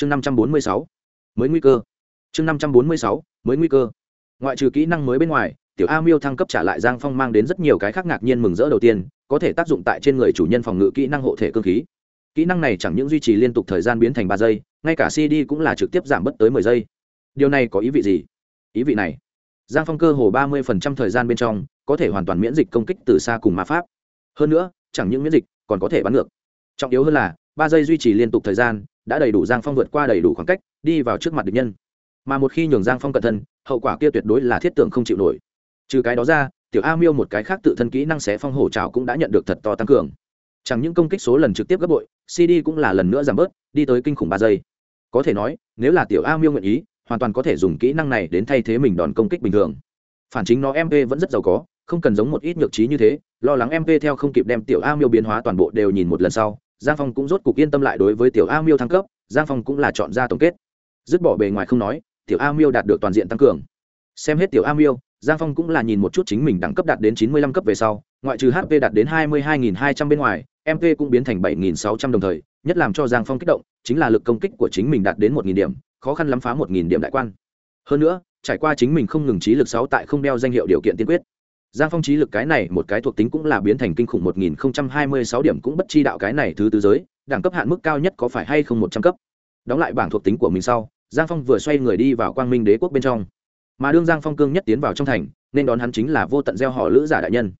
chương năm trăm bốn mươi sáu, mới nguy cơ. Chương năm trăm bốn mươi sáu, mới nguy cơ. Ngoại trừ kỹ năng mới bên ngoài, tiểu a miêu thăng cấp trả lại giang phong mang đến rất nhiều cái khác ngạc nhiên mừng rỡ đầu tiên, có thể tác dụng tại trên người chủ nhân phòng ngự kỹ năng hộ thể cơ khí. Kỹ năng này chẳng những duy trì liên tục thời gian biến thành ba giây, ngay cả cd cũng là trực tiếp giảm bớt tới mười giây. Điều này có ý vị gì? Ý vị này, giang phong cơ hồ ba mươi phần trăm thời gian bên trong, có thể hoàn toàn miễn dịch công kích từ xa cùng ma pháp. Hơn nữa, chẳng những miễn dịch, còn có thể bắn ngược. Trọng yếu hơn là, ba giây duy trì liên tục thời gian đã đầy đủ giang phong vượt qua đầy đủ khoảng cách, đi vào trước mặt địch nhân. Mà một khi nhường giang phong cẩn thân hậu quả kia tuyệt đối là thiết tưởng không chịu nổi. Trừ cái đó ra, tiểu a miêu một cái khác tự thân kỹ năng xé phong hổ trào cũng đã nhận được thật to tăng cường. Chẳng những công kích số lần trực tiếp gấp bội cd cũng là lần nữa giảm bớt, đi tới kinh khủng ba giây. Có thể nói, nếu là tiểu a miêu nguyện ý, hoàn toàn có thể dùng kỹ năng này đến thay thế mình đòn công kích bình thường. Phản chính nó mp vẫn rất giàu có, không cần giống một ít nhược trí như thế, lo lắng mp theo không kịp đem tiểu a miêu biến hóa toàn bộ đều nhìn một lần sau giang phong cũng rốt cục yên tâm lại đối với tiểu a miêu thăng cấp, giang phong cũng là chọn ra tổng kết. Dứt bỏ bề ngoài không nói, tiểu a miêu đạt được toàn diện tăng cường. Xem hết tiểu a miêu, giang phong cũng là nhìn một chút chính mình đẳng cấp đạt đến chín mươi lăm cấp về sau, ngoại trừ hp đạt đến hai mươi hai nghìn hai trăm bên ngoài mp cũng biến thành bảy nghìn sáu trăm đồng thời, nhất làm cho giang phong kích động, chính là lực công kích của chính mình đạt đến một nghìn điểm, khó khăn lắm phá một nghìn điểm đại quan. Hơn nữa, trải qua chính mình không ngừng trí lực sáu tại không đeo danh hiệu điều kiện tiên quyết giang phong trí lực cái này một cái thuộc tính cũng là biến thành kinh khủng một nghìn hai mươi sáu điểm cũng bất chi đạo cái này thứ tư giới, đẳng cấp hạn mức cao nhất có phải hay không một trăm cấp? Đóng lại bảng thuộc tính của mình sau, giang phong vừa xoay người đi vào quang minh đế quốc bên trong. Mà đương giang phong cương nhất tiến vào trong thành, nên đón hắn chính là vô tận gieo họ lữ giả đại nhân.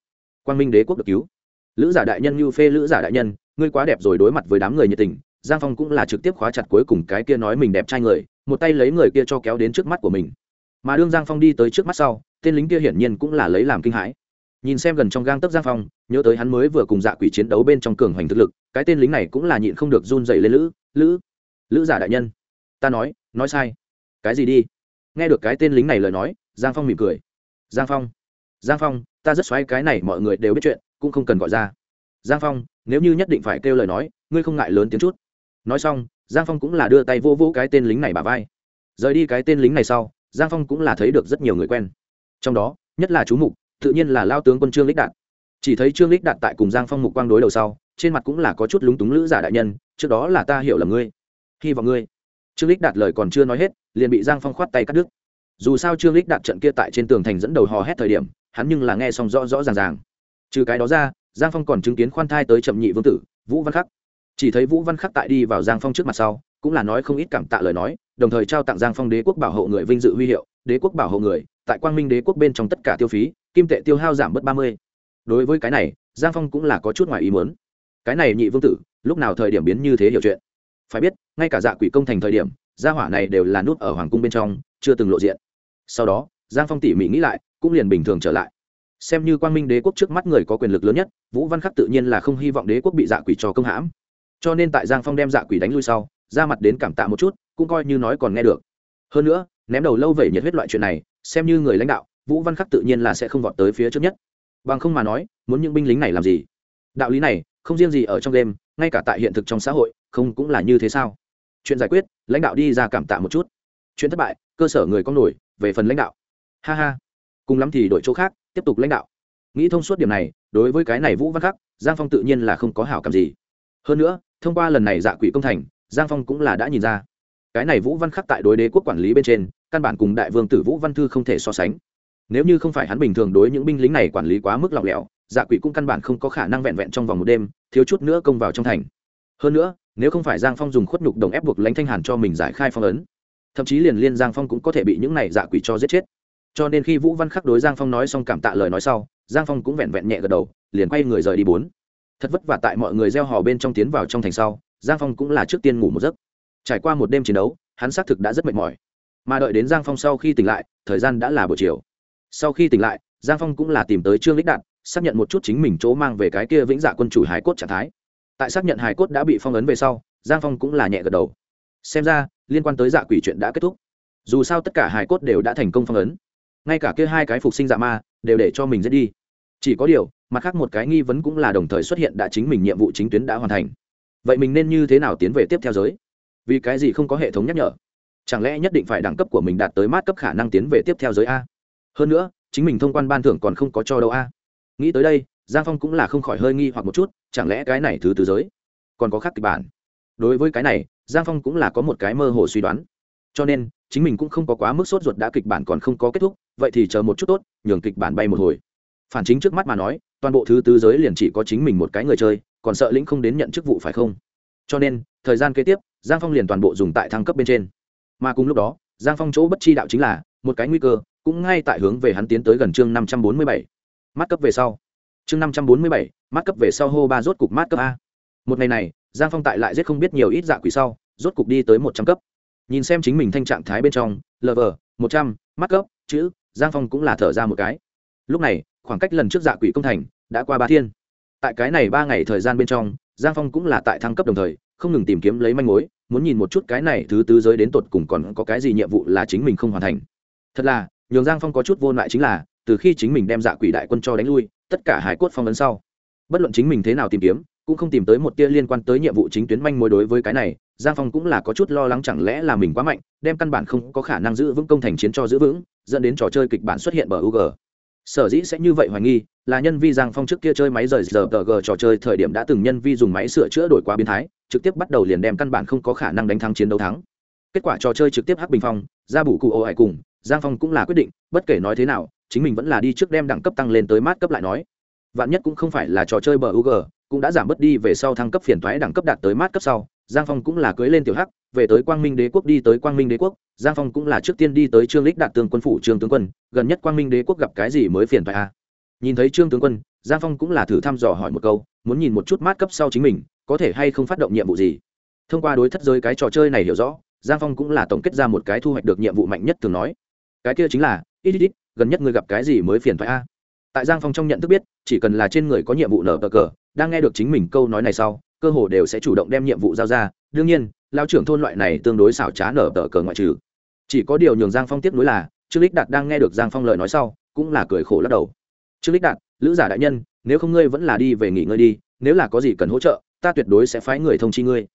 Quang minh đế quốc được cứu. Lữ giả đại nhân như phê lữ giả đại nhân, ngươi quá đẹp rồi đối mặt với đám người nhiệt tình. Giang phong cũng là trực tiếp khóa chặt cuối cùng cái kia nói mình đẹp trai người, một tay lấy người kia cho kéo đến trước mắt của mình. Mà đương giang phong đi tới trước mắt sau tên lính kia hiển nhiên cũng là lấy làm kinh hãi. Nhìn xem gần trong gang tấc giang phong, nhớ tới hắn mới vừa cùng dạ quỷ chiến đấu bên trong cường hoành thực lực, cái tên lính này cũng là nhịn không được run dậy lên lữ lữ lữ giả đại nhân. Ta nói nói sai. Cái gì đi? Nghe được cái tên lính này lời nói, giang phong mỉm cười. Giang phong giang phong, ta rất xoáy cái này mọi người đều biết chuyện, cũng không cần gọi ra. Giang phong, nếu như nhất định phải kêu lời nói, ngươi không ngại lớn tiếng chút. Nói xong, giang phong cũng là đưa tay vô vô cái tên lính này bà vai. Rời đi cái tên lính này sau, giang phong cũng là thấy được rất nhiều người quen trong đó, nhất là chú mục, tự nhiên là lao tướng quân trương lích đạt. Chỉ thấy trương lích đạt tại cùng giang phong mục quang đối đầu sau, trên mặt cũng là có chút lúng túng lữ giả đại nhân, trước đó là ta hiểu là ngươi. Hy vọng ngươi. Trương lích đạt lời còn chưa nói hết, liền bị giang phong khoát tay cắt đứt. Dù sao trương lích đạt trận kia tại trên tường thành dẫn đầu hò hét thời điểm, hắn nhưng là nghe xong rõ rõ ràng ràng. Trừ cái đó ra, giang phong còn chứng kiến khoan thai tới chậm nhị vương tử, vũ văn khắc. Chỉ thấy vũ văn khắc tại đi vào giang phong trước mặt sau, cũng là nói không ít cảm tạ lời nói, đồng thời trao tặng giang phong đế quốc bảo hộ người vinh dự huy hiệu đế quốc bảo hộ người, tại quang minh đế quốc bên trong tất cả tiêu phí, kim tệ tiêu hao giảm bớt ba mươi. Đối với cái này, giang phong cũng là có chút ngoài ý muốn. Cái này nhị vương tử, lúc nào thời điểm biến như thế hiểu chuyện? Phải biết, ngay cả dạ quỷ công thành thời điểm, gia hỏa này đều là nút ở hoàng cung bên trong, chưa từng lộ diện. Sau đó, giang phong tỉ mỉ nghĩ lại, cũng liền bình thường trở lại. Xem như quang minh đế quốc trước mắt người có quyền lực lớn nhất, vũ văn khắc tự nhiên là không hy vọng đế quốc bị dạ quỷ cho công hãm. Cho nên tại giang phong đem dạ quỷ đánh lui sau, ra mặt đến cảm tạ một chút, cũng coi như nói còn nghe được. Hơn nữa ném đầu lâu vẩy nhiệt huyết loại chuyện này, xem như người lãnh đạo, vũ văn khắc tự nhiên là sẽ không vọt tới phía trước nhất. Bằng không mà nói, muốn những binh lính này làm gì? Đạo lý này, không riêng gì ở trong đêm ngay cả tại hiện thực trong xã hội, không cũng là như thế sao? Chuyện giải quyết, lãnh đạo đi ra cảm tạ một chút. Chuyện thất bại, cơ sở người có nổi, về phần lãnh đạo. Ha ha. Cùng lắm thì đổi chỗ khác, tiếp tục lãnh đạo. Nghĩ thông suốt điểm này, đối với cái này vũ văn khắc, giang phong tự nhiên là không có hảo cảm gì. Hơn nữa, thông qua lần này dạ quỷ công thành, giang phong cũng là đã nhìn ra cái này vũ văn khắc tại đối đế quốc quản lý bên trên, căn bản cùng đại vương tử vũ văn thư không thể so sánh. Nếu như không phải hắn bình thường đối những binh lính này quản lý quá mức lỏng lẻo dạ quỷ cũng căn bản không có khả năng vẹn vẹn trong vòng một đêm, thiếu chút nữa công vào trong thành. Hơn nữa, nếu không phải giang phong dùng khuất nhục đồng ép buộc lãnh thanh hàn cho mình giải khai phong ấn, thậm chí liền liên giang phong cũng có thể bị những này dạ quỷ cho giết chết. Cho nên khi vũ văn khắc đối giang phong nói xong cảm tạ lời nói sau, giang phong cũng vẹn vẹn nhẹ gật đầu, liền quay người rời đi bốn. Thật vất vả tại mọi người gieo hò bên trong tiến vào trong thành sau, giang phong cũng là trước tiên ngủ một giấc trải qua một đêm chiến đấu, hắn xác thực đã rất mệt mỏi. Mà đợi đến giang phong sau khi tỉnh lại, thời gian đã là buổi chiều. Sau khi tỉnh lại, giang phong cũng là tìm tới trương lích đạt, xác nhận một chút chính mình chỗ mang về cái kia vĩnh dạ quân chủ hải cốt trạng thái. Tại xác nhận hải cốt đã bị phong ấn về sau, giang phong cũng là nhẹ gật đầu. Xem ra, liên quan tới dạ quỷ chuyện đã kết thúc. Dù sao tất cả hải cốt đều đã thành công phong ấn. Ngay cả kia hai cái phục sinh dạ ma đều để cho mình giết đi. Chỉ có điều, mặt khác một cái nghi vấn cũng là đồng thời xuất hiện đã chính mình nhiệm vụ chính tuyến đã hoàn thành. Vậy mình nên như thế nào tiến về tiếp theo giới? Vì cái gì không có hệ thống nhắc nhở? Chẳng lẽ nhất định phải đẳng cấp của mình đạt tới mát cấp khả năng tiến về tiếp theo giới a? Hơn nữa, chính mình thông quan ban thưởng còn không có cho đâu a. Nghĩ tới đây, giang phong cũng là không khỏi hơi nghi hoặc một chút, chẳng lẽ cái này thứ từ giới còn có khác kịch bản? Đối với cái này, giang phong cũng là có một cái mơ hồ suy đoán. Cho nên, chính mình cũng không có quá mức sốt ruột đã kịch bản còn không có kết thúc, vậy thì chờ một chút tốt, nhường kịch bản bay một hồi. Phản chính trước mắt mà nói, toàn bộ thứ tứ giới liền chỉ có chính mình một cái người chơi, còn sợ lĩnh không đến nhận chức vụ phải không? Cho nên, thời gian kế tiếp giang phong liền toàn bộ dùng tại thăng cấp bên trên. Mà cùng lúc đó, giang phong chỗ bất chi đạo chính là, một cái nguy cơ, cũng ngay tại hướng về hắn tiến tới gần chương năm trăm bốn mươi bảy. Mát cấp về sau. Chương năm trăm bốn mươi bảy mát cấp về sau hô ba rốt cục mát cấp a. Một ngày này, giang phong tại lại giết không biết nhiều ít dạ quỷ sau, rốt cục đi tới một trăm cấp. Nhìn xem chính mình thanh trạng thái bên trong lv một trăm mát cấp, chữ, giang phong cũng là thở ra một cái. Lúc này, khoảng cách lần trước dạ quỷ công thành, đã qua ba thiên. Tại cái này ba ngày thời gian bên trong giang phong cũng là tại thăng cấp đồng thời, không ngừng tìm kiếm lấy manh mối, muốn nhìn một chút cái này thứ tứ giới đến tột cùng còn có cái gì nhiệm vụ là chính mình không hoàn thành. Thật là, nhường giang phong có chút vô lại chính là, từ khi chính mình đem dạ quỷ đại quân cho đánh lui, tất cả hải cốt phong ấn sau, bất luận chính mình thế nào tìm kiếm, cũng không tìm tới một tia liên quan tới nhiệm vụ chính tuyến manh mối đối với cái này, giang phong cũng là có chút lo lắng chẳng lẽ là mình quá mạnh, đem căn bản không có khả năng giữ vững công thành chiến cho giữ vững, dẫn đến trò chơi kịch bản xuất hiện bờ u g sở dĩ sẽ như vậy hoài nghi, là nhân vi giang phong trước kia chơi máy rời giờ tờ g trò chơi thời điểm đã từng nhân vi dùng máy sửa chữa đổi qua biến thái, trực tiếp bắt đầu liền đem căn bản không có khả năng đánh thắng chiến đấu thắng. Kết quả trò chơi trực tiếp hắc bình phong, ra bù cụ ô ải cùng, giang phong cũng là quyết định, bất kể nói thế nào, chính mình vẫn là đi trước đem đẳng cấp tăng lên tới mát cấp lại nói. Vạn nhất cũng không phải là trò chơi bờ u g cũng đã giảm bớt đi về sau thăng cấp phiền thoái đẳng cấp đạt tới mát cấp sau giang phong cũng là cưới lên tiểu hắc, về tới quang minh đế quốc đi tới quang minh đế quốc, giang phong cũng là trước tiên đi tới trương lích đạt tương quân phủ trương tướng quân, gần nhất quang minh đế quốc gặp cái gì mới phiền phải a à? nhìn thấy trương tướng quân, giang phong cũng là thử thăm dò hỏi một câu, muốn nhìn một chút mát cấp sau chính mình, có thể hay không phát động nhiệm vụ gì? Thông qua đối thất giới cái trò chơi này hiểu rõ, giang phong cũng là tổng kết ra một cái thu hoạch được nhiệm vụ mạnh nhất thường nói. Cái kia chính là, ít ít ít, gần nhất ngươi gặp cái gì mới phiền phải a à? tại giang phong trong nhận thức biết, chỉ cần là trên người có nhiệm vụ nở cờ cờ, đang nghe được chính mình câu nói này sau cơ hồ đều sẽ chủ động đem nhiệm vụ giao ra. Đương nhiên lao trưởng thôn loại này tương đối xảo trá nở tờ cờ ngoại trừ. Chỉ có điều nhường giang phong tiếp nối là, trương lích đạt đang nghe được giang phong lời nói sau, cũng là cười khổ lắc đầu. Trương lích đạt, lữ giả đại nhân, nếu không ngươi vẫn là đi về nghỉ ngơi đi, nếu là có gì cần hỗ trợ, ta tuyệt đối sẽ phái người thông chi ngươi.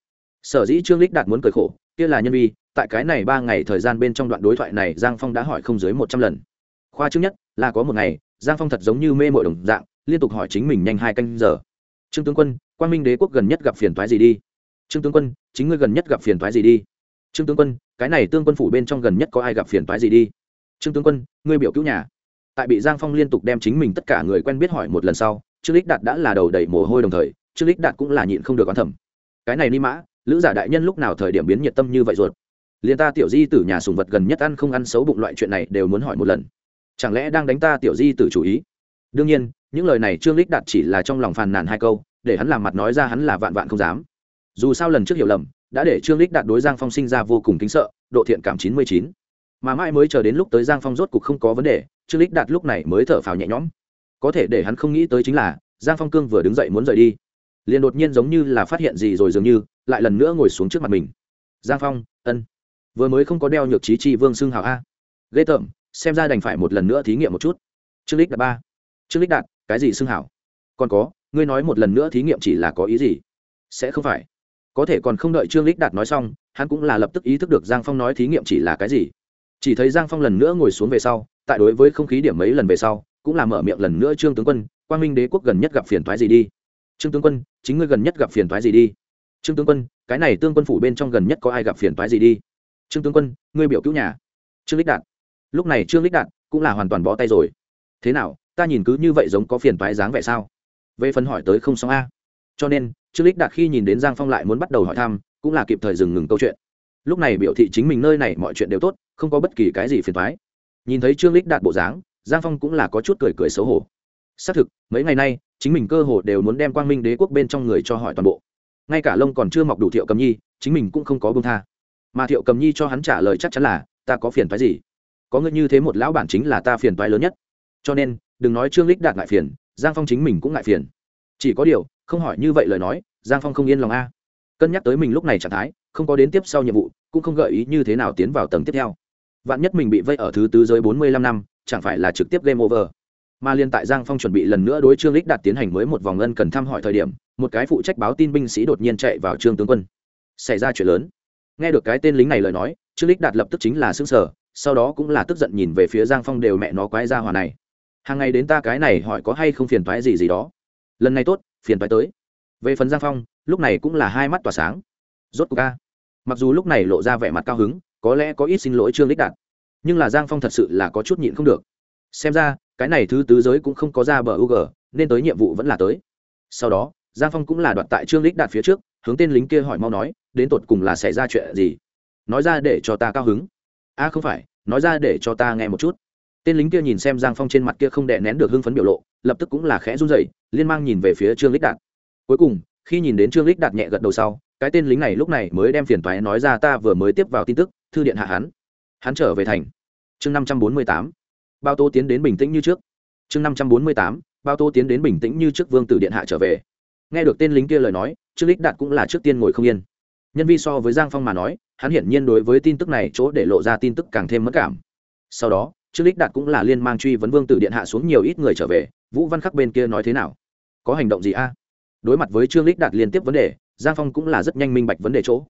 Sở dĩ trương lích đạt muốn cười khổ, kia là nhân vi, tại cái này ba ngày thời gian bên trong đoạn đối thoại này giang phong đã hỏi không dưới một trăm lần. Khoa trước nhất, là có một ngày, giang phong thật giống như mê mội đồng dạng, liên tục hỏi chính mình nhanh hai canh giờ. Trương tướng quân quan minh đế quốc gần nhất gặp phiền thoái gì đi? Trương tướng quân, chính ngươi gần nhất gặp phiền thoái gì đi? Trương tướng quân, cái này tương quân phủ bên trong gần nhất có ai gặp phiền thoái gì đi? Trương tướng quân, ngươi biểu cứu nhà. Tại bị giang phong liên tục đem chính mình tất cả người quen biết hỏi một lần sau, trương lích đạt đã là đầu đầy mồ hôi đồng thời, trương lích đạt cũng là nhịn không được oán thẩm cái này ni mã, lữ giả đại nhân lúc nào thời điểm biến nhiệt tâm như vậy ruột? Liền ta tiểu di từ nhà sùng vật gần nhất ăn không ăn xấu bụng loại chuyện này đều muốn hỏi một lần. Chẳng lẽ đang đánh ta tiểu di từ chủ ý? Đương nhiên, những lời này trương lích đạt chỉ là trong lòng phàn nàn hai câu để hắn làm mặt nói ra hắn là vạn vạn không dám. Dù sao lần trước hiểu lầm, đã để trương lích đạt đối giang phong sinh ra vô cùng kính sợ, độ thiện cảm chín mươi chín. Mà mãi mới chờ đến lúc tới giang phong rốt cục không có vấn đề, trương lích đạt lúc này mới thở phào nhẹ nhõm. Có thể để hắn không nghĩ tới chính là, giang phong cương vừa đứng dậy muốn rời đi. Liền đột nhiên giống như là phát hiện gì rồi dường như, lại lần nữa ngồi xuống trước mặt mình. Giang phong, ân. Vừa mới không có đeo nhược trí chi vương xưng hào a. Ghê tởm, xem ra đành phải một lần nữa thí nghiệm một chút. Trương lích đạt ba. Trương lích đạt, cái gì xưng hảo còn có ngươi nói một lần nữa thí nghiệm chỉ là có ý gì? Sẽ không phải. Có thể còn không đợi trương lích đạt nói xong, hắn cũng là lập tức ý thức được giang phong nói thí nghiệm chỉ là cái gì. Chỉ thấy giang phong lần nữa ngồi xuống về sau, tại đối với không khí điểm mấy lần về sau, cũng là mở miệng lần nữa trương tướng quân quan minh đế quốc gần nhất gặp phiền thoái gì đi? Trương tướng quân, chính ngươi gần nhất gặp phiền thoái gì đi? Trương tướng quân, cái này tương quân phủ bên trong gần nhất có ai gặp phiền thoái gì đi? Trương tướng quân, ngươi biểu cứu nhà. Trương lích đạt. Lúc này trương lích đạt cũng là hoàn toàn bó tay rồi. Thế nào, ta nhìn cứ như vậy giống có phiền toái dáng vẻ sao? Về phần hỏi tới không xong a. Cho nên, trương lích đạt khi nhìn đến giang phong lại muốn bắt đầu hỏi thăm, cũng là kịp thời dừng ngừng câu chuyện. Lúc này biểu thị chính mình nơi này mọi chuyện đều tốt, không có bất kỳ cái gì phiền toái. Nhìn thấy trương lích đạt bộ dáng, giang phong cũng là có chút cười cười xấu hổ. Xác thực, mấy ngày nay, chính mình cơ hồ đều muốn đem quang minh đế quốc bên trong người cho hỏi toàn bộ. Ngay cả lông còn chưa mọc đủ thiệu cầm nhi, chính mình cũng không có bông tha. Mà thiệu cầm nhi cho hắn trả lời chắc chắn là, ta có phiền toái gì? Có ngươi như thế một lão bản chính là ta phiền toái lớn nhất. Cho nên, đừng nói trương lích đạt ngại phiền giang phong chính mình cũng ngại phiền. Chỉ có điều, không hỏi như vậy lời nói, giang phong không yên lòng a. Cân nhắc tới mình lúc này trạng thái, không có đến tiếp sau nhiệm vụ, cũng không gợi ý như thế nào tiến vào tầng tiếp theo. Vạn nhất mình bị vây ở thứ tứ giới bốn mươi lăm năm, chẳng phải là trực tiếp game over. Mà liên tại giang phong chuẩn bị lần nữa đối trương lích đạt tiến hành mới một vòng ngân cần thăm hỏi thời điểm, một cái phụ trách báo tin binh sĩ đột nhiên chạy vào trương tướng quân. Xảy ra chuyện lớn. Nghe được cái tên lính này lời nói, trương lích đạt lập tức chính là xương sở sau đó cũng là tức giận nhìn về phía giang phong đều mẹ nó quái ra hòa này hàng ngày đến ta cái này hỏi có hay không phiền toái gì gì đó. Lần này tốt phiền toái tới. Về phần giang phong lúc này cũng là hai mắt tỏa sáng. Rốt cuộc ca. Mặc dù lúc này lộ ra vẻ mặt cao hứng có lẽ có ít xin lỗi trương đích đạt. Nhưng là giang phong thật sự là có chút nhịn không được. Xem ra cái này thứ tứ giới cũng không có ra bờ u nên tới nhiệm vụ vẫn là tới. Sau đó giang phong cũng là đoạt tại trương đích đạt phía trước hướng tên lính kia hỏi mau nói đến tột cùng là xảy ra chuyện gì? Nói ra để cho ta cao hứng. A à, không phải nói ra để cho ta nghe một chút tên lính kia nhìn xem giang phong trên mặt kia không đè nén được hưng phấn biểu lộ, lập tức cũng là khẽ run rẩy, liên mang nhìn về phía trương lích đạt. Cuối cùng, khi nhìn đến trương lích đạt nhẹ gật đầu sau, cái tên lính này lúc này mới đem phiền toái nói ra ta vừa mới tiếp vào tin tức, thư điện hạ hắn. Hắn trở về thành. Chương năm trăm bốn mươi tám. Bao tô tiến đến bình tĩnh như trước. Chương năm trăm bốn mươi tám. Bao tô tiến đến bình tĩnh như trước vương tử điện hạ trở về. Nghe được tên lính kia lời nói, trương lích đạt cũng là trước tiên ngồi không yên. Nhân vi so với giang phong mà nói, hắn hiển nhiên đối với tin tức này chỗ để lộ ra tin tức càng thêm mất cảm. Sau đó trương đích đạt cũng là liên mang truy vấn vương tử điện hạ xuống nhiều ít người trở về, vũ văn khắc bên kia nói thế nào? Có hành động gì a? Đối mặt với trương lích đạt liên tiếp vấn đề, giang phong cũng là rất nhanh minh bạch vấn đề chỗ.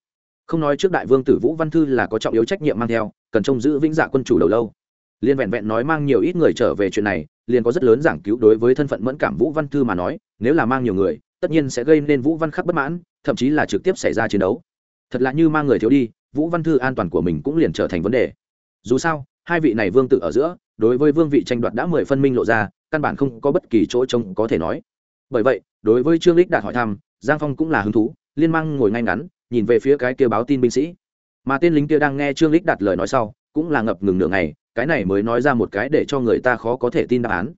Không nói trước đại vương tử vũ văn thư là có trọng yếu trách nhiệm mang theo, cần trông giữ vĩnh dạ quân chủ đầu lâu. Liên vẹn vẹn nói mang nhiều ít người trở về chuyện này, liền có rất lớn giảng cứu đối với thân phận mẫn cảm vũ văn thư mà nói, nếu là mang nhiều người, tất nhiên sẽ gây nên vũ văn khắc bất mãn, thậm chí là trực tiếp xảy ra chiến đấu. Thật là như mang người thiếu đi, vũ văn thư an toàn của mình cũng liền trở thành vấn đề. Dù sao hai vị này vương tử ở giữa, đối với vương vị tranh đoạt đã mười phân minh lộ ra, căn bản không có bất kỳ chỗ trông có thể nói. Bởi vậy, đối với trương lích đạt hỏi thăm, giang phong cũng là hứng thú, liên mang ngồi ngay ngắn, nhìn về phía cái kia báo tin binh sĩ. Mà tên lính kia đang nghe trương lích đạt lời nói sau, cũng là ngập ngừng nửa ngày, cái này mới nói ra một cái để cho người ta khó có thể tin đáp án.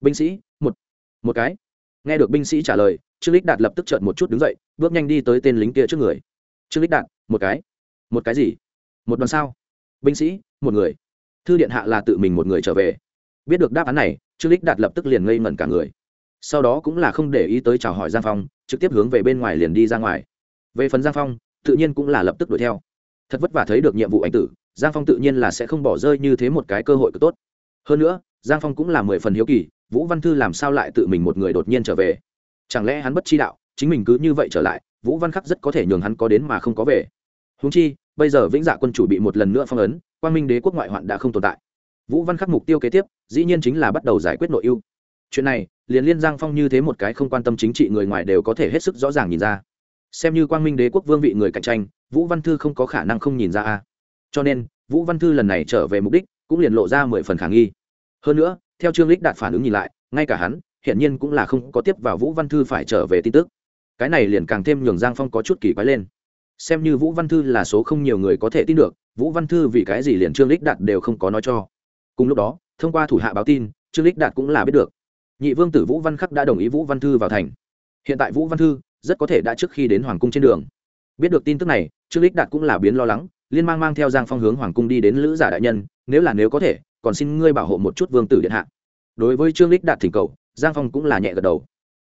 Binh sĩ, một một cái. Nghe được binh sĩ trả lời, trương lích đạt lập tức trợn một chút đứng dậy, bước nhanh đi tới tên lính kia trước người. Trương lích đạt, một cái. Một cái gì? Một đoàn sao? Binh sĩ, một người thư điện hạ là tự mình một người trở về. Biết được đáp án này, trương lích đạt lập tức liền ngây ngẩn cả người. Sau đó cũng là không để ý tới chào hỏi giang phong, trực tiếp hướng về bên ngoài liền đi ra ngoài. Về phần giang phong, tự nhiên cũng là lập tức đuổi theo. Thật vất vả thấy được nhiệm vụ anh tử, giang phong tự nhiên là sẽ không bỏ rơi như thế một cái cơ hội cực tốt. Hơn nữa, giang phong cũng là mười phần hiếu kỳ, vũ văn thư làm sao lại tự mình một người đột nhiên trở về? Chẳng lẽ hắn bất chi đạo, chính mình cứ như vậy trở lại, vũ văn khắc rất có thể nhường hắn có đến mà không có về. Húng chi, bây giờ vĩnh dạ quân chủ bị một lần nữa phong ấn quang minh đế quốc ngoại hoạn đã không tồn tại. Vũ văn khắc mục tiêu kế tiếp, dĩ nhiên chính là bắt đầu giải quyết nội ưu. Chuyện này, liền liên giang phong như thế một cái không quan tâm chính trị người ngoài đều có thể hết sức rõ ràng nhìn ra. Xem như quang minh đế quốc vương vị người cạnh tranh, vũ văn thư không có khả năng không nhìn ra a. Cho nên, vũ văn thư lần này trở về mục đích cũng liền lộ ra mười phần khả nghi. Hơn nữa, theo trương lích đạt phản ứng nhìn lại, ngay cả hắn hiện nhiên cũng là không có tiếp vào vũ văn thư phải trở về tin tức. Cái này liền càng thêm nhường giang phong có chút kỳ quái lên. Xem như vũ văn thư là số không nhiều người có thể tin được vũ văn thư vì cái gì liền trương lích đạt đều không có nói cho. Cùng lúc đó, thông qua thủ hạ báo tin, trương lích đạt cũng là biết được. Nhị vương tử vũ văn khắc đã đồng ý vũ văn thư vào thành. Hiện tại vũ văn thư rất có thể đã trước khi đến hoàng cung trên đường. Biết được tin tức này, trương lích đạt cũng là biến lo lắng, liên mang mang theo giang phong hướng hoàng cung đi đến lữ giả đại nhân, nếu là nếu có thể, còn xin ngươi bảo hộ một chút vương tử điện hạ. Đối với trương lích đạt thỉnh cầu, giang phong cũng là nhẹ gật đầu.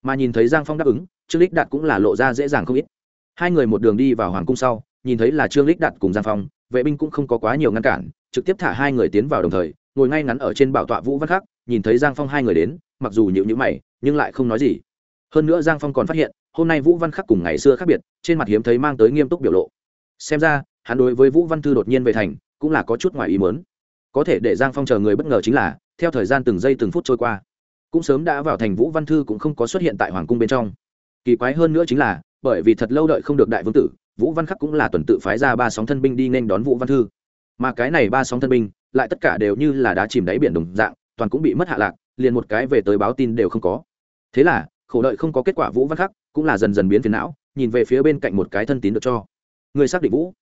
Mà nhìn thấy giang phong đáp ứng, trương lích đạt cũng là lộ ra dễ dàng không ít. Hai người một đường đi vào hoàng cung sau, nhìn thấy là trương lích đạt cùng giang phong vệ binh cũng không có quá nhiều ngăn cản, trực tiếp thả hai người tiến vào đồng thời, ngồi ngay ngắn ở trên bảo tọa vũ văn khắc, nhìn thấy giang phong hai người đến, mặc dù nhịu nhữ mày, nhưng lại không nói gì. Hơn nữa giang phong còn phát hiện, hôm nay vũ văn khắc cùng ngày xưa khác biệt, trên mặt hiếm thấy mang tới nghiêm túc biểu lộ. Xem ra, hắn đối với vũ văn thư đột nhiên về thành, cũng là có chút ngoài ý mớn có thể để giang phong chờ người bất ngờ chính là, theo thời gian từng giây từng phút trôi qua, cũng sớm đã vào thành vũ văn thư cũng không có xuất hiện tại hoàng cung bên trong. Kỳ quái hơn nữa chính là, bởi vì thật lâu đợi không được đại vương tử vũ văn khắc cũng là tuần tự phái ra ba sóng thân binh đi nên đón vũ văn thư. Mà cái này ba sóng thân binh, lại tất cả đều như là đá chìm đáy biển đồng dạng, toàn cũng bị mất hạ lạc, liền một cái về tới báo tin đều không có. Thế là, khổ đợi không có kết quả vũ văn khắc cũng là dần dần biến phiền não, nhìn về phía bên cạnh một cái thân tín được cho. Người xác định vũ,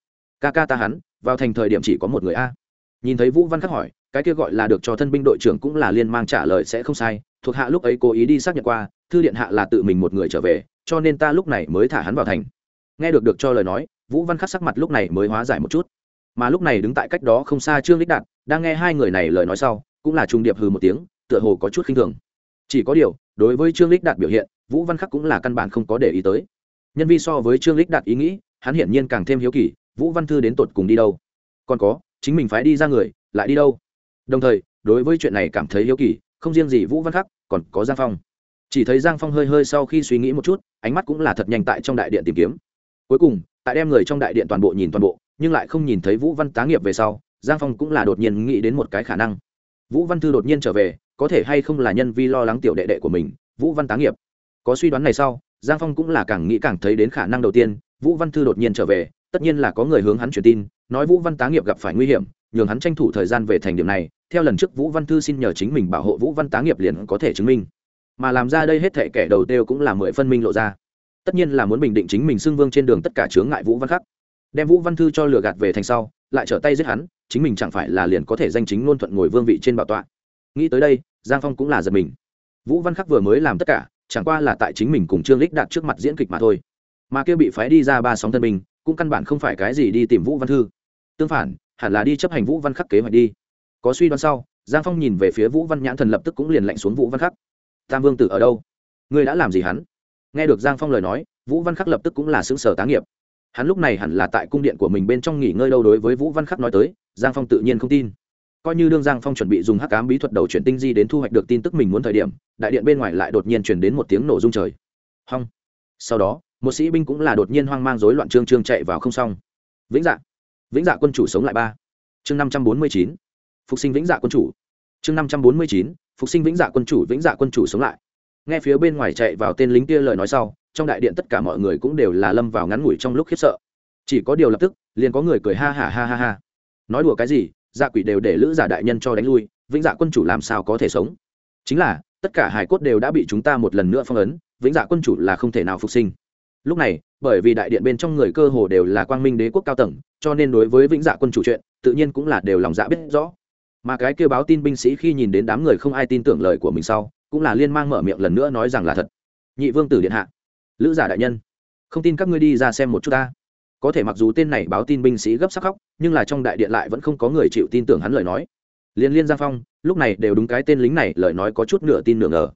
ca ca ta hắn, vào thành thời điểm chỉ có một người a. Nhìn thấy vũ văn khắc hỏi, cái kia gọi là được cho thân binh đội trưởng cũng là liên mang trả lời sẽ không sai, thuộc hạ lúc ấy cố ý đi xác nhận qua, thư điện hạ là tự mình một người trở về, cho nên ta lúc này mới thả hắn vào thành nghe được được cho lời nói, vũ văn khắc sắc mặt lúc này mới hóa giải một chút. Mà lúc này đứng tại cách đó không xa trương lích đạt, đang nghe hai người này lời nói sau, cũng là trung điệp hừ một tiếng, tựa hồ có chút khinh thường. Chỉ có điều, đối với trương lích đạt biểu hiện, vũ văn khắc cũng là căn bản không có để ý tới. Nhân vi so với trương lích đạt ý nghĩ, hắn hiển nhiên càng thêm hiếu kỳ, vũ văn thư đến tột cùng đi đâu? Còn có, chính mình phái đi ra người, lại đi đâu? Đồng thời, đối với chuyện này cảm thấy hiếu kỳ, không riêng gì vũ văn khắc, còn có giang phong. Chỉ thấy giang phong hơi hơi sau khi suy nghĩ một chút, ánh mắt cũng là thật nhanh tại trong đại điện tìm kiếm cuối cùng, tại đem người trong đại điện toàn bộ nhìn toàn bộ, nhưng lại không nhìn thấy vũ văn tá nghiệp về sau, giang phong cũng là đột nhiên nghĩ đến một cái khả năng. Vũ văn thư đột nhiên trở về, có thể hay không là nhân vi lo lắng tiểu đệ đệ của mình, vũ văn tá nghiệp. Có suy đoán này sau, giang phong cũng là càng nghĩ càng thấy đến khả năng đầu tiên, vũ văn thư đột nhiên trở về, tất nhiên là có người hướng hắn truyền tin, nói vũ văn tá nghiệp gặp phải nguy hiểm, nhường hắn tranh thủ thời gian về thành điểm này, theo lần trước vũ văn thư xin nhờ chính mình bảo hộ vũ văn tá nghiệp liền có thể chứng minh. Mà làm ra đây hết thệ kẻ đầu tiêu cũng là mười phân minh lộ ra tất nhiên là muốn bình định chính mình xưng vương trên đường tất cả chướng ngại vũ văn khắc. Đem vũ văn thư cho lừa gạt về thành sau, lại trở tay giết hắn, chính mình chẳng phải là liền có thể danh chính ngôn thuận ngồi vương vị trên bảo tọa. Nghĩ tới đây, giang phong cũng là giật mình. Vũ văn khắc vừa mới làm tất cả, chẳng qua là tại chính mình cùng trương lích đạt trước mặt diễn kịch mà thôi. Mà kia bị phái đi ra ba sóng thân mình cũng căn bản không phải cái gì đi tìm vũ văn thư. Tương phản, hẳn là đi chấp hành vũ văn khắc kế hoạch đi. Có suy đoán sau, giang phong nhìn về phía vũ văn nhãn thần lập tức cũng liền lạnh xuống vũ văn khắc. Tam vương tử ở đâu? Ngươi đã làm gì hắn? Nghe được giang phong lời nói, vũ văn khắc lập tức cũng là xứng sở tá nghiệp. Hắn lúc này hẳn là tại cung điện của mình bên trong nghỉ ngơi đâu đối với vũ văn khắc nói tới, giang phong tự nhiên không tin. Coi như đương giang phong chuẩn bị dùng hắc cám bí thuật đầu chuyển tinh di đến thu hoạch được tin tức mình muốn thời điểm, đại điện bên ngoài lại đột nhiên chuyển đến một tiếng nổ rung trời. Hong. Sau đó, một sĩ binh cũng là đột nhiên hoang mang rối loạn trương trương chạy vào không xong. Vĩnh dạ. Vĩnh dạ quân chủ sống lại ba. Chương năm trăm bốn mươi chín. Phục sinh vĩnh dạ quân chủ. Chương năm trăm bốn mươi chín. Phục sinh vĩnh dạ quân chủ, vĩnh dạ quân chủ sống lại nghe phía bên ngoài chạy vào tên lính kia lời nói sau, trong đại điện tất cả mọi người cũng đều là lâm vào ngắn ngủi trong lúc khiếp sợ. Chỉ có điều lập tức, liền có người cười ha ha ha ha ha. Nói đùa cái gì dạ quỷ đều để lữ giả đại nhân cho đánh lui, vĩnh dạ quân chủ làm sao có thể sống? Chính là, tất cả hải cốt đều đã bị chúng ta một lần nữa phong ấn, vĩnh dạ quân chủ là không thể nào phục sinh. Lúc này, bởi vì đại điện bên trong người cơ hồ đều là quang minh đế quốc cao tầng, cho nên đối với vĩnh dạ quân chủ chuyện, tự nhiên cũng là đều lòng dạ biết rõ. Mà cái kêu báo tin binh sĩ khi nhìn đến đám người không ai tin tưởng lời của mình sau cũng là liên mang mở miệng lần nữa nói rằng là thật. Nhị vương tử điện hạ, lữ giả đại nhân, không tin các ngươi đi ra xem một chút ta. Có thể mặc dù tên này báo tin binh sĩ gấp sắc khóc, nhưng là trong đại điện lại vẫn không có người chịu tin tưởng hắn lời nói. Liên liên giang phong, lúc này đều đúng cái tên lính này, lời nói có chút nửa tin nửa ngờ.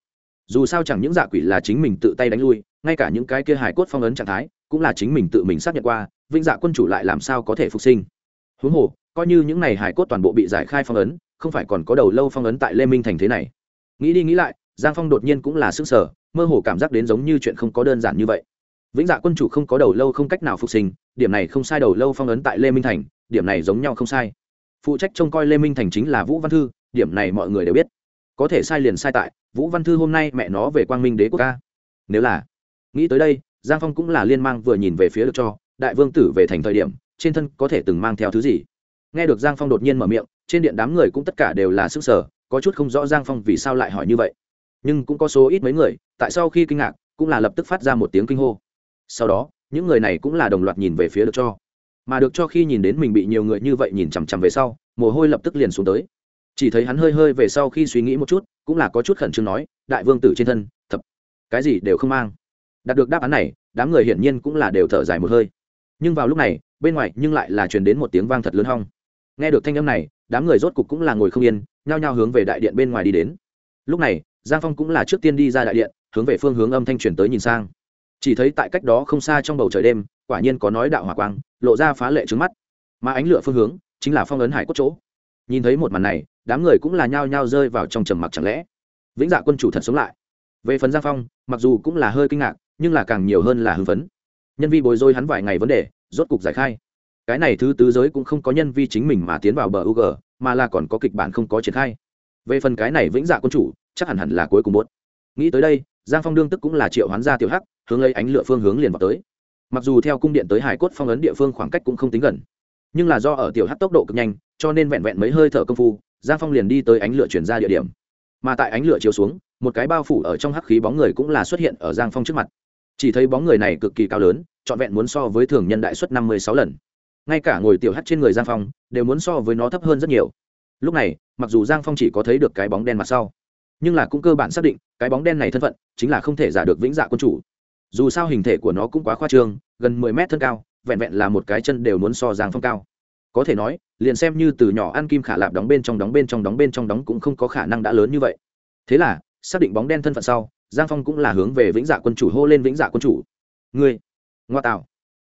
Dù sao chẳng những giả quỷ là chính mình tự tay đánh lui, ngay cả những cái kia hài cốt phong ấn trạng thái, cũng là chính mình tự mình xác nhận qua, vĩnh dạ quân chủ lại làm sao có thể phục sinh. Huống hồ, coi như những này hài cốt toàn bộ bị giải khai phong ấn, không phải còn có đầu lâu phong ấn tại lê minh thành thế này nghĩ đi nghĩ lại, giang phong đột nhiên cũng là sức sở mơ hồ cảm giác đến giống như chuyện không có đơn giản như vậy. Vĩnh dạ quân chủ không có đầu lâu không cách nào phục sinh, điểm này không sai, đầu lâu phong ấn tại lê minh thành, điểm này giống nhau không sai. Phụ trách trông coi lê minh thành chính là vũ văn thư, điểm này mọi người đều biết. Có thể sai liền sai tại, vũ văn thư hôm nay mẹ nó về quang minh đế quốc ca. Nếu là, nghĩ tới đây, giang phong cũng là liên mang vừa nhìn về phía được cho, đại vương tử về thành thời điểm, trên thân có thể từng mang theo thứ gì. Nghe được giang phong đột nhiên mở miệng, trên điện đám người cũng tất cả đều là sức sở có chút không rõ giang phong vì sao lại hỏi như vậy. Nhưng cũng có số ít mấy người, tại sau khi kinh ngạc, cũng là lập tức phát ra một tiếng kinh hô. Sau đó, những người này cũng là đồng loạt nhìn về phía được cho. Mà được cho khi nhìn đến mình bị nhiều người như vậy nhìn chằm chằm về sau, mồ hôi lập tức liền xuống tới. Chỉ thấy hắn hơi hơi về sau khi suy nghĩ một chút, cũng là có chút khẩn trương nói, đại vương tử trên thân, thập, cái gì đều không mang. Đạt được đáp án này, đám người hiển nhiên cũng là đều thở dài một hơi. Nhưng vào lúc này, bên ngoài nhưng lại là truyền đến một tiếng vang thật lớn hong. Nghe được thanh âm này, đám người rốt cục cũng là ngồi không yên nhao nhao hướng về đại điện bên ngoài đi đến. Lúc này, giang phong cũng là trước tiên đi ra đại điện, hướng về phương hướng âm thanh truyền tới nhìn sang. Chỉ thấy tại cách đó không xa trong bầu trời đêm, quả nhiên có nói đạo hỏa quang, lộ ra phá lệ trứng mắt. Mà ánh lửa phương hướng, chính là phong ấn hải cốt chỗ. Nhìn thấy một màn này, đám người cũng là nhao nhao rơi vào trong trầm mặc chẳng lẽ. Vĩnh dạ quân chủ thật sống lại. Về phần giang phong, mặc dù cũng là hơi kinh ngạc, nhưng là càng nhiều hơn là hưng phấn. Nhân vi bồi dối hắn vài ngày vấn đề, rốt cục giải khai. Cái này thứ tứ giới cũng không có nhân vi chính mình mà tiến vào bờ u mà là còn có kịch bản không có triển khai. Về phần cái này vĩnh dạ quân chủ, chắc hẳn hẳn là cuối cùng muốn. nghĩ tới đây, giang phong đương tức cũng là triệu hoán gia tiểu hắc, hướng lấy ánh lửa phương hướng liền vào tới. Mặc dù theo cung điện tới hải cốt phong ấn địa phương khoảng cách cũng không tính gần, nhưng là do ở tiểu hắc tốc độ cực nhanh, cho nên vẹn vẹn mấy hơi thở công phu, giang phong liền đi tới ánh lửa chuyển ra địa điểm. Mà tại ánh lửa chiếu xuống, một cái bao phủ ở trong hắc khí bóng người cũng là xuất hiện ở giang phong trước mặt. Chỉ thấy bóng người này cực kỳ cao lớn, trọn vẹn muốn so với thường nhân đại suất năm mươi sáu lần ngay cả ngồi tiểu hắt trên người giang phong đều muốn so với nó thấp hơn rất nhiều. Lúc này mặc dù giang phong chỉ có thấy được cái bóng đen mặt sau nhưng là cũng cơ bản xác định cái bóng đen này thân phận chính là không thể giả được vĩnh dạ quân chủ. Dù sao hình thể của nó cũng quá khoa trương gần mười mét thân cao vẹn vẹn là một cái chân đều muốn so giang phong cao. Có thể nói liền xem như từ nhỏ ăn kim khả lạp đóng bên trong đóng bên trong đóng bên trong đóng cũng không có khả năng đã lớn như vậy. Thế là xác định bóng đen thân phận sau giang phong cũng là hướng về vĩnh dạ quân chủ hô lên vĩnh dạ quân chủ. Người, ngoa tạo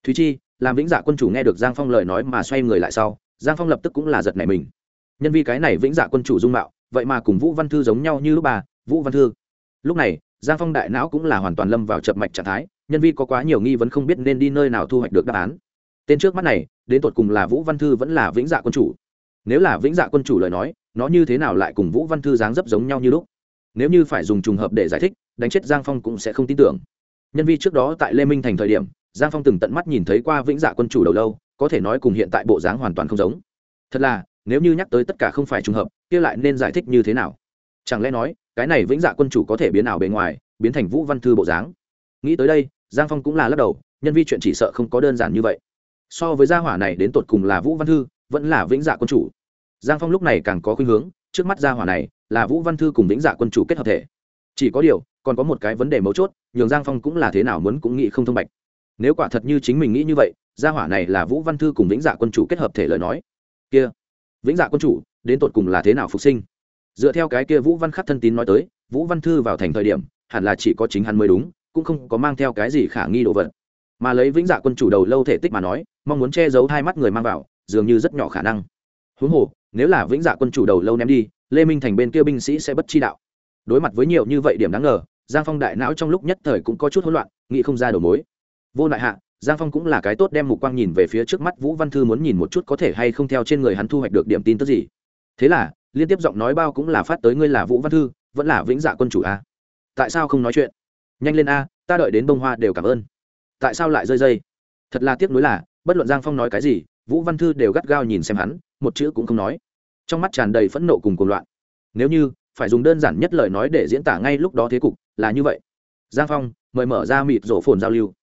thúy chi làm vĩnh dạ quân chủ nghe được giang phong lời nói mà xoay người lại sau, giang phong lập tức cũng là giật nảy mình. Nhân vì cái này vĩnh dạ quân chủ dung mạo, vậy mà cùng vũ văn thư giống nhau như lúc bà, vũ văn thư. Lúc này, giang phong đại não cũng là hoàn toàn lâm vào chập mạch trạng thái, nhân vi có quá nhiều nghi vấn không biết nên đi nơi nào thu hoạch được đáp án. Tên trước mắt này, đến tột cùng là vũ văn thư vẫn là vĩnh dạ quân chủ? Nếu là vĩnh dạ quân chủ lời nói, nó như thế nào lại cùng vũ văn thư dáng dấp giống nhau như lúc? Nếu như phải dùng trùng hợp để giải thích, đánh chết giang phong cũng sẽ không tin tưởng. Nhân vi trước đó tại lê minh thành thời điểm giang phong từng tận mắt nhìn thấy qua vĩnh dạ quân chủ đầu lâu, có thể nói cùng hiện tại bộ dáng hoàn toàn không giống. Thật là, nếu như nhắc tới tất cả không phải trùng hợp, kia lại nên giải thích như thế nào? Chẳng lẽ nói, cái này vĩnh dạ quân chủ có thể biến ảo bề ngoài, biến thành vũ văn thư bộ dáng? Nghĩ tới đây, giang phong cũng là lắc đầu, nhân vi chuyện chỉ sợ không có đơn giản như vậy. So với gia hỏa này đến tột cùng là vũ văn thư, vẫn là vĩnh dạ quân chủ. Giang phong lúc này càng có khuynh hướng, trước mắt gia hỏa này là vũ văn thư cùng vĩnh dạ quân chủ kết hợp thể. Chỉ có điều, còn có một cái vấn đề mấu chốt, nhường giang phong cũng là thế nào muốn cũng nghĩ không thông bạch nếu quả thật như chính mình nghĩ như vậy, gia hỏa này là vũ văn thư cùng vĩnh dạ quân chủ kết hợp thể lời nói. Kia, vĩnh dạ quân chủ, đến tột cùng là thế nào phục sinh? Dựa theo cái kia vũ văn khắc thân tín nói tới, vũ văn thư vào thành thời điểm, hẳn là chỉ có chính hắn mới đúng, cũng không có mang theo cái gì khả nghi đồ vật. Mà lấy vĩnh dạ quân chủ đầu lâu thể tích mà nói, mong muốn che giấu hai mắt người mang vào, dường như rất nhỏ khả năng. Huống hồ, nếu là vĩnh dạ quân chủ đầu lâu ném đi, lê minh thành bên kia binh sĩ sẽ bất chi đạo. Đối mặt với nhiều như vậy điểm đáng ngờ, giang phong đại não trong lúc nhất thời cũng có chút hỗn loạn, nghĩ không ra đầu mối vô lại hạ, giang phong cũng là cái tốt đem mục quang nhìn về phía trước mắt vũ văn thư muốn nhìn một chút có thể hay không theo trên người hắn thu hoạch được điểm tin tức gì. Thế là, liên tiếp giọng nói bao cũng là phát tới ngươi là vũ văn thư, vẫn là vĩnh dạ quân chủ a. Tại sao không nói chuyện? Nhanh lên a, ta đợi đến bông hoa đều cảm ơn. Tại sao lại rơi dây? Thật là tiếc nuối là, bất luận giang phong nói cái gì, vũ văn thư đều gắt gao nhìn xem hắn, một chữ cũng không nói. Trong mắt tràn đầy phẫn nộ cùng cuồng loạn. Nếu như phải dùng đơn giản nhất lời nói để diễn tả ngay lúc đó thế cục, là như vậy. Giang phong, mời mở ra mịt rổ phồn giao lưu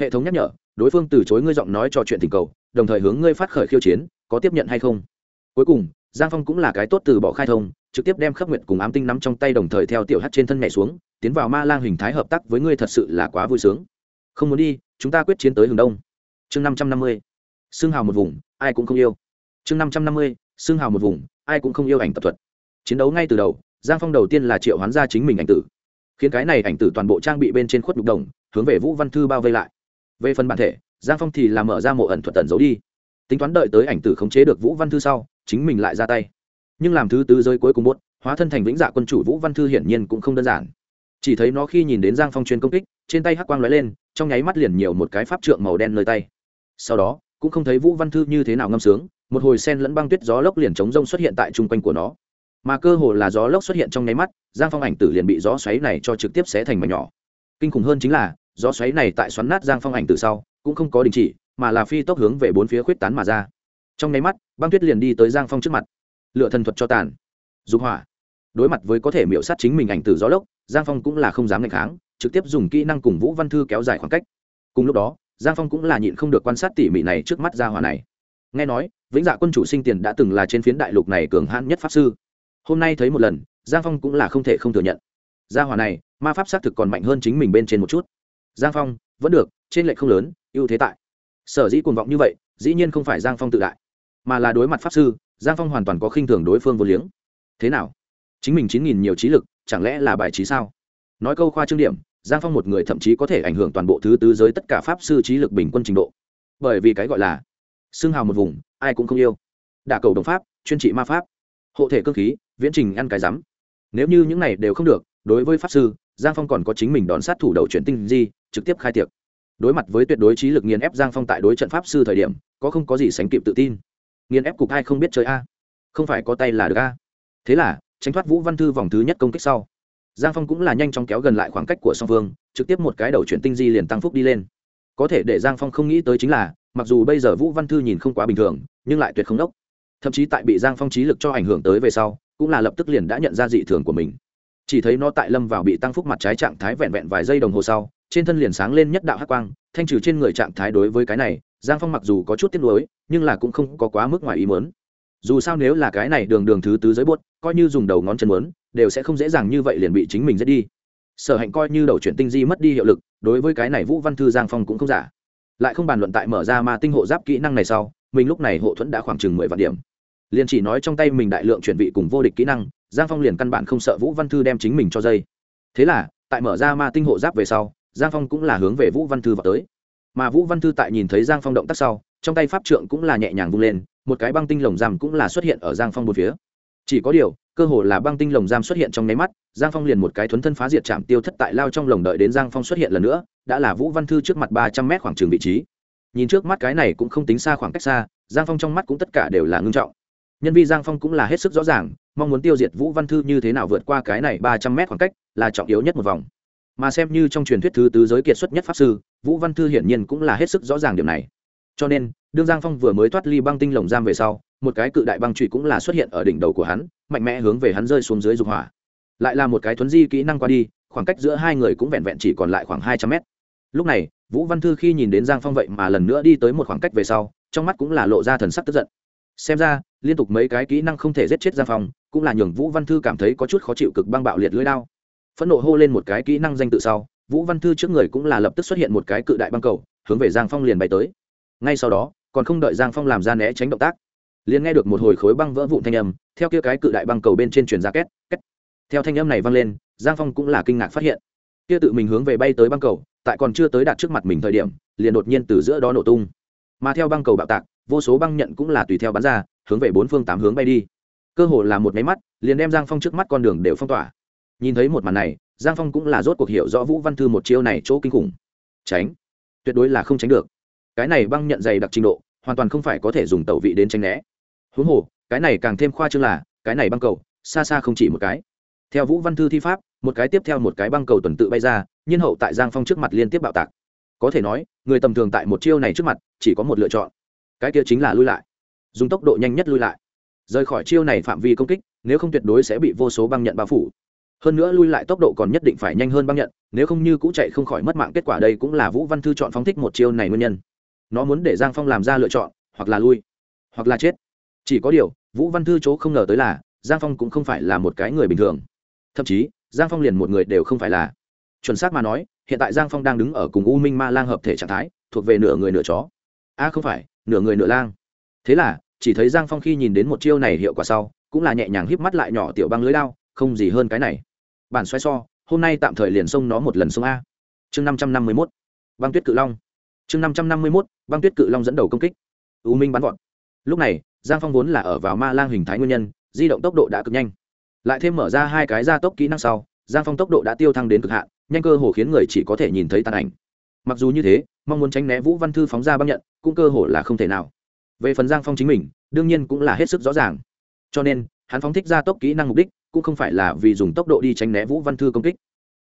hệ thống nhắc nhở, đối phương từ chối ngươi giọng nói trò chuyện tình cầu, đồng thời hướng ngươi phát khởi khiêu chiến, có tiếp nhận hay không? Cuối cùng, giang phong cũng là cái tốt từ bỏ khai thông, trực tiếp đem khắc nguyện cùng ám tinh nắm trong tay đồng thời theo tiểu hát trên thân nhảy xuống, tiến vào ma lang hình thái hợp tác với ngươi thật sự là quá vui sướng. Không muốn đi, chúng ta quyết chiến tới hướng đông. Chương năm trăm năm mươi xương hào một vùng, ai cũng không yêu. Chương năm trăm năm mươi xương hào một vùng, ai cũng không yêu ảnh tập thuật. Chiến đấu ngay từ đầu, giang phong đầu tiên là triệu hoán ra chính mình ảnh tử. Khiến cái này ảnh tử toàn bộ trang bị bên trên khuất nhục đồng, hướng về vũ văn thư bao vây lại về phần bản thể, giang phong thì làm mở ra mộ ẩn thuật tận giấu đi. Tính toán đợi tới ảnh tử khống chế được vũ văn thư sau, chính mình lại ra tay. Nhưng làm thứ tư rơi cuối cùng bốt, hóa thân thành vĩnh dạ quân chủ vũ văn thư hiển nhiên cũng không đơn giản. Chỉ thấy nó khi nhìn đến giang phong chuyên công kích, trên tay hắc quang lóe lên, trong nháy mắt liền nhiều một cái pháp trượng màu đen nơi tay. Sau đó, cũng không thấy vũ văn thư như thế nào ngâm sướng, một hồi sen lẫn băng tuyết gió lốc liền chống rông xuất hiện tại chung quanh của nó. Mà cơ hồ là gió lốc xuất hiện trong nháy mắt, giang phong ảnh tử liền bị gió xoáy này cho trực tiếp xé thành mảnh nhỏ. Kinh khủng hơn chính là gió xoáy này tại xoắn nát giang phong ảnh tử sau, cũng không có đình chỉ, mà là phi tốc hướng về bốn phía khuyết tán mà ra. Trong nháy mắt, băng tuyết liền đi tới giang phong trước mặt. Lựa thần thuật cho tàn. Dục hỏa. Đối mặt với có thể miễu sát chính mình ảnh tử gió lốc, giang phong cũng là không dám ngạch kháng, trực tiếp dùng kỹ năng cùng vũ văn thư kéo dài khoảng cách. Cùng lúc đó, giang phong cũng là nhịn không được quan sát tỉ mỉ này trước mắt gia hỏa này. Nghe nói, vĩnh dạ quân chủ sinh tiền đã từng là trên phiến đại lục này cường hãn nhất pháp sư. Hôm nay thấy một lần, giang phong cũng là không thể không thừa nhận. Gia hỏa này, ma pháp xác thực còn mạnh hơn chính mình bên trên một chút giang phong, vẫn được, trên lệnh không lớn, ưu thế tại. Sở dĩ cuồng vọng như vậy, dĩ nhiên không phải giang phong tự đại, mà là đối mặt pháp sư, giang phong hoàn toàn có khinh thường đối phương vô liếng. Thế nào? Chính mình chín nghìn nhiều trí lực, chẳng lẽ là bài trí sao? Nói câu khoa trương điểm, giang phong một người thậm chí có thể ảnh hưởng toàn bộ thứ tứ giới tất cả pháp sư trí lực bình quân trình độ. Bởi vì cái gọi là xương hào một vùng, ai cũng không yêu. Đả cầu đồng pháp, chuyên trị ma pháp, hộ thể cơ khí, viễn trình ăn cái rắm. Nếu như những này đều không được đối với pháp sư, giang phong còn có chính mình đón sát thủ đầu chuyển tinh di, trực tiếp khai tiệc. Đối mặt với tuyệt đối trí lực nghiền ép giang phong tại đối trận pháp sư thời điểm, có không có gì sánh kịp tự tin. Nghiền ép cục ai không biết chơi a? Không phải có tay là được a? Thế là, tránh thoát vũ văn thư vòng thứ nhất công kích sau, giang phong cũng là nhanh chóng kéo gần lại khoảng cách của song phương, trực tiếp một cái đầu chuyển tinh di liền tăng phúc đi lên. Có thể để giang phong không nghĩ tới chính là, mặc dù bây giờ vũ văn thư nhìn không quá bình thường, nhưng lại tuyệt không đốc. Thậm chí tại bị giang phong trí lực cho ảnh hưởng tới về sau, cũng là lập tức liền đã nhận ra dị thường của mình chỉ thấy nó tại lâm vào bị tăng phúc mặt trái trạng thái vẹn vẹn vài giây đồng hồ sau, trên thân liền sáng lên nhất đạo hắc quang, thanh trừ trên người trạng thái đối với cái này, giang phong mặc dù có chút tiếc nuối, nhưng là cũng không có quá mức ngoài ý mớn dù sao nếu là cái này đường đường thứ tứ giới buốt, coi như dùng đầu ngón chân mớn đều sẽ không dễ dàng như vậy liền bị chính mình giết đi. Sở hạnh coi như đầu chuyển tinh di mất đi hiệu lực, đối với cái này vũ văn thư giang phong cũng không giả. Lại không bàn luận tại mở ra ma tinh hộ giáp kỹ năng này sau, mình lúc này hộ thuẫn đã khoảng chừng mười vạn điểm liền chỉ nói trong tay mình đại lượng chuyển vị cùng vô địch kỹ năng, giang phong liền căn bản không sợ vũ văn thư đem chính mình cho dây. Thế là, tại mở ra ma tinh hộ giáp về sau, giang phong cũng là hướng về vũ văn thư vào tới. Mà vũ văn thư tại nhìn thấy giang phong động tác sau, trong tay pháp trượng cũng là nhẹ nhàng vung lên, một cái băng tinh lồng giam cũng là xuất hiện ở giang phong một phía. Chỉ có điều, cơ hồ là băng tinh lồng giam xuất hiện trong nháy mắt, giang phong liền một cái thuấn thân phá diệt chạm tiêu thất tại lao trong lồng đợi đến giang phong xuất hiện lần nữa, đã là vũ văn thư trước mặt ba trăm mét khoảng trường vị trí. Nhìn trước mắt cái này cũng không tính xa khoảng cách xa, giang phong trong mắt cũng tất cả đều là ngưng trọng nhân vi giang phong cũng là hết sức rõ ràng, mong muốn tiêu diệt vũ văn thư như thế nào vượt qua cái này ba trăm mét khoảng cách là trọng yếu nhất một vòng. Mà xem như trong truyền thuyết thứ tứ giới kiệt xuất nhất pháp sư, vũ văn thư hiển nhiên cũng là hết sức rõ ràng điểm này. Cho nên, đương giang phong vừa mới thoát ly băng tinh lồng giam về sau, một cái cự đại băng trụy cũng là xuất hiện ở đỉnh đầu của hắn, mạnh mẽ hướng về hắn rơi xuống dưới dục hỏa. Lại là một cái thuấn di kỹ năng qua đi, khoảng cách giữa hai người cũng vẹn vẹn chỉ còn lại khoảng hai trăm mét. Lúc này, vũ văn thư khi nhìn đến giang phong vậy mà lần nữa đi tới một khoảng cách về sau, trong mắt cũng là lộ ra thần sắc tức giận xem ra, liên tục mấy cái kỹ năng không thể giết chết gia phòng cũng là nhường vũ văn thư cảm thấy có chút khó chịu cực băng bạo liệt lưỡi đao. Phẫn nộ hô lên một cái kỹ năng danh tự sau, vũ văn thư trước người cũng là lập tức xuất hiện một cái cự đại băng cầu, hướng về giang phong liền bay tới. Ngay sau đó, còn không đợi giang phong làm ra né tránh động tác, liền nghe được một hồi khối băng vỡ vụn thanh âm, theo kia cái cự đại băng cầu bên trên truyền ra két két. Theo thanh âm này vang lên, giang phong cũng là kinh ngạc phát hiện, kia tự mình hướng về bay tới băng cầu, tại còn chưa tới đạt trước mặt mình thời điểm, liền đột nhiên từ giữa đó nổ tung. Mà theo băng cầu bạo tạc vô số băng nhận cũng là tùy theo bắn ra, hướng về bốn phương tám hướng bay đi. Cơ hồ là một máy mắt, liền đem giang phong trước mắt con đường đều phong tỏa. Nhìn thấy một màn này, giang phong cũng là rốt cuộc hiểu rõ vũ văn thư một chiêu này chỗ kinh khủng. Tránh. Tuyệt đối là không tránh được. Cái này băng nhận dày đặc trình độ, hoàn toàn không phải có thể dùng tẩu vị đến tránh né. Huống hồ, cái này càng thêm khoa trương là, cái này băng cầu, xa xa không chỉ một cái. Theo vũ văn thư thi pháp, một cái tiếp theo một cái băng cầu tuần tự bay ra, nhiên hậu tại giang phong trước mặt liên tiếp bạo tạc. Có thể nói, người tầm thường tại một chiêu này trước mặt, chỉ có một lựa chọn cái kia chính là lui lại. Dùng tốc độ nhanh nhất lui lại. Rời khỏi chiêu này phạm vi công kích nếu không tuyệt đối sẽ bị vô số băng nhận bao phủ. Hơn nữa lui lại tốc độ còn nhất định phải nhanh hơn băng nhận nếu không như cũ chạy không khỏi mất mạng kết quả đây cũng là vũ văn thư chọn phóng thích một chiêu này nguyên nhân. Nó muốn để giang phong làm ra lựa chọn hoặc là lui hoặc là chết. Chỉ có điều vũ văn thư chỗ không ngờ tới là giang phong cũng không phải là một cái người bình thường. Thậm chí giang phong liền một người đều không phải là. Chuẩn xác mà nói hiện tại giang phong đang đứng ở cùng u minh ma lang hợp thể trạng thái thuộc về nửa người nửa chó. A à, không phải nửa người nửa lang. Thế là, chỉ thấy giang phong khi nhìn đến một chiêu này hiệu quả sau, cũng là nhẹ nhàng híp mắt lại nhỏ tiểu băng lưới lao không gì hơn cái này. Bản xoay so, hôm nay tạm thời liền xông nó một lần xông a. Chương năm trăm năm mươi mốt, băng tuyết cự long. Chương năm trăm năm mươi mốt, băng tuyết cự long dẫn đầu công kích. U minh bắn gọn lúc này, giang phong vốn là ở vào ma lang hình thái nguyên nhân, di động tốc độ đã cực nhanh. Lại thêm mở ra hai cái gia tốc kỹ năng sau, giang phong tốc độ đã tiêu thăng đến cực hạn, nhanh cơ hồ khiến người chỉ có thể nhìn thấy tàn ảnh mặc dù như thế, mong muốn tránh né vũ văn thư phóng ra băng nhận, cũng cơ hồ là không thể nào. Về phần giang phong chính mình, đương nhiên cũng là hết sức rõ ràng. Cho nên, hắn phóng thích ra tốc kỹ năng mục đích, cũng không phải là vì dùng tốc độ đi tránh né vũ văn thư công kích,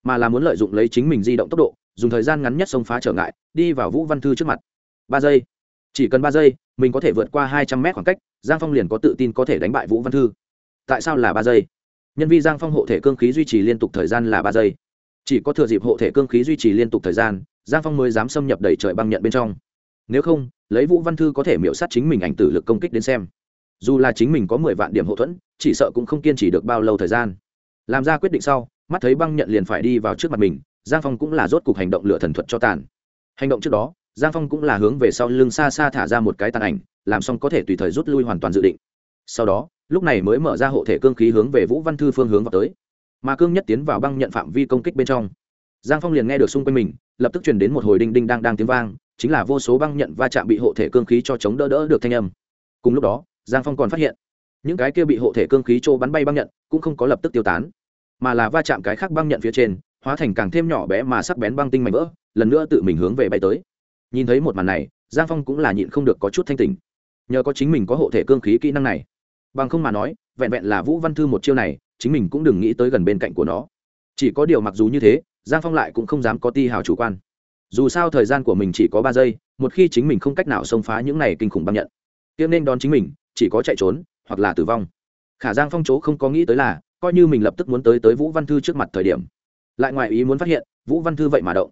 mà là muốn lợi dụng lấy chính mình di động tốc độ, dùng thời gian ngắn nhất xông phá trở ngại, đi vào vũ văn thư trước mặt. Ba giây. Chỉ cần ba giây, mình có thể vượt qua hai trăm mét khoảng cách, giang phong liền có tự tin có thể đánh bại vũ văn thư. Tại sao là ba giây? Nhân vi giang phong hộ thể cương khí duy trì liên tục thời gian là ba giây. Chỉ có thừa dịp hộ thể cương khí duy trì liên tục thời gian giang phong mới dám xâm nhập đẩy trời băng nhận bên trong. Nếu không, lấy vũ văn thư có thể miễu sát chính mình ảnh tử lực công kích đến xem. Dù là chính mình có mười vạn điểm hậu thuẫn, chỉ sợ cũng không kiên trì được bao lâu thời gian. Làm ra quyết định sau, mắt thấy băng nhận liền phải đi vào trước mặt mình, giang phong cũng là rốt cuộc hành động lựa thần thuật cho tàn. Hành động trước đó, giang phong cũng là hướng về sau lưng xa xa thả ra một cái tàn ảnh, làm xong có thể tùy thời rút lui hoàn toàn dự định. Sau đó, lúc này mới mở ra hộ thể cương khí hướng về vũ văn thư phương hướng vào tới. Mà cương nhất tiến vào băng nhận phạm vi công kích bên trong. Giang phong liền nghe được xung quanh mình lập tức truyền đến một hồi đinh đinh đang đang tiếng vang, chính là vô số băng nhận va chạm bị hộ thể cương khí cho chống đỡ đỡ được thanh âm. Cùng lúc đó, giang phong còn phát hiện, những cái kia bị hộ thể cương khí trô bắn bay băng nhận cũng không có lập tức tiêu tán, mà là va chạm cái khác băng nhận phía trên, hóa thành càng thêm nhỏ bé mà sắc bén băng tinh mảnh vỡ, lần nữa tự mình hướng về bay tới. Nhìn thấy một màn này, giang phong cũng là nhịn không được có chút thanh tình nhờ có chính mình có hộ thể cương khí kỹ năng này, bằng không mà nói, vẹn vẹn là vũ văn thư một chiêu này, chính mình cũng đừng nghĩ tới gần bên cạnh của nó. Chỉ có điều mặc dù như thế giang phong lại cũng không dám có ti hào chủ quan. Dù sao thời gian của mình chỉ có ba giây, một khi chính mình không cách nào xông phá những này kinh khủng băng nhận, tiêm nên đón chính mình, chỉ có chạy trốn hoặc là tử vong. Khả giang phong chỗ không có nghĩ tới là, coi như mình lập tức muốn tới tới vũ văn thư trước mặt thời điểm, lại ngoài ý muốn phát hiện, vũ văn thư vậy mà động.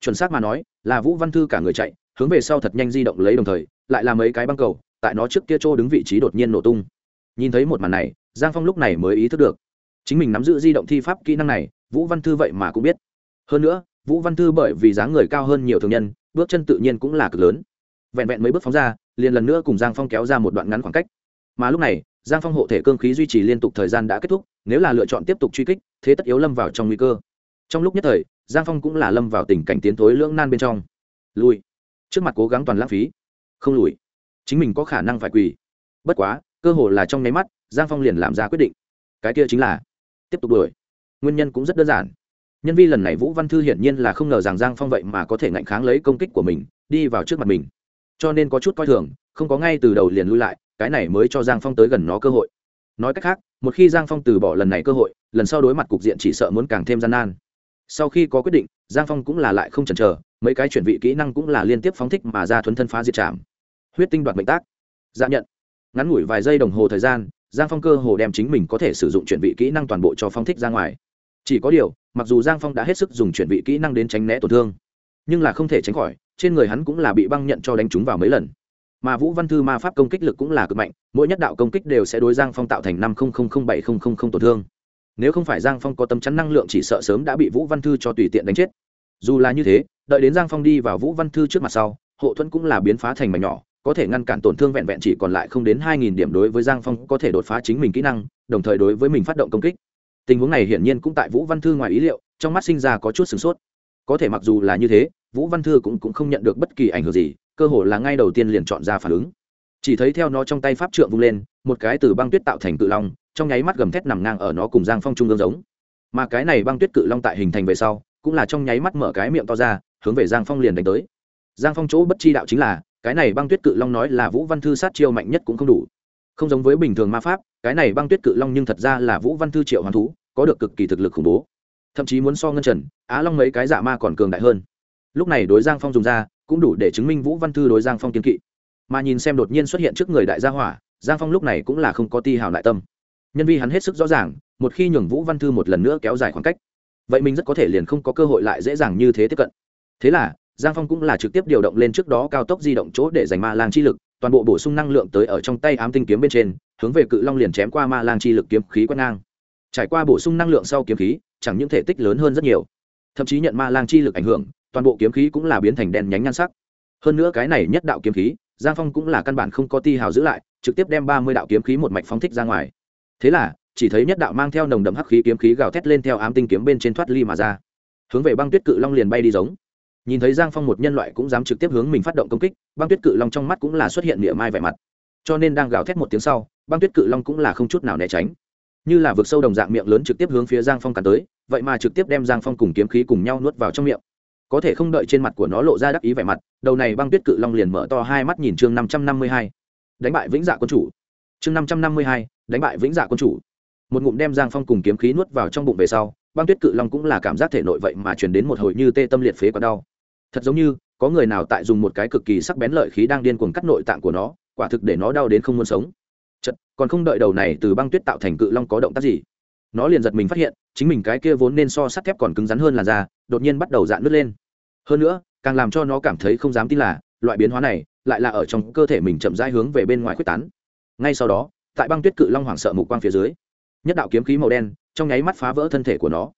Chuẩn xác mà nói, là vũ văn thư cả người chạy, hướng về sau thật nhanh di động lấy đồng thời, lại là mấy cái băng cầu, tại nó trước kia chỗ đứng vị trí đột nhiên nổ tung. Nhìn thấy một màn này, giang phong lúc này mới ý thức được, chính mình nắm giữ di động thi pháp kỹ năng này, vũ văn thư vậy mà cũng biết hơn nữa, vũ văn thư bởi vì dáng người cao hơn nhiều thường nhân, bước chân tự nhiên cũng là cực lớn. Vẹn vẹn mấy bước phóng ra, liền lần nữa cùng giang phong kéo ra một đoạn ngắn khoảng cách. Mà lúc này, giang phong hộ thể cương khí duy trì liên tục thời gian đã kết thúc, nếu là lựa chọn tiếp tục truy kích, thế tất yếu lâm vào trong nguy cơ. Trong lúc nhất thời, giang phong cũng là lâm vào tình cảnh tiến thối lưỡng nan bên trong. Lùi. Trước mặt cố gắng toàn lãng phí. Không lùi. Chính mình có khả năng phải quỳ. Bất quá, cơ hồ là trong nháy mắt, giang phong liền làm ra quyết định. Cái kia chính là tiếp tục đuổi. Nguyên nhân cũng rất đơn giản nhân vi lần này vũ văn thư hiển nhiên là không ngờ rằng giang phong vậy mà có thể ngạnh kháng lấy công kích của mình, đi vào trước mặt mình. Cho nên có chút coi thường, không có ngay từ đầu liền lui lại, cái này mới cho giang phong tới gần nó cơ hội. Nói cách khác, một khi giang phong từ bỏ lần này cơ hội, lần sau đối mặt cục diện chỉ sợ muốn càng thêm gian nan. Sau khi có quyết định, giang phong cũng là lại không chần chờ, mấy cái chuyển vị kỹ năng cũng là liên tiếp phóng thích mà ra thuấn thân phá diệt chạm huyết tinh đoạt mệnh tác. Dạ nhận. Ngắn ngủi vài giây đồng hồ thời gian, giang phong cơ hồ đem chính mình có thể sử dụng chuyển vị kỹ năng toàn bộ cho phong thích ra ngoài. Chỉ có điều mặc dù giang phong đã hết sức dùng chuyển vị kỹ năng đến tránh né tổn thương, nhưng là không thể tránh khỏi, trên người hắn cũng là bị băng nhận cho đánh trúng vào mấy lần. Mà vũ văn thư ma pháp công kích lực cũng là cực mạnh, mỗi nhất đạo công kích đều sẽ đối giang phong tạo thành năm bảy tổn thương. Nếu không phải giang phong có tấm chắn năng lượng chỉ sợ sớm đã bị vũ văn thư cho tùy tiện đánh chết. Dù là như thế, đợi đến giang phong đi vào vũ văn thư trước mặt sau, hộ thuẫn cũng là biến phá thành mảnh nhỏ, có thể ngăn cản tổn thương vẹn vẹn chỉ còn lại không đến hai nghìn điểm đối với giang phong có thể đột phá chính mình kỹ năng, đồng thời đối với mình phát động công kích tình huống này hiển nhiên cũng tại vũ văn thư ngoài ý liệu trong mắt sinh ra có chút sửng sốt. Có thể mặc dù là như thế vũ văn thư cũng, cũng không nhận được bất kỳ ảnh hưởng gì cơ hồ là ngay đầu tiên liền chọn ra phản ứng. Chỉ thấy theo nó trong tay pháp trượng vung lên một cái từ băng tuyết tạo thành cự long trong nháy mắt gầm thét nằm ngang ở nó cùng giang phong trung ương giống. Mà cái này băng tuyết cự long tại hình thành về sau cũng là trong nháy mắt mở cái miệng to ra hướng về giang phong liền đánh tới. Giang phong chỗ bất chi đạo chính là cái này băng tuyết cự long nói là vũ văn thư sát chiêu mạnh nhất cũng không đủ không giống với bình thường ma pháp, cái này băng tuyết cự long nhưng thật ra là vũ văn thư triệu hoàn thú, có được cực kỳ thực lực khủng bố. Thậm chí muốn so ngân trần, á long mấy cái giả ma còn cường đại hơn. Lúc này đối giang phong dùng ra, cũng đủ để chứng minh vũ văn thư đối giang phong kiên kỵ. Mà nhìn xem đột nhiên xuất hiện trước người đại gia hỏa, giang phong lúc này cũng là không có ti hào lại tâm. Nhân vi hắn hết sức rõ ràng, một khi nhường vũ văn thư một lần nữa kéo dài khoảng cách, vậy mình rất có thể liền không có cơ hội lại dễ dàng như thế tiếp cận. Thế là, giang phong cũng là trực tiếp điều động lên trước đó cao tốc di động chỗ để giành ma lang chi lực toàn bộ bổ sung năng lượng tới ở trong tay ám tinh kiếm bên trên, hướng về cự long liền chém qua ma lang chi lực kiếm khí quét ngang. Trải qua bổ sung năng lượng sau kiếm khí, chẳng những thể tích lớn hơn rất nhiều, thậm chí nhận ma lang chi lực ảnh hưởng, toàn bộ kiếm khí cũng là biến thành đèn nhánh nhan sắc. Hơn nữa cái này nhất đạo kiếm khí, giang phong cũng là căn bản không có ti hào giữ lại, trực tiếp đem ba mươi đạo kiếm khí một mạch phóng thích ra ngoài. Thế là, chỉ thấy nhất đạo mang theo nồng đậm hắc khí kiếm khí gào thét lên theo ám tinh kiếm bên trên thoát ly mà ra. Hướng về băng tuyết cự long liền bay đi giống nhìn thấy giang phong một nhân loại cũng dám trực tiếp hướng mình phát động công kích, băng tuyết cự long trong mắt cũng là xuất hiện miệng mai vẻ mặt. Cho nên đang gào thét một tiếng sau, băng tuyết cự long cũng là không chút nào né tránh. Như là vực sâu đồng dạng miệng lớn trực tiếp hướng phía giang phong cắn tới, vậy mà trực tiếp đem giang phong cùng kiếm khí cùng nhau nuốt vào trong miệng. Có thể không đợi trên mặt của nó lộ ra đắc ý vẻ mặt, đầu này băng tuyết cự long liền mở to hai mắt nhìn chương năm trăm năm mươi hai. Đánh bại vĩnh dạ quân chủ. Chương năm trăm năm mươi hai, đánh bại vĩnh dạ quân chủ. Một ngụm đem giang phong cùng kiếm khí nuốt vào trong bụng về sau, băng tuyết cự long cũng là cảm giác thể nội vậy mà truyền đến một hồi như tê tâm liệt phế còn đau thật giống như có người nào tại dùng một cái cực kỳ sắc bén lợi khí đang điên cuồng cắt nội tạng của nó quả thực để nó đau đến không muốn sống. Chật, còn không đợi đầu này từ băng tuyết tạo thành cự long có động tác gì nó liền giật mình phát hiện chính mình cái kia vốn nên so sắt thép còn cứng rắn hơn là da đột nhiên bắt đầu dạn nứt lên. Hơn nữa càng làm cho nó cảm thấy không dám tin là loại biến hóa này lại là ở trong cơ thể mình chậm rãi hướng về bên ngoài quyết tán. Ngay sau đó tại băng tuyết cự long hoảng sợ mục quang phía dưới nhất đạo kiếm khí màu đen trong nháy mắt phá vỡ thân thể của nó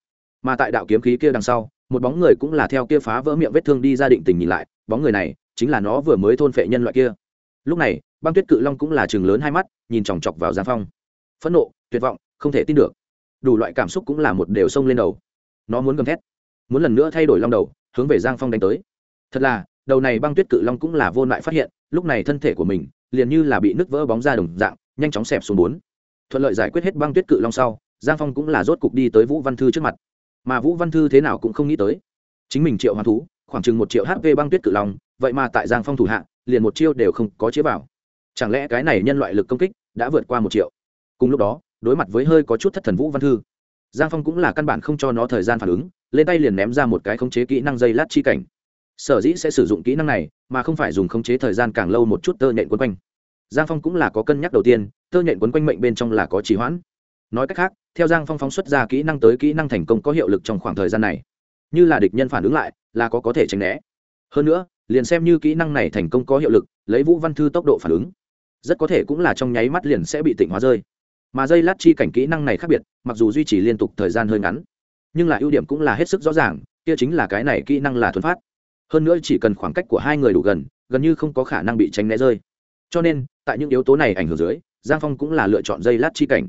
mà tại đạo kiếm khí kia đằng sau, một bóng người cũng là theo kia phá vỡ miệng vết thương đi ra định tình nhìn lại, bóng người này chính là nó vừa mới thôn phệ nhân loại kia. Lúc này, băng tuyết cự long cũng là chừng lớn hai mắt, nhìn chòng chọc vào giang phong. Phẫn nộ, tuyệt vọng, không thể tin được. Đủ loại cảm xúc cũng là một đều sông lên đầu. Nó muốn gầm thét, muốn lần nữa thay đổi long đầu, hướng về giang phong đánh tới. Thật là, đầu này băng tuyết cự long cũng là vô lại phát hiện, lúc này thân thể của mình liền như là bị nứt vỡ bóng ra đồng dạng, nhanh chóng xẹp xuống bốn. Thuận lợi giải quyết hết băng tuyết cự long sau, giang phong cũng là rốt cục đi tới vũ văn thư trước mặt mà vũ văn thư thế nào cũng không nghĩ tới. Chính mình triệu hoàn thú, khoảng chừng một triệu hp băng tuyết cự long, vậy mà tại giang phong thủ hạ, liền một chiêu đều không có chế vào. Chẳng lẽ cái này nhân loại lực công kích đã vượt qua một triệu? Cùng lúc đó, đối mặt với hơi có chút thất thần vũ văn thư, giang phong cũng là căn bản không cho nó thời gian phản ứng, lên tay liền ném ra một cái khống chế kỹ năng dây lát chi cảnh. Sở dĩ sẽ sử dụng kỹ năng này, mà không phải dùng khống chế thời gian càng lâu một chút tơ nhện quấn quanh. Giang phong cũng là có cân nhắc đầu tiên, tơ nhện quấn quanh mệnh bên trong là có trì hoãn nói cách khác, theo giang phong phóng xuất ra kỹ năng tới kỹ năng thành công có hiệu lực trong khoảng thời gian này. Như là địch nhân phản ứng lại, là có có thể tránh né. Hơn nữa, liền xem như kỹ năng này thành công có hiệu lực, lấy vũ văn thư tốc độ phản ứng, rất có thể cũng là trong nháy mắt liền sẽ bị tỉnh hóa rơi. Mà dây lát chi cảnh kỹ năng này khác biệt, mặc dù duy trì liên tục thời gian hơi ngắn, nhưng là ưu điểm cũng là hết sức rõ ràng, kia chính là cái này kỹ năng là thuần phát. Hơn nữa chỉ cần khoảng cách của hai người đủ gần gần như không có khả năng bị tránh né rơi. Cho nên, tại những yếu tố này ảnh hưởng dưới, giang phong cũng là lựa chọn dây lát chi cảnh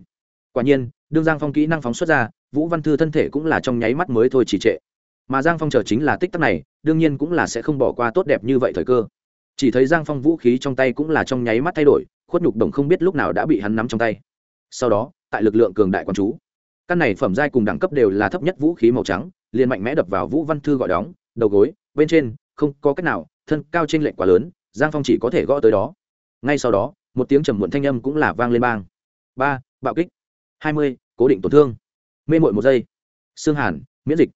quả nhiên, đương giang phong kỹ năng phóng xuất ra, vũ văn thư thân thể cũng là trong nháy mắt mới thôi chỉ trệ. Mà giang phong chờ chính là tích tắc này, đương nhiên cũng là sẽ không bỏ qua tốt đẹp như vậy thời cơ. Chỉ thấy giang phong vũ khí trong tay cũng là trong nháy mắt thay đổi, khuất nhục đồng không biết lúc nào đã bị hắn nắm trong tay. Sau đó, tại lực lượng cường đại quán chú, căn này phẩm giai cùng đẳng cấp đều là thấp nhất vũ khí màu trắng, liền mạnh mẽ đập vào vũ văn thư gọi đóng, đầu gối, bên trên, không có cách nào, thân cao trên lệch quá lớn, giang phong chỉ có thể gõ tới đó. Ngay sau đó, một tiếng trầm muộn thanh âm cũng là vang lên bang. Ba, bạo kích hai mươi, cố định tổn thương. Mê mội một giây. Xương hàn, miễn dịch.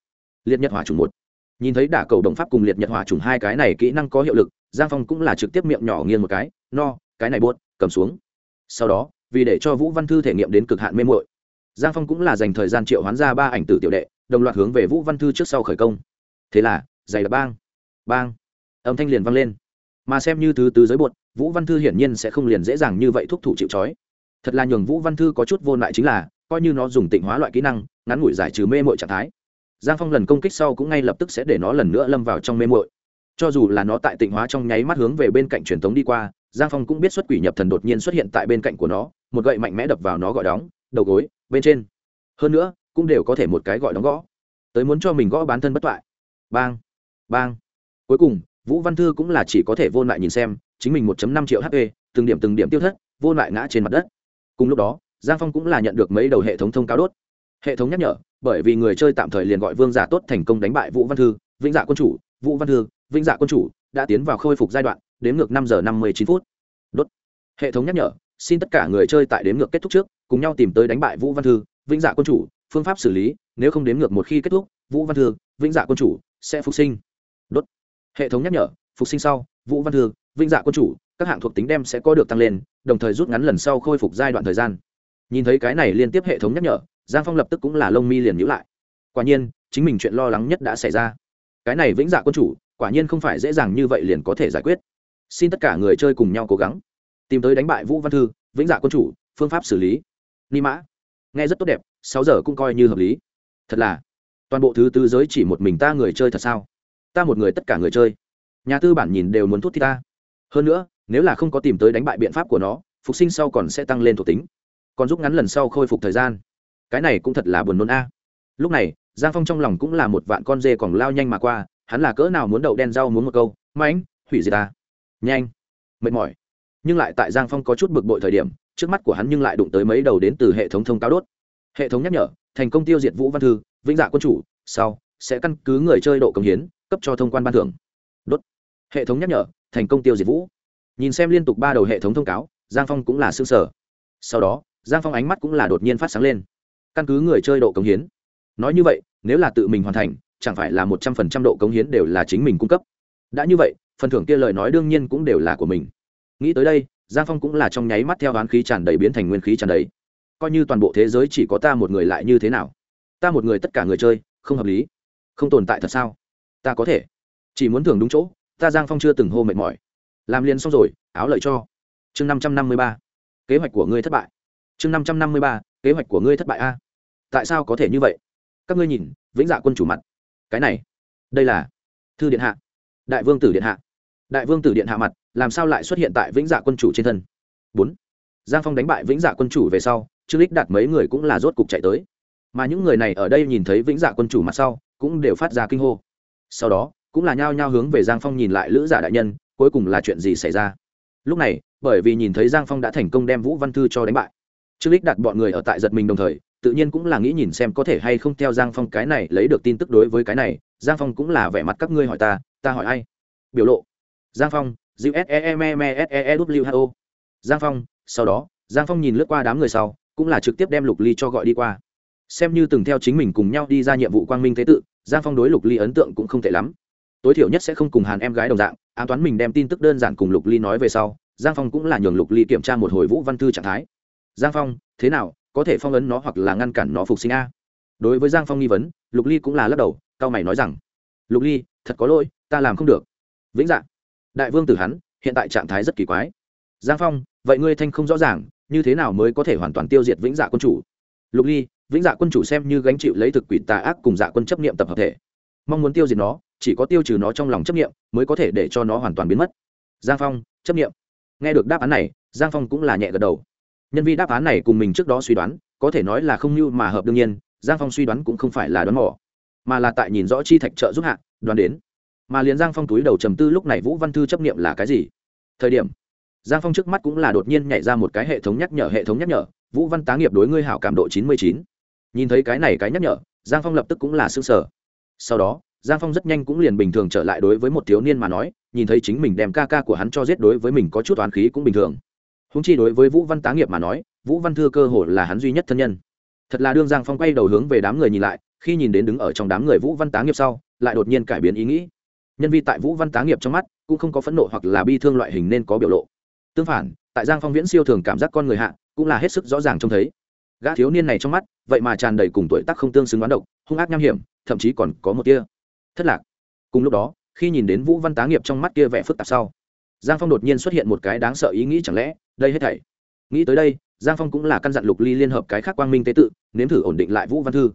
Liệt nhật hỏa trùng một. Nhìn thấy đả cầu đồng pháp cùng liệt nhật hỏa trùng hai cái này kỹ năng có hiệu lực, giang phong cũng là trực tiếp miệng nhỏ nghiêng một cái, no, cái này buốt, cầm xuống. Sau đó, vì để cho vũ văn thư thể nghiệm đến cực hạn mê mội giang phong cũng là dành thời gian triệu hoán ra ba ảnh tử tiểu đệ, đồng loạt hướng về vũ văn thư trước sau khởi công. Thế là giày là bang bang, âm thanh liền vang lên. Mà xem như thứ tứ giới bột vũ văn thư hiển nhiên sẽ không liền dễ dàng như vậy thúc thủ chịu trói thật là nhường vũ văn thư có chút vô lại chính là, coi như nó dùng tịnh hóa loại kỹ năng, ngắn ngủi giải trừ mê mội trạng thái. Giang phong lần công kích sau cũng ngay lập tức sẽ để nó lần nữa lâm vào trong mê mội cho dù là nó tại tịnh hóa trong nháy mắt hướng về bên cạnh truyền thống đi qua, giang phong cũng biết xuất quỷ nhập thần đột nhiên xuất hiện tại bên cạnh của nó, một gậy mạnh mẽ đập vào nó gọi đóng, đầu gối, bên trên. Hơn nữa, cũng đều có thể một cái gọi đóng gõ. Tới muốn cho mình gõ bán thân bất toại. Bang bang. Cuối cùng, vũ văn thư cũng là chỉ có thể vô lại nhìn xem, chính mình 1 năm triệu hp từng điểm từng điểm tiêu thất, vô lại ngã trên mặt đất cùng lúc đó, giang phong cũng là nhận được mấy đầu hệ thống thông cáo đốt. Hệ thống nhắc nhở, bởi vì người chơi tạm thời liền gọi vương giả tốt thành công đánh bại vũ văn thư, vĩnh dạ quân chủ, vũ văn thư, vĩnh dạ quân chủ đã tiến vào khôi phục giai đoạn, đến ngược năm giờ năm mươi chín phút. Đốt. Hệ thống nhắc nhở, xin tất cả người chơi tại đến ngược kết thúc trước, cùng nhau tìm tới đánh bại vũ văn thư, vĩnh dạ quân chủ, phương pháp xử lý, nếu không đến ngược một khi kết thúc, vũ văn thư, vĩnh dạ quân chủ sẽ phục sinh. Đốt. Hệ thống nhắc nhở, phục sinh sau, vũ văn thư, vĩnh dạ quân chủ các hạng thuộc tính đem sẽ có được tăng lên, đồng thời rút ngắn lần sau khôi phục giai đoạn thời gian. Nhìn thấy cái này liên tiếp hệ thống nhắc nhở, giang phong lập tức cũng là lông mi liền nhữ lại. Quả nhiên, chính mình chuyện lo lắng nhất đã xảy ra. Cái này vĩnh dạ quân chủ, quả nhiên không phải dễ dàng như vậy liền có thể giải quyết. Xin tất cả người chơi cùng nhau cố gắng. Tìm tới đánh bại vũ văn thư, vĩnh dạ quân chủ, phương pháp xử lý. Ni mã. Nghe rất tốt đẹp, sáu giờ cũng coi như hợp lý. Thật là, toàn bộ thứ tư giới chỉ một mình ta người chơi thật sao? Ta một người tất cả người chơi. Nhà tư bản nhìn đều muốn thút thì ta. Hơn nữa nếu là không có tìm tới đánh bại biện pháp của nó, phục sinh sau còn sẽ tăng lên thuộc tính. Còn rút ngắn lần sau khôi phục thời gian. Cái này cũng thật là buồn nôn a. Lúc này, giang phong trong lòng cũng là một vạn con dê còn lao nhanh mà qua, hắn là cỡ nào muốn đậu đen rau muốn một câu, mãnh, hủy gì ta. Nhanh. Mệt mỏi. Nhưng lại tại giang phong có chút bực bội thời điểm, trước mắt của hắn nhưng lại đụng tới mấy đầu đến từ hệ thống thông cáo đốt. Hệ thống nhắc nhở, thành công tiêu diệt vũ văn thư, vĩnh dạ quân chủ, sau, sẽ căn cứ người chơi độ công hiến, cấp cho thông quan ban thưởng. Đốt. Hệ thống nhắc nhở, thành công tiêu diệt vũ nhìn xem liên tục ba đầu hệ thống thông cáo, giang phong cũng là xương sở sau đó, giang phong ánh mắt cũng là đột nhiên phát sáng lên. Căn cứ người chơi độ cống hiến, nói như vậy, nếu là tự mình hoàn thành, chẳng phải là một trăm phần trăm độ cống hiến đều là chính mình cung cấp. Đã như vậy, phần thưởng kia lời nói đương nhiên cũng đều là của mình. Nghĩ tới đây, giang phong cũng là trong nháy mắt theo đoán khí tràn đầy biến thành nguyên khí tràn đầy. Coi như toàn bộ thế giới chỉ có ta một người lại như thế nào? Ta một người tất cả người chơi, không hợp lý. Không tồn tại thật sao? Ta có thể. Chỉ muốn thưởng đúng chỗ, ta giang phong chưa từng hô mệt mỏi làm liền xong rồi, áo lợi cho. Chương năm trăm năm mươi ba. Kế hoạch của ngươi thất bại. Chương năm trăm năm mươi ba, kế hoạch của ngươi thất bại a. Tại sao có thể như vậy? Các ngươi nhìn, vĩnh dạ quân chủ mặt. Cái này, đây là thư điện hạ. Đại vương tử điện hạ. Đại vương tử điện hạ mặt, làm sao lại xuất hiện tại vĩnh dạ quân chủ trên thân? Bốn. Giang phong đánh bại vĩnh dạ quân chủ về sau, trương lích đạt mấy người cũng là rốt cục chạy tới. Mà những người này ở đây nhìn thấy vĩnh dạ quân chủ mặt sau, cũng đều phát ra kinh hô. Sau đó, cũng là nhao nhao hướng về giang phong nhìn lại lữ giả đại nhân cuối cùng là chuyện gì xảy ra? Lúc này, bởi vì nhìn thấy giang phong đã thành công đem vũ văn thư cho đánh bại, trương lích đặt bọn người ở tại giật mình đồng thời, tự nhiên cũng là nghĩ nhìn xem có thể hay không theo giang phong cái này lấy được tin tức đối với cái này. Giang phong cũng là vẻ mặt các ngươi hỏi ta ta hỏi ai? Biểu lộ. Giang phong dịu s e m e s e e h o. Giang phong, sau đó, giang phong nhìn lướt qua đám người sau, cũng là trực tiếp đem lục ly cho gọi đi qua. Xem như từng theo chính mình cùng nhau đi ra nhiệm vụ quang minh thế tự, giang phong đối lục ly ấn tượng cũng không tệ lắm tối thiểu nhất sẽ không cùng hàn em gái đồng dạng an toán mình đem tin tức đơn giản cùng lục ly nói về sau giang phong cũng là nhường lục ly kiểm tra một hồi vũ văn thư trạng thái. Giang phong thế nào có thể phong ấn nó hoặc là ngăn cản nó phục sinh a? Đối với giang phong nghi vấn lục ly cũng là lắc đầu cao mày nói rằng lục ly thật có lỗi ta làm không được. Vĩnh Dạng, đại vương tử hắn hiện tại trạng thái rất kỳ quái. Giang phong vậy ngươi thanh không rõ ràng như thế nào mới có thể hoàn toàn tiêu diệt vĩnh dạ quân chủ? Lục ly vĩnh dạ quân chủ xem như gánh chịu lấy thực quỷ tà ác cùng dạ quân chấp nghiệm tập hợp thể mong muốn tiêu diệt nó chỉ có tiêu trừ nó trong lòng chấp nghiệm, mới có thể để cho nó hoàn toàn biến mất. Giang phong, chấp nghiệm. Nghe được đáp án này, giang phong cũng là nhẹ gật đầu. Nhân vi đáp án này cùng mình trước đó suy đoán, có thể nói là không như mà hợp đương nhiên, giang phong suy đoán cũng không phải là đoán mỏ mà là tại nhìn rõ chi thạch trợ giúp hạ, đoán đến. Mà liền giang phong túi đầu trầm tư lúc này vũ văn thư chấp nghiệm là cái gì? Thời điểm, giang phong trước mắt cũng là đột nhiên nhảy ra một cái hệ thống nhắc nhở, hệ thống nhắc nhở, vũ văn tá nghiệp đối ngươi hảo cảm độ chín mươi chín. Nhìn thấy cái này cái nhắc nhở, giang phong lập tức cũng là s ư ơ n g sở. Sau đó giang phong rất nhanh cũng liền bình thường trở lại đối với một thiếu niên mà nói, nhìn thấy chính mình đem ca ca của hắn cho giết đối với mình có chút oán khí cũng bình thường. Húng chi đối với vũ văn tá nghiệp mà nói, vũ văn thư cơ hồ là hắn duy nhất thân nhân. Thật là đương giang phong quay đầu hướng về đám người nhìn lại, khi nhìn đến đứng ở trong đám người vũ văn tá nghiệp sau, lại đột nhiên cải biến ý nghĩ. Nhân vi tại vũ văn tá nghiệp trong mắt, cũng không có phẫn nộ hoặc là bi thương loại hình nên có biểu lộ. Tương phản, tại giang phong viễn siêu thường cảm giác con người hạ, cũng là hết sức rõ ràng trông thấy. Gã thiếu niên này trong mắt, vậy mà tràn đầy cùng tuổi tác không tương xứng đoán độc, hung ác nham hiểm, thậm chí còn có một tia thất lạc. Cùng lúc đó, khi nhìn đến vũ văn tá nghiệp trong mắt kia vẻ phức tạp sau, giang phong đột nhiên xuất hiện một cái đáng sợ ý nghĩ chẳng lẽ, đây hết thảy. Nghĩ tới đây, giang phong cũng là căn dặn lục ly liên hợp cái khác quang minh tế tự, nếm thử ổn định lại vũ văn thư.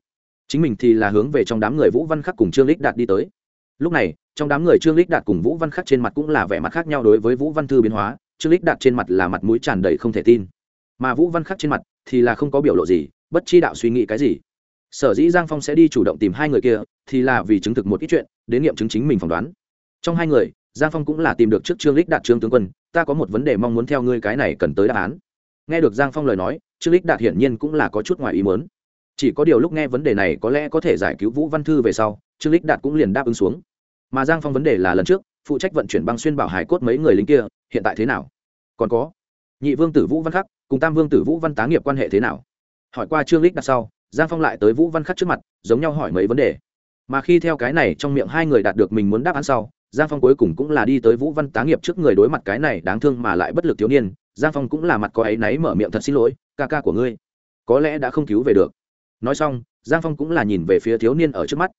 Chính mình thì là hướng về trong đám người vũ văn khắc cùng trương lích đạt đi tới. Lúc này, trong đám người trương lích đạt cùng vũ văn khắc trên mặt cũng là vẻ mặt khác nhau đối với vũ văn thư biến hóa, trương lích đạt trên mặt là mặt mũi tràn đầy không thể tin. Mà vũ văn khắc trên mặt thì là không có biểu lộ gì, bất chi đạo suy nghĩ cái gì sở dĩ giang phong sẽ đi chủ động tìm hai người kia, thì là vì chứng thực một ít chuyện, đến nghiệm chứng chính mình phỏng đoán. Trong hai người, giang phong cũng là tìm được trước trương lích đạt trương tướng quân, ta có một vấn đề mong muốn theo ngươi cái này cần tới đáp án. Nghe được giang phong lời nói, trương lích đạt hiển nhiên cũng là có chút ngoài ý muốn. Chỉ có điều lúc nghe vấn đề này có lẽ có thể giải cứu vũ văn thư về sau, trương lích đạt cũng liền đáp ứng xuống. Mà giang phong vấn đề là lần trước, phụ trách vận chuyển băng xuyên bảo hải cốt mấy người lính kia, hiện tại thế nào? Còn có, nhị vương tử vũ văn khắc cùng tam vương tử vũ văn tá nghiệp quan hệ thế nào? Hỏi qua trương lích đặt sau giang phong lại tới vũ văn khắc trước mặt, giống nhau hỏi mấy vấn đề. Mà khi theo cái này trong miệng hai người đạt được mình muốn đáp án sau, giang phong cuối cùng cũng là đi tới vũ văn tá nghiệp trước người đối mặt cái này đáng thương mà lại bất lực thiếu niên. Giang phong cũng là mặt có áy náy mở miệng thật xin lỗi, ca ca của ngươi, có lẽ đã không cứu về được. Nói xong, giang phong cũng là nhìn về phía thiếu niên ở trước mắt.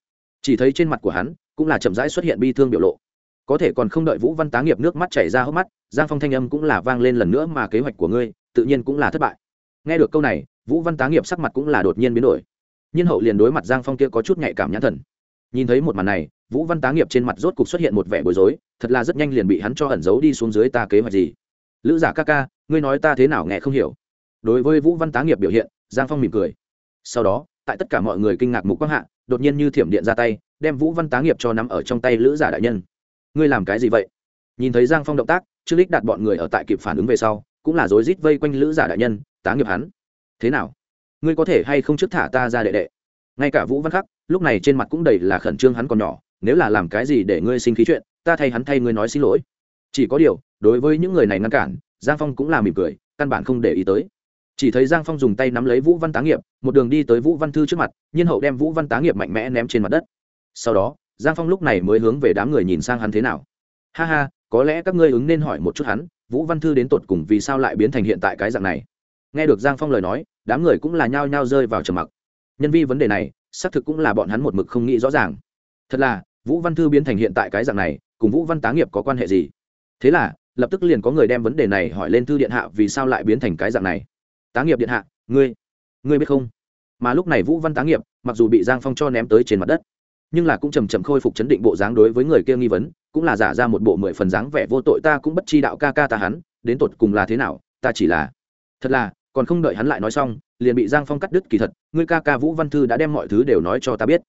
Chỉ thấy trên mặt của hắn cũng là chậm rãi xuất hiện bi thương biểu lộ. Có thể còn không đợi vũ văn tá nghiệp nước mắt chảy ra hốc mắt, giang phong thanh âm cũng là vang lên lần nữa mà kế hoạch của ngươi tự nhiên cũng là thất bại. Nghe được câu này vũ văn tá nghiệp sắc mặt cũng là đột nhiên biến đổi. Nhiên hậu liền đối mặt giang phong kia có chút nhạy cảm nhãn thần. Nhìn thấy một màn này, vũ văn tá nghiệp trên mặt rốt cục xuất hiện một vẻ bối rối, thật là rất nhanh liền bị hắn cho ẩn giấu đi xuống dưới ta kế hoạch gì. Lữ giả ca ca, ngươi nói ta thế nào nghe không hiểu. Đối với vũ văn tá nghiệp biểu hiện, giang phong mỉm cười. Sau đó, tại tất cả mọi người kinh ngạc mục quang hạ, đột nhiên như thiểm điện ra tay, đem vũ văn tá nghiệp cho nắm ở trong tay lữ giả đại nhân. Ngươi làm cái gì vậy? Nhìn thấy giang phong động tác, trương lích đặt bọn người ở tại kịp phản ứng về sau, cũng là rối rít vây quanh lữ giả đại nhân, tá nghiệp hắn thế nào? Ngươi có thể hay không trước thả ta ra đệ đệ? Ngay cả vũ văn khắc, lúc này trên mặt cũng đầy là khẩn trương hắn còn nhỏ, nếu là làm cái gì để ngươi sinh khí chuyện, ta thay hắn thay ngươi nói xin lỗi. Chỉ có điều, đối với những người này ngăn cản, giang phong cũng là mỉm cười, căn bản không để ý tới. Chỉ thấy giang phong dùng tay nắm lấy vũ văn tá nghiệp, một đường đi tới vũ văn thư trước mặt, nhiên hậu đem vũ văn tá nghiệp mạnh mẽ ném trên mặt đất. Sau đó, giang phong lúc này mới hướng về đám người nhìn sang hắn thế nào. Ha ha, có lẽ các ngươi ứng nên hỏi một chút hắn, vũ văn thư đến tột cùng vì sao lại biến thành hiện tại cái dạng này? Nghe được giang phong lời nói, đám người cũng là nhao nhao rơi vào trầm mặc. Nhân vi vấn đề này, xác thực cũng là bọn hắn một mực không nghĩ rõ ràng. Thật là, vũ văn thư biến thành hiện tại cái dạng này, cùng vũ văn tá nghiệp có quan hệ gì? Thế là, lập tức liền có người đem vấn đề này hỏi lên thư điện hạ vì sao lại biến thành cái dạng này. Tá nghiệp điện hạ, ngươi ngươi biết không? Mà lúc này vũ văn tá nghiệp, mặc dù bị giang phong cho ném tới trên mặt đất, nhưng là cũng chầm chậm khôi phục chấn định bộ dáng đối với người kia nghi vấn, cũng là giả ra một bộ mười phần dáng vẻ vô tội, ta cũng bất chi đạo ca ca ta hắn, đến tột cùng là thế nào? Ta chỉ là, thật là còn không đợi hắn lại nói xong, liền bị giang phong cắt đứt kỳ thật, ngươi ca ca vũ văn thư đã đem mọi thứ đều nói cho ta biết.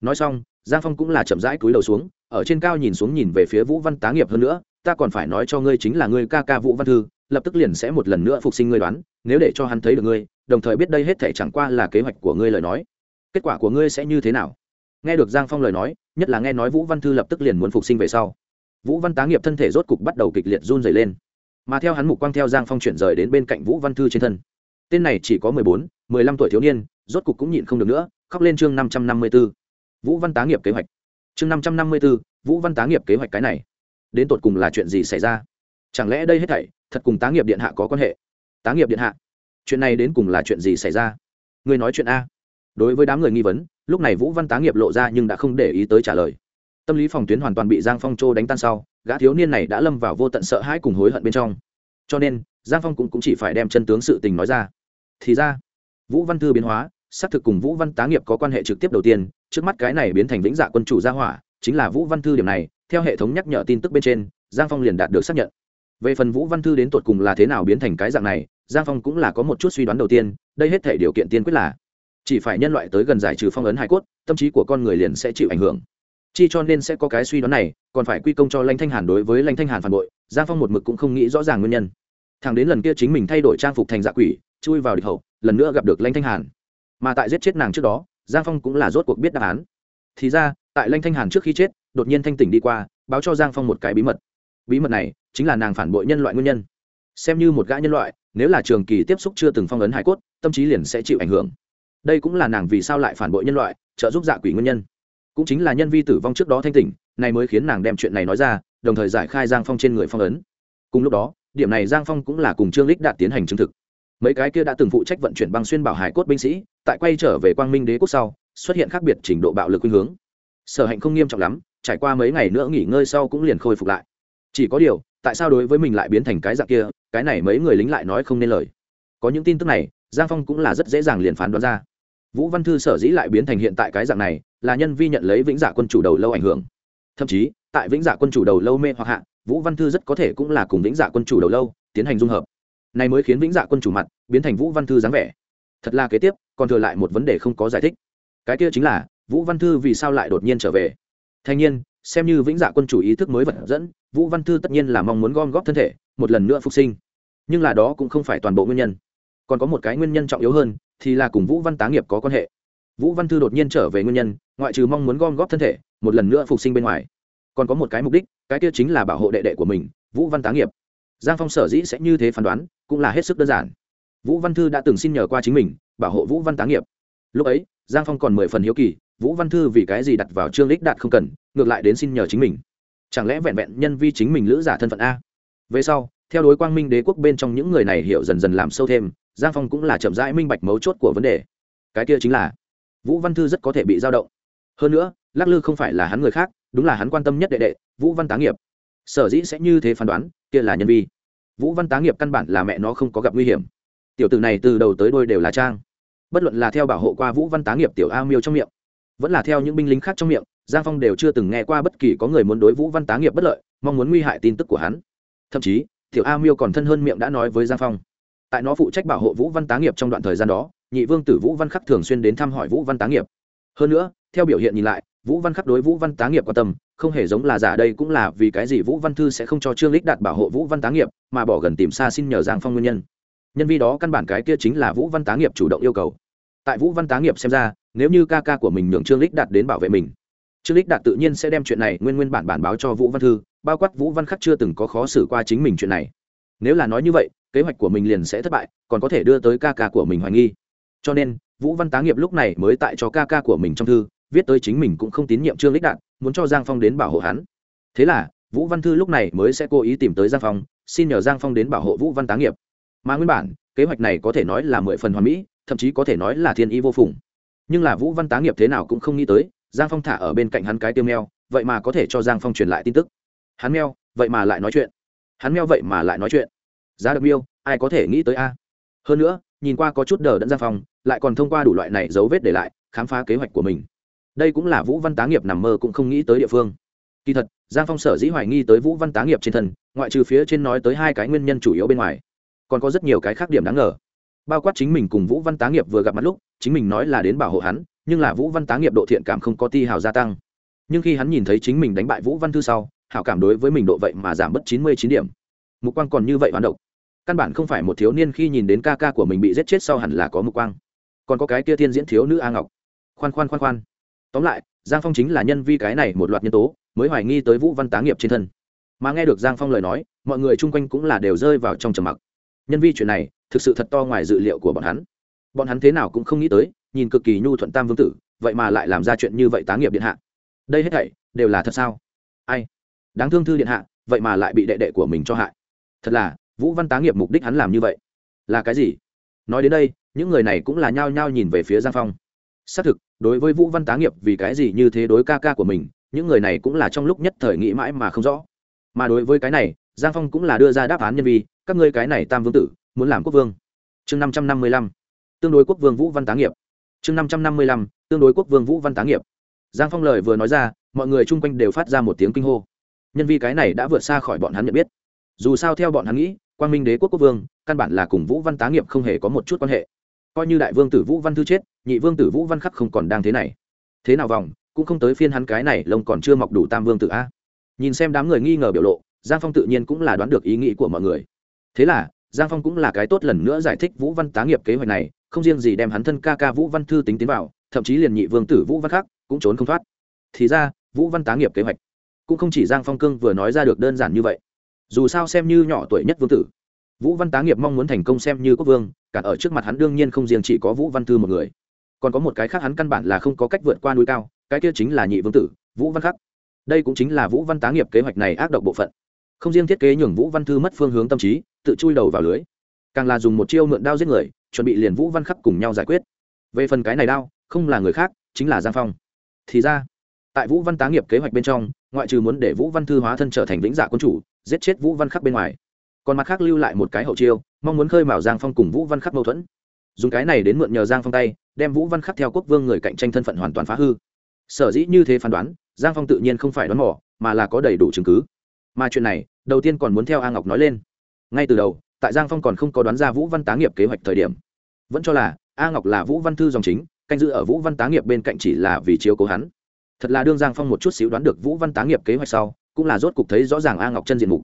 Nói xong, giang phong cũng là chậm rãi cúi đầu xuống, ở trên cao nhìn xuống nhìn về phía vũ văn tá nghiệp hơn nữa, ta còn phải nói cho ngươi chính là ngươi ca ca vũ văn thư, lập tức liền sẽ một lần nữa phục sinh ngươi đoán, nếu để cho hắn thấy được ngươi, đồng thời biết đây hết thể chẳng qua là kế hoạch của ngươi lời nói. Kết quả của ngươi sẽ như thế nào? Nghe được giang phong lời nói, nhất là nghe nói vũ văn thư lập tức liền muốn phục sinh về sau, vũ văn tá nghiệp thân thể rốt cục bắt đầu kịch liệt run dày lên. Mà theo hắn mục quang theo giang phong chuyển rời đến bên cạnh vũ văn thư trên thân tên này chỉ có mười bốn mười lăm tuổi thiếu niên rốt cục cũng nhịn không được nữa khóc lên chương năm trăm năm mươi b ố vũ văn tá nghiệp kế hoạch. Chương năm trăm năm mươi b ố vũ văn tá nghiệp kế hoạch cái này. Đến tột cùng là chuyện gì xảy ra? Chẳng lẽ đây hết thảy thật cùng tá nghiệp điện hạ có quan hệ? Tá nghiệp điện hạ chuyện này đến cùng là chuyện gì xảy ra? Người nói chuyện a. Đối với đám người nghi vấn lúc này vũ văn tá nghiệp lộ ra nhưng đã không để ý tới trả lời. Tâm lý phòng tuyến hoàn toàn bị giang phong châu đánh tan sau gã thiếu niên này đã lâm vào vô tận sợ hãi cùng hối hận bên trong. Cho nên giang phong cũng, cũng chỉ phải đem chân tướng sự tình nói ra thì ra, vũ văn thư biến hóa, xác thực cùng vũ văn tá nghiệp có quan hệ trực tiếp đầu tiên, trước mắt cái này biến thành vĩnh dạ quân chủ gia hỏa, chính là vũ văn thư điểm này, theo hệ thống nhắc nhở tin tức bên trên, giang phong liền đạt được xác nhận. Về phần vũ văn thư đến tột cùng là thế nào biến thành cái dạng này, giang phong cũng là có một chút suy đoán đầu tiên, đây hết thể điều kiện tiên quyết là, chỉ phải nhân loại tới gần giải trừ phong ấn hải cốt, tâm trí của con người liền sẽ chịu ảnh hưởng. Chi cho nên sẽ có cái suy đoán này, còn phải quy công cho lanh thanh hàn đối với lanh thanh hàn phản bội, giang phong một mực cũng không nghĩ rõ ràng nguyên nhân. Thằng đến lần kia chính mình thay đổi trang phục thành dạ quỷ chui vào địch hậu, lần nữa gặp được lanh thanh hàn. Mà tại giết chết nàng trước đó, giang phong cũng là rốt cuộc biết đáp án. Thì ra, tại lanh thanh hàn trước khi chết, đột nhiên thanh tỉnh đi qua, báo cho giang phong một cái bí mật. Bí mật này chính là nàng phản bội nhân loại nguyên nhân. Xem như một gã nhân loại, nếu là trường kỳ tiếp xúc chưa từng phong ấn hải cốt, tâm trí liền sẽ chịu ảnh hưởng. Đây cũng là nàng vì sao lại phản bội nhân loại, trợ giúp dạ quỷ nguyên nhân. Cũng chính là nhân vi tử vong trước đó thanh tỉnh, này mới khiến nàng đem chuyện này nói ra, đồng thời giải khai giang phong trên người phong ấn. Cùng lúc đó, điểm này giang phong cũng là cùng trương lích đạt tiến hành chứng thực mấy cái kia đã từng phụ trách vận chuyển băng xuyên bảo hải cốt binh sĩ, tại quay trở về quang minh đế quốc sau, xuất hiện khác biệt trình độ bạo lực khuynh hướng. Sở hạnh không nghiêm trọng lắm, trải qua mấy ngày nữa nghỉ ngơi sau cũng liền khôi phục lại. Chỉ có điều, tại sao đối với mình lại biến thành cái dạng kia, cái này mấy người lính lại nói không nên lời. Có những tin tức này, giang phong cũng là rất dễ dàng liền phán đoán ra. Vũ văn thư sở dĩ lại biến thành hiện tại cái dạng này, là nhân vi nhận lấy vĩnh giả quân chủ đầu lâu ảnh hưởng. Thậm chí, tại vĩnh giả quân chủ đầu lâu mê hoặc hạ, vũ văn thư rất có thể cũng là cùng vĩnh giả quân chủ đầu lâu tiến hành dung hợp này mới khiến vĩnh dạ quân chủ mặt biến thành vũ văn thư dáng vẻ. Thật là kế tiếp, còn thừa lại một vấn đề không có giải thích. Cái kia chính là, vũ văn thư vì sao lại đột nhiên trở về? Thanh nhiên, xem như vĩnh dạ quân chủ ý thức mới vật dẫn, vũ văn thư tất nhiên là mong muốn gom góp thân thể, một lần nữa phục sinh. Nhưng là đó cũng không phải toàn bộ nguyên nhân. Còn có một cái nguyên nhân trọng yếu hơn, thì là cùng vũ văn tá nghiệp có quan hệ. Vũ văn thư đột nhiên trở về nguyên nhân, ngoại trừ mong muốn gom góp thân thể, một lần nữa phục sinh bên ngoài. Còn có một cái mục đích, cái kia chính là bảo hộ đệ đệ của mình, vũ văn tá nghiệp. Giang phong sở dĩ sẽ như thế phán đoán cũng là hết sức đơn giản. Vũ văn thư đã từng xin nhờ qua chính mình, bảo hộ vũ văn tá nghiệp. Lúc ấy, giang phong còn mười phần hiếu kỳ, vũ văn thư vì cái gì đặt vào trương lích đạt không cần, ngược lại đến xin nhờ chính mình. Chẳng lẽ vẹn vẹn nhân vi chính mình lữ giả thân phận a? Về sau, theo đối quang minh đế quốc bên trong những người này hiểu dần dần làm sâu thêm, giang phong cũng là chậm rãi minh bạch mấu chốt của vấn đề. Cái kia chính là, vũ văn thư rất có thể bị dao động. Hơn nữa, lắc lư không phải là hắn người khác, đúng là hắn quan tâm nhất đệ đệ, vũ văn tá nghiệp. Sở dĩ sẽ như thế phán đoán, kia là nhân vi vũ văn tá nghiệp căn bản là mẹ nó không có gặp nguy hiểm. Tiểu tử này từ đầu tới đôi đều là trang. Bất luận là theo bảo hộ qua vũ văn tá nghiệp tiểu a miêu trong miệng, vẫn là theo những binh lính khác trong miệng, giang phong đều chưa từng nghe qua bất kỳ có người muốn đối vũ văn tá nghiệp bất lợi, mong muốn nguy hại tin tức của hắn. Thậm chí, tiểu a miêu còn thân hơn miệng đã nói với giang phong. Tại nó phụ trách bảo hộ vũ văn tá nghiệp trong đoạn thời gian đó, nhị vương tử vũ văn khắc thường xuyên đến thăm hỏi vũ văn tá nghiệp. Hơn nữa, theo biểu hiện nhìn lại, vũ văn khắc đối vũ văn tá nghiệp quan tâm không hề giống là giả đây cũng là vì cái gì vũ văn thư sẽ không cho trương lích đạt bảo hộ vũ văn tá nghiệp, mà bỏ gần tìm xa xin nhờ giang phong nguyên nhân. Nhân vi đó căn bản cái kia chính là vũ văn tá nghiệp chủ động yêu cầu. Tại vũ văn tá nghiệp xem ra, nếu như ca ca của mình nhường trương lích đạt đến bảo vệ mình, trương lích đạt tự nhiên sẽ đem chuyện này nguyên nguyên bản bản báo cho vũ văn thư, bao quát vũ văn khắc chưa từng có khó xử qua chính mình chuyện này. Nếu là nói như vậy, kế hoạch của mình liền sẽ thất bại, còn có thể đưa tới ca ca của mình hoài nghi. Cho nên, vũ văn tá nghiệp lúc này mới tại cho ca ca của mình trong thư viết tới chính mình cũng không tín nhiệm trương lích đạn muốn cho giang phong đến bảo hộ hắn. Thế là, vũ văn thư lúc này mới sẽ cố ý tìm tới giang phong, xin nhờ giang phong đến bảo hộ vũ văn tá nghiệp. Mà nguyên bản, kế hoạch này có thể nói là mười phần hoàn mỹ, thậm chí có thể nói là thiên ý vô phùng. Nhưng là vũ văn tá nghiệp thế nào cũng không nghĩ tới, giang phong thả ở bên cạnh hắn cái tiêu meo, vậy mà có thể cho giang phong truyền lại tin tức. Hắn meo, vậy mà lại nói chuyện. Hắn meo vậy mà lại nói chuyện. Giá được miêu, ai có thể nghĩ tới a? Hơn nữa, nhìn qua có chút đờ đẫn giang phong, lại còn thông qua đủ loại này dấu vết để lại, khám phá kế hoạch của mình đây cũng là vũ văn tá nghiệp nằm mơ cũng không nghĩ tới địa phương. Kỳ thật, giang phong sở dĩ hoài nghi tới vũ văn tá nghiệp trên thân, ngoại trừ phía trên nói tới hai cái nguyên nhân chủ yếu bên ngoài, còn có rất nhiều cái khác điểm đáng ngờ. Bao quát chính mình cùng vũ văn tá nghiệp vừa gặp mặt lúc, chính mình nói là đến bảo hộ hắn, nhưng là vũ văn tá nghiệp độ thiện cảm không có ti hào gia tăng. Nhưng khi hắn nhìn thấy chính mình đánh bại vũ văn thư sau, hảo cảm đối với mình độ vậy mà giảm bớt chín mươi chín điểm. Mục quang còn như vậy hoán độc. Căn bản không phải một thiếu niên khi nhìn đến ca ca của mình bị giết chết sau hẳn là có mục quang. Còn có cái kia thiên diễn thiếu nữ a ngọc. Khoan khoan khoan khoan tóm lại, giang phong chính là nhân vi cái này một loạt nhân tố, mới hoài nghi tới vũ văn tá nghiệp trên thân. Mà nghe được giang phong lời nói, mọi người chung quanh cũng là đều rơi vào trong trầm mặc. Nhân vi chuyện này, thực sự thật to ngoài dự liệu của bọn hắn. Bọn hắn thế nào cũng không nghĩ tới, nhìn cực kỳ nhu thuận tam vương tử, vậy mà lại làm ra chuyện như vậy tá nghiệp điện hạ. Đây hết thảy, đều là thật sao? Ai? Đáng thương thư điện hạ, vậy mà lại bị đệ đệ của mình cho hại. Thật là, vũ văn tá nghiệp mục đích hắn làm như vậy. Là cái gì? Nói đến đây, những người này cũng là nhao nhao nhìn về phía giang phong. Xác thực đối với vũ văn tá nghiệp, vì cái gì như thế đối ca ca của mình, những người này cũng là trong lúc nhất thời nghĩ mãi mà không rõ. Mà đối với cái này, giang phong cũng là đưa ra đáp án nhân vi, các ngươi cái này tam vương tử, muốn làm quốc vương. Chương năm trăm năm mươi lăm. Tương đối quốc vương vũ văn tá nghiệp. Chương năm trăm năm mươi lăm, tương đối quốc vương vũ văn tá nghiệp. Giang phong lời vừa nói ra, mọi người chung quanh đều phát ra một tiếng kinh hô. Nhân vi cái này đã vượt xa khỏi bọn hắn nhận biết. Dù sao theo bọn hắn nghĩ, quang minh đế quốc quốc vương, căn bản là cùng vũ văn tá nghiệp không hề có một chút quan hệ coi như đại vương tử vũ văn thư chết, nhị vương tử vũ văn khắc không còn đang thế này. Thế nào vòng, cũng không tới phiên hắn cái này lông còn chưa mọc đủ tam vương tử a. Nhìn xem đám người nghi ngờ biểu lộ, giang phong tự nhiên cũng là đoán được ý nghĩ của mọi người. Thế là, giang phong cũng là cái tốt lần nữa giải thích vũ văn tá nghiệp kế hoạch này, không riêng gì đem hắn thân ca ca vũ văn thư tính tiến vào, thậm chí liền nhị vương tử vũ văn khắc cũng trốn không thoát. Thì ra, vũ văn tá nghiệp kế hoạch cũng không chỉ giang phong cương vừa nói ra được đơn giản như vậy. Dù sao xem như nhỏ tuổi nhất vương tử vũ văn tá nghiệp mong muốn thành công xem như quốc vương, cả ở trước mặt hắn đương nhiên không riêng chỉ có vũ văn thư một người. Còn có một cái khác hắn căn bản là không có cách vượt qua núi cao, cái kia chính là nhị vương tử, vũ văn khắc. Đây cũng chính là vũ văn tá nghiệp kế hoạch này ác độc bộ phận. Không riêng thiết kế nhường vũ văn thư mất phương hướng tâm trí, tự chui đầu vào lưới, càng là dùng một chiêu mượn đao giết người, chuẩn bị liền vũ văn khắc cùng nhau giải quyết. Về phần cái này đao, không là người khác, chính là giang phong. Thì ra, tại vũ văn tá nghiệp kế hoạch bên trong, ngoại trừ muốn để vũ văn thư hóa thân trở thành vĩnh giả quân chủ, giết chết vũ văn khắc bên ngoài còn mặt khác lưu lại một cái hậu chiêu, mong muốn khơi mào giang phong cùng vũ văn khắc mâu thuẫn. Dùng cái này đến mượn nhờ giang phong tay, đem vũ văn khắc theo quốc vương người cạnh tranh thân phận hoàn toàn phá hư. Sở dĩ như thế phán đoán, giang phong tự nhiên không phải đoán mỏ mà là có đầy đủ chứng cứ. Mà chuyện này, đầu tiên còn muốn theo a ngọc nói lên. Ngay từ đầu, tại giang phong còn không có đoán ra vũ văn tá nghiệp kế hoạch thời điểm. Vẫn cho là, a ngọc là vũ văn thư dòng chính, canh giữ ở vũ văn tá nghiệp bên cạnh chỉ là vì chiếu cố hắn. Thật là đương giang phong một chút xíu đoán được vũ văn tá nghiệp kế hoạch sau, cũng là rốt cục thấy rõ ràng a ngọc chân diện mục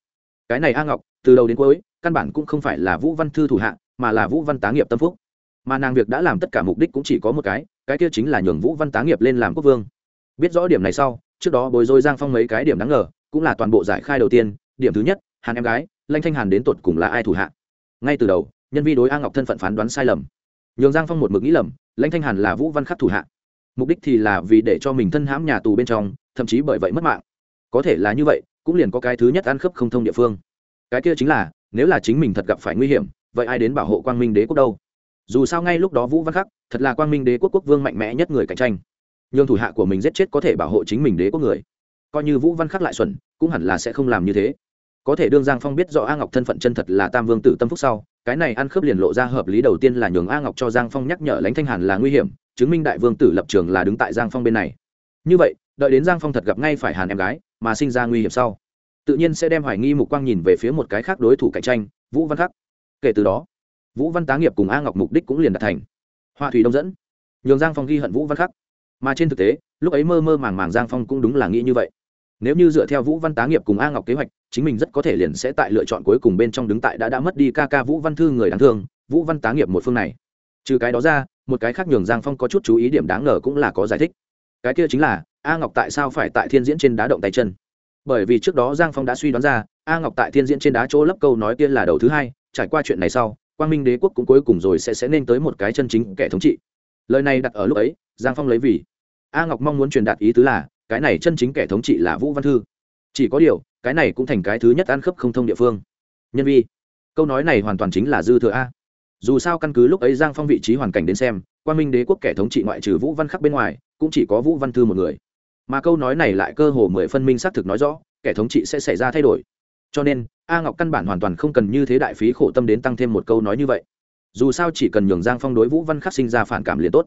cái này a ngọc, từ đầu đến cuối, căn bản cũng không phải là vũ văn thư thủ hạ, mà là vũ văn tá nghiệp tâm phúc. Mà nàng việc đã làm tất cả mục đích cũng chỉ có một cái cái kia chính là nhường vũ văn tá nghiệp lên làm quốc vương. Biết rõ điểm này sau, trước đó bồi dối giang phong mấy cái điểm đáng ngờ, cũng là toàn bộ giải khai đầu tiên. Điểm thứ nhất hàn em gái, lanh thanh hàn đến tột cùng là ai thủ hạ? Ngay từ đầu, nhân vi đối a ngọc thân phận phán đoán sai lầm. Nhường giang phong một mực nghĩ lầm lãnh thanh hàn là vũ văn khắc thủ hạ. Mục đích thì là vì để cho mình thân hãm nhà tù bên trong, thậm chí bởi vậy mất mạng. Có thể là như vậy cũng liền có cái thứ nhất ăn khớp không thông địa phương. Cái kia chính là, nếu là chính mình thật gặp phải nguy hiểm, vậy ai đến bảo hộ quang minh đế quốc đâu? Dù sao ngay lúc đó vũ văn khắc, thật là quang minh đế quốc quốc vương mạnh mẽ nhất người cạnh tranh. Nhường thủ hạ của mình giết chết có thể bảo hộ chính mình đế quốc người. Coi như vũ văn khắc lại xuẩn, cũng hẳn là sẽ không làm như thế. Có thể đương giang phong biết rõ a ngọc thân phận chân thật là tam vương tử tâm phúc sau, cái này ăn khớp liền lộ ra hợp lý đầu tiên là nhường a ngọc cho giang phong nhắc nhở lãnh thanh hàn là nguy hiểm, chứng minh đại vương tử lập trường là đứng tại giang phong bên này. Như vậy, đợi đến giang phong thật gặp ngay phải hàn em gái mà sinh ra nguy hiểm sau. Tự nhiên sẽ đem hoài nghi mục quang nhìn về phía một cái khác đối thủ cạnh tranh, vũ văn khắc. Kể từ đó, vũ văn tá nghiệp cùng a ngọc mục đích cũng liền đạt thành. Hoa thủy đông dẫn. Nhường giang phong ghi hận vũ văn khắc. Mà trên thực tế, lúc ấy mơ mơ màng màng giang phong cũng đúng là nghĩ như vậy. Nếu như dựa theo vũ văn tá nghiệp cùng a ngọc kế hoạch, chính mình rất có thể liền sẽ tại lựa chọn cuối cùng bên trong đứng tại đã đã mất đi ca ca vũ văn thư người đáng thương, vũ văn tá nghiệp một phương này. Trừ cái đó ra, một cái khác nhường giang phong có chút chú ý điểm đáng ngờ cũng là có giải thích cái kia chính là, a ngọc tại sao phải tại thiên diễn trên đá động tay chân? Bởi vì trước đó giang phong đã suy đoán ra, a ngọc tại thiên diễn trên đá chỗ lấp câu nói kia là đầu thứ hai, trải qua chuyện này sau, quang minh đế quốc cũng cuối cùng rồi sẽ sẽ nên tới một cái chân chính kẻ thống trị. Lời này đặt ở lúc ấy, giang phong lấy vì. A ngọc mong muốn truyền đạt ý tứ là, cái này chân chính kẻ thống trị là vũ văn thư. Chỉ có điều, cái này cũng thành cái thứ nhất ăn khớp không thông địa phương. Nhân vi. Câu nói này hoàn toàn chính là dư thừa a. Dù sao căn cứ lúc ấy giang phong vị trí hoàn cảnh đến xem quan minh đế quốc kẻ thống trị ngoại trừ vũ văn khắc bên ngoài cũng chỉ có vũ văn thư một người. Mà câu nói này lại cơ hồ mười phân minh xác thực nói rõ, kẻ thống trị sẽ xảy ra thay đổi. Cho nên, a ngọc căn bản hoàn toàn không cần như thế đại phí khổ tâm đến tăng thêm một câu nói như vậy. Dù sao chỉ cần nhường giang phong đối vũ văn khắc sinh ra phản cảm liền tốt.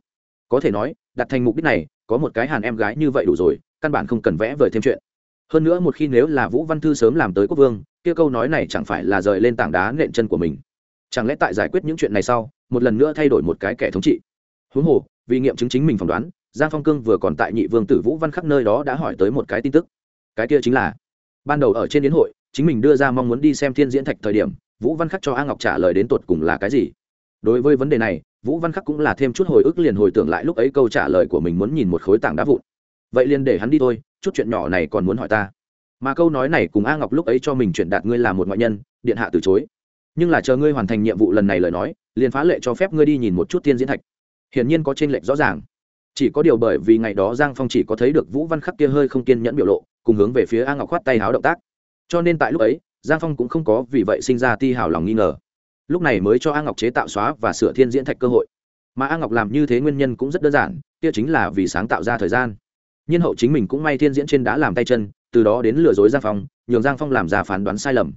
Có thể nói, đặt thành mục đích này, có một cái hàn em gái như vậy đủ rồi, căn bản không cần vẽ vời thêm chuyện. Hơn nữa một khi nếu là vũ văn thư sớm làm tới quốc vương, kia câu nói này chẳng phải là rời lên tảng đá nện chân của mình. Chẳng lẽ tại giải quyết những chuyện này sau, một lần nữa thay đổi một cái kẻ thống trị? Huống hồ, vì nghiệm chứng chính mình phỏng đoán giang phong cương vừa còn tại nhị vương tử vũ văn khắc nơi đó đã hỏi tới một cái tin tức. Cái kia chính là, ban đầu ở trên đến hội, chính mình đưa ra mong muốn đi xem thiên diễn thạch thời điểm, vũ văn khắc cho a ngọc trả lời đến tột cùng là cái gì. Đối với vấn đề này, vũ văn khắc cũng là thêm chút hồi ức liền hồi tưởng lại lúc ấy câu trả lời của mình muốn nhìn một khối tảng đá vụn. Vậy liền để hắn đi thôi, chút chuyện nhỏ này còn muốn hỏi ta. Mà câu nói này cùng a ngọc lúc ấy cho mình chuyển đạt ngươi là một ngoại nhân, điện hạ từ chối. Nhưng là chờ ngươi hoàn thành nhiệm vụ lần này lời nói, liền phá lệ cho phép ngươi đi nhìn một chút thiên diễn thạch. Hiển nhiên có tranh lệch rõ ràng chỉ có điều bởi vì ngày đó giang phong chỉ có thấy được vũ văn khắc kia hơi không kiên nhẫn biểu lộ, cùng hướng về phía a ngọc khoát tay háo động tác. Cho nên tại lúc ấy, giang phong cũng không có vì vậy sinh ra ti hào lòng nghi ngờ. Lúc này mới cho a ngọc chế tạo xóa và sửa thiên diễn thạch cơ hội. Mà a ngọc làm như thế nguyên nhân cũng rất đơn giản, kia chính là vì sáng tạo ra thời gian. Nhiên hậu chính mình cũng may thiên diễn trên đã làm tay chân, từ đó đến lừa dối giang phong, nhường giang phong làm ra phán đoán sai lầm.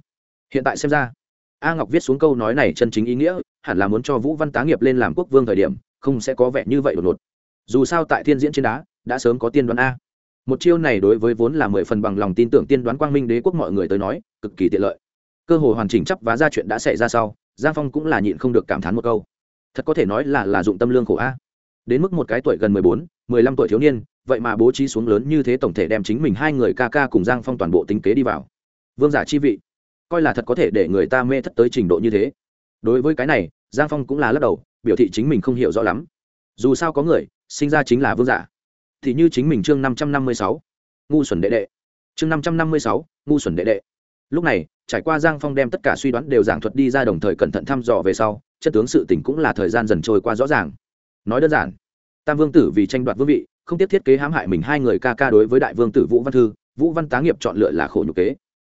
Hiện tại xem ra, a ngọc viết xuống câu nói này chân chính ý nghĩa, hẳn là muốn cho vũ văn tá nghiệp lên làm quốc vương thời điểm, không sẽ có vẻ như vậy đột ngột dù sao tại thiên diễn trên đá, đã sớm có tiên đoán a. Một chiêu này đối với vốn là mười phần bằng lòng tin tưởng tiên đoán quang minh đế quốc mọi người tới nói, cực kỳ tiện lợi. Cơ hội hoàn chỉnh chấp vá ra chuyện đã xảy ra sau, giang phong cũng là nhịn không được cảm thán một câu. Thật có thể nói là là dụng tâm lương khổ a. Đến mức một cái tuổi gần mười bốn, mười lăm tuổi thiếu niên, vậy mà bố trí xuống lớn như thế tổng thể đem chính mình hai người ca ca cùng giang phong toàn bộ tính kế đi vào. Vương giả chi vị, coi là thật có thể để người ta mê thất tới trình độ như thế. Đối với cái này, giang phong cũng là lắc đầu, biểu thị chính mình không hiểu rõ lắm. Dù sao có người sinh ra chính là vương giả. Thì như chính mình chương năm trăm năm mươi sáu, ngu xuẩn đệ đệ. Chương năm trăm năm mươi sáu, ngu xuẩn đệ đệ. Lúc này, trải qua giang phong đem tất cả suy đoán đều giảng thuật đi ra đồng thời cẩn thận thăm dò về sau, chất tướng sự tình cũng là thời gian dần trôi qua rõ ràng. Nói đơn giản, tam vương tử vì tranh đoạt vương vị, không tiếp thiết kế hãm hại mình hai người ca ca đối với đại vương tử vũ văn thư, vũ văn tá nghiệp chọn lựa là khổ nhục kế.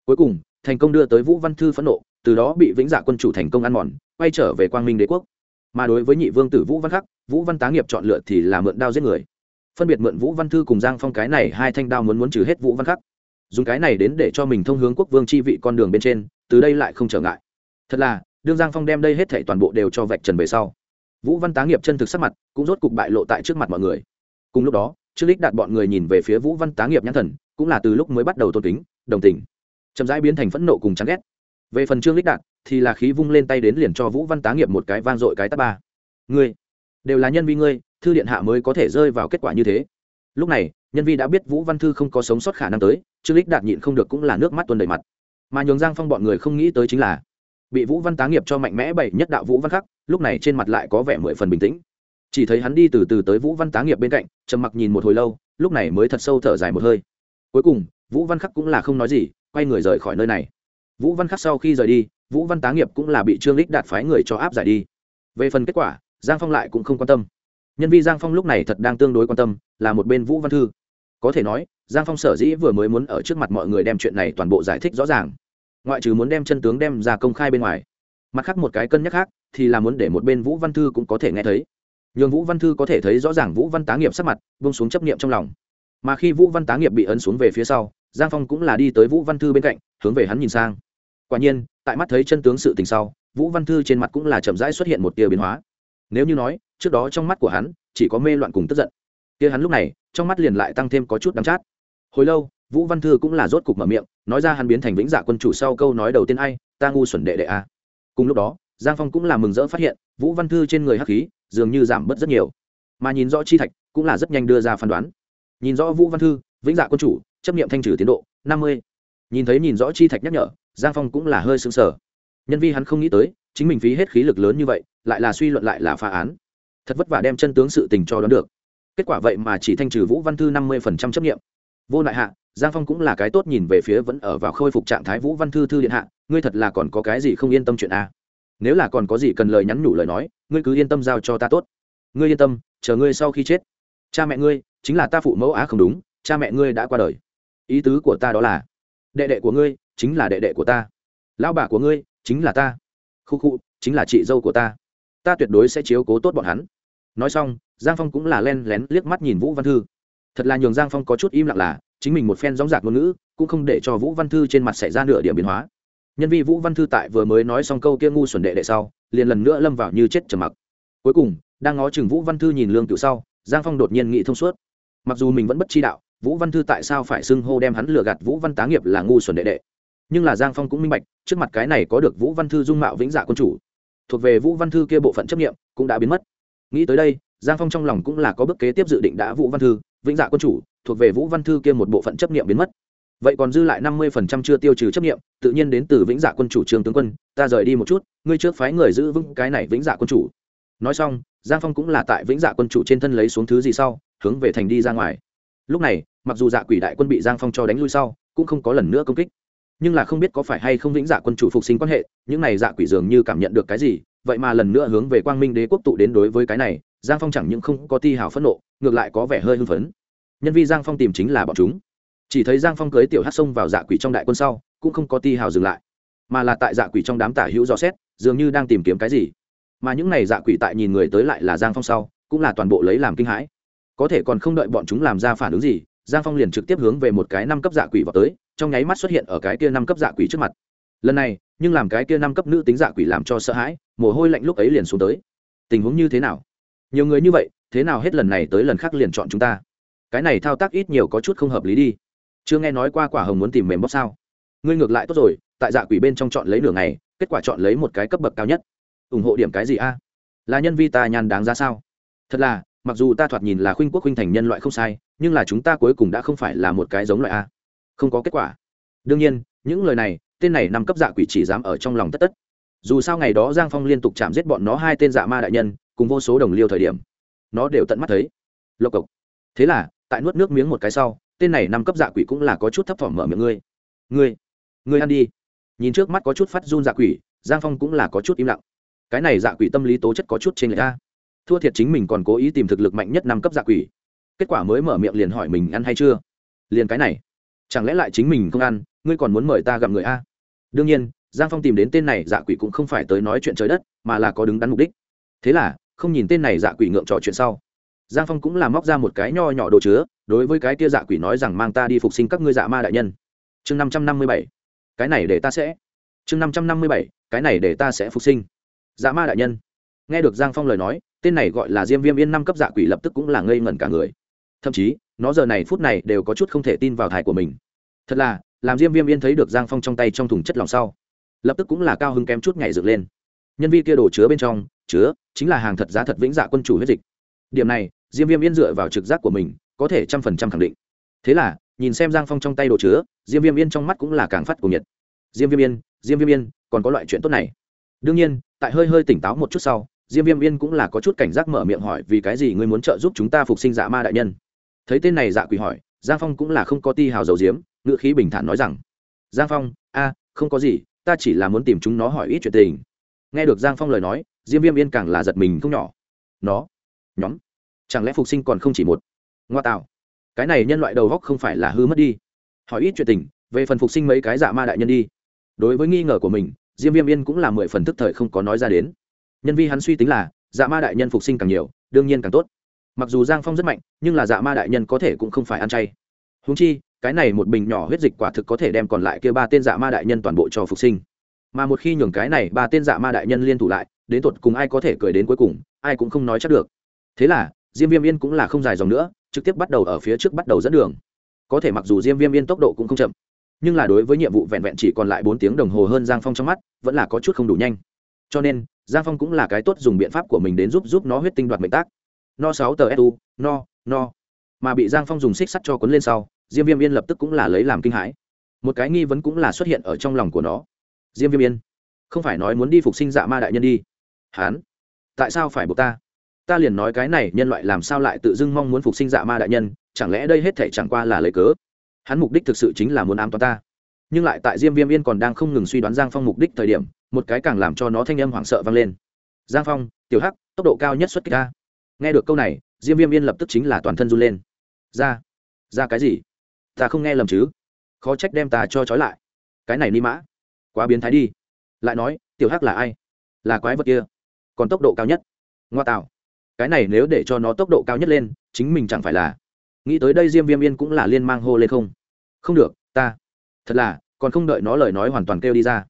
Cuối cùng, thành công đưa tới vũ văn thư phẫn nộ, từ đó bị vĩnh dạ quân chủ thành công ăn mòn, quay trở về quang minh đế quốc mà đối với nhị vương tử vũ văn khắc, vũ văn tá nghiệp chọn lựa thì là mượn đao giết người. Phân biệt mượn vũ văn thư cùng giang phong cái này hai thanh đao muốn muốn trừ hết vũ văn khắc. Dùng cái này đến để cho mình thông hướng quốc vương chi vị con đường bên trên, từ đây lại không trở ngại. Thật là, đương giang phong đem đây hết thảy toàn bộ đều cho vạch trần về sau, vũ văn tá nghiệp chân thực sắc mặt cũng rốt cục bại lộ tại trước mặt mọi người. Cùng lúc đó, trương lích đạt bọn người nhìn về phía vũ văn tá nghiệp nhãn thần, cũng là từ lúc mới bắt đầu tôn kính, đồng tình. Chậm rãi biến thành phẫn nộ cùng chán ghét về phần trương lích đạt, thì là khí vung lên tay đến liền cho vũ văn tá nghiệp một cái vang dội cái tát ba. Ngươi, đều là nhân vi ngươi, thư điện hạ mới có thể rơi vào kết quả như thế. Lúc này, nhân vi đã biết vũ văn thư không có sống sót khả năng tới, trương lích đạt nhịn không được cũng là nước mắt tuôn đầy mặt. Mà nhường giang phong bọn người không nghĩ tới chính là, bị vũ văn tá nghiệp cho mạnh mẽ bảy nhất đạo vũ văn khắc, lúc này trên mặt lại có vẻ mười phần bình tĩnh. Chỉ thấy hắn đi từ từ tới vũ văn tá nghiệp bên cạnh, trầm mặc nhìn một hồi lâu, lúc này mới thật sâu thở dài một hơi. Cuối cùng, vũ văn khắc cũng là không nói gì, quay người rời khỏi nơi này vũ văn khắc sau khi rời đi, vũ văn tá nghiệp cũng là bị trương lích đạt phái người cho áp giải đi. Về phần kết quả, giang phong lại cũng không quan tâm. Nhân v i giang phong lúc này thật đang tương đối quan tâm, là một bên vũ văn thư. Có thể nói, giang phong sở dĩ vừa mới muốn ở trước mặt mọi người đem chuyện này toàn bộ giải thích rõ ràng. Ngoại trừ muốn đem chân tướng đem ra công khai bên ngoài. Mặt khác một cái cân nhắc khác, thì là muốn để một bên vũ văn thư cũng có thể nghe thấy. Nhường vũ văn thư có thể thấy rõ ràng vũ văn tá nghiệp sắc mặt bông xuống chấp niệm trong lòng. Mà khi vũ văn tá nghiệp bị ấn xuống về phía sau, giang phong cũng là đi tới vũ văn thư bên cạnh, hướng về hắn nhìn sang quả nhiên, tại mắt thấy chân tướng sự tình sau, vũ văn thư trên mặt cũng là chậm rãi xuất hiện một tia biến hóa. Nếu như nói, trước đó trong mắt của hắn, chỉ có mê loạn cùng tức giận. Tia hắn lúc này, trong mắt liền lại tăng thêm có chút đắm chát. Hồi lâu, vũ văn thư cũng là rốt cục mở miệng, nói ra hắn biến thành vĩnh dạ quân chủ sau câu nói đầu tiên ai, ta ngu xuẩn đệ đệ a. Cùng lúc đó, giang phong cũng là mừng rỡ phát hiện, vũ văn thư trên người hắc khí, dường như giảm bớt rất nhiều. Mà nhìn rõ chi thạch, cũng là rất nhanh đưa ra phán đoán. Nhìn rõ vũ văn thư, vĩnh dạ quân chủ, chấp nghiệm thanh trừ tiến độ, năm mươi. Nhìn thấy nhìn rõ chi thạch nhắc nhở giang phong cũng là hơi xứng sở nhân vi hắn không nghĩ tới, chính mình phí hết khí lực lớn như vậy, lại là suy luận lại là phá án. Thật vất vả đem chân tướng sự tình cho đón được. Kết quả vậy mà chỉ thanh trừ vũ văn thư năm mươi phần trăm chấp nghiệm. Vô đại hạ, giang phong cũng là cái tốt nhìn về phía vẫn ở vào khôi phục trạng thái vũ văn thư thư điện hạ, ngươi thật là còn có cái gì không yên tâm chuyện a nếu là còn có gì cần lời nhắn nhủ lời nói, ngươi cứ yên tâm giao cho ta tốt. Ngươi yên tâm, chờ ngươi sau khi chết. Cha mẹ ngươi, chính là ta phụ mẫu á không đúng, cha mẹ ngươi đã qua đời. Ý tứ của ta đó là đệ đệ của ngươi chính là đệ đệ của ta. Lão bà của ngươi chính là ta. Khu khu, chính là chị dâu của ta. Ta tuyệt đối sẽ chiếu cố tốt bọn hắn. Nói xong, giang phong cũng là len lén liếc mắt nhìn vũ văn thư. Thật là nhường giang phong có chút im lặng là, chính mình một phen gióng giạc ngôn ngữ, cũng không để cho vũ văn thư trên mặt xảy ra nửa điểm biến hóa. Nhân vi vũ văn thư tại vừa mới nói xong câu kia ngu xuẩn đệ đệ sau, liền lần nữa lâm vào như chết trầm mặc. Cuối cùng, đang ngó chừng vũ văn thư nhìn lương cựu sau, giang phong đột nhiên nghĩ thông suốt. Mặc dù mình vẫn bất chi đạo vũ văn thư tại sao phải xưng hô đem hắn lừa gạt vũ văn tá nghiệp là ngu xuẩn đệ đệ? Nhưng là giang phong cũng minh bạch, trước mặt cái này có được vũ văn thư dung mạo vĩnh dạ quân chủ, thuộc về vũ văn thư kia bộ phận chấp nghiệm cũng đã biến mất. Nghĩ tới đây, giang phong trong lòng cũng là có bước kế tiếp dự định đã vũ văn thư, vĩnh dạ quân chủ, thuộc về vũ văn thư kia một bộ phận chấp nghiệm biến mất. Vậy còn dư lại năm mươi phần trăm chưa tiêu trừ chấp nghiệm tự nhiên đến từ vĩnh dạ quân chủ trương tướng quân, ta rời đi một chút, ngươi trước phái người giữ vững cái này vĩnh dạ quân chủ. Nói xong, giang phong cũng là tại vĩnh dạ quân chủ trên thân lấy xuống thứ gì sau, hướng về thành đi ra ngoài lúc này, mặc dù dạ quỷ đại quân bị giang phong cho đánh lui sau, cũng không có lần nữa công kích. Nhưng là không biết có phải hay không vĩnh dạ quân chủ phục sinh quan hệ, những này dạ quỷ dường như cảm nhận được cái gì, vậy mà lần nữa hướng về quang minh đế quốc tụ đến đối với cái này, giang phong chẳng những không có ti hào phẫn nộ, ngược lại có vẻ hơi hưng phấn. Nhân vi giang phong tìm chính là bọn chúng. Chỉ thấy giang phong cưới tiểu hát sông vào dạ quỷ trong đại quân sau, cũng không có ti hào dừng lại, mà là tại dạ quỷ trong đám tả hữu dò xét, dường như đang tìm kiếm cái gì. Mà những này dạ quỷ tại nhìn người tới lại là giang phong sau, cũng là toàn bộ lấy làm kinh hãi có thể còn không đợi bọn chúng làm ra phản ứng gì, giang phong liền trực tiếp hướng về một cái năm cấp dạ quỷ vào tới, trong nháy mắt xuất hiện ở cái kia năm cấp dạ quỷ trước mặt. Lần này, nhưng làm cái kia năm cấp nữ tính dạ quỷ làm cho sợ hãi, mồ hôi lạnh lúc ấy liền xuống tới. Tình huống như thế nào? Nhiều người như vậy, thế nào hết lần này tới lần khác liền chọn chúng ta? Cái này thao tác ít nhiều có chút không hợp lý đi. Chưa nghe nói qua quả hồng muốn tìm mềm bóc sao? Ngươi ngược lại tốt rồi, tại dạ quỷ bên trong chọn lấy nửa ngày, kết quả chọn lấy một cái cấp bậc cao nhất. Ủng hộ điểm cái gì a? Là nhân vi ta nhàn đáng ra sao? Thật là mặc dù ta thoạt nhìn là khuynh quốc khuynh thành nhân loại không sai, nhưng là chúng ta cuối cùng đã không phải là một cái giống loại a. Không có kết quả. Đương nhiên, những lời này, tên này năm cấp dạ quỷ chỉ dám ở trong lòng tất tất. Dù sao ngày đó giang phong liên tục chạm giết bọn nó hai tên dạ ma đại nhân, cùng vô số đồng liêu thời điểm. Nó đều tận mắt thấy. Lộc cộc. Thế là, tại nuốt nước miếng một cái sau, tên này năm cấp dạ quỷ cũng là có chút thấp thỏm mở miệng ngươi. Ngươi ngươi ăn đi. Nhìn trước mắt có chút phát run dạ quỷ, giang phong cũng là có chút im lặng. Cái này dạ quỷ tâm lý tố chất có chút trên người ta thua thiệt chính mình còn cố ý tìm thực lực mạnh nhất năm cấp dạ quỷ. Kết quả mới mở miệng liền hỏi mình ăn hay chưa? Liền cái này. Chẳng lẽ lại chính mình không ăn, ngươi còn muốn mời ta gặp người a? Đương nhiên, giang phong tìm đến tên này dạ quỷ cũng không phải tới nói chuyện trời đất, mà là có đứng đắn mục đích. Thế là, không nhìn tên này dạ quỷ ngượng trò chuyện sau. Giang phong cũng làm móc ra một cái nho nhỏ đồ chứa, đối với cái kia dạ quỷ nói rằng mang ta đi phục sinh các ngươi dạ ma đại nhân. Chương năm trăm năm mươi bảy. Cái này để ta sẽ. Chương năm trăm năm mươi bảy. Cái này để ta sẽ phục sinh. Dạ ma đại nhân nghe được giang phong lời nói, tên này gọi là diêm viêm yên năm cấp dạ quỷ lập tức cũng là ngây ngẩn cả người. Thậm chí, nó giờ này phút này đều có chút không thể tin vào thải của mình. Thật là, làm diêm viêm yên thấy được giang phong trong tay trong thùng chất lòng sau, lập tức cũng là cao hứng kém chút nhảy dựng lên. Nhân viên kia đổ chứa bên trong, chứa, chính là hàng thật giá thật vĩnh dạ quân chủ huyết dịch. Điểm này, diêm viêm yên dựa vào trực giác của mình, có thể trăm phần trăm khẳng định. Thế là, nhìn xem giang phong trong tay đồ chứa, diêm viêm yên trong mắt cũng là càng phát của nhiệt. Diêm viêm yên, diêm viêm yên, còn có loại chuyện tốt này? Đương nhiên, tại hơi hơi tỉnh táo một chút sau diêm viêm yên cũng là có chút cảnh giác mở miệng hỏi, vì cái gì ngươi muốn trợ giúp chúng ta phục sinh dạ ma đại nhân? Thấy tên này dạ quỷ hỏi, giang phong cũng là không có ti hào dầu diếm ngựa khí bình thản nói rằng, giang phong, a, không có gì, ta chỉ là muốn tìm chúng nó hỏi ít chuyện tình. Nghe được giang phong lời nói, diêm viêm yên càng là giật mình không nhỏ. Nó? Nhóm? Chẳng lẽ phục sinh còn không chỉ một? Ngoa tạo. Cái này nhân loại đầu góc không phải là hư mất đi. Hỏi ít chuyện tình, về phần phục sinh mấy cái dạ ma đại nhân đi. Đối với nghi ngờ của mình, diêm viêm yên cũng là mười phần tức thời không có nói ra đến nhân vi hắn suy tính là dạ ma đại nhân phục sinh càng nhiều, đương nhiên càng tốt. Mặc dù giang phong rất mạnh, nhưng là dạ ma đại nhân có thể cũng không phải ăn chay. Húng chi, cái này một bình nhỏ huyết dịch quả thực có thể đem còn lại kia ba tên dạ ma đại nhân toàn bộ cho phục sinh. Mà một khi nhường cái này ba tên dạ ma đại nhân liên thủ lại, đến tột cùng ai có thể cười đến cuối cùng, ai cũng không nói chắc được. Thế là, diêm viêm yên cũng là không dài dòng nữa, trực tiếp bắt đầu ở phía trước bắt đầu dẫn đường. Có thể mặc dù diêm viêm yên tốc độ cũng không chậm, nhưng là đối với nhiệm vụ vẹn vẹn chỉ còn lại bốn tiếng đồng hồ hơn giang phong trong mắt, vẫn là có chút không đủ nhanh. Cho nên giang phong cũng là cái tốt dùng biện pháp của mình đến giúp giúp nó huyết tinh đoạt mệnh tác. No sáu tờ su no no. Mà bị giang phong dùng xích sắt cho cuốn lên sau, diêm viêm yên lập tức cũng là lấy làm kinh hãi. Một cái nghi vấn cũng là xuất hiện ở trong lòng của nó. Diêm viêm yên, không phải nói muốn đi phục sinh dạ ma đại nhân đi. Hán, tại sao phải buộc ta? Ta liền nói cái này, nhân loại làm sao lại tự dưng mong muốn phục sinh dạ ma đại nhân, chẳng lẽ đây hết thể chẳng qua là lời cớ? Hắn mục đích thực sự chính là muốn ám toán ta. Nhưng lại tại diêm viêm yên còn đang không ngừng suy đoán giang phong mục đích thời điểm một cái càng làm cho nó thanh âm hoảng sợ vang lên. Giang phong, tiểu hắc, tốc độ cao nhất xuất kích ra. nghe được câu này, diêm viêm yên lập tức chính là toàn thân run lên. Ra ra cái gì? Ta không nghe lầm chứ? Khó trách đem ta cho trói lại. Cái này ni mã, quá biến thái đi. Lại nói, tiểu hắc là ai? Là quái vật kia. Còn tốc độ cao nhất. Ngoa tạo. Cái này nếu để cho nó tốc độ cao nhất lên, chính mình chẳng phải là. Nghĩ tới đây diêm viêm yên cũng là liên mang hô lên không. Không được, ta. Thật là, còn không đợi nó lời nói hoàn toàn kêu đi ra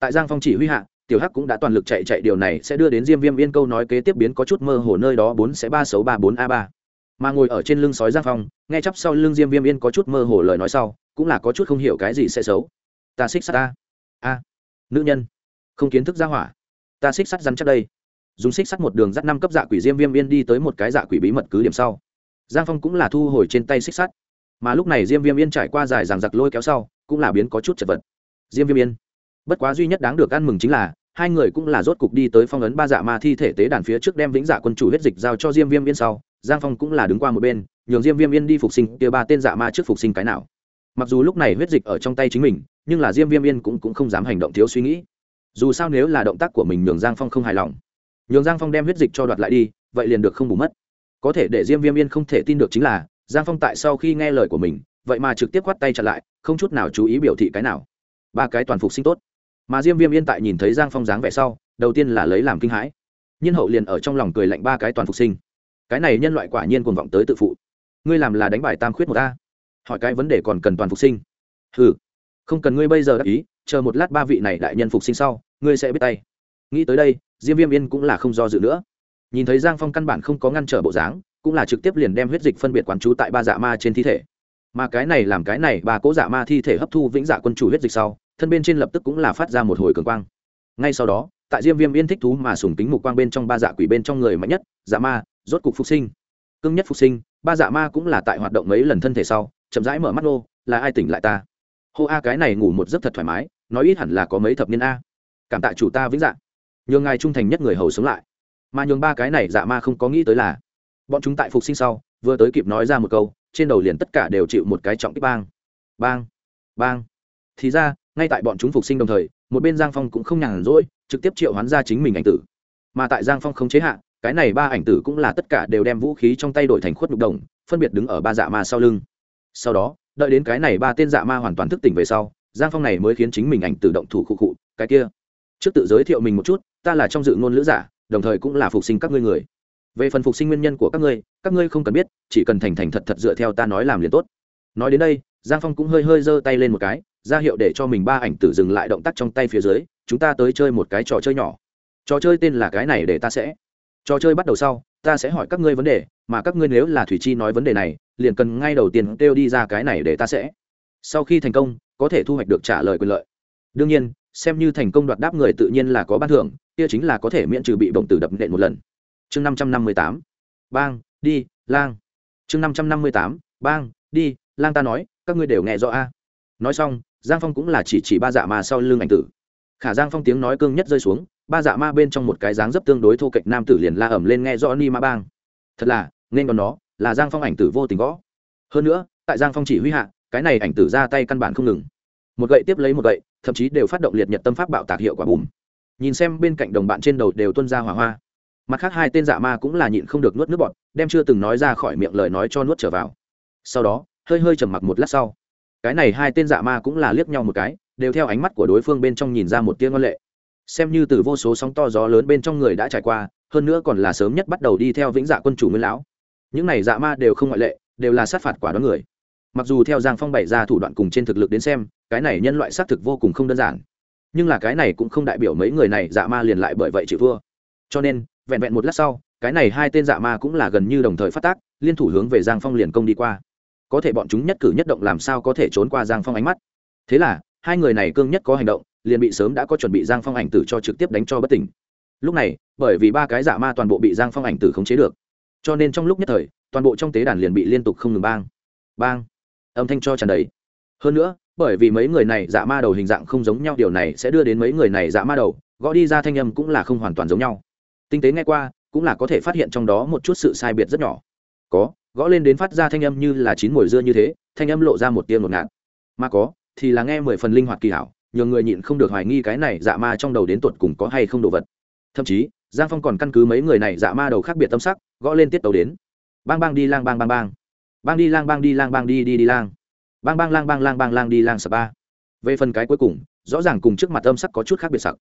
tại giang phong chỉ huy hạ, tiểu hắc cũng đã toàn lực chạy chạy, điều này sẽ đưa đến diêm viêm yên câu nói kế tiếp biến có chút mơ hồ, nơi đó bốn sẽ ba sáu ba bốn a ba. Mà ngồi ở trên lưng sói giang phong, nghe chắp sau lưng diêm viêm yên có chút mơ hồ lời nói sau, cũng là có chút không hiểu cái gì sẽ xấu. Ta xích sắt ta. A. Nữ nhân. Không kiến thức ra hỏa. Ta xích sắt rắn chắc đây. Dùng xích sắt một đường dắt năm cấp dạ quỷ diêm viêm viên đi tới một cái dạ quỷ bí mật cứ điểm sau. Giang phong cũng là thu hồi trên tay xích sắt. Mà lúc này diêm viêm yên trải qua dài ràng giặc lôi kéo sau, cũng là biến có chút chật vật. Diêm viêm yên bất quá duy nhất đáng được ăn mừng chính là hai người cũng là rốt cục đi tới phong ấn ba dạ ma thi thể tế đàn phía trước đem vĩnh dạ quân chủ huyết dịch giao cho diêm viêm yên sau giang phong cũng là đứng qua một bên nhường diêm viêm yên đi phục sinh kia ba tên dạ ma trước phục sinh cái nào. Mặc dù lúc này huyết dịch ở trong tay chính mình nhưng là diêm viêm yên cũng, cũng không dám hành động thiếu suy nghĩ. Dù sao nếu là động tác của mình nhường giang phong không hài lòng nhường giang phong đem huyết dịch cho đoạt lại đi vậy liền được không bù mất. Có thể để diêm viêm yên không thể tin được chính là giang phong tại sau khi nghe lời của mình vậy mà trực tiếp khoắt tay chặt lại không chút nào chú ý biểu thị cái nào. Ba cái toàn phục sinh tốt mà diêm viêm yên tại nhìn thấy giang phong dáng vẻ sau, đầu tiên là lấy làm kinh hãi. Nhiên hậu liền ở trong lòng cười lạnh ba cái toàn phục sinh. Cái này nhân loại quả nhiên còn vọng tới tự phụ. Ngươi làm là đánh bài tam khuyết một ta hỏi cái vấn đề còn cần toàn phục sinh? Ừ không cần ngươi bây giờ đáp ý, chờ một lát ba vị này đại nhân phục sinh sau, ngươi sẽ biết tay. Nghĩ tới đây, diêm viêm yên cũng là không do dự nữa. Nhìn thấy giang phong căn bản không có ngăn trở bộ dáng, cũng là trực tiếp liền đem huyết dịch phân biệt quán trú tại ba dạ ma trên thi thể. Mà cái này làm cái này, ba cố dạ ma thi thể hấp thu vĩnh dạ quân chủ huyết dịch sau thân bên trên lập tức cũng là phát ra một hồi cường quang. Ngay sau đó, tại diêm viêm yên thích thú mà sùng kính mục quang bên trong ba dạ quỷ bên trong người mạnh nhất dạ ma, rốt cục phục sinh. Cưng nhất phục sinh, ba dạ ma cũng là tại hoạt động mấy lần thân thể sau, chậm rãi mở mắt ô là ai tỉnh lại ta? Hô a cái này ngủ một giấc thật thoải mái, nói ít hẳn là có mấy thập niên a. Cảm tạ chủ ta vĩnh dạ. Nhường ngài trung thành nhất người hầu sống lại. Mà nhường ba cái này dạ ma không có nghĩ tới là, bọn chúng tại phục sinh sau, vừa tới kịp nói ra một câu, trên đầu liền tất cả đều chịu một cái trọng kích bang. Bang bang. Thì ra ngay tại bọn chúng phục sinh đồng thời, một bên giang phong cũng không nhàn rỗi, trực tiếp triệu hoán ra chính mình ảnh tử. Mà tại giang phong không chế hạ, cái này ba ảnh tử cũng là tất cả đều đem vũ khí trong tay đổi thành khuất nhục đồng, phân biệt đứng ở ba dạ ma sau lưng. Sau đó, đợi đến cái này ba tên dạ ma hoàn toàn thức tỉnh về sau, giang phong này mới khiến chính mình ảnh tử động thủ khụ khụ, cái kia. Trước tự giới thiệu mình một chút, ta là trong dự ngôn lữ giả, đồng thời cũng là phục sinh các ngươi người. Về phần phục sinh nguyên nhân của các ngươi các ngươi không cần biết, chỉ cần thành thành thật thật dựa theo ta nói làm liền tốt. Nói đến đây, giang phong cũng hơi hơi giơ tay lên một cái ra hiệu để cho mình ba ảnh tử dừng lại động tác trong tay phía dưới, chúng ta tới chơi một cái trò chơi nhỏ. Trò chơi tên là cái này để ta sẽ. Trò chơi bắt đầu sau, ta sẽ hỏi các ngươi vấn đề, mà các ngươi nếu là thủy chi nói vấn đề này, liền cần ngay đầu tiên kêu đi ra cái này để ta sẽ. Sau khi thành công, có thể thu hoạch được trả lời quyền lợi. Đương nhiên, xem như thành công đoạt đáp người tự nhiên là có ban thưởng, kia chính là có thể miễn trừ bị bổng tử đập nện một lần. Chương năm trăm năm mươi tám. Bang, đi, lang. Chương năm trăm năm mươi tám. Bang, đi, lang ta nói, các ngươi đều nghe rõ a. Nói xong giang phong cũng là chỉ chỉ ba dạ ma sau lưng ảnh tử. Khả giang phong tiếng nói cương nhất rơi xuống, ba dạ ma bên trong một cái dáng dấp tương đối thô kệch nam tử liền la ẩm lên nghe rõ ni ma bang. Thật là, nên còn nó, là giang phong ảnh tử vô tình gõ. Hơn nữa, tại giang phong chỉ huy hạ, cái này ảnh tử ra tay căn bản không ngừng. Một gậy tiếp lấy một gậy, thậm chí đều phát động liệt nhật tâm pháp bạo tạc hiệu quả bùm. Nhìn xem bên cạnh đồng bạn trên đầu đều tuân ra hỏa hoa. Mặt khác hai tên dạ ma cũng là nhịn không được nuốt nước bọt, đem chưa từng nói ra khỏi miệng lời nói cho nuốt trở vào. Sau đó, hơi hơi trầm mặc một lát sau cái này hai tên dạ ma cũng là liếc nhau một cái, đều theo ánh mắt của đối phương bên trong nhìn ra một tiếng ngân lệ. Xem như từ vô số sóng to gió lớn bên trong người đã trải qua, hơn nữa còn là sớm nhất bắt đầu đi theo vĩnh dạ quân chủ nguyên lão. Những này dạ ma đều không ngoại lệ, đều là sát phạt quả đoán người. Mặc dù theo giang phong bày ra thủ đoạn cùng trên thực lực đến xem, cái này nhân loại xác thực vô cùng không đơn giản. Nhưng là cái này cũng không đại biểu mấy người này dạ ma liền lại bởi vậy chịu thua. Cho nên, vẹn vẹn một lát sau, cái này hai tên dạ ma cũng là gần như đồng thời phát tác, liên thủ hướng về giang phong liền công đi qua có thể bọn chúng nhất cử nhất động làm sao có thể trốn qua giang phong ánh mắt. Thế là, hai người này cương nhất có hành động, liền bị sớm đã có chuẩn bị giang phong ảnh tử cho trực tiếp đánh cho bất tỉnh. Lúc này, bởi vì ba cái giả ma toàn bộ bị giang phong ảnh tử khống chế được, cho nên trong lúc nhất thời, toàn bộ trong tế đàn liền bị liên tục không ngừng bang bang, âm thanh cho tràn đầy. Hơn nữa, bởi vì mấy người này dạ ma đầu hình dạng không giống nhau, điều này sẽ đưa đến mấy người này dạ ma đầu, gõ đi ra thanh âm cũng là không hoàn toàn giống nhau. Tinh tế nghe qua, cũng là có thể phát hiện trong đó một chút sự sai biệt rất nhỏ. Có gõ lên đến phát ra thanh âm như là chín mồi dưa như thế, thanh âm lộ ra một tiếng ngột ngạt. Mà có, thì là nghe mười phần linh hoạt kỳ hảo nhiều người nhịn không được hoài nghi cái này dạ ma trong đầu đến tuột cùng có hay không đồ vật. Thậm chí, giang phong còn căn cứ mấy người này dạ ma đầu khác biệt tâm sắc, gõ lên tiết tấu đến. Bang bang đi lang bang bang bang. Bang đi lang bang đi lang bang đi đi đi lang. Bang bang lang bang lang bang lang đi lang sập ba. Về phần cái cuối cùng, rõ ràng cùng trước mặt âm sắc có chút khác biệt sặc.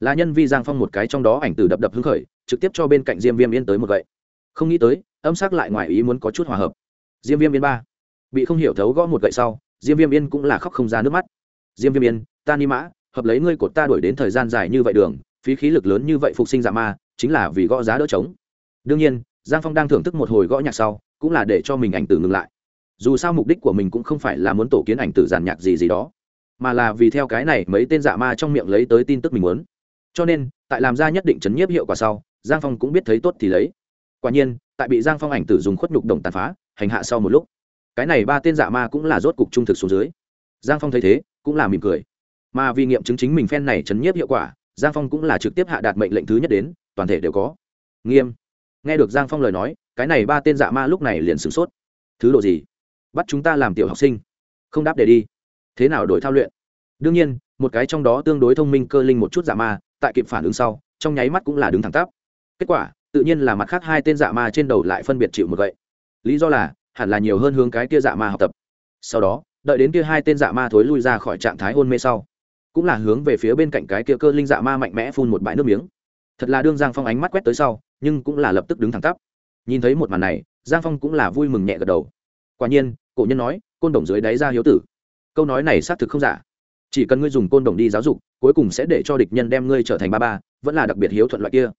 Là nhân vi giang phong một cái trong đó ảnh từ đập đập hứng khởi, trực tiếp cho bên cạnh diêm viêm yên tới một gậy không nghĩ tới, âm sắc lại ngoài ý muốn có chút hòa hợp. Diêm viêm yên ba. Bị không hiểu thấu gõ một gậy sau, diêm viêm yên cũng là khóc không ra nước mắt. Diêm viêm yên, ta ni mã, hợp lấy ngươi cột ta đuổi đến thời gian dài như vậy đường, phí khí lực lớn như vậy phục sinh dạ ma, chính là vì gõ giá đỡ trống. Đương nhiên, giang phong đang thưởng thức một hồi gõ nhạc sau, cũng là để cho mình ảnh tử ngừng lại. Dù sao mục đích của mình cũng không phải là muốn tổ kiến ảnh tử giàn nhạc gì gì đó, mà là vì theo cái này mấy tên dạ ma trong miệng lấy tới tin tức mình muốn. Cho nên, tại làm ra nhất định chấn nhiếp hiệu quả sau, giang phong cũng biết thấy tốt thì lấy quả nhiên, tại bị giang phong ảnh tử dùng khuất nhục đồng tàn phá, hành hạ sau một lúc. Cái này ba tên dạ ma cũng là rốt cục trung thực xuống dưới. Giang phong thấy thế, cũng là mỉm cười. Mà vì nghiệm chứng chính mình phen này chấn nhiếp hiệu quả, giang phong cũng là trực tiếp hạ đạt mệnh lệnh thứ nhất đến, toàn thể đều có. Nghiêm. Nghe được giang phong lời nói, cái này ba tên dạ ma lúc này liền sửng sốt. Thứ độ gì? Bắt chúng ta làm tiểu học sinh. Không đáp để đi. Thế nào đổi thao luyện? Đương nhiên, một cái trong đó tương đối thông minh cơ linh một chút dạ ma, tại kịp phản ứng sau, trong nháy mắt cũng là đứng thẳng tắp. Kết quả tự nhiên là mặt khác hai tên dạ ma trên đầu lại phân biệt chịu một vậy lý do là, hẳn là nhiều hơn hướng cái kia dạ ma học tập. Sau đó, đợi đến kia hai tên dạ ma thối lui ra khỏi trạng thái hôn mê sau, cũng là hướng về phía bên cạnh cái kia cơ linh dạ ma mạnh mẽ phun một bãi nước miếng. Thật là đương giang phong ánh mắt quét tới sau, nhưng cũng là lập tức đứng thẳng tắp. Nhìn thấy một màn này, giang phong cũng là vui mừng nhẹ gật đầu. Quả nhiên, cổ nhân nói, côn đồng dưới đáy ra hiếu tử. Câu nói này xác thực không giả. Chỉ cần ngươi dùng côn đồng đi giáo dục, cuối cùng sẽ để cho địch nhân đem ngươi trở thành ba ba, vẫn là đặc biệt hiếu thuận loại kia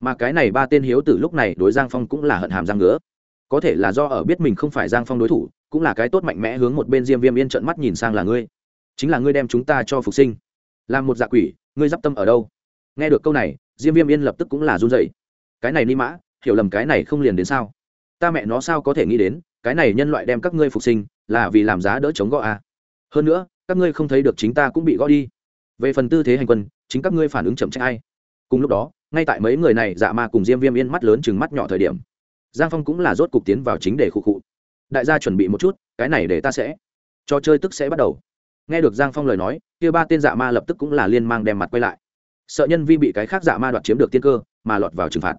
mà cái này ba tên hiếu tử lúc này đối giang phong cũng là hận hàm giang ngứa. Có thể là do ở biết mình không phải giang phong đối thủ, cũng là cái tốt mạnh mẽ hướng một bên diêm viêm yên trận mắt nhìn sang là ngươi. Chính là ngươi đem chúng ta cho phục sinh. Làm một dạ quỷ, ngươi d i p tâm ở đâu? Nghe được câu này, diêm viêm yên lập tức cũng là run dậy cái này ni mã, hiểu lầm cái này không liền đến sao? Ta mẹ nó sao có thể nghĩ đến, cái này nhân loại đem các ngươi phục sinh, là vì làm giá đỡ chống gõ à. hơn nữa, các ngươi không thấy được chính ta cũng bị gõ đi. Về phần tư thế hành quân, chính các ngươi phản ứng chậm trách ai? Cùng lúc đó ngay tại mấy người này dạ ma cùng diêm viêm yên mắt lớn chừng mắt nhỏ thời điểm, giang phong cũng là rốt cục tiến vào chính để khụ khụ. Đại gia chuẩn bị một chút, cái này để ta sẽ cho chơi tức sẽ bắt đầu. Nghe được giang phong lời nói, kia ba tên dạ ma lập tức cũng là liên mang đem mặt quay lại. Sợ nhân vi bị cái khác dạ ma đoạt chiếm được tiên cơ, mà lọt vào trừng phạt.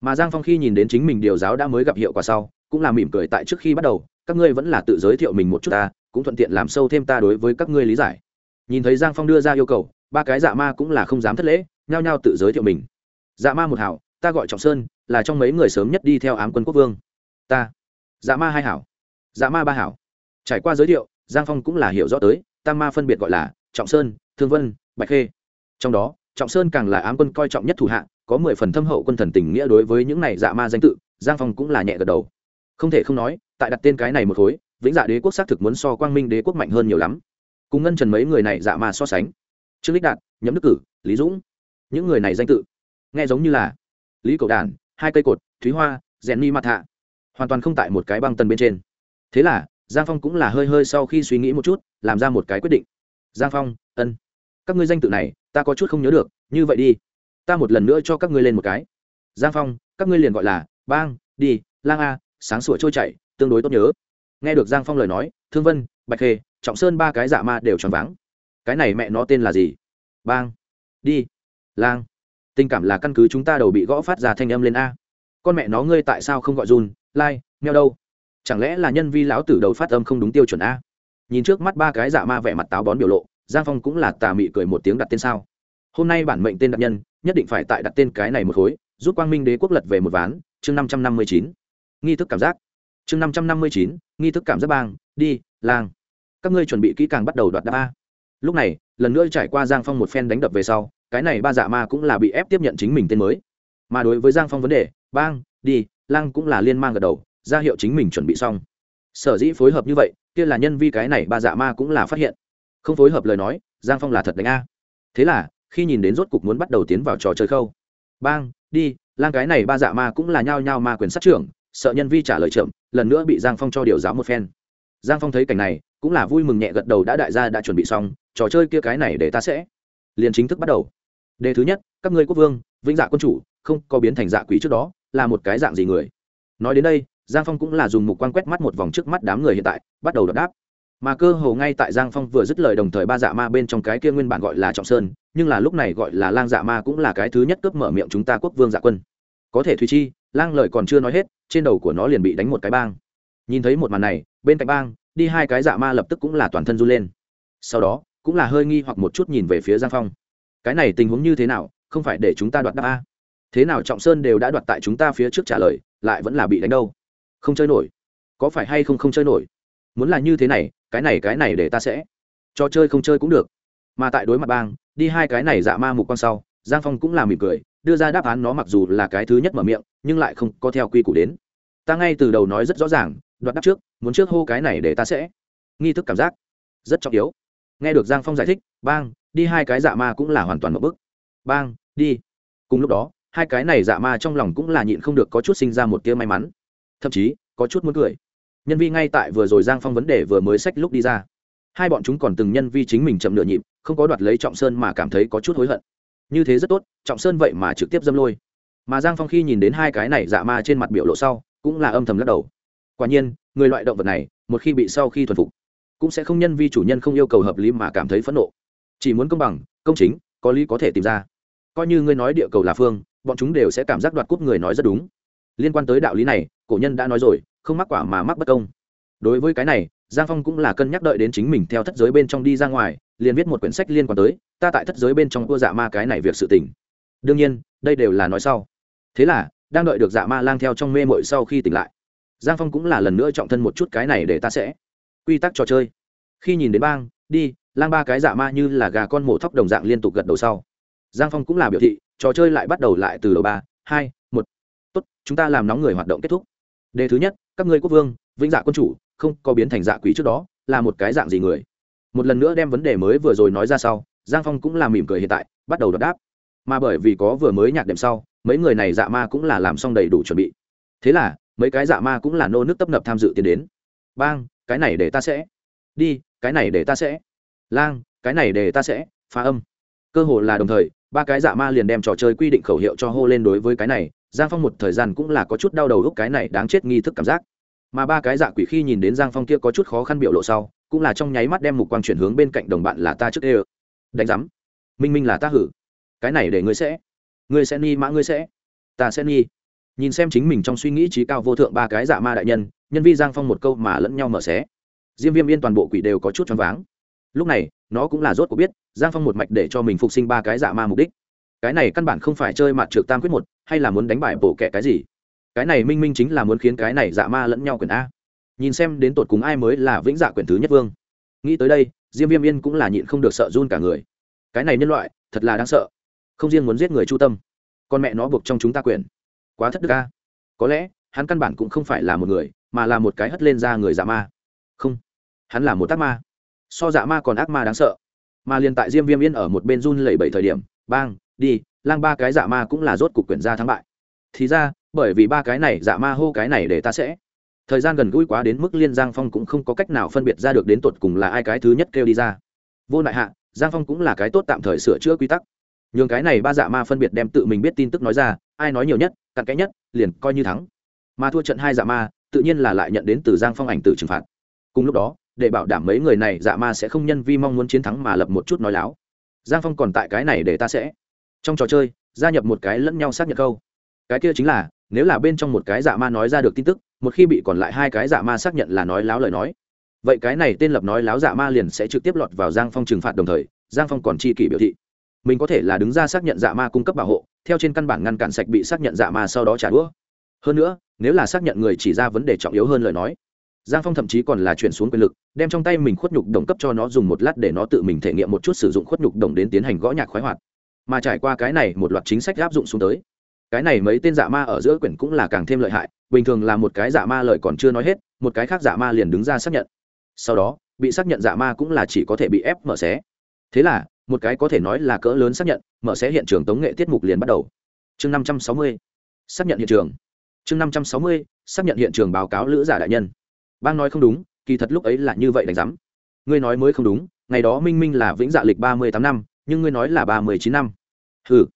Mà giang phong khi nhìn đến chính mình điều giáo đã mới gặp hiệu quả sau, cũng là mỉm cười tại trước khi bắt đầu, các ngươi vẫn là tự giới thiệu mình một chút ta, cũng thuận tiện làm sâu thêm ta đối với các ngươi lý giải. Nhìn thấy giang phong đưa ra yêu cầu, ba cái dạ ma cũng là không dám thất lễ, nhao nhao tự giới thiệu mình dạ ma một hảo, ta gọi trọng sơn, là trong mấy người sớm nhất đi theo ám quân quốc vương. Ta. Dạ ma hai hảo. Dạ ma ba hảo. Trải qua giới thiệu, giang phong cũng là hiểu rõ tới tam ma phân biệt gọi là trọng sơn, thương vân, bạch khê. Trong đó, trọng sơn càng là ám quân coi trọng nhất thủ hạ, có mười phần thâm hậu quân thần tình nghĩa đối với những này dạ ma danh tự, giang phong cũng là nhẹ gật đầu. Không thể không nói, tại đặt tên cái này một khối, vĩnh dạ đế quốc xác thực muốn so quang minh đế quốc mạnh hơn nhiều lắm. Cùng ngân trần mấy người này dạ ma so sánh. Trương lích đạt, nhậm đức cử, lý dũng. Những người này danh tự nghe giống như là lý cầu đàn, hai cây cột, thúy hoa, rèn ni mặt hạ, hoàn toàn không tại một cái băng tần bên trên. Thế là, giang phong cũng là hơi hơi sau khi suy nghĩ một chút, làm ra một cái quyết định. Giang phong, ân, các ngươi danh tự này, ta có chút không nhớ được, như vậy đi, ta một lần nữa cho các ngươi lên một cái. Giang phong, các ngươi liền gọi là bang, đi, lang a, sáng sủa trôi chảy, tương đối tốt nhớ. Nghe được giang phong lời nói, thương vân, bạch khê, trọng sơn ba cái dạ ma đều tròn váng. Cái này mẹ nó tên là gì? Bang, đi, lang tình cảm là căn cứ chúng ta đầu bị gõ phát ra thanh âm lên a. Con mẹ nó ngươi tại sao không gọi run lai、like, meo đâu? Chẳng lẽ là nhân vi lão tử đầu phát âm không đúng tiêu chuẩn a? Nhìn trước mắt ba cái dạ ma vẻ mặt táo bón biểu lộ giang phong cũng là tà mị cười một tiếng đặt tên sao. Hôm nay bản mệnh tên đặc nhân nhất định phải tại đặt tên cái này một khối giúp quang minh đế quốc lật về một ván chương năm trăm năm mươi chín. Nghi thức cảm giác. Chương năm trăm năm mươi chín nghi thức cảm giác bang đi lang. Các ngươi chuẩn bị kỹ càng bắt đầu đoạt đáp a. Lúc này lần nữa trải qua giang phong một phen đánh đập về sau cái này ba dạ ma cũng là bị ép tiếp nhận chính mình tên mới. Mà đối với giang phong vấn đề, bang, đi lang cũng là liên mang gật đầu, ra hiệu chính mình chuẩn bị xong. Sở dĩ phối hợp như vậy, kia là nhân vi cái này ba dạ ma cũng là phát hiện. Không phối hợp lời nói, giang phong là thật đánh a. Thế là, khi nhìn đến rốt cục muốn bắt đầu tiến vào trò chơi khâu, bang, đi lang cái này ba dạ ma cũng là nhao nhao ma quyền sát trưởng, sợ nhân vi trả lời chậm, lần nữa bị giang phong cho điều giáo một phen. Giang phong thấy cảnh này, cũng là vui mừng nhẹ gật đầu đã đại gia đã chuẩn bị xong, trò chơi kia cái này để ta sẽ liền chính thức bắt đầu đề thứ nhất, các ngươi quốc vương, vĩnh dạ quân chủ, không có biến thành dạ quỷ trước đó, là một cái dạng gì người? Nói đến đây, giang phong cũng là dùng mục quan quét mắt một vòng trước mắt đám người hiện tại, bắt đầu đọc đáp. Mà cơ hồ ngay tại giang phong vừa dứt lời đồng thời ba dạ ma bên trong cái kia nguyên bản gọi là trọng sơn, nhưng là lúc này gọi là lang dạ ma cũng là cái thứ nhất cướp mở miệng chúng ta quốc vương dạ quân. Có thể thùy chi, lang lời còn chưa nói hết, trên đầu của nó liền bị đánh một cái bang. Nhìn thấy một màn này, bên cạnh bang, đi hai cái dạ ma lập tức cũng là toàn thân run lên. Sau đó, cũng là hơi nghi hoặc một chút nhìn về phía giang phong cái này tình huống như thế nào, không phải để chúng ta đoạt đáp a. Thế nào trọng sơn đều đã đoạt tại chúng ta phía trước trả lời, lại vẫn là bị đánh đâu? Không chơi nổi. Có phải hay không không chơi nổi? Muốn là như thế này, cái này cái này để ta sẽ. Cho chơi không chơi cũng được. Mà tại đối mặt bang, đi hai cái này dạ ma mục quan sau, giang phong cũng làm mỉm cười, đưa ra đáp án nó mặc dù là cái thứ nhất mở miệng, nhưng lại không có theo quy củ đến. Ta ngay từ đầu nói rất rõ ràng, đoạt đáp trước, muốn trước hô cái này để ta sẽ. Nghi thức cảm giác rất trọng yếu. Nghe được giang phong giải thích, bang đi hai cái dạ ma cũng là hoàn toàn một bức bang, đi. Cùng lúc đó, hai cái này dạ ma trong lòng cũng là nhịn không được có chút sinh ra một tia may mắn. Thậm chí, có chút muốn cười. Nhân vi ngay tại vừa rồi giang phong vấn đề vừa mới sách lúc đi ra. Hai bọn chúng còn từng nhân vi chính mình chậm nửa nhịp, không có đoạt lấy trọng sơn mà cảm thấy có chút hối hận. Như thế rất tốt, trọng sơn vậy mà trực tiếp dâm lôi. Mà giang phong khi nhìn đến hai cái này dạ ma trên mặt biểu lộ sau, cũng là âm thầm lắc đầu. Quả nhiên, người loại động vật này, một khi bị sau khi thuần phục, cũng sẽ không nhân vi chủ nhân không yêu cầu hợp lý mà cảm thấy phẫn nộ chỉ muốn công bằng, công chính, có lý có thể tìm ra. Coi như ngươi nói địa cầu là phương, bọn chúng đều sẽ cảm giác đoạt cúp người nói rất đúng. Liên quan tới đạo lý này, cổ nhân đã nói rồi, không mắc quả mà mắc bất công. Đối với cái này, giang phong cũng là cân nhắc đợi đến chính mình theo thất giới bên trong đi ra ngoài, liền viết một quyển sách liên quan tới, ta tại thất giới bên trong ưa dạ ma cái này việc sự tình. Đương nhiên, đây đều là nói sau. Thế là, đang đợi được dạ ma lang theo trong mê mội sau khi tỉnh lại, giang phong cũng là lần nữa trọng thân một chút cái này để ta sẽ quy tắc trò chơi. Khi nhìn đến bang, đi lang ba cái dạ ma như là gà con mổ thóc đồng dạng liên tục gật đầu sau. Giang phong cũng là biểu thị, trò chơi lại bắt đầu lại từ đầu ba, hai, một. Tốt, chúng ta làm nóng người hoạt động kết thúc. Đề thứ nhất, các ngươi quốc vương, vĩnh dạ quân chủ, không có biến thành dạ quỷ trước đó, là một cái dạng gì người? Một lần nữa đem vấn đề mới vừa rồi nói ra sau, giang phong cũng là mỉm cười hiện tại, bắt đầu đọc đáp. Mà bởi vì có vừa mới nhạc đệm sau, mấy người này dạ ma cũng là làm xong đầy đủ chuẩn bị. Thế là, mấy cái dạ ma cũng là nô nước tấp nập tham dự tiến đến. Bang, cái này để ta sẽ. Đi, cái này để ta sẽ lang, cái này để ta sẽ phá âm. Cơ hội là đồng thời, ba cái dạ ma liền đem trò chơi quy định khẩu hiệu cho hô lên đối với cái này, giang phong một thời gian cũng là có chút đau đầu lúc cái này đáng chết nghi thức cảm giác. Mà ba cái dạ quỷ khi nhìn đến giang phong kia có chút khó khăn biểu lộ sau, cũng là trong nháy mắt đem mục quang chuyển hướng bên cạnh đồng bạn là ta trước đê đánh giám. Minh minh là ta hử. Cái này để ngươi sẽ. Ngươi sẽ ni mã ngươi sẽ. Ta sẽ ni. Nhìn xem chính mình trong suy nghĩ trí cao vô thượng ba cái dạ ma đại nhân nhân vi giang phong một câu mà lẫn nhau mở xé. Diêm viêm yên toàn bộ quỷ đều có chút choáng váng lúc này, nó cũng là rốt cuộc biết, giang phong một mạch để cho mình phục sinh ba cái dạ ma mục đích. Cái này căn bản không phải chơi mặt trượt tam quyết một, hay là muốn đánh bại bổ kẻ cái gì? Cái này minh minh chính là muốn khiến cái này dạ ma lẫn nhau quyền a. Nhìn xem đến tột cùng ai mới là vĩnh dạ quyền thứ nhất vương. Nghĩ tới đây, diêm viêm yên cũng là nhịn không được sợ run cả người. Cái này nhân loại, thật là đáng sợ. Không riêng muốn giết người chu tâm, con mẹ nó buộc trong chúng ta quyền. Quá thất đức a. Có lẽ, hắn căn bản cũng không phải là một người, mà là một cái hất lên ra người dạ ma. Không, hắn là một tác ma so dạ ma còn ác ma đáng sợ. Mà liền tại diêm viêm yên ở một bên run lẩy bẩy thời điểm, bang, đi, lang ba cái dạ ma cũng là rốt cục quyển ra thắng bại. Thì ra, bởi vì ba cái này dạ ma hô cái này để ta sẽ. Thời gian gần gũi quá đến mức liên giang phong cũng không có cách nào phân biệt ra được đến tột cùng là ai cái thứ nhất kêu đi ra. Vô lại hạ, giang phong cũng là cái tốt tạm thời sửa chữa quy tắc. Nhường cái này ba dạ ma phân biệt đem tự mình biết tin tức nói ra, ai nói nhiều nhất, cặn kẽ nhất, liền coi như thắng. Mà thua trận hai dạ ma, tự nhiên là lại nhận đến từ giang phong ảnh tử trừng phạt. Cùng lúc đó để bảo đảm mấy người này dạ ma sẽ không nhân vi mong muốn chiến thắng mà lập một chút nói láo. Giang phong còn tại cái này để ta sẽ. Trong trò chơi, gia nhập một cái lẫn nhau xác nhận câu. Cái kia chính là, nếu là bên trong một cái dạ ma nói ra được tin tức, một khi bị còn lại hai cái dạ ma xác nhận là nói láo lời nói. Vậy cái này tên lập nói láo dạ ma liền sẽ trực tiếp lọt vào giang phong trừng phạt đồng thời, giang phong còn chi kỷ biểu thị. Mình có thể là đứng ra xác nhận dạ ma cung cấp bảo hộ, theo trên căn bản ngăn cản sạch bị xác nhận dạ ma sau đó trả đũa. Hơn nữa, nếu là xác nhận người chỉ ra vấn đề trọng yếu hơn lời nói giang phong thậm chí còn là chuyển xuống quyền lực, đem trong tay mình khuất nhục đồng cấp cho nó dùng một lát để nó tự mình thể nghiệm một chút sử dụng khuất nhục đồng đến tiến hành gõ nhạc khoái hoạt. Mà trải qua cái này, một loạt chính sách áp dụng xuống tới. Cái này mấy tên dạ ma ở giữa quyển cũng là càng thêm lợi hại, bình thường là một cái dạ ma lời còn chưa nói hết, một cái khác dạ ma liền đứng ra xác nhận. Sau đó, bị xác nhận dạ ma cũng là chỉ có thể bị ép mở xé. Thế là, một cái có thể nói là cỡ lớn xác nhận, mở xé hiện trường tống nghệ tiết mục liền bắt đầu. Chương năm trăm sáu mươi, xác nhận hiện trường. Chương năm trăm sáu mươi, xác nhận hiện trường báo cáo lữ giả đại nhân bang nói không đúng, kỳ thật lúc ấy là như vậy đánh giám. Ngươi nói mới không đúng, ngày đó minh minh là vĩnh dạ lịch ba mươi tám năm, nhưng ngươi nói là ba mươi chín năm. Ừ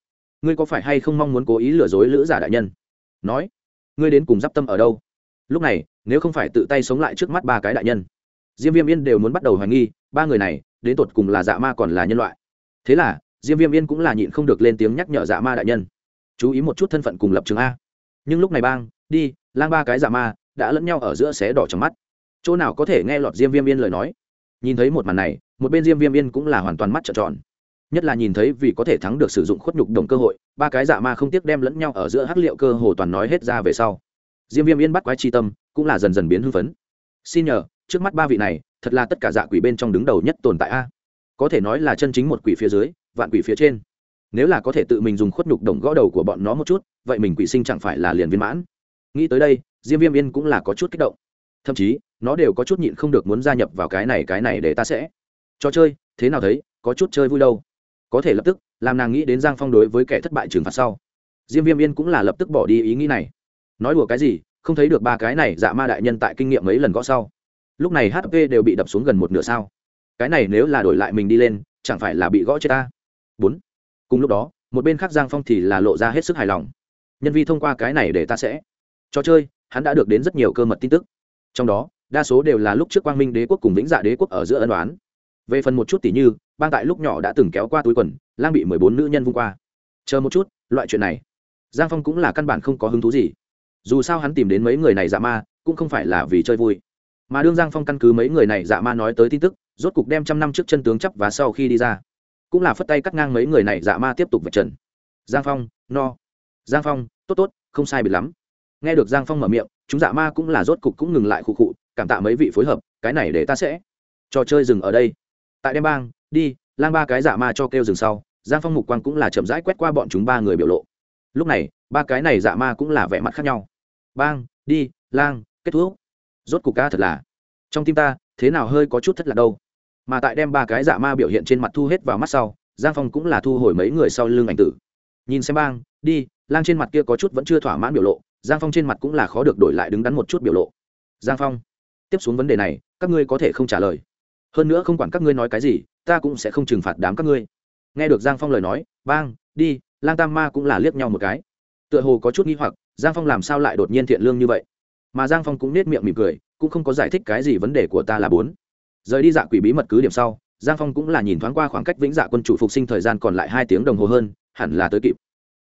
ngươi có phải hay không mong muốn cố ý lừa dối lữ giả đại nhân? Nói, ngươi đến cùng d i p tâm ở đâu? Lúc này, nếu không phải tự tay sống lại trước mắt ba cái đại nhân, diêm viêm yên đều muốn bắt đầu hoài nghi, ba người này, đến tột cùng là dạ ma còn là nhân loại. Thế là, diêm viêm yên cũng là nhịn không được lên tiếng nhắc nhở dạ ma đại nhân. Chú ý một chút thân phận cùng lập trường a. Nhưng lúc này bang, đi, lang ba cái dạ ma đã lẫn nhau ở giữa xé đỏ trong mắt. Chỗ nào có thể nghe lọt diêm viêm yên lời nói? Nhìn thấy một màn này, một bên diêm viêm yên cũng là hoàn toàn mắt trợn tròn. Nhất là nhìn thấy vì có thể thắng được sử dụng khuất nhục đồng cơ hội, ba cái dạ ma không tiếc đem lẫn nhau ở giữa hắc liệu cơ hồ toàn nói hết ra về sau. Diêm viêm yên bắt quái tri tâm, cũng là dần dần biến hưng phấn. Xin nhờ, trước mắt ba vị này, thật là tất cả dạ quỷ bên trong đứng đầu nhất tồn tại a. Có thể nói là chân chính một quỷ phía dưới, vạn quỷ phía trên. Nếu là có thể tự mình dùng khuất nhục đồng gõ đầu của bọn nó một chút, vậy mình quỷ sinh chẳng phải là liền viên mãn. Nghĩ tới đây diêm viêm yên cũng là có chút kích động. Thậm chí, nó đều có chút nhịn không được muốn gia nhập vào cái này cái này để ta sẽ. Cho chơi, thế nào thấy, có chút chơi vui đâu. Có thể lập tức, làm nàng nghĩ đến giang phong đối với kẻ thất bại trừng phạt sau. Diêm viêm yên cũng là lập tức bỏ đi ý nghĩ này. Nói đùa cái gì, không thấy được ba cái này dạ ma đại nhân tại kinh nghiệm mấy lần gõ sau. Lúc này hp đều bị đập xuống gần một nửa sao. Cái này nếu là đổi lại mình đi lên, chẳng phải là bị gõ chết ta? Bốn. Cùng lúc đó, một bên khác giang phong thì là lộ ra hết sức hài lòng. Nhân vi thông qua cái này để ta sẽ. Cho chơi hắn đã được đến rất nhiều cơ mật tin tức. Trong đó, đa số đều là lúc trước quang minh đế quốc cùng vĩnh dạ đế quốc ở giữa ân đoán về phần một chút tỷ như, bang tại lúc nhỏ đã từng kéo qua túi quần, lang bị mười bốn nữ nhân vung qua. Chờ một chút, loại chuyện này, giang phong cũng là căn bản không có hứng thú gì. Dù sao hắn tìm đến mấy người này dạ ma, cũng không phải là vì chơi vui. Mà đương giang phong căn cứ mấy người này dạ ma nói tới tin tức, rốt cục đem trăm năm trước chân tướng chấp và sau khi đi ra. Cũng là phất tay cắt ngang mấy người này dạ ma tiếp tục vạch trần. Giang phong, no. Giang phong, tốt tốt, không sai biệt lắm nghe được giang phong mở miệng, chúng dạ ma cũng là rốt cục cũng ngừng lại khụ khụ, cảm tạ mấy vị phối hợp, cái này để ta sẽ trò chơi dừng ở đây. Tại đem bang, đi, lang ba cái dạ ma cho kêu dừng sau, giang phong mục quang cũng là chậm rãi quét qua bọn chúng ba người biểu lộ. Lúc này, ba cái này dạ ma cũng là vẻ mặt khác nhau. Bang, đi, lang, kết thúc. Rốt cục ca thật là. Trong tim ta, thế nào hơi có chút thất lạc đâu. Mà tại đem ba cái dạ ma biểu hiện trên mặt thu hết vào mắt sau, giang phong cũng là thu hồi mấy người sau lưng ảnh tử. Nhìn xem bang, đi, lang trên mặt kia có chút vẫn chưa thỏa mãn biểu lộ giang phong trên mặt cũng là khó được đổi lại đứng đắn một chút biểu lộ. Giang phong, tiếp xuống vấn đề này, các ngươi có thể không trả lời. Hơn nữa không quản các ngươi nói cái gì, ta cũng sẽ không trừng phạt đám các ngươi. Nghe được giang phong lời nói, bang, đi, lang tam ma cũng là liếc nhau một cái. Tựa hồ có chút nghi hoặc, giang phong làm sao lại đột nhiên thiện lương như vậy? Mà giang phong cũng nết miệng mỉm cười, cũng không có giải thích cái gì vấn đề của ta là bốn. Rời đi dạ quỷ bí mật cứ điểm sau, giang phong cũng là nhìn thoáng qua khoảng cách vĩnh dạ quân chủ phục sinh thời gian còn lại hai tiếng đồng hồ hơn, hẳn là tới kịp.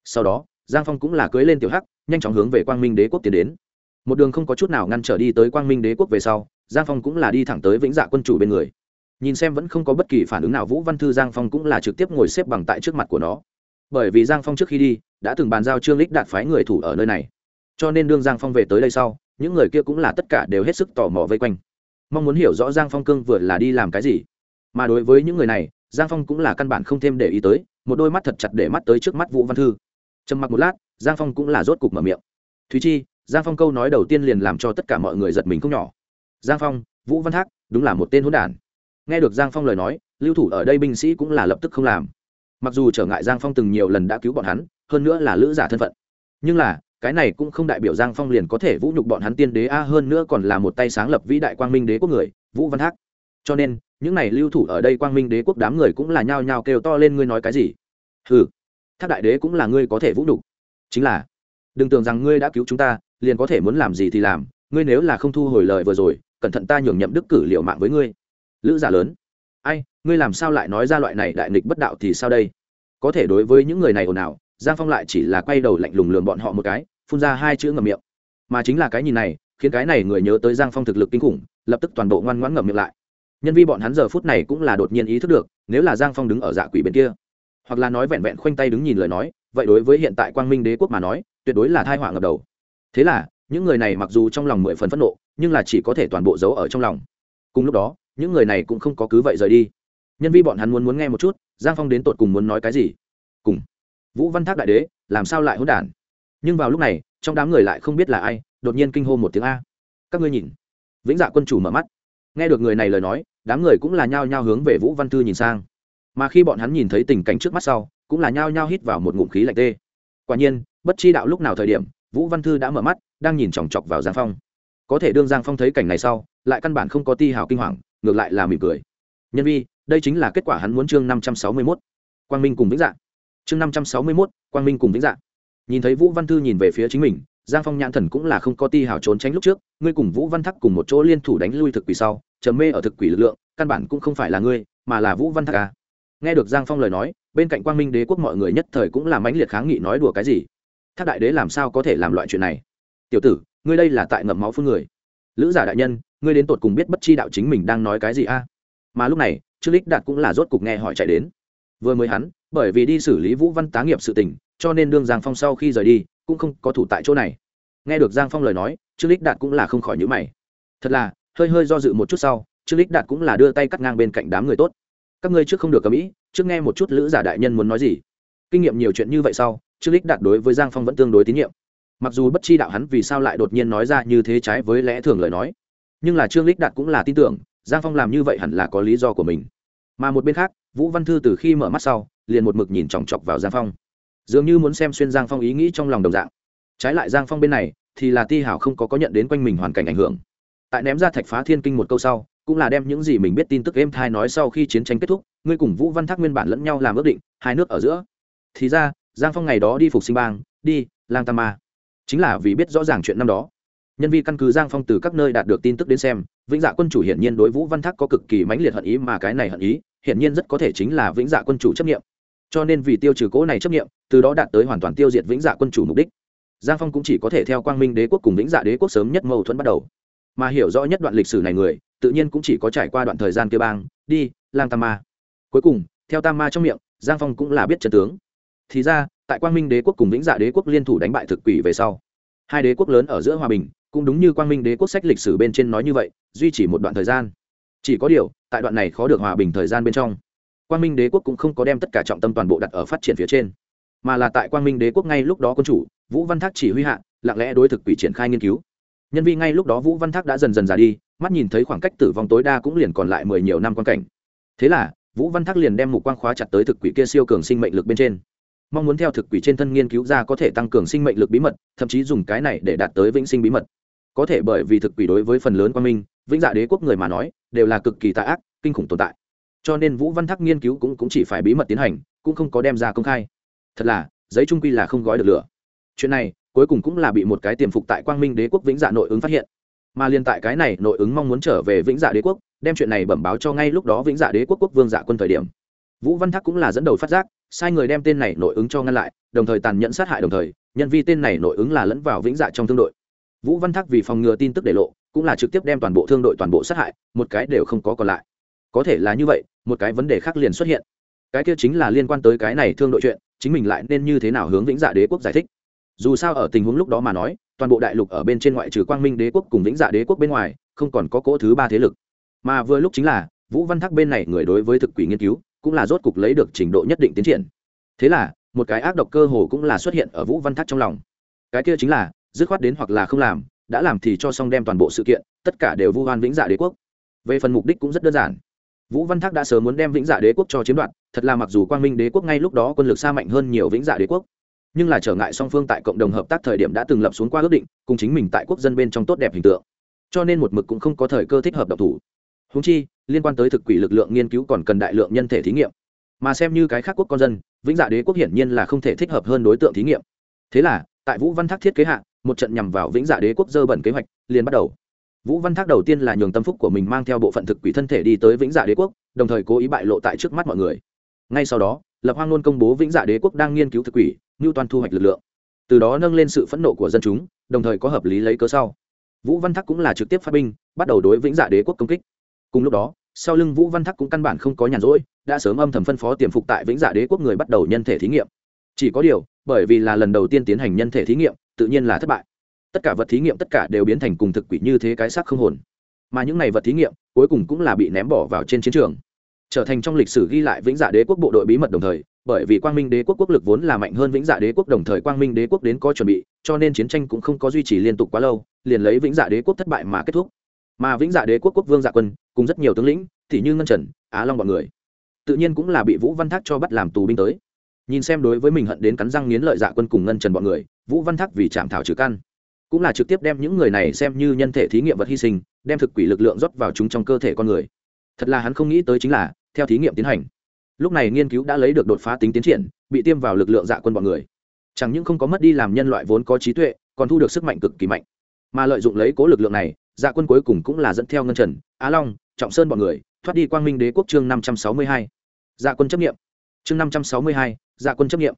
Sau đó, giang phong cũng là cưới lên tiểu hắc nhanh chóng hướng về quang minh đế quốc tiến đến. Một đường không có chút nào ngăn trở đi tới quang minh đế quốc về sau, giang phong cũng là đi thẳng tới vĩnh dạ quân chủ bên người. Nhìn xem vẫn không có bất kỳ phản ứng nào, vũ văn thư giang phong cũng là trực tiếp ngồi xếp bằng tại trước mặt của nó. Bởi vì giang phong trước khi đi, đã từng bàn giao trương lích đạt phái người thủ ở nơi này. Cho nên đương giang phong về tới đây sau, những người kia cũng là tất cả đều hết sức tò mò vây quanh. Mong muốn hiểu rõ giang phong cương vừa là đi làm cái gì. Mà đối với những người này, giang phong cũng là căn bản không thêm để ý tới, một đôi mắt thật chặt để mắt tới trước mắt vũ văn thư trầm mặc một lát, giang phong cũng là rốt cục mở miệng. Thúy chi, giang phong câu nói đầu tiên liền làm cho tất cả mọi người giật mình không nhỏ. Giang phong, vũ văn thác, đúng là một tên hỗn đản. Nghe được giang phong lời nói, lưu thủ ở đây binh sĩ cũng là lập tức không làm. Mặc dù trở ngại giang phong từng nhiều lần đã cứu bọn hắn, hơn nữa là lữ giả thân phận. Nhưng là, cái này cũng không đại biểu giang phong liền có thể vũ nhục bọn hắn tiên đế, a, hơn nữa còn là một tay sáng lập vĩ đại quang minh đế quốc người, vũ văn thác. Cho nên, những này lưu thủ ở đây quang minh đế quốc đám người cũng là nhao nhao kêu to lên, ngươi nói cái gì? Ừ thác đại đế cũng là ngươi có thể vũ đục chính là, đừng tưởng rằng ngươi đã cứu chúng ta, liền có thể muốn làm gì thì làm, ngươi nếu là không thu hồi lời vừa rồi, cẩn thận ta nhường nhậm đức cử liệu mạng với ngươi. Lữ giả lớn, ai, ngươi làm sao lại nói ra loại này đại nghịch bất đạo thì sao đây? Có thể đối với những người này ồn ào, giang phong lại chỉ là quay đầu lạnh lùng lường bọn họ một cái, phun ra hai chữ ngầm miệng. Mà chính là cái nhìn này, khiến cái này người nhớ tới giang phong thực lực kinh khủng, lập tức toàn bộ ngoan ngoãn ngậm miệng lại. Nhân vi bọn hắn giờ phút này cũng là đột nhiên ý thức được, nếu là giang phong đứng ở dạ quỷ bên kia hoặc là nói vẹn vẹn khoanh tay đứng nhìn lời nói, vậy đối với hiện tại quang minh đế quốc mà nói, tuyệt đối là thai họa ngập đầu. Thế là, những người này mặc dù trong lòng mười phần phẫn nộ, nhưng là chỉ có thể toàn bộ giấu ở trong lòng. Cùng lúc đó, những người này cũng không có cứ vậy rời đi. Nhân vi bọn hắn muốn muốn nghe một chút, giang phong đến tột cùng muốn nói cái gì? Cùng. Vũ văn thác đại đế, làm sao lại hỗn đản? Nhưng vào lúc này, trong đám người lại không biết là ai, đột nhiên kinh hô một tiếng a. Các ngươi nhìn. Vĩnh dạ quân chủ mở mắt. Nghe được người này lời nói, đám người cũng là nhao nhao hướng về vũ văn thư nhìn sang mà khi bọn hắn nhìn thấy tình cảnh trước mắt sau, cũng là nhao nhao hít vào một ngụm khí lạnh tê. Quả nhiên, bất chi đạo lúc nào thời điểm, vũ văn thư đã mở mắt, đang nhìn chòng chọc vào giang phong. Có thể đương giang phong thấy cảnh này sau, lại căn bản không có ti hào kinh hoàng, ngược lại là mỉm cười. Nhân vi, đây chính là kết quả hắn muốn chương năm trăm sáu mươi mốt. Quang minh cùng vĩnh dạ. Chương năm trăm sáu mươi mốt, quang minh cùng vĩnh dạ. Nhìn thấy vũ văn thư nhìn về phía chính mình, giang phong nhãn thần cũng là không có ti hào trốn tránh lúc trước, ngươi cùng vũ văn thắc cùng một chỗ liên thủ đánh lui thực quỷ sau trầm mê ở thực quỷ lực lượng, căn bản cũng không phải là ngươi, mà là vũ văn thắc à nghe được giang phong lời nói, bên cạnh quang minh đế quốc mọi người nhất thời cũng làm mãnh liệt kháng nghị nói đùa cái gì. Thác đại đế làm sao có thể làm loại chuyện này? Tiểu tử, ngươi đây là tại ngậm máu phương người. Lữ giả đại nhân, ngươi đến tột cùng biết bất chi đạo chính mình đang nói cái gì a? Mà lúc này, trương lích đạt cũng là rốt cục nghe hỏi chạy đến. Vừa mới hắn, bởi vì đi xử lý vũ văn tá nghiệp sự tình, cho nên đương giang phong sau khi rời đi, cũng không có thủ tại chỗ này. Nghe được giang phong lời nói, trương lích đạt cũng là không khỏi nhữ mày. Thật là, hơi hơi do dự một chút sau, trương lích đạt cũng là đưa tay cắt ngang bên cạnh đám người tốt các ngươi trước không được cầm ý, trước nghe một chút lữ giả đại nhân muốn nói gì. Kinh nghiệm nhiều chuyện như vậy sau, trương lích đạt đối với giang phong vẫn tương đối tín nhiệm. Mặc dù bất chi đạo hắn vì sao lại đột nhiên nói ra như thế trái với lẽ thường lời nói, nhưng là trương lích đạt cũng là tin tưởng, giang phong làm như vậy hẳn là có lý do của mình. Mà một bên khác, vũ văn thư từ khi mở mắt sau, liền một mực nhìn chòng chọc vào giang phong. Dường như muốn xem xuyên giang phong ý nghĩ trong lòng đồng dạng. Trái lại giang phong bên này, thì là ti hảo không có có nhận đến quanh mình hoàn cảnh ảnh hưởng. Tại ném ra thạch phá thiên kinh một câu sau cũng là đem những gì mình biết tin tức êm thai nói sau khi chiến tranh kết thúc, ngươi cùng vũ văn thác nguyên bản lẫn nhau làm ước định, hai nước ở giữa. Thì ra, giang phong ngày đó đi phục sinh bang, đi, lang tam ma. Chính là vì biết rõ ràng chuyện năm đó. Nhân viên căn cứ giang phong từ các nơi đạt được tin tức đến xem, vĩnh dạ quân chủ hiển nhiên đối vũ văn thác có cực kỳ mãnh liệt hận ý mà cái này hận ý, hiển nhiên rất có thể chính là vĩnh dạ quân chủ chấp nghiệm cho nên vì tiêu trừ cỗ này chấp nghiệm từ đó đạt tới hoàn toàn tiêu diệt vĩnh dạ quân chủ mục đích. Giang phong cũng chỉ có thể theo quang minh đế quốc cùng vĩnh dạ đế quốc sớm nhất mâu thuẫn bắt đầu mà hiểu rõ nhất đoạn lịch sử này người, tự nhiên cũng chỉ có trải qua đoạn thời gian kia bang, đi, lang tam ma. Cuối cùng, theo tam ma trong miệng, giang phong cũng là biết trần tướng. Thì ra, tại quang minh đế quốc cùng vĩnh dạ đế quốc liên thủ đánh bại thực quỷ về sau, hai đế quốc lớn ở giữa hòa bình, cũng đúng như quang minh đế quốc sách lịch sử bên trên nói như vậy, duy trì một đoạn thời gian. Chỉ có điều, tại đoạn này khó được hòa bình thời gian bên trong, quang minh đế quốc cũng không có đem tất cả trọng tâm toàn bộ đặt ở phát triển phía trên, mà là tại quang minh đế quốc ngay lúc đó quân chủ, vũ văn thác chỉ huy hạ, lặng lẽ đối thực quỷ triển khai nghiên cứu nhân vi ngay lúc đó vũ văn thác đã dần dần già đi mắt nhìn thấy khoảng cách tử vong tối đa cũng liền còn lại mười nhiều năm quan cảnh. Thế là vũ văn thác liền đem một quang khóa chặt tới thực quỷ kia siêu cường sinh mệnh lực bên trên. Mong muốn theo thực quỷ trên thân nghiên cứu ra có thể tăng cường sinh mệnh lực bí mật thậm chí dùng cái này để đạt tới vĩnh sinh bí mật. Có thể bởi vì thực quỷ đối với phần lớn quan minh vĩnh dạ đế quốc người mà nói đều là cực kỳ tạ ác kinh khủng tồn tại. Cho nên vũ văn Thác nghiên cứu cũng, cũng chỉ phải bí mật tiến hành cũng không có đem ra công khai. Thật là giấy trung quy là không gói được lửa. Chuyện này cuối cùng cũng là bị một cái tiềm phục tại quang minh đế quốc vĩnh dạ nội ứng phát hiện. Mà liên tại cái này, nội ứng mong muốn trở về vĩnh dạ đế quốc, đem chuyện này bẩm báo cho ngay lúc đó vĩnh dạ đế quốc quốc vương dạ quân thời điểm. Vũ văn thác cũng là dẫn đầu phát giác, sai người đem tên này nội ứng cho ngăn lại, đồng thời tàn nhẫn sát hại đồng thời, nhân vi tên này nội ứng là lẫn vào vĩnh dạ trong thương đội. Vũ văn thác vì phòng ngừa tin tức để lộ, cũng là trực tiếp đem toàn bộ thương đội toàn bộ sát hại, một cái đều không có còn lại. Có thể là như vậy, một cái vấn đề khác liền xuất hiện. Cái kia chính là liên quan tới cái này thương đội chuyện, chính mình lại nên như thế nào hướng vĩnh dạ đế quốc giải thích dù sao ở tình huống lúc đó mà nói, toàn bộ đại lục ở bên trên ngoại trừ quang minh đế quốc cùng vĩnh dạ đế quốc bên ngoài, không còn có cỗ thứ ba thế lực. Mà vừa lúc chính là, vũ văn thác bên này người đối với thực quỷ nghiên cứu, cũng là rốt cục lấy được trình độ nhất định tiến triển. Thế là, một cái ác độc cơ hồ cũng là xuất hiện ở vũ văn thác trong lòng. Cái kia chính là, dứt khoát đến hoặc là không làm, đã làm thì cho xong đem toàn bộ sự kiện, tất cả đều vu hoan vĩnh dạ đế quốc. Về phần mục đích cũng rất đơn giản. Vũ văn thác đã sớm muốn đem vĩnh dạ đế quốc cho chiếm đoạt, thật là mặc dù quang minh đế quốc ngay lúc đó quân lực xa mạnh hơn nhiều vĩnh dạ đế quốc nhưng là trở ngại song phương tại cộng đồng hợp tác thời điểm đã từng lập xuống qua ước định, cùng chính mình tại quốc dân bên trong tốt đẹp hình tượng. Cho nên một mực cũng không có thời cơ thích hợp độc thủ. Húng chi, liên quan tới thực quỷ lực lượng nghiên cứu còn cần đại lượng nhân thể thí nghiệm. Mà xem như cái khác quốc con dân, vĩnh dạ đế quốc hiển nhiên là không thể thích hợp hơn đối tượng thí nghiệm. Thế là, tại vũ văn thác thiết kế hạ, một trận nhằm vào vĩnh dạ đế quốc dơ bẩn kế hoạch, liền bắt đầu. Vũ văn thác đầu tiên là nhường tâm phúc của mình mang theo bộ phận thực quỷ thân thể đi tới vĩnh dạ đế quốc, đồng thời cố ý bại lộ tại trước mắt mọi người. Ngay sau đó, lập hoang luôn công bố vĩnh dạ đế quốc đang nghiên cứu thực quỷ như toàn thu hoạch lực lượng. Từ đó nâng lên sự phẫn nộ của dân chúng, đồng thời có hợp lý lấy cớ sau. Vũ văn thác cũng là trực tiếp phát binh, bắt đầu đối vĩnh dạ đế quốc công kích. Cùng lúc đó, sau lưng vũ văn thác cũng căn bản không có nhàn rỗi, đã sớm âm thầm phân phó tiềm phục tại vĩnh dạ đế quốc người bắt đầu nhân thể thí nghiệm. Chỉ có điều, bởi vì là lần đầu tiên tiến hành nhân thể thí nghiệm, tự nhiên là thất bại. Tất cả vật thí nghiệm tất cả đều biến thành cùng thực quỷ như thế cái xác không hồn. Mà những này vật thí nghiệm, cuối cùng cũng là bị ném bỏ vào trên chiến trường trở thành trong lịch sử ghi lại vĩnh dạ đế quốc bộ đội bí mật đồng thời, bởi vì quang minh đế quốc quốc lực vốn là mạnh hơn vĩnh dạ đế quốc đồng thời quang minh đế quốc đến có chuẩn bị, cho nên chiến tranh cũng không có duy trì liên tục quá lâu, liền lấy vĩnh dạ đế quốc thất bại mà kết thúc. Mà vĩnh dạ đế quốc quốc vương dạ quân, cùng rất nhiều tướng lĩnh thì như ngân trần, á long b ọ n người, tự nhiên cũng là bị vũ văn thác cho bắt làm tù binh tới. Nhìn xem đối với mình hận đến cắn răng nghiến lợi dạ quân cùng ngân trần b ọ n người, vũ văn thác vì chạm thảo trừ căn, cũng là trực tiếp đem những người này xem như nhân thể thí nghiệm vật hy sinh, đem thực quỷ lực lượng rót vào chúng trong cơ thể con người thật là hắn không nghĩ tới chính là, theo thí nghiệm tiến hành. Lúc này nghiên cứu đã lấy được đột phá tính tiến triển, bị tiêm vào lực lượng dạ quân b ọ n người. Chẳng những không có mất đi làm nhân loại vốn có trí tuệ, còn thu được sức mạnh cực kỳ mạnh. Mà lợi dụng lấy cố lực lượng này dạ quân cuối cùng cũng là dẫn theo ngân trần, á long, trọng sơn bọn người, thoát đi quang minh đế quốc chương năm trăm sáu mươi hai. Dạ quân chấp nghiệm. Chương năm trăm sáu mươi hai dạ quân chấp nghiệm.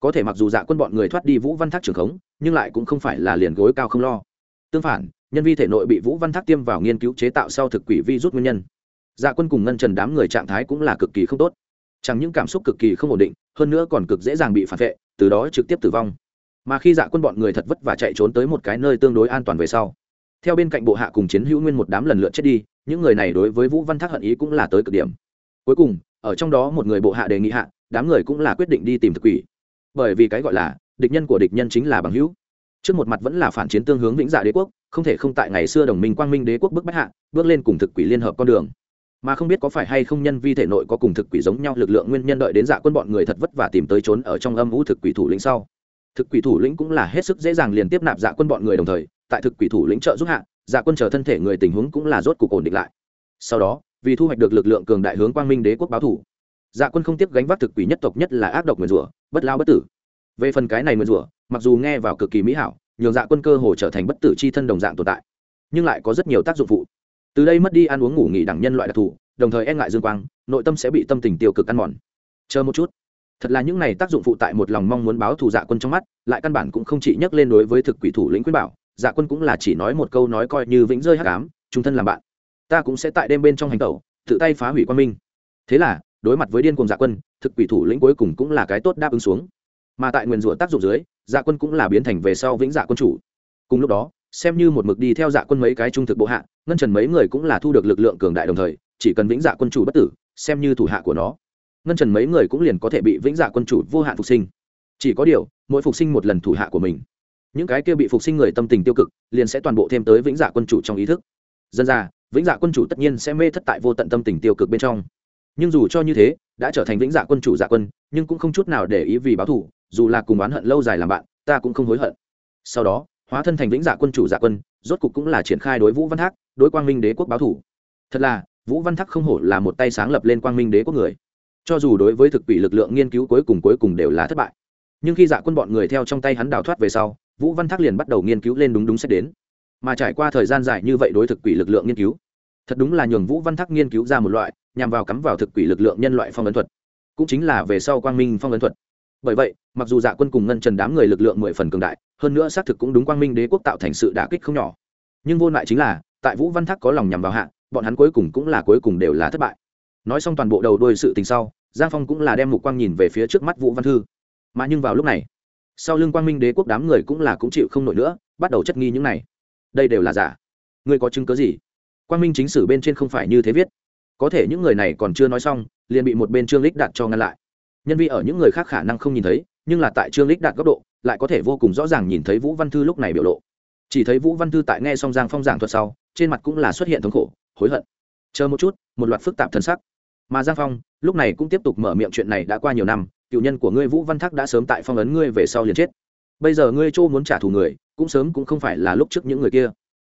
Có thể mặc dù dạ quân bọn người thoát đi vũ văn thác trường khống, nhưng lại cũng không phải là liền gối cao không lo. Tương phản, nhân vi thể nội bị vũ văn thác tiêm vào nghiên cứu chế tạo sau thực quỷ vi rút nguyên nhân dạ quân cùng ngân trần đám người trạng thái cũng là cực kỳ không tốt. Chẳng những cảm xúc cực kỳ không ổn định, hơn nữa còn cực dễ dàng bị phản vệ, từ đó trực tiếp tử vong. Mà khi dạ quân bọn người thật vất và chạy trốn tới một cái nơi tương đối an toàn về sau, theo bên cạnh bộ hạ cùng chiến hữu nguyên một đám lần lượt chết đi, những người này đối với vũ văn thác hận ý cũng là tới cực điểm. Cuối cùng, ở trong đó một người bộ hạ đề nghị hạ, đám người cũng là quyết định đi tìm thực quỷ. Bởi vì cái gọi là, địch nhân của địch nhân chính là bằng hữu. Trước một mặt vẫn là phản chiến tương hướng vĩnh dạ đế quốc, không thể không tại ngày xưa đồng minh quang minh đế quốc bức bách hạ, bước lên cùng thực quỷ liên hợp con đường mà không biết có phải hay không nhân vi thể nội có cùng thực quỷ giống nhau lực lượng nguyên nhân đợi đến dạ quân bọn người thật vất vả tìm tới trốn ở trong âm vũ thực quỷ thủ lĩnh sau. Thực quỷ thủ lĩnh cũng là hết sức dễ dàng liền tiếp nạp dạ quân bọn người đồng thời, tại thực quỷ thủ lĩnh trợ giúp hạ dạ quân chờ thân thể người tình huống cũng là rốt cục ổn định lại. Sau đó, vì thu hoạch được lực lượng cường đại hướng quang minh đế quốc báo thủ. Dạ quân không tiếp gánh vác thực quỷ nhất tộc nhất là ác độc nguyền rủa, bất lao bất tử. Về phần cái này nguyền rủa, mặc dù nghe vào cực kỳ mỹ hảo, nhường dạ quân cơ hồ trở thành bất tử c h i thân đồng dạng tồn tại, nhưng lại có rất nhiều tác dụng phụ từ đây mất đi ăn uống ngủ nghỉ đẳng nhân loại đặc thù, đồng thời e ngại dương quang, nội tâm sẽ bị tâm tình tiêu cực ăn mòn. Chờ một chút. Thật là những này tác dụng phụ tại một lòng mong muốn báo thù dạ quân trong mắt, lại căn bản cũng không chỉ nhắc lên đối với thực quỷ thủ lĩnh quyết bảo dạ quân cũng là chỉ nói một câu nói coi như vĩnh rơi hắc ám, trung thân làm bạn. Ta cũng sẽ tại đêm bên trong hành tẩu, tự tay phá hủy quan minh. Thế là, đối mặt với điên cuồng dạ quân, thực quỷ thủ lĩnh cuối cùng cũng là cái tốt đáp ứng xuống. Mà tại nguyền rủa tác dụng dưới dạ quân cũng là biến thành về sau vĩnh dạ quân chủ. Cùng lúc đó, xem như một mực đi theo dạ quân mấy cái trung thực bộ hạ ngân trần mấy người cũng là thu được lực lượng cường đại đồng thời, chỉ cần vĩnh dạ quân chủ bất tử, xem như thủ hạ của nó. Ngân trần mấy người cũng liền có thể bị vĩnh dạ quân chủ vô hạn phục sinh. Chỉ có điều, mỗi phục sinh một lần thủ hạ của mình, những cái kia bị phục sinh người tâm tình tiêu cực, liền sẽ toàn bộ thêm tới vĩnh dạ quân chủ trong ý thức. Dân ra, vĩnh dạ quân chủ tất nhiên sẽ mê thất tại vô tận tâm tình tiêu cực bên trong. Nhưng dù cho như thế, đã trở thành vĩnh dạ quân chủ dạ quân, nhưng cũng không chút nào để ý vì báo thù, dù là cùng oán hận lâu dài làm bạn, ta cũng không hối hận. Sau đó hóa thân thành vĩnh dạ quân chủ dạ quân, rốt cục cũng là triển khai đối vũ văn thác, đối quang minh đế quốc báo thù thật là, vũ văn thác không hổ là một tay sáng lập lên quang minh đế quốc người. Cho dù đối với thực quỷ lực lượng nghiên cứu cuối cùng cuối cùng đều là thất bại. Nhưng khi dạ quân bọn người theo trong tay hắn đào thoát về sau, vũ văn thác liền bắt đầu nghiên cứu lên đúng đúng xét đến. Mà trải qua thời gian dài như vậy đối thực quỷ lực lượng nghiên cứu, thật đúng là nhường vũ văn thác nghiên cứu ra một loại, nhằm vào cắm vào thực quỷ lực lượng nhân loại phong ấn thuật. Cũng chính là về sau quang minh phong ấn thuật bởi vậy, mặc dù dạ quân cùng ngân trần đám người lực lượng mười phần cường đại, hơn nữa xác thực cũng đúng quang minh đế quốc tạo thành sự đả kích không nhỏ. Nhưng vô lại chính là, tại vũ văn thác có lòng nhằm vào hạ, bọn hắn cuối cùng cũng là cuối cùng đều là thất bại. Nói xong toàn bộ đầu đôi sự tình sau, giang phong cũng là đem mục quang nhìn về phía trước mắt vũ văn thư. Mà nhưng vào lúc này, sau lưng quang minh đế quốc đám người cũng là cũng chịu không nổi nữa, bắt đầu chất nghi những này. Đây đều là giả. Ngươi có chứng cớ gì? Quang minh chính sử bên trên không phải như thế viết. Có thể những người này còn chưa nói xong, liền bị một bên trương lích đạt cho ngăn lại nhân vi ở những người khác khả năng không nhìn thấy, nhưng là tại trương lích đạt góc độ, lại có thể vô cùng rõ ràng nhìn thấy vũ văn thư lúc này biểu lộ. Chỉ thấy vũ văn thư tại nghe xong giang phong giảng thuật sau, trên mặt cũng là xuất hiện thống khổ, hối hận. Chờ một chút, một loạt phức tạp thân sắc. Mà giang phong, lúc này cũng tiếp tục mở miệng chuyện này đã qua nhiều năm, cựu nhân của ngươi vũ văn thác đã sớm tại phong ấn ngươi về sau liền chết. Bây giờ ngươi châu muốn trả thù người, cũng sớm cũng không phải là lúc trước những người kia.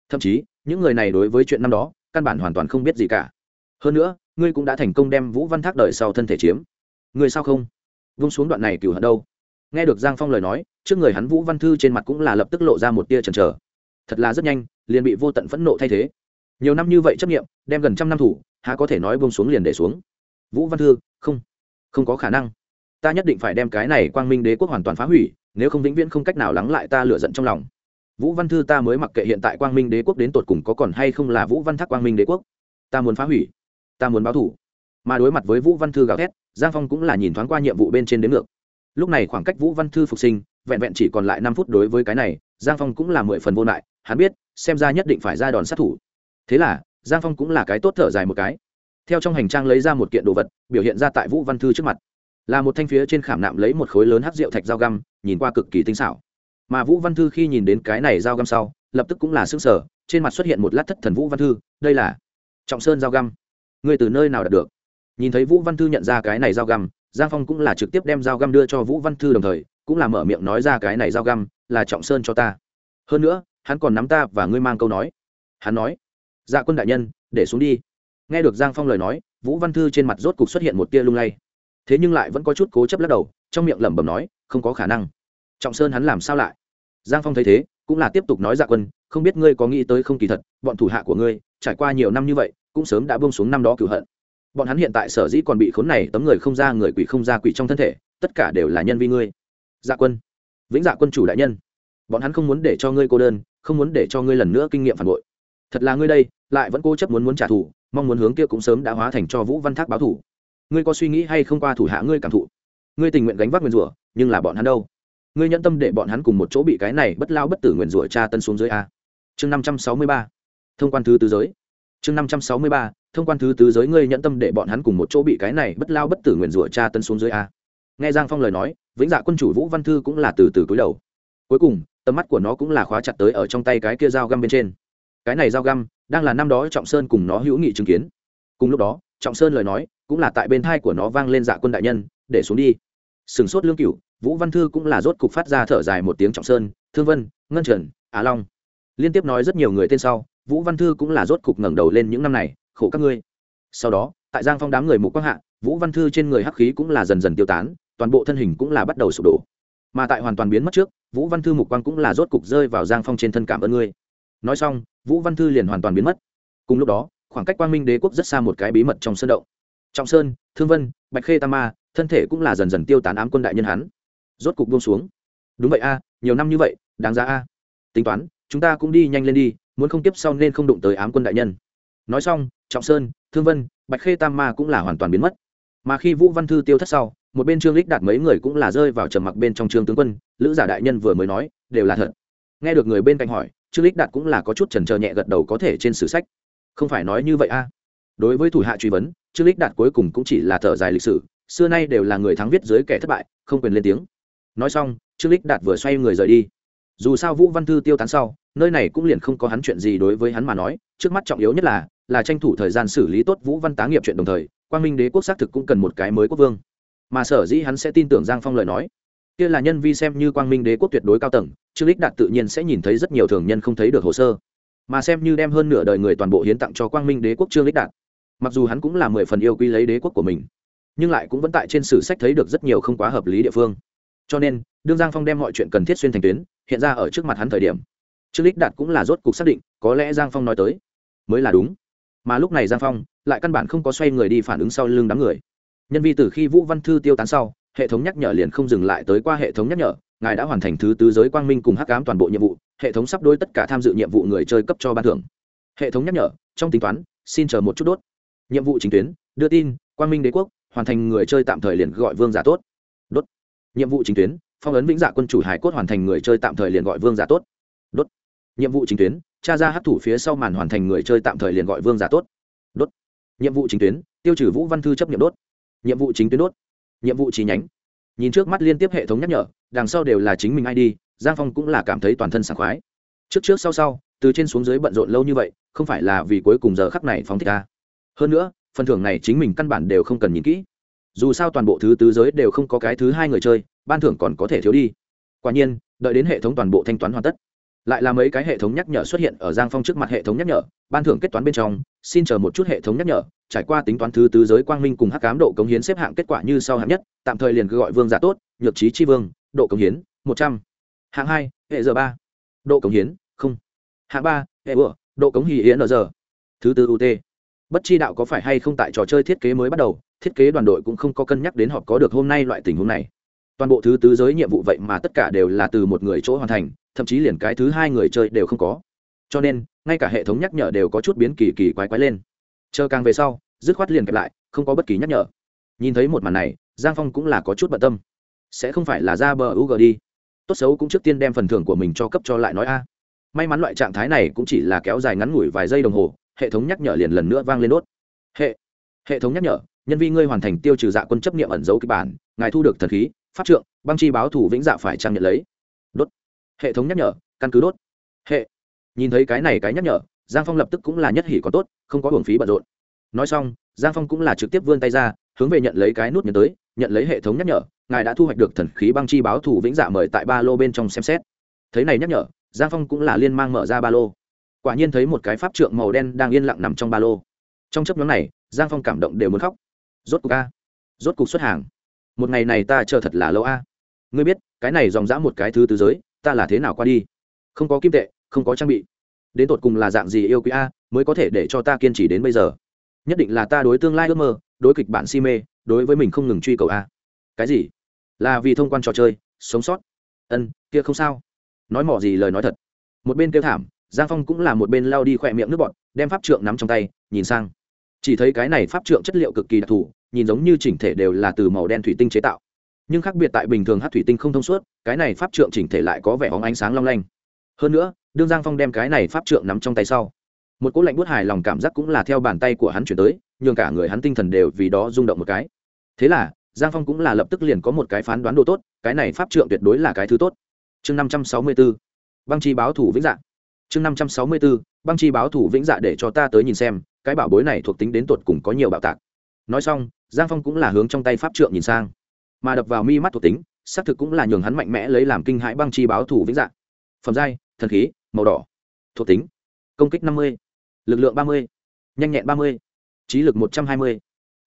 Thậm chí, những người này đối với chuyện năm đó, căn bản hoàn toàn không biết gì cả. Hơn nữa, ngươi cũng đã thành công đem vũ văn thác đời sau thân thể chiếm ngươi sao không? Vung xuống đoạn này cửu hận đâu? Nghe được giang phong lời nói, trước người hắn vũ văn thư trên mặt cũng là lập tức lộ ra một tia chần trờ thật là rất nhanh, liền bị vô tận phẫn nộ thay thế. Nhiều năm như vậy chấp nghiệm, đem gần trăm năm thủ, há có thể nói bông xuống liền để xuống. Vũ văn thư, không. Không có khả năng. Ta nhất định phải đem cái này quang minh đế quốc hoàn toàn phá hủy, nếu không vĩnh viễn không cách nào lắng lại ta lựa giận trong lòng. Vũ văn thư ta mới mặc kệ hiện tại quang minh đế quốc đến tột cùng có còn hay không là vũ văn thác quang minh đế quốc. Ta muốn phá hủy. Ta muốn báo thủ. Mà đối mặt với vũ văn thư gào thét giang phong cũng là nhìn thoáng qua nhiệm vụ bên trên đến ngược. Lúc này khoảng cách vũ văn thư phục sinh, vẹn vẹn chỉ còn lại năm phút đối với cái này, giang phong cũng là mười phần vô lại, hắn biết, xem ra nhất định phải ra đòn sát thủ. Thế là, giang phong cũng là cái tốt thở dài một cái. Theo trong hành trang lấy ra một kiện đồ vật, biểu hiện ra tại vũ văn thư trước mặt. Là một thanh phía trên khảm nạm lấy một khối lớn hát rượu thạch dao găm, nhìn qua cực kỳ tinh xảo. Mà vũ văn thư khi nhìn đến cái này dao găm sau, lập tức cũng là s ư ơ n g sở trên mặt xuất hiện một lát thất thần vũ văn thư, đây là trọng sơn dao găm. Người từ nơi nào đạt được? Nhìn thấy vũ văn thư nhận ra cái này dao găm, giang phong cũng là trực tiếp đem dao găm đưa cho vũ văn thư đồng thời, cũng là mở miệng nói ra cái này dao găm là trọng sơn cho ta. Hơn nữa, hắn còn nắm ta và ngươi mang câu nói. Hắn nói dạ quân đại nhân, để xuống đi. Nghe được giang phong lời nói, vũ văn thư trên mặt rốt cục xuất hiện một tia lung lay. Thế nhưng lại vẫn có chút cố chấp lắc đầu, trong miệng lẩm bẩm nói, không có khả năng. Trọng sơn hắn làm sao lại? Giang phong thấy thế, cũng là tiếp tục nói dạ quân, không biết ngươi có nghĩ tới không kỳ thật, bọn thủ hạ của ngươi, trải qua nhiều năm như vậy, cũng sớm đã bông xuống năm đó cửu hận bọn hắn hiện tại sở dĩ còn bị khốn này tấm người không ra, người quỷ không ra quỷ trong thân thể, tất cả đều là nhân vi ngươi. Dạ quân, vĩnh dạ quân chủ đại nhân, bọn hắn không muốn để cho ngươi cô đơn, không muốn để cho ngươi lần nữa kinh nghiệm phản bội. Thật là ngươi đây, lại vẫn cố chấp muốn muốn trả thù, mong muốn hướng kia cũng sớm đã hóa thành cho vũ văn thác báo thù. Ngươi có suy nghĩ hay không qua thủ hạ ngươi cảm thụ? Ngươi tình nguyện gánh vác nguyền rủa, nhưng là bọn hắn đâu? Ngươi nhẫn tâm để bọn hắn cùng một chỗ bị cái này bất lao bất tử nguyền rủa tra tân xuống dưới a. Chương năm trăm sáu mươi ba, thông quan thứ tứ giới. Chương năm trăm sáu mươi ba thông quan thứ tứ giới ngươi nhận tâm để bọn hắn cùng một chỗ bị cái này bất lao bất tử nguyền rủa cha tân xuống dưới a. Nghe giang phong lời nói, vĩnh dạ quân chủ vũ văn thư cũng là từ từ cúi đầu. Cuối cùng, tầm mắt của nó cũng là khóa chặt tới ở trong tay cái kia dao găm bên trên. Cái này dao găm, đang là năm đó trọng sơn cùng nó hữu nghị chứng kiến. Cùng lúc đó, trọng sơn lời nói, cũng là tại bên thai của nó vang lên dạ quân đại nhân, để xuống đi. Sừng sốt lương cựu vũ văn thư cũng là rốt cục phát ra thở dài một tiếng trọng sơn, thương vân, ngân trần á long. Liên tiếp nói rất nhiều người tên sau, vũ văn thư cũng là rốt cục ngẩng đầu lên những năm này khổ các ngươi. Sau đó, tại giang phong đám người mục quang hạ, vũ văn thư trên người hắc khí cũng là dần dần tiêu tán, toàn bộ thân hình cũng là bắt đầu sụp đổ. Mà tại hoàn toàn biến mất trước, vũ văn thư mục quang cũng là rốt cục rơi vào giang phong trên thân cảm ơn ngươi. Nói xong, vũ văn thư liền hoàn toàn biến mất. Cùng lúc đó, khoảng cách quang minh đế quốc rất xa một cái bí mật trong sơn động. Trọng sơn, thương vân, bạch khê tam ma, thân thể cũng là dần dần tiêu tán ám quân đại nhân hắn. Rốt cục buông xuống. Đúng vậy a, nhiều năm như vậy, đáng giá a. Tính toán, chúng ta cũng đi nhanh lên đi, muốn không tiếp sau nên không đụng tới ám quân đại nhân nói xong, trọng sơn, thương vân, bạch khê tam ma cũng là hoàn toàn biến mất. Mà khi vũ văn thư tiêu thất sau, một bên trương lích đạt mấy người cũng là rơi vào trầm mặc bên trong trương tướng quân, lữ giả đại nhân vừa mới nói, đều là thật. Nghe được người bên cạnh hỏi, trương lích đạt cũng là có chút trần trờ nhẹ gật đầu có thể trên sử sách. Không phải nói như vậy a. À. Đối với thủ hạ truy vấn, trương lích đạt cuối cùng cũng chỉ là thở dài lịch sử xưa nay đều là người thắng viết dưới kẻ thất bại, không quyền lên tiếng. Nói xong, trương lích đạt vừa xoay người rời đi. Dù sao vũ văn thư tiêu tán sau nơi này cũng liền không có hắn chuyện gì đối với hắn mà nói, trước mắt trọng yếu nhất là là tranh thủ thời gian xử lý tốt vũ văn tá nghiệp chuyện đồng thời, quang minh đế quốc xác thực cũng cần một cái mới quốc vương. Mà sở dĩ hắn sẽ tin tưởng giang phong lời nói, kia là nhân vi xem như quang minh đế quốc tuyệt đối cao tầng, trương lích đạt tự nhiên sẽ nhìn thấy rất nhiều thường nhân không thấy được hồ sơ. Mà xem như đem hơn nửa đời người toàn bộ hiến tặng cho quang minh đế quốc trương lích đạt, mặc dù hắn cũng là mười phần yêu quý lấy đế quốc của mình, nhưng lại cũng vẫn tại trên sử sách thấy được rất nhiều không quá hợp lý địa phương. Cho nên, đương giang phong đem mọi chuyện cần thiết xuyên thành tuyến, hiện ra ở trước mặt hắn thời điểm trương lích đạt cũng là rốt cục xác định, có lẽ giang phong nói tới. Mới là đúng. Mà lúc này giang phong lại căn bản không có xoay người đi phản ứng sau lưng đám người. Nhân vi từ khi vũ văn thư tiêu tán sau, hệ thống nhắc nhở liền không dừng lại tới qua hệ thống nhắc nhở. Ngài đã hoàn thành thứ tứ giới quang minh cùng hắc ám toàn bộ nhiệm vụ, hệ thống sắp đối tất cả tham dự nhiệm vụ người chơi cấp cho ban thưởng. Hệ thống nhắc nhở, trong tính toán, xin chờ một chút đốt. Nhiệm vụ chính tuyến, đưa tin, quang minh đế quốc, hoàn thành người chơi tạm thời liền gọi vương giả tốt. Đốt. Nhiệm vụ chính tuyến, phong ấn vĩnh dạ quân chủ hải cốt hoàn thành người chơi tạm thời liền gọi vương giả tốt. Đốt nhiệm vụ chính tuyến tra ra hát thủ phía sau màn hoàn thành người chơi tạm thời liền gọi vương giả tốt. Đốt. Nhiệm vụ chính tuyến, tiêu trừ vũ văn thư chấp nhiệm đốt. Nhiệm vụ chính tuyến đốt. Nhiệm vụ trí nhánh. Nhìn trước mắt liên tiếp hệ thống nhắc nhở, đằng sau đều là chính mình id giang phong cũng là cảm thấy toàn thân sảng khoái. Trước trước sau sau, từ trên xuống dưới bận rộn lâu như vậy, không phải là vì cuối cùng giờ khắc này phóng thích ta. hơn nữa, phần thưởng này chính mình căn bản đều không cần nhìn kỹ. Dù sao toàn bộ thứ tứ giới đều không có cái thứ hai người chơi, ban thưởng còn có thể thiếu đi. Quả nhiên, đợi đến hệ thống toàn bộ thanh toán hoàn tất lại là mấy cái hệ thống nhắc nhở xuất hiện ở giang phong trước mặt hệ thống nhắc nhở, ban thưởng kết toán bên trong, xin chờ một chút hệ thống nhắc nhở, trải qua tính toán thứ tứ giới quang minh cùng hắc cám độ cống hiến xếp hạng kết quả như sau hạng nhất, tạm thời liền cứ gọi vương giả tốt, nhược trí tri vương, độ cống hiến, một trăm. Hạng hai, hệ giờ ba, độ cống hiến, không. Hạng ba, hệ vừa độ cống hì hiến giờ. Thứ tư ut bất chi đạo có phải hay không tại trò chơi thiết kế mới bắt đầu, thiết kế đoàn đội cũng không có cân nhắc đến họp có được hôm nay loại tình huống này toàn bộ thứ tứ giới nhiệm vụ vậy mà tất cả đều là từ một người chỗ hoàn thành, thậm chí liền cái thứ hai người chơi đều không có. Cho nên, ngay cả hệ thống nhắc nhở đều có chút biến kỳ kỳ quái quái lên. Chờ càng về sau, dứt khoát liền kẹp lại, không có bất kỳ nhắc nhở. Nhìn thấy một màn này, giang phong cũng là có chút bận tâm. Sẽ không phải là ra bờ u g đi. Tốt xấu cũng trước tiên đem phần thưởng của mình cho cấp cho lại nói a. May mắn loại trạng thái này cũng chỉ là kéo dài ngắn ngủi vài giây đồng hồ, hệ thống nhắc nhở liền lần nữa vang lên đốt. Hệ hệ thống nhắc nhở, nhân viên ngươi hoàn thành tiêu trừ dạ quân chấp nghiệm ẩn dấu kịch bản, ngài thu được thần khí pháp trượng, băng chi báo thủ vĩnh dạ phải trang nhận lấy. Đốt. Hệ thống nhắc nhở, căn cứ đốt. Hệ. Nhìn thấy cái này cái nhắc nhở, giang phong lập tức cũng là nhất hỉ có tốt, không có hưởng phí bận rộn. Nói xong, giang phong cũng là trực tiếp vươn tay ra, hướng về nhận lấy cái nút nhấn tới, nhận lấy hệ thống nhắc nhở, ngài đã thu hoạch được thần khí băng chi báo thủ vĩnh dạ mời tại ba lô bên trong xem xét. Thấy này nhắc nhở, giang phong cũng là liên mang mở ra ba lô. Quả nhiên thấy một cái pháp trượng màu đen đang yên lặng nằm trong ba lô. Trong chấp nhóm này, giang phong cảm động đều muốn khóc. Rốt cục a. Rốt cục xuất hàng một ngày này ta chờ thật là lâu a. Ngươi biết, cái này dòng dã một cái thứ tứ giới, ta là thế nào qua đi? Không có kim tệ, không có trang bị. Đến tột cùng là dạng gì yêu quý a, mới có thể để cho ta kiên trì đến bây giờ? Nhất định là ta đối tương lai ước mơ, đối kịch bản si mê, đối với mình không ngừng truy cầu a. Cái gì? Là vì thông quan trò chơi, sống sót. Ân, kia không sao. Nói mỏ gì lời nói thật. Một bên kêu thảm, giang phong cũng là một bên lao đi khỏe miệng nước bọt, đem pháp trượng nắm trong tay, nhìn sang. Chỉ thấy cái này pháp trượng chất liệu cực kỳ đặc thù nhìn giống như chỉnh thể đều là từ màu đen thủy tinh chế tạo. Nhưng khác biệt tại bình thường hát thủy tinh không thông suốt, cái này pháp trượng chỉnh thể lại có vẻ hóng ánh sáng long lanh. Hơn nữa, đương giang phong đem cái này pháp trượng nắm trong tay sau. Một cỗ lạnh bút hài lòng cảm giác cũng là theo bàn tay của hắn chuyển tới, nhường cả người hắn tinh thần đều vì đó rung động một cái. Thế là, giang phong cũng là lập tức liền có một cái phán đoán đồ tốt, cái này pháp trượng tuyệt đối là cái thứ tốt. Chương năm trăm sáu mươi b ố băng chi báo thủ vĩnh dạ. Chương năm trăm sáu mươi b ố băng chi báo thủ vĩnh dạ để cho ta tới nhìn xem, cái bảo bối này thuộc tính đến tột cùng có nhiều bạo tạc nói xong, giang phong cũng là hướng trong tay pháp trượng nhìn sang. Mà đập vào mi mắt thuộc tính, xác thực cũng là nhường hắn mạnh mẽ lấy làm kinh hãi băng chi báo thủ vĩnh dạng. Phẩm giai, thần khí, màu đỏ. Thuộc tính, công kích năm mươi, lực lượng ba mươi, nhanh nhẹn ba mươi, trí lực một trăm hai mươi,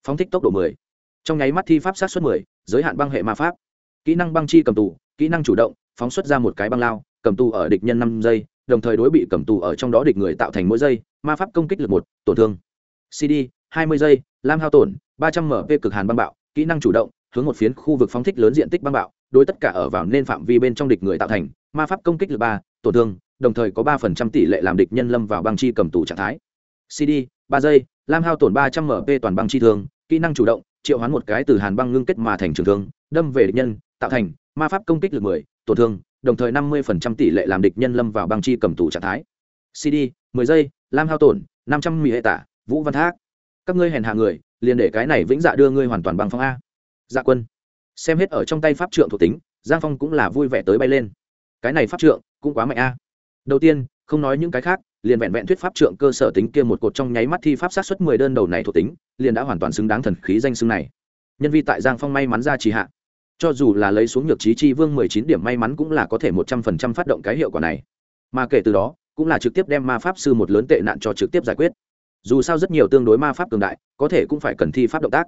phóng thích tốc độ mười. Trong nháy mắt thi pháp sát xuất mười, giới hạn băng hệ ma pháp. Kỹ năng băng chi cầm tù, kỹ năng chủ động, phóng xuất ra một cái băng lao, cầm tù ở địch nhân năm giây, đồng thời đối bị cầm tù ở trong đó địch người tạo thành mỗi giây, ma pháp công kích lực một, tổn thương. Cd, hai mươi giây lam hao tổn, ba trăm mp cực hàn băng bạo, kỹ năng chủ động, hướng một phiến khu vực phóng thích lớn diện tích băng bạo, đối tất cả ở vào nên phạm vi bên trong địch người tạo thành, ma pháp công kích lực ba, tổn thương, đồng thời có ba phần trăm tỷ lệ làm địch nhân lâm vào băng chi cầm tù trạng thái. Cd ba giây, lam hao tổn ba trăm mp toàn băng chi thương, kỹ năng chủ động, triệu hoán một cái từ hàn băng ngưng kết mà thành trường thương, đâm về địch nhân, tạo thành, ma pháp công kích lực mười, tổn thương, đồng thời năm mươi phần trăm tỷ lệ làm địch nhân lâm vào băng chi cầm tù trạng thái. Cd mười giây, lam hao tổn, năm trăm mỹ hệ tả vũ văn thác các ngươi hèn hạ người, liền để cái này vĩnh dạ đưa ngươi hoàn toàn bằng phong a. Dạ quân. Xem hết ở trong tay pháp trượng thuộc tính, giang phong cũng là vui vẻ tới bay lên. Cái này pháp trượng cũng quá mạnh a. Đầu tiên, không nói những cái khác, liền vẹn vẹn thuyết pháp trượng cơ sở tính kia một cột trong nháy mắt thi pháp sát xuất mười đơn đầu này thuộc tính, liền đã hoàn toàn xứng đáng thần khí danh xưng này. Nhân vi tại giang phong may mắn ra trì hạ. Cho dù là lấy xuống nhược trí chi vương mười chín điểm may mắn cũng là có thể một trăm phần trăm phát động cái hiệu quả này. Mà kể từ đó, cũng là trực tiếp đem ma pháp sư một lớn tệ nạn cho trực tiếp giải quyết dù sao rất nhiều tương đối ma pháp cường đại, có thể cũng phải cần thi pháp động tác.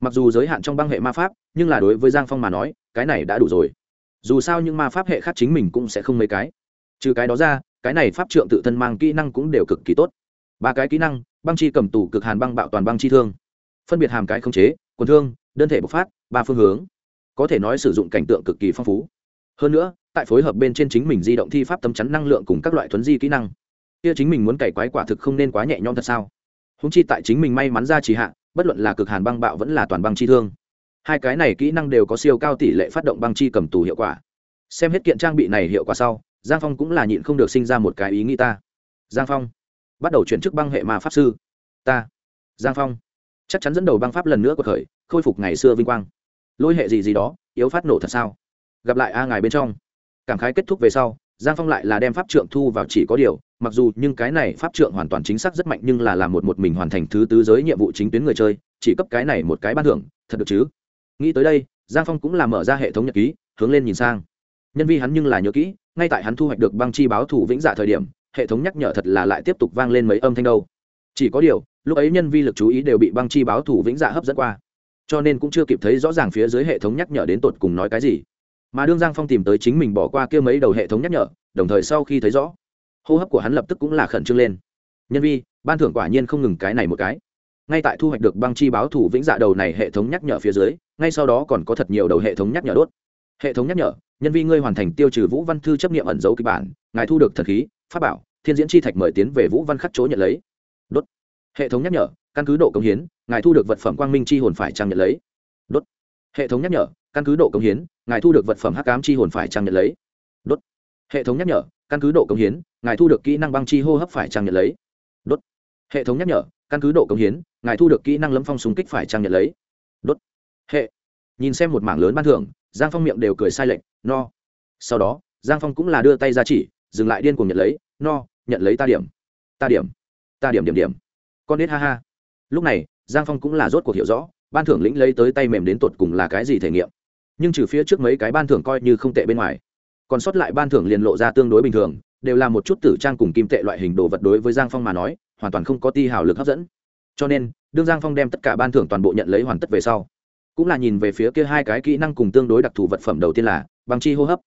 Mặc dù giới hạn trong băng hệ ma pháp, nhưng là đối với giang phong mà nói, cái này đã đủ rồi. Dù sao những ma pháp hệ khác chính mình cũng sẽ không mấy cái. Trừ cái đó ra, cái này pháp trượng tự thân mang kỹ năng cũng đều cực kỳ tốt. Ba cái kỹ năng, băng chi cầm tù, cực hàn băng bạo toàn băng chi thương. Phân biệt hàm cái không chế, quần thương, đơn thể bộc phát, ba phương hướng. Có thể nói sử dụng cảnh tượng cực kỳ phong phú. Hơn nữa, tại phối hợp bên trên chính mình di động thi pháp tấm chắn năng lượng cùng các loại thuấn di kỹ năng. Kia chính mình muốn cày quái quả thực không nên quá nhẹ nhõm thật sao? Húng chi tại chính mình may mắn ra trì hạ, bất luận là cực hàn băng bạo vẫn là toàn băng chi thương. Hai cái này kỹ năng đều có siêu cao tỷ lệ phát động băng chi cầm tù hiệu quả. Xem hết kiện trang bị này hiệu quả sau, giang phong cũng là nhịn không được sinh ra một cái ý nghĩ ta. Giang phong, bắt đầu chuyển chức băng hệ ma pháp sư. Ta, giang phong, chắc chắn dẫn đầu băng pháp lần nữa của khởi, khôi phục ngày xưa vinh quang. Lôi hệ gì gì đó, yếu phát nổ thật sao? Gặp lại a ngài bên trong. Cảm khái kết thúc về sau, giang phong lại là đem pháp trượng thu vào chỉ có điều mặc dù nhưng cái này pháp trượng hoàn toàn chính xác rất mạnh nhưng là làm một một mình hoàn thành thứ tứ giới nhiệm vụ chính tuyến người chơi, chỉ cấp cái này một cái ban thưởng, thật được chứ? Nghĩ tới đây, giang phong cũng là mở ra hệ thống nhật ký, hướng lên nhìn sang. Nhân vi hắn nhưng là nhớ kỹ, ngay tại hắn thu hoạch được băng chi báo thủ vĩnh dạ thời điểm, hệ thống nhắc nhở thật là lại tiếp tục vang lên mấy âm thanh đâu. Chỉ có điều, lúc ấy nhân vi lực chú ý đều bị băng chi báo thủ vĩnh dạ hấp dẫn qua. Cho nên cũng chưa kịp thấy rõ ràng phía dưới hệ thống nhắc nhở đến tột cùng nói cái gì. Mà đương giang phong tìm tới chính mình bỏ qua kia mấy đầu hệ thống nhắc nhở, đồng thời sau khi thấy rõ hô hấp của hắn lập tức cũng là khẩn trương lên. Nhân vi, ban thưởng quả nhiên không ngừng cái này một cái. Ngay tại thu hoạch được băng chi báo thủ vĩnh dạ đầu này hệ thống nhắc nhở phía dưới, ngay sau đó còn có thật nhiều đầu hệ thống nhắc nhở đốt. Hệ thống nhắc nhở, nhân vi ngươi hoàn thành tiêu trừ vũ văn thư chấp nghiệm ẩn dấu kịch bản, ngài thu được thần khí, pháp bảo, thiên diễn chi thạch mời tiến về vũ văn khắc chỗ nhận lấy. Đốt. Hệ thống nhắc nhở, căn cứ độ công hiến, ngài thu được vật phẩm quang minh chi hồn phải trang nhận lấy. Đốt. Hệ thống nhắc nhở, căn cứ độ công hiến, ngài thu được vật phẩm hắc ám chi hồn phải trang nhận lấy. Đốt hệ thống nhắc nhở, căn cứ độ công hiến, ngài thu được kỹ năng băng chi hô hấp phải trang nhận lấy. Đốt. Hệ thống nhắc nhở, căn cứ độ công hiến, ngài thu được kỹ năng lâm phong súng kích phải trang nhận lấy. Đốt. Hệ. Nhìn xem một mảng lớn ban thưởng, giang phong miệng đều cười sai lệch, no. Sau đó, giang phong cũng là đưa tay ra chỉ, dừng lại điên cùng nhận lấy, no, nhận lấy ta điểm. Ta điểm. Ta điểm điểm điểm. Con đết ha ha. Lúc này, giang phong cũng là rốt cuộc hiểu rõ, ban thưởng lĩnh lấy tới tay mềm đến tột cùng là cái gì thể nghiệm. Nhưng trừ phía trước mấy cái ban thưởng coi như không tệ bên ngoài còn sót lại ban thưởng liền lộ ra tương đối bình thường, đều là một chút tử trang cùng kim tệ loại hình đồ vật đối với giang phong mà nói, hoàn toàn không có ti hào lực hấp dẫn. Cho nên, đương giang phong đem tất cả ban thưởng toàn bộ nhận lấy hoàn tất về sau, cũng là nhìn về phía kia hai cái kỹ năng cùng tương đối đặc thù vật phẩm đầu tiên là bằng chi hô hấp.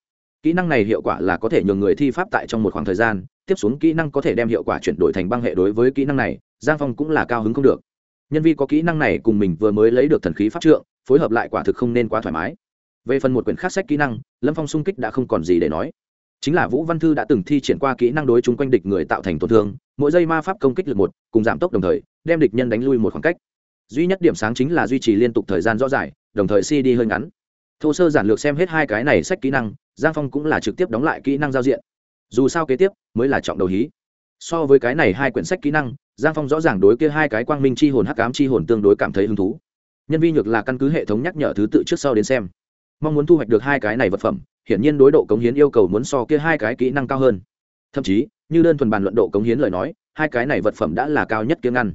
Kỹ năng này hiệu quả là có thể nhường người thi pháp tại trong một khoảng thời gian, tiếp xuống kỹ năng có thể đem hiệu quả chuyển đổi thành băng hệ đối với kỹ năng này, giang phong cũng là cao hứng không được. Nhân vi có kỹ năng này cùng mình vừa mới lấy được thần khí pháp trượng, phối hợp lại quả thực không nên quá thoải mái về phần một quyển khác sách kỹ năng, lâm phong xung kích đã không còn gì để nói. Chính là vũ văn thư đã từng thi triển qua kỹ năng đối chung quanh địch người tạo thành tổn thương, mỗi giây ma pháp công kích lực một, cùng giảm tốc đồng thời, đem địch nhân đánh lui một khoảng cách. Duy nhất điểm sáng chính là duy trì liên tục thời gian rõ rải, đồng thời cd hơi ngắn. Thô sơ giản lược xem hết hai cái này sách kỹ năng, giang phong cũng là trực tiếp đóng lại kỹ năng giao diện. Dù sao kế tiếp mới là trọng đầu hí. So với cái này hai quyển sách kỹ năng, giang phong rõ ràng đối kia hai cái quang minh c h i hồn, hắc ám c h i hồn tương đối cảm thấy hứng thú. Nhân vi nhược là căn cứ hệ thống nhắc nhở thứ tự trước sau đến xem mong muốn thu hoạch được hai cái này vật phẩm, hiển nhiên đối độ cống hiến yêu cầu muốn so kia hai cái kỹ năng cao hơn. Thậm chí, như đơn thuần bàn luận độ cống hiến lời nói, hai cái này vật phẩm đã là cao nhất kiêng ngăn.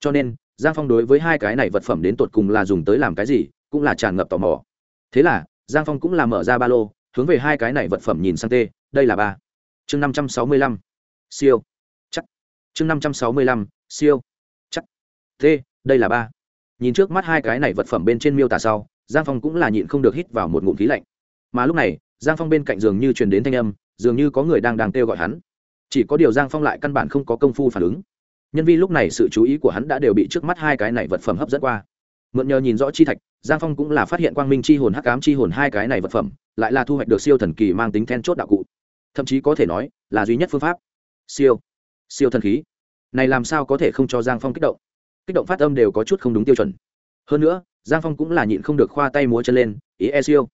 Cho nên, giang phong đối với hai cái này vật phẩm đến tột cùng là dùng tới làm cái gì, cũng là tràn ngập tò mò. Thế là, giang phong cũng là mở ra ba lô, hướng về hai cái này vật phẩm nhìn sang t đây là ba. Chương năm trăm sáu mươi lăm, siêu. Chắc. Chương năm trăm sáu mươi lăm, siêu. Chắc. T đây là ba. Nhìn trước mắt hai cái này vật phẩm bên trên miêu tả sau giang phong cũng là nhịn không được hít vào một ngụm khí lạnh. Mà lúc này, giang phong bên cạnh giường như truyền đến thanh âm, dường như có người đang đang kêu gọi hắn. Chỉ có điều giang phong lại căn bản không có công phu phản ứng. Nhân vi lúc này sự chú ý của hắn đã đều bị trước mắt hai cái này vật phẩm hấp dẫn qua. Mượn nhờ nhìn rõ chi thạch, giang phong cũng là phát hiện quang minh chi hồn, hắc cám chi hồn hai cái này vật phẩm, lại là thu hoạch được siêu thần kỳ mang tính then chốt đạo cụ. Thậm chí có thể nói, là duy nhất phương pháp. Siêu. Siêu thần khí. Này làm sao có thể không cho giang phong kích động? Kích động phát âm đều có chút không đúng tiêu chuẩn. Hơn nữa giang phong cũng là nhịn không được khoa tay múa chân lên ý e siêu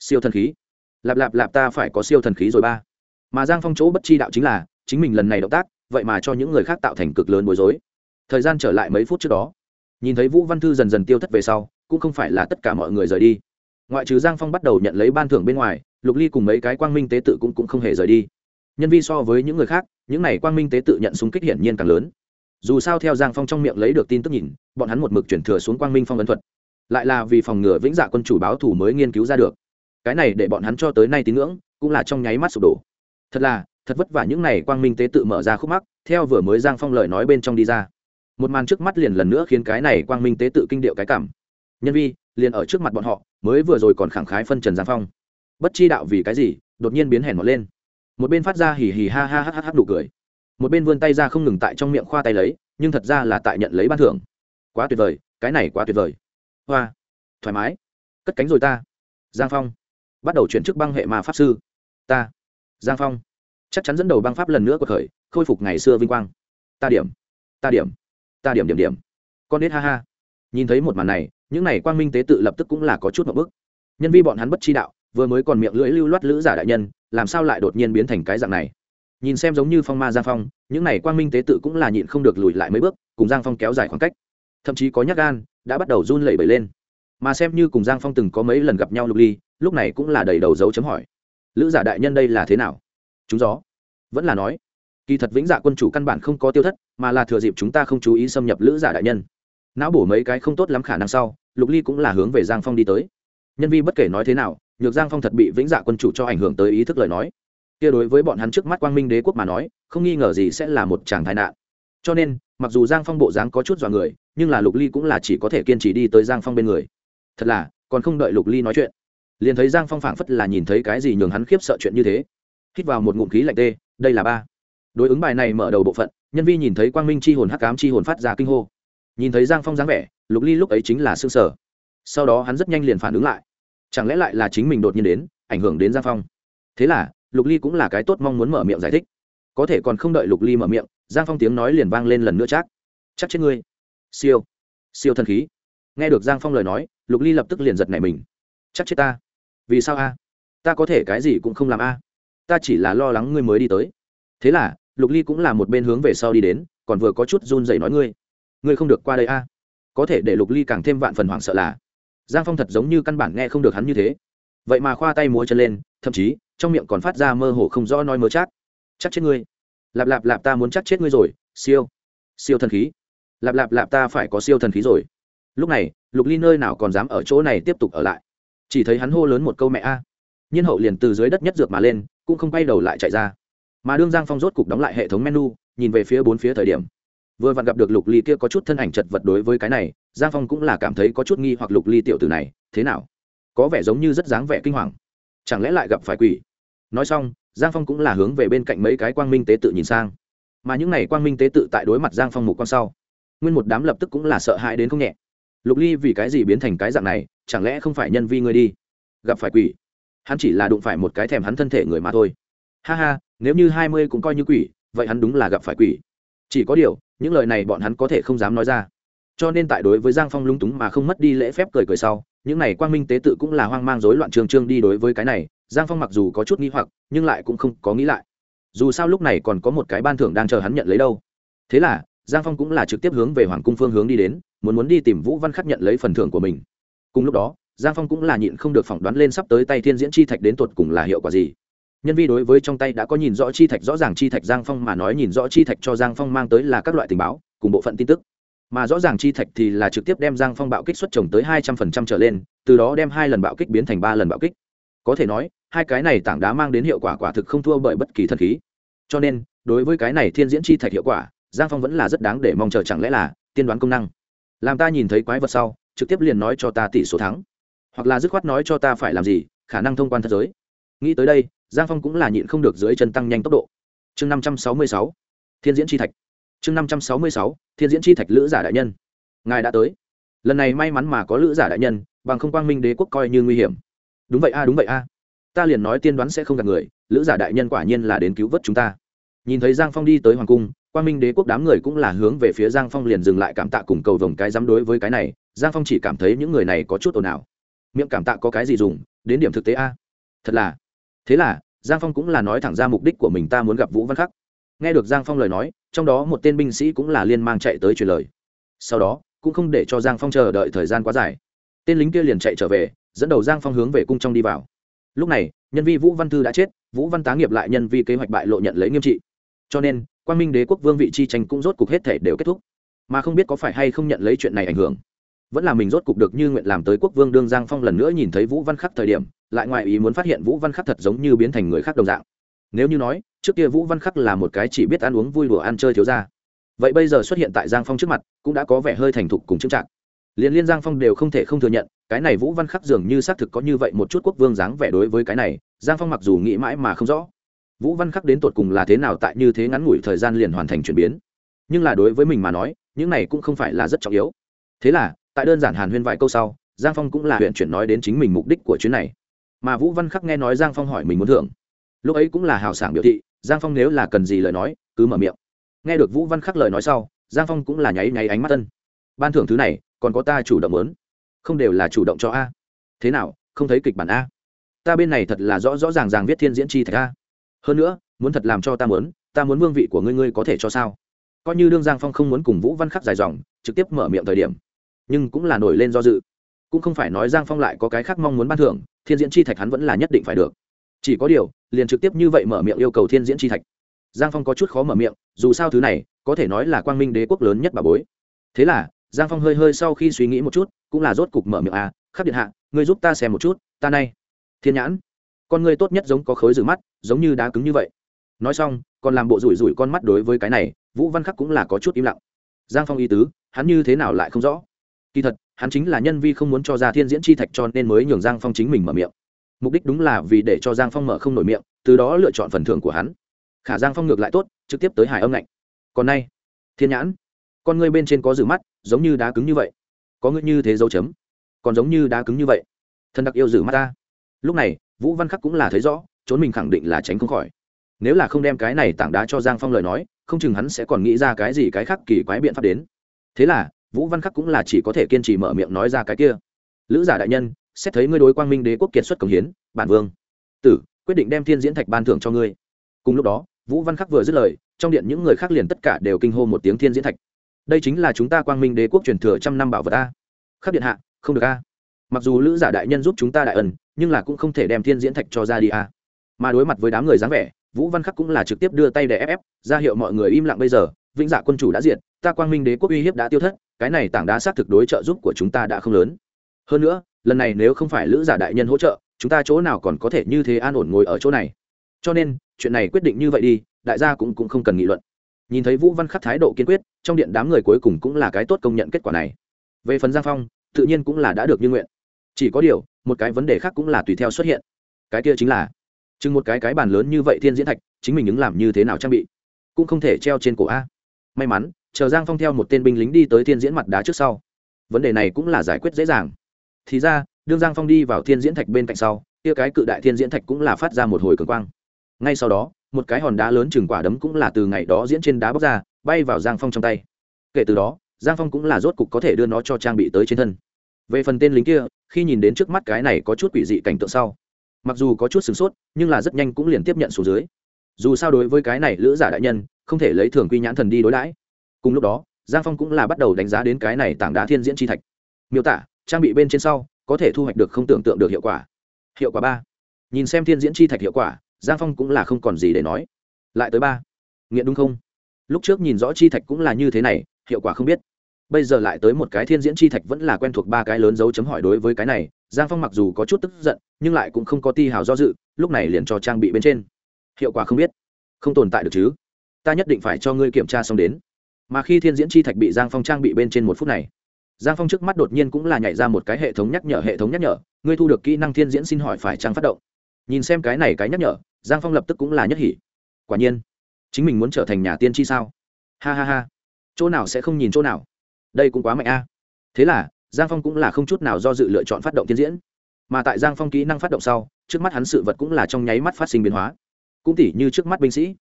siêu thần khí. Lạp lạp lạp ta phải có siêu thần khí rồi ba. Mà giang phong chỗ bất chi đạo chính là chính mình lần này động tác vậy mà cho những người khác tạo thành cực lớn bối rối. Thời gian trở lại mấy phút trước đó nhìn thấy vũ văn thư dần dần tiêu thất về sau cũng không phải là tất cả mọi người rời đi. Ngoại trừ giang phong bắt đầu nhận lấy ban thưởng bên ngoài lục ly cùng mấy cái quang minh tế tự cũng, cũng không hề rời đi. Nhân vi so với những người khác những này quang minh tế tự nhận súng kích hiển nhiên càng lớn. Dù sao theo giang phong trong miệng lấy được tin tức nhìn bọn hắn một mực chuyển thừa xuống quang minh phong ấn thuật lại là vì phòng ngừa vĩnh dạ quân chủ báo thủ mới nghiên cứu ra được. Cái này để bọn hắn cho tới nay tín ngưỡng, cũng là trong nháy mắt sụp đổ. Thật là, thật vất vả những này quang minh tế tự mở ra khúc mắc, theo vừa mới giang phong lời nói bên trong đi ra. Một màn trước mắt liền lần nữa khiến cái này quang minh tế tự kinh điệu cái cảm. Nhân vi, liền ở trước mặt bọn họ, mới vừa rồi còn khẳng khái phân trần giang phong. Bất chi đạo vì cái gì, đột nhiên biến hèn mọt lên. Một bên phát ra hì hì ha ha ha ha đủ cười. Một bên vươn tay ra không ngừng tại trong miệng khoa tay lấy, nhưng thật ra là tại nhận lấy ban thưởng. Quá tuyệt vời, cái này quá tuyệt vời hoa. Thoải mái. Cất cánh rồi ta. Giang phong. Bắt đầu chuyển chức băng hệ ma pháp sư. Ta. Giang phong. Chắc chắn dẫn đầu băng pháp lần nữa của khởi, khôi phục ngày xưa vinh quang. Ta điểm. Ta điểm. Ta điểm điểm điểm. Con đết ha ha. Nhìn thấy một màn này, những n à y quang minh tế tự lập tức cũng là có chút một bức nhân vi bọn hắn bất chi đạo, vừa mới còn miệng lưỡi lưu loát lữ giả đại nhân, làm sao lại đột nhiên biến thành cái dạng này? Nhìn xem giống như phong ma giang phong, những n à y quang minh tế tự cũng là nhịn không được lùi lại mấy bước, cùng giang phong kéo dài khoảng cách. Thậm chí có nhắc gan đã bắt đầu run lẩy bẩy lên. Mà xem như cùng giang phong từng có mấy lần gặp nhau lục ly, lúc này cũng là đầy đầu dấu chấm hỏi. Lữ giả đại nhân đây là thế nào? Chúng gió. Vẫn là nói, kỳ thật vĩnh dạ quân chủ căn bản không có tiêu thất, mà là thừa dịp chúng ta không chú ý xâm nhập lữ giả đại nhân. Não bổ mấy cái không tốt lắm khả năng sau, lục ly cũng là hướng về giang phong đi tới. Nhân vi bất kể nói thế nào, nhược giang phong thật bị vĩnh dạ quân chủ cho ảnh hưởng tới ý thức lời nói. Kia đối với bọn hắn trước mắt quang minh đế quốc mà nói, không nghi ngờ gì sẽ là một chàng tai nạn. Cho nên, mặc dù giang phong bộ dáng có chút dọa người nhưng là lục ly cũng là chỉ có thể kiên trì đi tới giang phong bên người thật là còn không đợi lục ly nói chuyện liền thấy giang phong phảng phất là nhìn thấy cái gì nhường hắn khiếp sợ chuyện như thế hít vào một ngụm khí lạnh tê đây là ba đối ứng bài này mở đầu bộ phận nhân vi nhìn thấy quang minh c h i hồn hắc cám c h i hồn phát ra kinh hô nhìn thấy giang phong dáng vẻ lục ly lúc ấy chính là s ư ơ n g sở sau đó hắn rất nhanh liền phản ứng lại chẳng lẽ lại là chính mình đột nhiên đến ảnh hưởng đến giang phong thế là lục ly cũng là cái tốt mong muốn mở miệng giải thích có thể còn không đợi lục ly mở miệng giang phong tiếng nói liền vang lên lần nữa chắc chắc chết ngươi siêu siêu thần khí. Nghe được giang phong lời nói, lục ly lập tức liền giật nảy mình. Chắc chết ta. Vì sao a? Ta có thể cái gì cũng không làm a. Ta chỉ là lo lắng ngươi mới đi tới. Thế là, lục ly cũng là một bên hướng về sau đi đến, còn vừa có chút run dậy nói ngươi ngươi không được qua đây a. Có thể để lục ly càng thêm vạn phần hoảng sợ là, giang phong thật giống như căn bản nghe không được hắn như thế. Vậy mà khoa tay múa chân lên, thậm chí, trong miệng còn phát ra mơ hồ không rõ nói mớ chắc chắc chết ngươi. Lạp lạp lạp ta muốn chắc chết ngươi rồi, siêu siêu thần khí lạp lạp lạp ta phải có siêu thần khí rồi. Lúc này, lục ly nơi nào còn dám ở chỗ này tiếp tục ở lại? Chỉ thấy hắn hô lớn một câu mẹ a. Nhiên hậu liền từ dưới đất nhất dược mà lên, cũng không quay đầu lại chạy ra. Mà đương giang phong rốt cục đóng lại hệ thống menu, nhìn về phía bốn phía thời điểm. Vừa vặn gặp được lục ly kia có chút thân ảnh chật vật đối với cái này, giang phong cũng là cảm thấy có chút nghi hoặc lục ly tiểu tử này, thế nào? Có vẻ giống như rất dáng vẻ kinh hoàng. Chẳng lẽ lại gặp phải quỷ? Nói xong, giang phong cũng là hướng về bên cạnh mấy cái quang minh tế tự nhìn sang. Mà những n à y quang minh tế tự tại đối mặt giang phong mục quan sau nguyên một đám lập tức cũng là sợ hãi đến không nhẹ. Lục ly vì cái gì biến thành cái dạng này, chẳng lẽ không phải nhân vi ngươi đi? Gặp phải quỷ. Hắn chỉ là đụng phải một cái thèm hắn thân thể người mà thôi. Ha ha, nếu như hai mươi cũng coi như quỷ, vậy hắn đúng là gặp phải quỷ. Chỉ có điều, những lời này bọn hắn có thể không dám nói ra. Cho nên tại đối với giang phong lung túng mà không mất đi lễ phép cười cười sau, những này quang minh tế tự cũng là hoang mang rối loạn trường trương đi đối với cái này, giang phong mặc dù có chút nghĩ hoặc, nhưng lại cũng không có nghĩ lại. Dù sao lúc này còn có một cái ban thưởng đang chờ hắn nhận lấy đâu. Thế là giang phong cũng là trực tiếp hướng về hoàng cung phương hướng đi đến, muốn muốn đi tìm vũ văn khắc nhận lấy phần thưởng của mình. Cùng lúc đó, giang phong cũng là nhịn không được phỏng đoán lên sắp tới tay thiên diễn chi thạch đến tột cùng là hiệu quả gì. Nhân vi đối với trong tay đã có nhìn rõ chi thạch rõ ràng chi thạch giang phong mà nói nhìn rõ chi thạch cho giang phong mang tới là các loại tình báo, cùng bộ phận tin tức. Mà rõ ràng chi thạch thì là trực tiếp đem giang phong bạo kích xuất trồng tới hai trăm phần trăm trở lên, từ đó đem hai lần bạo kích biến thành ba lần bạo kích. Có thể nói, hai cái này tảng đá mang đến hiệu quả quả thực không thua bởi bất kỳ thần khí. Cho nên, đối với cái này thiên diễn chi thạch hiệu quả giang phong vẫn là rất đáng để mong chờ chẳng lẽ là tiên đoán công năng. Làm ta nhìn thấy quái vật sau, trực tiếp liền nói cho ta tỷ số thắng. Hoặc là dứt khoát nói cho ta phải làm gì, khả năng thông quan thế giới. Nghĩ tới đây, giang phong cũng là nhịn không được dưới chân tăng nhanh tốc độ. Chương năm trăm sáu mươi sáu, thiên diễn chi thạch. Chương năm trăm sáu mươi sáu, thiên diễn chi thạch lữ giả đại nhân. Ngài đã tới. Lần này may mắn mà có lữ giả đại nhân, bằng không quang minh đế quốc coi như nguy hiểm. Đúng vậy a, đúng vậy a. Ta liền nói tiên đoán sẽ không gặp người, lữ giả đại nhân quả nhiên là đến cứu vớt chúng ta. Nhìn thấy giang phong đi tới hoàng cung quang minh đế quốc đám người cũng là hướng về phía giang phong liền dừng lại cảm tạ cùng cầu vồng cái dám đối với cái này, giang phong chỉ cảm thấy những người này có chút ồn ào. Miệng cảm tạ có cái gì dùng, đến điểm thực tế a. Thật là. Thế là, giang phong cũng là nói thẳng ra mục đích của mình ta muốn gặp vũ văn khắc. Nghe được giang phong lời nói, trong đó một tên binh sĩ cũng là liên mang chạy tới truyền lời. Sau đó, cũng không để cho giang phong chờ đợi thời gian quá dài. Tên lính kia liền chạy trở về, dẫn đầu giang phong hướng về cung trong đi vào. Lúc này, nhân vi vũ văn thư đã chết, vũ văn tá nghiệp lại nhân vi kế hoạch bại lộ nhận lấy nghiêm trị cho nên quan minh đế quốc vương vị chi tranh cũng rốt cục hết thể đều kết thúc. Mà không biết có phải hay không nhận lấy chuyện này ảnh hưởng. Vẫn là mình rốt cục được như nguyện làm tới quốc vương đương giang phong lần nữa nhìn thấy vũ văn khắc thời điểm, lại ngoài ý muốn phát hiện vũ văn khắc thật giống như biến thành người khác đồng dạng. Nếu như nói, trước kia vũ văn khắc là một cái chỉ biết ăn uống vui đùa ăn chơi thiếu ra vậy bây giờ xuất hiện tại giang phong trước mặt, cũng đã có vẻ hơi thành thục cùng chững trạng liền liên giang phong đều không thể không thừa nhận, cái này vũ văn khắc dường như xác thực có như vậy một chút quốc vương dáng vẻ đối với cái này, giang phong mặc dù nghĩ mãi mà không rõ vũ văn khắc đến tột cùng là thế nào tại như thế ngắn ngủi thời gian liền hoàn thành chuyển biến? Nhưng là đối với mình mà nói, những này cũng không phải là rất trọng yếu. Thế là, tại đơn giản hàn huyên vài câu sau, giang phong cũng là huyện chuyển nói đến chính mình mục đích của chuyến này. Mà vũ văn khắc nghe nói giang phong hỏi mình muốn thưởng, lúc ấy cũng là hào sảng biểu thị, giang phong nếu là cần gì lời nói, cứ mở miệng. Nghe được vũ văn khắc lời nói sau, giang phong cũng là nháy nháy ánh mắt tân ban thưởng thứ này, còn có ta chủ động muốn. Không đều là chủ động cho a. Thế nào, không thấy kịch bản a? Ta bên này thật là rõ rõ ràng ràng viết thiên diễn chi thạch a hơn nữa, muốn thật làm cho ta muốn ta muốn vương vị của ngươi ngươi có thể cho sao? Coi như đương giang phong không muốn cùng vũ văn khắc dài dòng, trực tiếp mở miệng thời điểm, nhưng cũng là nổi lên do dự. Cũng không phải nói giang phong lại có cái khác mong muốn ban thưởng, thiên diễn chi thạch hắn vẫn là nhất định phải được. Chỉ có điều, liền trực tiếp như vậy mở miệng yêu cầu thiên diễn chi thạch. Giang phong có chút khó mở miệng, dù sao thứ này, có thể nói là quang minh đế quốc lớn nhất bà bối. Thế là, giang phong hơi hơi sau khi suy nghĩ một chút, cũng là rốt cục mở miệng à khắc điện hạ, ngươi giúp ta xem một chút, ta nay. Thiên nhãn con ngươi tốt nhất giống có khối rử mắt, giống như đá cứng như vậy. Nói xong, còn làm bộ rủi rủi con mắt đối với cái này, vũ văn khắc cũng là có chút im lặng. Giang phong ý tứ, hắn như thế nào lại không rõ? Kỳ thật, hắn chính là nhân vi không muốn cho ra thiên diễn chi thạch cho nên mới nhường giang phong chính mình mở miệng. Mục đích đúng là vì để cho giang phong mở không nổi miệng, từ đó lựa chọn phần thưởng của hắn. Khả giang phong ngược lại tốt, trực tiếp tới hải âm lạnh. Còn nay, thiên nhãn, con ngươi bên trên có rử mắt, giống như đá cứng như vậy. Có ngươi như thế dấu chấm, còn giống như đá cứng như vậy. Thân đặc yêu rử mắt ta lúc này, vũ văn khắc cũng là thấy rõ, trốn mình khẳng định là tránh không khỏi. Nếu là không đem cái này tảng đá cho giang phong lời nói, không chừng hắn sẽ còn nghĩ ra cái gì cái khác kỳ quái biện pháp đến. Thế là, vũ văn khắc cũng là chỉ có thể kiên trì mở miệng nói ra cái kia. Lữ giả đại nhân, xét thấy ngươi đối quang minh đế quốc kiệt xuất cống hiến, bản vương, tử, quyết định đem thiên diễn thạch ban thưởng cho ngươi. Cùng lúc đó, vũ văn khắc vừa dứt lời, trong điện những người khác liền tất cả đều kinh hô một tiếng thiên diễn thạch. Đây chính là chúng ta quang minh đế quốc truyền thừa trăm năm bảo vật a. Khắc điện hạ, không được a mặc dù lữ giả đại nhân giúp chúng ta đại ẩn nhưng là cũng không thể đem thiên diễn thạch cho ra đi à. mà đối mặt với đám người dáng vẻ, vũ văn khắc cũng là trực tiếp đưa tay để ép ép, ra hiệu mọi người im lặng bây giờ, vĩnh giả quân chủ đã diệt, ta quang minh đế quốc uy hiếp đã tiêu thất, cái này tảng đá xác thực đối trợ giúp của chúng ta đã không lớn. Hơn nữa, lần này nếu không phải lữ giả đại nhân hỗ trợ, chúng ta chỗ nào còn có thể như thế an ổn ngồi ở chỗ này. Cho nên, chuyện này quyết định như vậy đi, đại gia cũng cũng không cần nghị luận. Nhìn thấy vũ văn khắc thái độ kiên quyết, trong điện đám người cuối cùng cũng là cái tốt công nhận kết quả này. Về phần giang phong, tự nhiên cũng là đã được như nguyện chỉ có điều, một cái vấn đề khác cũng là tùy theo xuất hiện. Cái kia chính là, chừng một cái cái bàn lớn như vậy thiên diễn thạch, chính mình ứng làm như thế nào trang bị? Cũng không thể treo trên cổ a. May mắn, chờ giang phong theo một tên binh lính đi tới thiên diễn mặt đá trước sau. Vấn đề này cũng là giải quyết dễ dàng. Thì ra, đương giang phong đi vào thiên diễn thạch bên cạnh sau, kia cái cự đại thiên diễn thạch cũng là phát ra một hồi cường quang. Ngay sau đó, một cái hòn đá lớn chừng quả đấm cũng là từ ngày đó diễn trên đá bóc ra, bay vào giang phong trong tay. Kể từ đó, giang phong cũng là rốt cục có thể đưa nó cho trang bị tới trên thân về phần tên lính kia, khi nhìn đến trước mắt cái này có chút quỷ dị cảnh tượng sau, mặc dù có chút sửng sốt, nhưng là rất nhanh cũng liền tiếp nhận xuống dưới. Dù sao đối với cái này lữ giả đại nhân, không thể lấy thường quy nhãn thần đi đối đãi. Cùng lúc đó, giang phong cũng là bắt đầu đánh giá đến cái này tảng đá thiên diễn chi thạch. Miêu tả, trang bị bên trên sau, có thể thu hoạch được không tưởng tượng được hiệu quả. Hiệu quả ba. Nhìn xem thiên diễn chi thạch hiệu quả, giang phong cũng là không còn gì để nói. Lại tới ba. Nghiện đúng không? Lúc trước nhìn rõ chi thạch cũng là như thế này, hiệu quả không biết bây giờ lại tới một cái thiên diễn chi thạch vẫn là quen thuộc ba cái lớn dấu chấm hỏi đối với cái này, giang phong mặc dù có chút tức giận, nhưng lại cũng không có ti hào do dự, lúc này liền cho trang bị bên trên. Hiệu quả không biết, không tồn tại được chứ. Ta nhất định phải cho ngươi kiểm tra xong đến. Mà khi thiên diễn chi thạch bị giang phong trang bị bên trên một phút này, giang phong trước mắt đột nhiên cũng là nhảy ra một cái hệ thống nhắc nhở, hệ thống nhắc nhở, ngươi thu được kỹ năng thiên diễn xin hỏi phải trang phát động. Nhìn xem cái này cái nhắc nhở, giang phong lập tức cũng là nhất hỉ. Quả nhiên, chính mình muốn trở thành nhà tiên tri sao? Ha ha ha. Chỗ nào sẽ không nhìn chỗ nào? Đây cũng quá mạnh a. Thế là, giang phong cũng là không chút nào do dự lựa chọn phát động tiên diễn. Mà tại giang phong kỹ năng phát động sau, trước mắt hắn sự vật cũng là trong nháy mắt phát sinh biến hóa. Cũng tỉ như trước mắt binh sĩ.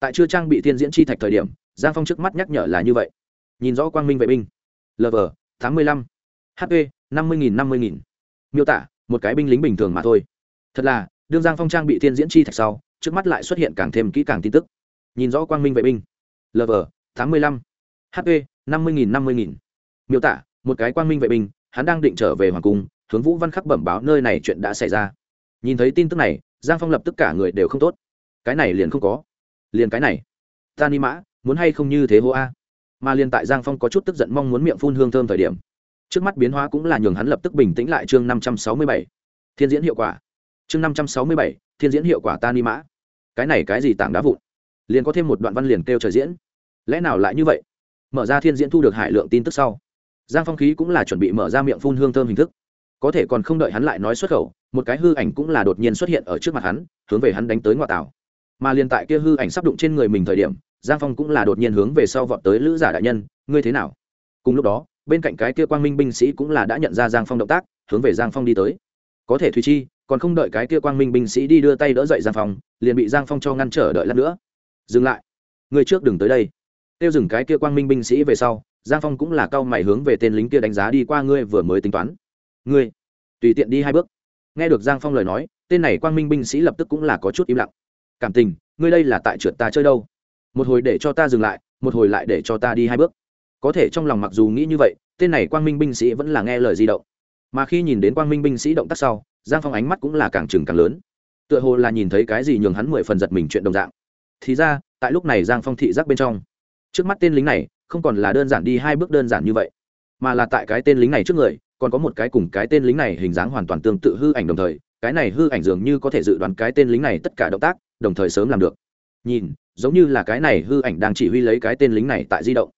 Tại chưa trang bị tiên diễn chi thạch thời điểm, giang phong trước mắt nhắc nhở là như vậy. Nhìn rõ quang minh vệ binh. Lv tám mươi lăm. Hp năm mươi nghìn, năm mươi nghìn. Miêu tả, một cái binh lính bình thường mà thôi. Thật là, đương giang phong trang bị tiên diễn chi thạch sau, trước mắt lại xuất hiện càng thêm kỹ càng tin tức. Nhìn rõ quang minh vệ binh. Lv tám mươi lăm. Hp năm mươi nghìn, năm mươi nghìn. Miêu tả, một cái quang minh vệ binh, hắn đang định trở về hoàng cung, hướng vũ văn khắc bẩm báo nơi này chuyện đã xảy ra. Nhìn thấy tin tức này, giang phong lập tức cả người đều không tốt. Cái này liền không có. Liền cái này. Ta ni mã, muốn hay không như thế hô a? Mà liền tại giang phong có chút tức giận mong muốn miệng phun hương thơm thời điểm, trước mắt biến hóa cũng là nhường hắn lập tức bình tĩnh lại chương năm trăm sáu mươi bảy. Thiên diễn hiệu quả. Chương năm trăm sáu mươi bảy, thiên diễn hiệu quả ta ni mã. Cái này cái gì tảng đá vụn? Liền có thêm một đoạn văn liền kêu trời diễn. Lẽ nào lại như vậy? Mở ra thiên diễn thu được hải lượng tin tức sau. Giang phong khí cũng là chuẩn bị mở ra miệng phun hương thơm hình thức. Có thể còn không đợi hắn lại nói xuất khẩu, một cái hư ảnh cũng là đột nhiên xuất hiện ở trước mặt hắn, hướng về hắn đánh tới ngoại tảo. Mà liền tại kia hư ảnh sắp đụng trên người mình thời điểm, giang phong cũng là đột nhiên hướng về sau vọt tới lữ giả đại nhân, ngươi thế nào? Cùng lúc đó, bên cạnh cái kia quang minh binh sĩ cũng là đã nhận ra giang phong động tác, hướng về giang phong đi tới. Có thể thùy chi, còn không đợi cái kia quang minh binh sĩ đi đưa tay đỡ dậy giang phong, liền bị giang phong cho ngăn trở đợi lát nữa. Dừng lại. Người trước đừng tới đây tiêu dừng cái kia quang minh binh sĩ về sau, giang phong cũng là cao mày hướng về tên lính kia đánh giá đi qua ngươi vừa mới tính toán. Ngươi, tùy tiện đi hai bước. Nghe được giang phong lời nói, tên này quang minh binh sĩ lập tức cũng là có chút im lặng. Cảm tình, ngươi đây là tại trượt ta chơi đâu? Một hồi để cho ta dừng lại, một hồi lại để cho ta đi hai bước. Có thể trong lòng mặc dù nghĩ như vậy, tên này quang minh binh sĩ vẫn là nghe lời di động. Mà khi nhìn đến quang minh binh sĩ động tác sau, giang phong ánh mắt cũng là càng trừng càng lớn. Tựa hồ là nhìn thấy cái gì nhường hắn mười phần giật mình chuyện đồng dạng. Thì ra, tại lúc này giang phong thị giác bên trong trước mắt tên lính này, không còn là đơn giản đi hai bước đơn giản như vậy, mà là tại cái tên lính này trước người, còn có một cái cùng cái tên lính này hình dáng hoàn toàn tương tự hư ảnh đồng thời, cái này hư ảnh dường như có thể dự đoán cái tên lính này tất cả động tác, đồng thời sớm làm được. Nhìn, giống như là cái này hư ảnh đang chỉ huy lấy cái tên lính này tại di động.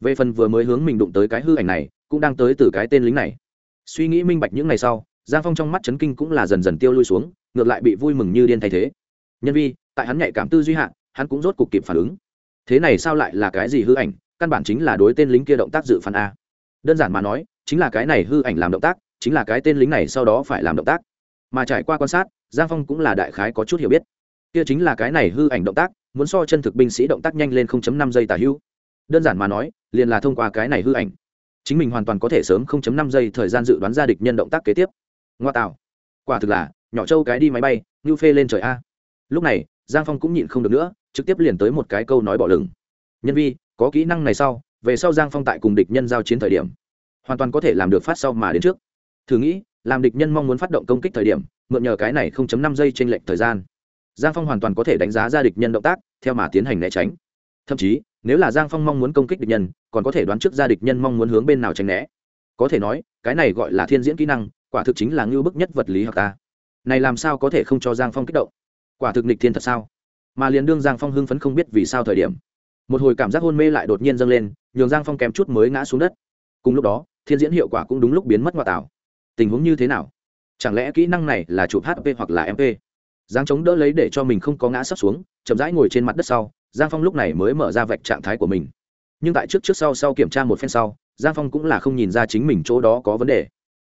Về phần vừa mới hướng mình đụng tới cái hư ảnh này, cũng đang tới từ cái tên lính này. Suy nghĩ minh bạch những ngày sau, giang phong trong mắt chấn kinh cũng là dần dần tiêu lui xuống, ngược lại bị vui mừng như điên thay thế. Nhân vi, tại hắn nhạy cảm tư duy hạn hắn cũng rốt cục kịp phản ứng thế này sao lại là cái gì hư ảnh? Căn bản chính là đối tên lính kia động tác dự phán a. Đơn giản mà nói, chính là cái này hư ảnh làm động tác, chính là cái tên lính này sau đó phải làm động tác. Mà trải qua quan sát, giang phong cũng là đại khái có chút hiểu biết. Kia chính là cái này hư ảnh động tác, muốn so chân thực binh sĩ động tác nhanh lên 0.5 giây tả hữu. Đơn giản mà nói, liền là thông qua cái này hư ảnh. Chính mình hoàn toàn có thể sớm 0.5 giây thời gian dự đoán ra địch nhân động tác kế tiếp. Ngoa tạo. Quả thực là, nhỏ châu cái đi máy bay, như phê lên trời a. Lúc này, giang phong cũng nhịn không được nữa trực tiếp liền tới một cái câu nói bỏ lửng. Nhân vi, có kỹ năng này sau, về sau giang phong tại cùng địch nhân giao chiến thời điểm, hoàn toàn có thể làm được phát sau mà đến trước. Thử nghĩ, làm địch nhân mong muốn phát động công kích thời điểm, mượn nhờ cái này 0.5 giây trên lệnh thời gian. Giang phong hoàn toàn có thể đánh giá ra địch nhân động tác, theo mà tiến hành né tránh. Thậm chí, nếu là giang phong mong muốn công kích địch nhân, còn có thể đoán trước ra địch nhân mong muốn hướng bên nào tránh né. Có thể nói, cái này gọi là thiên diễn kỹ năng, quả thực chính là ngưu bức nhất vật lý học ta. Này làm sao có thể không cho giang phong kích động? Quả thực nịch thiên thật sao? Mà liền đương giang phong hưng phấn không biết vì sao thời điểm. Một hồi cảm giác hôn mê lại đột nhiên dâng lên, nhường giang phong kém chút mới ngã xuống đất. Cùng lúc đó, thiên diễn hiệu quả cũng đúng lúc biến mất ngoại tảo. Tình huống như thế nào? Chẳng lẽ kỹ năng này là chụp hp hoặc là mp giang chống đỡ lấy để cho mình không có ngã sắp xuống, chậm rãi ngồi trên mặt đất sau, giang phong lúc này mới mở ra vạch trạng thái của mình. Nhưng tại trước trước sau sau kiểm tra một phen sau, giang phong cũng là không nhìn ra chính mình chỗ đó có vấn đề.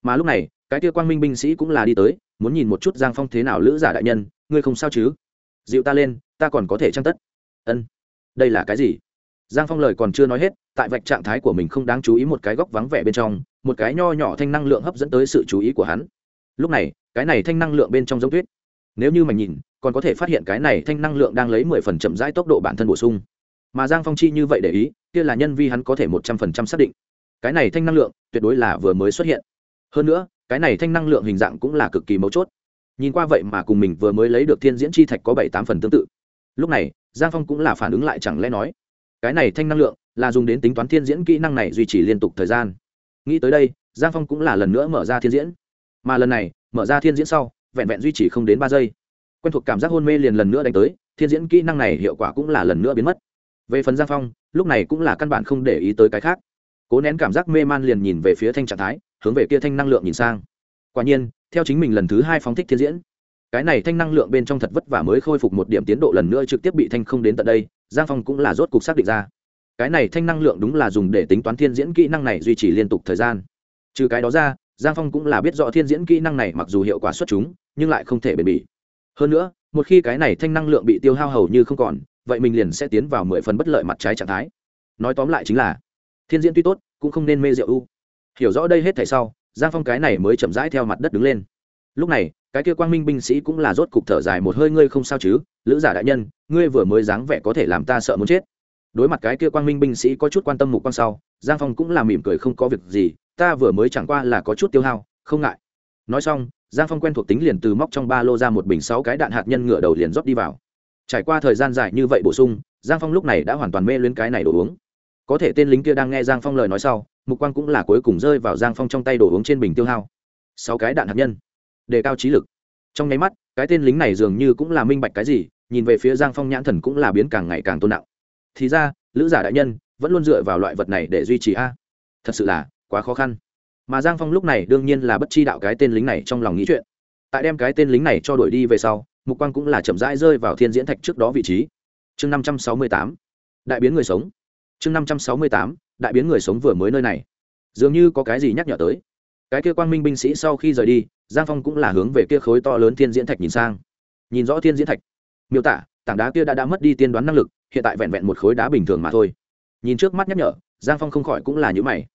Mà lúc này, cái tia quang minh binh sĩ cũng là đi tới, muốn nhìn một chút giang phong thế nào lữ giả đại nhân, ngươi không sao chứ? Dịu ta lên ta còn có thể trang tất. Ân. Đây là cái gì? Giang phong lời còn chưa nói hết, tại vạch trạng thái của mình không đáng chú ý một cái góc vắng vẻ bên trong, một cái nho nhỏ thanh năng lượng hấp dẫn tới sự chú ý của hắn. Lúc này, cái này thanh năng lượng bên trong giống tuyết. Nếu như mình nhìn, còn có thể phát hiện cái này thanh năng lượng đang lấy mười phần chậm rãi tốc độ bản thân bổ sung. Mà giang phong chi như vậy để ý, kia là nhân vi hắn có thể một trăm phần trăm xác định. Cái này thanh năng lượng tuyệt đối là vừa mới xuất hiện. Hơn nữa, cái này thanh năng lượng hình dạng cũng là cực kỳ mấu chốt. Nhìn qua vậy mà cùng mình vừa mới lấy được thiên diễn chi thạch có bảy tám phần tương tự lúc này, giang phong cũng là phản ứng lại chẳng lẽ nói, cái này thanh năng lượng là dùng đến tính toán thiên diễn kỹ năng này duy trì liên tục thời gian. Nghĩ tới đây, giang phong cũng là lần nữa mở ra thiên diễn. Mà lần này, mở ra thiên diễn sau, vẹn vẹn duy trì không đến ba giây. Quen thuộc cảm giác hôn mê liền lần nữa đánh tới, thiên diễn kỹ năng này hiệu quả cũng là lần nữa biến mất. Về phần giang phong, lúc này cũng là căn bản không để ý tới cái khác. Cố nén cảm giác mê man liền nhìn về phía thanh trạng thái, hướng về kia thanh năng lượng nhìn sang. Quả nhiên, theo chính mình lần thứ hai phóng thích thiên diễn cái này thanh năng lượng bên trong thật vất vả mới khôi phục một điểm tiến độ lần nữa trực tiếp bị thanh không đến tận đây, giang phong cũng là rốt cục xác định ra. Cái này thanh năng lượng đúng là dùng để tính toán thiên diễn kỹ năng này duy trì liên tục thời gian. Trừ cái đó ra, giang phong cũng là biết rõ thiên diễn kỹ năng này mặc dù hiệu quả xuất chúng, nhưng lại không thể bền bỉ. Hơn nữa, một khi cái này thanh năng lượng bị tiêu hao hầu như không còn, vậy mình liền sẽ tiến vào mười phần bất lợi mặt trái trạng thái. Nói tóm lại chính là, thiên diễn tuy tốt, cũng không nên mê rượu. U hiểu rõ đây hết thảy sau, giang phong cái này mới chậm rãi theo mặt đất đứng lên. Lúc này cái kia quang minh binh sĩ cũng là rốt cục thở dài một hơi, ngươi không sao chứ, lữ giả đại nhân, ngươi vừa mới dáng vẻ có thể làm ta sợ muốn chết. Đối mặt cái kia quang minh binh sĩ có chút quan tâm mục quan sau, giang phong cũng là mỉm cười không có việc gì, ta vừa mới chẳng qua là có chút tiêu hao, không ngại. Nói xong, giang phong quen thuộc tính liền từ móc trong ba lô ra một bình sáu cái đạn hạt nhân ngựa đầu liền rót đi vào. Trải qua thời gian dài như vậy bổ sung, giang phong lúc này đã hoàn toàn mê lên cái này đồ uống. Có thể tên lính kia đang nghe giang phong lời nói sau, mục quang cũng là cuối cùng rơi vào giang phong trong tay đồ uống trên bình tiêu hao. Sáu cái đạn hạt nhân đề cao trí lực. Trong nháy mắt, cái tên lính này dường như cũng là minh bạch cái gì, nhìn về phía giang phong nhãn thần cũng là biến càng ngày càng tôn nặng. Thì ra, lữ giả đại nhân vẫn luôn dựa vào loại vật này để duy trì a. Thật sự là quá khó khăn. Mà giang phong lúc này đương nhiên là bất chi đạo cái tên lính này trong lòng nghĩ chuyện. Tại đem cái tên lính này cho đổi đi về sau, mục quang cũng là chậm rãi rơi vào thiên diễn thạch trước đó vị trí. Chương năm trăm sáu mươi tám, đại biến người sống. Chương năm trăm sáu mươi tám, đại biến người sống vừa mới nơi này. Dường như có cái gì nhắc nhở tới. Cái kia quang minh binh sĩ sau khi rời đi giang phong cũng là hướng về kia khối to lớn thiên diễn thạch nhìn sang. Nhìn rõ thiên diễn thạch, miêu tả, tảng đá kia đã đã mất đi tiên đoán năng lực, hiện tại vẹn vẹn một khối đá bình thường mà thôi. Nhìn trước mắt nhắc nhở, giang phong không khỏi cũng là những mày.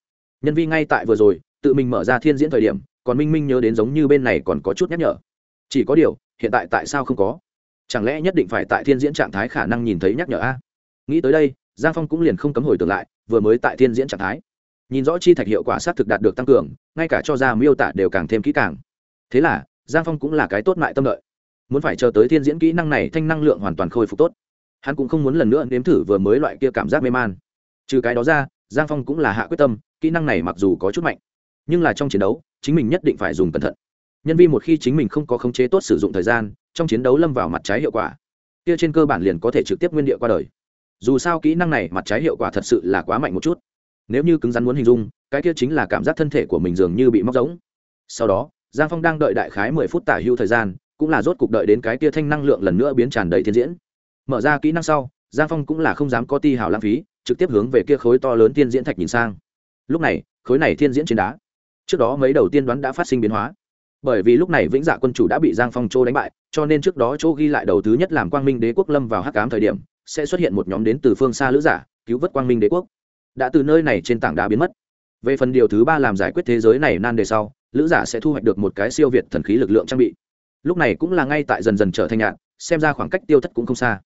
Nhân vi ngay tại vừa rồi, tự mình mở ra thiên diễn thời điểm, còn minh minh nhớ đến giống như bên này còn có chút nhắc nhở. Chỉ có điều, hiện tại tại sao không có? Chẳng lẽ nhất định phải tại thiên diễn trạng thái khả năng nhìn thấy nhắc nhở a? Nghĩ tới đây, giang phong cũng liền không cấm hồi tưởng lại, vừa mới tại thiên diễn trạng thái. Nhìn rõ chi thạch hiệu quả xác thực đạt được tăng cường, ngay cả cho ra miêu tả đều càng thêm kỹ càng thế là giang phong cũng là cái tốt mại tâm lợi, muốn phải chờ tới thiên diễn kỹ năng này thanh năng lượng hoàn toàn khôi phục tốt hắn cũng không muốn lần nữa nếm thử vừa mới loại kia cảm giác mê man. Trừ cái đó ra giang phong cũng là hạ quyết tâm kỹ năng này mặc dù có chút mạnh nhưng là trong chiến đấu chính mình nhất định phải dùng cẩn thận. Nhân viên một khi chính mình không có khống chế tốt sử dụng thời gian trong chiến đấu lâm vào mặt trái hiệu quả kia trên cơ bản liền có thể trực tiếp nguyên địa qua đời. Dù sao kỹ năng này mặt trái hiệu quả thật sự là quá mạnh một chút. Nếu như cứng rắn muốn hình dung cái kia chính là cảm giác thân thể của mình dường như bị móc giống sau đó giang phong đang đợi đại khái mười phút tả hưu thời gian, cũng là rốt cục đợi đến cái kia thanh năng lượng lần nữa biến tràn đầy thiên diễn. Mở ra kỹ năng sau, giang phong cũng là không dám có ti hào lãng phí, trực tiếp hướng về kia khối to lớn thiên diễn thạch nhìn sang. Lúc này, khối này thiên diễn trên đá. Trước đó mấy đầu tiên đoán đã phát sinh biến hóa. Bởi vì lúc này vĩnh dạ quân chủ đã bị giang phong châu đánh bại, cho nên trước đó châu ghi lại đầu thứ nhất làm quang minh đế quốc lâm vào hắc cám thời điểm, sẽ xuất hiện một nhóm đến từ phương xa lữ giả, cứu vớt quang minh đế quốc. Đã từ nơi này trên tảng đá biến mất về phần điều thứ ba làm giải quyết thế giới này nan đề sau, lữ giả sẽ thu hoạch được một cái siêu việt thần khí lực lượng trang bị. Lúc này cũng là ngay tại dần dần trở thành nhạn, xem ra khoảng cách tiêu thất cũng không xa.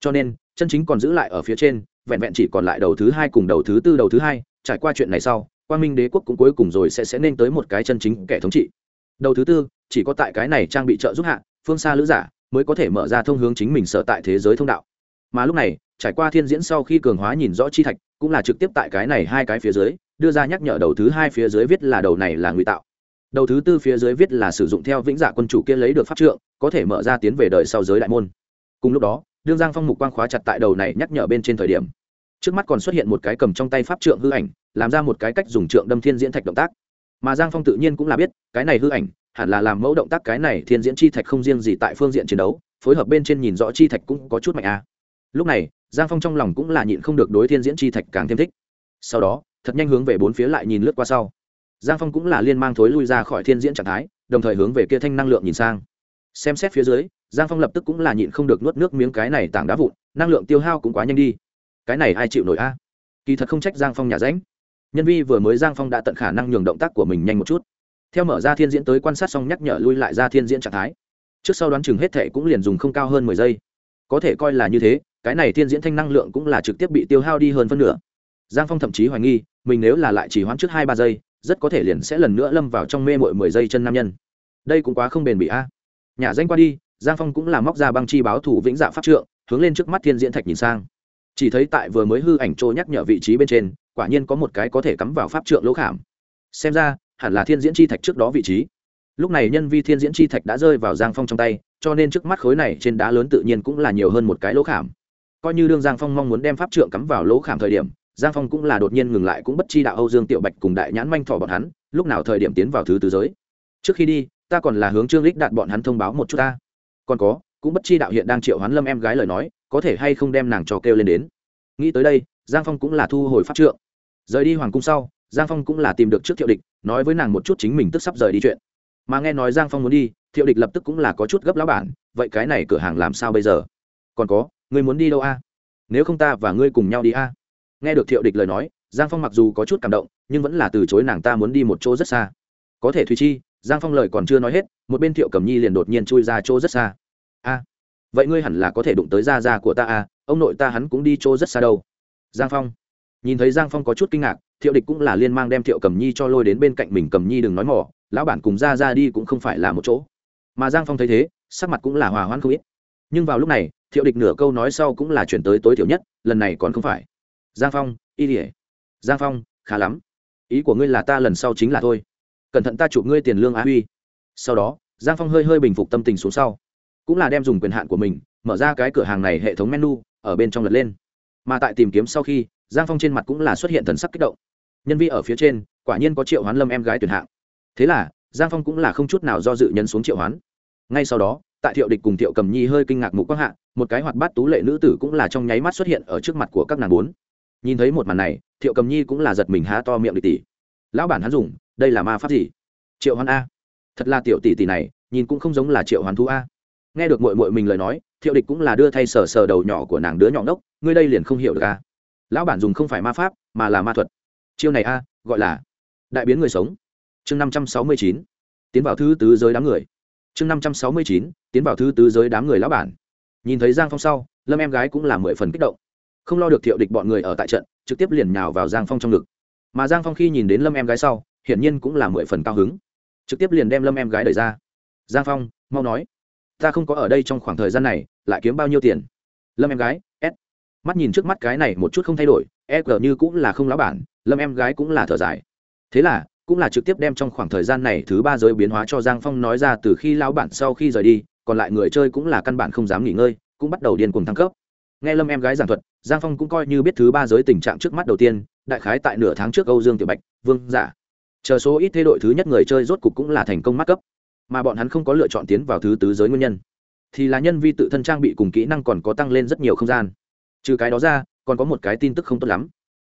Cho nên, chân chính còn giữ lại ở phía trên, vẹn vẹn chỉ còn lại đầu thứ hai cùng đầu thứ tư, đầu thứ hai. Trải qua chuyện này sau quan minh đế quốc cũng cuối cùng rồi sẽ sẽ nên tới một cái chân chính kẻ thống trị. Đầu thứ tư, chỉ có tại cái này trang bị trợ giúp hạ, phương xa lữ giả mới có thể mở ra thông hướng chính mình sở tại thế giới thông đạo. Mà lúc này, trải qua thiên diễn sau khi cường hóa nhìn rõ chi thạch, cũng là trực tiếp tại cái này hai cái phía dưới đưa ra nhắc nhở đầu thứ hai phía dưới viết là đầu này là ngụy tạo. Đầu thứ tư phía dưới viết là sử dụng theo vĩnh dạ quân chủ kia lấy được pháp trượng, có thể mở ra tiến về đời sau giới đại môn. Cùng lúc đó, đương giang phong mục quang khóa chặt tại đầu này nhắc nhở bên trên thời điểm, trước mắt còn xuất hiện một cái cầm trong tay pháp trượng hư ảnh, làm ra một cái cách dùng trượng đâm thiên diễn thạch động tác. Mà giang phong tự nhiên cũng là biết, cái này hư ảnh hẳn là làm mẫu động tác cái này thiên diễn chi thạch không riêng gì tại phương diện chiến đấu, phối hợp bên trên nhìn rõ chi thạch cũng có chút mạnh a à. lúc này, giang phong trong lòng cũng là nhịn không được đối thiên diễn chi thạch càng thêm thích. Sau đó thật nhanh hướng về bốn phía lại nhìn lướt qua sau. Giang phong cũng là liên mang thối lui ra khỏi thiên diễn trạng thái, đồng thời hướng về kia thanh năng lượng nhìn sang. Xem xét phía dưới, giang phong lập tức cũng là nhịn không được nuốt nước miếng cái này tảng đá vụn, năng lượng tiêu hao cũng quá nhanh đi. Cái này ai chịu nổi a? Kỳ thật không trách giang phong nhà ránh. Nhân vi vừa mới giang phong đã tận khả năng nhường động tác của mình nhanh một chút. Theo mở ra thiên diễn tới quan sát xong nhắc nhở lui lại ra thiên diễn trạng thái. Trước sau đoán chừng hết thệ cũng liền dùng không cao hơn mười giây. Có thể coi là như thế, cái này thiên diễn thanh năng lượng cũng là trực tiếp bị tiêu hao đi hơn phân nửa giang phong thậm chí hoài nghi, mình nếu là lại chỉ hoãn trước hai, ba giây, rất có thể liền sẽ lần nữa lâm vào trong mê mội mười giây chân nam nhân. Đây cũng quá không bền bỉ a. Nhà danh qua đi, giang phong cũng là móc ra băng chi báo thủ vĩnh dạ pháp trượng, hướng lên trước mắt thiên diễn thạch nhìn sang. Chỉ thấy tại vừa mới hư ảnh trôi nhắc nhở vị trí bên trên, quả nhiên có một cái có thể cắm vào pháp trượng lỗ khảm. Xem ra, hẳn là thiên diễn chi thạch trước đó vị trí. Lúc này nhân vi thiên diễn chi thạch đã rơi vào giang phong trong tay, cho nên trước mắt khối này trên đá lớn tự nhiên cũng là nhiều hơn một cái lỗ khảm. Coi như đương giang phong mong muốn đem pháp trượng cắm vào lỗ khảm thời điểm giang phong cũng là đột nhiên ngừng lại, cũng bất chi đạo âu dương tiểu bạch cùng đại nhãn manh thỏ bọn hắn, lúc nào thời điểm tiến vào thứ tứ giới. Trước khi đi, ta còn là hướng trương lích đạt bọn hắn thông báo một chút ta. Còn có, cũng bất chi đạo hiện đang triệu hoán lâm em gái lời nói, có thể hay không đem nàng trò kêu lên đến. Nghĩ tới đây, giang phong cũng là thu hồi pháp trượng. Rời đi hoàng cung sau, giang phong cũng là tìm được trước thiệu địch, nói với nàng một chút chính mình tức sắp rời đi chuyện. Mà nghe nói giang phong muốn đi, thiệu địch lập tức cũng là có chút gấp lão bản, vậy cái này cửa hàng làm sao bây giờ? Còn có người muốn đi đâu a? Nếu không ta và ngươi cùng nhau đi a? Nghe được thiệu địch lời nói, giang phong mặc dù có chút cảm động, nhưng vẫn là từ chối nàng ta muốn đi một chỗ rất xa. Có thể thùy chi, giang phong lời còn chưa nói hết, một bên thiệu cầm nhi liền đột nhiên chui ra chỗ rất xa. A, vậy ngươi hẳn là có thể đụng tới gia gia của ta à? ông nội ta hắn cũng đi chỗ rất xa đâu. Giang phong, nhìn thấy giang phong có chút kinh ngạc, thiệu địch cũng là liên mang đem thiệu cầm nhi cho lôi đến bên cạnh mình cầm nhi đừng nói mỏ lão bản cùng ra ra đi cũng không phải là một chỗ. Mà giang phong thấy thế, sắc mặt cũng là hòa hoãn không ít. Nhưng vào lúc này, thiệu địch nửa câu nói sau cũng là chuyển tới tối thiểu nhất, lần này còn không phải giang phong, y ỉa giang phong, khá lắm. Ý của ngươi là ta lần sau chính là thôi. Cẩn thận ta chụp ngươi tiền lương á huy. Sau đó, giang phong hơi hơi bình phục tâm tình xuống sau. Cũng là đem dùng quyền hạn của mình, mở ra cái cửa hàng này hệ thống menu, ở bên trong lật lên. Mà tại tìm kiếm sau khi, giang phong trên mặt cũng là xuất hiện thần sắc kích động. Nhân vi ở phía trên, quả nhiên có triệu hoán lâm em gái tuyển hạng. Thế là, giang phong cũng là không chút nào do dự nhân xuống triệu hoán. Ngay sau đó, tại thiệu địch cùng thiệu cầm nhi hơi kinh ngạc mục quang hạ, một cái hoạt bát tú lệ nữ tử cũng là trong nháy mắt xuất hiện ở trước mặt của các nàng bốn nhìn thấy một màn này, thiệu cầm nhi cũng là giật mình há to miệng địch tỷ lão bản hắn dùng, đây là ma pháp gì? Triệu hoán a. Thật là tiểu tỷ tỷ này, nhìn cũng không giống là triệu hoán thú a. Nghe được mội mội mình lời nói, thiệu địch cũng là đưa thay sờ sờ đầu nhỏ của nàng đứa nhỏ ngốc, ngươi đây liền không hiểu được a. Lão bản dùng không phải ma pháp, mà là ma thuật. Chiêu này a, gọi là đại biến người sống. Chương năm trăm sáu mươi chín, tiến vào thứ tứ giới đám người. Chương năm trăm sáu mươi chín, tiến vào thứ tứ giới đám người lão bản. Nhìn thấy giang phong sau, lâm em gái cũng là mười phần kích động không lo được thiệu địch bọn người ở tại trận, trực tiếp liền nhào vào giang phong trong ngực. Mà giang phong khi nhìn đến lâm em gái sau, hiển nhiên cũng là mười phần cao hứng. Trực tiếp liền đem lâm em gái đẩy ra. Giang phong, mau nói, ta không có ở đây trong khoảng thời gian này, lại kiếm bao nhiêu tiền? Lâm em gái, s. Mắt nhìn trước mắt cái này một chút không thay đổi e g như cũng là không lão bản, lâm em gái cũng là thở dài. Thế là, cũng là trực tiếp đem trong khoảng thời gian này thứ ba giới biến hóa cho giang phong nói ra từ khi lão bản sau khi rời đi, còn lại người chơi cũng là căn bản không dám nghỉ ngơi, cũng bắt đầu điên cùng thăng cấp nghe lâm em gái giảng thuật, giang phong cũng coi như biết thứ ba giới tình trạng trước mắt đầu tiên, đại khái tại nửa tháng trước âu dương tiểu bạch, vương giả chờ số ít thế đội thứ nhất người chơi rốt cục cũng là thành công mắc cấp. Mà bọn hắn không có lựa chọn tiến vào thứ tứ giới nguyên nhân. Thì là nhân vi tự thân trang bị cùng kỹ năng còn có tăng lên rất nhiều không gian. Trừ cái đó ra, còn có một cái tin tức không tốt lắm.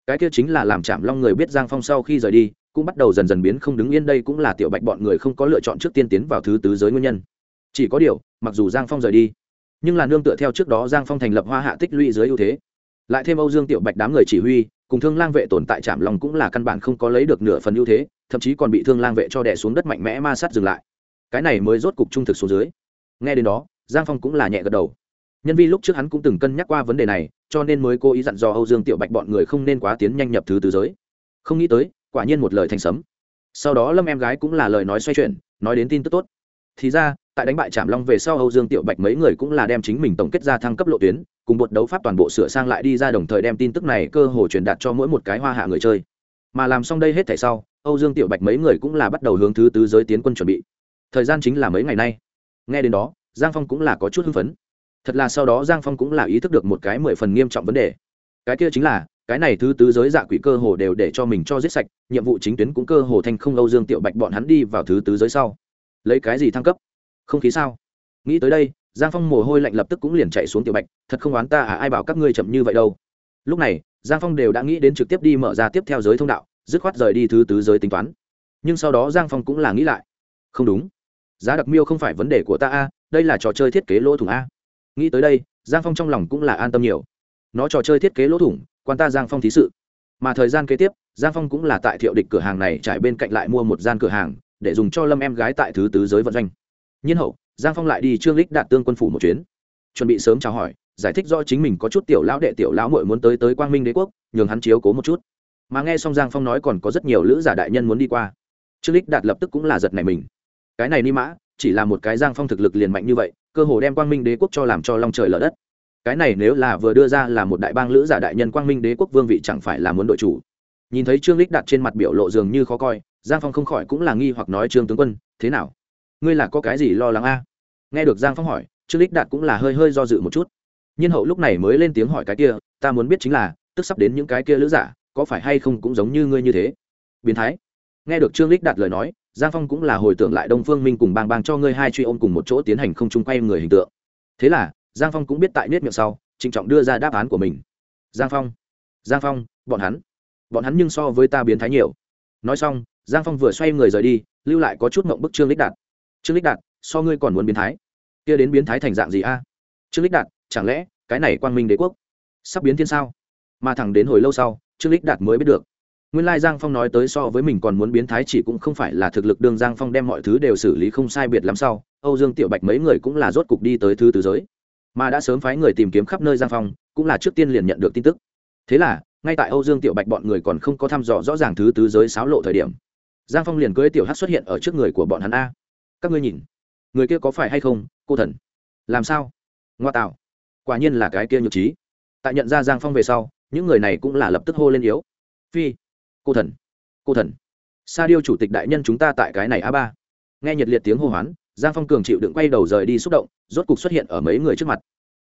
Cái kia chính là làm chạm long người biết giang phong sau khi rời đi, cũng bắt đầu dần dần biến không đứng yên đây cũng là tiểu bạch bọn người không có lựa chọn trước tiên tiến vào thứ tứ giới nguyên nhân. Chỉ có điều, mặc dù giang phong rời đi nhưng là nương tựa theo trước đó giang phong thành lập hoa hạ tích lũy dưới ưu thế. Lại thêm âu dương tiểu bạch đám người chỉ huy, cùng thương lang vệ tồn tại trạm lòng cũng là căn bản không có lấy được nửa phần ưu thế, thậm chí còn bị thương lang vệ cho đẻ xuống đất mạnh mẽ ma sát dừng lại. Cái này mới rốt cục trung thực xuống dưới. Nghe đến đó, giang phong cũng là nhẹ gật đầu. Nhân viên lúc trước hắn cũng từng cân nhắc qua vấn đề này, cho nên mới cố ý dặn dò âu dương tiểu bạch bọn người không nên quá tiến nhanh nhập thứ tứ giới. Không nghĩ tới, quả nhiên một lời thành sấm. Sau đó lâm em gái cũng là lời nói xoay chuyển, nói đến tin tức tốt. Thì ra tại đánh bại trạm long về sau, âu dương tiểu bạch mấy người cũng là đem chính mình tổng kết ra thăng cấp lộ tuyến, cùng một đấu pháp toàn bộ sửa sang lại đi ra đồng thời đem tin tức này cơ hồ truyền đạt cho mỗi một cái hoa hạ người chơi. Mà làm xong đây hết thảy sau, âu dương tiểu bạch mấy người cũng là bắt đầu hướng thứ tứ giới tiến quân chuẩn bị. Thời gian chính là mấy ngày nay. Nghe đến đó, giang phong cũng là có chút hưng phấn. Thật là sau đó giang phong cũng là ý thức được một cái mười phần nghiêm trọng vấn đề. Cái kia chính là, cái này thứ tứ giới dạ quỷ cơ hồ đều để cho mình cho giết sạch, nhiệm vụ chính tuyến cũng cơ hồ thành không âu dương tiểu bạch bọn hắn đi vào thứ tứ giới sau. Lấy cái gì thăng cấp? Không khí sao? Nghĩ tới đây, giang phong mồ hôi lạnh lập tức cũng liền chạy xuống tiểu bạch, thật không oán ta à ai bảo các ngươi chậm như vậy đâu. Lúc này, giang phong đều đã nghĩ đến trực tiếp đi mở ra tiếp theo giới thông đạo, dứt khoát rời đi thứ tứ giới tính toán. Nhưng sau đó giang phong cũng là nghĩ lại. Không đúng. Giá đặc miêu không phải vấn đề của ta a đây là trò chơi thiết kế lỗ thủng a nghĩ tới đây, giang phong trong lòng cũng là an tâm nhiều. Nó trò chơi thiết kế lỗ thủng, quan ta giang phong thí sự. Mà thời gian kế tiếp, giang phong cũng là tại thiệu địch cửa hàng này trải bên cạnh lại mua một gian cửa hàng, để dùng cho lâm em gái tại thứ tứ giới vận doanh nhiên hậu, giang phong lại đi trương lích đạt tương quân phủ một chuyến. Chuẩn bị sớm chào hỏi, giải thích do chính mình có chút tiểu lão đệ tiểu lão muội muốn tới tới quang minh đế quốc, nhường hắn chiếu cố một chút. Mà nghe xong giang phong nói còn có rất nhiều lữ giả đại nhân muốn đi qua. Trương lích đạt lập tức cũng là giật này mình. Cái này ni mã, chỉ là một cái giang phong thực lực liền mạnh như vậy, cơ hồ đem quang minh đế quốc cho làm cho long trời lở đất. Cái này nếu là vừa đưa ra là một đại bang lữ giả đại nhân quang minh đế quốc vương vị chẳng phải là muốn đội chủ. Nhìn thấy trương lích đạt trên mặt biểu lộ dường như khó coi, giang phong không khỏi cũng là nghi hoặc nói, trương tướng quân, thế nào? Ngươi là có cái gì lo lắng a? Nghe được giang phong hỏi, trương lích đạt cũng là hơi hơi do dự một chút. Nhiên hậu lúc này mới lên tiếng hỏi cái kia, ta muốn biết chính là, tức sắp đến những cái kia lữ giả, có phải hay không cũng giống như ngươi như thế? Biến thái. Nghe được trương lích đạt lời nói, giang phong cũng là hồi tưởng lại đông phương minh cùng bang bang cho ngươi hai truy ôm cùng một chỗ tiến hành không chung quay người hình tượng. Thế là, giang phong cũng biết tại nết miệng sau, trịnh trọng đưa ra đáp án của mình. Giang phong giang phong, bọn hắn bọn hắn nhưng so với ta biến thái nhiều. Nói xong, giang phong vừa xoay người rời đi, lưu lại có chút mộng bức trương lích đạt trương lích đạt, so ngươi còn muốn biến thái. Kia đến biến thái thành dạng gì a? Trương lích đạt, chẳng lẽ cái này quang minh đế quốc sắp biến thiên sao? Mà thẳng đến hồi lâu sau, trương lích đạt mới biết được. Nguyên lai giang phong nói tới so với mình còn muốn biến thái chỉ cũng không phải là thực lực đương giang phong đem mọi thứ đều xử lý không sai biệt lắm sau, âu dương tiểu bạch mấy người cũng là rốt cục đi tới thứ tứ giới. Mà đã sớm phái người tìm kiếm khắp nơi giang phong, cũng là trước tiên liền nhận được tin tức. Thế là, ngay tại âu dương tiểu bạch bọn người còn không có thăm dò rõ ràng thứ tứ giới xáo lộ thời điểm, giang phong liền cưới tiểu hát xuất hiện ở trước người của bọn hắn a các ngươi nhìn. Người kia có phải hay không, cô thần? Làm sao? Ngoa tạo. Quả nhiên là cái kia nhược trí. Tại nhận ra giang phong về sau, những người này cũng là lập tức hô lên yếu. Phi. Cô thần. Cô thần. Sa điêu chủ tịch đại nhân chúng ta tại cái này a ba. Nghe nhiệt liệt tiếng hô hoán, giang phong cường chịu đựng quay đầu rời đi xúc động, rốt cục xuất hiện ở mấy người trước mặt.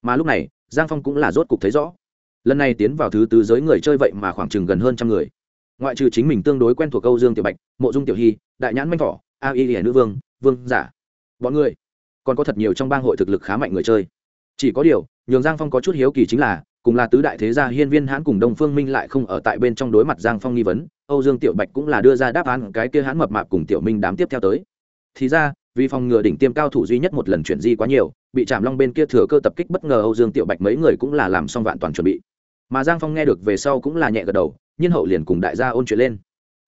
Mà lúc này, giang phong cũng là rốt cục thấy rõ. Lần này tiến vào thứ tứ giới người chơi vậy mà khoảng chừng gần hơn trăm người. Ngoại trừ chính mình tương đối quen thuộc câu dương tiểu bạch, mộ dung tiểu hy, đại nhãn manh thỏ a y hiển nữ vương vương giả. Bọn người, còn có thật nhiều trong bang hội thực lực khá mạnh người chơi. Chỉ có điều, nhường giang phong có chút hiếu kỳ chính là, cùng là tứ đại thế gia hiên viên hãn cùng đông phương minh lại không ở tại bên trong đối mặt giang phong nghi vấn, âu dương tiểu bạch cũng là đưa ra đáp án cái kia hãn mập mạp cùng tiểu minh đám tiếp theo tới. Thì ra, vì phòng ngừa đỉnh tiêm cao thủ duy nhất một lần chuyển di quá nhiều, bị chạm long bên kia thừa cơ tập kích bất ngờ âu dương tiểu bạch mấy người cũng là làm xong vạn toàn chuẩn bị. Mà giang phong nghe được về sau cũng là nhẹ gật đầu nhiên hậu liền cùng đại gia ôn chuyện lên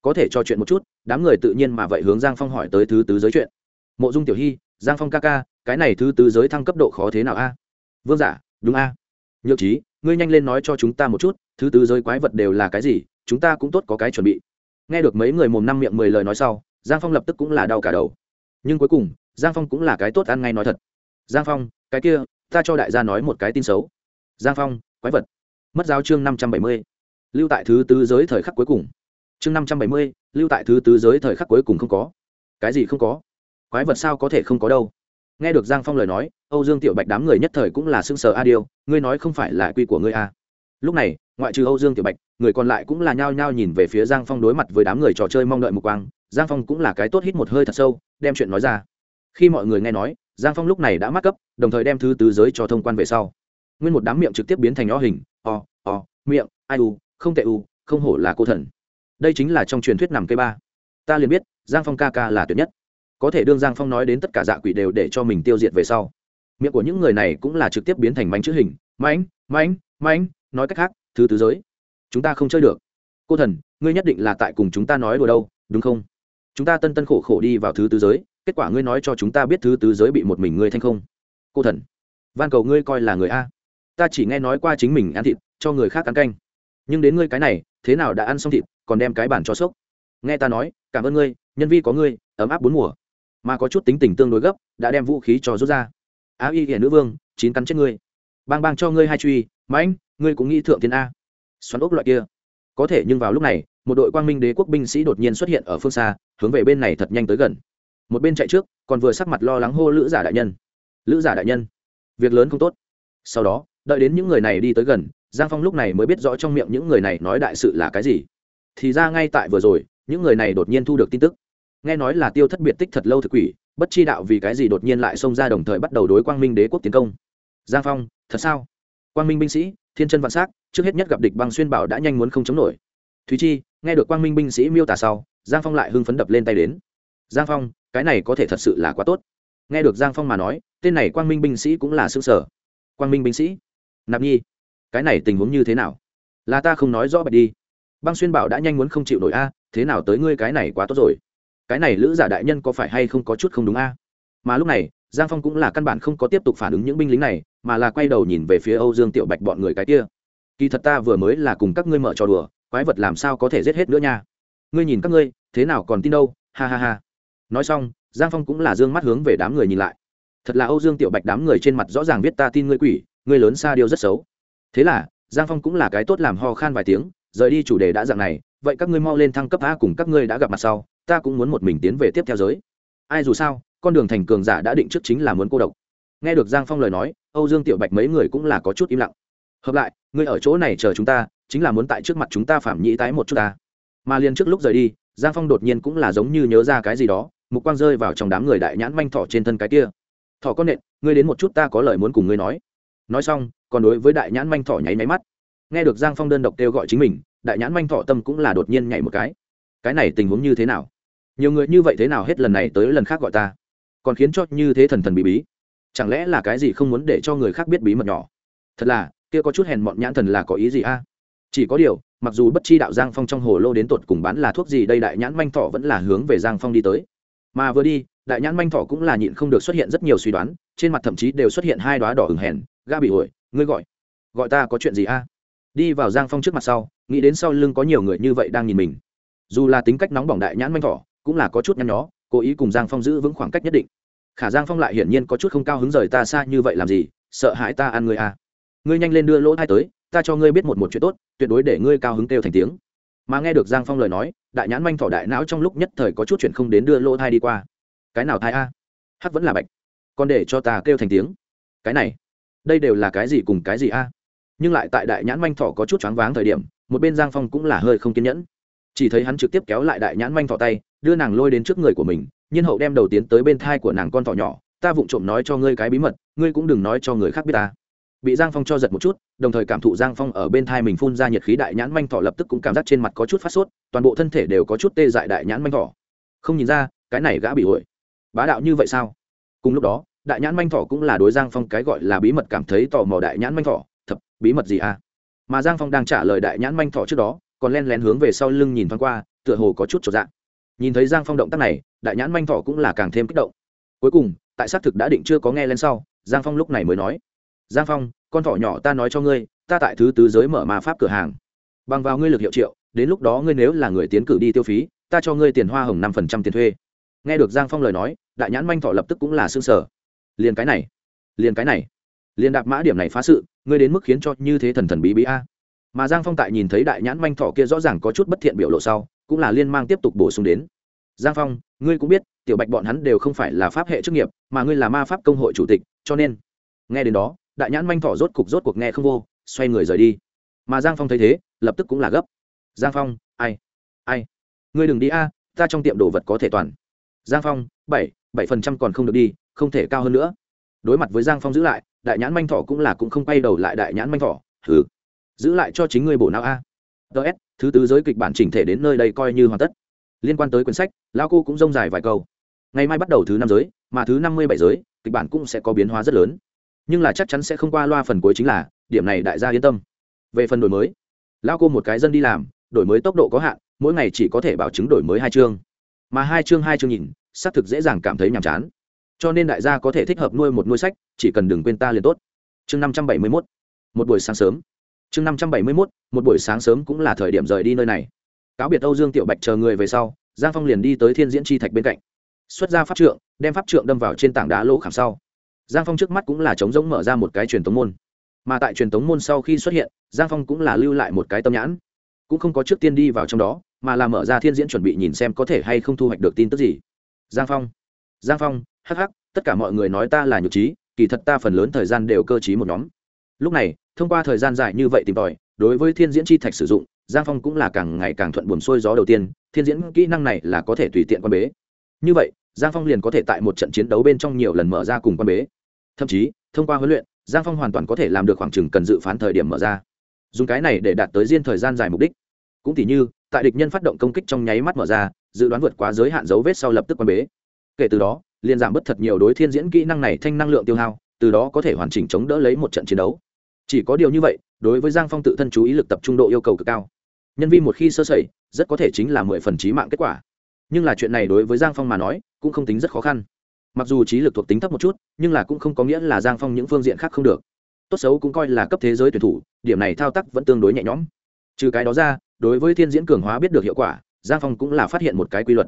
có thể trò chuyện một chút, đám người tự nhiên mà vậy hướng giang phong hỏi tới thứ tứ giới chuyện. Mộ dung tiểu hy, giang phong ca ca, cái này thứ tứ giới thăng cấp độ khó thế nào a? Vương giả, đúng a. Nhược trí ngươi nhanh lên nói cho chúng ta một chút, thứ tứ giới quái vật đều là cái gì, chúng ta cũng tốt có cái chuẩn bị. Nghe được mấy người mồm năm miệng mười lời nói sau, giang phong lập tức cũng là đau cả đầu. Nhưng cuối cùng, giang phong cũng là cái tốt ăn ngay nói thật. Giang phong, cái kia, ta cho đại gia nói một cái tin xấu. Giang phong, quái vật. Mất giáo chương năm trăm bảy mươi. Lưu tại thứ tứ giới thời khắc cuối cùng chương năm trăm bảy mươi, lưu tại thứ tứ giới thời khắc cuối cùng không có. Cái gì không có? Quái vật sao có thể không có đâu? Nghe được giang phong lời nói, âu dương tiểu bạch đám người nhất thời cũng là sưng sờ a điêu, ngươi nói không phải là quy của ngươi a lúc này, ngoại trừ âu dương tiểu bạch, người còn lại cũng là nhao nhao nhìn về phía giang phong đối mặt với đám người trò chơi mong đợi một quang. Giang phong cũng là cái tốt hít một hơi thật sâu, đem chuyện nói ra. Khi mọi người nghe nói, giang phong lúc này đã mắc cấp, đồng thời đem thứ tứ giới cho thông quan về sau. Nguyên một đám miệng trực tiếp biến thành o hình, o o, miệng, ai u, không tệ u, không hổ là cô thần đây chính là trong truyền thuyết nằm cây ba. Ta liền biết, giang phong ca ca là tuyệt nhất. Có thể đương giang phong nói đến tất cả dạ quỷ đều để cho mình tiêu diệt về sau. Miệng của những người này cũng là trực tiếp biến thành mánh chữ hình. Mánh mánh mánh, nói cách khác, thứ tứ giới. Chúng ta không chơi được. Cô thần, ngươi nhất định là tại cùng chúng ta nói đùa đâu, đúng không? Chúng ta tân tân khổ khổ đi vào thứ tứ giới, kết quả ngươi nói cho chúng ta biết thứ tứ giới bị một mình ngươi thanh không? Cô thần, van cầu ngươi coi là người a. Ta chỉ nghe nói qua chính mình ăn thịt, cho người khác ăn canh nhưng đến ngươi cái này, thế nào đã ăn xong thịt, còn đem cái bản cho sốc. Nghe ta nói, cảm ơn ngươi, nhân vi có ngươi, ấm áp bốn mùa. Mà có chút tính tình tương đối gấp, đã đem vũ khí cho rút ra. Á y hiển nữ vương, chín cắn chết ngươi. Bang bang cho ngươi hai truy, mãnh, ngươi cũng nghĩ thượng thiên a. Xoắn ốc loại kia. Có thể nhưng vào lúc này, một đội quang minh đế quốc binh sĩ đột nhiên xuất hiện ở phương xa, hướng về bên này thật nhanh tới gần. Một bên chạy trước, còn vừa sắc mặt lo lắng hô lữ giả đại nhân. Lữ giả đại nhân, việc lớn không tốt. Sau đó, đợi đến những người này đi tới gần giang phong lúc này mới biết rõ trong miệng những người này nói đại sự là cái gì. Thì ra ngay tại vừa rồi, những người này đột nhiên thu được tin tức. Nghe nói là tiêu thất biệt tích thật lâu thực quỷ, bất chi đạo vì cái gì đột nhiên lại xông ra đồng thời bắt đầu đối quang minh đế quốc tiến công. Giang phong, thật sao? Quang minh binh sĩ, thiên chân vạn s á c trước hết nhất gặp địch băng xuyên bảo đã nhanh muốn không chống nổi. Thúy chi, nghe được quang minh binh sĩ miêu tả sau, giang phong lại hưng phấn đập lên tay đến. Giang phong, cái này có thể thật sự là quá tốt. Nghe được giang phong mà nói, tên này quang minh binh sĩ cũng là xương sở quang minh binh sĩ, nạp nhi cái này tình huống như thế nào? Là ta không nói rõ bạch đi. Băng xuyên bảo đã nhanh muốn không chịu nổi a, thế nào tới ngươi cái này quá tốt rồi? Cái này lữ giả đại nhân có phải hay không có chút không đúng a? Mà lúc này, giang phong cũng là căn bản không có tiếp tục phản ứng những binh lính này, mà là quay đầu nhìn về phía âu dương tiểu bạch bọn người cái kia. Kỳ thật ta vừa mới là cùng các ngươi mở trò đùa, quái vật làm sao có thể giết hết nữa nha? Ngươi nhìn các ngươi, thế nào còn tin đâu? Ha ha ha. Nói xong, giang phong cũng là d ư ơ n g mắt hướng về đám người nhìn lại. Thật là âu dương tiểu bạch đám người trên mặt rõ ràng viết ta tin ngươi quỷ, ngươi lớn xa điều rất xấu thế là, giang phong cũng là cái tốt làm ho khan vài tiếng, rời đi chủ đề đã dạng này, vậy các ngươi mau lên thăng cấp a cùng các ngươi đã gặp mặt sau, ta cũng muốn một mình tiến về tiếp theo giới. Ai dù sao, con đường thành cường giả đã định trước chính là muốn cô độc. Nghe được giang phong lời nói, âu dương tiểu bạch mấy người cũng là có chút im lặng. Hợp lại, ngươi ở chỗ này chờ chúng ta, chính là muốn tại trước mặt chúng ta phạm nhĩ tái một chút ta. Mà liền trước lúc rời đi, giang phong đột nhiên cũng là giống như nhớ ra cái gì đó, mục quang rơi vào trong đám người đại nhãn manh thỏ trên thân cái kia. Thỏ con nện, ngươi đến một chút ta có lời muốn cùng ngươi nói nói xong, còn đối với đại nhãn manh thỏ nháy máy mắt. Nghe được giang phong đơn độc kêu gọi chính mình, đại nhãn manh thỏ tâm cũng là đột nhiên nhảy một cái. Cái này tình huống như thế nào? Nhiều người như vậy thế nào hết lần này tới lần khác gọi ta? Còn khiến cho như thế thần thần bí bí. Chẳng lẽ là cái gì không muốn để cho người khác biết bí mật nhỏ? Thật là, kia có chút hèn mọn nhãn thần là có ý gì a? Chỉ có điều, mặc dù bất chi đạo giang phong trong hồ lô đến tột cùng bán là thuốc gì đây, đại nhãn manh thọ vẫn là hướng về giang phong đi tới. Mà vừa đi, đại nhãn manh thọ cũng là nhịn không được xuất hiện rất nhiều suy đoán trên mặt thậm chí đều xuất hiện hai đoá đỏ hừng hèn, ga bị ổi ngươi gọi gọi ta có chuyện gì a? Đi vào giang phong trước mặt sau, nghĩ đến sau lưng có nhiều người như vậy đang nhìn mình. Dù là tính cách nóng bỏng đại nhãn manh thỏ, cũng là có chút nhăn nhó, cố ý cùng giang phong giữ vững khoảng cách nhất định. Khả giang phong lại hiển nhiên có chút không cao hứng rời ta xa như vậy làm gì, sợ hãi ta ăn người a. Ngươi nhanh lên đưa lỗ thai tới, ta cho ngươi biết một một chuyện tốt, tuyệt đối để ngươi cao hứng kêu thành tiếng. Mà nghe được giang phong lời nói, đại nhãn manh thỏ đại não trong lúc nhất thời có chút chuyện không đến đưa lỗ thai đi qua. Cái nào thai a? Hắc vẫn là bạch còn để cho ta kêu thành tiếng. Cái này, đây đều là cái gì cùng cái gì a? Nhưng lại tại đại nhãn manh thỏ có chút choáng váng thời điểm, một bên giang phong cũng là hơi không kiên nhẫn. Chỉ thấy hắn trực tiếp kéo lại đại nhãn manh thỏ tay, đưa nàng lôi đến trước người của mình, nhiên hậu đem đầu tiến tới bên thai của nàng con thỏ nhỏ, ta vụng trộm nói cho ngươi cái bí mật, ngươi cũng đừng nói cho người khác biết ta. Bị giang phong cho giật một chút, đồng thời cảm thụ giang phong ở bên thai mình phun ra nhiệt khí đại nhãn manh thỏ lập tức cũng cảm giác trên mặt có chút phát sốt, toàn bộ thân thể đều có chút tê dại đại nhãn manh thỏ. Không nhìn ra, cái này gã bị ổi bá đạo như vậy sao? Cùng lúc đó, đại nhãn manh thỏ cũng là đối giang phong cái gọi là bí mật cảm thấy tò mò đại nhãn manh thỏ, thập, bí mật gì à? Mà giang phong đang trả lời đại nhãn manh thỏ trước đó, còn len lén hướng về sau lưng nhìn thoáng qua, tựa hồ có chút trọn dạng nhìn thấy giang phong động tác này, đại nhãn manh thỏ cũng là càng thêm kích động. Cuối cùng, tại xác thực đã định chưa có nghe lên sau, giang phong lúc này mới nói, giang phong, con thỏ nhỏ ta nói cho ngươi, ta tại thứ tứ giới mở ma pháp cửa hàng. Bằng vào ngươi lực hiệu triệu, đến lúc đó ngươi nếu là người tiến cử đi tiêu phí, ta cho ngươi tiền hoa hồng năm phần trăm tiền thuê nghe được giang phong lời nói, đại nhãn manh thọ lập tức cũng là xương sở liền cái này, liền cái này, liền đạp mã điểm này phá sự, ngươi đến mức khiến cho như thế thần thần bí bí a. Mà giang phong tại nhìn thấy đại nhãn manh thọ kia rõ ràng có chút bất thiện biểu lộ sau, cũng là liên mang tiếp tục bổ sung đến. Giang phong, ngươi cũng biết, tiểu bạch bọn hắn đều không phải là pháp hệ chức nghiệp, mà ngươi là ma pháp công hội chủ tịch, cho nên, nghe đến đó, đại nhãn manh thọ rốt cục rốt cuộc nghe không vô, xoay người rời đi. Mà giang phong thấy thế, lập tức cũng là gấp. Giang phong, ai ai? Ngươi đừng đi a, ta trong tiệm đồ vật có thể toàn giang phong, bảy bảy phần trăm còn không được đi, không thể cao hơn nữa. Đối mặt với giang phong giữ lại, đại nhãn manh thỏ cũng là cũng không quay đầu lại đại nhãn manh thỏ. Thử giữ lại cho chính ngươi bổ não a. Ts thứ tứ giới kịch bản chỉnh thể đến nơi đây coi như hoàn tất. Liên quan tới quyển sách lao cô cũng rông dài vài câu. Ngày mai bắt đầu thứ năm giới, mà thứ năm mươi bảy giới, kịch bản cũng sẽ có biến hóa rất lớn. Nhưng là chắc chắn sẽ không qua loa phần cuối chính là, điểm này đại gia yên tâm. Về phần đổi mới lao cô một cái dân đi làm, đổi mới tốc độ có hạn, mỗi ngày chỉ có thể bảo chứng đổi mới hai chương mà hai chương hai chương nhìn, xác thực dễ dàng cảm thấy nhàm chán. Cho nên đại gia có thể thích hợp nuôi một nuôi sách, chỉ cần đừng quên ta liền tốt. Chương năm trăm bảy mươi mốt, một buổi sáng sớm. Chương năm trăm bảy mươi mốt, một buổi sáng sớm cũng là thời điểm rời đi nơi này. Cáo biệt âu dương tiểu bạch chờ người về sau, giang phong liền đi tới thiên diễn chi thạch bên cạnh. Xuất ra pháp trượng, đem pháp trượng đâm vào trên tảng đá lỗ khảm sau. Giang phong trước mắt cũng là trống rỗng mở ra một cái truyền tống môn. Mà tại truyền tống môn sau khi xuất hiện, giang phong cũng là lưu lại một cái tâm nhãn cũng không có trước tiên đi vào trong đó, mà là mở ra thiên diễn chuẩn bị nhìn xem có thể hay không thu hoạch được tin tức gì. Giang phong. Giang phong, hắc hắc, tất cả mọi người nói ta là nhược trí, kỳ thật ta phần lớn thời gian đều cơ t một nhóm. Lúc này, thông qua thời gian dài như vậy tìm tòi, đối với thiên diễn chi thạch sử dụng, giang phong cũng là càng ngày càng thuận buồn xuôi gió đầu tiên, thiên diễn kỹ năng này là có thể tùy tiện quan bế. Như vậy, giang phong liền có thể tại một trận chiến đấu bên trong nhiều lần mở ra cùng quan bế. Thậm chí, thông qua huấn luyện, giang phong hoàn toàn có thể làm được khoảng chừng cần dự phán thời điểm mở ra. Dùng cái này để đạt tới riêng thời gian dài mục đích cũng tỉ như, tại địch nhân phát động công kích trong nháy mắt mở ra, dự đoán vượt quá giới hạn dấu vết sau lập tức quan bế. Kể từ đó, liền giảm bớt thật nhiều đối thiên diễn kỹ năng này thanh năng lượng tiêu hao, từ đó có thể hoàn chỉnh chống đỡ lấy một trận chiến đấu. Chỉ có điều như vậy, đối với giang phong tự thân chú ý lực tập trung độ yêu cầu cực cao. Nhân viên một khi sơ sẩy, rất có thể chính là mười phần trí mạng kết quả. Nhưng là chuyện này đối với giang phong mà nói, cũng không tính rất khó khăn. Mặc dù trí lực thuộc tính thấp một chút, nhưng là cũng không có nghĩa là giang phong những phương diện khác không được. Tốt xấu cũng coi là cấp thế giới tuyển thủ, điểm này thao tác vẫn tương đối nhẹ nhõm. Trừ cái đó ra đối với thiên diễn cường hóa biết được hiệu quả giang phong cũng là phát hiện một cái quy luật.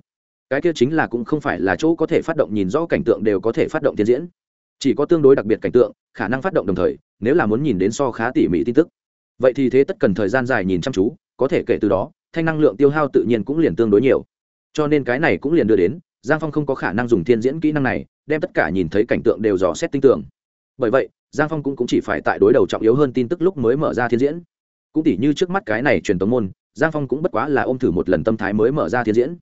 Cái kia chính là cũng không phải là chỗ có thể phát động nhìn rõ cảnh tượng đều có thể phát động thiên diễn. Chỉ có tương đối đặc biệt cảnh tượng khả năng phát động đồng thời nếu là muốn nhìn đến so khá tỉ mỉ tin tức. Vậy thì thế tất cần thời gian dài nhìn chăm chú có thể kể từ đó thanh năng lượng tiêu hao tự nhiên cũng liền tương đối nhiều. Cho nên cái này cũng liền đưa đến giang phong không có khả năng dùng thiên diễn kỹ năng này đem tất cả nhìn thấy cảnh tượng đều dò xét tinh tưởng bởi vậy giang phong cũng, cũng chỉ phải tại đối đầu trọng yếu hơn tin tức lúc mới mở ra thiên diễn. Cũng tỉ như trước mắt cái này truyền tống môn giang phong cũng bất quá là ôm thử một lần tâm thái mới mở ra thiên diễn.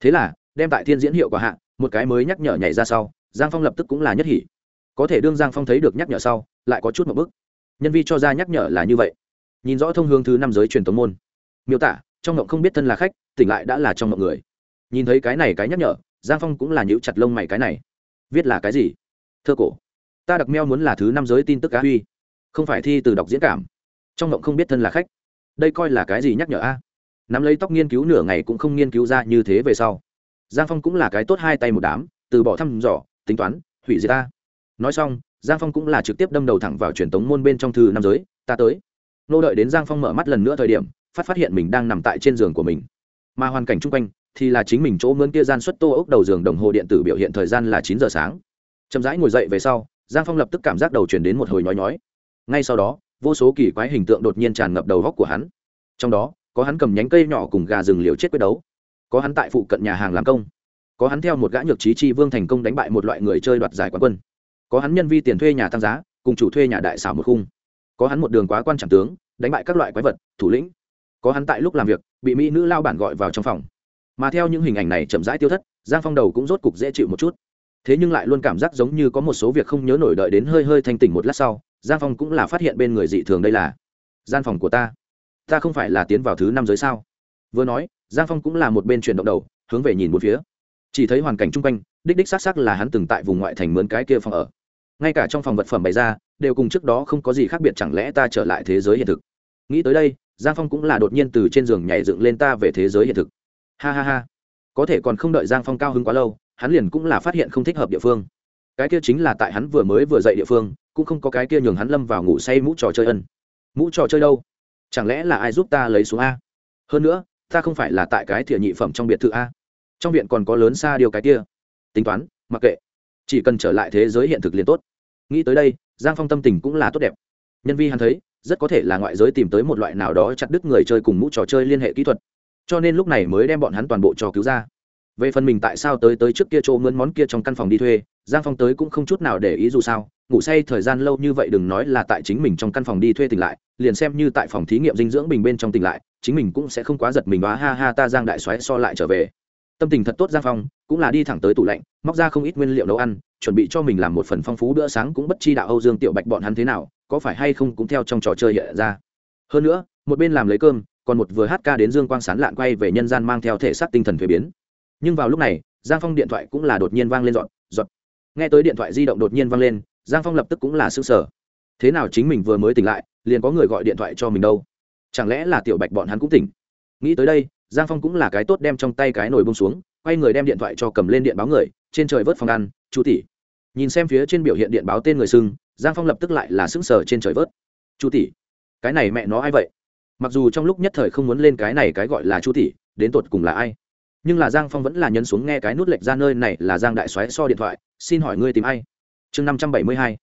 Thế là, đem tại thiên diễn hiệu quả hạ, một cái mới nhắc nhở nhảy ra sau, giang phong lập tức cũng là nhất hỉ. Có thể đương giang phong thấy được nhắc nhở sau, lại có chút một bức nhân vi cho ra nhắc nhở là như vậy. Nhìn rõ thông hướng thứ năm giới truyền tống môn. Miêu tả, trong ngộng không biết thân là khách, tỉnh lại đã là trong ngộng người. Nhìn thấy cái này cái nhắc nhở, giang phong cũng là nhữ chặt lông mày cái này. Viết là cái gì? Thơ cổ. Ta đặc meo muốn là thứ năm giới tin tức cá huy. Không phải thi từ đọc diễn cảm. Trong ngộng không biết thân là khách đây coi là cái gì nhắc nhở a? Nắm lấy tóc nghiên cứu nửa ngày cũng không nghiên cứu ra như thế về sau. Giang phong cũng là cái tốt hai tay một đám, từ bỏ thăm dò, tính toán, hủy diệt ta. Nói xong, giang phong cũng là trực tiếp đâm đầu thẳng vào truyền tống môn bên trong thư nam giới, ta tới. Nô đợi đến giang phong mở mắt lần nữa thời điểm, phát phát hiện mình đang nằm tại trên giường của mình. Mà hoàn cảnh chung quanh, thì là chính mình chỗ mướn kia gian xuất tô ốc đầu giường đồng hồ điện tử biểu hiện thời gian là chín giờ sáng. Chậm rãi ngồi dậy về sau, giang phong lập tức cảm giác đầu chuyển đến một hồi nhói nhói. Ngay sau đó vô số kỳ quái hình tượng đột nhiên tràn ngập đầu góc của hắn. Trong đó, có hắn cầm nhánh cây nhỏ cùng gà rừng liều chết quyết đấu. Có hắn tại phụ cận nhà hàng làm công. Có hắn theo một gã nhược trí chi vương thành công đánh bại một loại người chơi đoạt giải quán quân. Có hắn nhân vi tiền thuê nhà tăng giá, cùng chủ thuê nhà đại xảo một khung. Có hắn một đường quá quan trọng tướng, đánh bại các loại quái vật, thủ lĩnh. Có hắn tại lúc làm việc, bị mỹ nữ lao bản gọi vào trong phòng. Mà theo những hình ảnh này chậm rãi tiêu thất, giang phong đầu cũng rốt cục dễ chịu một chút thế nhưng lại luôn cảm giác giống như có một số việc không nhớ nổi đợi đến hơi hơi thanh tỉnh một lát sau, giang phong cũng là phát hiện bên người dị thường đây là gian phòng của ta. Ta không phải là tiến vào thứ năm giới sao? Vừa nói, giang phong cũng là một bên chuyển động đầu, hướng về nhìn một phía. Chỉ thấy hoàn cảnh chung quanh, đích đích xác xác là hắn từng tại vùng ngoại thành mướn cái kia phòng ở. Ngay cả trong phòng vật phẩm bày ra, đều cùng trước đó không có gì khác biệt chẳng lẽ ta trở lại thế giới hiện thực? Nghĩ tới đây, giang phong cũng là đột nhiên từ trên giường nhảy dựng lên ta về thế giới hiện thực. Ha ha ha. Có thể còn không đợi giang phong cao hứng quá lâu hắn liền cũng là phát hiện không thích hợp địa phương. Cái kia chính là tại hắn vừa mới vừa dậy địa phương, cũng không có cái kia nhường hắn lâm vào ngủ say mũ trò chơi ân. Mũ trò chơi đâu? Chẳng lẽ là ai giúp ta lấy xuống a? Hơn nữa, ta không phải là tại cái thiện nhị phẩm trong biệt thự a. Trong viện còn có lớn xa điều cái kia. Tính toán, mặc kệ. Chỉ cần trở lại thế giới hiện thực liền tốt. Nghĩ tới đây, giang phong tâm tình cũng là tốt đẹp. Nhân vi hắn thấy, rất có thể là ngoại giới tìm tới một loại nào đó chặt đứt người chơi cùng mũ trò chơi liên hệ kỹ thuật. Cho nên lúc này mới đem bọn hắn toàn bộ trò cứu ra về phần mình tại sao tới tới trước kia chỗ mướn món kia trong căn phòng đi thuê, giang phong tới cũng không chút nào để ý dù sao, ngủ say thời gian lâu như vậy đừng nói là tại chính mình trong căn phòng đi thuê tỉnh lại, liền xem như tại phòng thí nghiệm dinh dưỡng bình bên trong tỉnh lại, chính mình cũng sẽ không quá giật mình đó ha ha, ta giang đại xoáy so lại trở về. Tâm tình thật tốt giang phong, cũng là đi thẳng tới tủ lạnh, móc ra không ít nguyên liệu nấu ăn, chuẩn bị cho mình làm một phần phong phú bữa sáng cũng bất chi đạo âu dương tiểu bạch bọn hắn thế nào, có phải hay không cũng theo trong trò chơi hiện ra. Hơn nữa, một bên làm lấy cơm, còn một vừa hát ca đến dương quang sán lạn quay về nhân gian mang theo thể xác tinh thần thuế biến nhưng vào lúc này, giang phong điện thoại cũng là đột nhiên vang lên dọn dọn nghe tới điện thoại di động đột nhiên vang lên, giang phong lập tức cũng là s ư sở thế nào chính mình vừa mới tỉnh lại, liền có người gọi điện thoại cho mình đâu? Chẳng lẽ là tiểu bạch bọn hắn cũng tỉnh? Nghĩ tới đây, giang phong cũng là cái tốt đem trong tay cái nồi bông xuống, quay người đem điện thoại cho cầm lên điện báo người, trên trời vớt phòng ăn, chú tỷ. Nhìn xem phía trên biểu hiện điện báo tên người sưng giang phong lập tức lại là sững sờ trên trời vớt. Chú tỷ, cái này mẹ nó ai vậy? Mặc dù trong lúc nhất thời không muốn lên cái này cái gọi là chú tỷ đến tột cùng là ai? Nhưng là giang phong vẫn là nhấn xuống nghe cái nút lệch ra nơi này là giang đại soái so điện thoại, xin hỏi ngươi tìm ai? Chương năm trăm bảy mươi hai.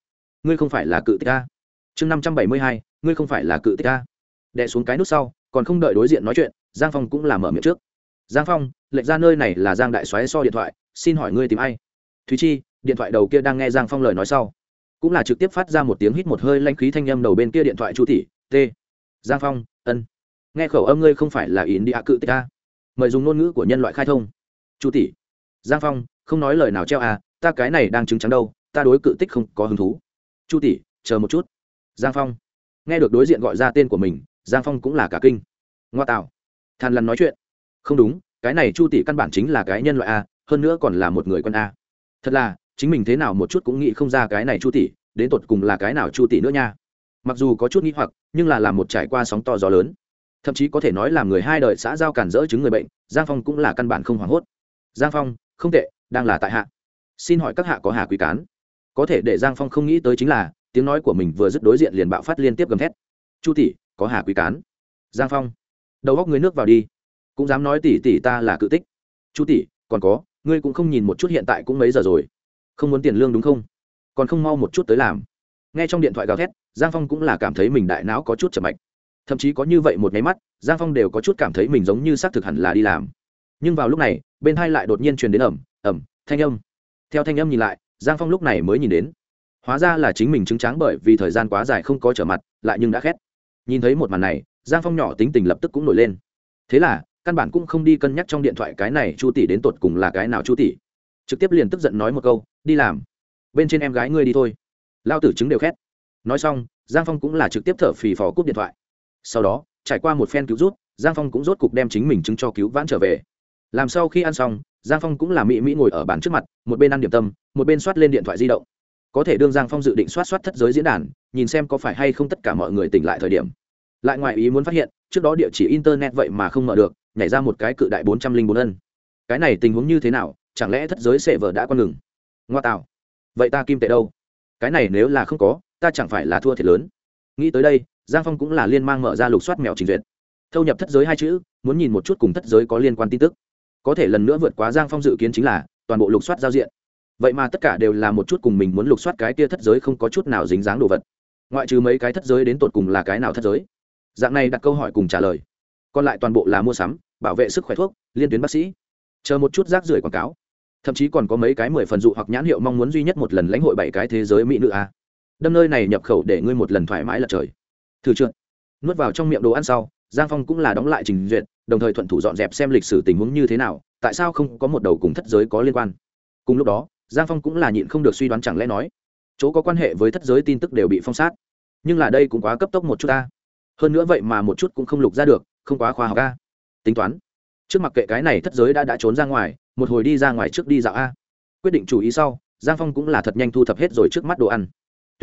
Ngươi không phải là cự tích a. Chương năm trăm bảy mươi hai, ngươi không phải là cự tích a. Đệ xuống cái nút sau, còn không đợi đối diện nói chuyện, giang phong cũng là mở miệng trước. Giang phong, lệch ra nơi này là giang đại soái so điện thoại, xin hỏi ngươi tìm ai? Thúy chi, điện thoại đầu kia đang nghe giang phong lời nói sau, cũng là trực tiếp phát ra một tiếng hít một hơi lanh khí thanh âm đầu bên kia điện thoại chu tỷ, t. Giang phong, ân. Nghe khẩu âm ngươi không phải là ý đi ạ cự tích a mời dùng ngôn ngữ của nhân loại khai thông. Chu tỷ, giang phong, không nói lời nào treo à ta cái này đang chứng chắn đâu, ta đối cự tích không có hứng thú. Chu tỷ, chờ một chút. Giang phong, nghe được đối diện gọi ra tên của mình, giang phong cũng là cả kinh. Ngoa tạo, than lằn nói chuyện. Không đúng, cái này chu tỷ căn bản chính là cái nhân loại a, hơn nữa còn là một người quân a. Thật là, chính mình thế nào một chút cũng nghĩ không ra cái này chu tỷ, đến tột cùng là cái nào chu tỷ nữa nha. Mặc dù có chút nghĩ hoặc, nhưng là làm một trải qua sóng to gió lớn thậm chí có thể nói là người hai đời xã giao cản rỡ chứng người bệnh, giang phong cũng là căn bản không hoảng hốt. Giang phong, không tệ, đang là tại hạ. Xin hỏi các hạ có hà quý cán? Có thể để giang phong không nghĩ tới chính là, tiếng nói của mình vừa dứt đối diện liền bạo phát liên tiếp gầm thét. Chu tỷ, có hà quý cán? Giang phong, đầu góc người nước vào đi. Cũng dám nói tỷ tỷ ta là cự tích. Chu tỷ, còn có, ngươi cũng không nhìn một chút hiện tại cũng mấy giờ rồi. Không muốn tiền lương đúng không? Còn không mau một chút tới làm. Nghe trong điện thoại gào thét, giang phong cũng là cảm thấy mình đại não có chút chậm mạch thậm chí có như vậy một nháy mắt, giang phong đều có chút cảm thấy mình giống như xác thực hẳn là đi làm. Nhưng vào lúc này, bên hai lại đột nhiên truyền đến ẩm ẩm thanh âm. Theo thanh âm nhìn lại, giang phong lúc này mới nhìn đến. Hóa ra là chính mình chứng tráng bởi vì thời gian quá dài không có trở mặt, lại nhưng đã khét. Nhìn thấy một màn này, giang phong nhỏ tính tình lập tức cũng nổi lên. Thế là, căn bản cũng không đi cân nhắc trong điện thoại cái này chu tỷ đến tột cùng là cái nào chu tỷ. Trực tiếp liền tức giận nói một câu, đi làm. Bên trên em gái ngươi đi thôi. Lao tử chứng đều khét. Nói xong, giang phong cũng là trực tiếp thở phì phò cúp điện thoại sau đó, trải qua một phen cứu rút, giang phong cũng rốt cục đem chính mình chứng cho cứu vãn trở về. Làm sau khi ăn xong, giang phong cũng là mỹ mỹ ngồi ở bàn trước mặt, một bên ăn điểm tâm, một bên soát lên điện thoại di động. Có thể đương giang phong dự định soát soát thất giới diễn đàn, nhìn xem có phải hay không tất cả mọi người tỉnh lại thời điểm. Lại ngoài ý muốn phát hiện, trước đó địa chỉ internet vậy mà không mở được, nhảy ra một cái cự đại bốn trăm linh bốn ân. Cái này tình huống như thế nào, chẳng lẽ thất giới sệ vợ đã con ngừng? Ngoa tạo. Vậy ta kim tệ đâu? Cái này nếu là không có, ta chẳng phải là thua thiệt lớn nghĩ tới đây, giang phong cũng là liên mang mở ra lục soát mèo trình duyệt. Thâu nhập thất giới hai chữ, muốn nhìn một chút cùng thất giới có liên quan tin tức. Có thể lần nữa vượt quá giang phong dự kiến chính là, toàn bộ lục soát giao diện. Vậy mà tất cả đều là một chút cùng mình muốn lục soát cái kia thất giới không có chút nào dính dáng đồ vật. Ngoại trừ mấy cái thất giới đến tột cùng là cái nào thất giới? Dạng này đặt câu hỏi cùng trả lời. Còn lại toàn bộ là mua sắm, bảo vệ sức khỏe thuốc, liên tuyến bác sĩ. Chờ một chút rác rưởi quảng cáo. Thậm chí còn có mấy cái mười phần dụ hoặc nhãn hiệu mong muốn duy nhất một lần lãnh hội bảy cái thế giới mỹ nữ a đâm nơi này nhập khẩu để ngươi một lần thoải mái lật trời. Thử trượt nuốt vào trong miệng đồ ăn sau, giang phong cũng là đóng lại trình duyệt, đồng thời thuận thủ dọn dẹp xem lịch sử tình huống như thế nào, tại sao không có một đầu cùng thất giới có liên quan. Cùng lúc đó, giang phong cũng là nhịn không được suy đoán chẳng lẽ nói, chỗ có quan hệ với thất giới tin tức đều bị phong sát. Nhưng là đây cũng quá cấp tốc một chút ta. Hơn nữa vậy mà một chút cũng không lục ra được, không quá khoa học a. Tính toán, trước mặt kệ cái này thất giới đã đã trốn ra ngoài, một hồi đi ra ngoài trước đi dạo a. Quyết định chủ ý sau, giang phong cũng là thật nhanh thu thập hết rồi trước mắt đồ ăn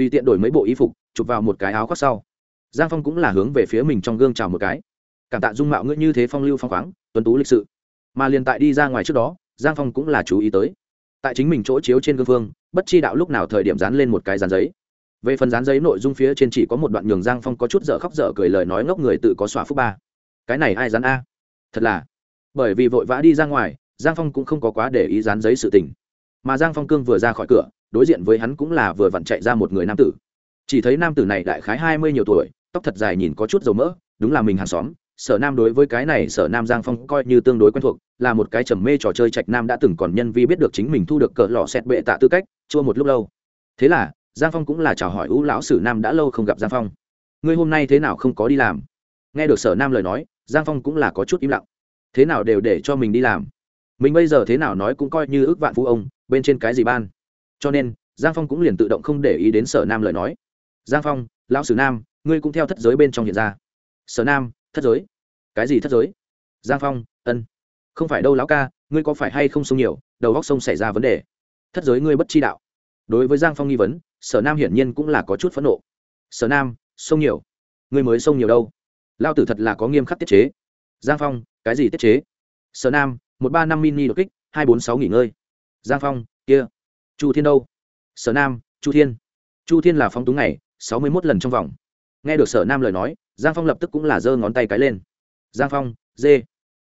tùy tiện đổi mấy bộ y phục, chụp vào một cái áo khoác sau. Giang phong cũng là hướng về phía mình trong gương chào một cái. Cảm tạ dung mạo ngữ như thế phong lưu phong khoáng, tuấn tú lịch sự. Mà liền tại đi ra ngoài trước đó, giang phong cũng là chú ý tới. Tại chính mình chỗ chiếu trên gương phương bất chi đạo lúc nào thời điểm dán lên một cái dán giấy. Về phần dán giấy nội dung phía trên chỉ có một đoạn nhường giang phong có chút dở khóc dở cười lời nói ngốc người tự có xóa phúc ba. Cái này ai dán a? Thật là. Bởi vì vội vã đi ra ngoài, giang phong cũng không có quá để ý dán giấy sự tình. Mà giang phong cương vừa ra khỏi cửa đối diện với hắn cũng là vừa vặn chạy ra một người nam tử. Chỉ thấy nam tử này đại khái hai mươi nhiều tuổi, tóc thật dài nhìn có chút dầu mỡ, đúng là mình hàng xóm. Sở nam đối với cái này, sở nam giang phong coi như tương đối quen thuộc, là một cái trầm mê trò chơi trạch nam đã từng còn nhân vi biết được chính mình thu được cỡ lọ xẹt bệ tạ tư cách, chua một lúc lâu. Thế là, giang phong cũng là chào hỏi ưu lão sử nam đã lâu không gặp giang phong. Ngươi hôm nay thế nào không có đi làm? Nghe được sở nam lời nói, giang phong cũng là có chút im lặng. Thế nào đều để cho mình đi làm? Mình bây giờ thế nào nói cũng coi như ước vạn phú ông, bên trên cái gì ban? Cho nên, giang phong cũng liền tự động không để ý đến sở nam lời nói. Giang phong, lão sử nam, ngươi cũng theo thất giới bên trong hiện ra. Sở nam, thất giới? Cái gì thất giới? Giang phong, ân. Không phải đâu lão ca, ngươi có phải hay không sông nhiều, đầu góc sông xảy ra vấn đề? Thất giới ngươi bất chi đạo. Đối với giang phong nghi vấn, sở nam hiển nhiên cũng là có chút phẫn nộ. Sở nam, sông nhiều. Ngươi mới sông nhiều đâu? Lao tử thật là có nghiêm khắc tiết chế. Giang phong, cái gì tiết chế? Sở nam, một ba năm mini đột kích, hai bốn sáu nghỉ ngơi. Giang phong, kia chu thiên đâu? Sở nam chu thiên. Chu thiên là phong túng này, sáu mươi mốt lần trong vòng. Nghe được sở nam lời nói giang phong lập tức cũng là giơ ngón tay cái lên. Giang phong dê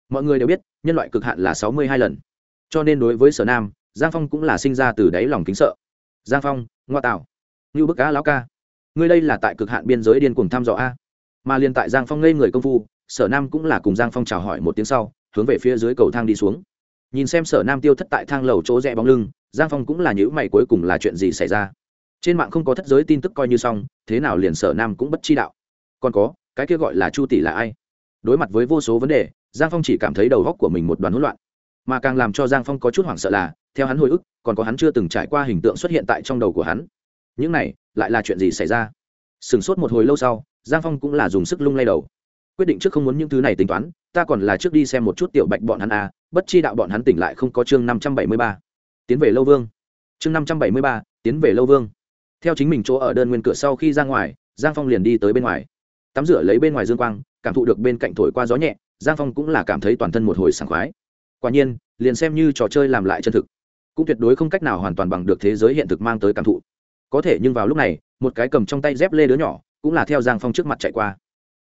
mọi người đều biết nhân loại cực hạn là sáu mươi hai lần. Cho nên đối với sở nam giang phong cũng là sinh ra từ đáy lòng kính sợ. Giang phong ngoa tạo. Như bức cá lão ca. Ngươi đây là tại cực hạn biên giới điên cuồng thăm dò a. Mà liền tại giang phong ngây người công phu sở nam cũng là cùng giang phong chào hỏi một tiếng sau hướng về phía dưới cầu thang đi xuống nhìn xem sở nam tiêu thất tại thang lầu chỗ rẽ bóng lưng, giang phong cũng là nhữ mày cuối cùng là chuyện gì xảy ra. Trên mạng không có thất giới tin tức coi như xong, thế nào liền sở nam cũng bất chi đạo. Còn có, cái kia gọi là chu tỷ là ai? Đối mặt với vô số vấn đề, giang phong chỉ cảm thấy đầu góc của mình một đoàn hỗn loạn. Mà càng làm cho giang phong có chút hoảng sợ là, theo hắn hồi ức, còn có hắn chưa từng trải qua hình tượng xuất hiện tại trong đầu của hắn. Những này, lại là chuyện gì xảy ra? Sửng sốt một hồi lâu sau, giang phong cũng là dùng sức lung lay đầu quyết định trước không muốn những thứ này tính toán, ta còn là trước đi xem một chút tiểu bạch bọn hắn à bất chi đạo bọn hắn tỉnh lại không có chương năm trăm bảy mươi ba. Tiến về lâu vương. Chương năm trăm bảy mươi ba, tiến về lâu vương. Theo chính mình chỗ ở đơn nguyên cửa sau khi ra ngoài, giang phong liền đi tới bên ngoài. Tắm rửa lấy bên ngoài dương quang, cảm thụ được bên cạnh thổi qua gió nhẹ, giang phong cũng là cảm thấy toàn thân một hồi sảng khoái. Quả nhiên, liền xem như trò chơi làm lại chân thực, cũng tuyệt đối không cách nào hoàn toàn bằng được thế giới hiện thực mang tới cảm thụ. Có thể nhưng vào lúc này, một cái cầm trong tay dép lê đứa nhỏ, cũng là theo giang phong trước mặt chạy qua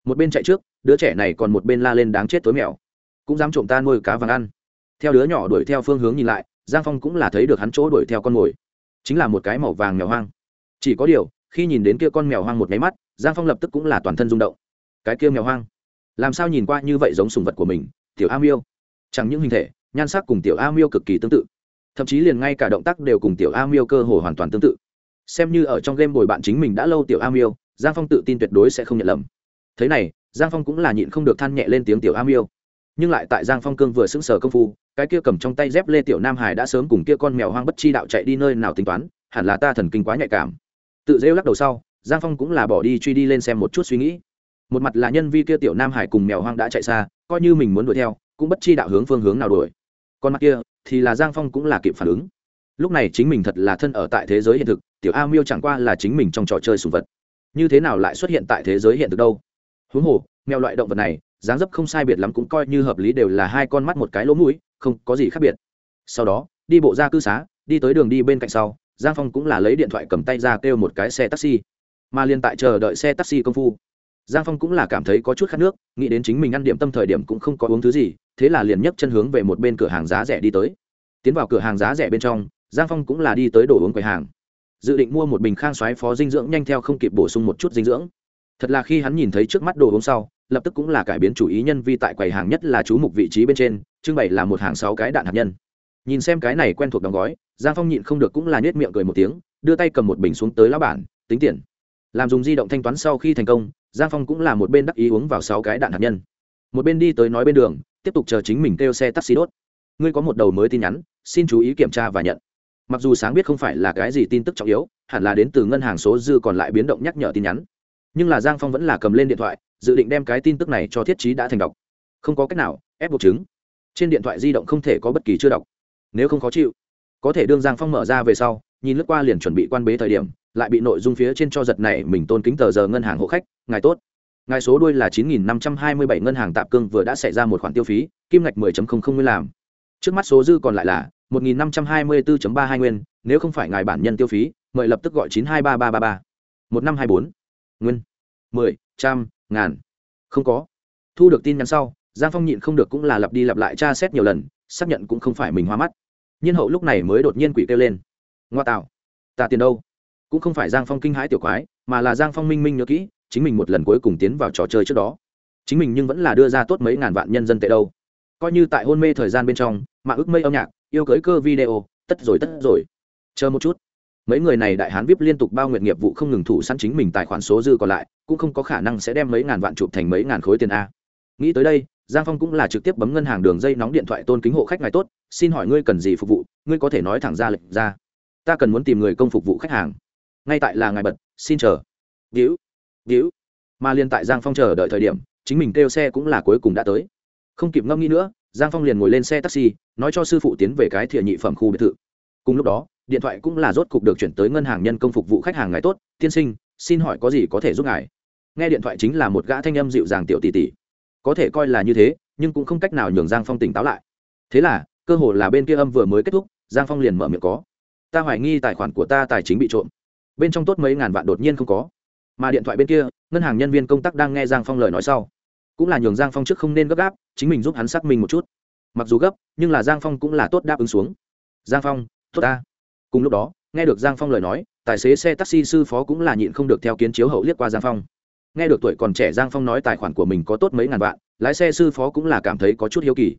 một bên chạy trước, đứa trẻ này còn một bên la lên đáng chết tối mèo. Cũng dám trộm ta nuôi cá vàng ăn. Theo đứa nhỏ đuổi theo phương hướng nhìn lại, giang phong cũng là thấy được hắn chỗ đuổi theo con mồi. Chính là một cái màu vàng mèo hoang. Chỉ có điều, khi nhìn đến kia con mèo hoang một máy mắt, giang phong lập tức cũng là toàn thân rung động. Cái kia mèo hoang, làm sao nhìn qua như vậy giống sùng vật của mình, tiểu a miêu? Chẳng những hình thể, nhan sắc cùng tiểu a miêu cực kỳ tương tự. Thậm chí liền ngay cả động tác đều cùng tiểu a miêu cơ hồ hoàn toàn tương tự. Xem như ở trong game bồi bạn chính mình đã lâu tiểu a miêu, giang phong tự tin tuyệt đối sẽ không nhận lầm thế này, giang phong cũng là nhịn không được than nhẹ lên tiếng tiểu a miêu. Nhưng lại tại giang phong cương vừa sững sờ công phu, cái kia cầm trong tay dép lê tiểu nam hải đã sớm cùng kia con mèo hoang bất chi đạo chạy đi nơi nào tính toán, hẳn là ta thần kinh quá nhạy cảm. Tự rêu lắc đầu sau, giang phong cũng là bỏ đi truy đi lên xem một chút suy nghĩ. Một mặt là nhân vi kia tiểu nam hải cùng mèo hoang đã chạy xa, coi như mình muốn đuổi theo, cũng bất chi đạo hướng phương hướng nào đuổi. Còn mặt kia, thì là giang phong cũng là kịp phản ứng. Lúc này chính mình thật là thân ở tại thế giới hiện thực, tiểu a miêu chẳng qua là chính mình trong trò chơi sùng vật. Như thế nào lại xuất hiện tại thế giới hiện thực đâu? Huống hồ, mèo loại động vật này, dáng dấp không sai biệt lắm cũng coi như hợp lý đều là hai con mắt một cái lỗ mũi, không có gì khác biệt. Sau đó, đi bộ ra cư xá, đi tới đường đi bên cạnh sau, giang phong cũng là lấy điện thoại cầm tay ra kêu một cái xe taxi. Mà liên tại chờ đợi xe taxi công phu, giang phong cũng là cảm thấy có chút khát nước, nghĩ đến chính mình ăn điểm tâm thời điểm cũng không có uống thứ gì, thế là liền nhấc chân hướng về một bên cửa hàng giá rẻ đi tới. Tiến vào cửa hàng giá rẻ bên trong, giang phong cũng là đi tới đồ uống quầy hàng. Dự định mua một bình khang xoáy phó dinh dưỡng nhanh theo không kịp bổ sung một chút dinh dưỡng thật là khi hắn nhìn thấy trước mắt đồ uống sau, lập tức cũng là cải biến chủ ý nhân vi tại quầy hàng nhất là chú mục vị trí bên trên, trưng bày là một hàng sáu cái đạn hạt nhân. Nhìn xem cái này quen thuộc đóng gói, giang phong nhịn không được cũng là nhét miệng cười một tiếng, đưa tay cầm một bình xuống tới lá bản, tính tiền. Làm dùng di động thanh toán sau khi thành công, giang phong cũng là một bên đắc ý uống vào sáu cái đạn hạt nhân. Một bên đi tới nói bên đường, tiếp tục chờ chính mình kêu xe taxi đốt. Ngươi có một đầu mới tin nhắn, xin chú ý kiểm tra và nhận. Mặc dù sáng biết không phải là cái gì tin tức trọng yếu, hẳn là đến từ ngân hàng số dư còn lại biến động nhắc nhở tin nhắn nhưng là giang phong vẫn là cầm lên điện thoại, dự định đem cái tin tức này cho thiết Chí đã thành đọc. Không có cách nào, ép buộc chứng. Trên điện thoại di động không thể có bất kỳ chưa đọc. Nếu không khó chịu. Có thể đương giang phong mở ra về sau, nhìn lướt qua liền chuẩn bị quan bế thời điểm, lại bị nội dung phía trên cho giật này mình tôn kính tờ giờ ngân hàng hộ khách, ngài tốt. Ngài số đuôi là 9527 ngân hàng tạm cương vừa đã xảy ra một khoản tiêu phí, kim ngạch mười không không mới làm. Trước mắt số dư còn lại là 1524.32 nguyên, nếu không phải ngài bản nhân tiêu phí, mời lập tức gọi 923333 1524 nguyên. Mười, trăm, ngàn. Không có. Thu được tin nhắn sau, giang phong nhịn không được cũng là lặp đi lặp lại tra xét nhiều lần, xác nhận cũng không phải mình hoa mắt. Nhiên hậu lúc này mới đột nhiên quỷ kêu lên. Ngoa tạo. Ta tiền đâu? Cũng không phải giang phong kinh hãi tiểu quái, mà là giang phong minh minh nhớ kỹ, chính mình một lần cuối cùng tiến vào trò chơi trước đó. Chính mình nhưng vẫn là đưa ra tốt mấy ngàn vạn nhân dân tệ đâu. Coi như tại hôn mê thời gian bên trong, mà ước mây âm nhạc, yêu cưới cơ video, tất rồi tất rồi. Chờ một chút mấy người này đại hán vip liên tục bao nguyện nghiệp vụ không ngừng thủ sẵn chính mình tài khoản số dư còn lại, cũng không có khả năng sẽ đem mấy ngàn vạn chụp thành mấy ngàn khối tiền a. Nghĩ tới đây, giang phong cũng là trực tiếp bấm ngân hàng đường dây nóng điện thoại tôn kính hộ khách ngài tốt, xin hỏi ngươi cần gì phục vụ? Ngươi có thể nói thẳng ra lệnh ra. Ta cần muốn tìm người công phục vụ khách hàng. Ngay tại là ngài bật, xin chờ. Víu víu mà liên tại giang phong chờ đợi thời điểm, chính mình kêu xe cũng là cuối cùng đã tới. Không kịp ngâm nghĩ nữa, giang phong liền ngồi lên xe taxi, nói cho sư phụ tiến về cái thiện nhị phẩm khu biệt thự. Cùng lúc đó điện thoại cũng là rốt cục được chuyển tới ngân hàng nhân công phục vụ khách hàng ngài tốt, tiên sinh, xin hỏi có gì có thể giúp ngài? Nghe điện thoại chính là một gã thanh âm dịu dàng tiểu tỷ tỷ. Có thể coi là như thế, nhưng cũng không cách nào nhường giang phong tỉnh táo lại. Thế là, cơ hồ là bên kia âm vừa mới kết thúc, giang phong liền mở miệng có. Ta hoài nghi tài khoản của ta tài chính bị trộm. Bên trong tốt mấy ngàn vạn đột nhiên không có. Mà điện thoại bên kia, ngân hàng nhân viên công tác đang nghe giang phong lời nói sau. Cũng là nhường giang phong trước không nên gấp gáp, chính mình giúp hắn xác minh một chút. Mặc dù gấp, nhưng là giang phong cũng là tốt đáp ứng xuống. Giang phong, tốt ta cùng lúc đó, nghe được giang phong lời nói, tài xế xe taxi sư phó cũng là nhịn không được theo kiến chiếu hậu liếc qua giang phong. Nghe được tuổi còn trẻ giang phong nói tài khoản của mình có tốt mấy ngàn vạn, lái xe sư phó cũng là cảm thấy có chút hiếu kỳ.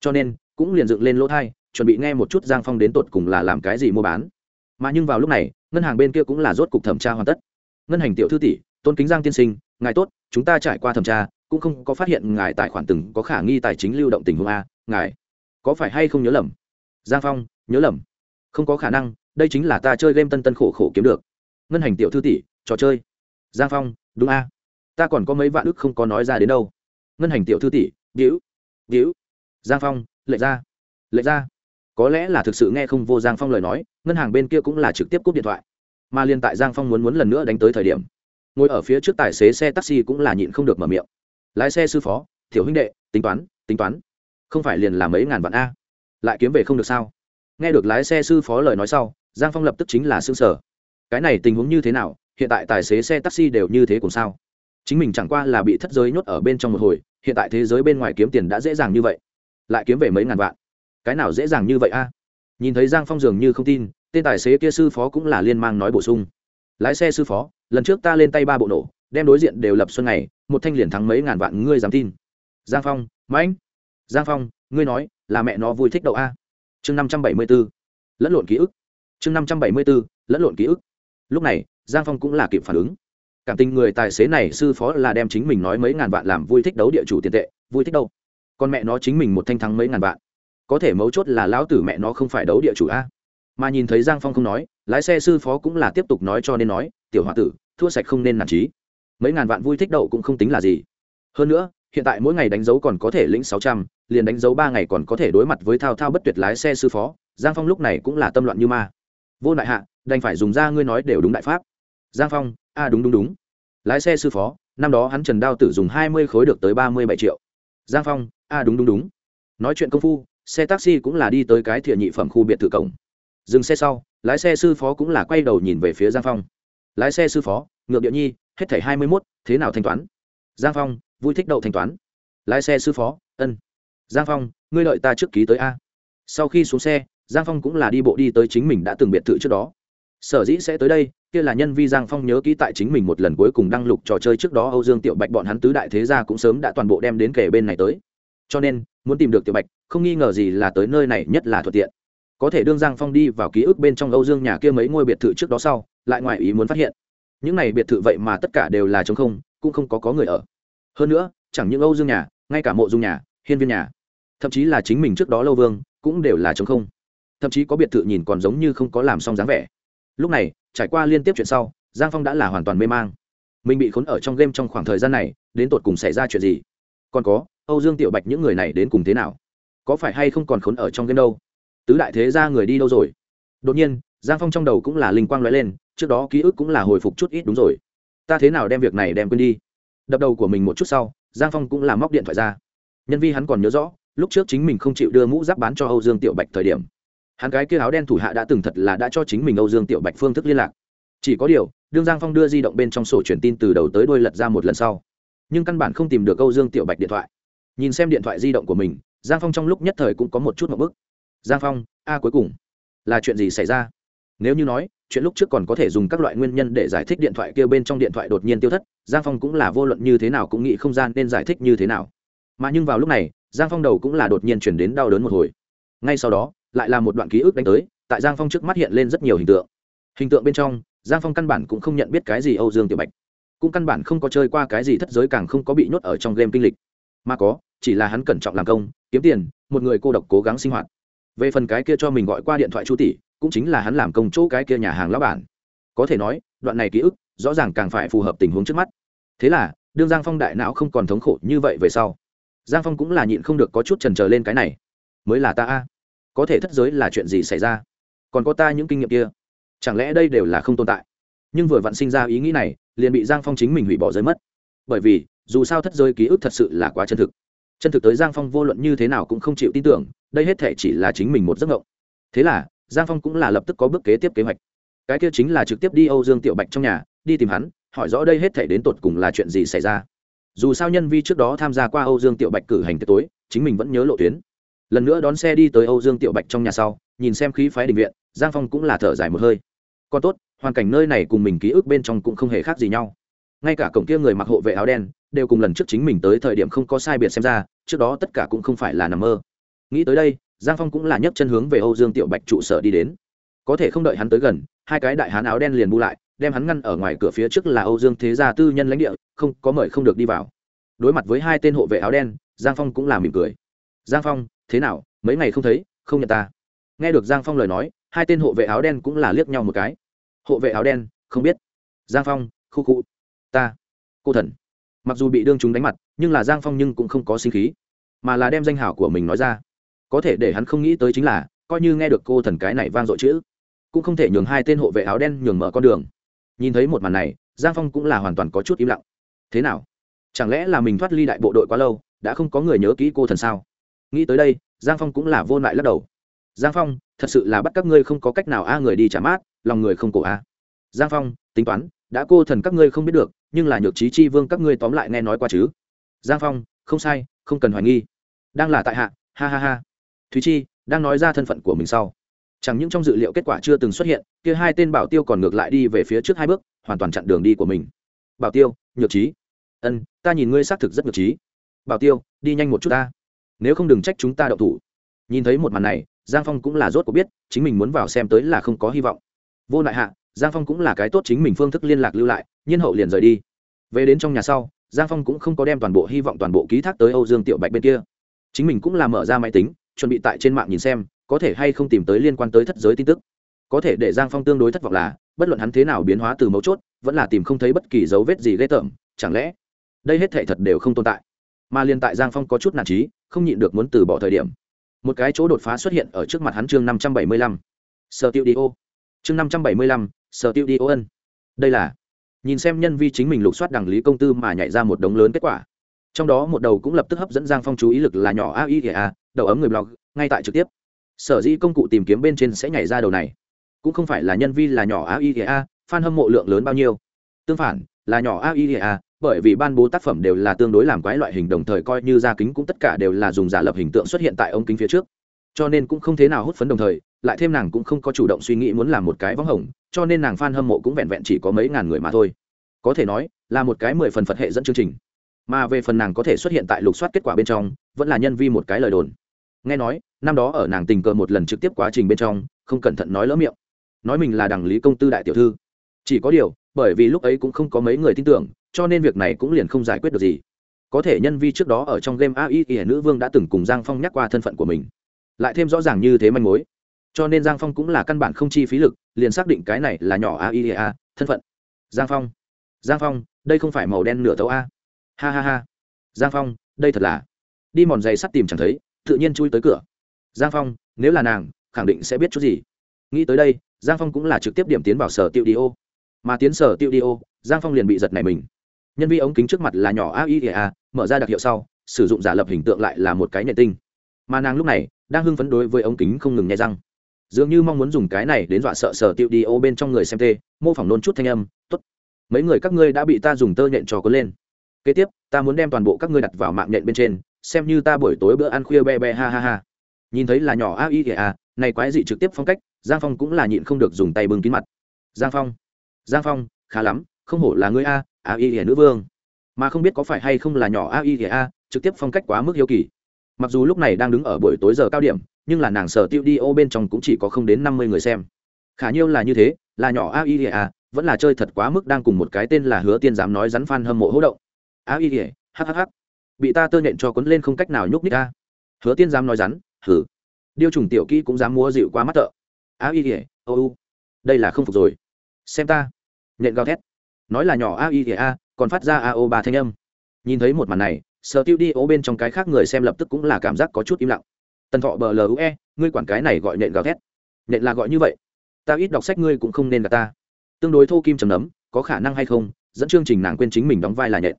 Cho nên, cũng liền dựng lên lỗ thai, chuẩn bị nghe một chút giang phong đến tột cùng là làm cái gì mua bán. Mà nhưng vào lúc này, ngân hàng bên kia cũng là rốt cục thẩm tra hoàn tất. Ngân hành tiểu thư tỷ, tôn kính giang tiên sinh, ngài tốt, chúng ta trải qua thẩm tra, cũng không có phát hiện ngài tài khoản từng có khả nghi tài chính lưu động tình huống a, ngài, có phải hay không nhớ lầm? Giang phong, nhớ lầm. Không có khả năng đây chính là ta chơi game tân tân khổ khổ kiếm được. Ngân hành tiểu thư tỷ, trò chơi. Giang phong, đúng a. Ta còn có mấy vạn ức không có nói ra đến đâu. Ngân hành tiểu thư tỷ víu víu giang phong, lệ ra lệ ra. Có lẽ là thực sự nghe không vô giang phong lời nói, ngân hàng bên kia cũng là trực tiếp cúp điện thoại. Mà liên tại giang phong muốn muốn lần nữa đánh tới thời điểm, ngồi ở phía trước tài xế xe taxi cũng là nhịn không được mở miệng. Lái xe sư phó thiểu huynh đệ, tính toán tính toán. Không phải liền là mấy ngàn vạn a? Lại kiếm về không được sao? Nghe được lái xe sư phó lời nói sau giang phong lập tức chính là xương sở. Cái này tình huống như thế nào, hiện tại tài xế xe taxi đều như thế cùng sao? Chính mình chẳng qua là bị thất giới nhốt ở bên trong một hồi, hiện tại thế giới bên ngoài kiếm tiền đã dễ dàng như vậy. Lại kiếm về mấy ngàn vạn. Cái nào dễ dàng như vậy a? Nhìn thấy giang phong dường như không tin, tên tài xế kia sư phó cũng là liên mang nói bổ sung. Lái xe sư phó, lần trước ta lên tay ba bộ nổ, đem đối diện đều lập xuân này một thanh liền thắng mấy ngàn vạn, ngươi dám tin? Giang phong, mãnh. Giang phong, ngươi nói, là mẹ nó vui thích đậu a? Chương năm trăm bảy mươi b ố lẫn lộn ký ức chương năm trăm bảy mươi bốn, lẫn lộn ký ức. Lúc này, giang phong cũng là kịp phản ứng. Cảm tình người tài xế này sư phó là đem chính mình nói mấy ngàn vạn làm vui thích đấu địa chủ tiền tệ, vui thích đâu? Con mẹ nó chính mình một thanh thắng mấy ngàn vạn. Có thể mấu chốt là lão tử mẹ nó không phải đấu địa chủ a. Mà nhìn thấy giang phong không nói, lái xe sư phó cũng là tiếp tục nói cho nên nói, tiểu h o a tử, thua sạch không nên nản trí mấy ngàn vạn vui thích đậu cũng không tính là gì. Hơn nữa, hiện tại mỗi ngày đánh dấu còn có thể lĩnh sáu trăm, liền đánh dấu ba ngày còn có thể đối mặt với thao thao bất tuyệt lái xe sư phó. Giang phong lúc này cũng là tâm loạn như ma vô đại hạ, đành phải dùng ra ngươi nói đều đúng đại pháp. Giang phong, a, đúng đúng đúng. Lái xe sư phó, năm đó hắn trần đao tử dùng hai mươi khối được tới ba mươi bảy triệu. Giang phong, a, đúng đúng đúng. Nói chuyện công phu, xe taxi cũng là đi tới cái thiện nhị phẩm khu biệt thự cổng. Dừng xe sau, lái xe sư phó cũng là quay đầu nhìn về phía giang phong. Lái xe sư phó, ngược địa nhi, hết thảy hai mươi mốt, thế nào thanh toán? Giang phong, vui thích đậu thanh toán. Lái xe sư phó, ân. Giang phong, ngươi đợi ta trước ký tới a. Sau khi xuống xe giang phong cũng là đi bộ đi tới chính mình đã từng biệt thự trước đó. Sở dĩ sẽ tới đây, kia là nhân vi giang phong nhớ kỹ tại chính mình một lần cuối cùng đăng lục trò chơi trước đó âu dương tiểu bạch bọn hắn tứ đại thế gia cũng sớm đã toàn bộ đem đến kể bên này tới. Cho nên, muốn tìm được tiểu bạch, không nghi ngờ gì là tới nơi này nhất là thuận tiện. Có thể đương giang phong đi vào ký ức bên trong âu dương nhà kia mấy ngôi biệt thự trước đó sau, lại ngoài ý muốn phát hiện. Những này biệt thự vậy mà tất cả đều là t không, cũng không có có người ở. Hơn nữa, chẳng những âu dương nhà, ngay cả mộ dung nhà, hiên viên nhà, thậm chí là chính mình trước đó lâu vương, cũng đều là t không thậm chí có biệt thự nhìn còn giống như không có làm xong dáng vẻ. Lúc này, trải qua liên tiếp chuyện sau, giang phong đã là hoàn toàn mê mang. Mình bị khốn ở trong game trong khoảng thời gian này, đến tột cùng xảy ra chuyện gì? Còn có, âu dương tiểu bạch những người này đến cùng thế nào? Có phải hay không còn khốn ở trong game đâu? Tứ đại thế ra người đi đâu rồi? Đột nhiên, giang phong trong đầu cũng là linh quang l ó e lên, trước đó ký ức cũng là hồi phục chút ít đúng rồi. Ta thế nào đem việc này đem quên đi? Đập đầu của mình một chút sau, giang phong cũng là móc điện thoại ra. Nhân vi hắn còn nhớ rõ, lúc trước chính mình không chịu đưa mũ giáp bán cho âu dương tiểu bạch thời điểm hắn cái kia áo đen thủ hạ đã từng thật là đã cho chính mình âu dương tiểu bạch phương thức liên lạc. Chỉ có điều, đương giang phong đưa di động bên trong sổ truyền tin từ đầu tới đuôi lật ra một lần sau. Nhưng căn bản không tìm được âu dương tiểu bạch điện thoại. Nhìn xem điện thoại di động của mình, giang phong trong lúc nhất thời cũng có một chút một bức. Giang phong, a, cuối cùng là chuyện gì xảy ra? Nếu như nói, chuyện lúc trước còn có thể dùng các loại nguyên nhân để giải thích điện thoại kia bên trong điện thoại đột nhiên tiêu thất, giang phong cũng là vô luận như thế nào cũng nghĩ không gian nên giải thích như thế nào. Mà nhưng vào lúc này, giang phong đầu cũng là đột nhiên chuyển đến đau đớn một hồi. Ngay sau đó lại là một đoạn ký ức đánh tới, tại giang phong trước mắt hiện lên rất nhiều hình tượng. Hình tượng bên trong, giang phong căn bản cũng không nhận biết cái gì âu dương tiểu bạch. Cũng căn bản không có chơi qua cái gì thất giới càng không có bị nhốt ở trong game kinh lịch. Mà có, chỉ là hắn cẩn trọng làm công, kiếm tiền, một người cô độc cố gắng sinh hoạt. Về phần cái kia cho mình gọi qua điện thoại chu tỷ, cũng chính là hắn làm công chỗ cái kia nhà hàng lão bản. Có thể nói, đoạn này ký ức, rõ ràng càng phải phù hợp tình huống trước mắt. Thế là, đương giang phong đại não không còn thống khổ như vậy về sau, giang phong cũng là nhịn không được có chút trần trờ lên cái này. Mới là ta a có thể thất giới là chuyện gì xảy ra? Còn có ta những kinh nghiệm kia, chẳng lẽ đây đều là không tồn tại? Nhưng vừa vặn sinh ra ý nghĩ này, liền bị giang phong chính mình hủy bỏ giới mất. Bởi vì, dù sao thất giới ký ức thật sự là quá chân thực. Chân thực tới giang phong vô luận như thế nào cũng không chịu tin tưởng, đây hết thể chỉ là chính mình một giấc ngộng thế là, giang phong cũng là lập tức có bước kế tiếp kế hoạch. Cái kia chính là trực tiếp đi âu dương tiểu bạch trong nhà, đi tìm hắn, hỏi rõ đây hết thể đến tột cùng là chuyện gì xảy ra. Dù sao nhân vi trước đó tham gia qua âu dương tiểu bạch cử hành tiệc tối, chính mình vẫn nhớ lộ tuyến lần nữa đón xe đi tới âu dương tiểu bạch trong nhà sau, nhìn xem khí phái định viện, giang phong cũng là thở dài một hơi. Còn tốt, hoàn cảnh nơi này cùng mình ký ức bên trong cũng không hề khác gì nhau. Ngay cả cổng kia người mặc hộ vệ áo đen, đều cùng lần trước chính mình tới thời điểm không có sai biệt xem ra, trước đó tất cả cũng không phải là nằm mơ. Nghĩ tới đây, giang phong cũng là nhấc chân hướng về âu dương tiểu bạch trụ sở đi đến. Có thể không đợi hắn tới gần, hai cái đại hán áo đen liền bu lại, đem hắn ngăn ở ngoài cửa phía trước là âu dương thế gia tư nhân lãnh địa, không, có mời không được đi vào. Đối mặt với hai tên hộ vệ áo đen, giang phong cũng là mỉm cười. Giang phong thế nào, mấy ngày không thấy, không nhận ta. Nghe được giang phong lời nói, hai tên hộ vệ áo đen cũng là liếc nhau một cái. Hộ vệ áo đen, không biết. Giang phong, khu khu. Ta, cô thần. Mặc dù bị đương chúng đánh mặt, nhưng là giang phong nhưng cũng không có sinh khí. Mà là đem danh hảo của mình nói ra. Có thể để hắn không nghĩ tới chính là, coi như nghe được cô thần cái này vang dội chữ, cũng không thể nhường hai tên hộ vệ áo đen nhường mở con đường. Nhìn thấy một màn này, giang phong cũng là hoàn toàn có chút im lặng. Thế nào? Chẳng lẽ là mình thoát ly đại bộ đội quá lâu, đã không có người nhớ kỹ cô thần sao? Nghĩ tới đây, giang phong cũng là vô lại lắc đầu. Giang phong, thật sự là bắt các ngươi không có cách nào a, người đi trả mát, lòng người không cổ a. Giang phong, tính toán, đã cô thần các ngươi không biết được, nhưng là nhược trí chi vương các ngươi tóm lại nghe nói qua chứ. Giang phong, không sai, không cần hoài nghi. Đang là tại hạ, ha ha ha. Thúy chi, đang nói ra thân phận của mình sau. Chẳng những trong dự liệu kết quả chưa từng xuất hiện, kia hai tên bảo tiêu còn ngược lại đi về phía trước hai bước, hoàn toàn chặn đường đi của mình. Bảo tiêu, nhược trí. Ân, ta nhìn ngươi xác thực rất nhược trí. Bảo tiêu, đi nhanh một chút ta nếu không đừng trách chúng ta đậu thủ. Nhìn thấy một màn này, giang phong cũng là rốt có biết, chính mình muốn vào xem tới là không có hy vọng. Vô lại hạ, giang phong cũng là cái tốt chính mình phương thức liên lạc lưu lại, nhiên hậu liền rời đi. Về đến trong nhà sau, giang phong cũng không có đem toàn bộ hy vọng toàn bộ ký thác tới âu dương tiểu bạch bên kia. Chính mình cũng là mở ra máy tính, chuẩn bị tại trên mạng nhìn xem, có thể hay không tìm tới liên quan tới thất giới tin tức. Có thể để giang phong tương đối thất vọng là, bất luận hắn thế nào biến hóa từ mấu chốt, vẫn là tìm không thấy bất kỳ dấu vết gì ghê tởm, chẳng lẽ đây hết thể thật đều không tồn tại? Mà liên tại giang phong có chút nản trí, không nhịn được muốn từ bỏ thời điểm. Một cái chỗ đột phá xuất hiện ở trước mặt hắn chương năm trăm bảy mươi lăm. Sở tiêu đi ô. Chương năm trăm bảy mươi lăm, sở tiêu đi ô ân. Đây là, nhìn xem nhân vi chính mình lục soát đằng lý công tư mà nhảy ra một đống lớn kết quả. Trong đó một đầu cũng lập tức hấp dẫn giang phong chú ý lực là nhỏ a i a, đầu ấm người blog, ngay tại trực tiếp. Sở dĩ công cụ tìm kiếm bên trên sẽ nhảy ra đầu này, cũng không phải là nhân vi là nhỏ a i a, fan hâm mộ lượng lớn bao nhiêu. Tương phản, là nhỏ a i a bởi vì ban bố tác phẩm đều là tương đối làm quái loại hình, đồng thời coi như ra kính cũng tất cả đều là dùng giả lập hình tượng xuất hiện tại ống kính phía trước. Cho nên cũng không thế nào hút phấn đồng thời, lại thêm nàng cũng không có chủ động suy nghĩ muốn làm một cái võng hồng, cho nên nàng f a n hâm mộ cũng vẹn vẹn chỉ có mấy ngàn người mà thôi. Có thể nói, là một cái mười phần phật hệ dẫn chương trình. Mà về phần nàng có thể xuất hiện tại lục soát kết quả bên trong, vẫn là nhân vi một cái lời đồn. Nghe nói, năm đó ở nàng tình cờ một lần trực tiếp quá trình bên trong, không cẩn thận nói lỡ miệng. Nói mình là đằng lý công tư đại tiểu thư chỉ có điều, bởi vì lúc ấy cũng không có mấy người tin tưởng, cho nên việc này cũng liền không giải quyết được gì. Có thể nhân vi trước đó ở trong game ai ỉa nữ vương đã từng cùng giang phong nhắc qua thân phận của mình. Lại thêm rõ ràng như thế manh mối. Cho nên giang phong cũng là căn bản không chi phí lực, liền xác định cái này là nhỏ a i a, thân phận. Giang phong. Giang phong, đây không phải màu đen nửa tấu a. Ha ha ha. Giang phong, đây thật là. Đi mòn giày sắt tìm chẳng thấy, tự nhiên chui tới cửa. Giang phong, nếu là nàng, khẳng định sẽ biết chút gì. Nghĩ tới đây, giang phong cũng là trực tiếp điểm tiến vào sở tiêu đi ô mà tiến sở tiêu đi ô, giang phong liền bị giật này mình. Nhân vi ống kính trước mặt là nhỏ a i a, mở ra đặc hiệu sau, sử dụng giả lập hình tượng lại là một cái nhện tinh. Mà nàng lúc này, đang hưng phấn đối với ống kính không ngừng nhai răng. Dường như mong muốn dùng cái này đến dọa sợ sở tiêu đi ô bên trong người xem tê, mô phỏng nôn chút thanh âm t ố t mấy người các ngươi đã bị ta dùng tơ nhện trò có lên. Kế tiếp, ta muốn đem toàn bộ các ngươi đặt vào mạng nhện bên trên, xem như ta buổi tối bữa ăn khuya be be ha ha ha. Nhìn thấy là nhỏ a i a, này quái dị trực tiếp phong cách, giang phong cũng là nhịn không được dùng tay bưng kín mặt. Giang phong giang phong, khá lắm, không hổ là ngươi a a i hiển nữ vương. Mà không biết có phải hay không là nhỏ a i hiển a, trực tiếp phong cách quá mức hiếu kỳ. Mặc dù lúc này đang đứng ở buổi tối giờ cao điểm, nhưng là nàng sở tiêu đi ô bên trong cũng chỉ có không đến năm mươi người xem. Khả nhiêu là như thế, là nhỏ a i a, vẫn là chơi thật quá mức đang cùng một cái tên là hứa tiên dám nói rắn phan hâm mộ hỗ động. A i a hhh bị ta tơ nhện cho quấn lên không cách nào nhúc nhích a. Hứa tiên dám nói rắn hử điêu trùng tiểu kỹ cũng dám mua dịu qua mắt tợ. a i a ô u. Đây là không phục rồi xem ta. Nhện gào thét. Nói là nhỏ a i a, còn phát ra a o ba thanh âm. Nhìn thấy một màn này, sở tiêu đi ố bên trong cái khác người xem lập tức cũng là cảm giác có chút im lặng. Tần thọ bờ lue ngươi quản cái này gọi nện gào thét. Nện là gọi như vậy. Ta ít đọc sách ngươi cũng không nên gặp ta. Tương đối thô kim trầm nấm có khả năng hay không, dẫn chương trình nàng quên chính mình đóng vai là nhện.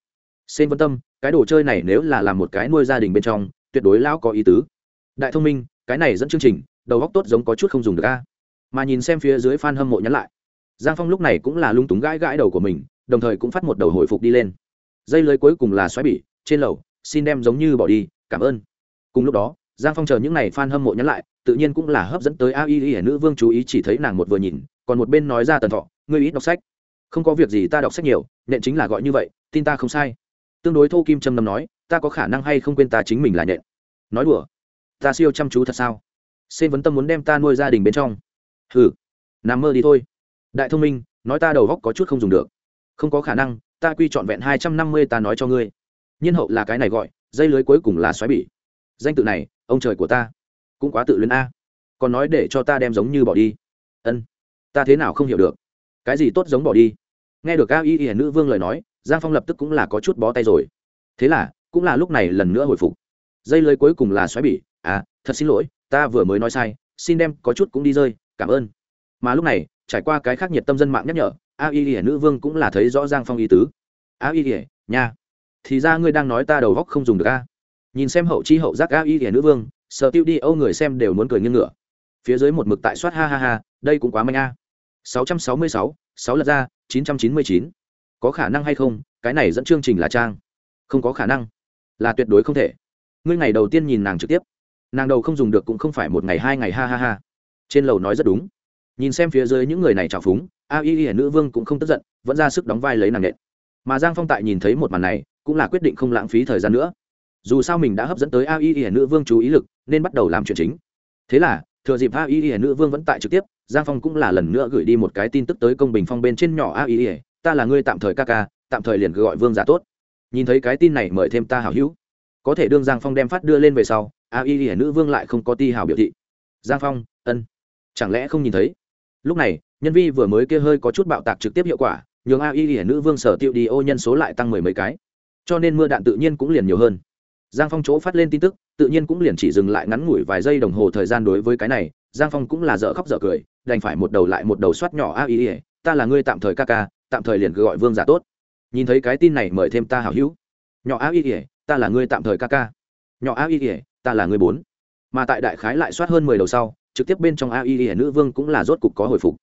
Xen vân tâm, cái đồ chơi này nếu là làm một cái nuôi gia đình bên trong, tuyệt đối lão có ý tứ. Đại thông minh, cái này dẫn chương trình, đầu góc tốt giống có chút không dùng được a. Mà nhìn xem phía dưới f a n hâm mộ nhắn lại giang phong lúc này cũng là lung túng gãi gãi đầu của mình, đồng thời cũng phát một đầu hồi phục đi lên. Dây lưới cuối cùng là xoáy bỉ, trên lầu, xin đem giống như bỏ đi, cảm ơn. Cùng lúc đó, giang phong chờ những n à y f a n hâm mộ nhắn lại, tự nhiên cũng là hấp dẫn tới a y y nữ vương chú ý chỉ thấy nàng một vừa nhìn, còn một bên nói ra tần thọ, ngươi ít đọc sách. Không có việc gì, ta đọc sách nhiều, nện chính là gọi như vậy, tin ta không sai. Tương đối thô kim trâm năm nói, ta có khả năng hay không quên ta chính mình là nện? Nói đùa, ta siêu chăm chú thật sao? Xen vấn tâm muốn đem ta nuôi gia đình bên trong. Hừ, nằm mơ đi thôi đại thông minh, nói ta đầu góc có chút không dùng được. Không có khả năng, ta quy trọn vẹn hai trăm năm mươi ta nói cho ngươi. Nhiên hậu là cái này gọi, dây lưới cuối cùng là xoáy bỉ. Danh tự này, ông trời của ta. Cũng quá tự luyến a. Còn nói để cho ta đem giống như bỏ đi. Ân. Ta thế nào không hiểu được. Cái gì tốt giống bỏ đi? Nghe được cao y y nữ vương lời nói, giang phong lập tức cũng là có chút bó tay rồi. Thế là, cũng là lúc này lần nữa hồi phục. Dây lưới cuối cùng là xoáy bỉ. À thật xin lỗi, ta vừa mới nói sai, xin đem có chút cũng đi rơi, cảm ơn. Mà lúc này trải qua cái khác nhiệt tâm dân mạng nhắc nhở a y y nữ vương cũng là thấy rõ giang phong ý tứ. A y y nha. Thì ra ngươi đang nói ta đầu góc không dùng được a. Nhìn xem hậu chi hậu giác a y y nữ vương sợ tiêu đi âu người xem đều muốn cười nghiêng ngựa. phía dưới một mực tại soát ha ha ha đây cũng quá manh a. 666, 6 lật ra 999. có khả năng hay không? Cái này dẫn chương trình là trang. Không có khả năng. Là tuyệt đối không thể. Ngươi ngày đầu tiên nhìn nàng trực tiếp. Nàng đầu không dùng được cũng không phải một ngày hai ngày ha ha ha. Trên lầu nói rất đúng nhìn xem phía dưới những người này trào phúng, a y y nữ vương cũng không tức giận, vẫn ra sức đóng vai lấy nàng nện. Mà giang phong tại nhìn thấy một màn này, cũng là quyết định không lãng phí thời gian nữa. Dù sao mình đã hấp dẫn tới a y y nữ vương chú ý lực, nên bắt đầu làm chuyện chính. Thế là, thừa dịp a y y nữ vương vẫn tại trực tiếp, giang phong cũng là lần nữa gửi đi một cái tin tức tới công bình phong bên trên nhỏ a y y, ta là ngươi tạm thời ca ca, tạm thời liền gọi vương giả tốt. Nhìn thấy cái tin này mời thêm ta hảo hữu. Có thể đương giang phong đem phát đưa lên về sau, a y y nữ vương lại không có ti hảo biểu thị. Giang phong, ân. Chẳng lẽ không nhìn thấy? Lúc này, nhân vi vừa mới kia hơi có chút bạo tạc trực tiếp hiệu quả, nhường ai y nữ vương sở tiêu đi ô nhân số lại tăng mười mấy cái. Cho nên mưa đạn tự nhiên cũng liền nhiều hơn. Giang phong chỗ phát lên tin tức, tự nhiên cũng liền chỉ dừng lại ngắn ngủi vài giây đồng hồ thời gian đối với cái này, giang phong cũng là dở khóc dở cười, đành phải một đầu lại một đầu soát nhỏ a ý ỉa ta là ngươi tạm thời ca ca, tạm thời liền cứ gọi vương giả tốt. Nhìn thấy cái tin này mời thêm ta hảo hữu. Nhỏ a ý ỉa ta là ngươi tạm thời ca ca. Nhỏ a ý ỉa ta là ngươi bốn. Mà tại đại khái lại soát hơn mười đầu sau trực tiếp bên trong Ai ý nữ vương cũng là rốt cục có hồi phục.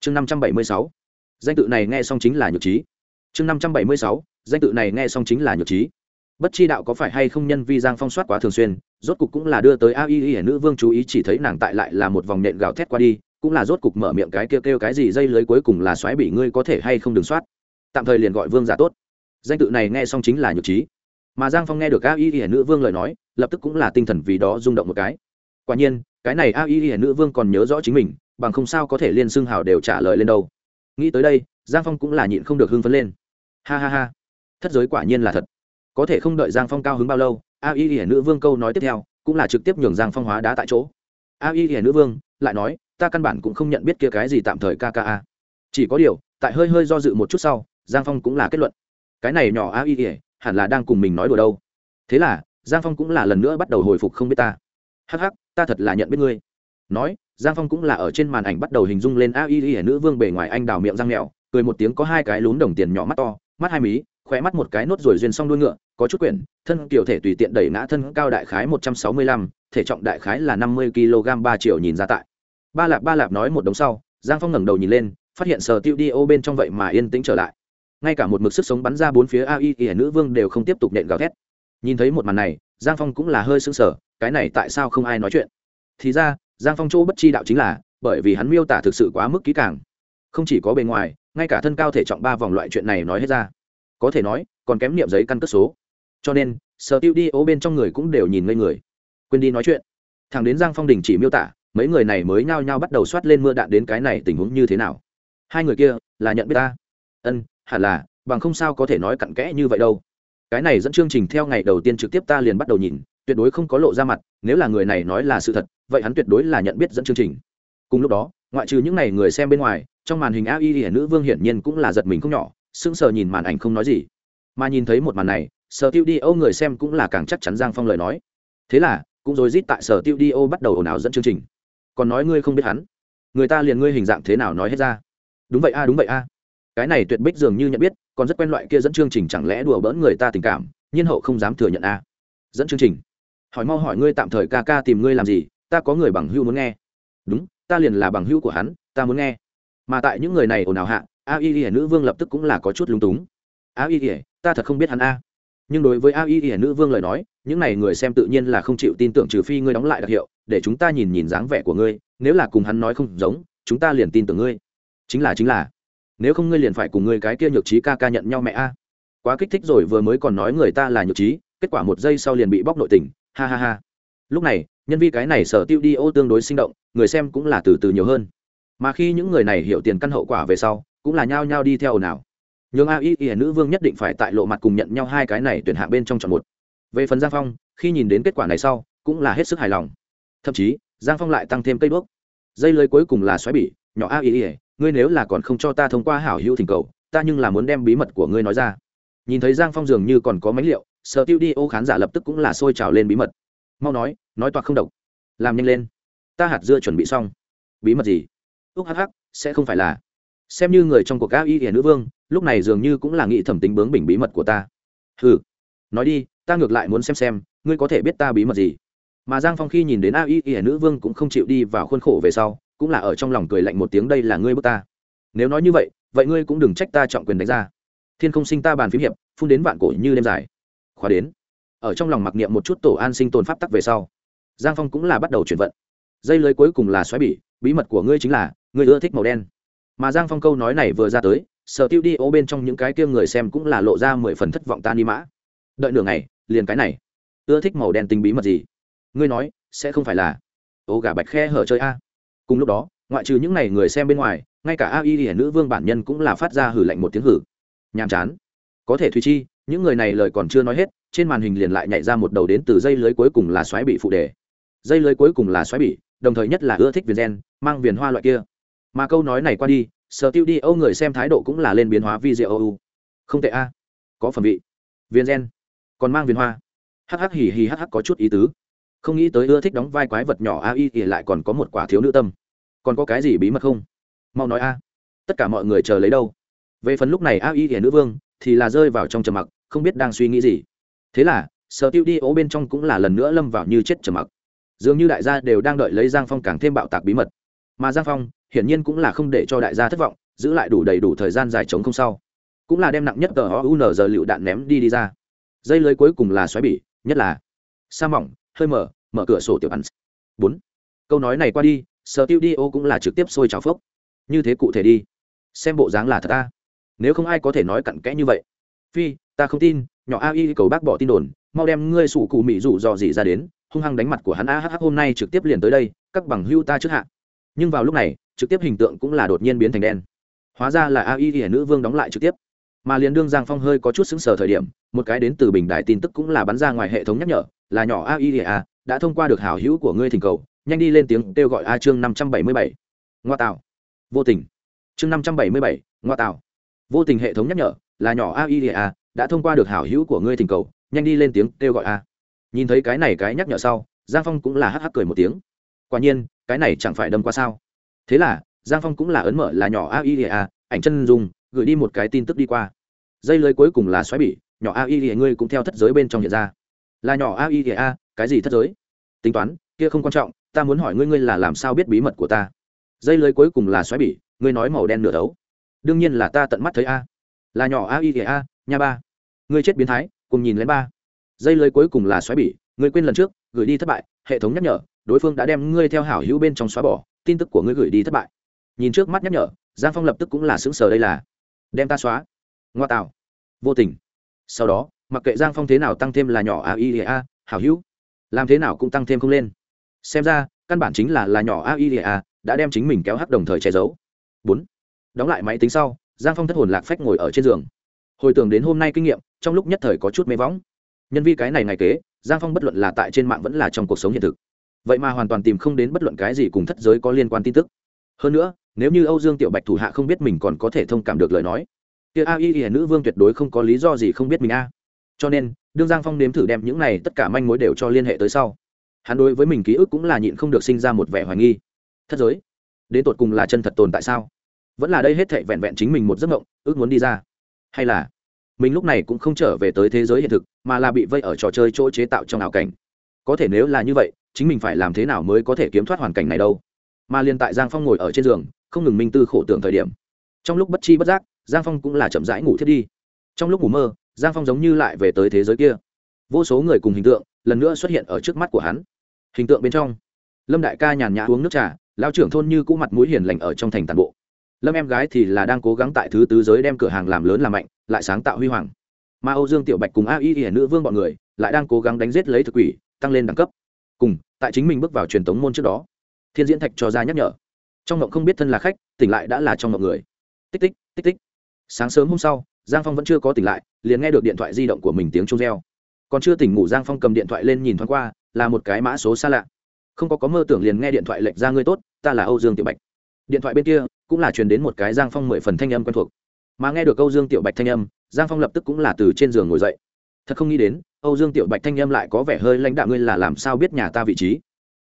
Chương năm trăm bảy mươi sáu. Danh tự này nghe xong chính là nhược trí. Chương năm trăm bảy mươi sáu. Danh tự này nghe xong chính là nhược trí. Bất chi đạo có phải hay không nhân vi giang phong soát quá thường xuyên, rốt cục cũng là đưa tới Ai y nữ vương chú ý chỉ thấy nàng tại lại là một vòng nện gào thét qua đi, cũng là rốt cục mở miệng cái kêu kêu cái gì dây lưới cuối cùng là xoáy bị ngươi có thể hay không đừng soát. Tạm thời liền gọi vương giả tốt. Danh tự này nghe xong chính là nhược trí. Mà giang phong nghe được a y y nữ vương lời nói, lập tức cũng là tinh thần vì đó rung động một cái. Quả nhiên cái này a y y nữ vương còn nhớ rõ chính mình, bằng không sao có thể liên xưng hào đều trả lời lên đâu. Nghĩ tới đây, giang phong cũng là nhịn không được hưng phấn lên. Ha ha ha, thất giới quả nhiên là thật. Có thể không đợi giang phong cao hứng bao lâu, a y hiển nữ vương câu nói tiếp theo cũng là trực tiếp nhường giang phong hóa đá tại chỗ. A y hiển nữ vương lại nói, ta căn bản cũng không nhận biết kia cái gì tạm thời kka chỉ có điều, tại hơi hơi do dự một chút sau, giang phong cũng là kết luận, cái này nhỏ a y y hẳn là đang cùng mình nói đùa đâu. Thế là, giang phong cũng là lần nữa bắt đầu hồi phục không biết ta. Hắc hắc ta thật là nhận biết ngươi. Nói, giang phong cũng là ở trên màn ảnh bắt đầu hình dung lên a y ỉa nữ vương bề ngoài anh đào miệng răng mẹo cười một tiếng có hai cái lún đồng tiền nhỏ mắt to, mắt hai mí khỏe mắt một cái nốt rồi duyên xong đuôi ngựa, có chút quyển, thân kiểu thể tùy tiện đẩy ngã thân cao đại khái một trăm sáu mươi lăm, thể trọng đại khái là năm mươi kg ba triệu nhìn ra tại. Ba lạp ba lạp nói một đống sau, giang phong ngẩng đầu nhìn lên, phát hiện sở tiêu đi ô bên trong vậy mà yên tĩnh trở lại. Ngay cả một mực sức sống bắn ra bốn phía ai ỉa nữ vương đều không tiếp tục nện gào thét. Nhìn thấy một màn này, giang phong cũng là hơi sững sờ cái này tại sao không ai nói chuyện? Thì ra, giang phong chỗ bất chi đạo chính là, bởi vì hắn miêu tả thực sự quá mức kỹ càng. Không chỉ có bề ngoài, ngay cả thân cao thể trọng ba vòng loại chuyện này nói hết ra. Có thể nói, còn kém niệm giấy căn cước số. Cho nên, sở tiêu đi ô bên trong người cũng đều nhìn ngây người. Quên đi nói chuyện. Thằng đến giang phong đình chỉ miêu tả, mấy người này mới nhao nhao bắt đầu soát lên mưa đạn đến cái này tình huống như thế nào. Hai người kia, là nhận biết ta? Ân, hẳn là, bằng không sao có thể nói cặn kẽ như vậy đâu. Cái này dẫn chương trình theo ngày đầu tiên trực tiếp ta liền bắt đầu nhìn tuyệt đối không có lộ ra mặt, nếu là người này nói là sự thật, vậy hắn tuyệt đối là nhận biết dẫn chương trình. Cùng lúc đó, ngoại trừ những n à y người xem bên ngoài, trong màn hình a y hiển nữ vương hiển nhiên cũng là giật mình không nhỏ, sững sờ nhìn màn ảnh không nói gì. Mà nhìn thấy một màn này, sở tiêu đi ô người xem cũng là càng chắc chắn giang phong lời nói. Thế là, cũng rồi rít tại sở tiêu đi ô bắt đầu ồn ào dẫn chương trình. Còn nói ngươi không biết hắn. Người ta liền ngươi hình dạng thế nào nói hết ra. Đúng vậy a, đúng vậy a. Cái này tuyệt bích dường như nhận biết, còn rất quen loại kia dẫn chương trình chẳng lẽ đùa bỡn người ta tình cảm, nhiên hậu không dám thừa nhận a. Dẫn chương trình hỏi mau hỏi ngươi tạm thời ca ca tìm ngươi làm gì, ta có người bằng hưu muốn nghe. Đúng, ta liền là bằng hưu của hắn, ta muốn nghe. Mà tại những người này ồn ào hạ, a y y nữ vương lập tức cũng là có chút lung túng. A y y, ta thật không biết hắn a. Nhưng đối với a y y nữ vương lời nói, những này người xem tự nhiên là không chịu tin tưởng trừ phi ngươi đóng lại đặc hiệu, để chúng ta nhìn nhìn dáng vẻ của ngươi, nếu là cùng hắn nói không giống, chúng ta liền tin tưởng ngươi. Chính là chính là. Nếu không ngươi liền phải cùng ngươi cái kia nhược trí ca ca nhận nhau mẹ a. Quá kích thích rồi vừa mới còn nói người ta là nhược trí, kết quả một giây sau liền bị bóc nội tình ha ha ha. Lúc này, nhân vi cái này sở tiêu đi ô tương đối sinh động, người xem cũng là từ từ nhiều hơn. Mà khi những người này hiểu tiền căn hậu quả về sau, cũng là nhao nhao đi theo ồn ào. Nhường a y y nữ vương nhất định phải tại lộ mặt cùng nhận nhau hai cái này tuyển hạ bên trong chọn một. Về phần giang phong, khi nhìn đến kết quả này sau, cũng là hết sức hài lòng. Thậm chí, giang phong lại tăng thêm cây đuốc. Dây lưới cuối cùng là xoáy bỉ, nhỏ a y y, ngươi nếu là còn không cho ta thông qua hảo hữu thỉnh cầu, ta nhưng là muốn đem bí mật của ngươi nói ra. Nhìn thấy giang phong dường như còn có mánh liệu sở tiêu đi ô khán giả lập tức cũng là sôi trào lên bí mật. Mau nói nói toạc không độc. Làm nhanh lên. Ta hạt dưa chuẩn bị xong. Bí mật gì? Úc hh sẽ không phải là. Xem như người trong cuộc ca y hiển nữ vương, lúc này dường như cũng là nghĩ thẩm tính bướng bình bí mật của ta. Ừ nói đi, ta ngược lại muốn xem xem, ngươi có thể biết ta bí mật gì? Mà giang phong khi nhìn đến a y hiển nữ vương cũng không chịu đi vào khuôn khổ về sau, cũng là ở trong lòng cười lạnh một tiếng đây là ngươi bước ta. Nếu nói như vậy vậy ngươi cũng đừng trách ta trọng quyền đánh ra. Thiên không sinh ta bàn phím hiệp, phun đến vạn cổ như đêm dài khóa đến. Ở trong lòng mặc niệm một chút tổ an sinh tồn pháp tắc về sau, giang phong cũng là bắt đầu chuyển vận. Dây lưới cuối cùng là xoáy bỉ, bí mật của ngươi chính là, ngươi ưa thích màu đen. Mà giang phong câu nói này vừa ra tới, sở tiêu đi ô bên trong những cái kia người xem cũng là lộ ra mười phần thất vọng ta ni mã. Đợi nửa ngày, liền cái này. Ưa thích màu đen tình bí mật gì? Ngươi nói, sẽ không phải là. Ô gà bạch khe hở chơi a. Cùng lúc đó, ngoại trừ những n à y người xem bên ngoài, ngay cả a y hiển nữ vương bản nhân cũng là phát ra hử lạnh một tiếng hử. Nhàm chán. Có thể thùy chi những người này lời còn chưa nói hết, trên màn hình liền lại nhảy ra một đầu đến từ dây lưới cuối cùng là xoáy bị phụ đề. Dây lưới cuối cùng là xoáy bị, đồng thời nhất là ưa thích viền gen, mang viền hoa loại kia. Mà câu nói này qua đi, sở tiêu đi âu người xem thái độ cũng là lên biến hóa vi diệu âu không tệ a, có phẩm vị. Viên gen, còn mang viên hoa. Hh hì hì hh có chút ý tứ. Không nghĩ tới ưa thích đóng vai quái vật nhỏ a y thì lại còn có một quả thiếu nữ tâm. Còn có cái gì bí mật không? Mau nói a. Tất cả mọi người chờ lấy đâu. Về phần lúc này a y thì nữ vương, thì là rơi vào trong trầm mặc không biết đang suy nghĩ gì. Thế là, sở tiêu đi ố bên trong cũng là lần nữa lâm vào như chết trầm mặc. Dường như đại gia đều đang đợi lấy giang phong càng thêm bạo tạc bí mật. Mà giang phong, hiển nhiên cũng là không để cho đại gia thất vọng, giữ lại đủ đầy đủ thời gian dài chống không sau. Cũng là đem nặng nhất tờ o u n giờ lựu đạn ném đi đi ra. Dây lưới cuối cùng là xoáy bỉ, nhất là sa mỏng, hơi mở mở cửa sổ tiểu ăn bốn. Câu nói này qua đi, sở tiêu đi ô cũng là trực tiếp sôi trào phốc. Như thế cụ thể đi. Xem bộ dáng là thật ta. Nếu không ai có thể nói cặn kẽ như vậy. Phi ta không tin, nhỏ a y cầu bác bỏ tin đồn, mau đem ngươi sủ cụ mỹ rủ dò gì ra đến, hung hăng đánh mặt của hắn a hh hôm nay trực tiếp liền tới đây, các bằng hưu ta trước hạ. Nhưng vào lúc này, trực tiếp hình tượng cũng là đột nhiên biến thành đen. Hóa ra là a y hiển nữ vương đóng lại trực tiếp. Mà liền đương giang phong hơi có chút xứng sở thời điểm, một cái đến từ bình đại tin tức cũng là bắn ra ngoài hệ thống nhắc nhở, là nhỏ a y a à, đã thông qua được hảo hữu của ngươi thỉnh cầu, nhanh đi lên tiếng kêu gọi a chương năm trăm bảy mươi bảy. Ngoa tạo. Vô tình. Chương năm trăm bảy mươi bảy, ngoa tạo. Vô tình hệ thống nhắc nhở, là nhỏ a i a đã thông qua được hảo hữu của ngươi thỉnh cầu, nhanh đi lên tiếng kêu gọi a. Nhìn thấy cái này cái nhắc nhở sau, giang phong cũng là hắc hắc cười một tiếng. Quả nhiên, cái này chẳng phải đâm qua sao. Thế là, giang phong cũng là ấn mở là nhỏ a i a, ảnh chân dùng gửi đi một cái tin tức đi qua. Dây lưới cuối cùng là xoáy bỉ, nhỏ a i ngươi cũng theo thất giới bên trong hiện ra. Là nhỏ a i a, cái gì thất giới? Tính toán, kia không quan trọng, ta muốn hỏi ngươi ngươi là làm sao biết bí mật của ta? Dây lưới cuối cùng là xoáy bỉ, ngươi nói màu đen nửa đấu. Đương nhiên là ta tận mắt thấy a. Là nhỏ a i a nha ba ngươi chết biến thái, cùng nhìn lên ba. Dây lưới cuối cùng là xoáy bỉ, ngươi quên lần trước, gửi đi thất bại, hệ thống nhắc nhở, đối phương đã đem ngươi theo hảo hữu bên trong xóa bỏ, tin tức của ngươi gửi đi thất bại. Nhìn trước mắt nhắc nhở, giang phong lập tức cũng là xứng sờ đây là, đem ta xóa. Ngoa tạo. Vô tình. Sau đó, mặc kệ giang phong thế nào tăng thêm là nhỏ a i a, hảo hữu, làm thế nào cũng tăng thêm không lên. Xem ra, căn bản chính là là nhỏ a i a, đã đem chính mình kéo hắc đồng thời che giấu. Bốn. Đóng lại máy tính sau, giang phong thất hồn lạc phách ngồi ở trên giường. Hồi tưởng đến hôm nay kinh nghiệm trong lúc nhất thời có chút mê võng. Nhân vi cái này ngày kế, giang phong bất luận là tại trên mạng vẫn là trong cuộc sống hiện thực. Vậy mà hoàn toàn tìm không đến bất luận cái gì cùng thất giới có liên quan tin tức. Hơn nữa, nếu như âu dương tiểu bạch thủ hạ không biết mình còn có thể thông cảm được lời nói, kia a y y nữ vương tuyệt đối không có lý do gì không biết mình a. Cho nên, đương giang phong nếm thử đem những này tất cả manh mối đều cho liên hệ tới sau, hắn đối với mình ký ức cũng là nhịn không được sinh ra một vẻ hoài nghi. Thất giới, đến tột cùng là chân thật tồn tại sao? Vẫn là đây hết thệ vẹn vẹn chính mình một giấc mộng, ước muốn đi ra. Hay là mình lúc này cũng không trở về tới thế giới hiện thực, mà là bị vây ở trò chơi chỗ chế tạo trong ảo cảnh. Có thể nếu là như vậy, chính mình phải làm thế nào mới có thể kiếm thoát hoàn cảnh này đâu? Mà liên tại giang phong ngồi ở trên giường, không ngừng minh tư khổ tưởng thời điểm. Trong lúc bất chi bất giác, giang phong cũng là chậm rãi ngủ thiết đi. Trong lúc ngủ mơ, giang phong giống như lại về tới thế giới kia. Vô số người cùng hình tượng lần nữa xuất hiện ở trước mắt của hắn. Hình tượng bên trong, lâm đại ca nhàn nhã uống nước trà lao trưởng thôn như cũ mặt mũi hiền lành ở trong thành tàn bộ. Lâm em gái thì là đang cố gắng tại thứ tứ giới đem cửa hàng làm lớn làm mạnh lại sáng tạo huy hoàng. Mà âu dương tiểu bạch cùng a y hiển nữ vương bọn người lại đang cố gắng đánh giết lấy thực quỷ, tăng lên đẳng cấp. Cùng, tại chính mình bước vào truyền thống môn trước đó, thiên diễn thạch cho ra nhắc nhở. Trong mộng không biết thân là khách, tỉnh lại đã là trong mộng người. Tích tích tích tích. Sáng sớm hôm sau, giang phong vẫn chưa có tỉnh lại, liền nghe được điện thoại di động của mình tiếng trông reo. Còn chưa tỉnh ngủ, giang phong cầm điện thoại lên nhìn thoáng qua, là một cái mã số xa lạ. Không có có mơ tưởng liền nghe điện thoại lệnh ra ngươi tốt, ta là âu dương tiểu bạch. Điện thoại bên kia cũng là truyền đến một cái giang phong mười phần thanh âm quen thuộc mà nghe được âu dương tiểu bạch thanh âm, giang phong lập tức cũng là từ trên giường ngồi dậy. Thật không nghĩ đến, âu dương tiểu bạch thanh âm lại có vẻ hơi lãnh đạo ngươi là làm sao biết nhà ta vị trí?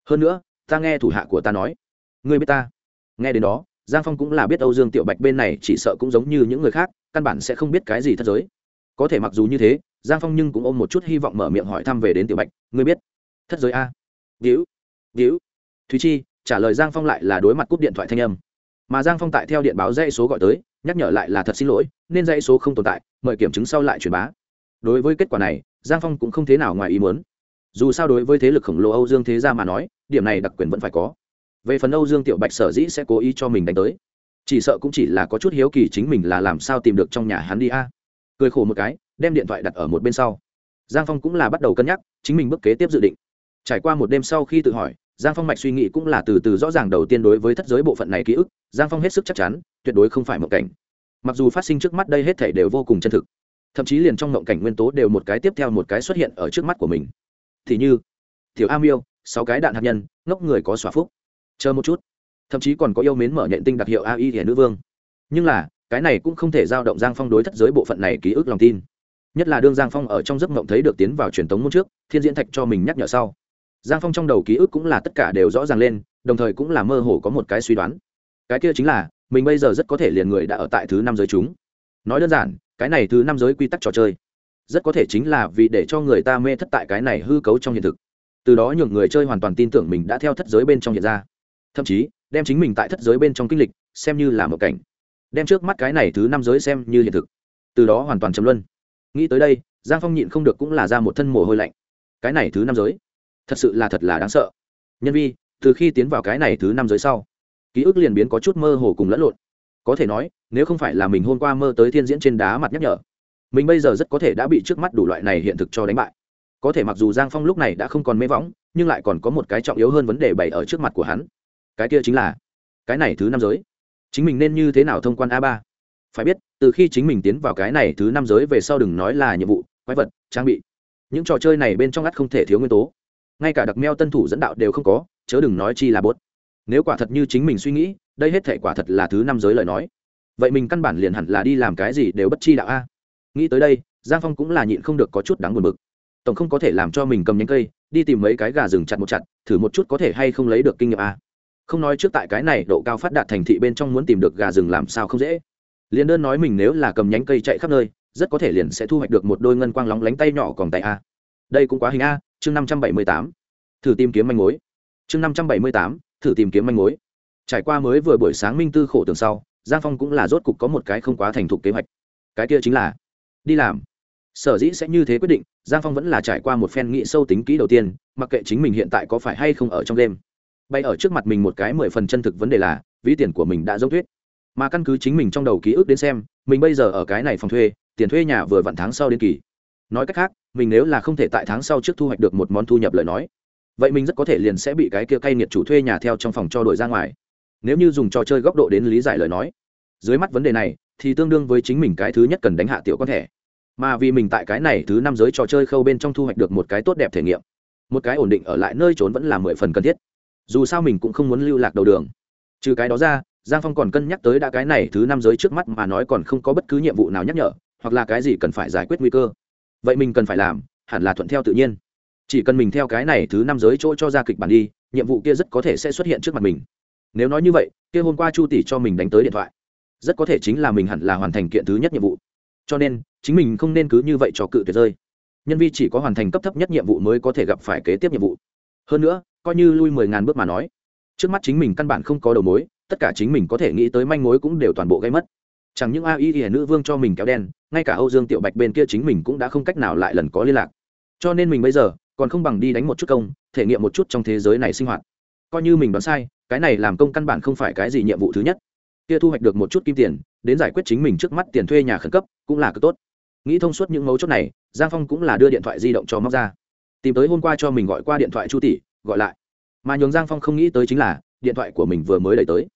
Hơn nữa, ta nghe thủ hạ của ta nói. Ngươi biết ta? Nghe đến đó, giang phong cũng là biết âu dương tiểu bạch bên này chỉ sợ cũng giống như những người khác, căn bản sẽ không biết cái gì thất giới. Có thể mặc dù như thế, giang phong nhưng cũng ôm một chút hy vọng mở miệng hỏi thăm về đến tiểu bạch. Ngươi biết? Thất giới a? Víu víu thúy chi trả lời giang phong lại là đối mặt cúp điện thoại thanh âm. Mà giang phong tại theo điện báo dây số gọi tới nhắc nhở lại là thật xin lỗi, nên dãy số không tồn tại, mời kiểm chứng sau lại truyền bá. Đối với kết quả này, giang phong cũng không thế nào ngoài ý muốn. Dù sao đối với thế lực khổng lồ âu dương thế gia mà nói, điểm này đặc quyền vẫn phải có. Về phần âu dương tiểu bạch sở dĩ sẽ cố ý cho mình đánh tới, chỉ sợ cũng chỉ là có chút hiếu kỳ chính mình là làm sao tìm được trong nhà hắn đi a. Cười khổ một cái, đem điện thoại đặt ở một bên sau. Giang phong cũng là bắt đầu cân nhắc, chính mình bước kế tiếp dự định. Trải qua một đêm sau khi tự hỏi giang phong mạch suy nghĩ cũng là từ từ rõ ràng đầu tiên đối với thất giới bộ phận này ký ức, giang phong hết sức chắc chắn, tuyệt đối không phải mộng cảnh. Mặc dù phát sinh trước mắt đây hết thể đều vô cùng chân thực, thậm chí liền trong mộng cảnh nguyên tố đều một cái tiếp theo một cái xuất hiện ở trước mắt của mình. Thì như thiểu a miêu sáu cái đạn hạt nhân, ngốc người có xóa phúc. Chờ một chút. Thậm chí còn có yêu mến mở nhện tinh đặc hiệu a y hiển nữ vương. Nhưng là, cái này cũng không thể giao động giang phong đối thất giới bộ phận này ký ức lòng tin. Nhất là đương giang phong ở trong giấc mộng thấy được tiến vào truyền thống môn trước, thiên diễn thạch cho mình nhắc nhở sau giang phong trong đầu ký ức cũng là tất cả đều rõ ràng lên, đồng thời cũng là mơ hồ có một cái suy đoán. Cái kia chính là, mình bây giờ rất có thể liền người đã ở tại thứ năm giới chúng. Nói đơn giản, cái này thứ năm giới quy tắc trò chơi, rất có thể chính là vì để cho người ta mê thất tại cái này hư cấu trong hiện thực. Từ đó nhường người chơi hoàn toàn tin tưởng mình đã theo thất giới bên trong hiện ra. Thậm chí, đem chính mình tại thất giới bên trong kinh lịch, xem như là một cảnh. Đem trước mắt cái này thứ năm giới xem như hiện thực. Từ đó hoàn toàn chấm luân. Nghĩ tới đây, giang phong nhịn không được cũng là ra một thân mồ hôi lạnh. Cái này thứ năm giới thật sự là thật là đáng sợ. Nhân vi, từ khi tiến vào cái này thứ năm giới sau, ký ức liền biến có chút mơ hồ cùng lẫn lộn. Có thể nói, nếu không phải là mình hôm qua mơ tới thiên diễn trên đá mặt nhắc nhở, mình bây giờ rất có thể đã bị trước mắt đủ loại này hiện thực cho đánh bại. Có thể mặc dù giang phong lúc này đã không còn mê võng, nhưng lại còn có một cái trọng yếu hơn vấn đề bày ở trước mặt của hắn. Cái kia chính là, cái này thứ năm giới, chính mình nên như thế nào thông quan a ba? Phải biết, từ khi chính mình tiến vào cái này thứ năm giới về sau đừng nói là nhiệm vụ, quái vật, trang bị. Những trò chơi này bên trong ngắt không thể thiếu nguyên tố ngay cả đặc meo tân thủ dẫn đạo đều không có, chớ đừng nói chi là bốt. Nếu quả thật như chính mình suy nghĩ, đây hết thể quả thật là thứ năm giới lời nói. Vậy mình căn bản liền hẳn là đi làm cái gì đều bất chi đạo a. Nghĩ tới đây, giang phong cũng là nhịn không được có chút đáng buồn bực. Tổng không có thể làm cho mình cầm nhánh cây, đi tìm mấy cái gà rừng chặt một chặt, thử một chút có thể hay không lấy được kinh nghiệm a. Không nói trước tại cái này độ cao phát đạt thành thị bên trong muốn tìm được gà rừng làm sao không dễ. Liền đơn nói mình nếu là cầm nhánh cây chạy khắp nơi, rất có thể liền sẽ thu hoạch được một đôi ngân quang lóng lánh tay nhỏ còn tay a đây cũng quá hình a, chương năm trăm bảy mươi tám, thử tìm kiếm manh mối. Chương năm trăm bảy mươi tám, thử tìm kiếm manh mối. Trải qua mới vừa buổi sáng minh tư khổ tường sau, giang phong cũng là rốt cục có một cái không quá thành thục kế hoạch. Cái kia chính là, đi làm. Sở dĩ sẽ như thế quyết định, giang phong vẫn là trải qua một phen nghị sâu tính kỹ đầu tiên, mặc kệ chính mình hiện tại có phải hay không ở trong đêm. Bay ở trước mặt mình một cái mười phần chân thực vấn đề là, ví tiền của mình đã dốc thuyết mà căn cứ chính mình trong đầu ký ức đến xem, mình bây giờ ở cái này phòng thuê, tiền thuê nhà vừa vặn tháng sau đến kỳ nói cách khác, mình nếu là không thể tại tháng sau trước thu hoạch được một món thu nhập lời nói, vậy mình rất có thể liền sẽ bị cái kia cay nghiệt chủ thuê nhà theo trong phòng cho đổi ra ngoài. Nếu như dùng trò chơi góc độ đến lý giải lời nói, dưới mắt vấn đề này, thì tương đương với chính mình cái thứ nhất cần đánh hạ tiểu con thẻ. Mà vì mình tại cái này thứ năm giới trò chơi khâu bên trong thu hoạch được một cái tốt đẹp thể nghiệm, một cái ổn định ở lại nơi trốn vẫn là mười phần cần thiết. Dù sao mình cũng không muốn lưu lạc đầu đường. Trừ cái đó ra, giang phong còn cân nhắc tới đã cái này thứ năm giới trước mắt mà nói còn không có bất cứ nhiệm vụ nào nhắc nhở, hoặc là cái gì cần phải giải quyết nguy cơ vậy mình cần phải làm, hẳn là thuận theo tự nhiên. Chỉ cần mình theo cái này thứ năm giới chỗ cho ra kịch bản đi, nhiệm vụ kia rất có thể sẽ xuất hiện trước mặt mình. Nếu nói như vậy, kia hôm qua chu tỷ cho mình đánh tới điện thoại. Rất có thể chính là mình hẳn là hoàn thành kiện thứ nhất nhiệm vụ. Cho nên, chính mình không nên cứ như vậy cho cự tuyệt rơi. Nhân vi chỉ có hoàn thành cấp thấp nhất nhiệm vụ mới có thể gặp phải kế tiếp nhiệm vụ. Hơn nữa, coi như lui mười ngàn bước mà nói, trước mắt chính mình căn bản không có đầu mối, tất cả chính mình có thể nghĩ tới manh mối cũng đều toàn bộ gây mất chẳng những a y y nữ vương cho mình kéo đen, ngay cả âu dương tiểu bạch bên kia chính mình cũng đã không cách nào lại lần có liên lạc. Cho nên mình bây giờ, còn không bằng đi đánh một chút công, thể nghiệm một chút trong thế giới này sinh hoạt. Coi như mình đoán sai, cái này làm công căn bản không phải cái gì nhiệm vụ thứ nhất. Kia thu hoạch được một chút kim tiền, đến giải quyết chính mình trước mắt tiền thuê nhà khẩn cấp, cũng là cực tốt. Nghĩ thông suốt những mấu chốt này, giang phong cũng là đưa điện thoại di động cho móc ra. Tìm tới hôm qua cho mình gọi qua điện thoại chu tỷ, gọi lại. Mà nhường giang phong không nghĩ tới chính là, điện thoại của mình vừa mới đẩy tới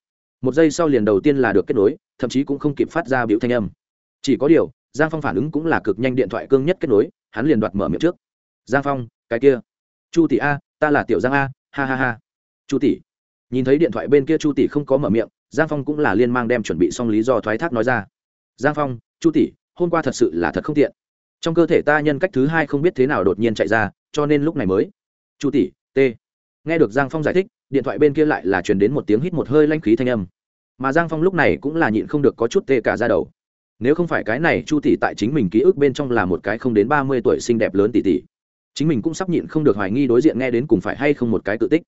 một giây sau liền đầu tiên là được kết nối, thậm chí cũng không kịp phát ra biểu thanh âm. Chỉ có điều, giang phong phản ứng cũng là cực nhanh điện thoại cương nhất kết nối, hắn liền đoạt mở miệng trước. Giang phong, cái kia. Chu tỷ a, ta là tiểu giang a, ha ha ha. Chu tỷ. Nhìn thấy điện thoại bên kia chu tỷ không có mở miệng, giang phong cũng là liên mang đem chuẩn bị xong lý do thoái thác nói ra. Giang phong, chu tỷ, hôm qua thật sự là thật không tiện. Trong cơ thể ta nhân cách thứ hai không biết thế nào đột nhiên chạy ra, cho nên lúc này mới. Chu tỷ, t. Nghe được giang phong giải thích, điện thoại bên kia lại là truyền đến một tiếng hít một hơi lanh khí thanh âm mà giang phong lúc này cũng là nhịn không được có chút tê cả ra đầu. Nếu không phải cái này chu tỷ tại chính mình ký ức bên trong là một cái không đến ba mươi tuổi xinh đẹp lớn tỷ tỷ, chính mình cũng sắp nhịn không được hoài nghi đối diện nghe đến cùng phải hay không một cái tự tích.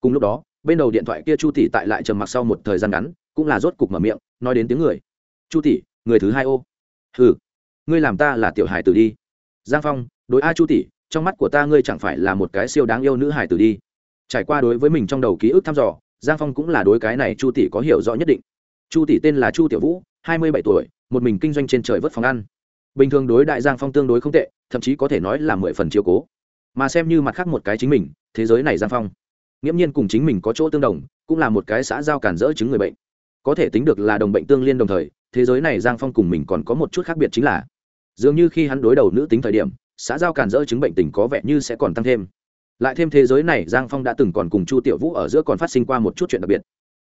Cùng lúc đó, bên đầu điện thoại kia chu tỷ tại lại trầm mặc sau một thời gian ngắn, cũng là rốt cục mở miệng, nói đến tiếng người. Chu tỷ, người thứ hai ô. Hừ, ngươi làm ta là tiểu hải tử đi. Giang phong, đối a chu tỷ, trong mắt của ta ngươi chẳng phải là một cái siêu đáng yêu nữ hải tử đi. Trải qua đối với mình trong đầu ký ức thăm dò giang phong cũng là đối cái này chu tỷ có hiểu rõ nhất định. Chu tỷ tên là chu tiểu vũ, hai mươi bảy tuổi, một mình kinh doanh trên trời vớt phòng ăn. Bình thường đối đại giang phong tương đối không tệ, thậm chí có thể nói là mười phần chiều cố. Mà xem như mặt khác một cái chính mình, thế giới này giang phong, nghiễm nhiên cùng chính mình có chỗ tương đồng, cũng là một cái xã giao cản rỡ chứng người bệnh. Có thể tính được là đồng bệnh tương liên đồng thời, thế giới này giang phong cùng mình còn có một chút khác biệt chính là, dường như khi hắn đối đầu nữ tính thời điểm, xã giao cản rỡ chứng bệnh tình có vẻ như sẽ còn tăng thêm lại thêm thế giới này giang phong đã từng còn cùng chu tiểu vũ ở giữa còn phát sinh qua một chút chuyện đặc biệt.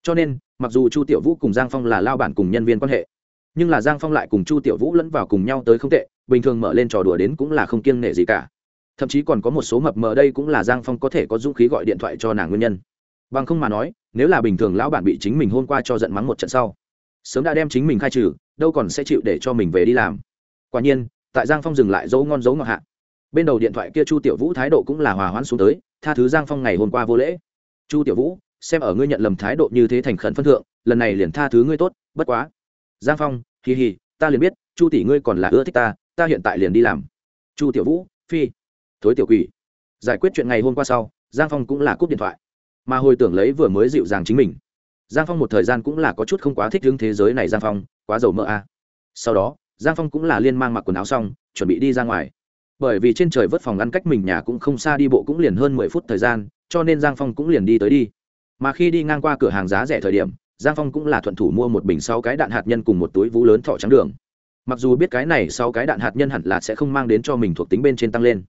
Cho nên, mặc dù chu tiểu vũ cùng giang phong là lao bản cùng nhân viên quan hệ, nhưng là giang phong lại cùng chu tiểu vũ lẫn vào cùng nhau tới không tệ, bình thường mở lên trò đùa đến cũng là không kiêng nể gì cả. Thậm chí còn có một số mập mờ đây cũng là giang phong có thể có dũng khí gọi điện thoại cho nàng nguyên nhân. Bằng không mà nói, nếu là bình thường lão bản bị chính mình hôn qua cho giận mắng một trận sau, sớm đã đem chính mình khai trừ, đâu còn sẽ chịu để cho mình về đi làm. Quả nhiên, tại giang phong dừng lại dấu ngon dấu ngọt hạ bên đầu điện thoại kia chu tiểu vũ thái độ cũng là hòa hoãn xuống tới, tha thứ giang phong ngày hôm qua vô lễ. Chu tiểu vũ, xem ở ngươi nhận lầm thái độ như thế thành khẩn phân thượng, lần này liền tha thứ ngươi tốt, bất quá. Giang phong hì hì ta liền biết, chu tỷ ngươi còn là ưa thích ta ta hiện tại liền đi làm. Chu tiểu vũ, phi. Thối tiểu quỷ. Giải quyết chuyện ngày hôm qua sau, giang phong cũng là cúp điện thoại. Mà hồi tưởng lấy vừa mới dịu dàng chính mình, giang phong một thời gian cũng là có chút không quá thích hướng thế giới này giang phong, quá giàu mỡ a. À. sau đó, giang phong cũng là liên mang mặc quần áo xong, chuẩn bị đi ra ngoài bởi vì trên trời vớt phòng ngăn cách mình nhà cũng không xa đi bộ cũng liền hơn mười phút thời gian, cho nên giang phong cũng liền đi tới đi. Mà khi đi ngang qua cửa hàng giá rẻ thời điểm, giang phong cũng là thuận thủ mua một bình sáu cái đạn hạt nhân cùng một túi vũ lớn thọ trắng đường. Mặc dù biết cái này sáu cái đạn hạt nhân hẳn là sẽ không mang đến cho mình thuộc tính bên trên tăng lên,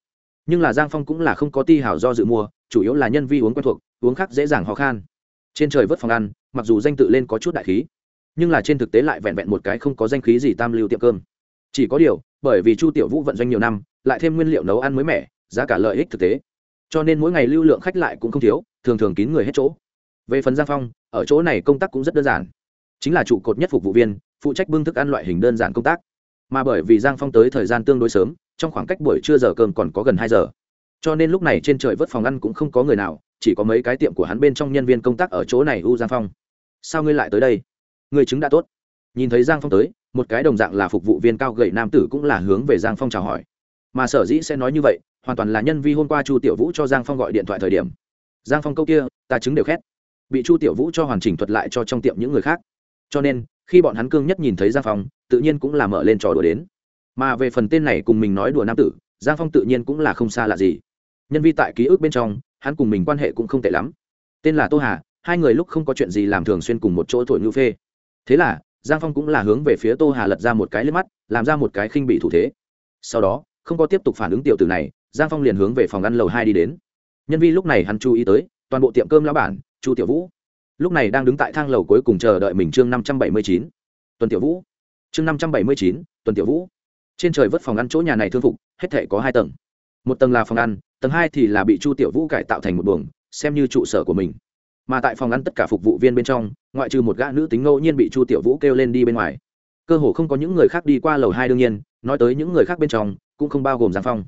nhưng là giang phong cũng là không có ti hảo do dự mua, chủ yếu là nhân vi uống quen thuộc, uống khác dễ dàng ho khan. Trên trời vớt phòng ăn, mặc dù danh tự lên có chút đại khí, nhưng là trên thực tế lại vẹn vẹn một cái không có danh khí gì tam lưu tiệm cơm chỉ có điều, bởi vì chu tiểu vũ vận doanh nhiều năm, lại thêm nguyên liệu nấu ăn mới mẻ, giá cả lợi ích thực tế. Cho nên mỗi ngày lưu lượng khách lại cũng không thiếu, thường thường kín người hết chỗ. Về phần giang phong, ở chỗ này công tác cũng rất đơn giản. Chính là trụ cột nhất phục vụ viên, phụ trách bưng thức ăn loại hình đơn giản công tác. Mà bởi vì giang phong tới thời gian tương đối sớm, trong khoảng cách buổi trưa giờ cơm còn có gần hai giờ. Cho nên lúc này trên trời vớt phòng ăn cũng không có người nào, chỉ có mấy cái tiệm của hắn bên trong nhân viên công tác ở chỗ này u giang phong. Sao ngươi lại tới đây? Người chứng đã tốt nhìn thấy giang phong tới, một cái đồng dạng là phục vụ viên cao gậy nam tử cũng là hướng về giang phong chào hỏi. Mà sở dĩ sẽ nói như vậy, hoàn toàn là nhân vi hôm qua chu tiểu vũ cho giang phong gọi điện thoại thời điểm. Giang phong câu kia, ta chứng đều khét. Bị chu tiểu vũ cho hoàn chỉnh thuật lại cho trong tiệm những người khác. Cho nên, khi bọn hắn cương nhất nhìn thấy giang phong, tự nhiên cũng là mở lên trò đùa đến. Mà về phần tên này cùng mình nói đùa nam tử, giang phong tự nhiên cũng là không xa lạ gì. Nhân vi tại ký ức bên trong, hắn cùng mình quan hệ cũng không tệ lắm. Tên là tô hà, hai người lúc không có chuyện gì làm thường xuyên cùng một chỗ thổi ngữ phê. Thế là giang phong cũng là hướng về phía tô hà lật ra một cái lên mắt, làm ra một cái khinh bị thủ thế. Sau đó, không có tiếp tục phản ứng tiểu tử này, giang phong liền hướng về phòng ăn lầu hai đi đến. Nhân vi lúc này hắn chú ý tới, toàn bộ tiệm cơm lão bản, chu tiểu vũ. Lúc này đang đứng tại thang lầu cuối cùng chờ đợi mình chương năm trăm bảy mươi chín. Tuần tiểu vũ. Chương năm trăm bảy mươi chín, tuần tiểu vũ. Trên trời vất phòng ăn chỗ nhà này thương phục, hết thể có hai tầng. Một tầng là phòng ăn, tầng hai thì là bị chu tiểu vũ cải tạo thành một buồng, xem như trụ sở của mình mà tại phòng ăn tất cả phục vụ viên bên trong, ngoại trừ một gã nữ tính ngẫu nhiên bị chu tiểu vũ kêu lên đi bên ngoài. Cơ hồ không có những người khác đi qua lầu hai đương nhiên, nói tới những người khác bên trong, cũng không bao gồm giang phong.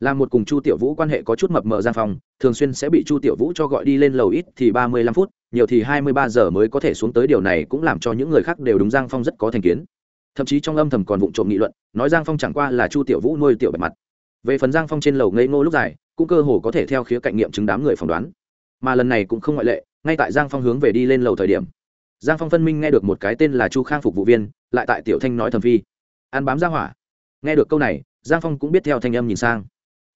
Là một cùng chu tiểu vũ quan hệ có chút mập mờ giang phong, thường xuyên sẽ bị chu tiểu vũ cho gọi đi lên lầu ít thì ba mươi lăm phút, nhiều thì hai mươi ba giờ mới có thể xuống tới. Điều này cũng làm cho những người khác đều đúng giang phong rất có thành kiến. Thậm chí trong âm thầm còn vụ trộm nghị luận, nói giang phong chẳng qua là chu tiểu vũ nuôi tiểu bề mặt. Về phần giang phong trên lầu ngây ngô lúc dài, cũng cơ hồ có thể theo khía cạnh nghiệm chứng đám người phỏng đoán mà lần này cũng không ngoại lệ, ngay tại giang phong hướng về đi lên lầu thời điểm. Giang phong phân minh nghe được một cái tên là chu khang phục vụ viên, lại tại tiểu thanh nói thầm phi. Ăn bám ra hỏa. Nghe được câu này, giang phong cũng biết theo thanh âm nhìn sang.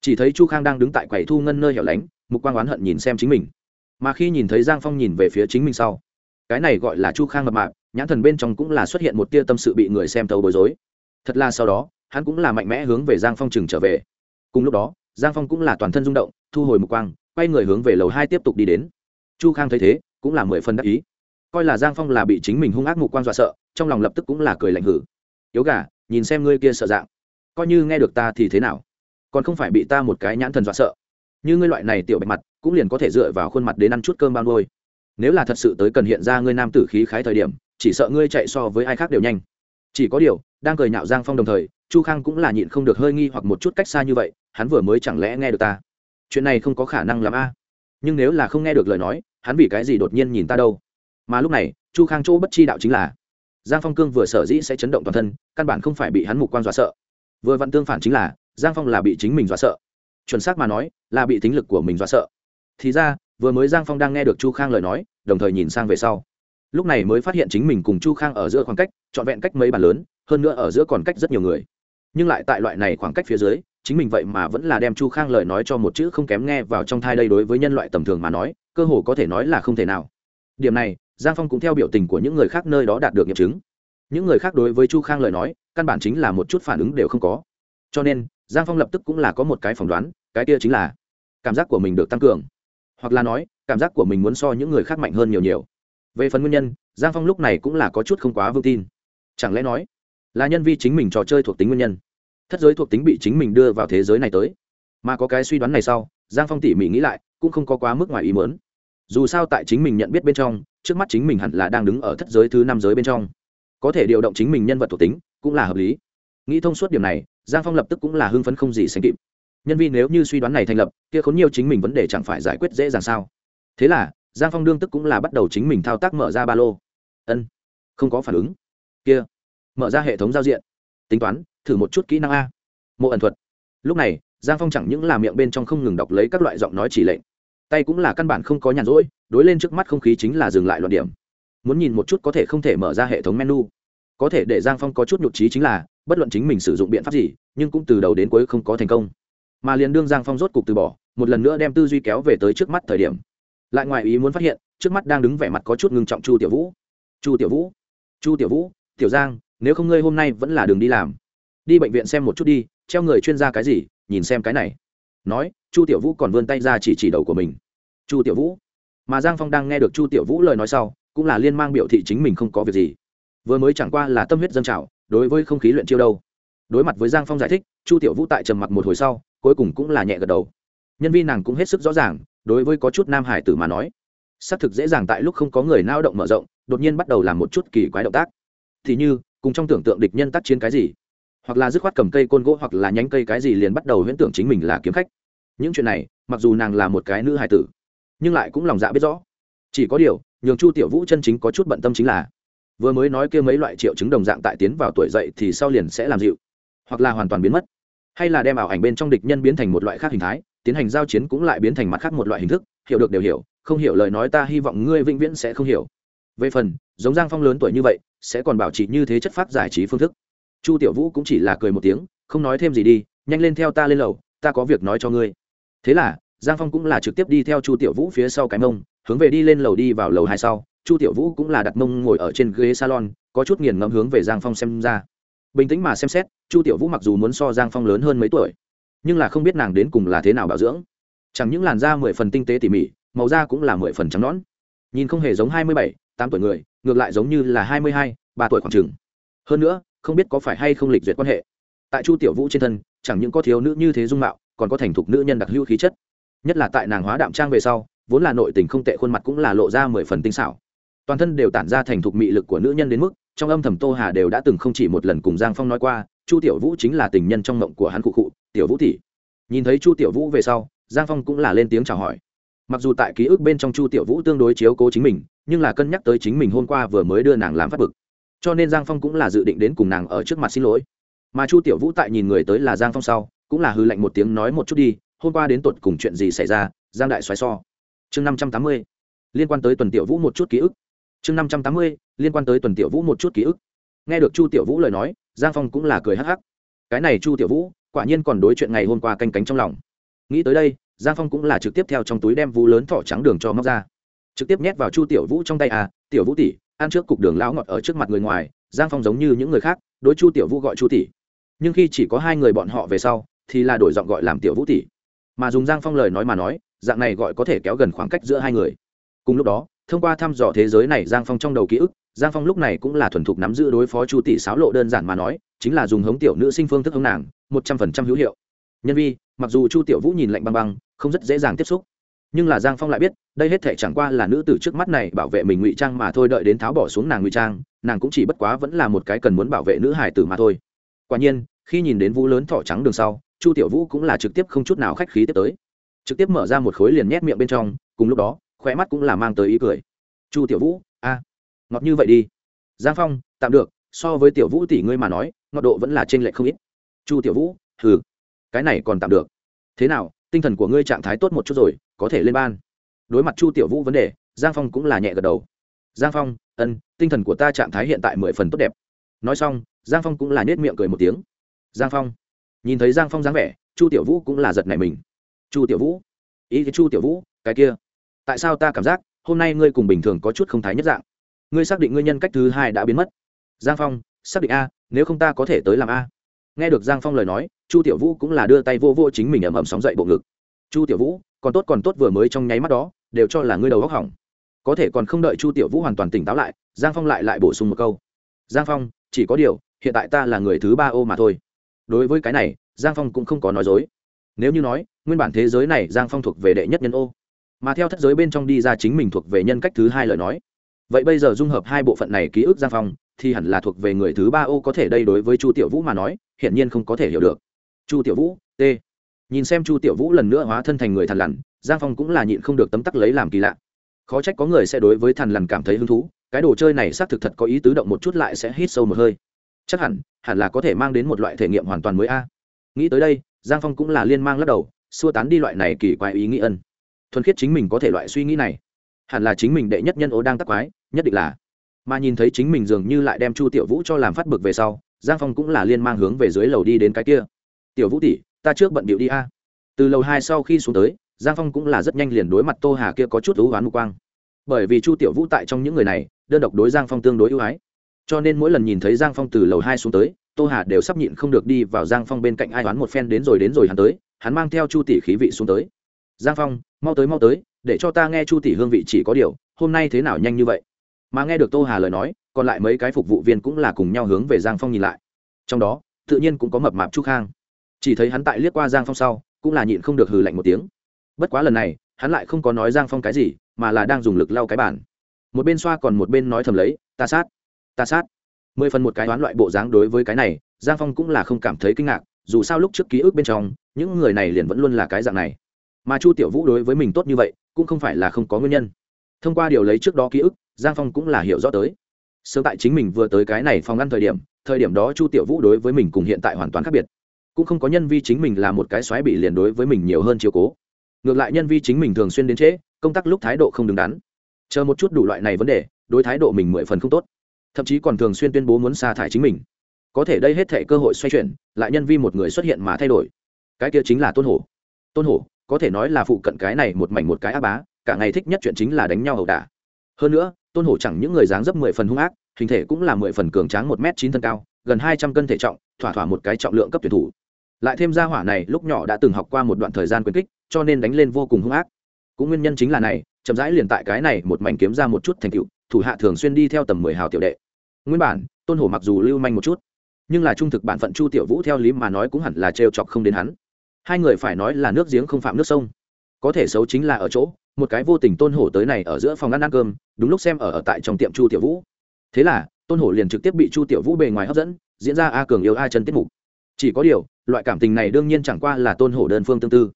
Chỉ thấy chu khang đang đứng tại quầy thu ngân nơi hẻo lánh, mục quang oán hận nhìn xem chính mình. Mà khi nhìn thấy giang phong nhìn về phía chính mình sau, cái này gọi là chu khang mập mạp, nhãn thần bên trong cũng là xuất hiện một tia tâm sự bị người xem tấu bối rối. Thật là sau đó, hắn cũng là mạnh mẽ hướng về giang phong chừng trở về. Cùng lúc đó, giang phong cũng là toàn thân rung động, thu hồi mục quang quay người hướng về lầu hai tiếp tục đi đến. Chu khang thấy thế, cũng là mười phần đắc ý. Coi là giang phong là bị chính mình hung ác mục quang dọa sợ, trong lòng lập tức cũng là cười lạnh hử. Yếu gà, nhìn xem ngươi kia sợ dạng. Coi như nghe được ta thì thế nào? Còn không phải bị ta một cái nhãn thần dọa sợ. Như ngươi loại này tiểu bạch mặt, cũng liền có thể dựa vào khuôn mặt đến ăn chút cơm bao nuôi. Nếu là thật sự tới cần hiện ra ngươi nam tử khí khái thời điểm, chỉ sợ ngươi chạy so với ai khác đều nhanh. Chỉ có điều, đang cười nhạo giang phong đồng thời, chu khang cũng là nhịn không được hơi nghi hoặc một chút cách xa như vậy, hắn vừa mới chẳng lẽ nghe được ta chuyện này không có khả năng làm a. Nhưng nếu là không nghe được lời nói, hắn vì cái gì đột nhiên nhìn ta đâu? Mà lúc này, chu khang chỗ bất chi đạo chính là, giang phong cương vừa sở dĩ sẽ chấn động toàn thân, căn bản không phải bị hắn mục quan dọa sợ. Vừa vặn tương phản chính là, giang phong là bị chính mình dọa sợ. Chuẩn xác mà nói, là bị tính lực của mình dọa sợ. Thì ra, vừa mới giang phong đang nghe được chu khang lời nói, đồng thời nhìn sang về sau. Lúc này mới phát hiện chính mình cùng chu khang ở giữa khoảng cách, trọn vẹn cách mấy bàn lớn, hơn nữa ở giữa còn cách rất nhiều người. Nhưng lại tại loại này khoảng cách phía dưới chính mình vậy mà vẫn là đem chu khang lời nói cho một chữ không kém nghe vào trong thai đây đối với nhân loại tầm thường mà nói, cơ hồ có thể nói là không thể nào. Điểm này, giang phong cũng theo biểu tình của những người khác nơi đó đạt được nghiệm chứng. Những người khác đối với chu khang lời nói, căn bản chính là một chút phản ứng đều không có. Cho nên, giang phong lập tức cũng là có một cái phỏng đoán, cái kia chính là cảm giác của mình được tăng cường. Hoặc là nói, cảm giác của mình muốn so những người khác mạnh hơn nhiều nhiều. Về phần nguyên nhân, giang phong lúc này cũng là có chút không quá vững tin. Chẳng lẽ nói là nhân vi chính mình trò chơi thuộc tính nguyên nhân? Thất giới thuộc tính bị chính mình đưa vào thế giới này tới. Mà có cái suy đoán này sau, giang phong tỉ mỉ nghĩ lại, cũng không có quá mức ngoài ý mớn dù sao tại chính mình nhận biết bên trong, trước mắt chính mình hẳn là đang đứng ở thất giới thứ năm giới bên trong. Có thể điều động chính mình nhân vật thuộc tính, cũng là hợp lý. Nghĩ thông suốt điểm này, giang phong lập tức cũng là hưng phấn không gì sánh kịp. Nhân viên nếu như suy đoán này thành lập, kia khốn nhiều chính mình vấn đề chẳng phải giải quyết dễ dàng sao? Thế là, giang phong đương tức cũng là bắt đầu chính mình thao tác mở ra ba lô. Ân, không có phản ứng. Kia, mở ra hệ thống giao diện. Tính toán thử một chút kỹ năng a. Mộ ẩn thuật. Lúc này, giang phong chẳng những là miệng bên trong không ngừng đọc lấy các loại giọng nói chỉ lệnh, tay cũng là căn bản không có nhàn rỗi, đối lên trước mắt không khí chính là dừng lại luận điểm. Muốn nhìn một chút có thể không thể mở ra hệ thống menu. Có thể để giang phong có chút nhụt trí chính là, bất luận chính mình sử dụng biện pháp gì, nhưng cũng từ đầu đến cuối không có thành công. Mà liền đương giang phong rốt cục từ bỏ, một lần nữa đem tư duy kéo về tới trước mắt thời điểm. Lại ngoài ý muốn phát hiện, trước mắt đang đứng vẻ mặt có chút ngưng trọng chu tiểu vũ chu tiểu vũ. Chu tiểu vũ, tiểu giang, nếu không ngươi hôm nay vẫn là đường đi làm đi bệnh viện xem một chút đi, treo người chuyên gia cái gì, nhìn xem cái này. Nói, chu tiểu vũ còn vươn tay ra chỉ chỉ đầu của mình. Chu tiểu vũ. Mà giang phong đang nghe được chu tiểu vũ lời nói sau, cũng là liên mang biểu thị chính mình không có việc gì. Vừa mới chẳng qua là tâm huyết dân trào, đối với không khí luyện chiêu đâu. Đối mặt với giang phong giải thích, chu tiểu vũ tại trầm mặc một hồi sau, cuối cùng cũng là nhẹ gật đầu. Nhân viên nàng cũng hết sức rõ ràng, đối với có chút nam hải tử mà nói. Xác thực dễ dàng tại lúc không có người nao động mở rộng, đột nhiên bắt đầu làm một chút kỳ quái động tác. Thì như, cùng trong tưởng tượng địch nhân tác chiến cái gì? Hoặc là dứt khoát cầm cây côn gỗ hoặc là nhánh cây cái gì liền bắt đầu huyễn tưởng chính mình là kiếm khách. Những chuyện này, mặc dù nàng là một cái nữ hài tử, nhưng lại cũng lòng dạ biết rõ. Chỉ có điều, nhường chu tiểu vũ chân chính có chút bận tâm chính là, vừa mới nói kia mấy loại triệu chứng đồng dạng tại tiến vào tuổi dậy thì sau liền sẽ làm dịu, hoặc là hoàn toàn biến mất. Hay là đem ảo ảnh bên trong địch nhân biến thành một loại khác hình thái, tiến hành giao chiến cũng lại biến thành mặt khác một loại hình thức, hiểu được đều hiểu, không hiểu lời nói ta hy vọng ngươi vĩnh viễn sẽ không hiểu. Về phần, giống giang phong lớn tuổi như vậy, sẽ còn bảo trì như thế chất phát giải trí phương thức chu tiểu vũ cũng chỉ là cười một tiếng, không nói thêm gì đi, nhanh lên theo ta lên lầu, ta có việc nói cho ngươi. Thế là, giang phong cũng là trực tiếp đi theo chu tiểu vũ phía sau cái mông, hướng về đi lên lầu đi vào lầu hai sau. Chu tiểu vũ cũng là đặt mông ngồi ở trên ghế salon, có chút nghiền ngẫm hướng về giang phong xem ra. Bình tĩnh mà xem xét, chu tiểu vũ mặc dù muốn so giang phong lớn hơn mấy tuổi, nhưng là không biết nàng đến cùng là thế nào bảo dưỡng. Chẳng những làn da mười phần tinh tế tỉ mỉ, màu da cũng là mười phần trắng nõn. Nhìn không hề giống hai mươi bảy, tám tuổi người, ngược lại giống như là hai mươi hai, ba tuổi khoảng t r ư ờ n g hơn nữa không biết có phải hay không lịch duyệt quan hệ. Tại chu tiểu vũ trên thân, chẳng những có thiếu nữ như thế dung mạo, còn có thành thục nữ nhân đặc hữu khí chất. Nhất là tại nàng hóa đạm trang về sau, vốn là nội tình không tệ khuôn mặt cũng là lộ ra mười phần tinh xảo. Toàn thân đều tản ra thành thục mị lực của nữ nhân đến mức, trong âm thầm tô hà đều đã từng không chỉ một lần cùng giang phong nói qua, chu tiểu vũ chính là tình nhân trong mộng của hắn cụ cụ, tiểu vũ tỷ. Nhìn thấy chu tiểu vũ về sau, giang phong cũng là lên tiếng chào hỏi. Mặc dù tại ký ức bên trong chu tiểu vũ tương đối chiếu cố chính mình, nhưng là cân nhắc tới chính mình hôm qua vừa mới đưa nàng làm phát bực cho nên giang phong cũng là dự định đến cùng nàng ở trước mặt xin lỗi. Mà chu tiểu vũ tại nhìn người tới là giang phong sau, cũng là hư lệnh một tiếng nói một chút đi, hôm qua đến tột cùng chuyện gì xảy ra, giang đại xoáy so. Chương năm trăm tám mươi, liên quan tới tuần tiểu vũ một chút ký ức. Chương năm trăm tám mươi, liên quan tới tuần tiểu vũ một chút ký ức. Nghe được chu tiểu vũ lời nói, giang phong cũng là cười hắc hắc. Cái này chu tiểu vũ, quả nhiên còn đối chuyện ngày hôm qua canh cánh trong lòng. Nghĩ tới đây, giang phong cũng là trực tiếp theo trong túi đem vũ lớn thỏ trắng đường cho móc ra. Trực tiếp nhét vào chu tiểu vũ trong tay à tiểu vũ tỷ ăn trước cục đường lão ngọt ở trước mặt người ngoài, giang phong giống như những người khác, đối chu tiểu vũ gọi chu tỷ. Nhưng khi chỉ có hai người bọn họ về sau, thì là đổi giọng gọi làm tiểu vũ tỷ. Mà dùng giang phong lời nói mà nói, dạng này gọi có thể kéo gần khoảng cách giữa hai người. Cùng lúc đó, thông qua thăm dò thế giới này giang phong trong đầu ký ức, giang phong lúc này cũng là thuần thục nắm giữ đối phó chu tỷ sáo lộ đơn giản mà nói, chính là dùng hống tiểu nữ sinh phương thức hống nàng, một trăm phần trăm hữu hiệu. Nhân vi, mặc dù chu tiểu vũ nhìn lạnh băng băng, không rất dễ dàng tiếp xúc nhưng là giang phong lại biết, đây hết thể chẳng qua là nữ tử trước mắt này bảo vệ mình ngụy trang mà thôi, đợi đến tháo bỏ xuống nàng ngụy trang, nàng cũng chỉ bất quá vẫn là một cái cần muốn bảo vệ nữ hải tử mà thôi. Quả nhiên, khi nhìn đến vũ lớn thỏ trắng đường sau, chu tiểu vũ cũng là trực tiếp không chút nào khách khí tiếp tới. Trực tiếp mở ra một khối liền nhét miệng bên trong, cùng lúc đó, khóe mắt cũng là mang tới ý cười. Chu tiểu vũ, a, ngọt như vậy đi. Giang phong, tạm được, so với tiểu vũ tỷ ngươi mà nói, ngọt độ vẫn là t r ê n lệch không ít. Chu tiểu vũ, hừ, cái này còn tạm được. Thế nào, tinh thần của ngươi trạng thái tốt một chút rồi có thể lên ban. Đối mặt chu tiểu vũ vấn đề, giang phong cũng là nhẹ gật đầu. Giang phong, ân, tinh thần của ta trạng thái hiện tại mười phần tốt đẹp. Nói xong, giang phong cũng là nết miệng cười một tiếng. Giang phong. Nhìn thấy giang phong dáng vẻ, chu tiểu vũ cũng là giật nảy mình. Chu tiểu vũ. Ý cái chu tiểu vũ, cái kia. Tại sao ta cảm giác, hôm nay ngươi cùng bình thường có chút không thái nhất dạng? Ngươi xác định ngươi nhân cách thứ hai đã biến mất. Giang phong, xác định a, nếu không ta có thể tới làm a. Nghe được giang phong lời nói, chu tiểu vũ cũng là đưa tay vô vô chính mình ẩm ẩm sóng dậy bộ ngực. Chu tiểu vũ còn tốt còn tốt vừa mới trong nháy mắt đó, đều cho là ngươi đầu góc hỏng. Có thể còn không đợi chu tiểu vũ hoàn toàn tỉnh táo lại, giang phong lại lại bổ sung một câu. Giang phong, chỉ có điều, hiện tại ta là người thứ ba ô mà thôi. Đối với cái này, giang phong cũng không có nói dối. Nếu như nói, nguyên bản thế giới này giang phong thuộc về đệ nhất nhân ô, mà theo thất giới bên trong đi ra chính mình thuộc về nhân cách thứ hai lời nói. Vậy bây giờ dung hợp hai bộ phận này ký ức giang phong, thì hẳn là thuộc về người thứ ba ô có thể đây đối với chu tiểu vũ mà nói, hiển nhiên không có thể hiểu được. Chu tiểu vũ, t nhìn xem chu tiểu vũ lần nữa hóa thân thành người thằn lằn, giang phong cũng là nhịn không được tấm tắc lấy làm kỳ lạ. Khó trách có người sẽ đối với thằn lằn cảm thấy hứng thú, cái đồ chơi này xác thực thật có ý tứ động một chút lại sẽ hít sâu một hơi. Chắc hẳn hẳn là có thể mang đến một loại thể nghiệm hoàn toàn mới a. Nghĩ tới đây, giang phong cũng là liên mang lắc đầu, xua tán đi loại này kỳ quái ý nghĩ ân. Thuần khiết chính mình có thể loại suy nghĩ này. Hẳn là chính mình đệ nhất nhân ố đang tắc quái, nhất định là. Mà nhìn thấy chính mình dường như lại đem chu tiểu vũ cho làm phát bực về sau, giang phong cũng là liên mang hướng về dưới lầu đi đến cái kia. Tiểu vũ tỷ ta trước bận bịu đi a. Từ lầu hai sau khi xuống tới, giang phong cũng là rất nhanh liền đối mặt tô hà kia có chút ưu oán mục quang bởi vì chu tiểu vũ tại trong những người này, đơn độc đối giang phong tương đối ưu ái. Cho nên mỗi lần nhìn thấy giang phong từ lầu hai xuống tới, tô hà đều sắp nhịn không được đi vào giang phong bên cạnh ai oán một phen đến rồi đến rồi hắn tới, hắn mang theo chu tỷ khí vị xuống tới. Giang phong, mau tới mau tới, để cho ta nghe chu tỷ hương vị chỉ có điều, hôm nay thế nào nhanh như vậy? Mà nghe được tô hà lời nói, còn lại mấy cái phục vụ viên cũng là cùng nhau hướng về giang phong nhìn lại. Trong đó, tự nhiên cũng có mập mạp chu khang chỉ thấy hắn tại liếc qua giang phong sau, cũng là nhịn không được hừ lạnh một tiếng. Bất quá lần này, hắn lại không có nói giang phong cái gì, mà là đang dùng lực lau cái bản một bên xoa còn một bên nói thầm lấy, ta sát ta sát. Mười phần một cái đoán loại bộ dáng đối với cái này, giang phong cũng là không cảm thấy kinh ngạc, dù sao lúc trước ký ức bên trong, những người này liền vẫn luôn là cái dạng này. Mà chu tiểu vũ đối với mình tốt như vậy, cũng không phải là không có nguyên nhân. Thông qua điều lấy trước đó ký ức, giang phong cũng là hiểu rõ tới. Sớm tại chính mình vừa tới cái này phòng ngăn thời điểm thời điểm đó chu tiểu vũ đối với mình cùng hiện tại hoàn toàn khác biệt cũng không có nhân vi chính mình là một cái xoáy bị liền đối với mình nhiều hơn chiều cố. Ngược lại nhân vi chính mình thường xuyên đến trễ, công tác lúc thái độ không đứng đắn. Chờ một chút đủ loại này vấn đề, đối thái độ mình mười phần không tốt. Thậm chí còn thường xuyên tuyên bố muốn sa thải chính mình. Có thể đây hết thể cơ hội xoay chuyển, lại nhân vi một người xuất hiện mà thay đổi. Cái kia chính là tôn hổ. Tôn hổ, có thể nói là phụ cận cái này một mảnh một cái á bá, cả ngày thích nhất chuyện chính là đánh nhau ẩu đả. Hơn nữa, tôn hổ chẳng những người dáng dấp mười phần hung ác, hình thể cũng là mười phần cường tráng một m chín thân cao, gần hai trăm cân thể trọng, thỏa thỏa một cái trọng lượng cấp tuyển thủ lại thêm gia hỏa này lúc nhỏ đã từng học qua một đoạn thời gian quyền kích cho nên đánh lên vô cùng hung ác. Cũng nguyên nhân chính là này chậm rãi liền tại cái này một mảnh kiếm ra một chút thành tựu thủ hạ thường xuyên đi theo tầm mười hào tiểu đệ. Nguyên bản tôn hổ mặc dù lưu manh một chút nhưng là trung thực bản phận chu tiểu vũ theo lý mà nói cũng hẳn là trêu chọc không đến hắn. Hai người phải nói là nước giếng không phạm nước sông. Có thể xấu chính là ở chỗ một cái vô tình tôn hổ tới này ở giữa phòng ăn ăn cơm đúng lúc xem ở, ở tại trong tiệm chu tiểu vũ. Thế là tôn hổ liền trực tiếp bị chu tiểu vũ bề ngoài hấp dẫn diễn ra a cường yêu a chân tiết mục chỉ có điều, loại cảm tình này đương nhiên chẳng qua là tôn hổ đơn phương tương tư.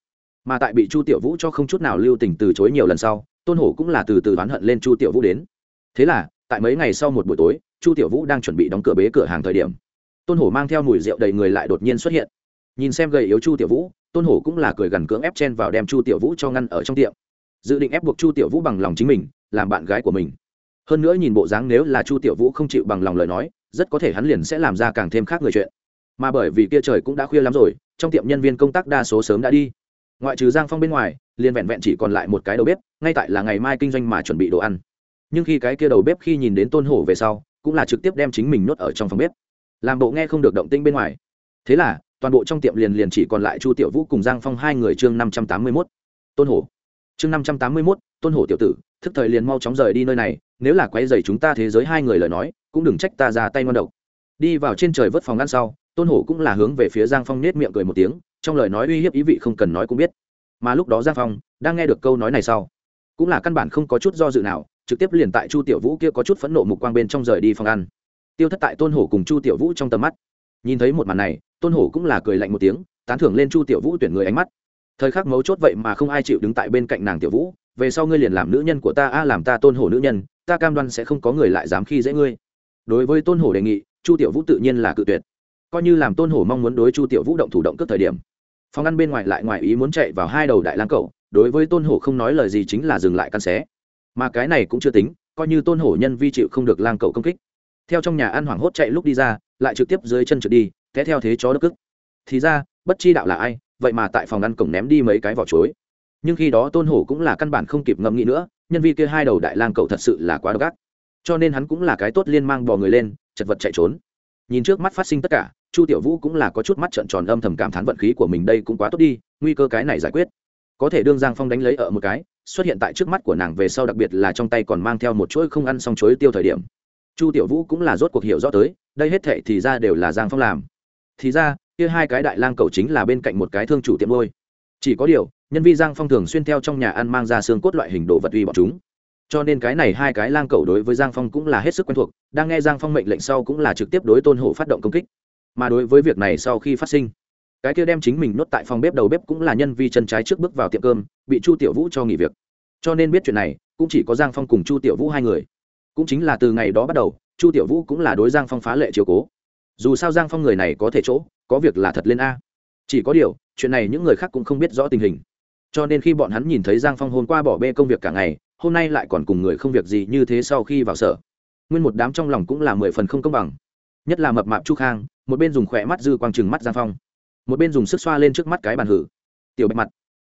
Mà tại bị chu tiểu vũ cho không chút nào lưu tình từ chối nhiều lần sau, tôn hổ cũng là từ từ oán hận lên chu tiểu vũ đến. Thế là, tại mấy ngày sau một buổi tối, chu tiểu vũ đang chuẩn bị đóng cửa bế cửa hàng thời điểm, tôn hổ mang theo mùi rượu đầy người lại đột nhiên xuất hiện. Nhìn xem gầy yếu chu tiểu vũ, tôn hổ cũng là cười gần cưỡng ép chen vào đem chu tiểu vũ cho ngăn ở trong tiệm. Dự định ép buộc chu tiểu vũ bằng lòng chính mình, làm bạn gái của mình. Hơn nữa nhìn bộ dáng nếu là chu tiểu vũ không chịu bằng lòng lời nói, rất có thể hắn liền sẽ làm ra càng thêm khác người chuyện mà bởi vì kia trời cũng đã khuya lắm rồi, trong tiệm nhân viên công tác đa số sớm đã đi. Ngoại trừ giang phong bên ngoài, liền vẹn vẹn chỉ còn lại một cái đầu bếp, ngay tại là ngày mai kinh doanh mà chuẩn bị đồ ăn. Nhưng khi cái kia đầu bếp khi nhìn đến tôn hổ về sau, cũng là trực tiếp đem chính mình nuốt ở trong phòng bếp. Làm bộ nghe không được động tinh bên ngoài. Thế là, toàn bộ trong tiệm liền liền chỉ còn lại chu tiểu vũ cùng giang phong hai người chương năm trăm tám mươi mốt. Tôn hổ. Chương năm trăm tám mươi mốt, tôn hổ tiểu tử, thức thời liền mau chóng rời đi nơi này, nếu là quay dày chúng ta thế giới hai người lời nói, cũng đừng trách ta ra tay ngon độc. Đi vào trên trời vớt phòng ngăn sau tôn hổ cũng là hướng về phía giang phong nết miệng cười một tiếng, trong lời nói uy hiếp ý vị không cần nói cũng biết. Mà lúc đó giang phong đang nghe được câu nói này sau, cũng là căn bản không có chút do dự nào, trực tiếp liền tại chu tiểu vũ kia có chút phẫn nộ mục quang bên trong rời đi phòng ăn. Tiêu thất tại tôn hổ cùng chu tiểu vũ trong tầm mắt. Nhìn thấy một màn này, tôn hổ cũng là cười lạnh một tiếng, tán thưởng lên chu tiểu vũ tuyển người ánh mắt. Thời khắc mấu chốt vậy mà không ai chịu đứng tại bên cạnh nàng tiểu vũ, về sau ngươi liền làm nữ nhân của ta, a, làm ta tôn hổ nữ nhân, ta cam đoan sẽ không có người lại dám khi dễ ngươi. Đối với tôn hổ đề nghị, chu tiểu vũ tự nhiên là cự tuyệt coi như làm tôn hổ mong muốn đối chu tiểu vũ động thủ động cướp thời điểm. Phòng ăn bên ngoài lại ngoài ý muốn chạy vào hai đầu đại lang cậu đối với tôn hổ không nói lời gì chính là dừng lại căn xé. Mà cái này cũng chưa tính, coi như tôn hổ nhân vi chịu không được lang cậu công kích. Theo trong nhà ăn hoảng hốt chạy lúc đi ra, lại trực tiếp dưới chân trượt đi, té theo thế chó đất cức thì ra, bất chi đạo là ai, vậy mà tại phòng ăn cổng ném đi mấy cái vỏ chuối. Nhưng khi đó tôn hổ cũng là căn bản không kịp ngẫm nghĩ nữa, nhân vi kia hai đầu đại lang cậu thật sự là quá độc ác. Cho nên hắn cũng là cái tốt liên mang bò người lên, chật vật chạy trốn. Nhìn trước mắt phát sinh tất cả chu tiểu vũ cũng là có chút mắt trợn tròn âm thầm cảm thán vận khí của mình đây cũng quá tốt đi, nguy cơ cái này giải quyết. Có thể đương giang phong đánh lấy ở một cái, xuất hiện tại trước mắt của nàng về sau đặc biệt là trong tay còn mang theo một chuỗi không ăn xong chuối tiêu thời điểm. Chu tiểu vũ cũng là rốt cuộc hiểu rõ tới, đây hết thệ thì ra đều là giang phong làm. Thì ra, kia hai cái đại lang cầu chính là bên cạnh một cái thương chủ tiệm ngôi chỉ có điều, nhân vi giang phong thường xuyên theo trong nhà ăn mang ra xương cốt loại hình đồ vật uy bọn chúng. Cho nên cái này hai cái lang cầu đối với giang phong cũng là hết sức quen thuộc, đang nghe giang phong mệnh lệnh sau cũng là trực tiếp đối tôn hổ phát động công kích mà đối với việc này sau khi phát sinh, cái kia đem chính mình nuốt tại phòng bếp đầu bếp cũng là nhân vi chân trái trước bước vào tiệm cơm, bị chu tiểu vũ cho nghỉ việc. Cho nên biết chuyện này, cũng chỉ có giang phong cùng chu tiểu vũ hai người. Cũng chính là từ ngày đó bắt đầu, chu tiểu vũ cũng là đối giang phong phá lệ chiều cố. Dù sao giang phong người này có thể chỗ, có việc là thật lên a. Chỉ có điều, chuyện này những người khác cũng không biết rõ tình hình. Cho nên khi bọn hắn nhìn thấy giang phong hôm qua bỏ bê công việc cả ngày, hôm nay lại còn cùng người không việc gì như thế sau khi vào sở. Nguyên một đám trong lòng cũng là mười phần không công bằng. Nhất là mập mạp chu khang một bên dùng khỏe mắt dư quang chừng mắt giang phong, một bên dùng sức xoa lên trước mắt cái bàn hử. Tiểu bạch mặt,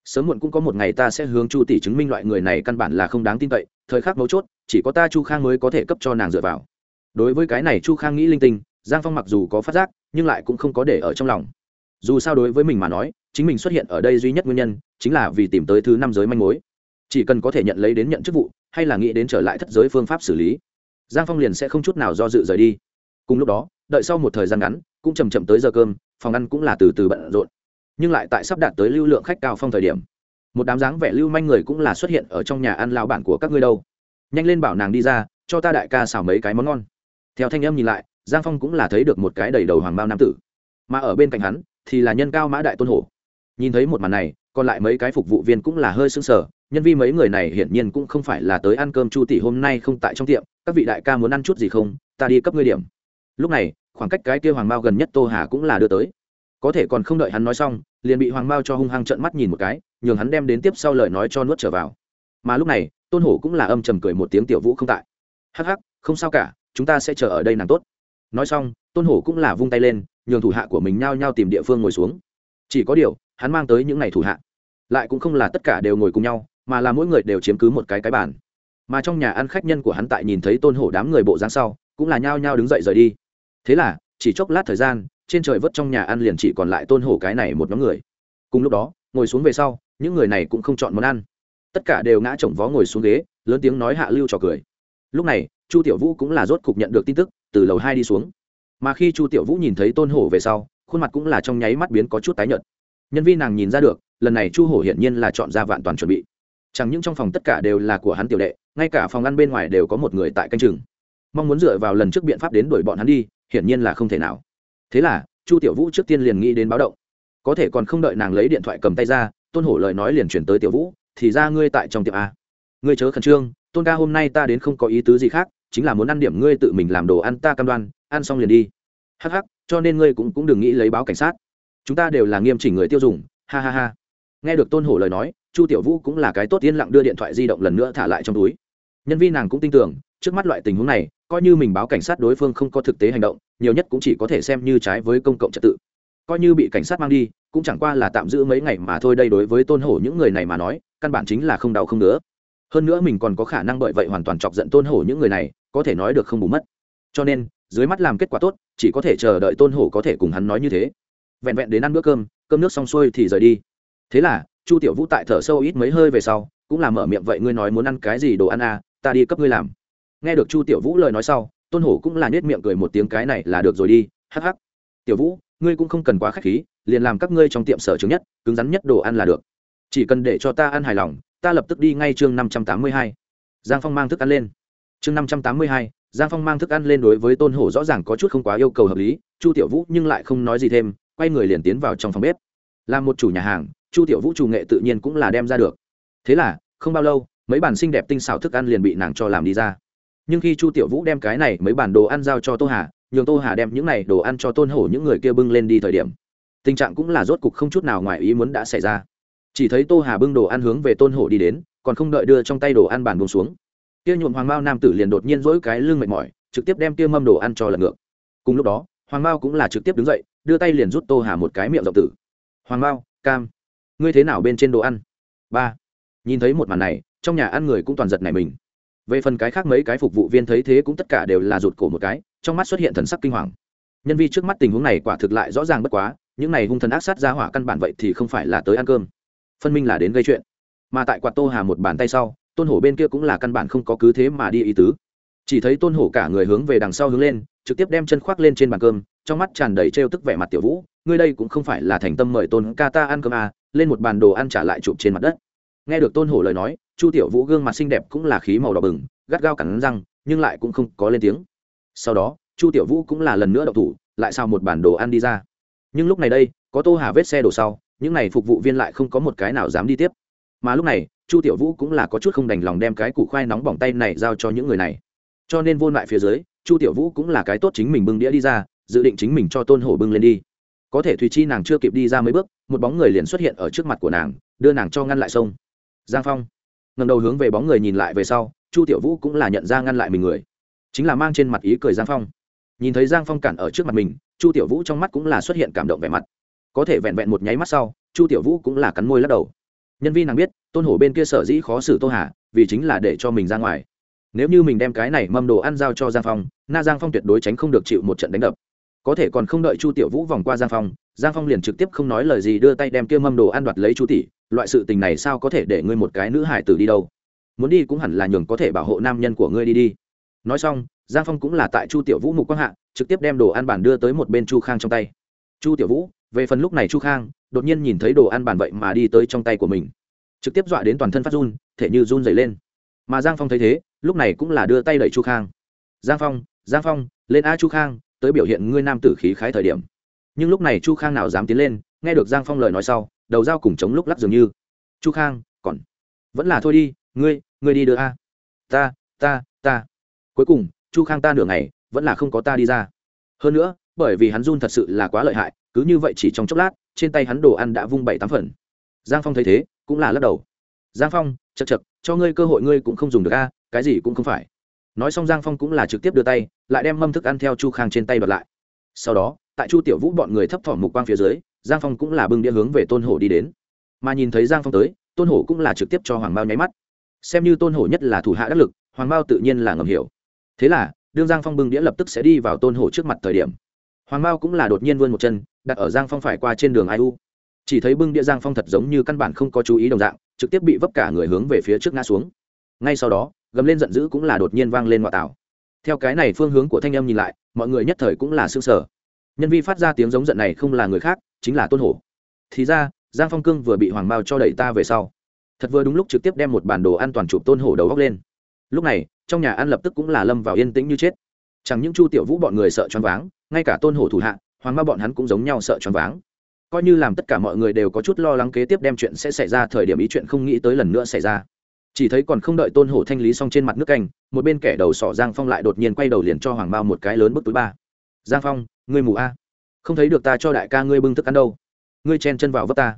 sớm muộn cũng có một ngày ta sẽ hướng chu tỷ chứng minh loại người này căn bản là không đáng tin cậy, thời khắc mấu chốt, chỉ có ta chu khang mới có thể cấp cho nàng dựa vào. Đối với cái này chu khang nghĩ linh tinh, giang phong mặc dù có phát giác, nhưng lại cũng không có để ở trong lòng. Dù sao đối với mình mà nói, chính mình xuất hiện ở đây duy nhất nguyên nhân, chính là vì tìm tới thứ năm giới manh mối. Chỉ cần có thể nhận lấy đến nhận chức vụ, hay là nghĩ đến trở lại thất giới phương pháp xử lý, giang phong liền sẽ không chút nào do dự rời đi. Cùng lúc đó đợi sau một thời gian ngắn, cũng chầm chậm tới giờ cơm, phòng ăn cũng là từ từ bận rộn. Nhưng lại tại sắp đạt tới lưu lượng khách cao phong thời điểm, một đám dáng vẻ lưu manh người cũng là xuất hiện ở trong nhà ăn lao bản của các ngươi đâu. Nhanh lên bảo nàng đi ra, cho ta đại ca xào mấy cái món ngon. Theo thanh âm nhìn lại, giang phong cũng là thấy được một cái đầy đầu hoàng bao nam tử. Mà ở bên cạnh hắn, thì là nhân cao mã đại tôn hổ. Nhìn thấy một màn này, còn lại mấy cái phục vụ viên cũng là hơi sưng sờ, nhân vi mấy người này hiển nhiên cũng không phải là tới ăn cơm chu tỷ hôm nay không tại trong tiệm, các vị đại ca muốn ăn chút gì không, ta đi cấp ngươi điểm. Lúc này khoảng cách cái kia hoàng mao gần nhất tô hà cũng là đưa tới. Có thể còn không đợi hắn nói xong, liền bị hoàng mao cho hung hăng trợn mắt nhìn một cái, nhường hắn đem đến tiếp sau lời nói cho nuốt trở vào. Mà lúc này, tôn hổ cũng là âm trầm cười một tiếng tiểu vũ không tại. Hắc hắc, không sao cả, chúng ta sẽ chờ ở đây nàng tốt. Nói xong, tôn hổ cũng là vung tay lên, nhường thủ hạ của mình nhao nhao tìm địa phương ngồi xuống. Chỉ có điều, hắn mang tới những n à y thủ hạ, lại cũng không là tất cả đều ngồi cùng nhau, mà là mỗi người đều chiếm cứ một cái cái bàn. Mà trong nhà ăn khách nhân của hắn tại nhìn thấy tôn hổ đám người bộ dáng sau, cũng là nhao nhao đứng dậy rời đi thế là, chỉ chốc lát thời gian, trên trời vớt trong nhà ăn liền chỉ còn lại tôn hổ cái này một nhóm người. Cùng lúc đó, ngồi xuống về sau, những người này cũng không chọn món ăn. Tất cả đều ngã chồng vó ngồi xuống ghế, lớn tiếng nói hạ lưu trò cười. Lúc này, chu tiểu vũ cũng là rốt cục nhận được tin tức, từ lầu hai đi xuống. Mà khi chu tiểu vũ nhìn thấy tôn hổ về sau, khuôn mặt cũng là trong nháy mắt biến có chút tái nhợt. Nhân viên nàng nhìn ra được, lần này chu hổ hiển nhiên là chọn ra vạn toàn chuẩn bị. Chẳng những trong phòng tất cả đều là của hắn tiểu đệ, ngay cả phòng ăn bên ngoài đều có một người tại canh chừng. Mong muốn dựa vào lần trước biện pháp đến đuổi bọn hắn đi hiển nhiên là không thể nào. Thế là chu tiểu vũ trước tiên liền nghĩ đến báo động. Có thể còn không đợi nàng lấy điện thoại cầm tay ra tôn hổ lời nói liền chuyển tới tiểu vũ thì ra ngươi tại trong tiệm a. Ngươi chớ khẩn trương tôn ca hôm nay ta đến không có ý tứ gì khác chính là muốn ăn điểm ngươi tự mình làm đồ ăn ta cam đoan ăn xong liền đi. Hắc hắc, cho nên ngươi cũng cũng đừng nghĩ lấy báo cảnh sát. Chúng ta đều là nghiêm chỉnh người tiêu dùng ha ha ha. Nghe được tôn hổ lời nói chu tiểu vũ cũng là cái tốt yên lặng đưa điện thoại di động lần nữa thả lại trong túi. Nhân viên nàng cũng tin tưởng trước mắt loại tình huống này coi như mình báo cảnh sát đối phương không có thực tế hành động, nhiều nhất cũng chỉ có thể xem như trái với công cộng trật tự. Coi như bị cảnh sát mang đi, cũng chẳng qua là tạm giữ mấy ngày mà thôi đây đối với tôn hổ những người này mà nói, căn bản chính là không đau không nữa hơn nữa mình còn có khả năng bởi vậy hoàn toàn chọc giận tôn hổ những người này, có thể nói được không bù mất. Cho nên, dưới mắt làm kết quả tốt, chỉ có thể chờ đợi tôn hổ có thể cùng hắn nói như thế. Vẹn vẹn đến ăn bữa cơm cơm nước xong xuôi thì rời đi. Thế là, chu tiểu vũ tại thở sâu ít mấy hơi về sau, cũng là mở miệng, vậy ngươi nói muốn ăn cái gì đồ ăn à? Ta đi cấp ngươi làm nghe được chu tiểu vũ lời nói sau, tôn hổ cũng là nết miệng cười một tiếng, cái này là được rồi đi, hắc hắc. Tiểu vũ, ngươi cũng không cần quá k h á c h khí, liền làm các ngươi trong tiệm sở chứng nhất, cứng rắn nhất đồ ăn là được. Chỉ cần để cho ta ăn hài lòng, ta lập tức đi ngay chương năm trăm tám mươi hai. Giang phong mang thức ăn lên. Chương năm trăm tám mươi hai, giang phong mang thức ăn lên đối với tôn hổ rõ ràng có chút không quá yêu cầu hợp lý, chu tiểu vũ nhưng lại không nói gì thêm, quay người liền tiến vào trong phòng bếp. Là một chủ nhà hàng, chu tiểu vũ chủ nghệ tự nhiên cũng là đem ra được. Thế là, không bao lâu, mấy bàn xinh đẹp tinh xảo thức ăn liền bị nàng cho làm đi ra nhưng khi chu tiểu vũ đem cái này mấy bản đồ ăn giao cho tô hà, nhường tô hà đem những này đồ ăn cho tôn hổ những người kia bưng lên đi thời điểm. Tình trạng cũng là rốt cục không chút nào ngoài ý muốn đã xảy ra. Chỉ thấy tô hà bưng đồ ăn hướng về tôn hổ đi đến, còn không đợi đưa trong tay đồ ăn bàn bông xuống. Kia nhuộm hoàng mao nam tử liền đột nhiên dỗi cái lưng mệt mỏi, trực tiếp đem kia mâm đồ ăn cho lần ngược. Cùng lúc đó, hoàng mao cũng là trực tiếp đứng dậy, đưa tay liền rút tô hà một cái miệng rộng tử. Hoàng mao, cam, ngươi thế nào bên trên đồ ăn? Ba. Nhìn thấy một màn này, trong nhà ăn người cũng toàn giật này mình về phần cái khác mấy cái phục vụ viên thấy thế cũng tất cả đều là rụt cổ một cái trong mắt xuất hiện thần sắc kinh hoàng. Nhân vi trước mắt tình huống này quả thực lại rõ ràng bất quá những này hung thần ác sát ra hỏa căn bản vậy thì không phải là tới ăn cơm. Phân minh là đến gây chuyện. Mà tại quạt tô hà một bàn tay sau tôn hổ bên kia cũng là căn bản không có cứ thế mà đi ý tứ. Chỉ thấy tôn hổ cả người hướng về đằng sau hướng lên trực tiếp đem chân khoác lên trên bàn cơm trong mắt tràn đầy trêu tức vẻ mặt tiểu vũ ngươi đây cũng không phải là thành tâm mời tôn ca ta ăn cơm à, lên một bàn đồ ăn trả lại chụp trên mặt đất. Nghe được tôn hổ lời nói chu tiểu vũ gương mặt xinh đẹp cũng là khí màu đỏ bừng, gắt gao cắn răng, nhưng lại cũng không có lên tiếng. Sau đó, chu tiểu vũ cũng là lần nữa đậu thủ, lại sao một bản đồ ăn đi ra. Nhưng lúc này đây, có tô hà vết xe đổ sau, những n à y phục vụ viên lại không có một cái nào dám đi tiếp. Mà lúc này, chu tiểu vũ cũng là có chút không đành lòng đem cái củ khoai nóng bỏng tay này giao cho những người này. Cho nên vô lại phía dưới, chu tiểu vũ cũng là cái tốt chính mình bưng đĩa đi ra, dự định chính mình cho tôn hổ bưng lên đi. Có thể thùy chi nàng chưa kịp đi ra mấy bước, một bóng người liền xuất hiện ở trước mặt của nàng, đưa nàng cho ngăn lại sông. Giang phong ngầm đầu hướng về bóng người nhìn lại về sau, chu tiểu vũ cũng là nhận ra ngăn lại mình người. Chính là mang trên mặt ý cười giang phong. Nhìn thấy giang phong cản ở trước mặt mình, chu tiểu vũ trong mắt cũng là xuất hiện cảm động vẻ mặt. Có thể vẹn vẹn một nháy mắt sau, chu tiểu vũ cũng là cắn môi lắc đầu. Nhân viên nàng biết, tôn hổ bên kia sở dĩ khó xử tô hà, vì chính là để cho mình ra ngoài. Nếu như mình đem cái này mâm đồ ăn giao cho giang phong, na giang phong tuyệt đối tránh không được chịu một trận đánh đập có thể còn không đợi chu tiểu vũ vòng qua giang phong giang phong liền trực tiếp không nói lời gì đưa tay đem kia mâm đồ ăn đoạt lấy chu tỷ, loại sự tình này sao có thể để ngươi một cái nữ hải tử đi đâu? Muốn đi cũng hẳn là nhường có thể bảo hộ nam nhân của ngươi đi đi. Nói xong, giang phong cũng là tại chu tiểu vũ mục quang hạ, trực tiếp đem đồ ăn bản đưa tới một bên chu khang trong tay. Chu tiểu vũ, về phần lúc này chu khang, đột nhiên nhìn thấy đồ ăn bản vậy mà đi tới trong tay của mình. Trực tiếp dọa đến toàn thân phát run, thể như run dày lên. Mà giang phong thấy thế, lúc này cũng là đưa tay đẩy chu khang. Giang phong giang phong, lên a chu khang tới biểu hiện ngươi nam tử khí khái thời điểm. Nhưng lúc này chu khang nào dám tiến lên, nghe được giang phong lời nói sau, đầu dao cùng chống lúc lắc dường như. Chu khang, còn vẫn là thôi đi, ngươi ngươi đi đưa a. Ta ta ta. Cuối cùng, chu khang ta nửa ngày, vẫn là không có ta đi ra. Hơn nữa, bởi vì hắn run thật sự là quá lợi hại, cứ như vậy chỉ trong chốc lát, trên tay hắn đồ ăn đã vung bảy tám phần. Giang phong thấy thế, cũng là lắc đầu. Giang phong chật chật cho ngươi cơ hội ngươi cũng không dùng được a, cái gì cũng không phải nói xong giang phong cũng là trực tiếp đưa tay lại đem mâm thức ăn theo chu khang trên tay bật lại sau đó tại chu tiểu vũ bọn người thấp thỏm mục quang phía dưới giang phong cũng là bưng đĩa hướng về tôn hổ đi đến mà nhìn thấy giang phong tới tôn hổ cũng là trực tiếp cho hoàng mao nháy mắt xem như tôn hổ nhất là thủ hạ đắc lực hoàng mao tự nhiên là ngầm hiểu thế là đương giang phong bưng đĩa lập tức sẽ đi vào tôn hổ trước mặt thời điểm hoàng mao cũng là đột nhiên vươn một chân đặt ở giang phong phải qua trên đường ai u chỉ thấy bưng đĩa giang phong thật giống như căn bản không có chú ý đồng dạng trực tiếp bị vấp cả người hướng về phía trước ngã xuống ngay sau đó gầm lên giận dữ cũng là đột nhiên vang lên ngoại tảo. Theo cái này phương hướng của thanh âm nhìn lại, mọi người nhất thời cũng là xương sở nhân vi phát ra tiếng giống giận này không là người khác, chính là tôn hổ. Thì ra, giang phong cương vừa bị hoàng mao cho đẩy ta về sau. Thật vừa đúng lúc trực tiếp đem một bản đồ an toàn chụp tôn hổ đầu góc lên. Lúc này, trong nhà ăn lập tức cũng là lâm vào yên tĩnh như chết. Chẳng những chu tiểu vũ bọn người sợ choáng váng, ngay cả tôn hổ thủ hạ, hoàng mao bọn hắn cũng giống nhau sợ choáng váng. Coi như làm tất cả mọi người đều có chút lo lắng kế tiếp đem chuyện sẽ xảy ra, thời điểm ý chuyện không nghĩ tới lần nữa xảy ra chỉ thấy còn không đợi tôn hổ thanh lý xong trên mặt nước canh, một bên kẻ đầu sỏ giang phong lại đột nhiên quay đầu liền cho hoàng mao một cái lớn bức túi ba. Giang phong, ngươi mù a. Không thấy được ta cho đại ca ngươi bưng thức ăn đâu. Ngươi chen chân vào vấp ta.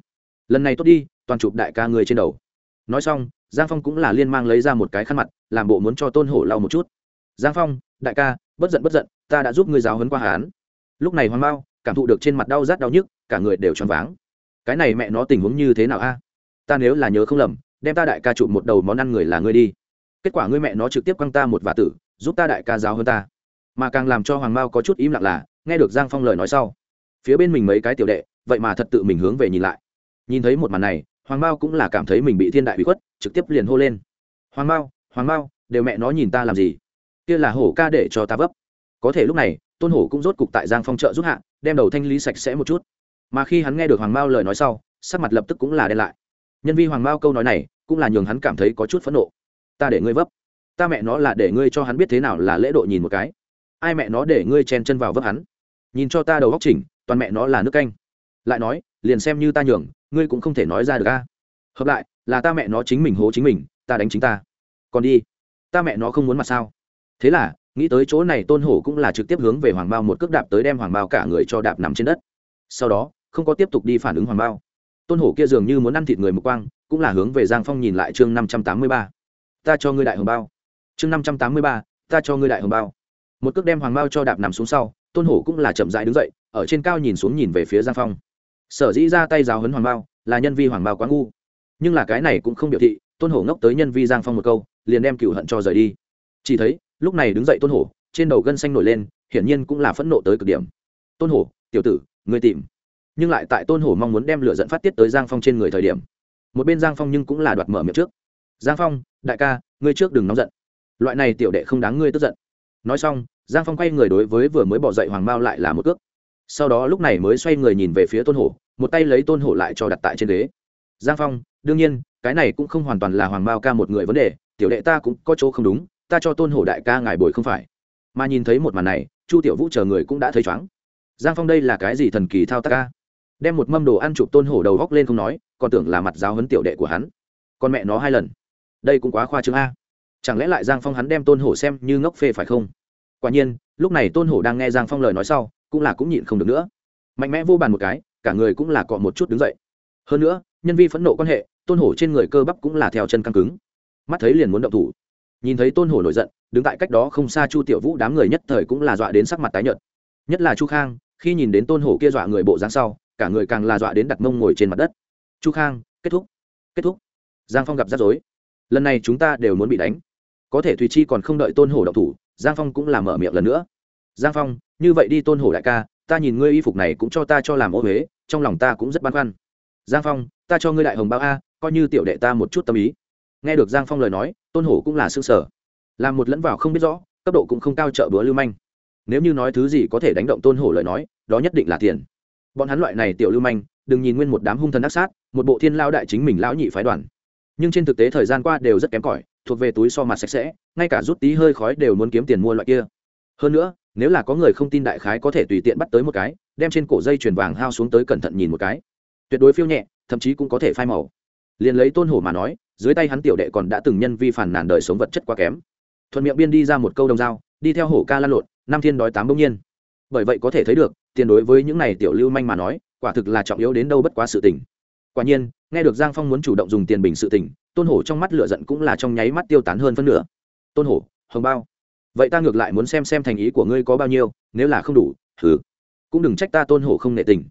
Lần này tốt đi, toàn chụp đại ca ngươi trên đầu. Nói xong, giang phong cũng là liên mang lấy ra một cái khăn mặt, làm bộ muốn cho tôn hổ lau một chút. Giang phong, đại ca, bất giận bất giận, ta đã giúp ngươi giáo hấn qua hán. Lúc này hoàng mao cảm thụ được trên mặt đau rát đau nhức, cả người đều choáng váng. Cái này mẹ nó tình huống như thế nào a? Ta nếu là nhớ không lầm đem ta đại ca chụp một đầu món ăn người là ngươi đi. Kết quả ngươi mẹ nó trực tiếp quăng ta một vả tử, giúp ta đại ca giáo hơn ta. Mà càng làm cho hoàng mao có chút im lặng là, nghe được giang phong lời nói sau, phía bên mình mấy cái tiểu đệ, vậy mà thật tự mình hướng về nhìn lại. Nhìn thấy một màn này, hoàng mao cũng là cảm thấy mình bị thiên đại bị khuất, trực tiếp liền hô lên. Hoàng mao hoàng mao, đều mẹ nó nhìn ta làm gì? Kia là hổ ca để cho ta vấp. Có thể lúc này, tôn hổ cũng rốt cục tại giang phong trợ giúp hạ, đem đầu thanh lý sạch sẽ một chút. Mà khi hắn nghe được hoàng mao lời nói sau, sắc mặt lập tức cũng là đen lại. Nhân vi hoàng mao câu nói này cũng là nhường hắn cảm thấy có chút phẫn nộ. Ta để ngươi vấp. Ta mẹ nó là để ngươi cho hắn biết thế nào là lễ độ nhìn một cái. Ai mẹ nó để ngươi chen chân vào vấp hắn? Nhìn cho ta đầu góc chỉnh, toàn mẹ nó là nước canh. Lại nói, liền xem như ta nhường, ngươi cũng không thể nói ra được a. Hợp lại, là ta mẹ nó chính mình hố chính mình, ta đánh chính ta. Còn đi. Ta mẹ nó không muốn mặt sao. Thế là, nghĩ tới chỗ này tôn hổ cũng là trực tiếp hướng về hoàng bao một cước đạp tới đem hoàng bao cả người cho đạp nằm trên đất. Sau đó, không có tiếp tục đi phản ứng hoàng bao. Tôn hổ kia dường như muốn ăn thịt người mục quang cũng là hướng về giang phong nhìn lại chương năm trăm tám mươi ba. Ta cho ngươi đại hồng bao. Chương năm trăm tám mươi ba, ta cho ngươi đại hồng bao. Một cước đem hoàng bao cho đạp nằm xuống sau, tôn hổ cũng là chậm dại đứng dậy, ở trên cao nhìn xuống nhìn về phía giang phong. Sở dĩ ra tay giáo hấn hoàng bao là nhân vi hoàng bao quá ngu. Nhưng là cái này cũng không biểu thị, tôn hổ ngốc tới nhân vi giang phong một câu, liền đem cựu hận cho rời đi. Chỉ thấy, lúc này đứng dậy tôn hổ, trên đầu gân xanh nổi lên, hiển nhiên cũng là phẫn nộ tới cực điểm. Tôn hổ, tiểu tử người tìm. Nhưng lại tại tôn hổ mong muốn đem lửa dẫn phát tiết tới giang phong trên người thời điểm một bên giang phong nhưng cũng là đoạt mở miệng trước giang phong đại ca ngươi trước đừng nóng giận loại này tiểu đệ không đáng ngươi tức giận nói xong giang phong quay người đối với vừa mới bỏ dậy hoàng mao lại là một cước sau đó lúc này mới xoay người nhìn về phía tôn hổ một tay lấy tôn hổ lại cho đặt tại trên ghế giang phong đương nhiên cái này cũng không hoàn toàn là hoàng mao ca một người vấn đề tiểu đệ ta cũng có chỗ không đúng ta cho tôn hổ đại ca ngài bồi không phải mà nhìn thấy một màn này chu tiểu vũ chờ người cũng đã thấy chóng giang phong đây là cái gì thần kỳ thao tác ca đem một mâm đồ ăn chụp tôn hổ đầu góc lên không nói, còn tưởng là mặt giáo hấn tiểu đệ của hắn. Con mẹ nó hai lần. Đây cũng quá khoa trương a. Chẳng lẽ lại giang phong hắn đem tôn hổ xem như ngốc phê phải không? Quả nhiên, lúc này tôn hổ đang nghe giang phong lời nói sau, cũng là cũng nhịn không được nữa. Mạnh mẽ vô bàn một cái, cả người cũng là cọ một chút đứng dậy. Hơn nữa, nhân vi phẫn nộ quan hệ, tôn hổ trên người cơ bắp cũng là theo chân căng cứng. Mắt thấy liền muốn động thủ. Nhìn thấy tôn hổ nổi giận, đứng tại cách đó không xa chu tiểu vũ đám người nhất thời cũng là dọa đến sắc mặt tái nhợt. Nhất là chu khang, khi nhìn đến tôn hổ kia dọa người bộ dáng sau cả người càng là dọa đến đặt mông ngồi trên mặt đất. Chu khang, kết thúc kết thúc. Giang phong gặp rắc rối. Lần này chúng ta đều muốn bị đánh. Có thể thùy chi còn không đợi tôn hổ độc thủ, giang phong cũng làm mở miệng lần nữa. Giang phong, như vậy đi tôn hổ đại ca, ta nhìn ngươi y phục này cũng cho ta cho làm ô huế trong lòng ta cũng rất băn khoăn. Giang phong, ta cho ngươi đại hồng bao a, coi như tiểu đệ ta một chút tâm ý. Nghe được giang phong lời nói, tôn hổ cũng là s ư ơ n g sở. Làm một lẫn vào không biết rõ, cấp độ cũng không cao trợ bữa lưu manh. Nếu như nói thứ gì có thể đánh động tôn hổ lời nói, đó nhất định là tiền bọn hắn loại này tiểu lưu manh, đừng nhìn nguyên một đám hung thần ác sát, một bộ thiên lao đại chính mình lão nhị phái đoàn. Nhưng trên thực tế thời gian qua đều rất kém cỏi, thuộc về túi so mặt sạch sẽ, ngay cả rút tí hơi khói đều muốn kiếm tiền mua loại kia. Hơn nữa, nếu là có người không tin đại khái có thể tùy tiện bắt tới một cái, đem trên cổ dây chuyền vàng hao xuống tới cẩn thận nhìn một cái. Tuyệt đối phiêu nhẹ, thậm chí cũng có thể phai màu. Liền lấy tôn hổ mà nói, dưới tay hắn tiểu đệ còn đã từng nhân vi phản nàn đời sống vật chất quá kém. Thuận miệng biên đi ra một câu đồng dao đi theo hổ ca lan lộn, năm thiên đói tám bỗng nhiên. Bởi vậy có thể thấy được tiền đối với những này tiểu lưu manh mà nói, quả thực là trọng yếu đến đâu bất quá sự tình. Quả nhiên, nghe được giang phong muốn chủ động dùng tiền bình sự tình, tôn hổ trong mắt lửa giận cũng là trong nháy mắt tiêu tán hơn phân nửa. Tôn hổ, hồng bao. Vậy ta ngược lại muốn xem xem thành ý của ngươi có bao nhiêu, nếu là không đủ thử cũng đừng trách ta tôn hổ không nệ tình.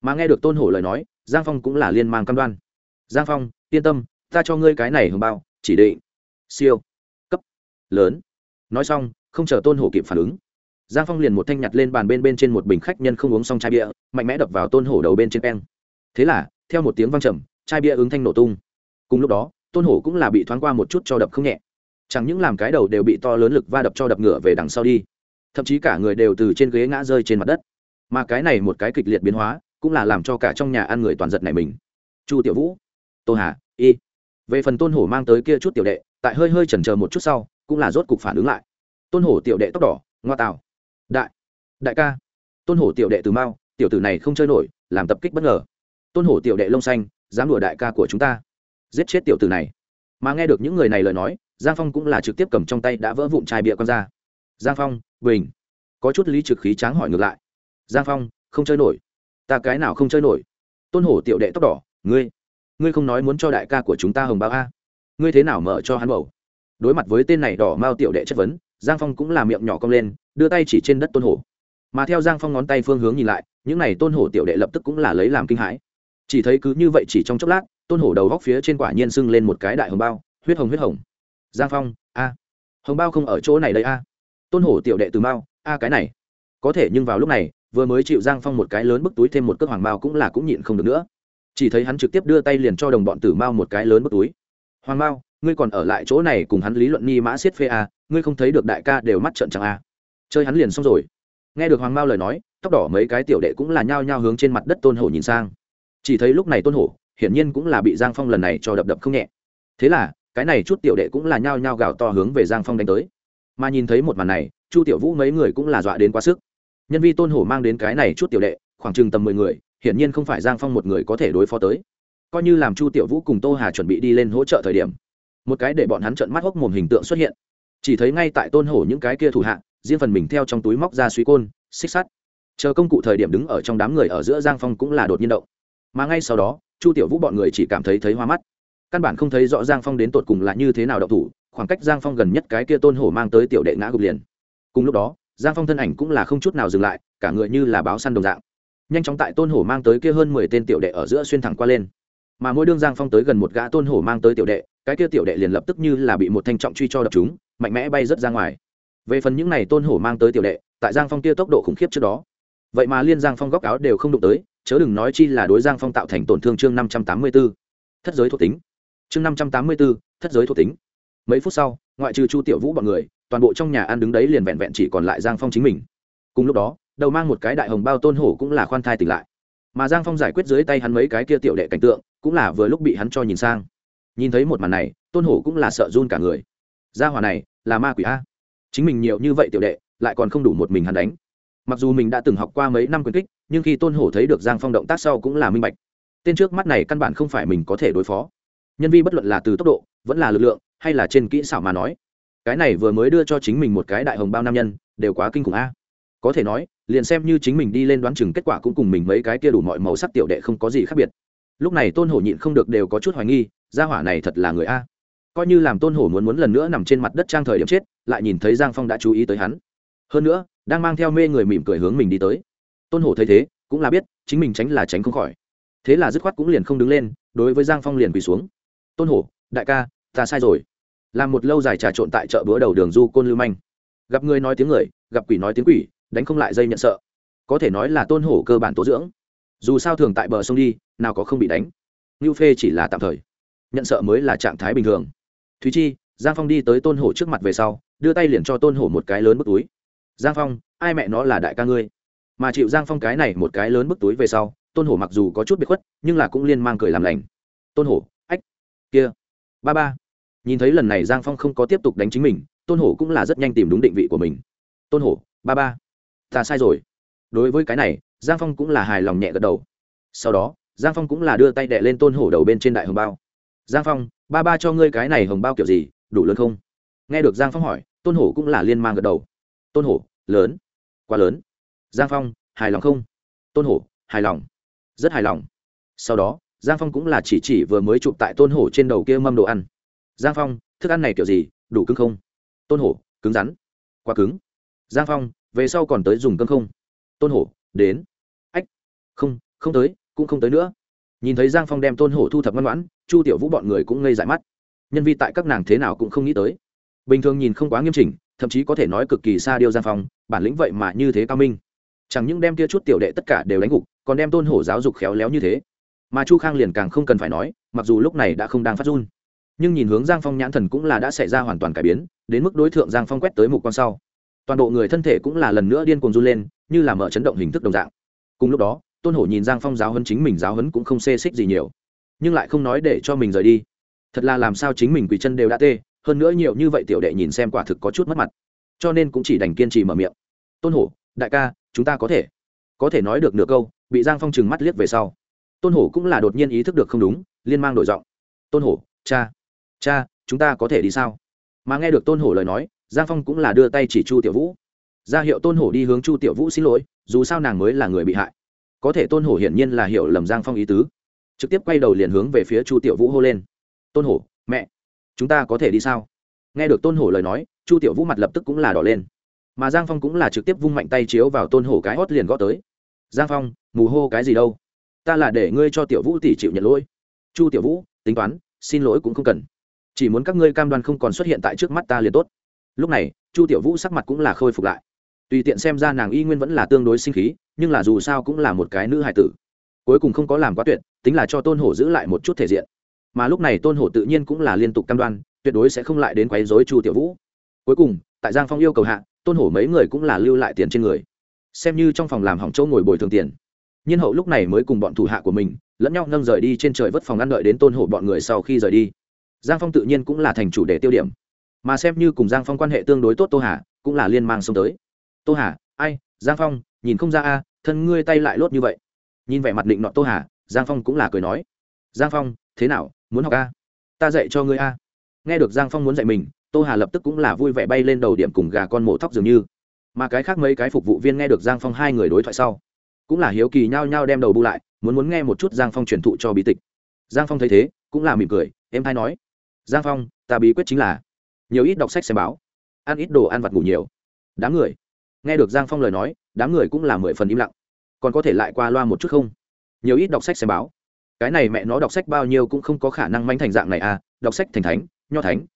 Mà nghe được tôn hổ lời nói, giang phong cũng là liên mang cam đoan. Giang phong, yên tâm, ta cho ngươi cái này, hồng bao, chỉ định. Siêu. Cấp. Lớn. Nói xong, không chờ tôn hổ kịp phản ứng giang phong liền một thanh nhặt lên bàn bên bên trên một bình khách nhân không uống xong chai bia, mạnh mẽ đập vào tôn hổ đầu bên trên peng. thế là, theo một tiếng văng trầm, chai bia ứng thanh nổ tung. Cùng lúc đó, tôn hổ cũng là bị thoáng qua một chút cho đập không nhẹ. Chẳng những làm cái đầu đều bị to lớn lực va đập cho đập ngửa về đằng sau đi. Thậm chí cả người đều từ trên ghế ngã rơi trên mặt đất. Mà cái này một cái kịch liệt biến hóa, cũng là làm cho cả trong nhà ăn người toàn giật này mình. Chu tiểu vũ, tô hà, y. Về phần tôn hổ mang tới kia chút tiểu đệ, tại hơi hơi chần chờ một chút sau, cũng là rốt cục phản ứng lại. Tôn hổ tiểu đệ tóc đỏ, ngoa tào đại đại ca. Tôn hổ tiểu đệ từ mao tiểu tử này không chơi nổi, làm tập kích bất ngờ. Tôn hổ tiểu đệ lông xanh, dám đùa đại ca của chúng ta. Giết chết tiểu tử này. Mà nghe được những người này lời nói, giang phong cũng là trực tiếp cầm trong tay đã vỡ vụn chai bịa con ra. Giang phong, bình. Có chút lý trực khí tráng hỏi ngược lại. Giang phong, không chơi nổi. Ta cái nào không chơi nổi? Tôn hổ tiểu đệ tóc đỏ, ngươi ngươi không nói muốn cho đại ca của chúng ta hồng bao a? Ngươi thế nào mở cho hắn bầu? Đối mặt với tên này đỏ mao tiểu đệ chất vấn giang phong cũng làm miệng nhỏ cong lên, đưa tay chỉ trên đất tôn hổ. Mà theo giang phong ngón tay phương hướng nhìn lại, những n à y tôn hổ tiểu đệ lập tức cũng là lấy làm kinh hãi. Chỉ thấy cứ như vậy chỉ trong chốc lát, tôn hổ đầu góc phía trên quả nhiên sưng lên một cái đại hồng bao, huyết hồng huyết hồng. Giang phong, a, hồng bao không ở chỗ này đây a? Tôn hổ tiểu đệ từ mao a cái này. Có thể nhưng vào lúc này, vừa mới chịu giang phong một cái lớn bức túi thêm một cước hoàng bao cũng là cũng nhịn không được nữa. Chỉ thấy hắn trực tiếp đưa tay liền cho đồng bọn tử mao một cái lớn bức túi. Hoàng bao, ngươi còn ở lại chỗ này cùng hắn lý luận ni mã siết phê a ngươi không thấy được đại ca đều mắt trợn chẳng a à. chơi hắn liền xong rồi. Nghe được hoàng mao lời nói, tóc đỏ mấy cái tiểu đệ cũng là nhao nhao hướng trên mặt đất tôn hổ nhìn sang. Chỉ thấy lúc này tôn hổ, hiển nhiên cũng là bị giang phong lần này cho đập đập không nhẹ. Thế là, cái này chút tiểu đệ cũng là nhao nhao gào to hướng về giang phong đánh tới. Mà nhìn thấy một màn này, chu tiểu vũ mấy người cũng là dọa đến quá sức. Nhân vi tôn hổ mang đến cái này chút tiểu đệ, khoảng chừng tầm mười người, hiển nhiên không phải giang phong một người có thể đối phó tới. Coi như làm chu tiểu vũ cùng tô hà chuẩn bị đi lên hỗ trợ thời điểm, một cái để bọn hắn trợn mắt hốc mồm hình tượng xuất hiện chỉ thấy ngay tại tôn hổ những cái kia thủ hạ, riêng phần mình theo trong túi móc ra suy côn, xích sắt. Chờ công cụ thời điểm đứng ở trong đám người ở giữa giang phong cũng là đột nhiên động. Mà ngay sau đó, chu tiểu vũ bọn người chỉ cảm thấy thấy hoa mắt. Căn bản không thấy rõ giang phong đến tột cùng là như thế nào động thủ, khoảng cách giang phong gần nhất cái kia tôn hổ mang tới tiểu đệ ngã gục liền. Cùng lúc đó, giang phong thân ảnh cũng là không chút nào dừng lại, cả người như là báo săn đồng dạng. Nhanh chóng tại tôn hổ mang tới kia hơn mười tên tiểu đệ ở giữa xuyên thẳng qua lên. Mà mỗi đương giang phong tới gần một gã tôn hổ mang tới tiểu đệ, cái kia tiểu đệ liền lập tức như là bị một thanh trọng truy cho đập chúng mạnh mẽ bay rớt ra ngoài. Về phần những này tôn hổ mang tới tiểu đệ, tại giang phong kia tốc độ khủng khiếp trước đó. Vậy mà liên giang phong góc áo đều không đụng tới, chớ đừng nói chi là đối giang phong tạo thành tổn thương chương năm trăm tám mươi b ố thất giới thuộc tính. Chương năm trăm tám mươi b ố thất giới thuộc tính. Mấy phút sau, ngoại trừ chu tiểu vũ b ọ n người, toàn bộ trong nhà ăn đứng đấy liền vẹn vẹn chỉ còn lại giang phong chính mình. Cùng lúc đó, đầu mang một cái đại hồng bao tôn hổ cũng là khoan thai tỉnh lại. Mà giang phong giải quyết dưới tay hắn mấy cái kia tiểu đệ cảnh tượng, cũng là vừa lúc bị hắn cho nhìn sang. Nhìn thấy một màn này, tôn hổ cũng là sợ run cả người. Gia hòa này là ma quỷ a. Chính mình nhiều như vậy tiểu đệ, lại còn không đủ một mình hắn đánh. Mặc dù mình đã từng học qua mấy năm quyền kích, nhưng khi tôn hổ thấy được giang phong động tác sau cũng là minh bạch. Tên trước mắt này căn bản không phải mình có thể đối phó. Nhân vi bất luận là từ tốc độ, vẫn là lực lượng, hay là trên kỹ xảo mà nói. Cái này vừa mới đưa cho chính mình một cái đại hồng bao nam nhân, đều quá kinh khủng a. Có thể nói, liền xem như chính mình đi lên đoán chừng kết quả cũng cùng mình mấy cái kia đủ mọi màu sắc tiểu đệ không có gì khác biệt. Lúc này tôn hổ nhịn không được đều có chút hoài nghi, gia hỏa này thật là người a coi như làm tôn hổ muốn muốn lần nữa nằm trên mặt đất trang thời điểm chết, lại nhìn thấy giang phong đã chú ý tới hắn. Hơn nữa, đang mang theo mê người mỉm cười hướng mình đi tới. Tôn hổ thấy thế, cũng là biết, chính mình tránh là tránh không khỏi. Thế là dứt khoát cũng liền không đứng lên, đối với giang phong liền quỳ xuống. Tôn hổ, đại ca, ta sai rồi. Làm một lâu dài trà trộn tại chợ bữa đầu đường du côn lưu manh. Gặp người nói tiếng người, gặp quỷ nói tiếng quỷ, đánh không lại dây nhận sợ. Có thể nói là tôn hổ cơ bản tố dưỡng. Dù sao thường tại bờ sông đi, nào có không bị đánh. Ngưu phê chỉ là tạm thời. Nhận sợ mới là trạng thái bình thường thúy chi, giang phong đi tới tôn hổ trước mặt về sau, đưa tay liền cho tôn hổ một cái lớn bức túi. Giang phong, ai mẹ nó là đại ca ngươi? Mà chịu giang phong cái này một cái lớn bức túi về sau, tôn hổ mặc dù có chút bị khuất, nhưng là cũng liên mang cười làm lành. Tôn hổ, ách, kia, ba ba. Nhìn thấy lần này giang phong không có tiếp tục đánh chính mình, tôn hổ cũng là rất nhanh tìm đúng định vị của mình. Tôn hổ, ba ba, ta sai rồi. Đối với cái này, giang phong cũng là hài lòng nhẹ gật đầu. Sau đó, giang phong cũng là đưa tay đệ lên tôn hổ đầu bên trên đại hồng bao. Giang phong ba ba cho ngươi cái này hồng bao kiểu gì, đủ lớn không? Nghe được giang phong hỏi, tôn hổ cũng là liên mang gật đầu. Tôn hổ, lớn. Quá lớn. Giang phong, hài lòng không? Tôn hổ, hài lòng. Rất hài lòng. Sau đó, giang phong cũng là chỉ chỉ vừa mới chụp tại tôn hổ trên đầu kia mâm đồ ăn. Giang phong, thức ăn này kiểu gì, đủ cứng không? Tôn hổ, cứng rắn. Quá cứng. Giang phong, về sau còn tới dùng cơm không? Tôn hổ, đến. Ách, không không tới, cũng không tới nữa. Nhìn thấy giang phong đem tôn hổ thu thập ngoan ngoãn chu tiểu vũ bọn người cũng ngây dại mắt. Nhân vi tại các nàng thế nào cũng không nghĩ tới. Bình thường nhìn không quá nghiêm chỉnh, thậm chí có thể nói cực kỳ xa điêu gian phòng bản lĩnh vậy mà như thế cao minh. Chẳng những đem kia chút tiểu đệ tất cả đều đánh gục, còn đem tôn hổ giáo dục khéo léo như thế. Mà chu khang liền càng không cần phải nói, mặc dù lúc này đã không đang phát run, nhưng nhìn hướng giang phong nhãn thần cũng là đã xảy ra hoàn toàn cải biến, đến mức đối tượng giang phong quét tới mục quan sau. Toàn bộ người thân thể cũng là lần nữa điên cuồng run lên, như là mở chấn động hình thức đồng dạng. Cùng lúc đó, tôn hổ nhìn giang phong giáo hấn chính mình giáo hấn cũng không xê xích gì nhiều nhưng lại không nói để cho mình rời đi. Thật là làm sao chính mình quỳ chân đều đã tê, hơn nữa nhiều như vậy tiểu đệ nhìn xem quả thực có chút mất mặt. Cho nên cũng chỉ đành kiên trì mở miệng. Tôn hổ, đại ca, chúng ta có thể. Có thể nói được nửa câu, bị giang phong trừng mắt liếc về sau. Tôn hổ cũng là đột nhiên ý thức được không đúng, liên mang đổi giọng. Tôn hổ, cha cha, chúng ta có thể đi sao? Mà nghe được tôn hổ lời nói, giang phong cũng là đưa tay chỉ chu tiểu vũ. Ra hiệu tôn hổ đi hướng chu tiểu vũ xin lỗi, dù sao nàng mới là người bị hại. Có thể tôn hổ hiển nhiên là hiểu lầm giang phong ý tứ trực tiếp quay đầu liền hướng về phía chu tiểu vũ hô lên. Tôn hổ, mẹ, chúng ta có thể đi sao? Nghe được tôn hổ lời nói, chu tiểu vũ mặt lập tức cũng là đỏ lên. Mà giang phong cũng là trực tiếp vung mạnh tay chiếu vào tôn hổ cái hót liền gõ tới. Giang phong, mù hô cái gì đâu? Ta là để ngươi cho tiểu vũ tỷ chịu nhận lỗi. Chu tiểu vũ, tính toán, xin lỗi cũng không cần. Chỉ muốn các ngươi cam đoan không còn xuất hiện tại trước mắt ta liền tốt. Lúc này, chu tiểu vũ sắc mặt cũng là khôi phục lại. Tùy tiện xem ra nàng y nguyên vẫn là tương đối sinh khí, nhưng là dù sao cũng là một cái nữ hài tử. Cuối cùng không có làm quá tuyệt tính là cho tôn hổ giữ lại một chút thể diện. Mà lúc này tôn hổ tự nhiên cũng là liên tục cam đoan, tuyệt đối sẽ không lại đến quấy dối chu tiểu vũ. Cuối cùng, tại giang phong yêu cầu hạ, tôn hổ mấy người cũng là lưu lại tiền trên người. Xem như trong phòng làm hỏng châu ngồi bồi thường tiền. Nhiên hậu lúc này mới cùng bọn thủ hạ của mình, lẫn nhau nâng rời đi trên trời vất phòng ăn đợi đến tôn hổ bọn người sau khi rời đi. Giang phong tự nhiên cũng là thành chủ đề tiêu điểm. Mà xem như cùng giang phong quan hệ tương đối tốt tô hà, cũng là liên mang xông tới. Tô hà, ai? Giang phong, nhìn không ra a, thân ngươi tay lại lốt như vậy. Nhìn vẻ mặt định nọ tô hà giang phong cũng là cười nói, giang phong, thế nào? Muốn học a? Ta dạy cho ngươi a. Nghe được giang phong muốn dạy mình, tô hà lập tức cũng là vui vẻ bay lên đầu điểm cùng gà con mổ tóc dường như. Mà cái khác mấy cái phục vụ viên nghe được giang phong hai người đối thoại sau, cũng là hiếu kỳ nhao nhao đem đầu bu lại, muốn muốn nghe một chút giang phong truyền thụ cho bí tịch. Giang phong thấy thế, cũng là mỉm cười em thay nói, giang phong, ta bí quyết chính là nhiều ít đọc sách xem báo, ăn ít đồ ăn vặt ngủ nhiều. Đám người. Nghe được giang phong lời nói, đám người cũng là mười phần im lặng. Còn có thể lại qua loa một chút không? Nhiều ít đọc sách xem báo. Cái này mẹ nó đọc sách bao nhiêu cũng không có khả năng manh thành dạng này à đọc sách thành thánh, nho thánh.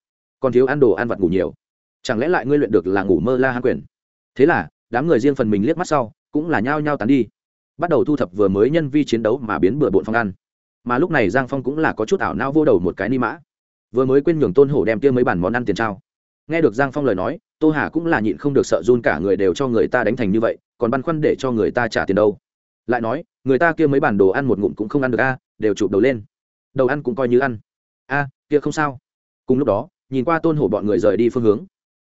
Còn thiếu ăn đồ ăn vặt ngủ nhiều. Chẳng lẽ lại ngươi luyện được là ngủ mơ la hán quyền? Thế là, đám người riêng phần mình liếc mắt sau, cũng là nhao nhao tán đi. Bắt đầu thu thập vừa mới nhân vi chiến đấu mà biến bừa bộn phong ăn. Mà lúc này giang phong cũng là có chút ảo nao vô đầu một cái ni mã. Vừa mới quên nhường tôn hổ đem kia mấy bản món ăn tiền trao. Nghe được giang phong lời nói, tô hà cũng là nhịn không được sợ run cả người đều cho người ta đánh thành như vậy, còn băn khoăn để cho người ta trả tiền đâu lại nói, người ta kia mấy bản đồ ăn một ngụm cũng không ăn được a, đều chụp đầu lên. Đầu ăn cũng coi như ăn. A, kia không sao. Cùng lúc đó, nhìn qua tôn hổ bọn người rời đi phương hướng,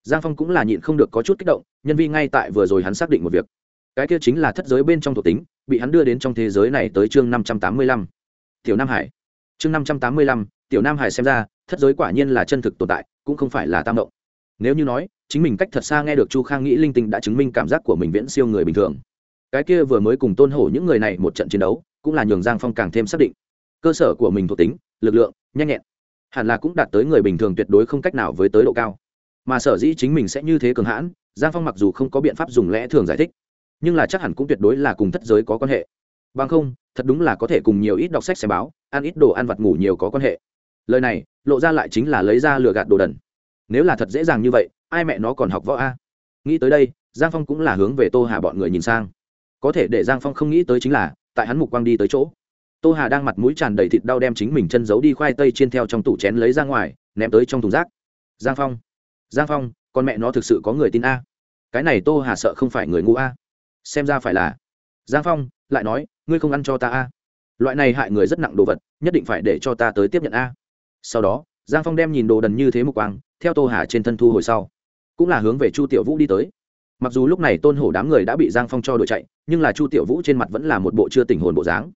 giang phong cũng là nhịn không được có chút kích động, nhân vi ngay tại vừa rồi hắn xác định một việc. Cái kia chính là thất giới bên trong thuộc tính, bị hắn đưa đến trong thế giới này tới chương năm trăm tám mươi lăm. Tiểu nam hải. Chương năm trăm tám mươi lăm, tiểu nam hải xem ra, thất giới quả nhiên là chân thực tồn tại, cũng không phải là tam động. Nếu như nói, chính mình cách thật xa nghe được chu khang nghĩ linh tinh đã chứng minh cảm giác của mình viễn siêu người bình thường cái kia vừa mới cùng tôn hổ những người này một trận chiến đấu, cũng là nhường giang phong càng thêm xác định. Cơ sở của mình thuộc tính, lực lượng, nhanh nhẹn. Hẳn là cũng đạt tới người bình thường tuyệt đối không cách nào với tới độ cao. Mà sở dĩ chính mình sẽ như thế cường hãn, giang phong mặc dù không có biện pháp dùng lẽ thường giải thích, nhưng là chắc hẳn cũng tuyệt đối là cùng thất giới có quan hệ. Bằng không, thật đúng là có thể cùng nhiều ít đọc sách xem báo, ăn ít đồ ăn vặt ngủ nhiều có quan hệ. Lời này, lộ ra lại chính là lấy ra lừa gạt đồ đần. Nếu là thật dễ dàng như vậy, ai mẹ nó còn học võ a? Nghĩ tới đây, giang phong cũng là hướng về tô hà bọn người nhìn sang có thể để giang phong không nghĩ tới chính là, tại hắn mục quang đi tới chỗ, tô hà đang mặt mũi tràn đầy thịt đau đem chính mình chân giấu đi khoai tây trên theo trong tủ chén lấy ra ngoài, ném tới trong thùng rác. Giang phong giang phong, con mẹ nó thực sự có người tin a. Cái này tô hà sợ không phải người ngu a. Xem ra phải là, giang phong, lại nói, ngươi không ăn cho ta a. Loại này hại người rất nặng đồ vật, nhất định phải để cho ta tới tiếp nhận a. Sau đó, giang phong đem nhìn đồ đần như thế mục quang, theo tô hà trên thân thu hồi sau. Cũng là hướng về chu tiểu vũ đi tới mặc dù lúc này tôn hổ đám người đã bị giang phong cho đội chạy, nhưng là chu tiểu vũ trên mặt vẫn là một bộ chưa tình hồn bộ dáng.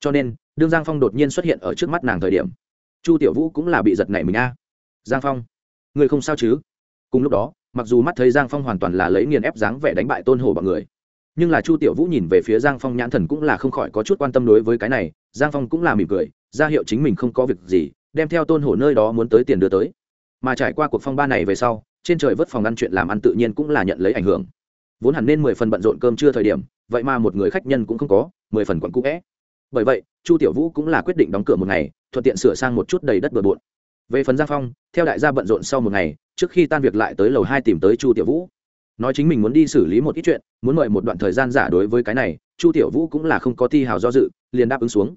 Cho nên, đương giang phong đột nhiên xuất hiện ở trước mắt nàng thời điểm, chu tiểu vũ cũng là bị giật nảy mình a. Giang phong, người không sao chứ? Cùng lúc đó, mặc dù mắt thấy giang phong hoàn toàn là lấy nghiền ép dáng vẻ đánh bại tôn hổ bọn người, nhưng là chu tiểu vũ nhìn về phía giang phong nhãn thần cũng là không khỏi có chút quan tâm đối với cái này, giang phong cũng là mỉm cười, ra hiệu chính mình không có việc gì, đem theo tôn hổ nơi đó muốn tới tiền đưa tới. Mà trải qua cuộc phong ba này về sau trên trời vớt phòng ăn chuyện làm ăn tự nhiên cũng là nhận lấy ảnh hưởng. Vốn hẳn nên mười phần bận rộn cơm chưa thời điểm, vậy mà một người khách nhân cũng không có, mười phần quận cũ vẽ. Bởi vậy, chu tiểu vũ cũng là quyết định đóng cửa một ngày, thuận tiện sửa sang một chút đầy đất bừa bộn. Về phần giang phong, theo đại gia bận rộn sau một ngày, trước khi tan việc lại tới lầu hai tìm tới chu tiểu vũ. Nói chính mình muốn đi xử lý một ít chuyện, muốn mời một đoạn thời gian giả đối với cái này, chu tiểu vũ cũng là không có thi hào do dự, liền đáp ứng xuống.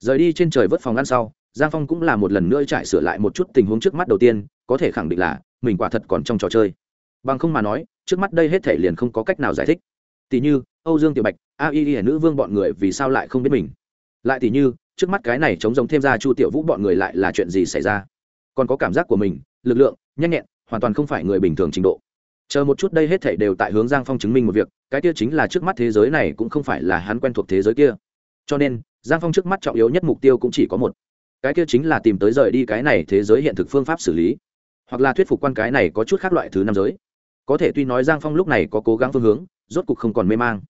Rời đi trên trời vớt phòng ăn sau giang phong cũng là một lần nữa trải sửa lại một chút tình huống trước mắt đầu tiên, có thể khẳng định là, mình quả thật còn trong trò chơi. Bằng không mà nói, trước mắt đây hết thể liền không có cách nào giải thích. Tỷ như, âu dương tiểu bạch, a y y nữ vương bọn người vì sao lại không biết mình? Lại tỷ như, trước mắt cái này chống giống thêm ra chu tiểu vũ bọn người lại là chuyện gì xảy ra? Còn có cảm giác của mình, lực lượng, nhanh nhẹn, hoàn toàn không phải người bình thường trình độ. Chờ một chút đây hết thể đều tại hướng giang phong chứng minh một việc, cái kia chính là trước mắt thế giới này cũng không phải là hắn quen thuộc thế giới kia. Cho nên, giang phong trước mắt trọng yếu nhất mục tiêu cũng chỉ có một cái kia chính là tìm tới rời đi cái này thế giới hiện thực phương pháp xử lý. Hoặc là thuyết phục quan cái này có chút khác loại thứ năm giới. Có thể tuy nói giang phong lúc này có cố gắng phương hướng, rốt cục không còn mê mang.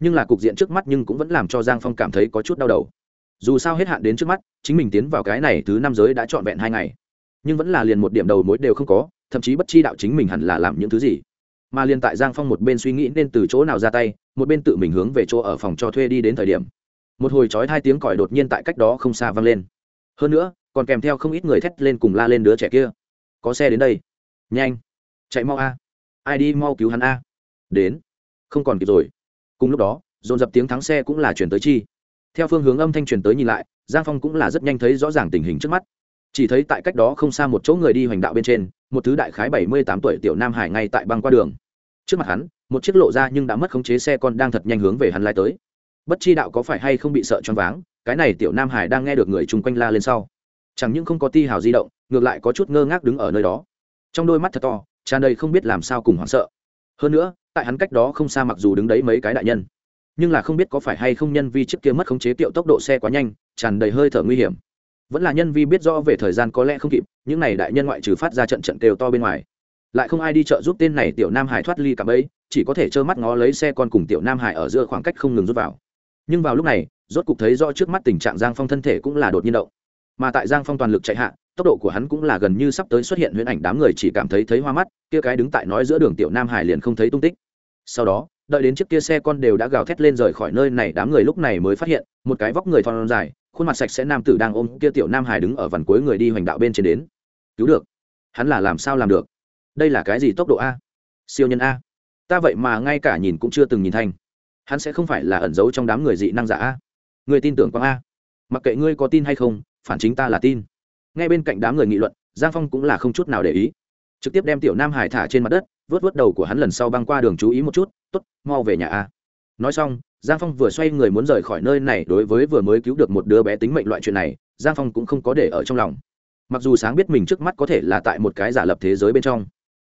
Nhưng là cục diện trước mắt nhưng cũng vẫn làm cho giang phong cảm thấy có chút đau đầu. Dù sao hết hạn đến trước mắt, chính mình tiến vào cái này thứ năm giới đã trọn vẹn hai ngày. Nhưng vẫn là liền một điểm đầu mối đều không có, thậm chí bất chi đạo chính mình hẳn là làm những thứ gì. Mà liền tại giang phong một bên suy nghĩ nên từ chỗ nào ra tay, một bên tự mình hướng về chỗ ở phòng cho thuê đi đến thời điểm. Một hồi trói hai tiếng còi đột nhiên tại cách đó không xa vang lên hơn nữa, còn kèm theo không ít người thét lên cùng la lên đứa trẻ kia. Có xe đến đây. Nhanh. Chạy mau a. Ai đi mau cứu hắn a. Đến. Không còn kịp rồi. Cùng lúc đó, dồn dập tiếng thắng xe cũng là chuyển tới chi. Theo phương hướng âm thanh truyền tới nhìn lại, giang phong cũng là rất nhanh thấy rõ ràng tình hình trước mắt. Chỉ thấy tại cách đó không xa một chỗ người đi hoành đạo bên trên, một thứ đại khái bảy mươi tám tuổi tiểu nam hải ngay tại băng qua đường. Trước mặt hắn, một chiếc lộ ra nhưng đã mất khống chế xe con đang thật nhanh hướng về hắn lai tới. Bất chi đạo có phải hay không bị sợ choáng váng cái này tiểu nam hải đang nghe được người chung quanh la lên sau. Chẳng những không có ti hào di động ngược lại có chút ngơ ngác đứng ở nơi đó. Trong đôi mắt thật to tràn đầy không biết làm sao cùng hoảng sợ. Hơn nữa tại hắn cách đó không xa mặc dù đứng đấy mấy cái đại nhân nhưng là không biết có phải hay không nhân vi chiếc kia mất khống chế tiệu tốc độ xe quá nhanh tràn đầy hơi thở nguy hiểm. Vẫn là nhân vi biết rõ về thời gian có lẽ không kịp những này đại nhân ngoại trừ phát ra trận trận kêu to bên ngoài. Lại không ai đi chợ giúp tên này tiểu nam hải thoát ly cả bẫy, chỉ có thể trơ mắt ngó lấy xe con cùng tiểu nam hải ở giữa khoảng cách không ngừng rút vào nhưng vào lúc này, rốt cục thấy rõ trước mắt tình trạng giang phong thân thể cũng là đột nhiên động. Mà tại giang phong toàn lực chạy hạ, tốc độ của hắn cũng là gần như sắp tới xuất hiện huyễn ảnh đám người chỉ cảm thấy thấy hoa mắt, kia cái đứng tại nói giữa đường tiểu nam hải liền không thấy tung tích. Sau đó, đợi đến chiếc kia xe con đều đã gào thét lên rời khỏi nơi này, đám người lúc này mới phát hiện, một cái vóc người thon dài, khuôn mặt sạch sẽ nam tử đang ôm kia tiểu nam hải đứng ở vằn cuối người đi hoành đạo bên trên đến. Cứu được. Hắn là làm sao làm được? Đây là cái gì tốc độ a? Siêu nhân a. Ta vậy mà ngay cả nhìn cũng chưa từng nhìn thành hắn sẽ không phải là ẩn giấu trong đám người dị năng giả a. Người tin tưởng quang a. Mặc kệ ngươi có tin hay không, phản chính ta là tin. Ngay bên cạnh đám người nghị luận, giang phong cũng là không chút nào để ý. Trực tiếp đem tiểu nam hải thả trên mặt đất vớt vớt đầu của hắn lần sau băng qua đường chú ý một chút t ố t mau về nhà a. Nói xong, giang phong vừa xoay người muốn rời khỏi nơi này, đối với vừa mới cứu được một đứa bé tính mệnh loại chuyện này, giang phong cũng không có để ở trong lòng. Mặc dù sáng biết mình trước mắt có thể là tại một cái giả lập thế giới bên trong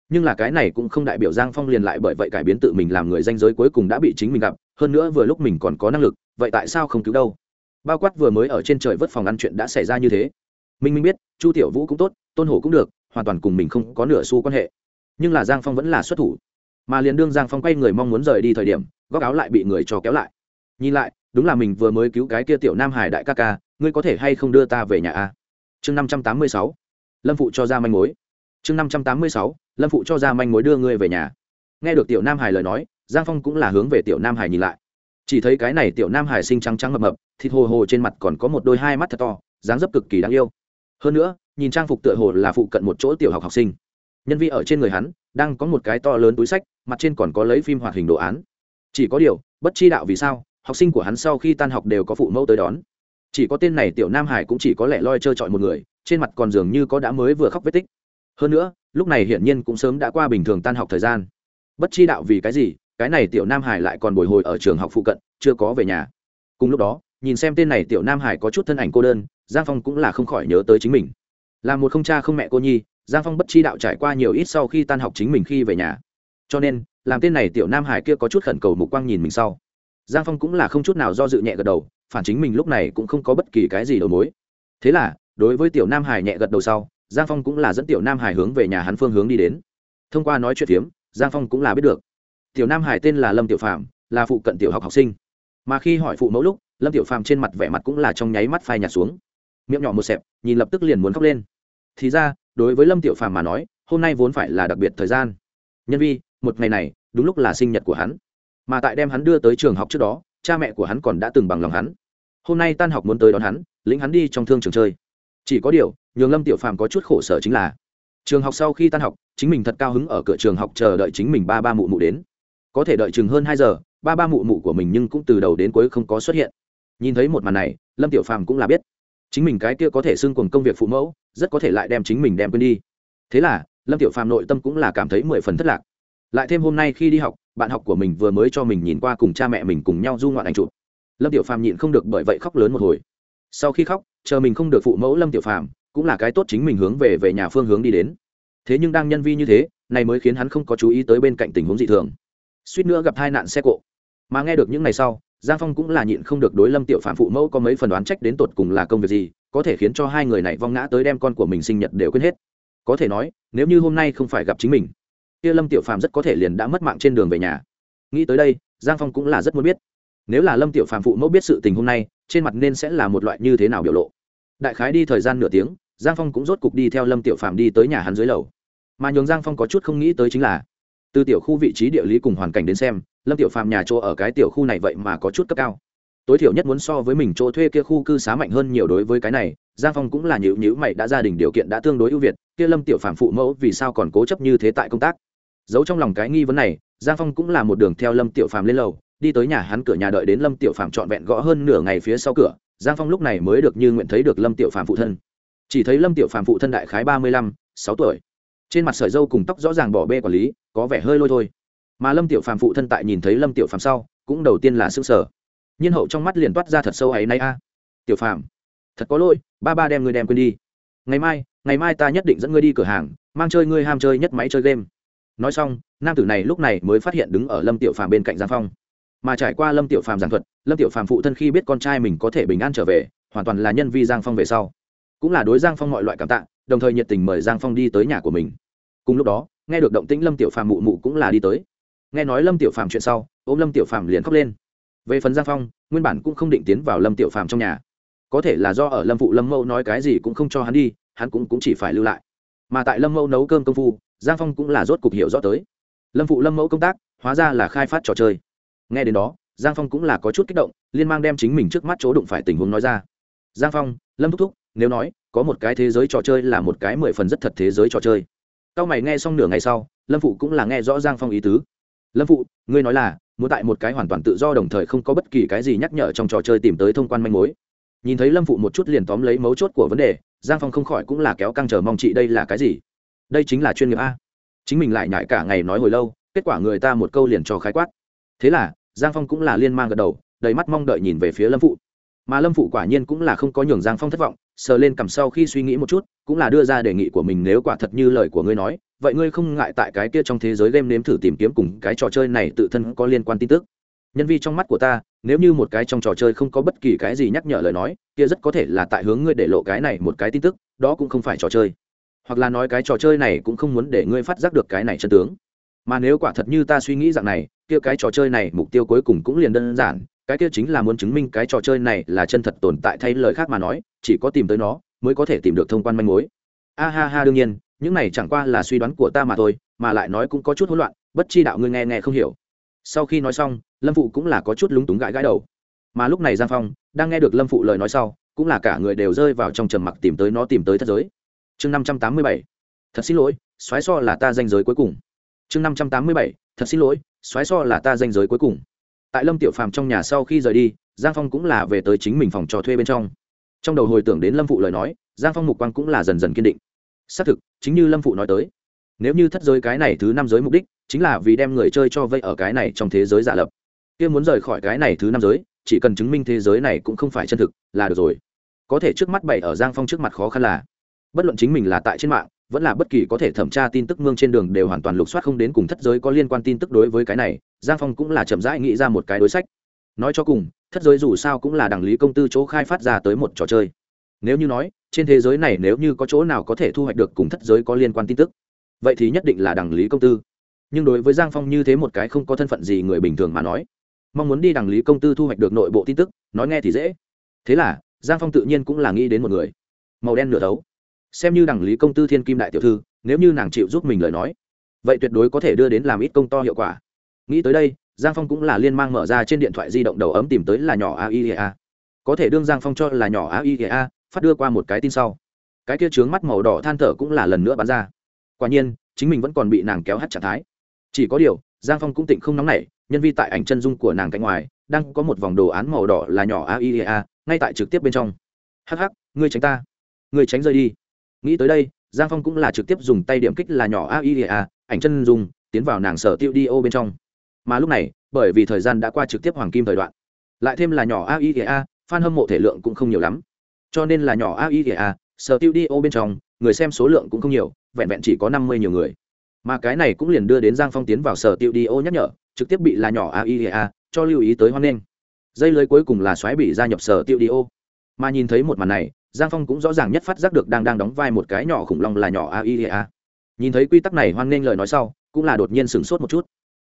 nhưng là cái này cũng không đại biểu giang phong liền lại bởi vậy cải biến tự mình làm người danh giới cuối cùng đã bị chính mình gặp, hơn nữa vừa lúc mình còn có năng lực, vậy tại sao không cứu đâu? Bao quát vừa mới ở trên trời vớt phòng ăn chuyện đã xảy ra như thế. Minh minh biết, chu tiểu vũ cũng tốt, tôn hổ cũng được, hoàn toàn cùng mình không có nửa xu quan hệ. Nhưng là giang phong vẫn là xuất thủ. Mà liền đương giang phong quay người mong muốn rời đi thời điểm, góc áo lại bị người cho kéo lại. Nhìn lại, đúng là mình vừa mới cứu cái kia tiểu nam hải đại ca ca, ngươi có thể hay không đưa ta về nhà a? Chương năm trăm tám mươi sáu, lâm phụ cho ra manh mối. Chương năm trăm tám mươi sáu lâm phụ cho ra manh mối đưa ngươi về nhà. Nghe được tiểu nam hải lời nói, giang phong cũng là hướng về tiểu nam hải nhìn lại. Chỉ thấy cái này tiểu nam hải sinh trắng trắng mập mập, thịt hồ hồ trên mặt còn có một đôi hai mắt thật to, dáng dấp cực kỳ đáng yêu. Hơn nữa, nhìn trang phục tựa hồ là phụ cận một chỗ tiểu học học sinh. Nhân vi ở trên người hắn, đang có một cái to lớn túi sách, mặt trên còn có lấy phim hoạt hình đồ án. Chỉ có điều, bất chi đạo vì sao, học sinh của hắn sau khi tan học đều có phụ mẫu tới đón. Chỉ có tên này tiểu nam hải cũng chỉ có lẽ loi trơ trọi một người, trên mặt còn dường như có đã mới vừa khóc vết tích hơn nữa, lúc này hiển nhiên cũng sớm đã qua bình thường tan học thời gian. Bất chi đạo vì cái gì, cái này tiểu nam hải lại còn bồi hồi ở trường học phụ cận, chưa có về nhà. Cùng lúc đó, nhìn xem tên này tiểu nam hải có chút thân ảnh cô đơn, giang phong cũng là không khỏi nhớ tới chính mình. Là một không cha không mẹ cô nhi, giang phong bất chi đạo trải qua nhiều ít sau khi tan học chính mình khi về nhà. Cho nên, làm tên này tiểu nam hải kia có chút khẩn cầu mục quang nhìn mình sau. Giang phong cũng là không chút nào do dự nhẹ gật đầu, phản chính mình lúc này cũng không có bất kỳ cái gì đầu mối. Thế là, đối với tiểu nam hải nhẹ gật đầu sau giang phong cũng là dẫn tiểu nam hải hướng về nhà hắn phương hướng đi đến. Thông qua nói chuyện phiếm, giang phong cũng là biết được. Tiểu nam hải tên là lâm tiểu phạm là phụ cận tiểu học học sinh. Mà khi hỏi phụ mẫu lúc, lâm tiểu phạm trên mặt vẻ mặt cũng là trong nháy mắt phai nhạt xuống. Miệng nhỏ một xẹp, nhìn lập tức liền muốn khóc lên. Thì ra, đối với lâm tiểu phàm mà nói, hôm nay vốn phải là đặc biệt thời gian. Nhân vi, một ngày này, đúng lúc là sinh nhật của hắn. Mà tại đem hắn đưa tới trường học trước đó, cha mẹ của hắn còn đã từng bằng lòng hắn. Hôm nay tan học muốn tới đón hắn, lĩnh hắn đi trong thương trường chơi chỉ có điều, nhường lâm tiểu phàm có chút khổ sở chính là, trường học sau khi tan học, chính mình thật cao hứng ở cửa trường học chờ đợi chính mình ba ba mụ mụ đến. Có thể đợi chừng hơn hai giờ, ba ba mụ mụ của mình nhưng cũng từ đầu đến cuối không có xuất hiện. Nhìn thấy một màn này, lâm tiểu phàm cũng là biết, chính mình cái kia có thể xưng cùng công việc phụ mẫu, rất có thể lại đem chính mình đem quên đi. Thế là, lâm tiểu phàm nội tâm cũng là cảm thấy mười phần thất lạc. Lại thêm hôm nay khi đi học, bạn học của mình vừa mới cho mình nhìn qua cùng cha mẹ mình cùng nhau du ngoạn ảnh chụp. Lâm tiểu phàm nhịn không được bởi vậy khóc lớn một hồi. Sau khi khóc chờ mình không được phụ mẫu lâm tiểu phàm, cũng là cái tốt chính mình hướng về về nhà phương hướng đi đến. Thế nhưng đang nhân vi như thế, này mới khiến hắn không có chú ý tới bên cạnh tình huống dị thường. Suýt nữa gặp hai nạn xe cộ. Mà nghe được những ngày sau, giang phong cũng là nhịn không được đối lâm tiểu phạm phụ mẫu có mấy phần đoán trách đến tột cùng là công việc gì, có thể khiến cho hai người này vong ngã tới đem con của mình sinh nhật đều quên hết. Có thể nói, nếu như hôm nay không phải gặp chính mình, kia lâm tiểu phạm rất có thể liền đã mất mạng trên đường về nhà. Nghĩ tới đây, giang phong cũng là rất muốn biết nếu là lâm tiểu phạm phụ mẫu biết sự tình hôm nay, trên mặt nên sẽ là một loại như thế nào biểu lộ. Đại khái đi thời gian nửa tiếng, giang phong cũng rốt cục đi theo lâm tiểu phạm đi tới nhà hắn dưới lầu. Mà nhường giang phong có chút không nghĩ tới chính là, từ tiểu khu vị trí địa lý cùng hoàn cảnh đến xem, lâm tiểu phàm nhà chỗ ở cái tiểu khu này vậy mà có chút cấp cao. Tối thiểu nhất muốn so với mình chỗ thuê kia khu cư xá mạnh hơn nhiều đối với cái này, giang phong cũng là nhữ nhữ mày đã gia đình điều kiện đã tương đối ưu việt, kia lâm tiểu phàm phụ mẫu vì sao còn cố chấp như thế tại công tác. Giấu trong lòng cái nghi vấn này, giang phong cũng là một đường theo lâm tiểu phàm lên lầu đi tới nhà hắn cửa nhà đợi đến lâm tiểu phàm trọn vẹn gõ hơn nửa ngày phía sau cửa, giang phong lúc này mới được như nguyện thấy được lâm tiểu phàm phụ thân. Chỉ thấy lâm tiểu phàm phụ thân đại khái ba mươi lăm, sáu tuổi. Trên mặt sợi dâu cùng tóc rõ ràng bỏ bê quản lý, có vẻ hơi lôi thôi. Mà lâm tiểu phàm phụ thân tại nhìn thấy lâm tiểu phàm sau, cũng đầu tiên là s ư n g sở nhiên hậu trong mắt liền toát ra thật sâu ấy nay a. Tiểu phàm, thật có lỗi, ba ba đem ngươi đem quên đi. Ngày mai ngày mai ta nhất định dẫn ngươi đi cửa hàng, mang chơi ngươi ham chơi nhất máy chơi game. Nói xong, nam tử này lúc này mới phát hiện đứng ở lâm tiểu phàm bên cạnh giang phong mà trải qua lâm tiểu phàm giảng thuật lâm tiểu phàm phụ thân khi biết con trai mình có thể bình an trở về hoàn toàn là nhân vi giang phong về sau. Cũng là đối giang phong mọi loại cảm tạ đồng thời nhiệt tình mời giang phong đi tới nhà của mình. Cùng lúc đó nghe được động tĩnh lâm tiểu phàm mụ mụ cũng là đi tới. Nghe nói lâm tiểu phàm chuyện sau ôm lâm tiểu phàm liền khóc lên. Về phần giang phong nguyên bản cũng không định tiến vào lâm tiểu phàm trong nhà. Có thể là do ở lâm phụ lâm mẫu nói cái gì cũng không cho hắn đi hắn cũng, cũng chỉ phải lưu lại. Mà tại lâm mẫu nấu cơm công phu giang phong cũng là rốt cục hiểu rõ tới. Lâm phụ lâm mẫu công tác hóa ra là khai phát trò chơi nghe đến đó, giang phong cũng là có chút kích động, liên mang đem chính mình trước mắt chỗ đụng phải tình huống nói ra. Giang phong, lâm thúc thúc, nếu nói, có một cái thế giới trò chơi là một cái mười phần rất thật thế giới trò chơi. Cao mày nghe xong nửa ngày sau, lâm phụ cũng là nghe rõ giang phong ý tứ. Lâm phụ, ngươi nói là, muốn tại một cái hoàn toàn tự do đồng thời không có bất kỳ cái gì nhắc nhở trong trò chơi tìm tới thông quan manh mối. Nhìn thấy lâm phụ một chút liền tóm lấy mấu chốt của vấn đề, giang phong không khỏi cũng là kéo căng chờ mong chị đây là cái gì? Đây chính là chuyên nghiệp a. Chính mình lại nhại cả ngày nói hồi lâu, kết quả người ta một câu liền cho khái quát. Thế là giang phong cũng là liên mang gật đầu, đầy mắt mong đợi nhìn về phía lâm phụ. Mà lâm phụ quả nhiên cũng là không có nhường giang phong thất vọng, sờ lên cầm sau khi suy nghĩ một chút, cũng là đưa ra đề nghị của mình nếu quả thật như lời của ngươi nói, vậy ngươi không ngại tại cái kia trong thế giới game nếm thử tìm kiếm cùng cái trò chơi này tự thân có liên quan tin tức. Nhân vi trong mắt của ta, nếu như một cái trong trò chơi không có bất kỳ cái gì nhắc nhở lời nói, kia rất có thể là tại hướng ngươi để lộ cái này một cái tin tức, đó cũng không phải trò chơi. Hoặc là nói cái trò chơi này cũng không muốn để ngươi phát giác được cái này chân tướng mà nếu quả thật như ta suy nghĩ dạng này, kia cái trò chơi này mục tiêu cuối cùng cũng liền đơn giản, cái kia chính là muốn chứng minh cái trò chơi này là chân thật tồn tại thay lời khác mà nói, chỉ có tìm tới nó mới có thể tìm được thông quan manh mối. A ha ha, đương nhiên, những này chẳng qua là suy đoán của ta mà thôi, mà lại nói cũng có chút hỗn loạn, bất chi đạo ngươi nghe nghe không hiểu. Sau khi nói xong, lâm phụ cũng là có chút lúng túng gãi gãi đầu. Mà lúc này giang phong đang nghe được lâm phụ lời nói sau, cũng là cả người đều rơi vào trong trầm mặc tìm tới nó tìm tới thất giới. Chương năm trăm tám mươi bảy. Thật xin lỗi xoáy so là ta danh giới cuối cùng chương năm trăm tám mươi bảy, thật xin lỗi xoáy so là ta danh giới cuối cùng. Tại lâm tiểu phàm trong nhà sau khi rời đi, giang phong cũng là về tới chính mình phòng trò thuê bên trong. Trong đầu hồi tưởng đến lâm phụ lời nói, giang phong mục quang cũng là dần dần kiên định. Xác thực, chính như lâm phụ nói tới, nếu như thất giới cái này thứ năm giới mục đích, chính là vì đem người chơi cho vây ở cái này trong thế giới giả lập. Kia muốn rời khỏi cái này thứ năm giới, chỉ cần chứng minh thế giới này cũng không phải chân thực, là được rồi. Có thể trước mắt bày ở giang phong trước mặt khó khăn là, bất luận chính mình là tại trên mạng vẫn là bất kỳ có thể thẩm tra tin tức mương trên đường đều hoàn toàn lục soát không đến cùng thất giới có liên quan tin tức đối với cái này, giang phong cũng là chậm rãi nghĩ ra một cái đối sách. Nói cho cùng, thất giới dù sao cũng là đảng lý công tư chỗ khai phát ra tới một trò chơi. Nếu như nói, trên thế giới này nếu như có chỗ nào có thể thu hoạch được cùng thất giới có liên quan tin tức, vậy thì nhất định là đảng lý công tư. Nhưng đối với giang phong như thế một cái không có thân phận gì người bình thường mà nói, mong muốn đi đảng lý công tư thu hoạch được nội bộ tin tức, nói nghe thì dễ. Thế là, giang phong tự nhiên cũng là nghĩ đến một người. Màu đen nửa thấu xem như đảng lý công tư thiên kim đại tiểu thư, nếu như nàng chịu giúp mình lời nói, vậy tuyệt đối có thể đưa đến làm ít công to hiệu quả. Nghĩ tới đây, giang phong cũng là liên mang mở ra trên điện thoại di động đầu ấm tìm tới là nhỏ aiea có thể đương giang phong cho là nhỏ aiea phát đưa qua một cái tin sau. Cái kia trướng mắt màu đỏ than thở cũng là lần nữa bắn ra. Quả nhiên, chính mình vẫn còn bị nàng kéo hắt trạng thái. Chỉ có điều, giang phong cũng tỉnh không nóng nảy, nhân vi tại ảnh chân dung của nàng cạnh ngoài, đang có một vòng đồ án màu đỏ là nhỏ aiea ngay tại trực tiếp bên trong. Hh ngươi tránh ta. Ngươi tránh rơi đi nghĩ tới đây giang phong cũng là trực tiếp dùng tay điểm kích là nhỏ A I A, ảnh chân dùng tiến vào nàng sở tiêu đi ô bên trong. Mà lúc này bởi vì thời gian đã qua trực tiếp hoàng kim thời đoạn lại thêm là nhỏ A I A, fan hâm mộ thể lượng cũng không nhiều lắm. Cho nên là nhỏ A I A, sở tiêu đi ô bên trong người xem số lượng cũng không nhiều vẹn vẹn chỉ có năm mươi nhiều người. Mà cái này cũng liền đưa đến giang phong tiến vào sở tiêu đi ô nhắc nhở trực tiếp bị là nhỏ A I A cho lưu ý tới hoan nghênh. Dây lưới cuối cùng là xoáy bị gia nhập sở tiêu đi ô. Mà nhìn thấy một màn này giang phong cũng rõ ràng nhất phát giác được đang đang đóng vai một cái nhỏ khủng long là nhỏ aiea nhìn thấy quy tắc này hoan nghênh lời nói sau, cũng là đột nhiên sửng sốt một chút.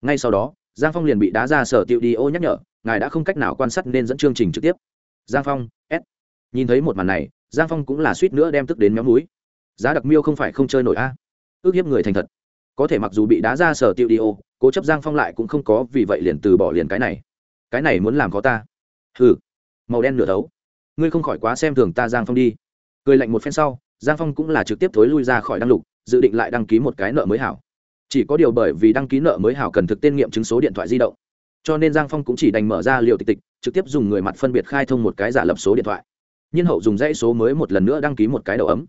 Ngay sau đó, giang phong liền bị đá ra sở tiệu đi ô nhắc nhở, ngài đã không cách nào quan sát nên dẫn chương trình trực tiếp. Giang phong, s. Nhìn thấy một màn này, giang phong cũng là suýt nữa đem tức đến méo núi giá đặc miêu không phải không chơi nổi a. Ước hiếp người thành thật. Có thể mặc dù bị đá ra sở tiệu đi ô, cố chấp giang phong lại cũng không có, vì vậy liền từ bỏ liền cái này. Cái này muốn làm có ta. Hừ. Màu đen nửa thấu ngươi không khỏi quá xem thường ta giang phong đi. Cười lạnh một phen sau, giang phong cũng là trực tiếp thối lui ra khỏi đăng lục, dự định lại đăng ký một cái nợ mới hảo. Chỉ có điều bởi vì đăng ký nợ mới hảo cần thực tên nghiệm chứng số điện thoại di động. Cho nên giang phong cũng chỉ đành mở ra liều tịch tịch, trực tiếp dùng người mặt phân biệt khai thông một cái giả lập số điện thoại. Nhiên hậu dùng dãy số mới một lần nữa đăng ký một cái đầu ấm.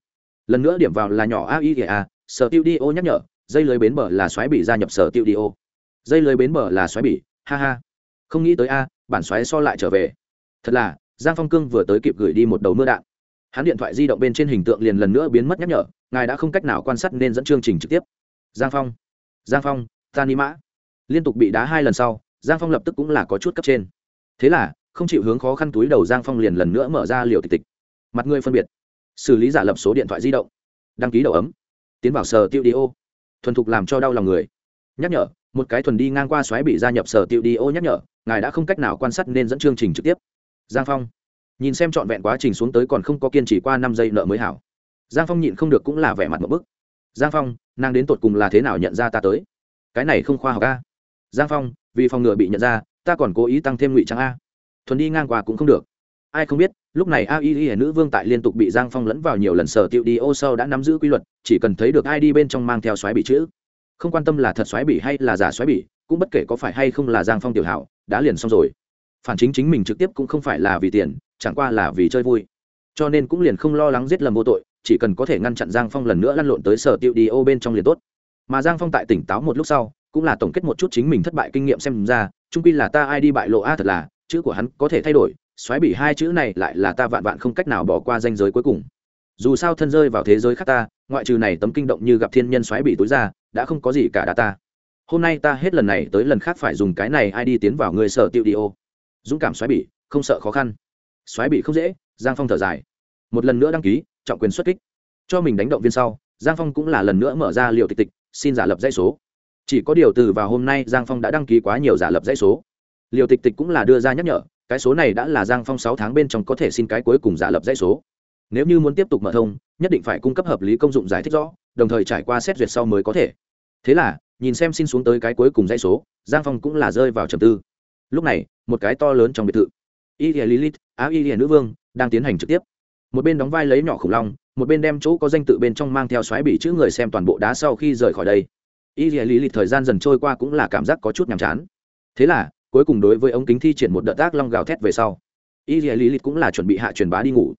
Lần nữa điểm vào là nhỏ a i a, sở tiêu đi ô nhắc nhở, dây lưới bến bờ là xoáy bị gia nhập sở tiêu đi ô. Dây lưới bến bờ là xoáy bị ha ha. Không nghĩ tới a, bản xoáy so lại trở về. Thật là giang phong cương vừa tới kịp gửi đi một đầu mưa đạn. Hắn điện thoại di động bên trên hình tượng liền lần nữa biến mất nhắc nhở, ngài đã không cách nào quan sát nên dẫn chương trình trực tiếp. Giang phong giang phong, ta ni mã. Liên tục bị đá hai lần sau, giang phong lập tức cũng là có chút cấp trên. Thế là, không chịu hướng khó khăn túi đầu giang phong liền lần nữa mở ra liều tịch tịch. Mặt người phân biệt. Xử lý giả lập số điện thoại di động. Đăng ký đầu ấm. Tiến vào sở tiêu đi ô. Thuần thục làm cho đau lòng người. Nhắc nhở, một cái thuần đi ngang qua xoáy bị gia nhập sở tiêu đi ô nhắc nhở, ngài đã không cách nào quan sát nên dẫn chương trình trực tiếp giang phong. Nhìn xem trọn vẹn quá trình xuống tới còn không có kiên trì qua năm giây nợ mới hảo. Giang phong nhịn không được cũng là vẻ mặt một bức. Giang phong, nàng đến tột cùng là thế nào nhận ra ta tới? Cái này không khoa học a. Giang phong, vì phòng ngừa bị nhận ra, ta còn cố ý tăng thêm ngụy trang a. Thuần đi ngang qua cũng không được. Ai không biết, lúc này a y y nữ vương tại liên tục bị giang phong lẫn vào nhiều lần sở tiệu đi ô sâu đã nắm giữ quy luật, chỉ cần thấy được ai đi bên trong mang theo xoáy bị chữ. Không quan tâm là thật xoáy bị hay là giả xoáy bị, cũng bất kể có phải hay không là giang phong tiểu hảo, đã liền xong rồi phản chính chính mình trực tiếp cũng không phải là vì tiền, chẳng qua là vì chơi vui. Cho nên cũng liền không lo lắng giết lầm vô tội, chỉ cần có thể ngăn chặn giang phong lần nữa lăn lộn tới sở tiệu đi ô bên trong liền tốt. Mà giang phong tại tỉnh táo một lúc sau, cũng là tổng kết một chút chính mình thất bại kinh nghiệm xem ra trung quy là ta ai đi bại lộ a thật là, chữ của hắn có thể thay đổi, xoáy bị hai chữ này lại là ta vạn vạn không cách nào bỏ qua danh giới cuối cùng. Dù sao thân rơi vào thế giới khác ta, ngoại trừ này tấm kinh động như gặp thiên nhân xoáy bị tối ra, đã không có gì cả đã ta. Hôm nay ta hết lần này tới lần khác phải dùng cái này ai đi tiến vào người sở tiệu đi ô dũng cảm xoáy bị không sợ khó khăn. Xoáy bị không dễ, giang phong thở dài. Một lần nữa đăng ký, trọng quyền xuất kích. Cho mình đánh động viên sau, giang phong cũng là lần nữa mở ra liệu tịch tịch, xin giả lập dãy số. Chỉ có điều từ vào hôm nay, giang phong đã đăng ký quá nhiều giả lập dãy số. Liệu tịch tịch cũng là đưa ra nhắc nhở, cái số này đã là giang phong sáu tháng bên trong có thể xin cái cuối cùng giả lập dãy số. Nếu như muốn tiếp tục mở thông, nhất định phải cung cấp hợp lý công dụng giải thích rõ, đồng thời trải qua xét duyệt sau mới có thể. Thế là, nhìn xem xin xuống tới cái cuối cùng dãy số, giang phong cũng là rơi vào trầm tư lúc này, một cái to lớn trong biệt thự, y lilith á y nữ vương, đang tiến hành trực tiếp. Một bên đóng vai lấy nhỏ khủng long, một bên đem chỗ có danh tự bên trong mang theo xoáy bị chữ người xem toàn bộ đá sau khi rời khỏi đây. Y lilith thời gian dần trôi qua cũng là cảm giác có chút nhàm chán. Thế là, cuối cùng đối với ống kính thi triển một đợt tác long gào thét về sau, y lý lilith cũng là chuẩn bị hạ truyền bá đi ngủ.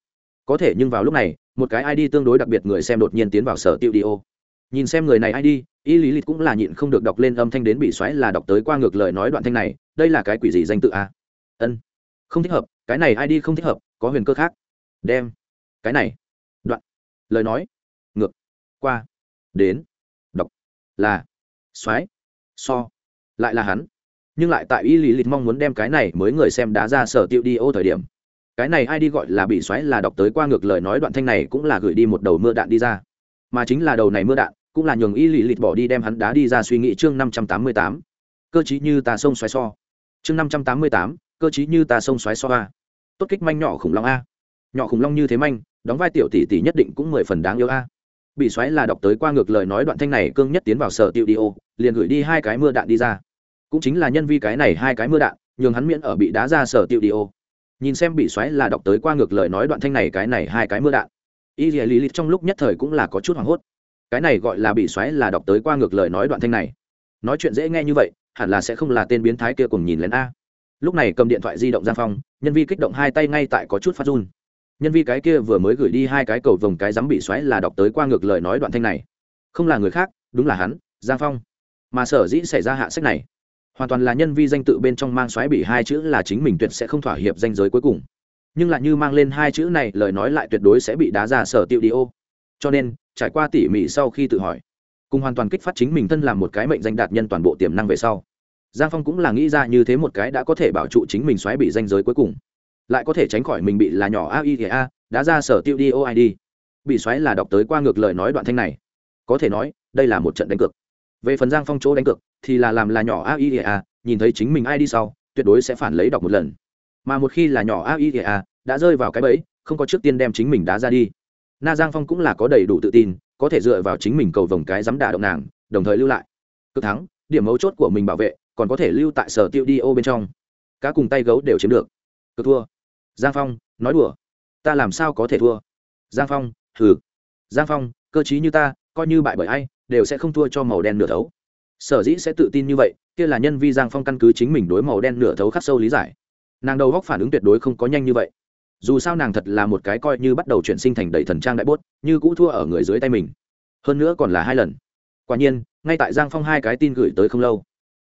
Có thể nhưng vào lúc này, một cái id tương đối đặc biệt người xem đột nhiên tiến vào sở tiêu đi ô nhìn xem người này id y lý lịch cũng là nhịn không được đọc lên âm thanh đến bị xoáy là đọc tới qua ngược lời nói đoạn thanh này, đây là cái quỷ gì danh tự a ân, không thích hợp, cái này ai đi không thích hợp, có huyền cơ khác. Đem, cái này, đoạn, lời nói, ngược, qua, đến, đọc, là, xoáy, so, lại là hắn. Nhưng lại tại y lý lịch mong muốn đem cái này mới người xem đá ra sở tiêu đi ô thời điểm. Cái này ai đi gọi là bị xoáy là đọc tới qua ngược lời nói đoạn thanh này cũng là gửi đi một đầu mưa đạn đi ra. Mà chính là đầu này mưa đạn cũng là nhường y lì lịt bỏ đi đem hắn đá đi ra suy nghĩ chương năm trăm tám mươi tám. Cơ chí như ta sông xoáy so. Chương năm trăm tám mươi tám, cơ chí như ta sông xoáy so a. Tốt kích manh nhỏ khủng long a. Nhỏ khủng long như thế manh, đóng vai tiểu tỷ tỷ nhất định cũng mười phần đáng yêu a. Bị xoáy là đọc tới qua ngược lời nói đoạn thanh này cương nhất tiến vào sở tiêu đi ô, liền gửi đi hai cái mưa đạn đi ra. Cũng chính là nhân vi cái này hai cái mưa đạn, nhường hắn miễn ở bị đá ra sở tiêu đi ô. Nhìn xem bị xoáy là đọc tới qua ngược lời nói đoạn thanh này cái này hai cái mưa đạn. Y lì lý lịch trong lúc nhất thời cũng là có chút hoảng hốt cái này gọi là bị xoáy là đọc tới qua ngược lời nói đoạn thanh này. Nói chuyện dễ nghe như vậy, hẳn là sẽ không là tên biến thái kia cùng nhìn lén a. Lúc này cầm điện thoại di động giang phong nhân vi kích động hai tay ngay tại có chút phát run. Nhân vi cái kia vừa mới gửi đi hai cái cầu vồng cái dám bị xoáy là đọc tới qua ngược lời nói đoạn thanh này. Không là người khác, đúng là hắn, giang phong. Mà sở dĩ xảy ra hạ sách này. Hoàn toàn là nhân vi danh tự bên trong mang xoáy bị hai chữ là chính mình tuyệt sẽ không thỏa hiệp danh giới cuối cùng. Nhưng lại như mang lên hai chữ này, lời nói lại tuyệt đối sẽ bị đá ra sở tiêu đi ô cho nên, trải qua tỉ mỉ sau khi tự hỏi, cùng hoàn toàn kích phát chính mình thân làm một cái mệnh danh đạt nhân toàn bộ tiềm năng về sau, giang phong cũng là nghĩ ra như thế một cái đã có thể bảo trụ chính mình xoáy bị danh giới cuối cùng. Lại có thể tránh khỏi mình bị là nhỏ a i a, đã ra sở tiêu đi oid bị xoáy là đọc tới qua ngược lời nói đoạn thanh này. Có thể nói, đây là một trận đánh cược. Về phần giang phong chỗ đánh cược, thì là làm là nhỏ a i a, nhìn thấy chính mình ai đi sau, tuyệt đối sẽ phản lấy đọc một lần. Mà một khi là nhỏ a i a, đã rơi vào cái bẫy, không có trước tiên đem chính mình đá ra đi na giang phong cũng là có đầy đủ tự tin, có thể dựa vào chính mình cầu vồng cái dám đả động nàng, đồng thời lưu lại. Cực thắng, điểm mấu chốt của mình bảo vệ, còn có thể lưu tại sở tiêu đi ô bên trong. Cá cùng tay gấu đều chiếm được. Cực thua. Giang phong, nói đùa. Ta làm sao có thể thua? Giang phong thử giang phong, cơ chí như ta, coi như bại bởi ai, đều sẽ không thua cho màu đen nửa thấu. Sở dĩ sẽ tự tin như vậy, kia là nhân vi giang phong căn cứ chính mình đối màu đen nửa thấu khắc sâu lý giải. Nàng đầu góc phản ứng tuyệt đối không có nhanh như vậy dù sao nàng thật là một cái coi như bắt đầu chuyển sinh thành đầy thần trang đại bốt, như cũ thua ở người dưới tay mình. Hơn nữa còn là hai lần. Quả nhiên, ngay tại giang phong hai cái tin gửi tới không lâu,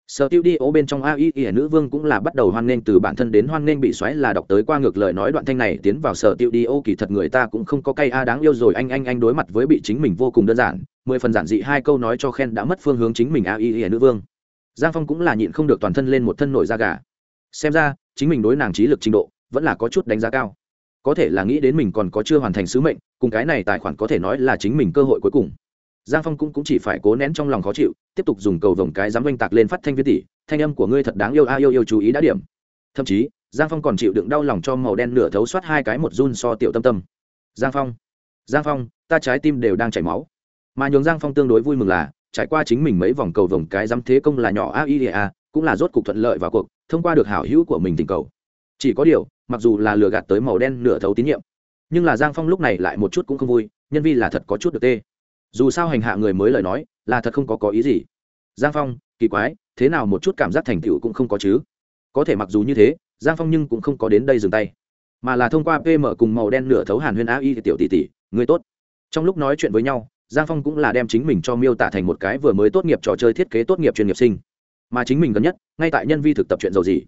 sở tiêu đi ố bên trong ai ỉa nữ vương cũng là bắt đầu hoan nghênh từ bản thân đến hoan nghênh bị xoáy là đọc tới qua ngược lời nói đoạn thanh này tiến vào sở tiêu đi ô kỳ thật người ta cũng không có cây a đáng yêu rồi anh anh anh đối mặt với bị chính mình vô cùng đơn giản, mười phần giản dị hai câu nói cho khen đã mất phương hướng chính mình a ỉa nữ vương. Giang phong cũng là nhịn không được toàn thân lên một thân nổi da gà. Xem ra, chính mình đối nàng trí lực trình độ vẫn là có chút đánh giá cao có thể là nghĩ đến mình còn có chưa hoàn thành sứ mệnh cùng cái này tài khoản có thể nói là chính mình cơ hội cuối cùng. Giang phong cũng, cũng chỉ phải cố nén trong lòng khó chịu tiếp tục dùng cầu vồng cái dám oanh tạc lên phát thanh viên tỷ thanh âm của ngươi thật đáng yêu a yêu yêu chú ý đã điểm. Thậm chí giang phong còn chịu đựng đau lòng cho màu đen nửa thấu soát hai cái một run so tiểu tâm tâm. Giang phong giang phong ta trái tim đều đang chảy máu. Mà nhường giang phong tương đối vui mừng là trải qua chính mình mấy vòng cầu vồng cái dám thế công là nhỏ a i a cũng là rốt cục thuận lợi vào cuộc thông qua được hảo hữu của mình tình cầu chỉ có điều, mặc dù là lừa gạt tới màu đen nửa thấu tín nhiệm, nhưng là giang phong lúc này lại một chút cũng không vui, nhân vi là thật có chút được tê. Dù sao hành hạ người mới lời nói, là thật không có có ý gì. Giang phong, kỳ quái, thế nào một chút cảm giác thành tựu cũng không có chứ? Có thể mặc dù như thế, giang phong nhưng cũng không có đến đây dừng tay. Mà là thông qua pm cùng màu đen nửa thấu hàn huyên ai tiểu tỷ tỷ, người tốt. Trong lúc nói chuyện với nhau, giang phong cũng là đem chính mình cho miêu tả thành một cái vừa mới tốt nghiệp trò chơi thiết kế tốt nghiệp chuyên nghiệp sinh. Mà chính mình gần nhất, ngay tại nhân vi thực tập chuyện dầu gì.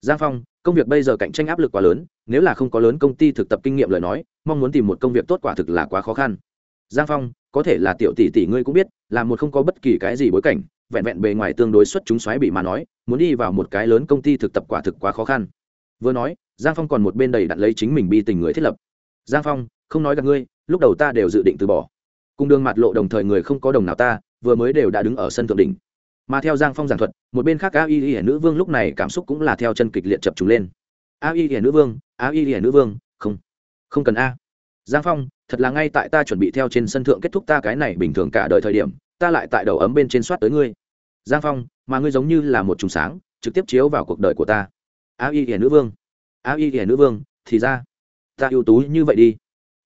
Giang phong công việc bây giờ cạnh tranh áp lực quá lớn, nếu là không có lớn công ty thực tập kinh nghiệm lời nói, mong muốn tìm một công việc tốt quả thực là quá khó khăn. Giang phong, có thể là tiểu tỷ tỷ ngươi cũng biết, là một không có bất kỳ cái gì bối cảnh, vẹn vẹn bề ngoài tương đối xuất chúng xoáy bị mà nói, muốn đi vào một cái lớn công ty thực tập quả thực quá khó khăn. Vừa nói, giang phong còn một bên đầy đặt lấy chính mình bi tình người thiết lập. Giang phong, không nói gặp ngươi, lúc đầu ta đều dự định từ bỏ. Cùng đường mặt lộ đồng thời người không có đồng nào ta, vừa mới đều đã đứng ở sân thượng đỉnh mà theo giang phong giảng thuật, một bên khác a y hiển nữ vương lúc này cảm xúc cũng là theo chân kịch liệt chập trùng lên. A y hiển nữ vương, a y hiển nữ vương, không không cần a. Giang phong, thật là ngay tại ta chuẩn bị theo trên sân thượng kết thúc ta cái này bình thường cả đời thời điểm, ta lại tại đầu ấm bên trên soát tới ngươi. Giang phong, mà ngươi giống như là một trùng sáng, trực tiếp chiếu vào cuộc đời của ta. A y hiển nữ vương, a y hiển nữ vương, thì ra, ta ưu tú như vậy đi.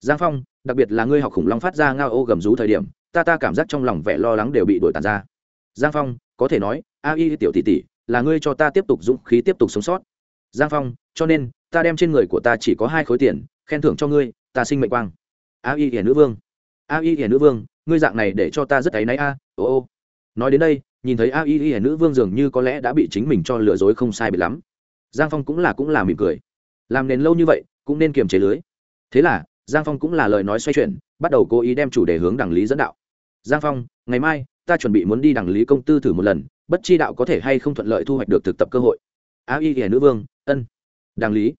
Giang phong, đặc biệt là ngươi học khủng long phát ra ngao ô gầm rú thời điểm, ta ta cảm giác trong lòng vẻ lo lắng đều bị đổi tàn ra. Giang phong có thể nói, a y tiểu tỷ tỷ, là ngươi cho ta tiếp tục dũng khí tiếp tục sống sót. Giang phong, cho nên, ta đem trên người của ta chỉ có hai khối tiền, khen thưởng cho ngươi, ta sinh mệnh quang. A y hiển nữ vương. A y hiển nữ vương, ngươi dạng này để cho ta rất áy náy a, ô ô. Nói đến đây, nhìn thấy a y hiển nữ vương dường như có lẽ đã bị chính mình cho lừa dối không sai bị lắm. Giang phong cũng là cũng là mỉm cười. Làm nền lâu như vậy, cũng nên kiềm chế lưới. Thế là, giang phong cũng là lời nói xoay chuyển, bắt đầu cố ý đem chủ đề hướng đảng lý dẫn đạo. Giang phong, ngày mai ta chuẩn bị muốn đi đằng lý công tư thử một lần, bất chi đạo có thể hay không thuận lợi thu hoạch được thực tập cơ hội. A y ghẻ nữ vương, ân. Đằng lý.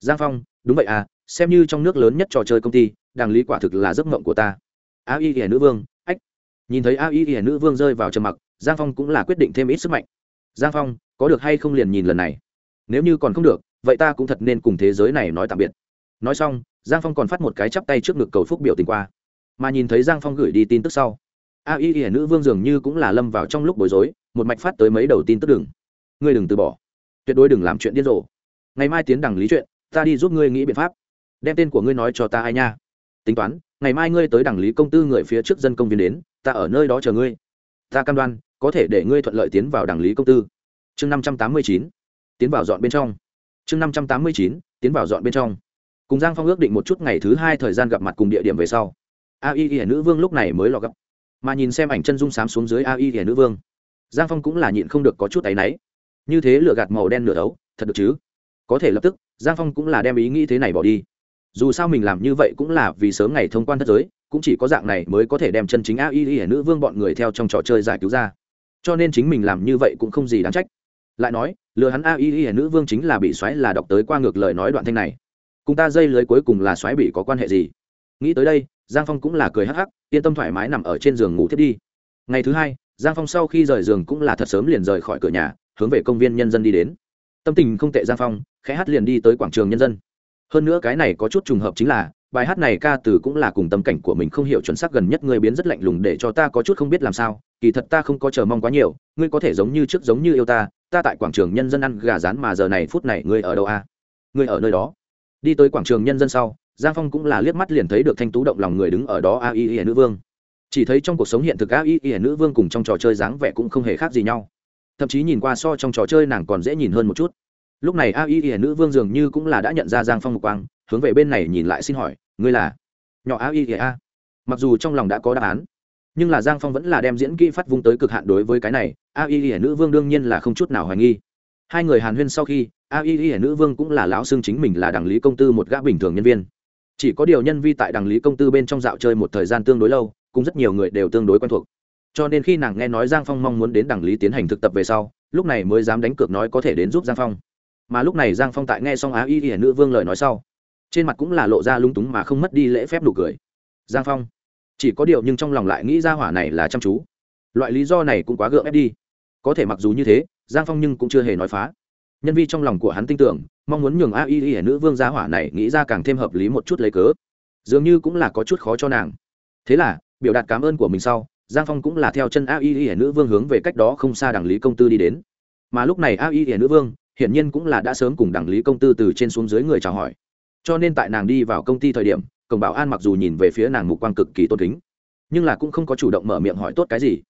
Giang phong, đúng vậy à xem như trong nước lớn nhất trò chơi công ty, Đằng lý quả thực là giấc mộng của ta. A y ghẻ nữ vương, ách. Nhìn thấy a y ghẻ nữ vương rơi vào trầm mặc, giang phong cũng là quyết định thêm ít sức mạnh. Giang phong, có được hay không liền nhìn lần này? Nếu như còn không được, vậy ta cũng thật nên cùng thế giới này nói tạm biệt. Nói xong, giang phong còn phát một cái chắp tay trước ngực cầu phúc biểu tình qua. Mà nhìn thấy giang phong gửi đi tin tức sau a y y nữ vương dường như cũng là lâm vào trong lúc bối rối, một mạch phát tới mấy đầu tin tức đừng. Ngươi đừng từ bỏ. Tuyệt đối đừng làm chuyện điên rồ. Ngày mai tiến đằng lý chuyện, ta đi giúp ngươi nghĩ biện pháp. Đem tên của ngươi nói cho ta ai nha. Tính toán, ngày mai ngươi tới đằng lý công tư người phía trước dân công viên đến, ta ở nơi đó chờ ngươi. Ta cam đoan, có thể để ngươi thuận lợi tiến vào đằng lý công tư. Chương năm trăm tám mươi chín, tiến vào dọn bên trong. Chương năm trăm tám mươi chín, tiến vào dọn bên trong. Cùng giang phong ước định một chút ngày thứ hai thời gian gặp mặt cùng địa điểm về sau. A y y nữ vương lúc này mới lò gấp mà nhìn xem ảnh chân dung xám xuống dưới a y nữ vương. Giang phong cũng là nhịn không được có chút tay náy. Như thế lựa gạt màu đen nửa đấu, thật được chứ? Có thể lập tức, giang phong cũng là đem ý nghĩ thế này bỏ đi. Dù sao mình làm như vậy cũng là vì sớm ngày thông quan thất giới, cũng chỉ có dạng này mới có thể đem chân chính a y nữ vương bọn người theo trong trò chơi giải cứu ra. Cho nên chính mình làm như vậy cũng không gì đáng trách. Lại nói, lừa hắn a y y nữ vương chính là bị xoáy là đọc tới qua ngược lời nói đoạn thanh này. Cùng ta dây lưới cuối cùng là xoáy bị có quan hệ gì? Nghĩ tới đây, giang phong cũng là cười hắc hắc yên tâm thoải mái nằm ở trên giường ngủ thiết đi. Ngày thứ hai, giang phong sau khi rời giường cũng là thật sớm liền rời khỏi cửa nhà, hướng về công viên nhân dân đi đến. Tâm tình không tệ giang phong, khẽ hát liền đi tới quảng trường nhân dân. Hơn nữa cái này có chút trùng hợp chính là, bài hát này ca từ cũng là cùng tâm cảnh của mình không hiểu chuẩn xác gần nhất ngươi biến rất lạnh lùng để cho ta có chút không biết làm sao, kỳ thật ta không có chờ mong quá nhiều, ngươi có thể giống như trước giống như yêu ta ta tại quảng trường nhân dân ăn gà rán mà giờ này phút này ngươi ở đâu a à? ngươi ở nơi đó. Đi tới quảng trường nhân dân sau giang phong cũng là liếc mắt liền thấy được thanh tú động lòng người đứng ở đó a y y nữ vương. Chỉ thấy trong cuộc sống hiện thực a y y nữ vương cùng trong trò chơi dáng vẻ cũng không hề khác gì nhau. Thậm chí nhìn qua so trong trò chơi nàng còn dễ nhìn hơn một chút. Lúc này a y y nữ vương dường như cũng là đã nhận ra giang phong một quang, hướng về bên này nhìn lại xin hỏi, ngươi là? Nhỏ a y y a. Mặc dù trong lòng đã có đáp án, nhưng là giang phong vẫn là đem diễn kỹ phát vung tới cực hạn đối với cái này, a y y nữ vương đương nhiên là không chút nào hoài nghi. Hai người hàn huyên sau khi, a y y nữ vương cũng là lão xương chính mình là đảng lý công tư một gã bình thường nhân viên chỉ có điều nhân vi tại đằng lý công tư bên trong dạo chơi một thời gian tương đối lâu, cũng rất nhiều người đều tương đối quen thuộc. Cho nên khi nàng nghe nói giang phong mong muốn đến đằng lý tiến hành thực tập về sau, lúc này mới dám đánh cược nói có thể đến giúp giang phong. Mà lúc này giang phong tại nghe xong á y y nữ vương lời nói sau, trên mặt cũng là lộ ra lung túng mà không mất đi lễ phép nụ cười. Giang phong, chỉ có điều nhưng trong lòng lại nghĩ ra hỏa này là chăm chú. Loại lý do này cũng quá gượng ép đi. Có thể mặc dù như thế, giang phong nhưng cũng chưa hề nói phá nhân vi trong lòng của hắn tin tưởng, mong muốn nhường a y y nữ vương gia hỏa này nghĩ ra càng thêm hợp lý một chút lấy cớ. Dường như cũng là có chút khó cho nàng. Thế là, biểu đạt cảm ơn của mình sau, giang phong cũng là theo chân a y y nữ vương hướng về cách đó không xa đảng lý công tư đi đến. Mà lúc này a y y nữ vương, hiển nhiên cũng là đã sớm cùng đảng lý công tư từ trên xuống dưới người chào hỏi. Cho nên tại nàng đi vào công ty thời điểm, cổng bảo an mặc dù nhìn về phía nàng mục quang cực kỳ tôn kính, nhưng là cũng không có chủ động mở miệng hỏi tốt cái gì.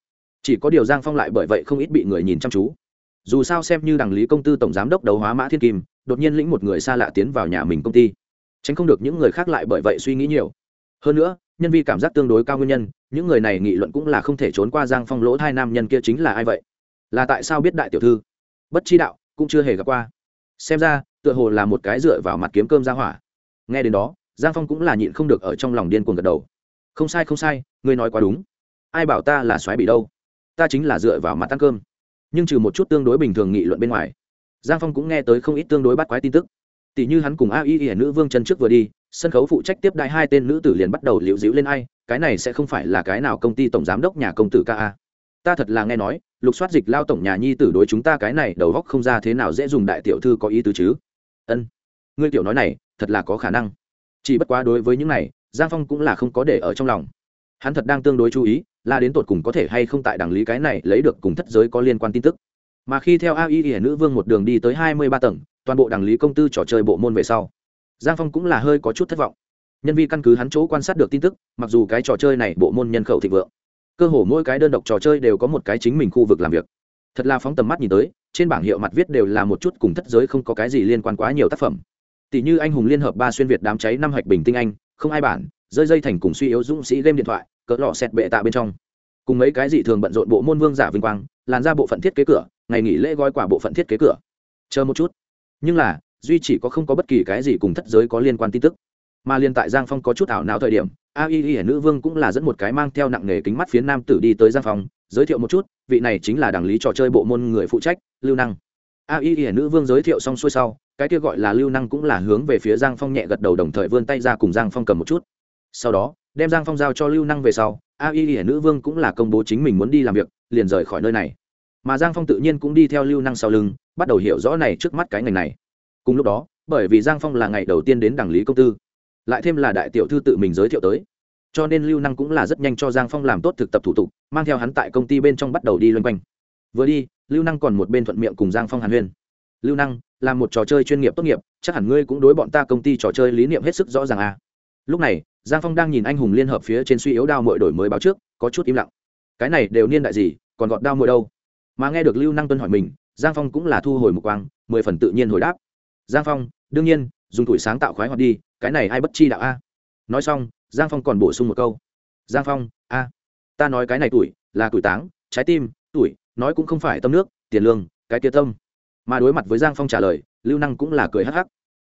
Chỉ có điều giang phong lại bởi vậy không ít bị người nhìn chăm chú dù sao xem như đảng lý công tư tổng giám đốc đấu hóa mã thiên kim, đột nhiên lĩnh một người xa lạ tiến vào nhà mình công ty. Tránh không được những người khác lại bởi vậy suy nghĩ nhiều. Hơn nữa, nhân vi cảm giác tương đối cao nguyên nhân, những người này nghị luận cũng là không thể trốn qua giang phong lỗ hai nam nhân kia chính là ai vậy? Là tại sao biết đại tiểu thư? Bất chi đạo, cũng chưa hề gặp qua. Xem ra, tựa hồ là một cái dựa vào mặt kiếm cơm ra hỏa. Nghe đến đó, giang phong cũng là nhịn không được ở trong lòng điên cuồng gật đầu. Không sai không sai, ngươi nói quá đúng. Ai bảo ta là xoáy bị đâu? Ta chính là dựa vào mặt ăn cơm nhưng trừ một chút tương đối bình thường nghị luận bên ngoài, giang phong cũng nghe tới không ít tương đối bắt quái tin tức. Tỷ như hắn cùng a y y nữ vương chân trước vừa đi, sân khấu phụ trách tiếp đại hai tên nữ tử liền bắt đầu liễu dĩu lên ai, cái này sẽ không phải là cái nào công ty tổng giám đốc nhà công tử ca a. Ta thật là nghe nói, lục soát dịch lao tổng nhà nhi tử đối chúng ta cái này đầu góc không ra thế nào dễ dùng đại tiểu thư có ý tứ chứ? Ân. Ngươi tiểu nói này, thật là có khả năng. Chỉ bất quá đối với những này, giang phong cũng là không có để ở trong lòng hắn thật đang tương đối chú ý, là đến tột cùng có thể hay không tại đảng lý cái này lấy được cùng thất giới có liên quan tin tức. Mà khi theo a y y nữ vương một đường đi tới hai mươi ba tầng, toàn bộ đảng lý công tư trò chơi bộ môn về sau, giang phong cũng là hơi có chút thất vọng. Nhân viên căn cứ hắn chỗ quan sát được tin tức, mặc dù cái trò chơi này bộ môn nhân khẩu thịnh vượng, cơ hồ mỗi cái đơn độc trò chơi đều có một cái chính mình khu vực làm việc. Thật là phóng tầm mắt nhìn tới, trên bảng hiệu mặt viết đều là một chút cùng thất giới không có cái gì liên quan quá nhiều tác phẩm. Tỷ như anh hùng liên hợp ba xuyên việt đám cháy năm hạch bình tinh anh, không ai bản rơi dây thành cùng suy yếu dũng sĩ game điện thoại, cỡ lọ xẹt bệ tạ bên trong. Cùng mấy cái gì thường bận rộn bộ môn vương giả vinh quang, làn ra bộ phận thiết kế cửa, ngày nghỉ lễ gói quả bộ phận thiết kế cửa. Chờ một chút. Nhưng là, duy chỉ có không có bất kỳ cái gì cùng thất giới có liên quan tin tức. Mà liên tại giang phong có chút ảo não thời điểm, a y y nữ vương cũng là dẫn một cái mang theo nặng nghề kính mắt phía nam tử đi tới giang phong, giới thiệu một chút, vị này chính là đảng lý trò chơi bộ môn người phụ trách, lưu năng. A y y nữ vương giới thiệu xong xuôi sau, cái kia gọi là lưu năng cũng là hướng về phía giang phong nhẹ gật đầu đồng thời vươn tay ra cùng giang phong cầm một chút sau đó, đem giang phong giao cho lưu năng về sau, a y y nữ vương cũng là công bố chính mình muốn đi làm việc, liền rời khỏi nơi này. Mà giang phong tự nhiên cũng đi theo lưu năng sau lưng, bắt đầu hiểu rõ này trước mắt cái ngành này. Cùng lúc đó, bởi vì giang phong là ngày đầu tiên đến đảng lý công tư, lại thêm là đại tiểu thư tự mình giới thiệu tới, cho nên lưu năng cũng là rất nhanh cho giang phong làm tốt thực tập thủ tục, mang theo hắn tại công ty bên trong bắt đầu đi loanh quanh. Vừa đi, lưu năng còn một bên thuận miệng cùng giang phong hàn huyên. Lưu năng là một trò chơi chuyên nghiệp tốt nghiệp, chắc hẳn ngươi cũng đối bọn ta công ty trò chơi lý niệm hết sức rõ ràng à. lúc này giang phong đang nhìn anh hùng liên hợp phía trên suy yếu đao mội đổi mới báo trước, có chút im lặng. Cái này đều niên đại gì, còn gọt đao mội đâu? Mà nghe được lưu năng tuân hỏi mình, giang phong cũng là thu hồi một quang, mười phần tự nhiên hồi đáp. Giang phong, đương nhiên, dùng tuổi sáng tạo khoái hoạt đi, cái này ai bất chi đạo a? Nói xong, giang phong còn bổ sung một câu. Giang phong, a, ta nói cái này tuổi là tuổi táng, trái tim, tuổi, nói cũng không phải tâm nước, tiền lương, cái kia tâm. Mà đối mặt với giang phong trả lời, lưu năng cũng là cười hắc hắc.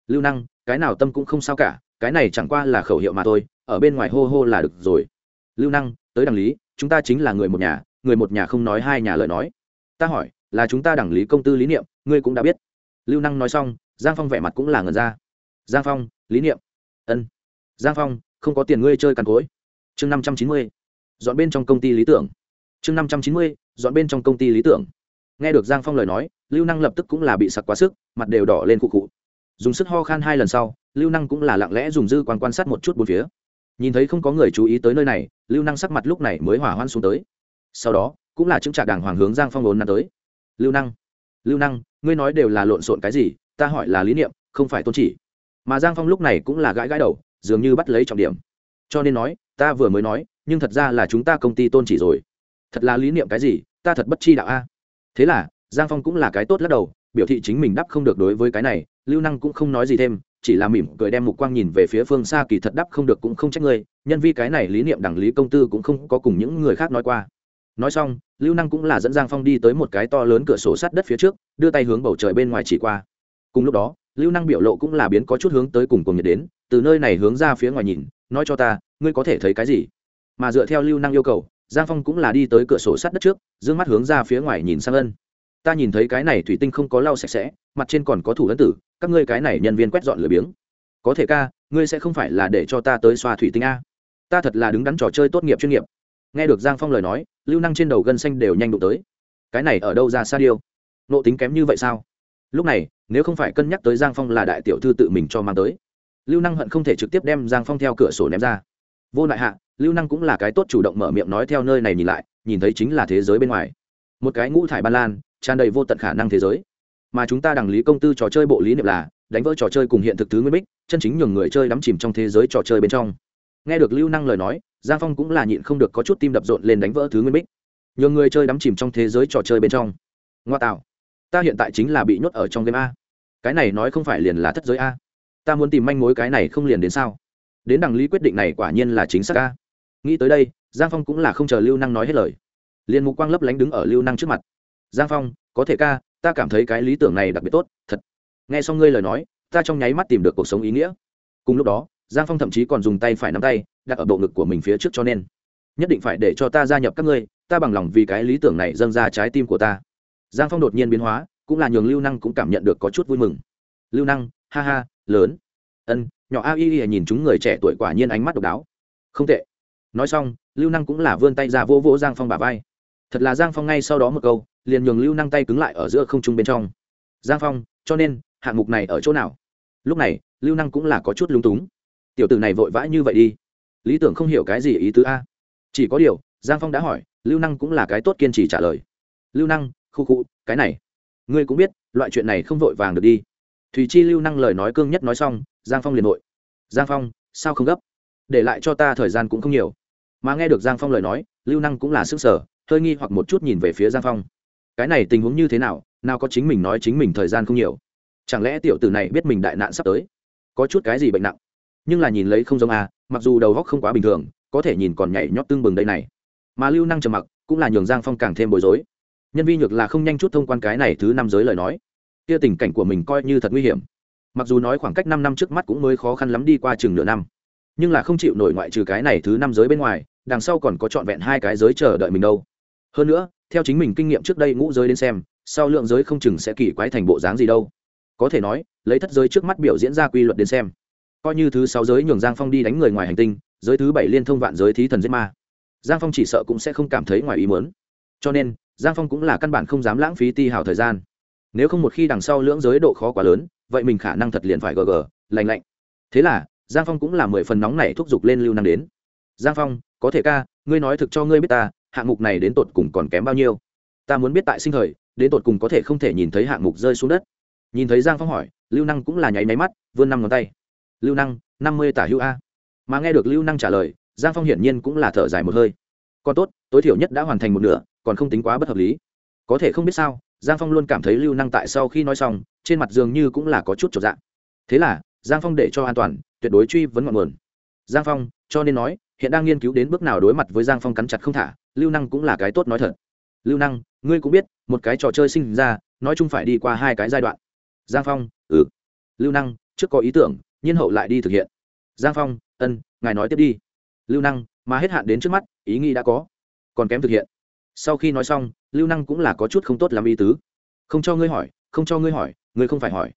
Lưu năng, cái nào tâm cũng không sao cả cái này chẳng qua là khẩu hiệu mà thôi, ở bên ngoài hô hô là được rồi. Lưu năng, tới đằng lý, chúng ta chính là người một nhà, người một nhà không nói hai nhà lời nói. Ta hỏi, là chúng ta đẳng lý công tư lý niệm, ngươi cũng đã biết. Lưu năng nói xong, giang phong vẻ mặt cũng là ngần ra. Giang phong, lý niệm. Ân. Giang phong, không có tiền ngươi chơi càn cối. Chương năm trăm chín mươi, dọn bên trong công ty lý tưởng. Chương năm trăm chín mươi, dọn bên trong công ty lý tưởng. Nghe được giang phong lời nói, lưu năng lập tức cũng là bị sặc quá sức, mặt đều đỏ lên cụ cụ dùng sức ho khan hai lần sau, lưu năng cũng là lặng lẽ dùng dư quan quan sát một chút bốn phía. Nhìn thấy không có người chú ý tới nơi này, lưu năng sắc mặt lúc này mới hỏa hoan xuống tới. Sau đó, cũng là chứng trả đàng hoàng hướng giang phong ốn nắn tới. Lưu năng lưu năng, ngươi nói đều là lộn xộn cái gì, ta hỏi là lý niệm, không phải tôn chỉ. Mà giang phong lúc này cũng là gãi gãi đầu, dường như bắt lấy trọng điểm. Cho nên nói, ta vừa mới nói, nhưng thật ra là chúng ta công ty tôn chỉ rồi. Thật là lý niệm cái gì, ta thật bất chi đạo a. Thế là, giang phong cũng là cái tốt lắc đầu, biểu thị chính mình đắp không được đối với cái này lưu năng cũng không nói gì thêm, chỉ là mỉm cười đem mục quang nhìn về phía phương xa kỳ thật đắp không được cũng không trách ngươi, nhân vi cái này lý niệm đảng lý công tư cũng không có cùng những người khác nói qua. Nói xong, lưu năng cũng là dẫn giang phong đi tới một cái to lớn cửa sổ sắt đất phía trước, đưa tay hướng bầu trời bên ngoài chỉ qua. Cùng lúc đó, lưu năng biểu lộ cũng là biến có chút hướng tới cùng cùng nhiệt đến, từ nơi này hướng ra phía ngoài nhìn, nói cho ta, ngươi có thể thấy cái gì? Mà dựa theo lưu năng yêu cầu, giang phong cũng là đi tới cửa sổ sắt đất trước d ư ơ n g mắt hướng ra phía ngoài nhìn sang ân ta nhìn thấy cái này thủy tinh không có lau sạch sẽ, mặt trên còn có thủ ấn tử, các ngươi cái này nhân viên quét dọn lười biếng. Có thể ca, ngươi sẽ không phải là để cho ta tới xoa thủy tinh a. Ta thật là đứng đắn trò chơi tốt nghiệp chuyên nghiệp. Nghe được giang phong lời nói, lưu năng trên đầu gân xanh đều nhanh đụng tới. Cái này ở đâu ra xa điêu? Nộ tính kém như vậy sao? Lúc này, nếu không phải cân nhắc tới giang phong là đại tiểu thư tự mình cho mang tới, lưu năng hận không thể trực tiếp đem giang phong theo cửa sổ ném ra. Vô lại hạ, lưu năng cũng là cái tốt chủ động mở miệng nói theo nơi này nhìn lại, nhìn thấy chính là thế giới bên ngoài. Một cái ngũ thải ban lan tràn đầy vô tận khả năng thế giới. Mà chúng ta đằng lý công tư trò chơi bộ lý niệm là, đánh vỡ trò chơi cùng hiện thực thứ nguyên bích, chân chính nhường người chơi đắm chìm trong thế giới trò chơi bên trong. Nghe được lưu năng lời nói, giang phong cũng là nhịn không được có chút tim đập rộn lên đánh vỡ thứ nguyên bích. Nhường người chơi đắm chìm trong thế giới trò chơi bên trong. Ngoa tạo, ta hiện tại chính là bị nhốt ở trong game a. Cái này nói không phải liền là thất giới a. Ta muốn tìm manh mối cái này không liền đến sao? Đến đằng lý quyết định này quả nhiên là chính xác a. Nghĩ tới đây, giang phong cũng là không chờ lưu năng nói hết lời. Liền mục quang lấp lánh đứng ở lưu năng trước mặt giang phong, có thể ca, ta cảm thấy cái lý tưởng này đặc biệt tốt, thật. Nghe xong ngươi lời nói, ta trong nháy mắt tìm được cuộc sống ý nghĩa. Cùng lúc đó, giang phong thậm chí còn dùng tay phải nắm tay, đặt ở bộ ngực của mình phía trước cho nên. Nhất định phải để cho ta gia nhập các ngươi, ta bằng lòng vì cái lý tưởng này dâng ra trái tim của ta. Giang phong đột nhiên biến hóa, cũng là nhường lưu năng cũng cảm nhận được có chút vui mừng. Lưu năng, ha ha, lớn. Ân, nhỏ a y y nhìn chúng người trẻ tuổi quả nhiên ánh mắt độc đáo. Không tệ. Nói xong, lưu năng cũng là vươn tay ra vô vỗ giang phong bà vai. Thật là giang phong ngay sau đó một câu liền nhường lưu năng tay cứng lại ở giữa không trung bên trong. Giang phong, cho nên, hạng mục này ở chỗ nào? Lúc này, lưu năng cũng là có chút lung túng. Tiểu tử này vội vã như vậy đi. Lý tưởng không hiểu cái gì ý tứ a. Chỉ có điều, giang phong đã hỏi, lưu năng cũng là cái tốt kiên trì trả lời. Lưu năng, khu khu, cái này. Ngươi cũng biết, loại chuyện này không vội vàng được đi. Thùy chi lưu năng lời nói cương nhất nói xong, giang phong liền vội. Giang phong, sao không gấp? Để lại cho ta thời gian cũng không nhiều. Mà nghe được giang phong lời nói, lưu năng cũng là sức sở hơi nghi hoặc một chút nhìn về phía giang phong cái này tình huống như thế nào nào có chính mình nói chính mình thời gian không nhiều. Chẳng lẽ tiểu tử này biết mình đại nạn sắp tới? Có chút cái gì bệnh nặng? Nhưng là nhìn lấy không giống a mặc dù đầu góc không quá bình thường, có thể nhìn còn nhảy nhót tương bừng đây này. Mà lưu năng trầm mặc, cũng là nhường giang phong càng thêm bối rối. Nhân vi nhược là không nhanh chút thông quan cái này thứ năm giới lời nói. Kia tình cảnh của mình coi như thật nguy hiểm. Mặc dù nói khoảng cách năm năm trước mắt cũng mới khó khăn lắm đi qua chừng nửa năm, nhưng là không chịu nổi ngoại trừ cái này thứ năm giới bên ngoài, đằng sau còn có trọn vẹn hai cái giới chờ đợi mình đâu hơn nữa, theo chính mình kinh nghiệm trước đây ngũ giới đến xem, sau lượng giới không chừng sẽ kỳ quái thành bộ dáng gì đâu. Có thể nói, lấy thất giới trước mắt biểu diễn ra quy luật đến xem, coi như thứ sáu giới nhường giang phong đi đánh người ngoài hành tinh, giới thứ bảy liên thông vạn giới thí thần giết ma. Giang phong chỉ sợ cũng sẽ không cảm thấy ngoài ý muốn. Cho nên, giang phong cũng là căn bản không dám lãng phí ti hào thời gian. Nếu không một khi đằng sau lưỡng giới độ khó quá lớn, vậy mình khả năng thật liền phải gờ gờ lành lạnh. Thế là, giang phong cũng là mười phần nóng này thúc giục lên lưu năng đến. Giang phong, có thể ca, ngươi nói thực cho ngươi biết ta hạng mục này đến tột cùng còn kém bao nhiêu? Ta muốn biết tại sinh thời, đến tột cùng có thể không thể nhìn thấy hạng mục rơi xuống đất. Nhìn thấy giang phong hỏi, lưu năng cũng là nháy máy mắt, vươn năm ngón tay. Lưu năng, năm mươi tả hữu a. Mà nghe được lưu năng trả lời, giang phong hiển nhiên cũng là thở dài một hơi. Còn tốt, tối thiểu nhất đã hoàn thành một nửa, còn không tính quá bất hợp lý. Có thể không biết sao, giang phong luôn cảm thấy lưu năng tại sau khi nói xong, trên mặt dường như cũng là có chút trọn dạng thế là, giang phong để cho an toàn, tuyệt đối truy vấn ngọn nguồn. Giang phong, cho nên nói, hiện đang nghiên cứu đến bước nào đối mặt với giang phong cắn chặt không thả lưu năng cũng là cái tốt nói thật. Lưu năng, ngươi cũng biết, một cái trò chơi sinh ra, nói chung phải đi qua hai cái giai đoạn. Giang phong ừ. Lưu năng, trước có ý tưởng, nhiên hậu lại đi thực hiện. Giang phong, ân, ngài nói tiếp đi. Lưu năng, mà hết hạn đến trước mắt, ý nghĩ đã có, còn kém thực hiện. Sau khi nói xong, lưu năng cũng là có chút không tốt làm ý tứ. Không cho ngươi hỏi, không cho ngươi hỏi, ngươi không phải hỏi.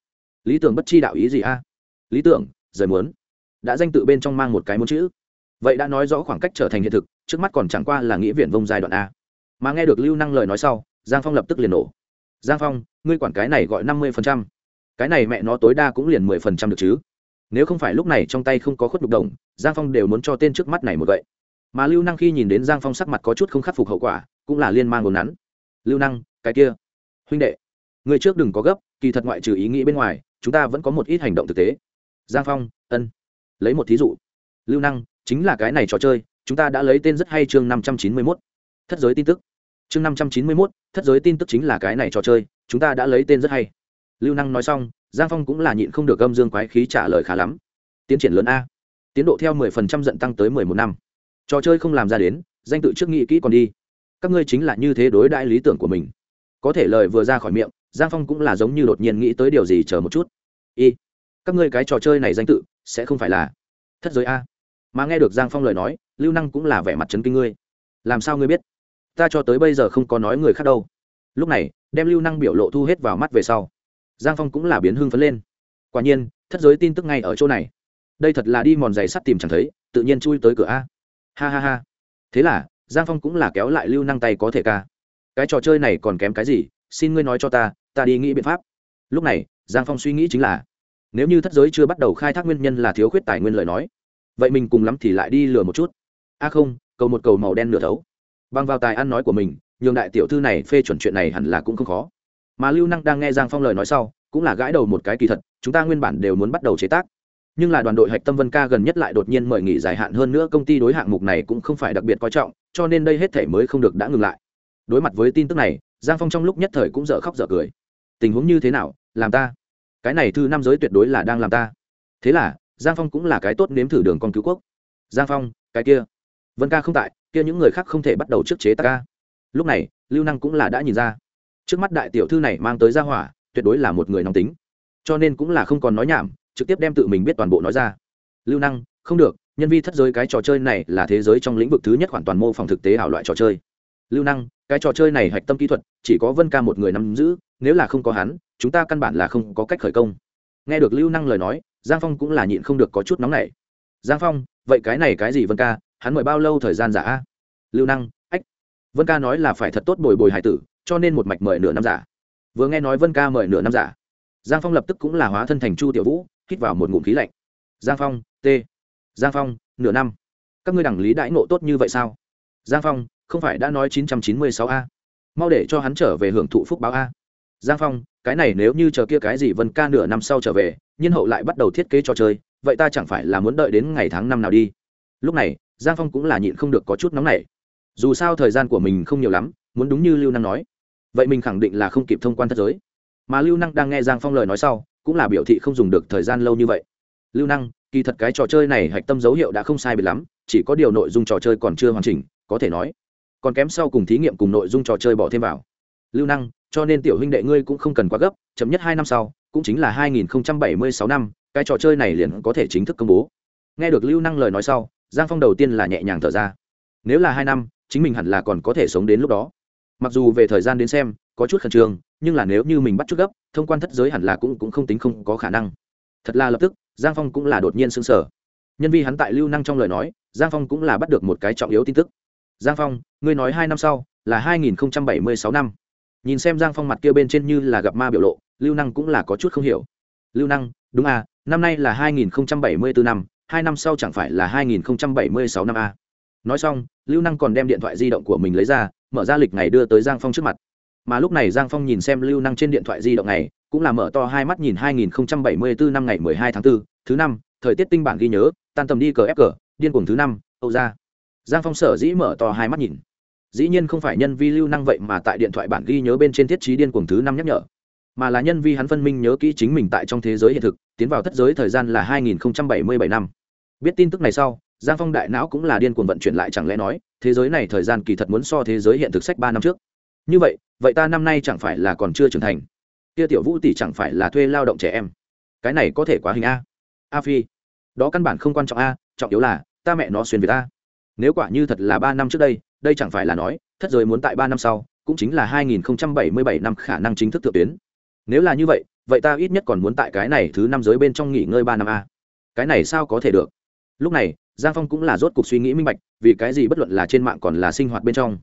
Lý tưởng bất chi đạo ý gì a? Lý tưởng, rời muốn. Đã danh tự bên trong mang một cái muốn chữ vậy đã nói rõ khoảng cách trở thành hiện thực, trước mắt còn chẳng qua là nghĩa viện vông giai đoạn a. Mà nghe được lưu năng lời nói sau, giang phong lập tức liền nổ. Giang phong, ngươi quản cái này gọi năm mươi phần trăm. Cái này mẹ nó tối đa cũng liền mười phần trăm được chứ. Nếu không phải lúc này trong tay không có khuất đục đồng, giang phong đều muốn cho tên trước mắt này một vậy mà lưu năng khi nhìn đến giang phong sắc mặt có chút không khắc phục hậu quả, cũng là liên mang ngồn nắn lưu năng, cái kia. Huynh đệ người trước đừng có gấp, kỳ thật ngoại trừ ý nghĩ bên ngoài, chúng ta vẫn có một ít hành động thực tế. Giang phong, ân. Lấy một thí dụ. Lưu năng chính là cái này trò chơi, chúng ta đã lấy tên rất hay chương năm trăm chín mươi mốt. Thất giới tin tức. Chương năm trăm chín mươi mốt, thất giới tin tức chính là cái này trò chơi, chúng ta đã lấy tên rất hay. Lưu năng nói xong, giang phong cũng là nhịn không được âm dương quái khí trả lời khá lắm. Tiến triển lớn a. Tiến độ theo mười phần trăm giận tăng tới mười một năm. Trò chơi không làm ra đến, danh tự trước nghị kỹ còn đi. Các ngươi chính là như thế đối đãi lý tưởng của mình. Có thể lời vừa ra khỏi miệng, giang phong cũng là giống như đột nhiên nghĩ tới điều gì chờ một chút. Y, các ngươi cái trò chơi này danh tự sẽ không phải là thất giới a mà nghe được giang phong lời nói, lưu năng cũng là vẻ mặt trấn kinh ngươi. Làm sao ngươi biết? Ta cho tới bây giờ không có nói người khác đâu. Lúc này, đem lưu năng biểu lộ thu hết vào mắt về sau. Giang phong cũng là biến hưng phấn lên. Quả nhiên, thất giới tin tức ngay ở chỗ này. Đây thật là đi mòn giày sắt tìm chẳng thấy, tự nhiên chui tới cửa a. Ha ha ha. Thế là, giang phong cũng là kéo lại lưu năng tay có thể ca. Cái trò chơi này còn kém cái gì? Xin ngươi nói cho ta ta đi nghĩ biện pháp. Lúc này, giang phong suy nghĩ chính là, nếu như thất giới chưa bắt đầu khai thác nguyên nhân là thiếu khuyết tài nguyên lời nói vậy mình cùng lắm thì lại đi lừa một chút. A không, cầu một cầu màu đen nửa thấu. Băng vào tài ăn nói của mình, nhường đại tiểu thư này phê chuẩn chuyện này hẳn là cũng không khó. Mà lưu năng đang nghe giang phong lời nói sau, cũng là gãi đầu một cái kỳ thật, chúng ta nguyên bản đều muốn bắt đầu chế tác. Nhưng là đoàn đội hạch tâm vân ca gần nhất lại đột nhiên mời nghỉ dài hạn hơn nữa công ty đối hạng mục này cũng không phải đặc biệt coi trọng, cho nên đây hết thể mới không được đã ngừng lại. Đối mặt với tin tức này, giang phong trong lúc nhất thời cũng dở khóc dở cười. Tình huống như thế nào, làm ta? Cái này thư nam giới tuyệt đối là đang làm ta. Thế là giang phong cũng là cái tốt nếm thử đường con cứu quốc. Giang phong, cái kia. Vân ca không tại, kia những người khác không thể bắt đầu trước chế ta ca. Lúc này, lưu năng cũng là đã nhìn ra. Trước mắt đại tiểu thư này mang tới gia hỏa, tuyệt đối là một người nóng tính. Cho nên cũng là không còn nói nhảm, trực tiếp đem tự mình biết toàn bộ nói ra. Lưu năng, không được, nhân vi thất giới cái trò chơi này là thế giới trong lĩnh vực thứ nhất hoàn toàn mô phỏng thực tế ảo loại trò chơi. Lưu năng, cái trò chơi này hạch tâm kỹ thuật, chỉ có vân ca một người nắm giữ, nếu là không có hắn, chúng ta căn bản là không có cách khởi công. Nghe được lưu năng lời nói giang phong cũng là nhịn không được có chút nóng nảy. Giang phong, vậy cái này cái gì vân ca? Hắn mời bao lâu thời gian giả a? lưu năng, ách. Vân ca nói là phải thật tốt bồi bồi hải tử, cho nên một mạch mời nửa năm giả. Vừa nghe nói vân ca mời nửa năm giả, giang phong lập tức cũng là hóa thân thành chu tiểu vũ, hít vào một ngụm khí lạnh. Giang phong, t. Giang phong, nửa năm. Các ngươi đẳng lý đãi ngộ tốt như vậy sao? Giang phong, không phải đã nói chín trăm chín mươi sáu a? Mau để cho hắn trở về hưởng thụ phúc báo a. Giang phong, cái này nếu như chờ kia cái gì vân ca nửa năm sau trở về nhiên hậu lại bắt đầu thiết kế trò chơi, vậy ta chẳng phải là muốn đợi đến ngày tháng năm nào đi? Lúc này, giang phong cũng là nhịn không được có chút nóng nảy. Dù sao thời gian của mình không nhiều lắm, muốn đúng như lưu năng nói. Vậy mình khẳng định là không kịp thông quan thất giới. Mà lưu năng đang nghe giang phong lời nói sau, cũng là biểu thị không dùng được thời gian lâu như vậy. Lưu năng, kỳ thật cái trò chơi này hạch tâm dấu hiệu đã không sai biệt lắm, chỉ có điều nội dung trò chơi còn chưa hoàn chỉnh, có thể nói. Còn kém sau cùng thí nghiệm cùng nội dung trò chơi bỏ thêm vào. Lưu năng, cho nên tiểu huynh đệ ngươi cũng không cần quá gấp, chậm nhất hai năm sau cũng chính là hai nghìn bảy mươi sáu năm, cái trò chơi này liền có thể chính thức công bố. Nghe được lưu năng lời nói sau, giang phong đầu tiên là nhẹ nhàng thở ra. Nếu là hai năm, chính mình hẳn là còn có thể sống đến lúc đó. Mặc dù về thời gian đến xem, có chút khẩn trương, nhưng là nếu như mình bắt chút gấp, thông quan thất giới hẳn là cũng cũng không tính không có khả năng. Thật là lập tức, giang phong cũng là đột nhiên sững sờ. nhân vi hắn tại lưu năng trong lời nói, giang phong cũng là bắt được một cái trọng yếu tin tức. Giang phong, ngươi nói hai năm sau, là hai nghìn bảy mươi sáu năm. Nhìn xem giang phong mặt kia bên trên như là gặp ma biểu lộ lưu năng cũng là có chút không hiểu. Lưu năng đúng à năm nay là hai nghìn bảy mươi bốn năm hai năm sau chẳng phải là hai nghìn bảy mươi sáu năm à. nói xong lưu năng còn đem điện thoại di động của mình lấy ra mở ra lịch ngày đưa tới giang phong trước mặt. Mà lúc này giang phong nhìn xem lưu năng trên điện thoại di động này cũng là mở to hai mắt nhìn 2074 năm ngày 12 tháng 4, thứ năm thời tiết tinh bản ghi nhớ tan tầm đi cờ ép cờ điên cuồng thứ năm âu ra giang phong sở dĩ mở to hai mắt nhìn. Dĩ nhiên không phải nhân vi lưu năng vậy mà tại điện thoại bản ghi nhớ bên trên thiết trí điên cuồng thứ năm nhắc nhở mà là nhân vi hắn phân minh nhớ kỹ chính mình tại trong thế giới hiện thực, tiến vào thất giới thời gian là 2077 năm. Biết tin tức này sau, giang phong đại não cũng là điên cuồng vận chuyển lại chẳng lẽ nói, thế giới này thời gian kỳ thật muốn so thế giới hiện thực sách ba năm trước. Như vậy vậy ta năm nay chẳng phải là còn chưa trưởng thành? Kia tiểu vũ tỷ chẳng phải là thuê lao động trẻ em? Cái này có thể quá hình a. A phi. Đó căn bản không quan trọng a, trọng yếu là, ta mẹ nó xuyên việt ta nếu quả như thật là ba năm trước đây đây chẳng phải là nói, thất giới muốn tại ba năm sau, cũng chính là hai nghìn bảy mươi bảy năm khả năng chính thức thượng tuyến nếu là như vậy vậy ta ít nhất còn muốn tại cái này thứ năm giới bên trong nghỉ ngơi ba năm a. Cái này sao có thể được? Lúc này, giang phong cũng là rốt cuộc suy nghĩ minh bạch, vì cái gì bất luận là trên mạng còn là sinh hoạt bên trong.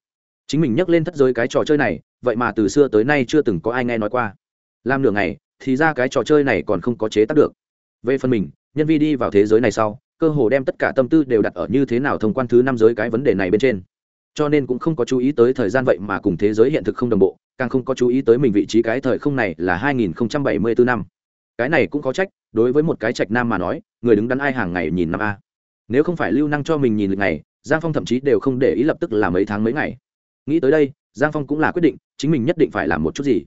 Chính mình nhắc lên thất giới cái trò chơi này, vậy mà từ xưa tới nay chưa từng có ai nghe nói qua. Làm nửa ngày, thì ra cái trò chơi này còn không có chế tác được. Về phần mình, nhân vi đi vào thế giới này sau, cơ hồ đem tất cả tâm tư đều đặt ở như thế nào thông quan thứ năm giới cái vấn đề này bên trên. Cho nên cũng không có chú ý tới thời gian vậy mà cùng thế giới hiện thực không đồng bộ càng không có chú ý tới mình vị trí cái thời không này là 2074 năm. Cái này cũng có trách, đối với một cái trạch nam mà nói, người đứng đắn ai hàng ngày nhìn năm a. Nếu không phải lưu năng cho mình nhìn lịch ngày, giang phong thậm chí đều không để ý lập tức là mấy tháng mấy ngày. Nghĩ tới đây, giang phong cũng là quyết định, chính mình nhất định phải làm một chút gì.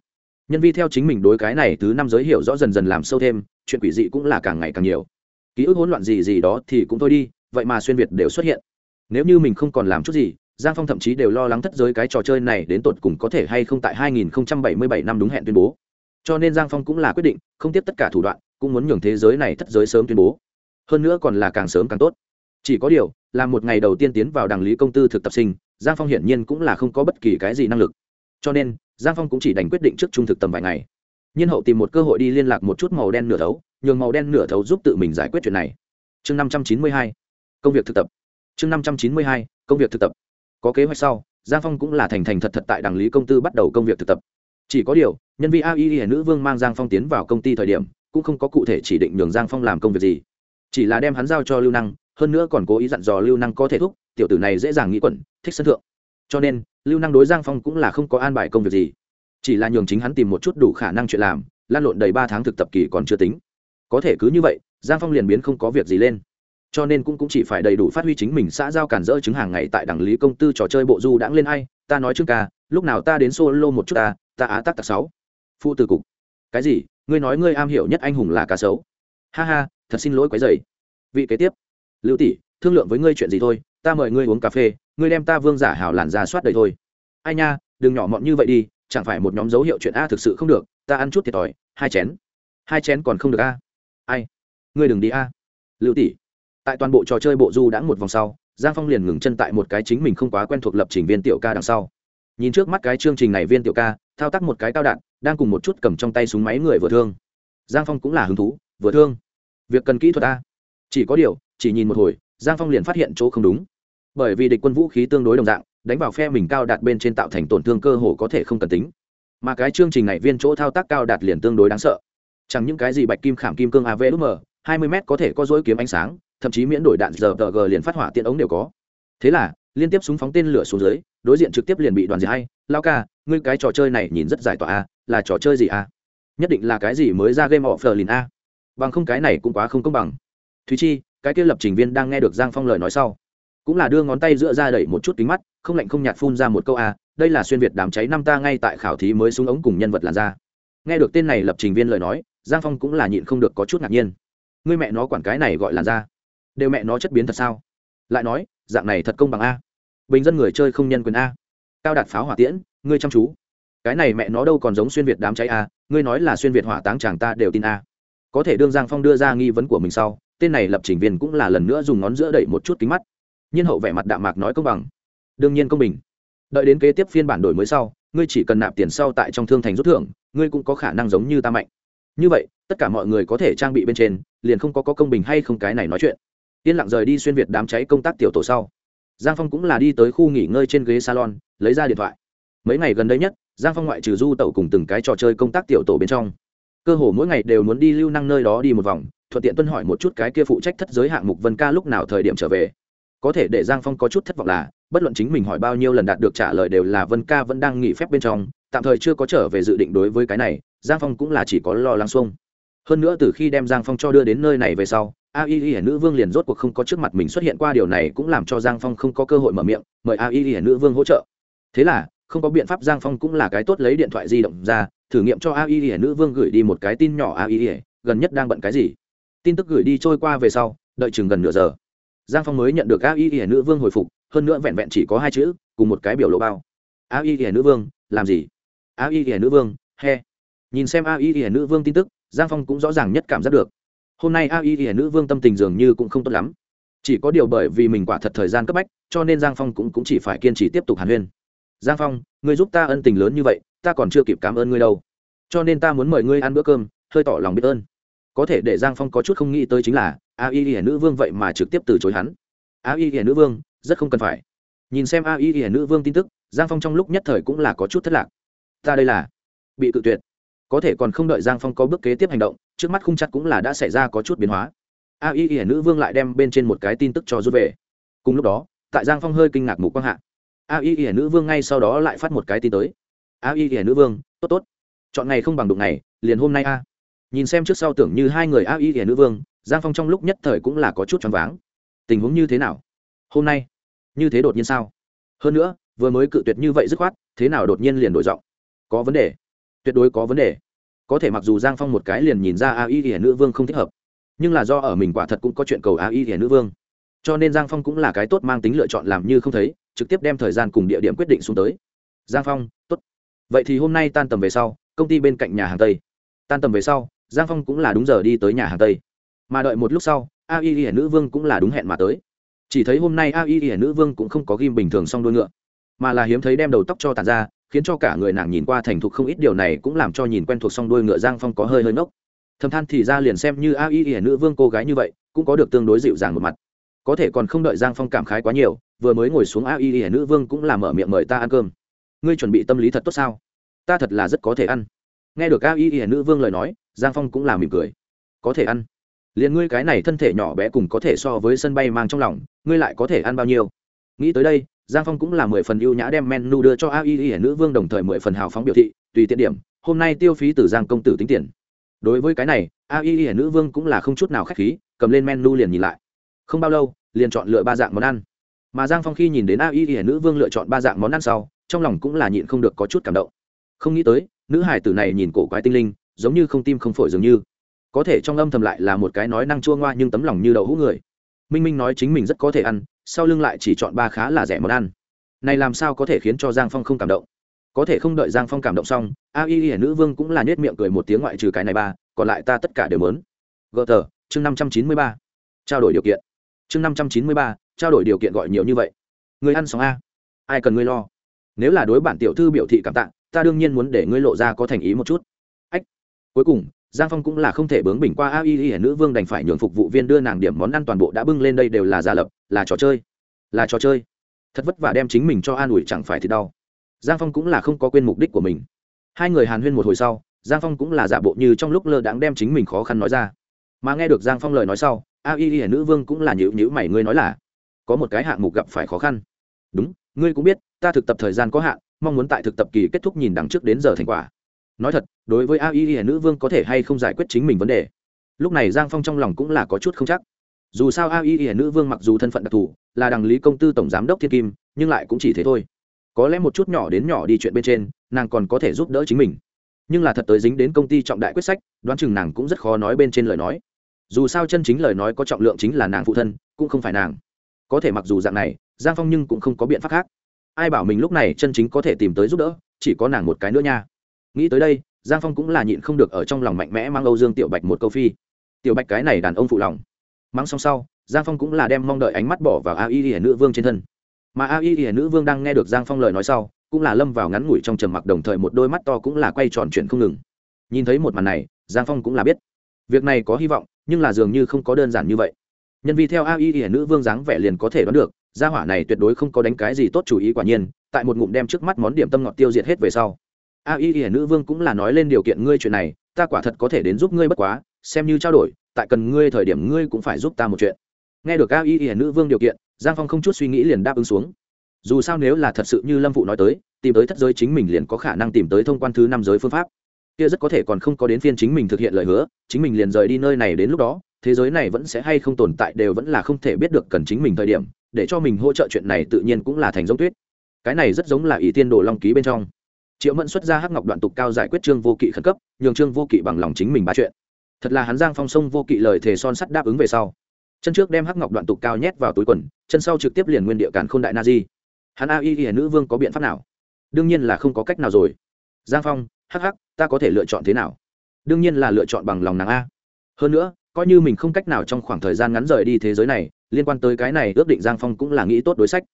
Nhân vi theo chính mình đối cái này thứ năm giới hiểu rõ dần dần làm sâu thêm, chuyện quỷ dị cũng là càng ngày càng nhiều. Ký ức hỗn loạn gì gì đó thì cũng thôi đi, vậy mà xuyên việt đều xuất hiện. Nếu như mình không còn làm chút gì giang phong thậm chí đều lo lắng thất giới cái trò chơi này đến tột cùng có thể hay không tại 2077 năm đúng hẹn tuyên bố. Cho nên giang phong cũng là quyết định không tiếp tất cả thủ đoạn, cũng muốn nhường thế giới này thất giới sớm tuyên bố. Hơn nữa còn là càng sớm càng tốt. Chỉ có điều, là một ngày đầu tiên tiến vào đảng lý công tư thực tập sinh, giang phong hiển nhiên cũng là không có bất kỳ cái gì năng lực. Cho nên, giang phong cũng chỉ đành quyết định trước trung thực tầm vài ngày. Nhiên hậu tìm một cơ hội đi liên lạc một chút màu đen nửa thấu, nhường màu đen nửa thấu giúp tự mình giải quyết chuyện này. Chương năm trăm chín mươi hai, công việc thực tập. Chương năm trăm chín mươi hai, công việc thực tập có kế hoạch sau, giang phong cũng là thành thành thật thật tại đảng lý công tư bắt đầu công việc thực tập. Chỉ có điều, nhân viên ai y nữ vương mang giang phong tiến vào công ty thời điểm, cũng không có cụ thể chỉ định nhường giang phong làm công việc gì. Chỉ là đem hắn giao cho lưu năng, hơn nữa còn cố ý dặn dò lưu năng có thể thúc, tiểu tử này dễ dàng nghĩ quẩn, thích sân thượng. Cho nên, lưu năng đối giang phong cũng là không có an bài công việc gì. Chỉ là nhường chính hắn tìm một chút đủ khả năng chuyện làm, lan lộn đầy ba tháng thực tập kỳ còn chưa tính. Có thể cứ như vậy, giang phong liền biến không có việc gì lên cho nên cũng, cũng chỉ phải đầy đủ phát huy chính mình xã giao cản rỡ chứng hàng ngày tại đảng lý công tư trò chơi bộ du đãng lên ai ta nói chương ca lúc nào ta đến solo một chút ta ta á tắc tạc sáu. Phụ từ cục. Cái gì? Ngươi nói ngươi am hiểu nhất anh hùng là cá sấu. Ha ha thật xin lỗi quấy dày vị kế tiếp. Lưu tỷ thương lượng với ngươi chuyện gì thôi ta mời ngươi uống cà phê ngươi đem ta vương giả hào làn ra soát đầy thôi. Ai nha đừng nhỏ mọn như vậy đi chẳng phải một nhóm dấu hiệu chuyện a thực sự không được ta ăn chút thiệt thòi hai chén. Hai chén còn không được a. Ai? Ngươi đừng đi a. Lưu tỷ tại toàn bộ trò chơi bộ du đã một vòng sau, giang phong liền ngừng chân tại một cái chính mình không quá quen thuộc lập trình viên tiểu ca đằng sau. Nhìn trước mắt cái chương trình này viên tiểu ca, thao tác một cái cao đạn, đang cùng một chút cầm trong tay súng máy người vừa thương. Giang phong cũng là hứng thú, vừa thương. Việc cần kỹ thuật a. Chỉ có điều, chỉ nhìn một hồi, giang phong liền phát hiện chỗ không đúng. Bởi vì địch quân vũ khí tương đối đồng dạng, đánh vào phe mình cao đạt bên trên tạo thành tổn thương cơ hồ có thể không cần tính. Mà cái chương trình này viên chỗ thao tác cao đạt liền tương đối đáng sợ. Chẳng những cái gì bạch kim khảm kim cương avm hai mươi m có thể có dối kiếm ánh sáng thậm chí miễn đổi đạn giờ g liền phát hỏa tiện ống đều có. Thế là, liên tiếp súng phóng tên lửa xuống dưới, đối diện trực tiếp liền bị đoàn gì hay lao ca, ngươi cái trò chơi này nhìn rất giải tỏa a, là trò chơi gì a? Nhất định là cái gì mới ra game of lìn a? Bằng không cái này cũng quá không công bằng. Thúy chi, cái kia lập trình viên đang nghe được giang phong lời nói sau, cũng là đưa ngón tay giữa ra đẩy một chút kính mắt, không lạnh không nhạt phun ra một câu a, đây là xuyên việt đám cháy năm ta ngay tại khảo thí mới xuống ống cùng nhân vật làn ra nghe được tên này lập trình viên lời nói, giang phong cũng là nhịn không được có chút ngạc nhiên. Ngươi mẹ nó quản cái này gọi làn ra đều mẹ nó chất biến thật sao? Lại nói dạng này thật công bằng a. Bình dân người chơi không nhân quyền a. Cao đạt pháo hỏa tiễn ngươi chăm chú. Cái này mẹ nó đâu còn giống xuyên việt đám cháy a ngươi nói là xuyên việt hỏa táng chàng ta đều tin a. Có thể đương giang phong đưa ra nghi vấn của mình sau tên này lập trình viên cũng là lần nữa dùng ngón giữa đẩy một chút kính mắt. Nhiên hậu vẻ mặt đạm mạc nói công bằng. Đương nhiên công bình. Đợi đến kế tiếp phiên bản đổi mới sau ngươi chỉ cần nạp tiền sau tại trong thương thành rút thưởng ngươi cũng có khả năng giống như ta mạnh. Như vậy tất cả mọi người có thể trang bị bên trên liền không có, có công bình hay không cái này nói chuyện yên lặng rời đi xuyên việt đám cháy công tác tiểu tổ sau. Giang phong cũng là đi tới khu nghỉ ngơi trên ghế salon, lấy ra điện thoại. Mấy ngày gần đây nhất, giang phong ngoại trừ du tẩu cùng từng cái trò chơi công tác tiểu tổ bên trong. Cơ hồ mỗi ngày đều muốn đi lưu năng nơi đó đi một vòng, thuận tiện tuân hỏi một chút cái kia phụ trách thất giới hạng mục vân ca lúc nào thời điểm trở về. Có thể để giang phong có chút thất vọng là, bất luận chính mình hỏi bao nhiêu lần đạt được trả lời đều là vân ca vẫn đang nghỉ phép bên trong, tạm thời chưa có trở về dự định đối với cái này, giang phong cũng là chỉ có lo lắng xuông. Hơn nữa từ khi đem giang phong cho đưa đến nơi này về sau a y y nữ vương liền rốt cuộc không có trước mặt mình xuất hiện qua, điều này cũng làm cho giang phong không có cơ hội mở miệng, mời a y y nữ vương hỗ trợ. Thế là, không có biện pháp, giang phong cũng là cái tốt lấy điện thoại di động ra, thử nghiệm cho a y y nữ vương gửi đi một cái tin nhỏ, a y y gần nhất đang bận cái gì. Tin tức gửi đi trôi qua về sau, đợi chừng gần nửa giờ. Giang phong mới nhận được a y y nữ vương hồi phục, hơn nữa vẹn vẹn chỉ có hai chữ, cùng một cái biểu lộ bao. A y y nữ vương, làm gì? A y y nữ vương, he. Nhìn xem a y y nữ vương tin tức, giang phong cũng rõ ràng nhất cảm giác được hôm nay a y y nữ vương tâm tình dường như cũng không tốt lắm. Chỉ có điều bởi vì mình quả thật thời gian cấp bách cho nên giang phong cũng, cũng chỉ phải kiên trì tiếp tục hàn huyên. Giang phong ngươi giúp ta ân tình lớn như vậy ta còn chưa kịp cảm ơn ngươi đâu. Cho nên ta muốn mời ngươi ăn bữa cơm hơi tỏ lòng biết ơn. Có thể để giang phong có chút không nghĩ tới chính là a y y nữ vương vậy mà trực tiếp từ chối hắn. A y y nữ vương rất không cần phải. Nhìn xem a y y nữ vương tin tức giang phong trong lúc nhất thời cũng là có chút thất lạc. Ta đây là bị cự tuyệt. Có thể còn không đợi giang phong có bước kế tiếp hành động trước mắt khung chặt cũng là đã xảy ra có chút biến hóa. A y y nữ vương lại đem bên trên một cái tin tức cho rút về. Cùng lúc đó, tại giang phong hơi kinh ngạc mục quang hạ, a y y nữ vương ngay sau đó lại phát một cái tin tới. A y y nữ vương, tốt tốt. Chọn ngày không bằng đụng ngày, liền hôm nay a. Nhìn xem trước sau tưởng như hai người a y y nữ vương, giang phong trong lúc nhất thời cũng là có chút choáng váng. Tình huống như thế nào? Hôm nay, như thế đột nhiên sao? Hơn nữa, vừa mới cự tuyệt như vậy dứt khoát, thế nào đột nhiên liền đổi giọng? Có vấn đề. Tuyệt đối có vấn đề có thể mặc dù giang phong một cái liền nhìn ra a y hiển nữ vương không thích hợp, nhưng là do ở mình quả thật cũng có chuyện cầu a y hiển nữ vương. Cho nên giang phong cũng là cái tốt mang tính lựa chọn làm như không thấy, trực tiếp đem thời gian cùng địa điểm quyết định xuống tới. Giang phong, tốt. Vậy thì hôm nay tan tầm về sau, công ty bên cạnh nhà hàng tây. Tan tầm về sau, giang phong cũng là đúng giờ đi tới nhà hàng tây. Mà đợi một lúc sau, a y hiển nữ vương cũng là đúng hẹn mà tới. Chỉ thấy hôm nay a y hiển nữ vương cũng không có ghim bình thường xong đuôi ngựa, mà là hiếm thấy đem đầu tóc cho tàn ra khiến cho cả người nàng nhìn qua thành thục không ít điều này cũng làm cho nhìn quen thuộc song đuôi ngựa giang phong có hơi hơi nốc. thầm than thì ra liền xem như a y y nữ vương cô gái như vậy, cũng có được tương đối dịu dàng một mặt. Có thể còn không đợi giang phong cảm khái quá nhiều, vừa mới ngồi xuống a y y nữ vương cũng làm mở miệng mời ta ăn cơm. Ngươi chuẩn bị tâm lý thật tốt sao? Ta thật là rất có thể ăn. Nghe được a y y nữ vương lời nói, giang phong cũng làm mỉm cười. Có thể ăn. Liền ngươi cái này thân thể nhỏ bé cùng có thể so với sân bay mang trong lòng, ngươi lại có thể ăn bao nhiêu? Nghĩ tới đây giang phong cũng là mười phần ưu nhã đem menu đưa cho a y y nữ vương đồng thời mười phần hào phóng biểu thị, tùy tiện điểm, hôm nay tiêu phí từ giang công tử tính tiền. Đối với cái này, a y y nữ vương cũng là không chút nào k h á c h khí, cầm lên menu liền nhìn lại. Không bao lâu, liền chọn lựa ba dạng món ăn. Mà giang phong khi nhìn đến a y y nữ vương lựa chọn ba dạng món ăn sau, trong lòng cũng là nhịn không được có chút cảm động. Không nghĩ tới, nữ hải tử này nhìn cổ quái tinh linh, giống như không tim không phổi dường như. Có thể trong âm thầm lại là một cái nói năng chua ngoa nhưng tấm lòng như đậu hũ người minh minh nói chính mình rất có thể ăn, sau lưng lại chỉ chọn ba khá là rẻ món ăn. Này làm sao có thể khiến cho giang phong không cảm động? Có thể không đợi giang phong cảm động xong, a y y nữ vương cũng là nết miệng cười một tiếng ngoại trừ cái này ba, còn lại ta tất cả đều mớn Gỡ tờ chương năm trăm chín mươi ba. Trao đổi điều kiện. Chương năm trăm chín mươi ba, trao đổi điều kiện gọi nhiều như vậy. Người ăn xong a. Ai cần ngươi lo? Nếu là đối bản tiểu thư biểu thị cảm tạ, ta đương nhiên muốn để ngươi lộ ra có thành ý một chút. Ách, cuối cùng giang phong cũng là không thể bướng bỉnh qua a y y nữ vương đành phải nhường phục vụ viên đưa nàng điểm món ăn toàn bộ đã bưng lên đây đều là giả lập, là trò chơi. Là trò chơi. Thật vất vả đem chính mình cho an ủi chẳng phải thì đau. Giang phong cũng là không có quên mục đích của mình. Hai người hàn huyên một hồi sau, giang phong cũng là giả bộ như trong lúc lơ đãng đem chính mình khó khăn nói ra. Mà nghe được giang phong lời nói sau, a y y nữ vương cũng là nhữ nhữ mày ngươi nói là, có một cái hạng mục gặp phải khó khăn. Đúng, ngươi cũng biết, ta thực tập thời gian có hạn, mong muốn tại thực tập kỳ kết thúc nhìn đằng trước đến giờ thành quả nói thật, đối với a y y nữ vương có thể hay không giải quyết chính mình vấn đề. Lúc này giang phong trong lòng cũng là có chút không chắc. Dù sao a y y nữ vương mặc dù thân phận đặc thù, là đằng lý công tư tổng giám đốc thiên kim, nhưng lại cũng chỉ thế thôi. Có lẽ một chút nhỏ đến nhỏ đi chuyện bên trên, nàng còn có thể giúp đỡ chính mình. Nhưng là thật tới dính đến công ty trọng đại quyết sách, đoán chừng nàng cũng rất khó nói bên trên lời nói. Dù sao chân chính lời nói có trọng lượng chính là nàng phụ thân, cũng không phải nàng. Có thể mặc dù dạng này, giang phong nhưng cũng không có biện pháp khác. Ai bảo mình lúc này chân chính có thể tìm tới giúp đỡ, chỉ có nàng một cái nữa nha nghĩ tới đây, giang phong cũng là nhịn không được ở trong lòng mạnh mẽ mang âu dương tiểu bạch một câu phi. Tiểu bạch cái này đàn ông phụ lòng. Mắng xong sau, giang phong cũng là đem mong đợi ánh mắt bỏ vào a y y nữ vương trên thân. Mà a y y nữ vương đang nghe được giang phong lời nói sau, cũng là lâm vào ngắn ngủi trong trầm mặc đồng thời một đôi mắt to cũng là quay tròn chuyện không ngừng. Nhìn thấy một màn này, giang phong cũng là biết. Việc này có hy vọng, nhưng là dường như không có đơn giản như vậy. Nhân vì theo a y y nữ vương dáng vẻ liền có thể đoán được, gia hỏa này tuyệt đối không có đánh cái gì tốt chủ ý quả nhiên, tại một ngụm đem trước mắt món điểm tâm ngọt tiêu diệt hết về sau a y y nữ vương cũng là nói lên điều kiện ngươi chuyện này, ta quả thật có thể đến giúp ngươi bất quá, xem như trao đổi, tại cần ngươi thời điểm ngươi cũng phải giúp ta một chuyện. Nghe được a y y nữ vương điều kiện, giang phong không chút suy nghĩ liền đáp ứng xuống. Dù sao nếu là thật sự như lâm phụ nói tới, tìm tới thất giới chính mình liền có khả năng tìm tới thông quan thứ năm giới phương pháp. Kia rất có thể còn không có đến phiên chính mình thực hiện lời hứa, chính mình liền rời đi nơi này đến lúc đó, thế giới này vẫn sẽ hay không tồn tại đều vẫn là không thể biết được cần chính mình thời điểm, để cho mình hỗ trợ chuyện này tự nhiên cũng là thành giống tuyết. Cái này rất giống là ý tiên đồ long ký bên trong triệu mẫn xuất ra hắc ngọc đoạn tục cao giải quyết trương vô kỵ khẩn cấp, nhường trương vô kỵ bằng lòng chính mình ba chuyện. Thật là hắn giang phong sông vô kỵ lời thề son sắt đáp ứng về sau. Chân trước đem hắc ngọc đoạn tục cao nhét vào túi quần, chân sau trực tiếp liền nguyên địa cản k h ô n đại na di hắn a y y nữ vương có biện pháp nào? Đương nhiên là không có cách nào rồi. Giang phong, hắc hắc, ta có thể lựa chọn thế nào? Đương nhiên là lựa chọn bằng lòng nàng a. Hơn nữa, coi như mình không cách nào trong khoảng thời gian ngắn rời đi thế giới này, liên quan tới cái này, ước định giang phong cũng là nghĩ tốt đối sách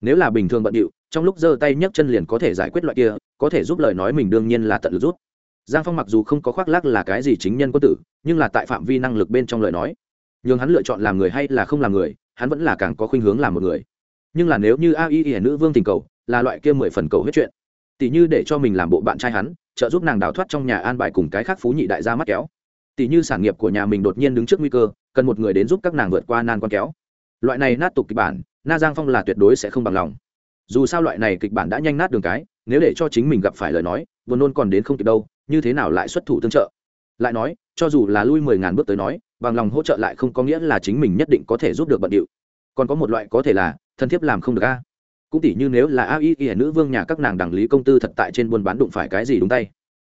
nếu là bình thường bận điệu, trong lúc giơ tay nhấc chân liền có thể giải quyết loại kia, có thể giúp lời nói mình đương nhiên là tận lực rút giang phong mặc dù không có khoác lác là cái gì chính nhân quân tử, nhưng là tại phạm vi năng lực bên trong lời nói nhưng hắn lựa chọn làm người hay là không làm người, hắn vẫn là càng có khuynh hướng làm một người. Nhưng là nếu như a y y nữ vương tình cầu, là loại kia mười phần cầu hết chuyện tỷ như để cho mình làm bộ bạn trai hắn, trợ giúp nàng đào thoát trong nhà an bài cùng cái khác phú nhị đại gia mắt kéo. Tỷ như sản nghiệp của nhà mình đột nhiên đứng trước nguy cơ, cần một người đến giúp các nàng vượt qua nan con kéo loại này nát tục kịch bản, na giang phong là tuyệt đối sẽ không bằng lòng. Dù sao loại này kịch bản đã nhanh nát đường cái, nếu để cho chính mình gặp phải lời nói, buồn nôn còn đến không kịp đâu, như thế nào lại xuất thủ tương trợ? Lại nói, cho dù là lui mười ngàn bước tới nói, bằng lòng hỗ trợ lại không có nghĩa là chính mình nhất định có thể giúp được bận điệu. Còn có một loại có thể là, thân thiết làm không được a. Cũng tỉ như nếu là a y y nữ vương nhà các nàng đảng lý công tư thật tại trên buôn bán đụng phải cái gì đúng tay.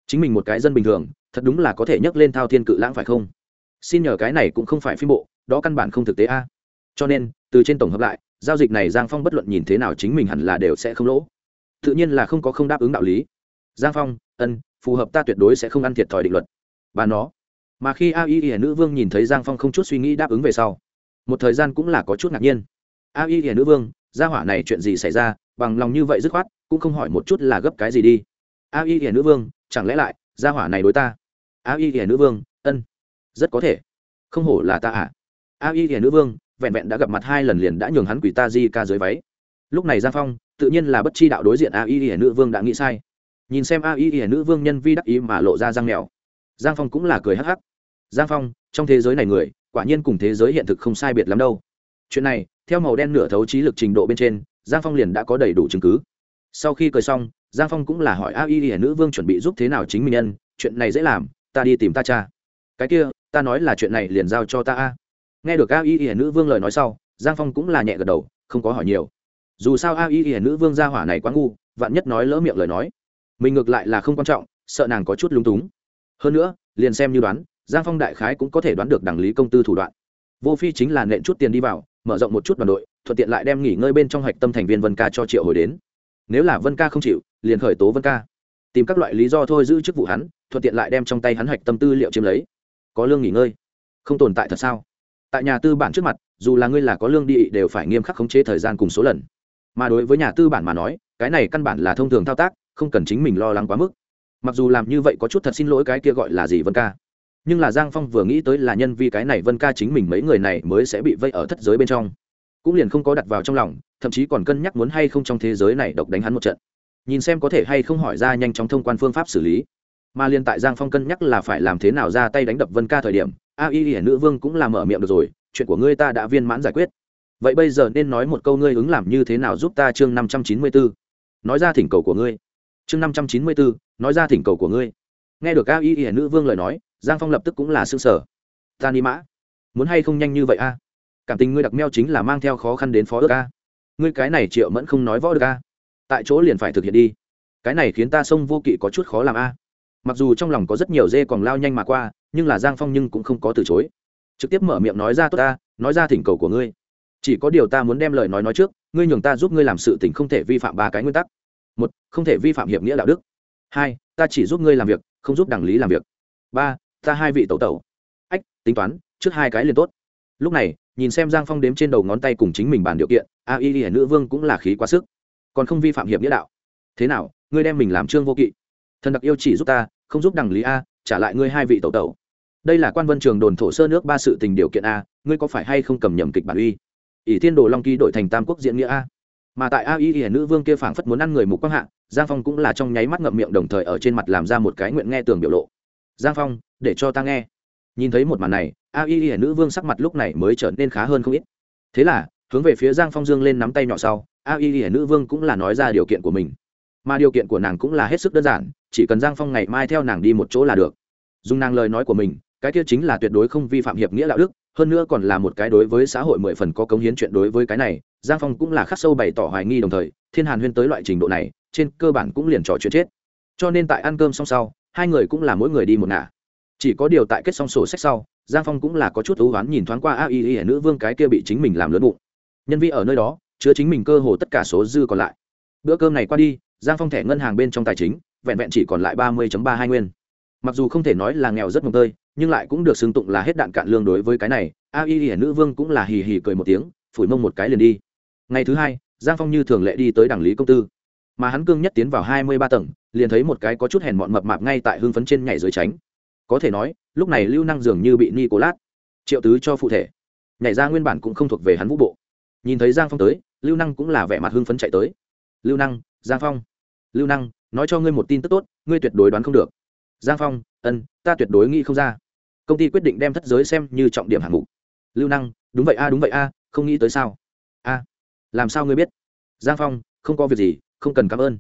Chính mình một cái dân bình thường, thật đúng là có thể nhấc lên thao thiên cự lãng phải không? Xin nhờ cái này cũng không phải phim bộ, đó căn bản không thực tế a cho nên, từ trên tổng hợp lại, giao dịch này giang phong bất luận nhìn thế nào chính mình hẳn là đều sẽ không lỗ. Tự nhiên là không có không đáp ứng đạo lý. Giang phong, ân, phù hợp ta tuyệt đối sẽ không ăn thiệt thòi định luật. Bà nó. Mà khi a y hiển nữ vương nhìn thấy giang phong không chút suy nghĩ đáp ứng về sau, một thời gian cũng là có chút ngạc nhiên. A y hiển nữ vương, gia hỏa này chuyện gì xảy ra, bằng lòng như vậy dứt khoát, cũng không hỏi một chút là gấp cái gì đi. A y hiển nữ vương, chẳng lẽ lại, gia hỏa này đối ta? A y hiển nữ vương, ân, rất có thể. Không hổ là ta à. A y hiển nữ vương vẹn vẹn đã gặp mặt hai lần liền đã nhường hắn quỷ ta di ca dưới váy. Lúc này giang phong, tự nhiên là bất chi đạo đối diện a y y nữ vương đã nghĩ sai. Nhìn xem a y y nữ vương nhân vi đắc ý mà lộ ra răng mèo giang phong cũng là cười hắc hắc. Giang phong, trong thế giới này người, quả nhiên cùng thế giới hiện thực không sai biệt lắm đâu. Chuyện này, theo màu đen nửa thấu trí lực trình độ bên trên, giang phong liền đã có đầy đủ chứng cứ. Sau khi cười xong, giang phong cũng là hỏi a y y nữ vương chuẩn bị giúp thế nào chính mình nhân, chuyện này dễ làm, ta đi tìm ta cha. Cái kia, ta nói là chuyện này liền giao cho ta a nghe được a y y nữ vương lời nói sau, giang phong cũng là nhẹ gật đầu, không có hỏi nhiều. Dù sao a y y nữ vương gia hỏa này quá ngu, vạn nhất nói lỡ miệng lời nói. Mình ngược lại là không quan trọng, sợ nàng có chút lúng túng. Hơn nữa, liền xem như đoán, giang phong đại khái cũng có thể đoán được đảng lý công tư thủ đoạn. Vô phi chính là nện chút tiền đi vào, mở rộng một chút đoàn đội, thuận tiện lại đem nghỉ ngơi bên trong hạch tâm thành viên vân ca cho triệu hồi đến. Nếu là vân ca không chịu, liền khởi tố vân ca. Tìm các loại lý do thôi giữ chức vụ hắn, thuận tiện lại đem trong tay hắn hạch tâm tư liệu chiếm lấy. Có lương nghỉ ngơi. Không tồn tại thật sao? Tại nhà tư bản trước mặt, dù là ngươi là có lương đi, đều phải nghiêm khắc khống chế thời gian cùng số lần. Mà đối với nhà tư bản mà nói, cái này căn bản là thông thường thao tác, không cần chính mình lo lắng quá mức. Mặc dù làm như vậy có chút thật xin lỗi cái kia gọi là gì vân ca. Nhưng là giang phong vừa nghĩ tới là nhân vì cái này vân ca chính mình mấy người này mới sẽ bị vây ở thất giới bên trong. Cũng liền không có đặt vào trong lòng, thậm chí còn cân nhắc muốn hay không trong thế giới này độc đánh hắn một trận. Nhìn xem có thể hay không hỏi ra nhanh chóng thông quan phương pháp xử lý. Mà liên tại giang phong cân nhắc là phải làm thế nào ra tay đánh đập vân ca thời điểm a y hiển nữ vương cũng làm mở miệng được rồi, chuyện của ngươi ta đã viên mãn giải quyết. Vậy bây giờ nên nói một câu ngươi ứng làm như thế nào giúp ta chương năm trăm chín mươi bốn nói ra thỉnh cầu của ngươi. Chương năm trăm chín mươi bốn nói ra thỉnh cầu của ngươi. Nghe được a y hiển nữ vương lời nói, giang phong lập tức cũng là s ư ơ n g sở ta ni mã, muốn hay không nhanh như vậy a? Cảm tình ngươi đặc meo chính là mang theo khó khăn đến phó ước a. ngươi cái này triệu mẫn không nói võ được a. tại chỗ liền phải thực hiện đi. Cái này khiến ta sông vô kỵ có chút khó làm a. Mặc dù trong lòng có rất nhiều dê còn lao nhanh mà qua nhưng là giang phong nhưng cũng không có từ chối. Trực tiếp mở miệng nói ra, tốt ta, nói ra thỉnh cầu của ngươi. Chỉ có điều ta muốn đem lời nói nói trước, ngươi nhường ta giúp ngươi làm sự tình không thể vi phạm ba cái nguyên tắc. Một, không thể vi phạm hiệp nghĩa đạo đức. Hai, ta chỉ giúp ngươi làm việc, không giúp đảng lý làm việc. Ba, ta hai vị tẩu tẩu. Ách, tính toán, trước hai cái liền tốt. Lúc này, nhìn xem giang phong đếm trên đầu ngón tay cùng chính mình bàn điều kiện, a y y nữ vương cũng là khí quá sức. Còn không vi phạm hiệp nghĩa đạo. Thế nào, ngươi đem mình làm trương vô kỵ? Thần đặc yêu chỉ giúp ta, không giúp đằng lý a, trả lại ngươi hai vị tẩu tẩu đây là quan vân trường đồn thổ sơ nước ba sự tình điều kiện a, ngươi có phải hay không cầm nhầm kịch bản uy? Ỷ thiên đồ long ký đổi thành tam quốc diễn nghĩa a. Mà tại a y y nữ vương kia phảng phất muốn ăn người mục quang hạ, giang phong cũng là trong nháy mắt ngậm miệng đồng thời ở trên mặt làm ra một cái nguyện nghe tường biểu lộ. Giang phong, để cho ta nghe. Nhìn thấy một màn này, a y y nữ vương sắc mặt lúc này mới trở nên khá hơn không ít. Thế là, hướng về phía giang phong dương lên nắm tay nhỏ sau, a y y nữ vương cũng là nói ra điều kiện của mình. Mà điều kiện của nàng cũng là hết sức đơn giản, chỉ cần giang phong ngày mai theo nàng đi một chỗ là được. Dùng nàng lời nói của mình cái kia chính là tuyệt đối không vi phạm hiệp nghĩa đạo đức, hơn nữa còn là một cái đối với xã hội mười phần có cống hiến chuyện đối với cái này, giang phong cũng là khắc sâu bày tỏ hoài nghi đồng thời, thiên hàn huyên tới loại trình độ này, trên cơ bản cũng liền trò chuyện chết. Cho nên tại ăn cơm xong sau, hai người cũng là mỗi người đi một ngả. Chỉ có điều tại kết xong sổ sách sau, giang phong cũng là có chút thú oán nhìn thoáng qua a y y nữ vương cái kia bị chính mình làm lớn bụng. Nhân vi ở nơi đó, chứa chính mình cơ hồ tất cả số dư còn lại. Bữa cơm này qua đi, giang phong thẻ ngân hàng bên trong tài chính, vẹn vẹn chỉ còn lại ba mươi ba hai nguyên mặc dù không thể nói là nghèo rất mồng tơi, nhưng lại cũng được xưng tụng là hết đạn cạn lương đối với cái này. A y hiển nữ vương cũng là hì hì cười một tiếng, phủi mông một cái liền đi. Ngày thứ hai, giang phong như thường lệ đi tới đảng lý công tư. Mà hắn cương nhất tiến vào hai mươi ba tầng, liền thấy một cái có chút hèn mọn mập mạp ngay tại hưng phấn trên nhảy dưới tránh. Có thể nói, lúc này lưu năng dường như bị ni cố lát triệu tứ cho phụ thể. Nhảy ra nguyên bản cũng không thuộc về hắn vũ bộ. Nhìn thấy giang phong tới, lưu năng cũng là vẻ mặt hưng phấn chạy tới. Lưu năng, giang phong, lưu năng, nói cho ngươi một tin tức tốt, ngươi tuyệt đối đoán không được giang phong, ân, ta tuyệt đối nghĩ không ra. Công ty quyết định đem thất giới xem như trọng điểm hạng mục. Lưu năng, đúng vậy a, đúng vậy a, không nghĩ tới sao? A, làm sao ngươi biết? Giang phong, không có việc gì, không cần cảm ơn.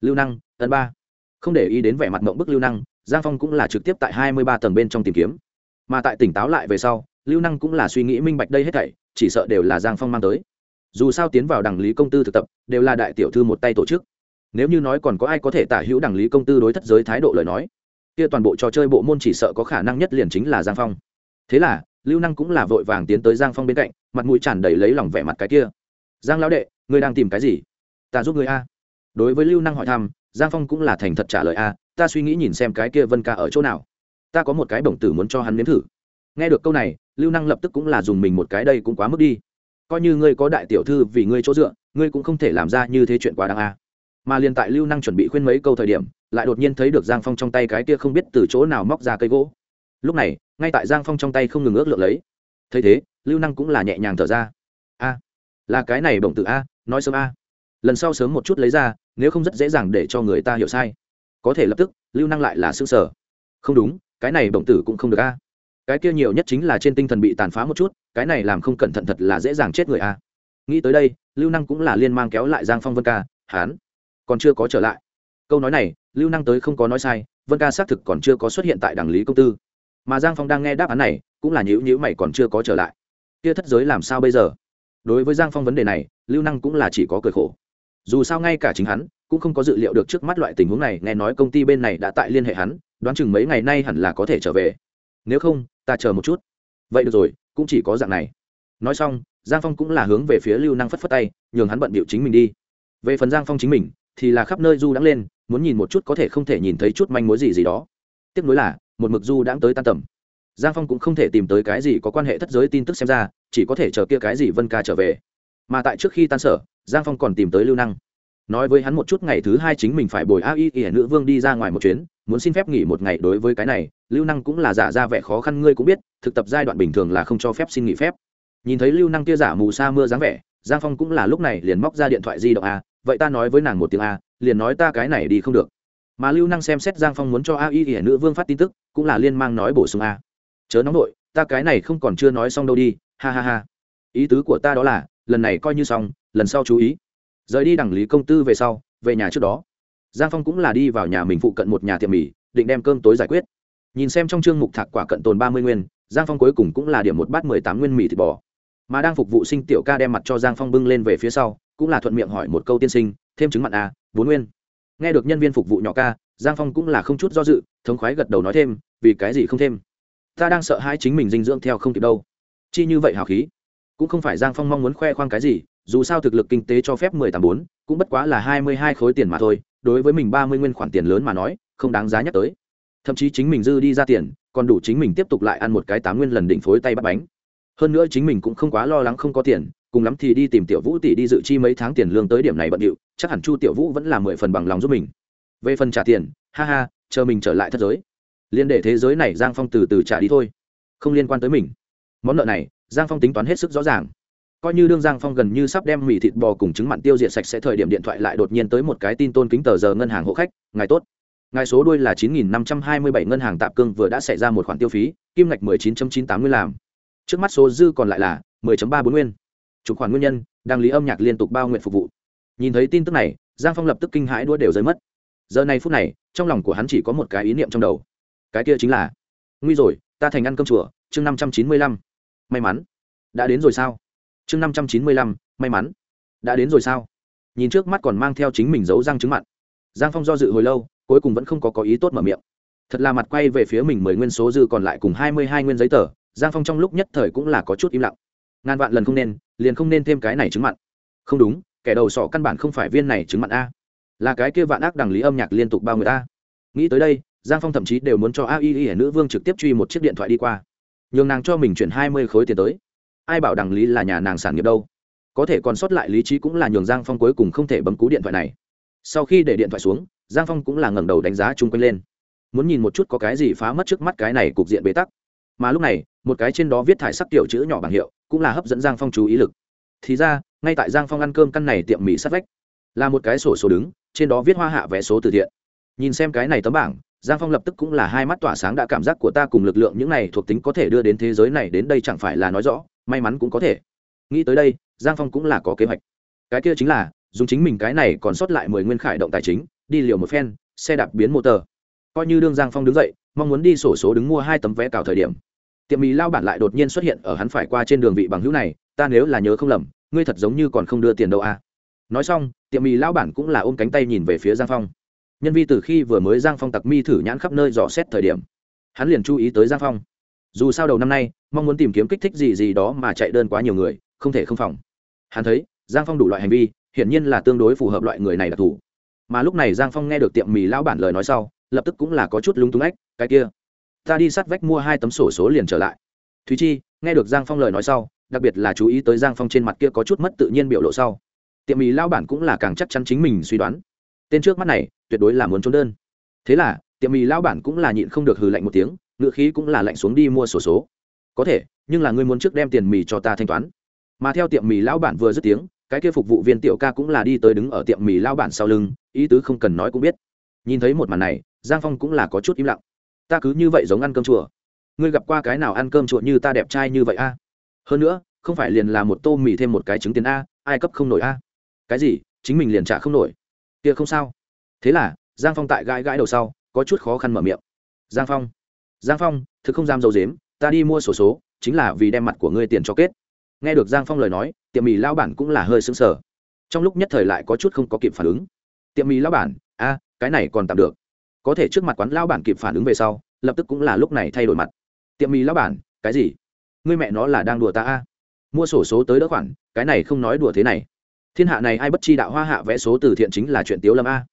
Lưu năng, ân ba. Không để ý đến vẻ mặt mộng bức lưu năng, giang phong cũng là trực tiếp tại hai mươi ba tầng bên trong tìm kiếm. Mà tại tỉnh táo lại về sau, lưu năng cũng là suy nghĩ minh bạch đây hết thảy, chỉ sợ đều là giang phong mang tới. Dù sao tiến vào đảng lý công tư thực tập, đều là đại tiểu thư một tay tổ chức. Nếu như nói còn có ai có thể tả hữu đảng lý công tư đối thất giới thái độ lời nói kia toàn bộ trò chơi bộ môn chỉ sợ có khả năng nhất liền chính là giang phong. Thế là, lưu năng cũng là vội vàng tiến tới giang phong bên cạnh, mặt mũi tràn đầy lấy lòng vẻ mặt cái kia. Giang lão đệ, ngươi đang tìm cái gì? Ta giúp ngươi a. Đối với lưu năng hỏi thăm, giang phong cũng là thành thật trả lời a, ta suy nghĩ nhìn xem cái kia vân ca ở chỗ nào. Ta có một cái bổng tử muốn cho hắn nếm thử. Nghe được câu này, lưu năng lập tức cũng là dùng mình một cái đây cũng quá mức đi. Coi như ngươi có đại tiểu thư vì ngươi chỗ dựa, ngươi cũng không thể làm ra như thế chuyện quá đáng a mà liền tại lưu năng chuẩn bị khuyên mấy câu thời điểm, lại đột nhiên thấy được giang phong trong tay cái kia không biết từ chỗ nào móc ra cây gỗ. Lúc này, ngay tại giang phong trong tay không ngừng ước lượng lấy. Thấy thế, lưu năng cũng là nhẹ nhàng thở ra. A, là cái này bổng tự a, nói sớm a. Lần sau sớm một chút lấy ra, nếu không rất dễ dàng để cho người ta hiểu sai. Có thể lập tức, lưu năng lại là xương sở không đúng, cái này bổng tử cũng không được a. Cái kia nhiều nhất chính là trên tinh thần bị tàn phá một chút, cái này làm không cẩn thận thật là dễ dàng chết người a. Nghĩ tới đây, lưu năng cũng là liên mang kéo lại giang phong vân ca, hán còn chưa có trở lại. Câu nói này, lưu năng tới không có nói sai, vân ca xác thực còn chưa có xuất hiện tại đảng lý công tư. Mà giang phong đang nghe đáp án này, cũng là nhữ nhữ mày còn chưa có trở lại. Kia thất giới làm sao bây giờ? Đối với giang phong vấn đề này, lưu năng cũng là chỉ có cười khổ. Dù sao ngay cả chính hắn, cũng không có dự liệu được trước mắt loại tình huống này, nghe nói công ty bên này đã tại liên hệ hắn, đoán chừng mấy ngày nay hẳn là có thể trở về. Nếu không, ta chờ một chút. Vậy được rồi, cũng chỉ có dạng này. Nói xong, giang phong cũng là hướng về phía lưu năng phất phất tay, nhường hắn bận bịu chính mình đi. Về phần giang phong chính mình thì là khắp nơi du đãng lên, muốn nhìn một chút có thể không thể nhìn thấy chút manh mối gì gì đó. Tiếp nối là, một mực du đãng tới tan tầm. Giang phong cũng không thể tìm tới cái gì có quan hệ thất giới tin tức xem ra, chỉ có thể chờ kia cái gì vân ca trở về. Mà tại trước khi tan sở, giang phong còn tìm tới lưu năng. Nói với hắn một chút ngày thứ hai chính mình phải bồi a y ỉa nữ vương đi ra ngoài một chuyến, muốn xin phép nghỉ một ngày đối với cái này, lưu năng cũng là giả ra vẻ khó khăn ngươi cũng biết, thực tập giai đoạn bình thường là không cho phép xin nghỉ phép. Nhìn thấy lưu năng kia giả mù sa mưa dáng vẻ, giang phong cũng là lúc này liền móc ra điện thoại di động a vậy ta nói với nàng một tiếng a, liền nói ta cái này đi không được. Mà lưu năng xem xét giang phong muốn cho a y ỉa nữ vương phát tin tức, cũng là liên mang nói bổ sung a. Chớ nóng nội ta cái này không còn chưa nói xong đâu đi, ha ha ha. Ý tứ của ta đó là, lần này coi như xong, lần sau chú ý. Rời đi đẳng lý công tư về sau, về nhà trước đó. Giang phong cũng là đi vào nhà mình phụ cận một nhà tiệm mì, định đem cơm tối giải quyết. Nhìn xem trong chương mục thạc quả cận tồn ba mươi nguyên, giang phong cuối cùng cũng là điểm một bát mười tám nguyên mì thịt bò. Mà đang phục vụ sinh tiểu ca đem mặt cho giang phong bưng lên về phía sau cũng là thuận miệng hỏi một câu tiên sinh, thêm chứng mặn à bốn nguyên. Nghe được nhân viên phục vụ nhỏ ca, giang phong cũng là không chút do dự, thống khoái gật đầu nói thêm, vì cái gì không thêm? Ta đang sợ hai chính mình dinh dưỡng theo không kịp đâu. Chi như vậy hào khí. Cũng không phải giang phong mong muốn khoe khoang cái gì, dù sao thực lực kinh tế cho phép mười tám bốn, cũng bất quá là hai mươi hai khối tiền mà thôi, đối với mình ba mươi nguyên khoản tiền lớn mà nói, không đáng giá nhắc tới. Thậm chí chính mình dư đi ra tiền, còn đủ chính mình tiếp tục lại ăn một cái tám nguyên lần đỉnh phối tay bắt bánh. Hơn nữa chính mình cũng không quá lo lắng không có tiền cùng lắm thì đi tìm tiểu vũ tỷ đi dự chi mấy tháng tiền lương tới điểm này bận điệu, chắc hẳn chu tiểu vũ vẫn là mười phần bằng lòng giúp mình. Về phần trả tiền, ha ha, chờ mình trở lại thất giới. Liên để thế giới này giang phong từ từ trả đi thôi. Không liên quan tới mình. Món nợ này, giang phong tính toán hết sức rõ ràng. Coi như đương giang phong gần như sắp đem mì thịt bò cùng trứng mặn tiêu diệt sạch sẽ thời điểm điện thoại lại đột nhiên tới một cái tin tôn kính tờ giờ ngân hàng hộ khách, ngài tốt. Ngài số đuôi là chín nghìn năm trăm hai mươi bảy ngân hàng tạp cương vừa đã xảy ra một khoản tiêu phí, kim ngạch mười chín chín tám nguyên làm. Trước mắt số dư còn lại là mười ba bốn nguyên chụp khoản nguyên nhân đang lý âm nhạc liên tục bao nguyện phục vụ. Nhìn thấy tin tức này, giang phong lập tức kinh hãi đua đều rơi mất. Giờ này phút này, trong lòng của hắn chỉ có một cái ý niệm trong đầu. Cái kia chính là, nguy rồi, ta thành ăn cơm chùa, chương năm trăm chín mươi lăm, may mắn. Đã đến rồi sao? Chương năm trăm chín mươi lăm, may mắn. Đã đến rồi sao? Nhìn trước mắt còn mang theo chính mình giấu răng trứng mặn. Giang phong do dự hồi lâu, cuối cùng vẫn không có có ý tốt mở miệng. Thật là mặt quay về phía mình mười nguyên số dư còn lại cùng hai mươi hai nguyên giấy tờ, giang phong trong lúc nhất thời cũng là có chút im lặng ngàn vạn lần không nên, liền không nên thêm cái này trứng mặn. Không đúng, kẻ đầu sọ căn bản không phải viên này trứng mặn a. Là cái kia vạn ác đằng lý âm nhạc liên tục bao người ta nghĩ tới đây, giang phong thậm chí đều muốn cho a y y nữ vương trực tiếp truy một chiếc điện thoại đi qua. Nhường nàng cho mình chuyển hai mươi khối tiền tới. Ai bảo đằng lý là nhà nàng sản nghiệp đâu? Có thể còn sót lại lý trí cũng là nhường giang phong cuối cùng không thể bấm cú điện thoại này. Sau khi để điện thoại xuống, giang phong cũng là ngẩng đầu đánh giá chung quanh lên. Muốn nhìn một chút có cái gì phá mất trước mắt cái này cục diện bế tắc. Mà lúc này một cái trên đó viết thải sắc tiểu chữ nhỏ bằng hiệu, cũng là hấp dẫn giang phong chú ý lực. Thì ra, ngay tại giang phong ăn cơm căn này tiệm mì sắt vách, là một cái sổ số đứng, trên đó viết hoa hạ vé số từ thiện. Nhìn xem cái này tấm bảng, giang phong lập tức cũng là hai mắt tỏa sáng đã cảm giác của ta cùng lực lượng những này thuộc tính có thể đưa đến thế giới này đến đây chẳng phải là nói rõ, may mắn cũng có thể. Nghĩ tới đây, giang phong cũng là có kế hoạch. Cái kia chính là, dùng chính mình cái này còn sót lại mười nguyên khải động tài chính, đi liều một phen, xe đạp biến motor. Coi như đương giang phong đứng dậy, mong muốn đi sổ số đứng mua hai tấm vé cào thời điểm tiệm mì lao bản lại đột nhiên xuất hiện ở hắn phải qua trên đường vị bằng hữu này, ta nếu là nhớ không lầm, ngươi thật giống như còn không đưa tiền đâu à. Nói xong, tiệm mì lao bản cũng là ôm cánh tay nhìn về phía giang phong. Nhân vi từ khi vừa mới giang phong tặc mi thử nhãn khắp nơi dò xét thời điểm, hắn liền chú ý tới giang phong. Dù sao đầu năm nay, mong muốn tìm kiếm kích thích gì gì đó mà chạy đơn quá nhiều người, không thể không phòng. Hắn thấy, giang phong đủ loại hành vi, hiển nhiên là tương đối phù hợp loại người này đặc thù mà lúc này giang phong nghe được tiệm mì lão bản lời nói sau, lập tức cũng là có chút lúng túng ách, cái kia ta đi sát vách mua hai tấm sổ số liền trở lại. Thúy chi, nghe được giang phong lời nói sau, đặc biệt là chú ý tới giang phong trên mặt kia có chút mất tự nhiên biểu lộ sau. Tiệm mì lão bản cũng là càng chắc chắn chính mình suy đoán. Tên trước mắt này, tuyệt đối là muốn trốn đơn. Thế là, tiệm mì lão bản cũng là nhịn không được hừ lạnh một tiếng, ngựa khí cũng là lạnh xuống đi mua sổ số. Có thể, nhưng là ngươi muốn trước đem tiền mì cho ta thanh toán. Mà theo tiệm mì lão bản vừa dứt tiếng, cái kia phục vụ viên tiểu ca cũng là đi tới đứng ở tiệm mì lão bản sau lưng, ý tứ không cần nói cũng biết. Nhìn thấy một màn này, giang phong cũng là có chút im lặng ta cứ như vậy giống ăn cơm chùa. Ngươi gặp qua cái nào ăn cơm chùa như ta đẹp trai như vậy a? Hơn nữa, không phải liền là một tô mì thêm một cái trứng tiền a, ai cấp không nổi a? Cái gì, chính mình liền trả không nổi. Kia không sao. Thế là, giang phong tại gãi gãi đầu sau, có chút khó khăn mở miệng. Giang phong giang phong, thực không dám dầu dếm ta đi mua sổ số, chính là vì đem mặt của ngươi tiền cho kết. Nghe được giang phong lời nói, tiệm mì lao bản cũng là hơi xứng sờ. Trong lúc nhất thời lại có chút không có kịp phản ứng. Tiệm mì lao bản, a, cái này còn tạm được có thể trước mặt quán lao bản kịp phản ứng về sau, lập tức cũng là lúc này thay đổi mặt. Tiệm mì lao bản, cái gì? Người mẹ nó là đang đùa ta a? Mua sổ số tới đỡ khoản, cái này không nói đùa thế này. Thiên hạ này ai bất chi đạo hoa hạ vẽ số từ thiện chính là chuyện tiếu lâm a.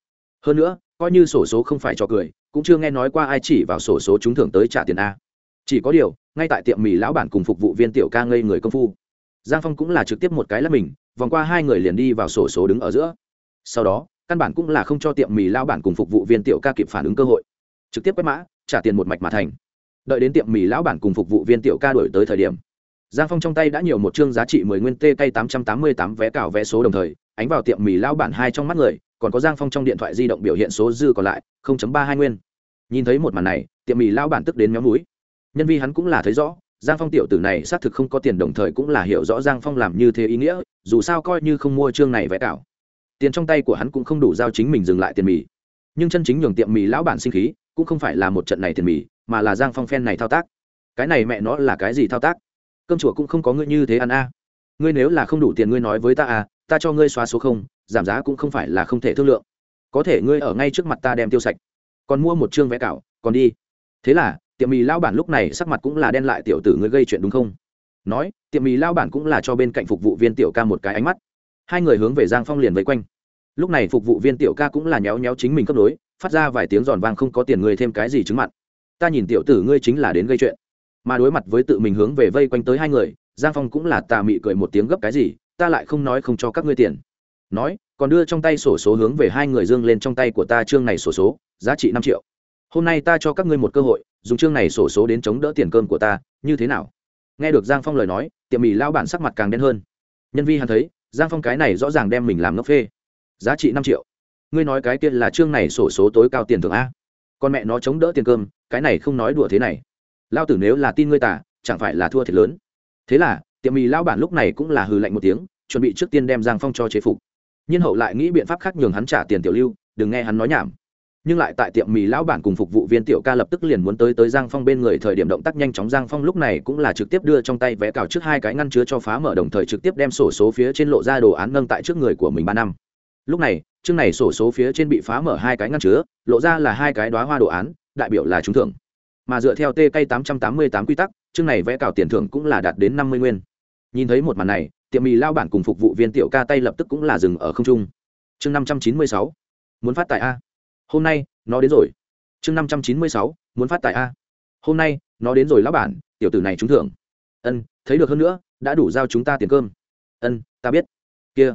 Hơn nữa, coi như sổ số không phải cho cười, cũng chưa nghe nói qua ai chỉ vào sổ số trúng thưởng tới trả tiền a. Chỉ có điều, ngay tại tiệm mì lão bản cùng phục vụ viên tiểu ca ngây người công phu. Giang phong cũng là trực tiếp một cái là mình, vòng qua hai người liền đi vào sổ số đứng ở giữa. Sau đó căn bản cũng là không cho tiệm mì lão bản cùng phục vụ viên tiểu ca kịp phản ứng cơ hội. Trực tiếp quét mã, trả tiền một mạch mà thành. Đợi đến tiệm mì lão bản cùng phục vụ viên tiểu ca đổi tới thời điểm, giang phong trong tay đã nhiều một chương giá trị mười nguyên tê cây tám trăm tám mươi tám vé cào vé số đồng thời, ánh vào tiệm mì lão bản hai trong mắt người, còn có giang phong trong điện thoại di động biểu hiện số dư còn lại ba hai nguyên. Nhìn thấy một màn này, tiệm mì lão bản tức đến méo núi nhân vi hắn cũng là thấy rõ, giang phong tiểu tử này xác thực không có tiền đồng thời cũng là hiểu rõ giang phong làm như thế ý nghĩa, dù sao coi như không mua chương này vé cào tiền trong tay của hắn cũng không đủ giao chính mình dừng lại tiền mì. Nhưng chân chính nhường tiệm mì lão bản sinh khí, cũng không phải là một trận này tiền mì, mà là giang phong phen này thao tác. Cái này mẹ nó là cái gì thao tác? Cơm chùa cũng không có ngươi như thế ăn a. Ngươi nếu là không đủ tiền ngươi nói với ta à ta cho ngươi xóa số không, giảm giá cũng không phải là không thể thương lượng. Có thể ngươi ở ngay trước mặt ta đem tiêu sạch. Còn mua một chương vé cạo còn đi. Thế là, tiệm mì lao bản lúc này sắc mặt cũng là đen lại tiểu tử ngươi gây chuyện đúng không? Nói, tiệm mì lao bản cũng là cho bên cạnh phục vụ viên tiểu ca một cái ánh mắt hai người hướng về giang phong liền vây quanh. Lúc này phục vụ viên tiểu ca cũng là nhéo nhéo chính mình cấp đối, phát ra vài tiếng giòn vang không có tiền ngươi thêm cái gì chứng mặn. Ta nhìn tiểu tử ngươi chính là đến gây chuyện. Mà đối mặt với tự mình hướng về vây quanh tới hai người, giang phong cũng là tà mị cười một tiếng gấp cái gì, ta lại không nói không cho các ngươi tiền. Nói, còn đưa trong tay sổ số hướng về hai người dương lên trong tay của ta chương này sổ số, giá trị năm triệu. Hôm nay ta cho các ngươi một cơ hội, dùng chương này sổ số đến chống đỡ tiền cơm của ta, như thế nào? Nghe được giang phong lời nói, tiệm mì lao bản sắc mặt càng đen hơn. Nhân vi hắn thấy giang phong cái này rõ ràng đem mình làm ngốc phê. Giá trị năm triệu. Ngươi nói cái kia là chương này sổ số tối cao tiền thưởng a. Con mẹ nó chống đỡ tiền cơm, cái này không nói đùa thế này. Lao tử nếu là tin ngươi tả chẳng phải là thua thiệt lớn. Thế là, tiệm mì lao bản lúc này cũng là hừ lạnh một tiếng, chuẩn bị trước tiên đem giang phong cho chế phục. Nhiên hậu lại nghĩ biện pháp khác nhường hắn trả tiền tiểu lưu, đừng nghe hắn nói nhảm nhưng lại tại tiệm mì lão bản cùng phục vụ viên tiểu ca lập tức liền muốn tới tới giang phong bên người thời điểm động tác nhanh chóng, giang phong lúc này cũng là trực tiếp đưa trong tay vé cào trước hai cái ngăn chứa cho phá mở đồng thời trực tiếp đem sổ số phía trên lộ ra đồ án nâng tại trước người của mình ba năm. Lúc này, chương này sổ số phía trên bị phá mở hai cái ngăn chứa, lộ ra là hai cái đoá hoa đồ án, đại biểu là trúng thưởng. Mà dựa theo t cây tám trăm tám mươi tám quy tắc, chương này vẽ cào tiền thưởng cũng là đạt đến năm mươi nguyên. Nhìn thấy một màn này, tiệm mì lao bản cùng phục vụ viên tiểu ca tay lập tức cũng là dừng ở không trung. Chương năm trăm chín mươi sáu, muốn phát tại a hôm nay, nó đến rồi. Chương năm trăm chín mươi sáu, muốn phát tài a. Hôm nay, nó đến rồi lão bản, tiểu tử này trúng thưởng. Ân, thấy được hơn nữa, đã đủ giao chúng ta tiền cơm. Ân, ta biết. Kia,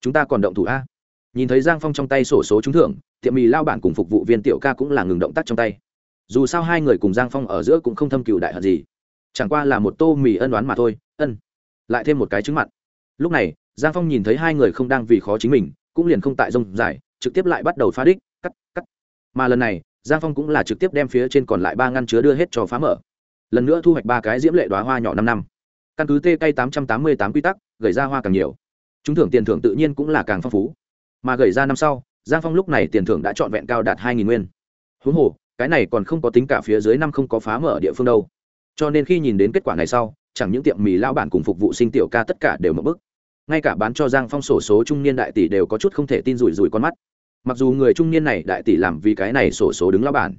chúng ta còn động thủ a. Nhìn thấy giang phong trong tay sổ số trúng thưởng, tiệm mì lao bản cùng phục vụ viên tiểu ca cũng là ngừng động tác trong tay. Dù sao hai người cùng giang phong ở giữa cũng không thâm cựu đại hận gì. Chẳng qua là một tô mì ân đoán mà thôi. Ân, lại thêm một cái trứng mặn. Lúc này, giang phong nhìn thấy hai người không đang vì khó chính mình, cũng liền không tại rông dài, trực tiếp lại bắt đầu phá đích cắt cắt. Mà lần này, giang phong cũng là trực tiếp đem phía trên còn lại ba ngăn chứa đưa hết cho phá mở. Lần nữa thu hoạch ba cái diễm lệ đoá hoa nhỏ năm năm. Căn cứ tê cây tám trăm tám mươi tám quy tắc, gầy ra hoa càng nhiều. Chúng thưởng tiền thưởng tự nhiên cũng là càng phong phú. Mà gầy ra năm sau, giang phong lúc này tiền thưởng đã trọn vẹn cao đạt hai nghìn nguyên. Huống hồ, cái này còn không có tính cả phía dưới năm không có phá mở địa phương đâu. Cho nên khi nhìn đến kết quả này sau, chẳng những tiệm mì lao bản cùng phục vụ sinh tiểu ca tất cả đều mở bức. Ngay cả bán cho giang phong sổ số trung niên đại tỷ đều có chút không thể tin rủi rủi con mắt mặc dù người trung niên này đại tỷ làm vì cái này sổ số đứng lao bản,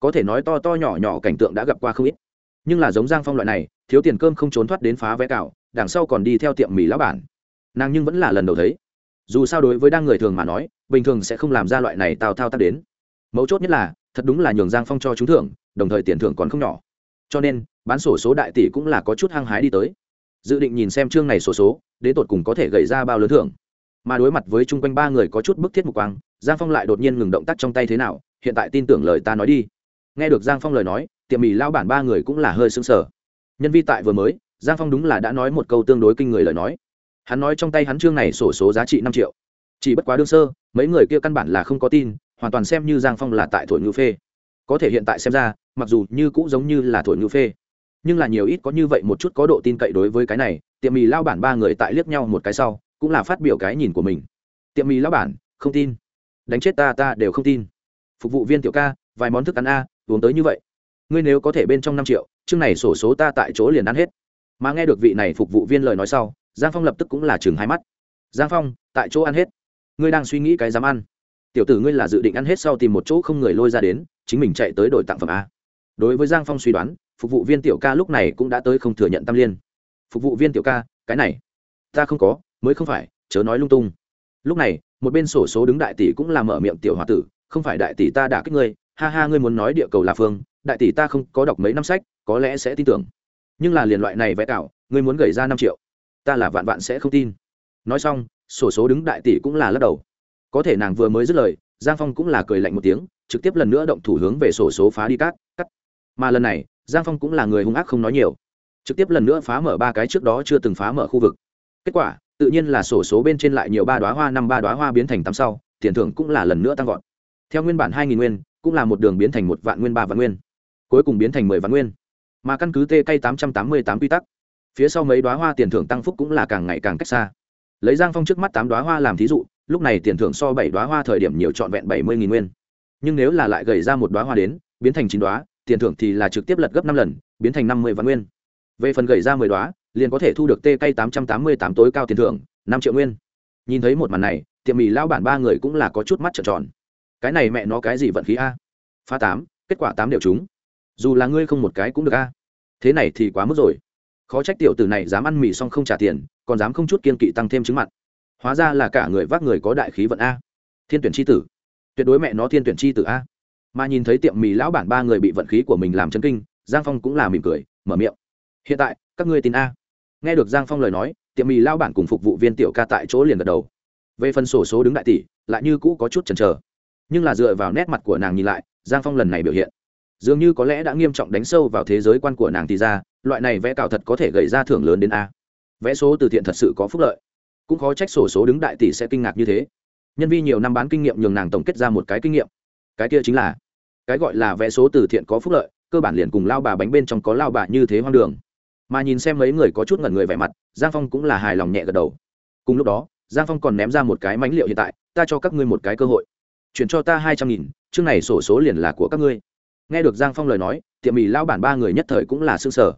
có thể nói to to nhỏ nhỏ cảnh tượng đã gặp qua không ít. Nhưng là giống giang phong loại này, thiếu tiền cơm không trốn thoát đến phá vé cạo, đằng sau còn đi theo tiệm mì lão bản. Nàng nhưng vẫn là lần đầu thấy. Dù sao đối với đang người thường mà nói, bình thường sẽ không làm ra loại này tào thao tác đến. Mấu chốt nhất là, thật đúng là nhường giang phong cho chúng thưởng, đồng thời tiền thưởng còn không nhỏ. Cho nên, bán sổ số đại tỷ cũng là có chút hăng hái đi tới. Dự định nhìn xem chương này sổ số, đến tột cùng có thể gậy ra bao lớn thưởng. Mà đối mặt với chung quanh ba người có chút bức thiết mục quang giang phong lại đột nhiên ngừng động tác trong tay thế nào, hiện tại tin tưởng lời ta nói đi. Nghe được giang phong lời nói, tiệm mì lao bản ba người cũng là hơi xứng sờ. Nhân vi tại vừa mới, giang phong đúng là đã nói một câu tương đối kinh người lời nói. Hắn nói trong tay hắn chương này sổ số giá trị năm triệu. Chỉ bất quá đương sơ, mấy người kia căn bản là không có tin, hoàn toàn xem như giang phong là tại thổi ngữ phê. Có thể hiện tại xem ra, mặc dù như cũng giống như là thổi ngữ phê, nhưng là nhiều ít có như vậy một chút có độ tin cậy đối với cái này, tiệm mì lao bản ba người tại liếc nhau một cái sau, cũng là phát biểu cái nhìn của mình. Tiệm mì lao bản, không tin đánh chết ta ta đều không tin. Phục vụ viên tiểu ca, vài món thức ăn a, uống tới như vậy. Ngươi nếu có thể bên trong năm triệu, chương này sổ số ta tại chỗ liền ăn hết. Mà nghe được vị này phục vụ viên lời nói sau, giang phong lập tức cũng là chừng hai mắt. Giang phong, tại chỗ ăn hết. Ngươi đang suy nghĩ cái dám ăn. Tiểu tử ngươi là dự định ăn hết sau tìm một chỗ không người lôi ra đến, chính mình chạy tới đội tặng phẩm a. Đối với giang phong suy đoán, phục vụ viên tiểu ca lúc này cũng đã tới không thừa nhận tam liên. Phục vụ viên tiểu ca, cái này, ta không có, mới không phải, chớ nói lung tung. Lúc này một bên sổ số đứng đại tỷ cũng làm mở miệng, tiểu hòa tử, không phải đại tỷ ta đã kích ngươi. Ha ha, ngươi muốn nói địa cầu là phương, đại tỷ ta không có đọc mấy năm sách, có lẽ sẽ tin tưởng. Nhưng là liền loại này vẽ cạo ngươi muốn gửi ra năm triệu, ta là vạn vạn sẽ không tin. Nói xong, sổ số đứng đại tỷ cũng là lắc đầu. Có thể nàng vừa mới dứt lời, giang phong cũng là cười lạnh một tiếng, trực tiếp lần nữa động thủ hướng về sổ số phá đi cát, cắt. Mà lần này, giang phong cũng là người hung ác không nói nhiều, trực tiếp lần nữa phá mở ba cái trước đó chưa từng phá mở khu vực. Kết quả tự nhiên là sổ số bên trên lại nhiều ba đoá hoa, năm ba đoá hoa biến thành tám sau, tiền thưởng cũng là lần nữa tăng vọt. Theo nguyên bản hai nghìn nguyên, cũng là một đường biến thành một vạn nguyên, ba vạn nguyên. Cuối cùng biến thành mười vạn nguyên. Mà căn cứ tê cây tám trăm tám mươi tám quy tắc, phía sau mấy đoá hoa tiền thưởng tăng phúc cũng là càng ngày càng cách xa. Lấy giang phong trước mắt tám đoá hoa làm thí dụ, lúc này tiền thưởng so bảy đoá hoa thời điểm nhiều trọn vẹn bảy mươi nghìn nguyên. Nhưng nếu là lại gầy ra một đoá hoa đến, biến thành chín đoá, tiền thưởng thì là trực tiếp lật gấp năm lần, biến thành năm mươi vạn nguyên. Về phần gầy ra mười đoá liền có thể thu được tê cây tám trăm tám mươi tám tối cao tiền thưởng, năm triệu nguyên. Nhìn thấy một màn này, tiệm mì lao bản ba người cũng là có chút mắt trợn tròn. Cái này mẹ nó cái gì vận khí a? Pha tám, kết quả tám đều trúng. Dù là ngươi không một cái cũng được a. Thế này thì quá mức rồi. Khó trách tiểu tử này dám ăn mì xong không trả tiền, còn dám không chút kiên kỵ tăng thêm chứng mặt. Hóa ra là cả người vác người có đại khí vận a. Thiên tuyển c h i tử. Tuyệt đối mẹ nó thiên tuyển c h i tử a. Mà nhìn thấy tiệm mì lão bản ba người bị vận khí của mình làm chân kinh, giang phong cũng là mỉm cười, mở miệng. Hiện tại, các ngươi tin a nghe được giang phong lời nói, tiệm mì lao bản cùng phục vụ viên tiểu ca tại chỗ liền gật đầu. Về phần sổ số đứng đại tỷ, lại như cũ có chút chần chờ. Nhưng là dựa vào nét mặt của nàng nhìn lại, giang phong lần này biểu hiện, dường như có lẽ đã nghiêm trọng đánh sâu vào thế giới quan của nàng thì ra, loại này vẽ cào thật có thể gây ra thưởng lớn đến a. Vẽ số từ thiện thật sự có phúc lợi. Cũng khó trách sổ số đứng đại tỷ sẽ kinh ngạc như thế. Nhân viên nhiều năm bán kinh nghiệm nhường nàng tổng kết ra một cái kinh nghiệm. Cái kia chính là, cái gọi là vẽ số từ thiện có phúc lợi, cơ bản liền cùng lao bà bánh bên trong có lao bà như thế hoang đường mà nhìn xem mấy người có chút ngẩn người vẻ mặt, giang phong cũng là hài lòng nhẹ gật đầu. Cùng lúc đó, giang phong còn ném ra một cái mánh liệu hiện tại, ta cho các ngươi một cái cơ hội. Chuyển cho ta hai trăm nghìn, chương này sổ số liền là của các ngươi. Nghe được giang phong lời nói, tiệm mì lao bản ba người nhất thời cũng là xương sở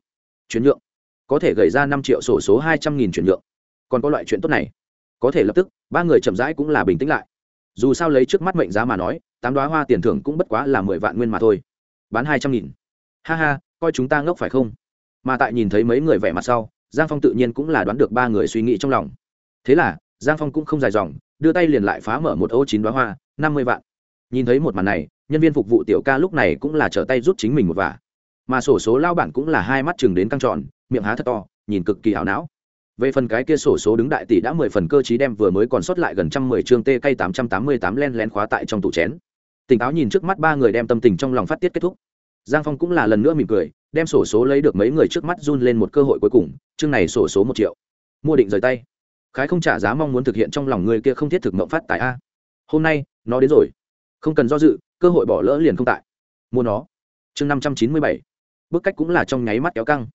chuyển nhượng. Có thể gầy ra năm triệu sổ số hai trăm nghìn chuyển nhượng. Còn có loại chuyện tốt này. Có thể lập tức, ba người chậm rãi cũng là bình tĩnh lại. Dù sao lấy trước mắt mệnh giá mà nói, tám đoá hoa tiền thưởng cũng bất quá là mười vạn nguyên mà thôi. Bán hai trăm nghìn. Ha ha, coi chúng ta ngốc phải không? Mà tại nhìn thấy mấy người vẻ mặt sau, giang phong tự nhiên cũng là đoán được ba người suy nghĩ trong lòng. Thế là, giang phong cũng không dài dòng, đưa tay liền lại phá mở một ô chín đoá hoa, năm mươi vạn. Nhìn thấy một màn này, nhân viên phục vụ tiểu ca lúc này cũng là trở tay rút chính mình một vả. Mà sổ số lao bản cũng là hai mắt chừng đến căng tròn, miệng há thật to, nhìn cực kỳ hảo não. Về phần cái kia sổ số đứng đại tỷ đã mười phần cơ chí đem vừa mới còn sót lại gần trăm mười chương tê cây tám trăm tám mươi tám len lén khóa tại trong tủ chén. Tỉnh táo nhìn trước mắt ba người đem tâm tình trong lòng phát tiết kết thúc. Giang phong cũng là lần nữa mỉm cười đem sổ số lấy được mấy người trước mắt run lên một cơ hội cuối cùng, chương này sổ số một triệu. Mua định rời tay. Khái không trả giá mong muốn thực hiện trong lòng người kia không thiết thực mộng phát tại a. Hôm nay, nó đến rồi. Không cần do dự, cơ hội bỏ lỡ liền không tại. Mua nó. Chương năm trăm chín mươi bảy. Bức cách cũng là trong nháy mắt kéo căng.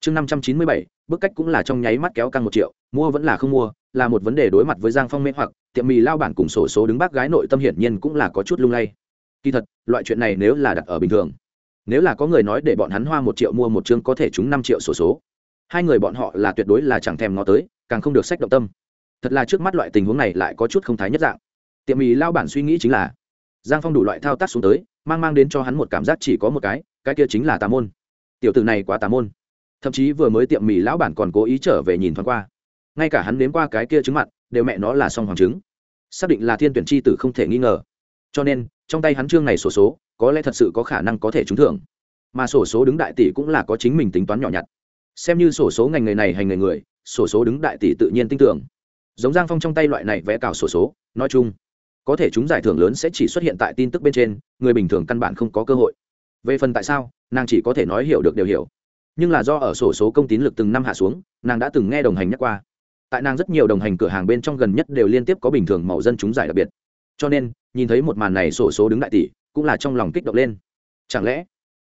Chương năm trăm chín mươi bảy. Bức cách cũng là trong nháy mắt kéo căng một triệu. Mua vẫn là không mua, là một vấn đề đối mặt với giang phong mê hoặc, tiệm mì lao bản cùng sổ số đứng bác gái nội tâm hiển nhiên cũng là có chút lung lay. Kỳ thật, loại chuyện này nếu là đặt ở bình thường nếu là có người nói để bọn hắn hoa một triệu mua một chương có thể trúng năm triệu sổ số. Hai người bọn họ là tuyệt đối là chẳng thèm ngó tới, càng không được sách động tâm. Thật là trước mắt loại tình huống này lại có chút không thái nhất dạng. Tiệm mì lao bản suy nghĩ chính là, giang phong đủ loại thao tác xuống tới, mang mang đến cho hắn một cảm giác chỉ có một cái cái kia chính là tà môn. Tiểu tử này quá tà môn. Thậm chí vừa mới tiệm mì lão bản còn cố ý trở về nhìn thoáng qua. Ngay cả hắn nếm qua cái kia trứng mặn, đều mẹ nó là song hoàng trứng. Xác định là thiên tuyển chi tử không thể nghi ngờ. Cho nên, trong tay hắn chương này sổ số có lẽ thật sự có khả năng có thể trúng thưởng. Mà sổ số đứng đại tỷ cũng là có chính mình tính toán nhỏ nhặt. Xem như sổ số ngành nghề này hành nghề người, sổ số đứng đại tỷ tự nhiên tin tưởng. Giống giang phong trong tay loại này vẽ cào sổ số, nói chung, có thể chúng giải thưởng lớn sẽ chỉ xuất hiện tại tin tức bên trên, người bình thường căn bản không có cơ hội. Về phần tại sao, nàng chỉ có thể nói hiểu được đều hiểu. Nhưng là do ở sổ số công tín lực từng năm hạ xuống, nàng đã từng nghe đồng hành nhắc qua. Tại nàng rất nhiều đồng hành cửa hàng bên trong gần nhất đều liên tiếp có bình thường màu dân chúng giải đặc biệt. Cho nên, nhìn thấy một màn này sổ số đứng đại tỷ cũng là trong lòng kích động lên. Chẳng lẽ,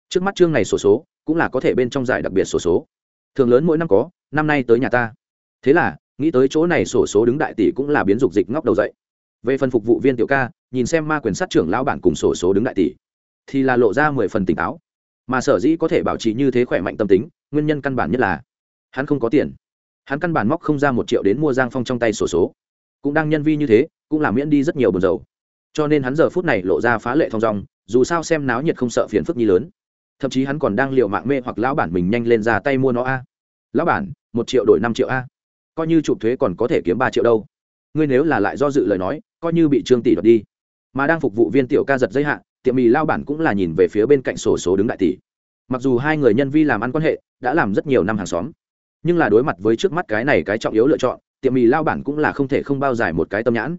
trước mắt chương này sổ số cũng là có thể bên trong giải đặc biệt sổ số? Thường lớn mỗi năm có, năm nay tới nhà ta. Thế là, nghĩ tới chỗ này sổ số đứng đại tỷ cũng là biến dục dịch ngóc đầu dậy. Về phần phục vụ viên tiểu ca, nhìn xem ma quyền sát trưởng lão bản cùng sổ số đứng đại tỷ, thì là lộ ra mười phần tỉnh táo. Mà sở dĩ có thể bảo trì như thế khỏe mạnh tâm tính, nguyên nhân căn bản nhất là, hắn không có tiền. Hắn căn bản móc không ra một triệu đến mua giang phong trong tay sổ số. Cũng đang nhân vi như thế, cũng làm miễn đi rất nhiều buồn dầu cho nên hắn giờ phút này lộ ra phá lệ thong dong, dù sao xem náo nhiệt không sợ phiền phức nhi lớn. Thậm chí hắn còn đang liều mạng mê hoặc lão bản mình nhanh lên ra tay mua nó a. Lão bản, một triệu đổi năm triệu a. Coi như chụp thuế còn có thể kiếm ba triệu đâu. Ngươi nếu là lại do dự lời nói, coi như bị trương tỷ đoạt đi. Mà đang phục vụ viên tiểu ca giật giới hạn tiệm mì lao bản cũng là nhìn về phía bên cạnh sổ số đứng đại tỷ. Mặc dù hai người nhân vi làm ăn quan hệ, đã làm rất nhiều năm hàng xóm, nhưng là đối mặt với trước mắt cái này cái trọng yếu lựa chọn, tiệm mì lao bản cũng là không thể không bao giải một cái tâm nhãn.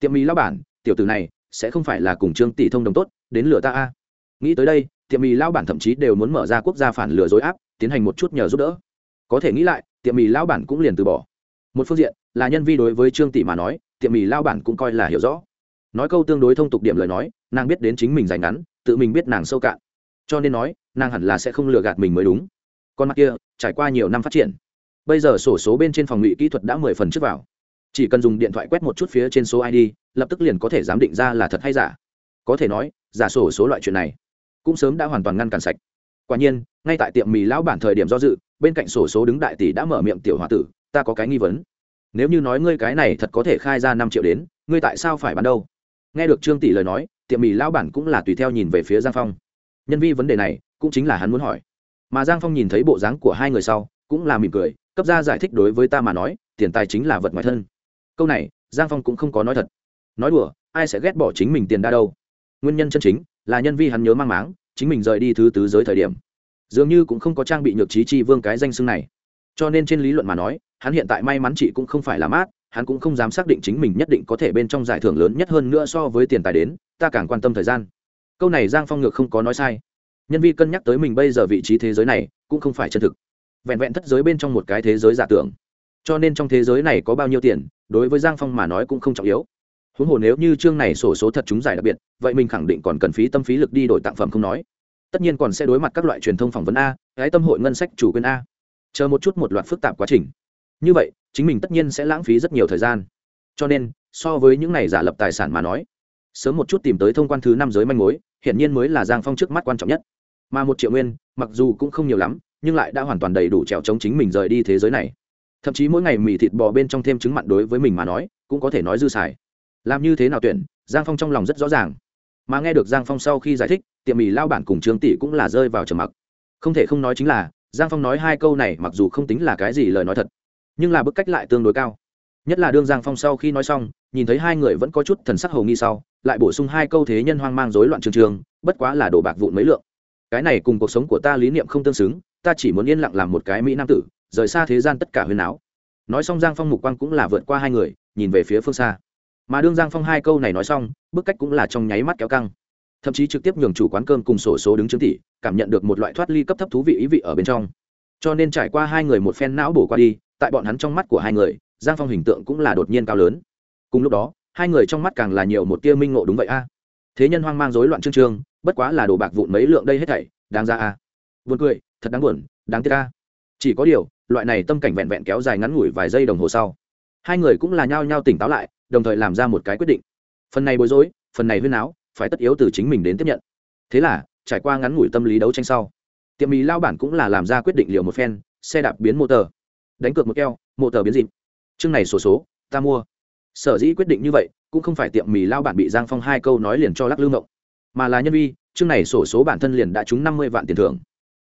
Tiệm mì lao bản tiểu tử này sẽ không phải là cùng trương tỷ thông đồng tốt, đến lừa ta a. Nghĩ tới đây, tiệm mì lao bản thậm chí đều muốn mở ra quốc gia phản lừa dối áp, tiến hành một chút nhờ giúp đỡ. Có thể nghĩ lại, tiệm mì lao bản cũng liền từ bỏ. Một phương diện, là nhân vi đối với trương tỷ mà nói, tiệm mì lao bản cũng coi là hiểu rõ. Nói câu tương đối thông tục điểm lời nói, nàng biết đến chính mình dành ngắn, tự mình biết nàng sâu cạn. Cho nên nói, nàng hẳn là sẽ không lừa gạt mình mới đúng. Con mắt kia, trải qua nhiều năm phát triển. Bây giờ sổ số bên trên phòng ngụy kỹ thuật đã mười phần trước vào chỉ cần dùng điện thoại quét một chút phía trên số id lập tức liền có thể giám định ra là thật hay giả. Có thể nói, giả sổ số loại chuyện này cũng sớm đã hoàn toàn ngăn cản sạch. Quả nhiên, ngay tại tiệm mì lão bản thời điểm do dự, bên cạnh sổ số đứng đại tỷ đã mở miệng, tiểu h o a tử, ta có cái nghi vấn. Nếu như nói ngươi cái này thật có thể khai ra năm triệu đến, ngươi tại sao phải bán đâu? Nghe được trương tỷ lời nói, tiệm mì lão bản cũng là tùy theo nhìn về phía giang phong. Nhân vi vấn đề này cũng chính là hắn muốn hỏi. Mà giang phong nhìn thấy bộ dáng của hai người sau, cũng là mỉm cười, cấp ra giải thích đối với ta mà nói, tiền tài chính là vật ngoài thân câu này, giang phong cũng không có nói thật. Nói đùa, ai sẽ ghét bỏ chính mình tiền đa đâu? Nguyên nhân chân chính là nhân vi hắn nhớ mang máng, chính mình rời đi thứ tứ giới thời điểm. Dường như cũng không có trang bị nhược trí chi vương cái danh xưng này. Cho nên trên lý luận mà nói, hắn hiện tại may mắn chị cũng không phải là mát, hắn cũng không dám xác định chính mình nhất định có thể bên trong giải thưởng lớn nhất hơn nữa so với tiền tài đến, ta càng quan tâm thời gian. Câu này giang phong ngược không có nói sai. Nhân vi cân nhắc tới mình bây giờ vị trí thế giới này, cũng không phải chân thực. Vẹn vẹn thất giới bên trong một cái thế giới giả tưởng. Cho nên trong thế giới này có bao nhiêu tiền đối với giang phong mà nói cũng không trọng yếu. Huống hồ nếu như chương này sổ số thật chúng giải đặc biệt, vậy mình khẳng định còn cần phí tâm phí lực đi đổi tặng phẩm không nói. Tất nhiên còn sẽ đối mặt các loại truyền thông phỏng vấn a gái tâm hội ngân sách chủ quyền a. Chờ một chút một loạt phức tạp quá trình. Như vậy, chính mình tất nhiên sẽ lãng phí rất nhiều thời gian. Cho nên, so với những này giả lập tài sản mà nói, sớm một chút tìm tới thông quan thứ năm giới manh mối, hiển nhiên mới là giang phong trước mắt quan trọng nhất. Mà một triệu nguyên, mặc dù cũng không nhiều lắm, nhưng lại đã hoàn toàn đầy đủ trèo chống chính mình rời đi thế giới này thậm chí mỗi ngày mì thịt bò bên trong thêm trứng mặn đối với mình mà nói, cũng có thể nói dư xài. Làm như thế nào tuyển, giang phong trong lòng rất rõ ràng. Mà nghe được giang phong sau khi giải thích, tiệm mì lao bản cùng trương tỷ cũng là rơi vào trầm mặc. Không thể không nói chính là, giang phong nói hai câu này mặc dù không tính là cái gì lời nói thật, nhưng là bức cách lại tương đối cao. Nhất là đương giang phong sau khi nói xong, nhìn thấy hai người vẫn có chút thần sắc hầu nghi sau, lại bổ sung hai câu thế nhân hoang mang rối loạn trường trường, bất quá là đổ bạc vụn mấy lượng. Cái này cùng cuộc sống của ta lý niệm không tương xứng, ta chỉ muốn yên lặng làm một cái mỹ nam tử rời xa thế gian tất cả huyền áo nói xong giang phong mục quang cũng là vượt qua hai người, nhìn về phía phương xa. Mà đương giang phong hai câu này nói xong, bức cách cũng là trong nháy mắt kéo căng. Thậm chí trực tiếp nhường chủ quán cơm cùng sổ số đứng chứng tỷ cảm nhận được một loại thoát ly cấp thấp thú vị ý vị ở bên trong. Cho nên trải qua hai người một phen não bổ qua đi, tại bọn hắn trong mắt của hai người, giang phong hình tượng cũng là đột nhiên cao lớn. Cùng lúc đó, hai người trong mắt càng là nhiều một tia minh ngộ đúng vậy a. Thế nhân hoang mang rối loạn trương trương, bất quá là đồ bạc vụn mấy lượng đây hết thảy, đáng ra a. Buồn cười, thật đáng buồn, đáng tiếc a chỉ có điều loại này tâm cảnh vẹn vẹn kéo dài ngắn ngủi vài giây đồng hồ sau hai người cũng là nhao nhao tỉnh táo lại đồng thời làm ra một cái quyết định. Phần này bối rối phần này huyên áo phải tất yếu từ chính mình đến tiếp nhận. Thế là trải qua ngắn ngủi tâm lý đấu tranh sau tiệm mì lao bản cũng là làm ra quyết định liều một phen xe đạp biến mô tờ. Đánh cược một keo mô tờ biến dịp. Chương này sổ số, số ta mua. Sở dĩ quyết định như vậy cũng không phải tiệm mì lao bản bị giang phong hai câu nói liền cho lắc lư ngộng mà là nhân vi chương này sổ số bản thân liền đã trúng năm mươi vạn tiền thưởng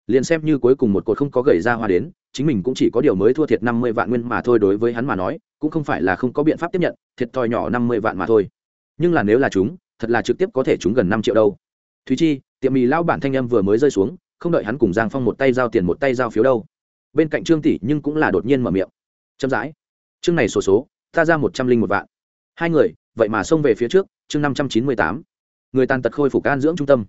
liền xem như cuối cùng một cột không có gầy ra hoa đến chính mình cũng chỉ có điều mới thua thiệt năm mươi vạn nguyên mà thôi đối với hắn mà nói cũng không phải là không có biện pháp tiếp nhận thiệt thòi nhỏ năm mươi vạn mà thôi. Nhưng là nếu là chúng thật là trực tiếp có thể chúng gần năm triệu đâu. Thúy chi tiệm mì lao bản thanh em vừa mới rơi xuống không đợi hắn cùng giang phong một tay giao tiền một tay giao phiếu đâu. Bên cạnh trương tỷ nhưng cũng là đột nhiên mở miệng. Chậm rãi. Chương này sổ số, ta ra một trăm linh một vạn. Hai người vậy mà xông về phía trước chương năm trăm chín mươi tám. Người tàn tật khôi phục an dưỡng trung tâm.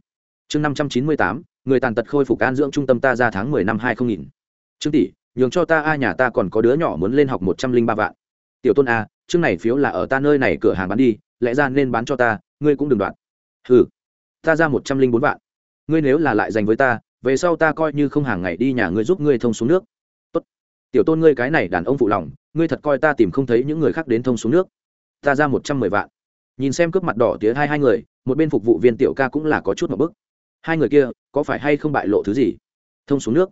Chương năm trăm chín mươi tám người tàn tật khôi phục an dưỡng trung tâm ta ra tháng mười năm hai không nghìn. Trương tỷ, nhường cho ta a, nhà ta còn có đứa nhỏ muốn lên học một trăm linh ba vạn. Tiểu tôn a, chương này phiếu là ở ta nơi này cửa hàng bán đi, lẽ ra nên bán cho ta, ngươi cũng đừng đoạn ừ ta ra một trăm linh bốn vạn. Ngươi nếu là lại dành với ta, về sau ta coi như không hàng ngày đi nhà ngươi giúp ngươi thông xuống nước. Tốt. Tiểu tôn ngươi cái này đàn ông phụ lòng, ngươi thật coi ta tìm không thấy những người khác đến thông xuống nước. Ta ra một trăm mười vạn. Nhìn xem cướp mặt đỏ tía hai hai người, một bên phục vụ viên tiểu ca cũng là có chút một bức hai người kia có phải hay không bại lộ thứ gì? Thông xuống nước.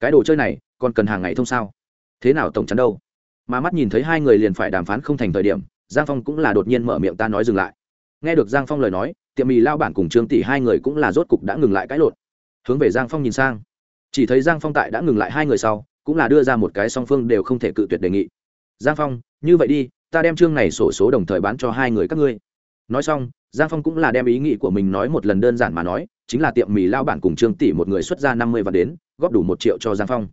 Cái đồ chơi này còn cần hàng ngày thông sao? Thế nào tổng chắn đâu? Mà mắt nhìn thấy hai người liền phải đàm phán không thành thời điểm, giang phong cũng là đột nhiên mở miệng ta nói dừng lại. Nghe được giang phong lời nói, tiệm mì lao bản cùng trương tỷ hai người cũng là rốt cục đã ngừng lại cãi lộn. Hướng về giang phong nhìn sang. Chỉ thấy giang phong tại đã ngừng lại hai người sau, cũng là đưa ra một cái song phương đều không thể cự tuyệt đề nghị. Giang phong, như vậy đi, ta đem chương này sổ số đồng thời bán cho hai người các ngươi. Nói xong, giang phong cũng là đem ý nghĩ của mình nói một lần đơn giản mà nói chính là tiệm mì lao bản cùng trương tỷ một người xuất ra năm mươi vạn đến, góp đủ một triệu cho giang phong.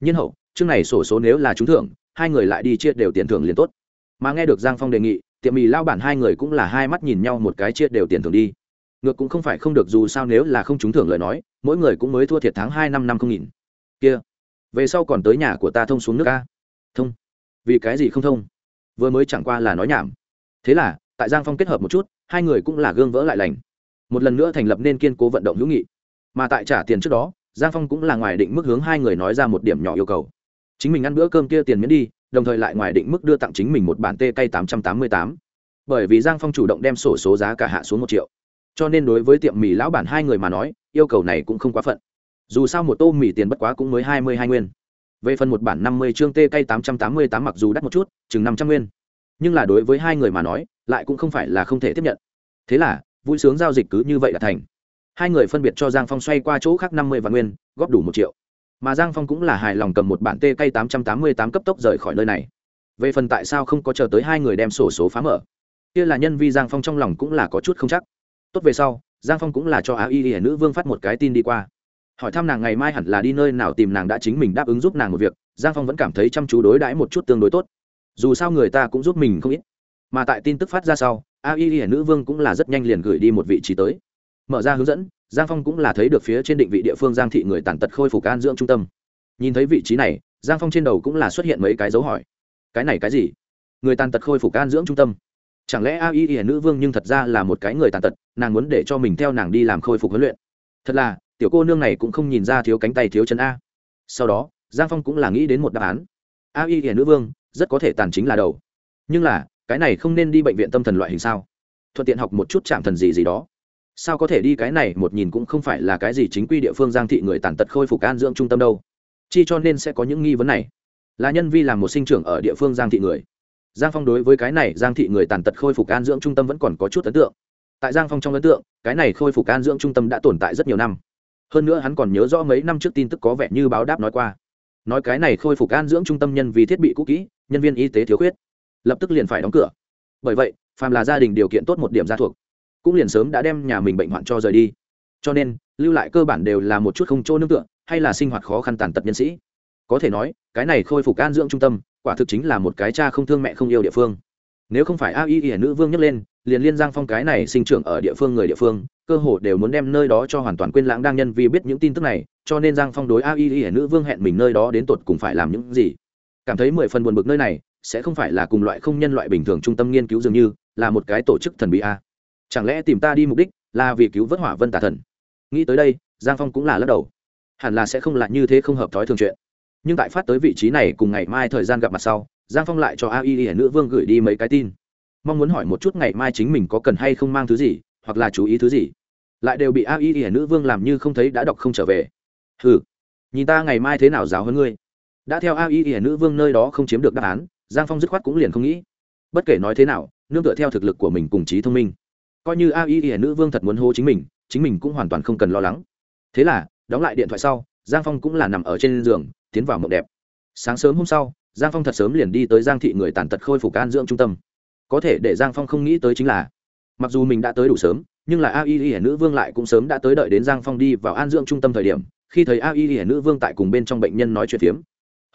Nhiên hậu, chương này sổ số nếu là trúng thưởng, hai người lại đi chia đều tiền thưởng liền tốt. Mà nghe được giang phong đề nghị, tiệm mì lao bản hai người cũng là hai mắt nhìn nhau một cái chia đều tiền thưởng đi. Ngược cũng không phải không được dù sao nếu là không trúng thưởng lời nói, mỗi người cũng mới thua thiệt tháng hai năm năm không nghìn. Kia, về sau còn tới nhà của ta thông xuống nước ca thông. Vì cái gì không thông? Vừa mới chẳng qua là nói nhảm. Thế là, tại giang phong kết hợp một chút, hai người cũng là gương vỡ lại lành một lần nữa thành lập nên kiên cố vận động hữu nghị. Mà tại trả tiền trước đó, giang phong cũng là ngoài định mức hướng hai người nói ra một điểm nhỏ yêu cầu. Chính mình ăn bữa cơm kia tiền miễn đi, đồng thời lại ngoài định mức đưa tặng chính mình một bản tê cây tám trăm tám mươi tám. Bởi vì giang phong chủ động đem sổ số giá cả hạ xuống một triệu. Cho nên đối với tiệm mì lão bản hai người mà nói, yêu cầu này cũng không quá phận. Dù sao một tô mì tiền bất quá cũng mới hai mươi hai nguyên. Về phần một bản năm mươi chương tê cây tám trăm tám mươi tám mặc dù đắt một chút, chừng năm trăm nguyên. Nhưng là đối với hai người mà nói, lại cũng không phải là không thể tiếp nhận. Thế là vui sướng giao dịch cứ như vậy là thành. Hai người phân biệt cho giang phong xoay qua chỗ khác năm mươi vạn nguyên, góp đủ một triệu. Mà giang phong cũng là hài lòng cầm một bản tê cây tám trăm tám mươi tám cấp tốc rời khỏi nơi này. Về phần tại sao không có chờ tới hai người đem sổ số phá mở? Kia là nhân vi giang phong trong lòng cũng là có chút không chắc. Tốt về sau, giang phong cũng là cho á y y nữ vương phát một cái tin đi qua. Hỏi thăm nàng ngày mai hẳn là đi nơi nào tìm nàng đã chính mình đáp ứng giúp nàng một việc, giang phong vẫn cảm thấy chăm chú đối đãi một chút tương đối tốt. Dù sao người ta cũng giúp mình không ít. Mà tại tin tức phát ra sau a y y nữ vương cũng là rất nhanh liền gửi đi một vị trí tới. Mở ra hướng dẫn, giang phong cũng là thấy được phía trên định vị địa phương giang thị người tàn tật khôi phục an dưỡng trung tâm. Nhìn thấy vị trí này, giang phong trên đầu cũng là xuất hiện mấy cái dấu hỏi. Cái này cái gì? Người tàn tật khôi phục an dưỡng trung tâm. Chẳng lẽ a y y nữ vương nhưng thật ra là một cái người tàn tật, nàng muốn để cho mình theo nàng đi làm khôi phục huấn luyện? Thật là, tiểu cô nương này cũng không nhìn ra thiếu cánh tay thiếu chân a. Sau đó, giang phong cũng là nghĩ đến một đáp án. A y y nữ vương rất có thể tàn chính là đầu. Nhưng là cái này không nên đi bệnh viện tâm thần loại hình sao? Thuận tiện học một chút chạm thần gì gì đó. Sao có thể đi cái này, một nhìn cũng không phải là cái gì chính quy địa phương giang thị người tàn tật khôi phục an dưỡng trung tâm đâu. Chi cho nên sẽ có những nghi vấn này. Là nhân vi làm một sinh trưởng ở địa phương giang thị người. Giang phong đối với cái này, giang thị người tàn tật khôi phục an dưỡng trung tâm vẫn còn có chút ấn tượng. Tại giang phong trong ấn tượng, cái này khôi phục an dưỡng trung tâm đã tồn tại rất nhiều năm. Hơn nữa hắn còn nhớ rõ mấy năm trước tin tức có vẻ như báo đáp nói qua. Nói cái này khôi phục an dưỡng trung tâm nhân vì thiết bị cũ kỹ, nhân viên y tế thiếu khuyết lập tức liền phải đóng cửa. Bởi vậy, phàm là gia đình điều kiện tốt một điểm gia thuộc, cũng liền sớm đã đem nhà mình bệnh hoạn cho rời đi. Cho nên, lưu lại cơ bản đều là một chút không chỗ nương tựa, hay là sinh hoạt khó khăn tàn tật nhân sĩ. Có thể nói, cái này khôi phục an dưỡng trung tâm, quả thực chính là một cái cha không thương mẹ không yêu địa phương. Nếu không phải a y y nữ vương nhấc lên, liền liên giang phong cái này sinh trưởng ở địa phương người địa phương, cơ hồ đều muốn đem nơi đó cho hoàn toàn quên lãng đang nhân vì biết những tin tức này, cho nên giang phong đối a y y nữ vương hẹn mình nơi đó đến tột cùng phải làm những gì. Cảm thấy mười phần buồn bực nơi này sẽ không phải là cùng loại không nhân loại bình thường trung tâm nghiên cứu dường như, là một cái tổ chức thần bí a. Chẳng lẽ tìm ta đi mục đích là vì cứu vớt hỏa vân tà thần? Nghĩ tới đây, giang phong cũng là lắc đầu. Hẳn là sẽ không là như thế không hợp thói thường chuyện. Nhưng tại phát tới vị trí này cùng ngày mai thời gian gặp mặt sau, giang phong lại cho a y y nữ vương gửi đi mấy cái tin. Mong muốn hỏi một chút ngày mai chính mình có cần hay không mang thứ gì, hoặc là chú ý thứ gì. Lại đều bị a y y nữ vương làm như không thấy đã đọc không trở về. Ừ nhìn ta ngày mai thế nào giáo hơn ngươi. Đã theo a y y nữ vương nơi đó không chiếm được đáp án giang phong dứt khoát cũng liền không nghĩ. Bất kể nói thế nào, nương tựa theo thực lực của mình cùng trí thông minh. Coi như a y y nữ vương thật muốn hô chính mình chính mình cũng hoàn toàn không cần lo lắng. Thế là, đóng lại điện thoại sau, giang phong cũng là nằm ở trên giường, tiến vào mộng đẹp. Sáng sớm hôm sau, giang phong thật sớm liền đi tới giang thị người tàn tật khôi phục an dưỡng trung tâm. Có thể để giang phong không nghĩ tới chính là, mặc dù mình đã tới đủ sớm, nhưng là a y y nữ vương lại cũng sớm đã tới đợi đến giang phong đi vào an dưỡng trung tâm thời điểm, khi thấy a y y nữ vương tại cùng bên trong bệnh nhân nói chuyện phiếm.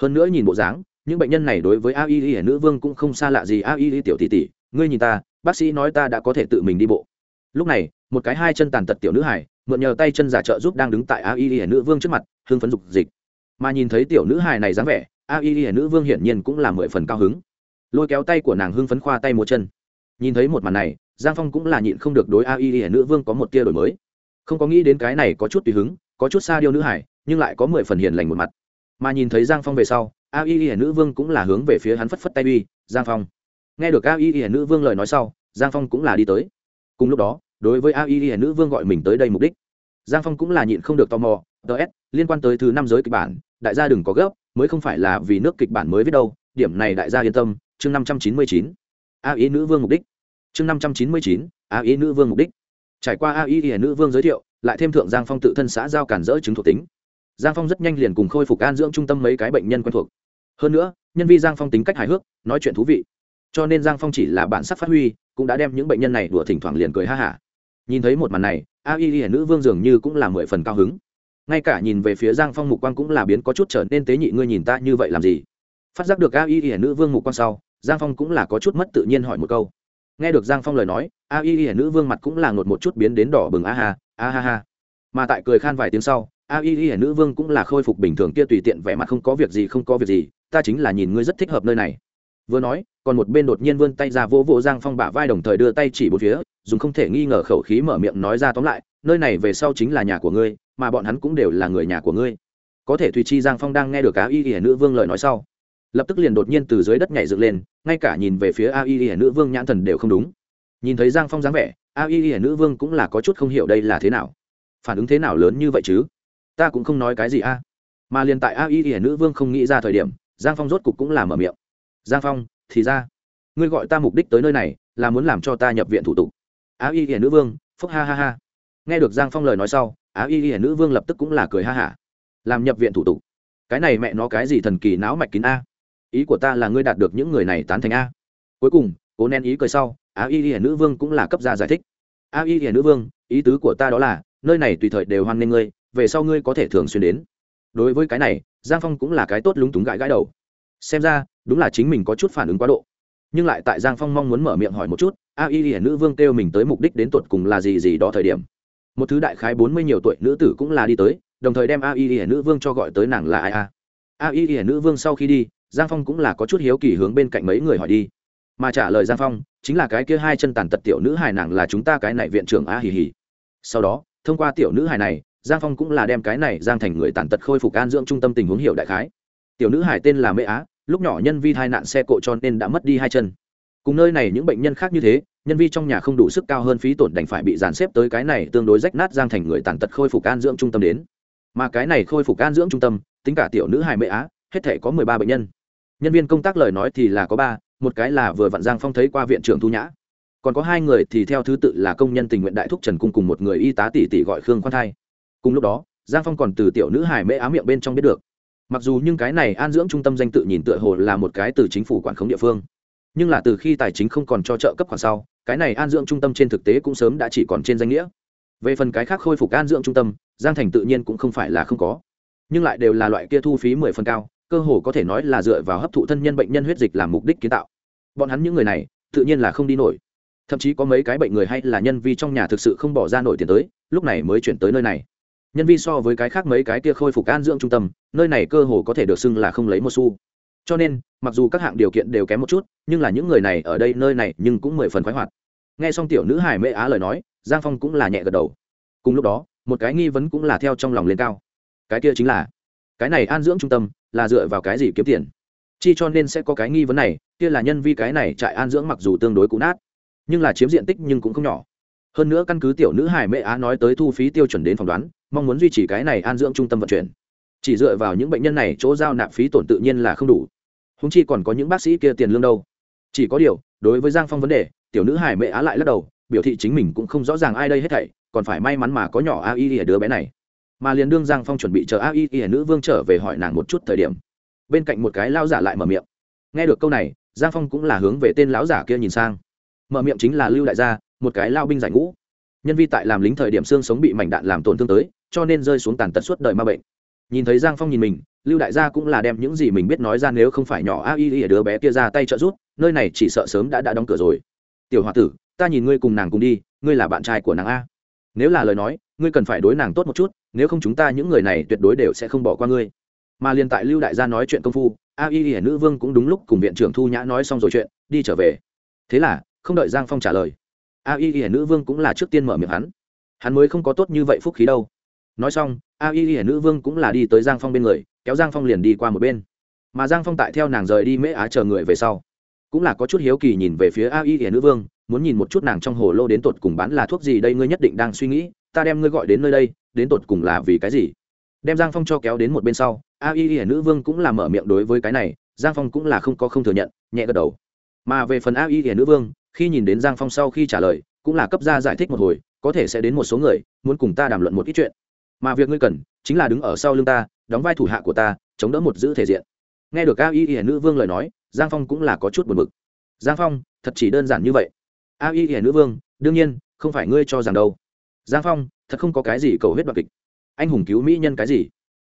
Hơn nữa nhìn bộ dáng những bệnh nhân này đối với a y y nữ vương cũng không xa lạ gì a y y tiểu tỷ tỷ, ngươi nhìn ta, bác sĩ nói ta đã có thể tự mình đi bộ. Lúc này, một cái hai chân tàn tật tiểu nữ hải mượn nhờ tay chân giả trợ giúp đang đứng tại a y y nữ vương trước mặt hương phấn dục dịch. Mà nhìn thấy tiểu nữ hải này dáng vẻ, a y y nữ vương hiển nhiên cũng là mười phần cao hứng. Lôi kéo tay của nàng hưng phấn khoa tay một chân. Nhìn thấy một màn này, giang phong cũng là nhịn không được đối a y y nữ vương có một tia đổi mới. Không có nghĩ đến cái này có chút tùy hứng, có chút xa điêu nữ hải nhưng lại có mười phần hiền lành một mặt. Mà nhìn thấy giang phong về sau a y y nữ vương cũng là hướng về phía hắn phất phất tay uy, giang phong. Nghe được a y y nữ vương lời nói sau, giang phong cũng là đi tới. Cùng lúc đó, đối với a y y nữ vương gọi mình tới đây mục đích, giang phong cũng là nhịn không được tò mò ts liên quan tới thứ năm giới kịch bản, đại gia đừng có gấp, mới không phải là vì nước kịch bản mới viết đâu, điểm này đại gia yên tâm. Chương năm trăm chín mươi chín. A y nữ vương mục đích. Chương năm trăm chín mươi chín, a y nữ vương mục đích. Trải qua a y nữ vương giới thiệu, lại thêm thượng giang phong tự thân xã giao cản dỡ chứng thuộc tính. Giang phong rất nhanh liền cùng khôi phục an dưỡng trung tâm mấy cái bệnh nhân quen thuộc hơn nữa, nhân vi giang phong tính cách hài hước, nói chuyện thú vị. Cho nên giang phong chỉ là bản sắc phát huy, cũng đã đem những bệnh nhân này đùa thỉnh thoảng liền cười ha hả. Nhìn thấy một màn này, a y y nữ vương dường như cũng là mười phần cao hứng. Ngay cả nhìn về phía giang phong mục quang cũng là biến có chút trở nên tế nhị, ngươi nhìn ta như vậy làm gì? Phát giác được a y y nữ vương mục quang sau, giang phong cũng là có chút mất tự nhiên hỏi một câu. Nghe được giang phong lời nói, a y y nữ vương mặt cũng là ngột một chút biến đến đỏ bừng, a ha a ha ha. Mà tại cười khan vài tiếng sau, a y y nữ vương cũng là khôi phục bình thường, kia tùy tiện vẻ mặt không có việc gì, không có việc gì ta chính là nhìn ngươi rất thích hợp nơi này. Vừa nói, còn một bên đột nhiên vươn tay ra vỗ vỗ giang phong bả vai đồng thời đưa tay chỉ một phía, dùng không thể nghi ngờ khẩu khí mở miệng nói ra tóm lại, nơi này về sau chính là nhà của ngươi, mà bọn hắn cũng đều là người nhà của ngươi. Có thể thùy chi giang phong đang nghe được á y y nữ vương lời nói sau, lập tức liền đột nhiên từ dưới đất nhảy dựng lên, ngay cả nhìn về phía a y y nữ vương nhãn thần đều không đúng. Nhìn thấy giang phong dáng vẻ, a y y nữ vương cũng là có chút không hiểu đây là thế nào. Phản ứng thế nào lớn như vậy chứ? Ta cũng không nói cái gì a. Mà liền tại a y y nữ vương không nghĩ ra thời điểm giang phong rốt cục cũng làm mở miệng. Giang phong, thì ra. Ngươi gọi ta mục đích tới nơi này, là muốn làm cho ta nhập viện thủ tục. Á y hiển nữ vương, phúc ha ha ha. Nghe được giang phong lời nói sau, á y hiển nữ vương lập tức cũng là cười ha hả. Làm nhập viện thủ tục. Cái này mẹ nó cái gì thần kỳ não mạch kín a. Ý của ta là ngươi đạt được những người này tán thành a. Cuối cùng, cố nén ý cười sau, á y hiển nữ vương cũng là cấp ra giải thích. Á y hiển nữ vương, ý tứ của ta đó là, nơi này tùy thời đều hoan nghênh ngươi, về sau ngươi có thể thường xuyên đến. Đối với cái này giang phong cũng là cái tốt lúng túng gãi gãi đầu. Xem ra, đúng là chính mình có chút phản ứng quá độ. Nhưng lại tại giang phong mong muốn mở miệng hỏi một chút, a y y nữ vương kêu mình tới mục đích đến tột cùng là gì gì đó thời điểm. Một thứ đại khái bốn mươi nhiều tuổi nữ tử cũng là đi tới, đồng thời đem a y y nữ vương cho gọi tới nàng là ai a? A y y nữ vương sau khi đi, giang phong cũng là có chút hiếu kỳ hướng bên cạnh mấy người hỏi đi. Mà trả lời giang phong, chính là cái kia hai chân tàn tật tiểu nữ hài nàng là chúng ta cái này viện trưởng a hì hì. Sau đó, thông qua tiểu nữ hài này giang phong cũng là đem cái này giang thành người tàn tật khôi phục an dưỡng trung tâm tình huống hiệu đại khái. Tiểu nữ hải tên là mễ á, lúc nhỏ nhân vi tai nạn xe cộ cho nên đã mất đi hai chân. Cùng nơi này những bệnh nhân khác như thế, nhân vi trong nhà không đủ sức cao hơn phí tổn đành phải bị dàn xếp tới cái này tương đối rách nát giang thành người tàn tật khôi phục an dưỡng trung tâm đến. Mà cái này khôi phục an dưỡng trung tâm, tính cả tiểu nữ hài mễ á, hết thể có mười ba bệnh nhân. Nhân viên công tác lời nói thì là có ba, một cái là vừa vặn giang phong thấy qua viện trưởng thu nhã. Còn có hai người thì theo thứ tự là công nhân tình nguyện đại thúc trần cung cùng một người y tá tỷ tỷ gọi khương khoan thai cùng lúc đó, giang phong còn từ tiểu nữ hải mễ á miệng bên trong biết được. Mặc dù nhưng cái này an dưỡng trung tâm danh tự nhìn tựa hồ là một cái từ chính phủ quản khống địa phương. Nhưng là từ khi tài chính không còn cho trợ cấp khoản sau, cái này an dưỡng trung tâm trên thực tế cũng sớm đã chỉ còn trên danh nghĩa. Về phần cái khác khôi phục an dưỡng trung tâm, giang thành tự nhiên cũng không phải là không có. Nhưng lại đều là loại kia thu phí mười phần cao, cơ hồ có thể nói là dựa vào hấp thụ thân nhân bệnh nhân huyết dịch làm mục đích kiến tạo. Bọn hắn những người này, tự nhiên là không đi nổi. Thậm chí có mấy cái bệnh người hay là nhân vi trong nhà thực sự không bỏ ra nổi tiền tới, lúc này mới chuyển tới nơi này nhân vi so với cái khác mấy cái kia khôi phục an dưỡng trung tâm, nơi này cơ hồ có thể được xưng là không lấy một xu. Cho nên, mặc dù các hạng điều kiện đều kém một chút, nhưng là những người này ở đây, nơi này nhưng cũng mười phần khoái hoạt. Nghe xong tiểu nữ hải mễ á lời nói, giang phong cũng là nhẹ gật đầu. Cùng lúc đó, một cái nghi vấn cũng là theo trong lòng lên cao. Cái kia chính là, cái này an dưỡng trung tâm là dựa vào cái gì kiếm tiền? Chi cho nên sẽ có cái nghi vấn này, kia là nhân vi cái này trại an dưỡng mặc dù tương đối cũ nát, nhưng là chiếm diện tích nhưng cũng không nhỏ. Hơn nữa căn cứ tiểu nữ hải mẹ á nói tới thu phí tiêu chuẩn đến phỏng đoán mong muốn duy trì cái này an dưỡng trung tâm vận chuyển. Chỉ dựa vào những bệnh nhân này, chỗ giao nạp phí tổn tự nhiên là không đủ. Húng chi còn có những bác sĩ kia tiền lương đâu. Chỉ có điều, đối với giang phong vấn đề, tiểu nữ hải mẹ á lại lắc đầu, biểu thị chính mình cũng không rõ ràng ai đây hết thảy, còn phải may mắn mà có nhỏ a y ở đứa bé này. Mà liền đương giang phong chuẩn bị chờ a y y nữ vương trở về hỏi nàng một chút thời điểm, bên cạnh một cái lao giả lại mở miệng. Nghe được câu này, giang phong cũng là hướng về tên lão giả kia nhìn sang. Mở miệng chính là lưu đại gia, một cái lao binh giải ngũ. Nhân vi tại làm lính thời điểm xương sống bị mảnh đạn làm tổn thương tới cho nên rơi xuống tàn tật suốt đời ma bệnh. Nhìn thấy giang phong nhìn mình, lưu đại gia cũng là đem những gì mình biết nói ra nếu không phải nhỏ a y y đứa bé kia ra tay trợ rút nơi này chỉ sợ sớm đã đã đóng cửa rồi. Tiểu h o a tử, ta nhìn ngươi cùng nàng cùng đi, ngươi là bạn trai của nàng a. Nếu là lời nói, ngươi cần phải đối nàng tốt một chút, nếu không chúng ta những người này tuyệt đối đều sẽ không bỏ qua ngươi. Mà liền tại lưu đại gia nói chuyện công phu, a y y nữ vương cũng đúng lúc cùng viện trưởng thu nhã nói xong rồi chuyện, đi trở về. Thế là, không đợi giang phong trả lời, a y y nữ vương cũng là trước tiên mở miệng hắn. Hắn mới không có tốt như vậy phúc khí đâu nói xong, a y y nữ vương cũng là đi tới giang phong bên người, kéo giang phong liền đi qua một bên. Mà giang phong tại theo nàng rời đi mễ á chờ người về sau, cũng là có chút hiếu kỳ nhìn về phía a y y nữ vương, muốn nhìn một chút nàng trong hồ lô đến tột cùng bán là thuốc gì đây, ngươi nhất định đang suy nghĩ, ta đem ngươi gọi đến nơi đây, đến tột cùng là vì cái gì? Đem giang phong cho kéo đến một bên sau, a y y nữ vương cũng là mở miệng đối với cái này, giang phong cũng là không có không thừa nhận, nhẹ gật đầu. Mà về phần a y y nữ vương, khi nhìn đến giang phong sau khi trả lời, cũng là cấp ra giải thích một hồi, có thể sẽ đến một số người, muốn cùng ta đàm luận một ít chuyện mà việc ngươi cần chính là đứng ở sau lưng ta, đóng vai thủ hạ của ta, chống đỡ một giữ thể diện. Nghe được a y y nữ vương lời nói, giang phong cũng là có chút buồn bực. Giang phong, thật chỉ đơn giản như vậy. A y y nữ vương, đương nhiên, không phải ngươi cho rằng đâu. Giang phong, thật không có cái gì cầu hết đoạn kịch. Anh hùng cứu mỹ nhân cái gì?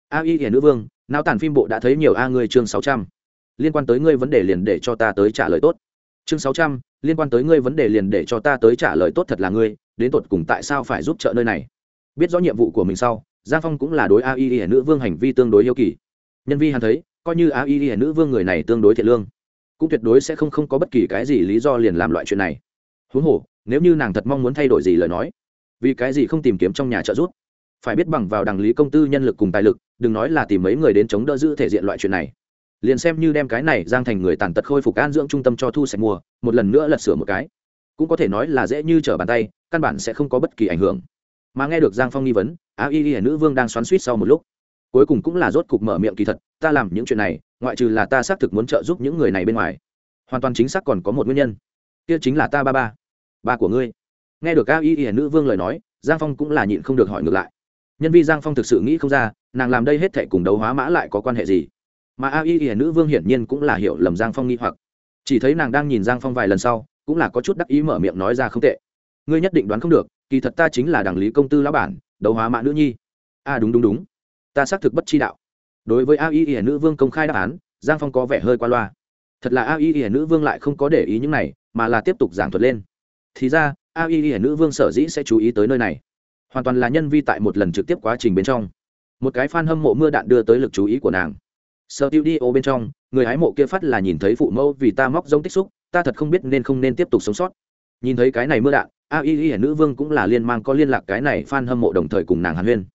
A y y nữ vương não tàn phim bộ đã thấy nhiều a ngươi chương sáu trăm. Liên quan tới ngươi vấn đề liền để cho ta tới trả lời tốt. Chương sáu trăm, liên quan tới ngươi vấn đề liền để cho ta tới trả lời tốt thật là ngươi, đến tột cùng tại sao phải giúp trợ nơi này? Biết rõ nhiệm vụ của mình sau, giang phong cũng là đối a y y nữ vương hành vi tương đối yêu kỳ. Nhân vi hắn thấy, coi như a y y nữ vương người này tương đối thiện lương, cũng tuyệt đối sẽ không không có bất kỳ cái gì lý do liền làm loại chuyện này. Huống hồ, nếu như nàng thật mong muốn thay đổi gì lời nói, vì cái gì không tìm kiếm trong nhà trợ giúp? Phải biết bằng vào đằng lý công tư nhân lực cùng tài lực, đừng nói là tìm mấy người đến chống đỡ giữ thể diện loại chuyện này. Liền xem như đem cái này giang thành người tàn tật khôi phục an dưỡng trung tâm cho thu sạch mùa, một lần nữa lật sửa một cái, cũng có thể nói là dễ như trở bàn tay, căn bản sẽ không có bất kỳ ảnh hưởng mà nghe được giang phong nghi vấn á y y nữ vương đang xoắn suýt sau một lúc. Cuối cùng cũng là rốt cục mở miệng kỳ thật, ta làm những chuyện này, ngoại trừ là ta xác thực muốn trợ giúp những người này bên ngoài. Hoàn toàn chính xác còn có một nguyên nhân. Kia chính là ta ba ba ba của ngươi. Nghe được a y y nữ vương lời nói, giang phong cũng là nhịn không được hỏi ngược lại. Nhân vi giang phong thực sự nghĩ không ra, nàng làm đây hết thệ cùng đấu hóa mã lại có quan hệ gì? Mà a y y nữ vương hiển nhiên cũng là hiểu lầm giang phong nghi hoặc. Chỉ thấy nàng đang nhìn giang phong vài lần sau, cũng là có chút đắc ý mở miệng nói ra không tệ ngươi nhất định đoán không được, kỳ thật ta chính là đảng lý công tư lão bản, đấu hóa mã nữ nhi. A đúng đúng đúng. Ta xác thực bất chi đạo. Đối với a y y nữ vương công khai đáp án, giang phong có vẻ hơi qua loa. Thật là a y y nữ vương lại không có để ý những này, mà là tiếp tục giảng thuật lên. Thì ra, a y y nữ vương sở dĩ sẽ chú ý tới nơi này. Hoàn toàn là nhân vi tại một lần trực tiếp quá trình bên trong. Một cái fan hâm mộ mưa đạn đưa tới lực chú ý của nàng. Sở tiêu đi ô bên trong, người hái mộ kia phát là nhìn thấy phụ mẫu vì ta móc giống tích xúc, ta thật không biết nên không nên tiếp tục sống sót nhìn thấy cái này mưa đạn, a y y nữ vương cũng là liên mang có liên lạc cái này fan hâm mộ đồng thời cùng nàng hàn huyên.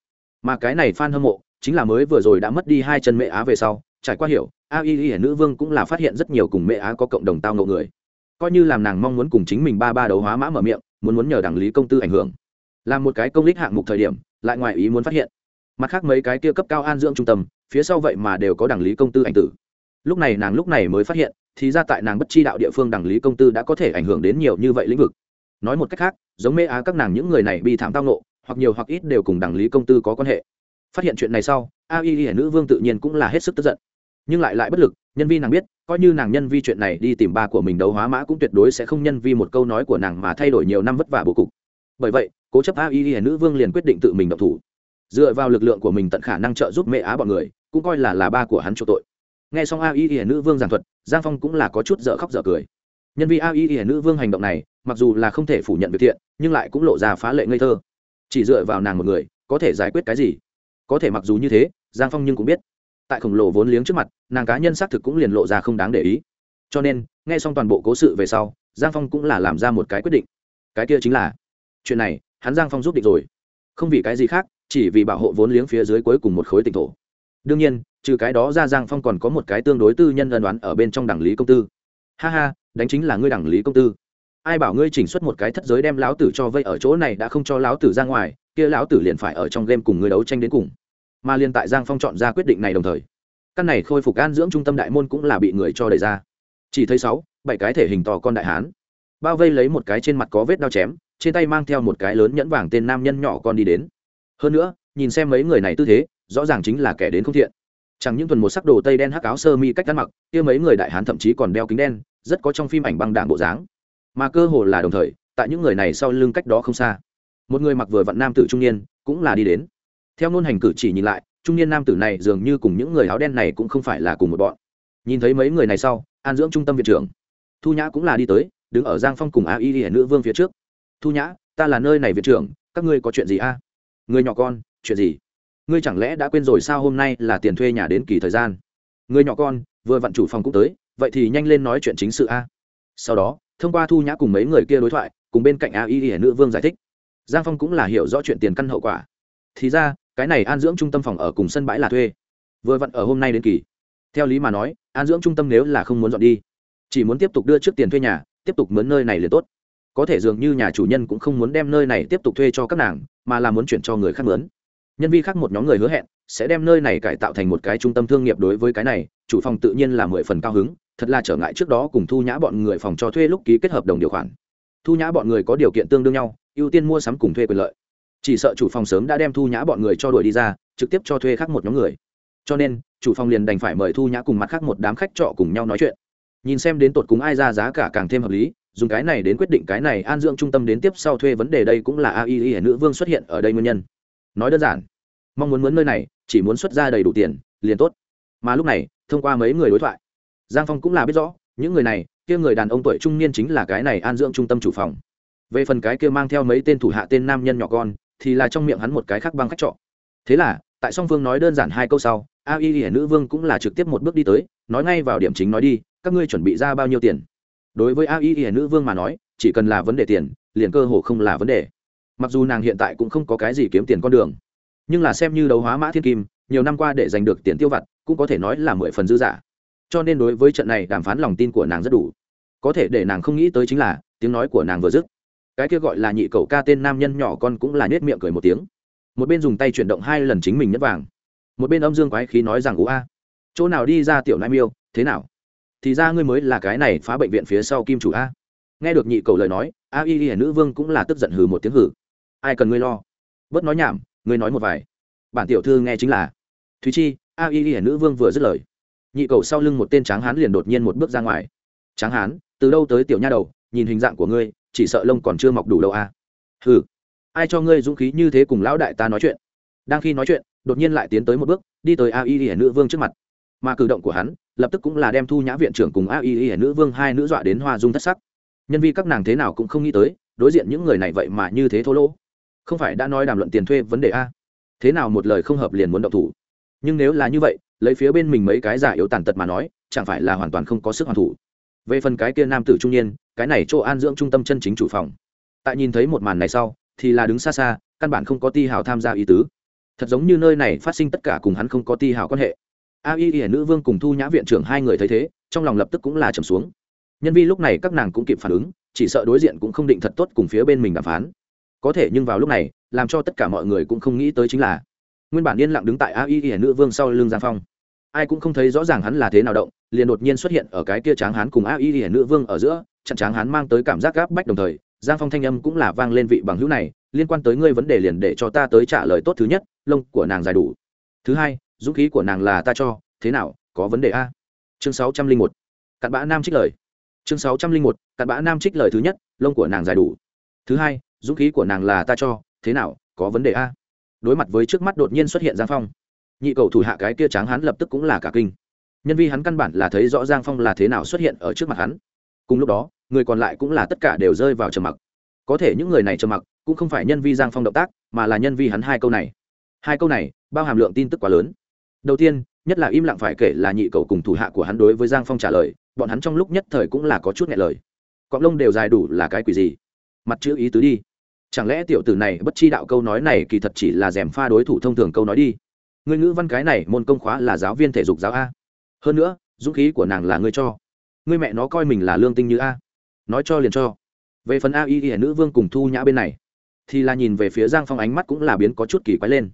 Mà cái này fan hâm mộ chính là mới vừa rồi đã mất đi hai chân mẹ á về sau, trải qua hiểu, a y y nữ vương cũng là phát hiện rất nhiều cùng mẹ á có cộng đồng tao ngộ người. Coi như làm nàng mong muốn cùng chính mình ba ba đấu hóa mã mở miệng, muốn muốn nhờ đảng lý công tư ảnh hưởng. Làm một cái công lích hạng mục thời điểm, lại ngoài ý muốn phát hiện. Mặt khác mấy cái kia cấp cao an dưỡng trung tâm, phía sau vậy mà đều có đảng lý công tư ảnh tử. Lúc này nàng lúc này mới phát hiện thì ra tại nàng bất chi đạo địa phương đảng lý công tư đã có thể ảnh hưởng đến nhiều như vậy lĩnh vực. Nói một cách khác, giống mê á, các nàng những người này bị thảm tao nộ hoặc nhiều hoặc ít đều cùng đảng lý công tư có quan hệ. Phát hiện chuyện này sau, a y y nữ vương tự nhiên cũng là hết sức tức giận. Nhưng lại lại bất lực, nhân vi nàng biết, coi như nàng nhân vi chuyện này đi tìm ba của mình đấu hóa mã cũng tuyệt đối sẽ không nhân vi một câu nói của nàng mà thay đổi nhiều năm vất vả bố cục. Bởi vậy, cố chấp a y y nữ vương liền quyết định tự mình độc thủ. Dựa vào lực lượng của mình tận khả năng trợ giúp mẹ á bọn người, cũng coi là là ba của hắn chỗ tội nghe xong a y y nữ vương giảng thuật, giang phong cũng là có chút dở khóc dở cười. Nhân vì a y y nữ vương hành động này, mặc dù là không thể phủ nhận việc thiện, nhưng lại cũng lộ ra phá lệ ngây thơ. Chỉ dựa vào nàng một người, có thể giải quyết cái gì? Có thể mặc dù như thế, giang phong nhưng cũng biết. Tại khổng lồ vốn liếng trước mặt, nàng cá nhân xác thực cũng liền lộ ra không đáng để ý. Cho nên, nghe xong toàn bộ cố sự về sau, giang phong cũng là làm ra một cái quyết định. Cái kia chính là, chuyện này, hắn giang phong giúp địch rồi. Không vì cái gì khác, chỉ vì bảo hộ vốn liếng phía dưới cuối cùng một khối tỉnh thổ đương nhiên, trừ cái đó ra giang phong còn có một cái tương đối tư nhân ân đoán ở bên trong đảng lý công tư. Ha ha, đánh chính là ngươi đảng lý công tư. Ai bảo ngươi chỉnh xuất một cái thất giới đem lão tử cho vây ở chỗ này đã không cho lão tử ra ngoài, kia lão tử liền phải ở trong game cùng ngươi đấu tranh đến cùng. Mà liên tại giang phong chọn ra quyết định này đồng thời, căn này khôi phục an dưỡng trung tâm đại môn cũng là bị người cho đẩy ra. Chỉ thấy sáu, bảy cái thể hình to con đại hán, bao vây lấy một cái trên mặt có vết đao chém, trên tay mang theo một cái lớn nhẫn vàng tên nam nhân nhỏ con đi đến. Hơn nữa, nhìn xem mấy người này tư thế rõ ràng chính là kẻ đến không thiện. Chẳng những tuần một sắc đồ tây đen hắc áo sơ mi cách ăn mặc, kia mấy người đại hán thậm chí còn đeo kính đen, rất có trong phim ảnh băng đảng bộ dáng. Mà cơ hồ là đồng thời, tại những người này sau lưng cách đó không xa, một người mặc vừa vặn nam tử trung niên cũng là đi đến. Theo ngôn hành cử chỉ nhìn lại, trung niên nam tử này dường như cùng những người áo đen này cũng không phải là cùng một bọn. Nhìn thấy mấy người này sau, an dưỡng trung tâm viện trưởng. Thu nhã cũng là đi tới, đứng ở giang phong cùng a y y nữ vương phía trước. Thu nhã, ta là nơi này viện trưởng, các ngươi có chuyện gì a? Người nhỏ con, chuyện gì? Ngươi chẳng lẽ đã quên rồi sao hôm nay là tiền thuê nhà đến kỳ thời gian? Người nhỏ con, vừa vặn chủ phòng cũng tới, vậy thì nhanh lên nói chuyện chính sự a. Sau đó, thông qua thu nhã cùng mấy người kia đối thoại, cùng bên cạnh a y y nữ vương giải thích. Giang phong cũng là hiểu rõ chuyện tiền căn hậu quả. Thì ra, cái này an dưỡng trung tâm phòng ở cùng sân bãi là thuê. Vừa vặn ở hôm nay đến kỳ. Theo lý mà nói, an dưỡng trung tâm nếu là không muốn dọn đi, chỉ muốn tiếp tục đưa trước tiền thuê nhà, tiếp tục mướn nơi này liền tốt. Có thể dường như nhà chủ nhân cũng không muốn đem nơi này tiếp tục thuê cho các nàng, mà là muốn chuyển cho người khác mướn nhân viên khác một nhóm người hứa hẹn, sẽ đem nơi này cải tạo thành một cái trung tâm thương nghiệp đối với cái này, chủ phòng tự nhiên là mười phần cao hứng, thật là trở ngại trước đó cùng thu nhã bọn người phòng cho thuê lúc ký kết hợp đồng điều khoản. Thu nhã bọn người có điều kiện tương đương nhau, ưu tiên mua sắm cùng thuê quyền lợi. Chỉ sợ chủ phòng sớm đã đem thu nhã bọn người cho đuổi đi ra, trực tiếp cho thuê khác một nhóm người. Cho nên, chủ phòng liền đành phải mời thu nhã cùng mặt khác một đám khách trọ cùng nhau nói chuyện. Nhìn xem đến tột cùng ai ra giá cả càng thêm hợp lý, dùng cái này đến quyết định cái này an dưỡng trung tâm đến tiếp sau thuê vấn đề đây cũng là ai y nữ vương xuất hiện ở đây nguyên nhân nói đơn giản, mong muốn mướn nơi này, chỉ muốn xuất ra đầy đủ tiền, liền tốt. Mà lúc này, thông qua mấy người đối thoại, giang phong cũng là biết rõ, những người này, kia người đàn ông tuổi trung niên chính là cái này an dưỡng trung tâm chủ phòng. Về phần cái kia mang theo mấy tên thủ hạ tên nam nhân nhỏ con, thì là trong miệng hắn một cái khác băng khách trọ. Thế là, tại song phương nói đơn giản hai câu sau, a y hiển nữ vương cũng là trực tiếp một bước đi tới, nói ngay vào điểm chính nói đi, các ngươi chuẩn bị ra bao nhiêu tiền? Đối với a y hiển nữ vương mà nói, chỉ cần là vấn đề tiền, liền cơ hồ không là vấn đề mặc dù nàng hiện tại cũng không có cái gì kiếm tiền con đường, nhưng là xem như đấu hóa mã thiên kim, nhiều năm qua để giành được tiền tiêu vặt cũng có thể nói là mười phần dư giả cho nên đối với trận này đàm phán lòng tin của nàng rất đủ. Có thể để nàng không nghĩ tới chính là tiếng nói của nàng vừa dứt. Cái kia gọi là nhị cầu ca tên nam nhân nhỏ con cũng là nết miệng cười một tiếng. Một bên dùng tay chuyển động hai lần chính mình nhất vàng. Một bên âm dương quái khí nói rằng, ú a, chỗ nào đi ra tiểu nai miêu, thế nào? Thì ra ngươi mới là cái này phá bệnh viện phía sau kim chủ a. Nghe được nhị cầu lời nói, a y y nữ vương cũng là tức giận hừ một tiếng hừ ai cần ngươi lo? Bớt nói nhảm, ngươi nói một vài. Bản tiểu thư nghe chính là. Thúy chi, a y y nữ vương vừa dứt lời. Nhị cầu sau lưng một tên tráng hán liền đột nhiên một bước ra ngoài. Tráng hán, từ đâu tới tiểu nha đầu, nhìn hình dạng của ngươi, chỉ sợ lông còn chưa mọc đủ đâu a hừ, ai cho ngươi dũng khí như thế cùng lão đại ta nói chuyện? Đang khi nói chuyện, đột nhiên lại tiến tới một bước, đi tới a y y nữ vương trước mặt. Mà cử động của hắn, lập tức cũng là đem thu nhã viện trưởng cùng a y y nữ vương hai nữ dọa đến hoa dung thất sắc. Nhân vi các nàng thế nào cũng không nghĩ tới, đối diện những người này vậy mà như thế thô lỗ không phải đã nói đàm luận tiền thuê vấn đề a? Thế nào một lời không hợp liền muốn động thủ? Nhưng nếu là như vậy, lấy phía bên mình mấy cái giả yếu tàn tật mà nói, chẳng phải là hoàn toàn không có sức hoàn thủ. Về phần cái kia nam tử trung niên, cái này chỗ an dưỡng trung tâm chân chính chủ phòng. Tại nhìn thấy một màn này sau, thì là đứng xa xa, căn bản không có ti hào tham gia ý tứ. Thật giống như nơi này phát sinh tất cả cùng hắn không có ti hào quan hệ. A y y nữ vương cùng thu nhã viện trưởng hai người thấy thế, trong lòng lập tức cũng là trầm xuống. Nhân vi lúc này các nàng cũng kịp phản ứng, chỉ sợ đối diện cũng không định thật tốt cùng phía bên mình đàm phán có thể nhưng vào lúc này, làm cho tất cả mọi người cũng không nghĩ tới chính là, nguyên bản yên lặng đứng tại a y y nữ vương sau lưng giang phong. Ai cũng không thấy rõ ràng hắn là thế nào động, liền đột nhiên xuất hiện ở cái kia tráng hán cùng a y y nữ vương ở giữa, chặn tráng hán mang tới cảm giác gáp bách đồng thời, giang phong thanh âm cũng là vang lên vị bằng hữu này, liên quan tới ngươi vấn đề liền để cho ta tới trả lời tốt thứ nhất, lông của nàng dài đủ. Thứ hai, dũng khí của nàng là ta cho, thế nào, có vấn đề a? Chương sáu trăm linh một, cặn bã nam trích lời. Chương sáu trăm linh một, cặn bã nam trích lời thứ nhất, lông của nàng dài đủ. Thứ hai dũng khí của nàng là ta cho, thế nào, có vấn đề a? Đối mặt với trước mắt đột nhiên xuất hiện giang phong, nhị cầu thủ hạ cái kia tráng hắn lập tức cũng là cả kinh. Nhân vi hắn căn bản là thấy rõ giang phong là thế nào xuất hiện ở trước mặt hắn. Cùng lúc đó, người còn lại cũng là tất cả đều rơi vào trầm mặc. Có thể những người này trầm mặc cũng không phải nhân vi giang phong động tác, mà là nhân vi hắn hai câu này. Hai câu này bao hàm lượng tin tức quá lớn. Đầu tiên, nhất là im lặng phải kể là nhị cầu cùng thủ hạ của hắn đối với giang phong trả lời, bọn hắn trong lúc nhất thời cũng là có chút nghe lời. Cọng lông đều dài đủ là cái quỷ gì? Mặt chữ ý tứ đi chẳng lẽ tiểu tử này bất chi đạo câu nói này kỳ thật chỉ là rèm pha đối thủ thông thường câu nói đi? Người ngữ văn cái này môn công khóa là giáo viên thể dục giáo a. Hơn nữa, dũng khí của nàng là ngươi cho. Ngươi mẹ nó coi mình là lương tinh như a. Nói cho liền cho. Về phần a y y nữ vương cùng thu nhã bên này, thì là nhìn về phía giang phong ánh mắt cũng là biến có chút kỳ quái lên.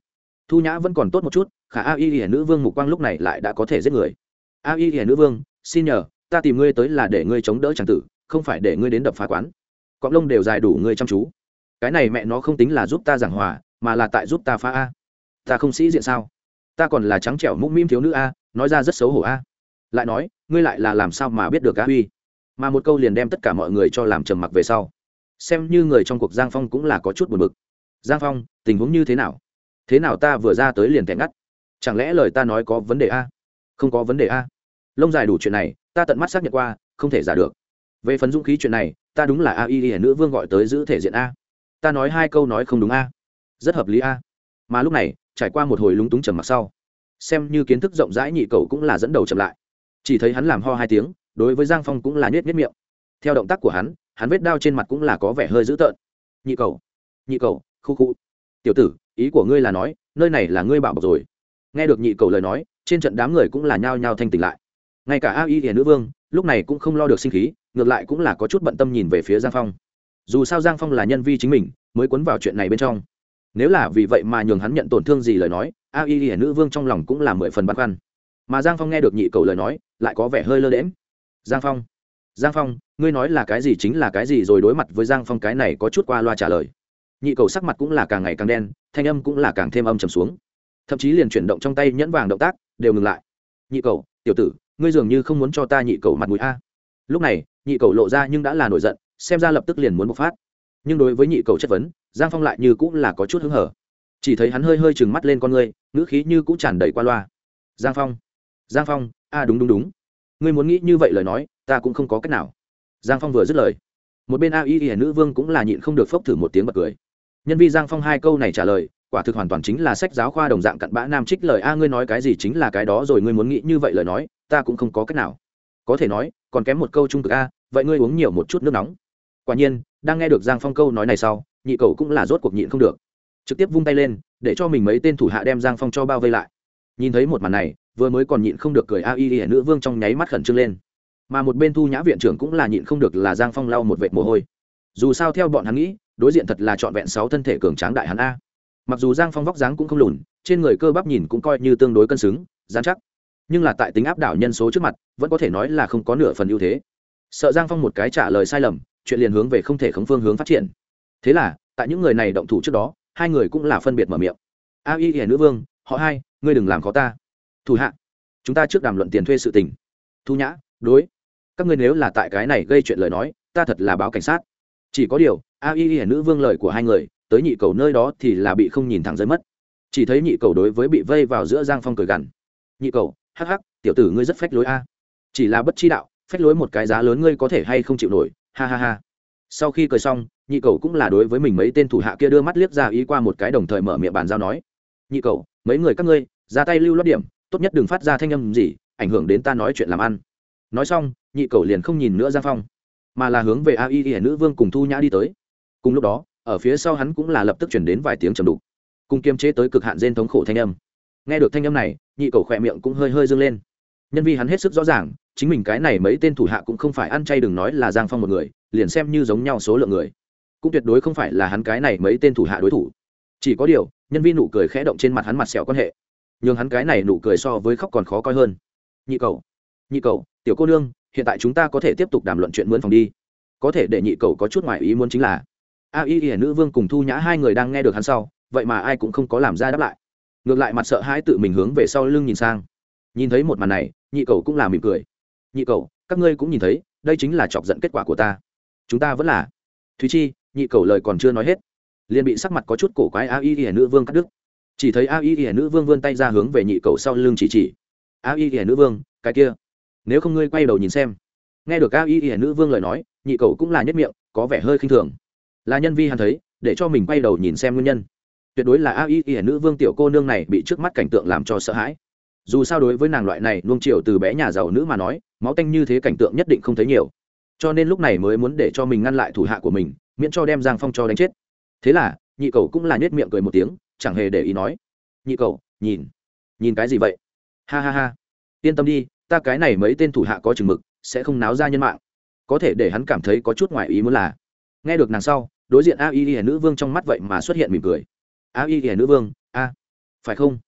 Thu nhã vẫn còn tốt một chút, khả a y y nữ vương mục quang lúc này lại đã có thể giết người. A y y nữ vương, xin nhờ, ta tìm ngươi tới là để ngươi chống đỡ tràng tử, không phải để ngươi đến đập phá quán. Cọng lông đều dài đủ ngươi chăm chú cái này mẹ nó không tính là giúp ta giảng hòa, mà là tại giúp ta phá a. Ta không sĩ diện sao? Ta còn là trắng trẻo mũm mĩm thiếu nữ a, nói ra rất xấu hổ a. Lại nói, ngươi lại là làm sao mà biết được a huy? Mà một câu liền đem tất cả mọi người cho làm trầm mặc về sau. Xem như người trong cuộc giang phong cũng là có chút buồn bực. Giang phong, tình huống như thế nào? Thế nào ta vừa ra tới liền thẹn ngắt? Chẳng lẽ lời ta nói có vấn đề a? Không có vấn đề a. Lông dài đủ chuyện này, ta tận mắt xác nhận qua, không thể giả được. Về phần dũng khí chuyện này, ta đúng là a y y nữ vương gọi tới giữ thể diện a ta nói hai câu nói không đúng a. Rất hợp lý a. Mà lúc này, trải qua một hồi lúng túng trầm mặc sau, xem như kiến thức rộng rãi nhị cầu cũng là dẫn đầu chậm lại. Chỉ thấy hắn làm ho hai tiếng, đối với giang phong cũng là nhét nhét miệng. Theo động tác của hắn hắn vết đao trên mặt cũng là có vẻ hơi dữ tợn. Nhị cầu nhị cầu, khu khu. Tiểu tử, ý của ngươi là nói, nơi này là ngươi bảo bọc rồi. Nghe được nhị cầu lời nói, trên trận đám người cũng là nhao nhao thanh tỉnh lại. Ngay cả a y hiền nữ vương, lúc này cũng không lo được sinh khí, ngược lại cũng là có chút bận tâm nhìn về phía giang phong dù sao giang phong là nhân vi chính mình, mới cuốn vào chuyện này bên trong. Nếu là vì vậy mà nhường hắn nhận tổn thương gì lời nói, a y hiển nữ vương trong lòng cũng là mười phần băn khoăn. Mà giang phong nghe được nhị cầu lời nói, lại có vẻ hơi lơ đễm giang phong giang phong, ngươi nói là cái gì chính là cái gì rồi đối mặt với giang phong cái này có chút qua loa trả lời. Nhị cầu sắc mặt cũng là càng ngày càng đen, thanh âm cũng là càng thêm âm trầm xuống. Thậm chí liền chuyển động trong tay nhẫn vàng động tác, đều ngừng lại. Nhị cầu, tiểu tử, ngươi dường như không muốn cho ta nhị cầu mặt mũi a. Lúc này, nhị cầu lộ ra nhưng đã là nổi giận xem ra lập tức liền muốn bộc phát. Nhưng đối với nhị cầu chất vấn, giang phong lại như cũng là có chút hứng hở. Chỉ thấy hắn hơi hơi trừng mắt lên con ngươi, ngữ khí như cũng tràn đầy qua loa. Giang phong giang phong, a, đúng đúng đúng. Ngươi muốn nghĩ như vậy lời nói, ta cũng không có cách nào. Giang phong vừa dứt lời, một bên a y y nữ vương cũng là nhịn không được phốc thử một tiếng bật cười. Nhân vi giang phong hai câu này trả lời, quả thực hoàn toàn chính là sách giáo khoa đồng dạng cặn bã nam trích lời, a, ngươi nói cái gì chính là cái đó rồi, ngươi muốn nghĩ như vậy lời nói, ta cũng không có cách nào. Có thể nói, còn kém một câu trung cực a, vậy ngươi uống nhiều một chút nước nóng quả nhiên, đang nghe được giang phong câu nói này sau, nhị cầu cũng là rốt cuộc nhịn không được. Trực tiếp vung tay lên, để cho mình mấy tên thủ hạ đem giang phong cho bao vây lại. Nhìn thấy một màn này, vừa mới còn nhịn không được cười a y y nữ vương trong nháy mắt khẩn trương lên. Mà một bên thu nhã viện trưởng cũng là nhịn không được là giang phong lau một vệt mồ hôi. Dù sao theo bọn hắn nghĩ, đối diện thật là trọn vẹn sáu thân thể cường tráng đại hắn a. Mặc dù giang phong vóc dáng cũng không lùn, trên người cơ bắp nhìn cũng coi như tương đối cân xứng, dán chắc. Nhưng là tại tính áp đảo nhân số trước mặt, vẫn có thể nói là không có nửa phần ưu thế. Sợ giang phong một cái trả lời sai lầm chuyện liền hướng về không thể khống phương hướng phát triển. Thế là, tại những người này động thủ trước đó, hai người cũng là phân biệt mở miệng. A y hiển nữ vương, họ hai, ngươi đừng làm khó ta. Thủ hạ, chúng ta trước đàm luận tiền thuê sự tình. Thu nhã, đối. Các ngươi nếu là tại cái này gây chuyện lời nói, ta thật là báo cảnh sát. Chỉ có điều, a y hiển nữ vương lời của hai người, tới nhị cầu nơi đó thì là bị không nhìn thẳng giới mất. Chỉ thấy nhị cầu đối với bị vây vào giữa giang phong cười gằn. Nhị cầu, hắc hắc, tiểu tử ngươi rất phách lối a. Chỉ là bất chi đạo, phách lối một cái giá lớn ngươi có thể hay không chịu nổi ha ha ha. Sau khi cười xong, nhị cầu cũng là đối với mình mấy tên thủ hạ kia đưa mắt liếc ra ý qua một cái đồng thời mở miệng bàn giao nói. Nhị cầu mấy người các ngươi, ra tay lưu lót điểm, tốt nhất đừng phát ra thanh âm gì, ảnh hưởng đến ta nói chuyện làm ăn. Nói xong, nhị cầu liền không nhìn nữa giang phong, mà là hướng về a y y nữ vương cùng thu nhã đi tới. Cùng lúc đó, ở phía sau hắn cũng là lập tức chuyển đến vài tiếng trầm đục, cùng kiềm chế tới cực hạn rên thống khổ thanh âm. Nghe được thanh âm này, nhị cầu khỏe miệng cũng hơi hơi dâng lên. Nhân vi hắn hết sức rõ ràng chính mình cái này mấy tên thủ hạ cũng không phải ăn chay đừng nói là giang phong một người, liền xem như giống nhau số lượng người. Cũng tuyệt đối không phải là hắn cái này mấy tên thủ hạ đối thủ. Chỉ có điều, nhân viên nụ cười khẽ động trên mặt hắn mặt sẹo quan hệ. Nhưng hắn cái này nụ cười so với khóc còn khó coi hơn. Nhị cầu nhị cầu tiểu cô nương, hiện tại chúng ta có thể tiếp tục đàm luận chuyện mướn phòng đi. Có thể để nhị cầu có chút ngoài ý muốn chính là. A y y nữ vương cùng thu nhã hai người đang nghe được hắn sau, vậy mà ai cũng không có làm ra đáp lại. Ngược lại mặt sợ hãi tự mình hướng về sau lưng nhìn sang. Nhìn thấy một màn này, nhị cầu cũng là mỉm cười nhị cầu, các ngươi cũng nhìn thấy, đây chính là chọc giận kết quả của ta. Chúng ta vẫn là. Thúy chi, nhị cầu lời còn chưa nói hết, liền bị sắc mặt có chút cổ quái a y y nữ vương cắt đứt. Chỉ thấy a y y nữ vương vươn tay ra hướng về nhị cầu sau lưng chỉ chỉ. A y y nữ vương, cái kia. Nếu không ngươi quay đầu nhìn xem. Nghe được a y y nữ vương lời nói, nhị cầu cũng là nhất miệng, có vẻ hơi khinh thường. Là nhân vi hắn thấy, để cho mình quay đầu nhìn xem nguyên nhân. Tuyệt đối là a y y nữ vương tiểu cô nương này bị trước mắt cảnh tượng làm cho sợ hãi dù sao đối với nàng loại này nuông chiều từ bé nhà giàu nữ mà nói, máu tanh như thế cảnh tượng nhất định không thấy nhiều. Cho nên lúc này mới muốn để cho mình ngăn lại thủ hạ của mình, miễn cho đem giang phong cho đánh chết. Thế là, nhị cầu cũng là nhét miệng cười một tiếng, chẳng hề để ý nói. Nhị cầu nhìn. Nhìn cái gì vậy? Ha ha ha. Yên tâm đi, ta cái này mấy tên thủ hạ có chừng mực, sẽ không náo ra nhân mạng. Có thể để hắn cảm thấy có chút ngoại ý muốn là. Nghe được nàng sau, đối diện a y y nữ vương trong mắt vậy mà xuất hiện mỉm cười. A y y nữ vương, a. Phải không?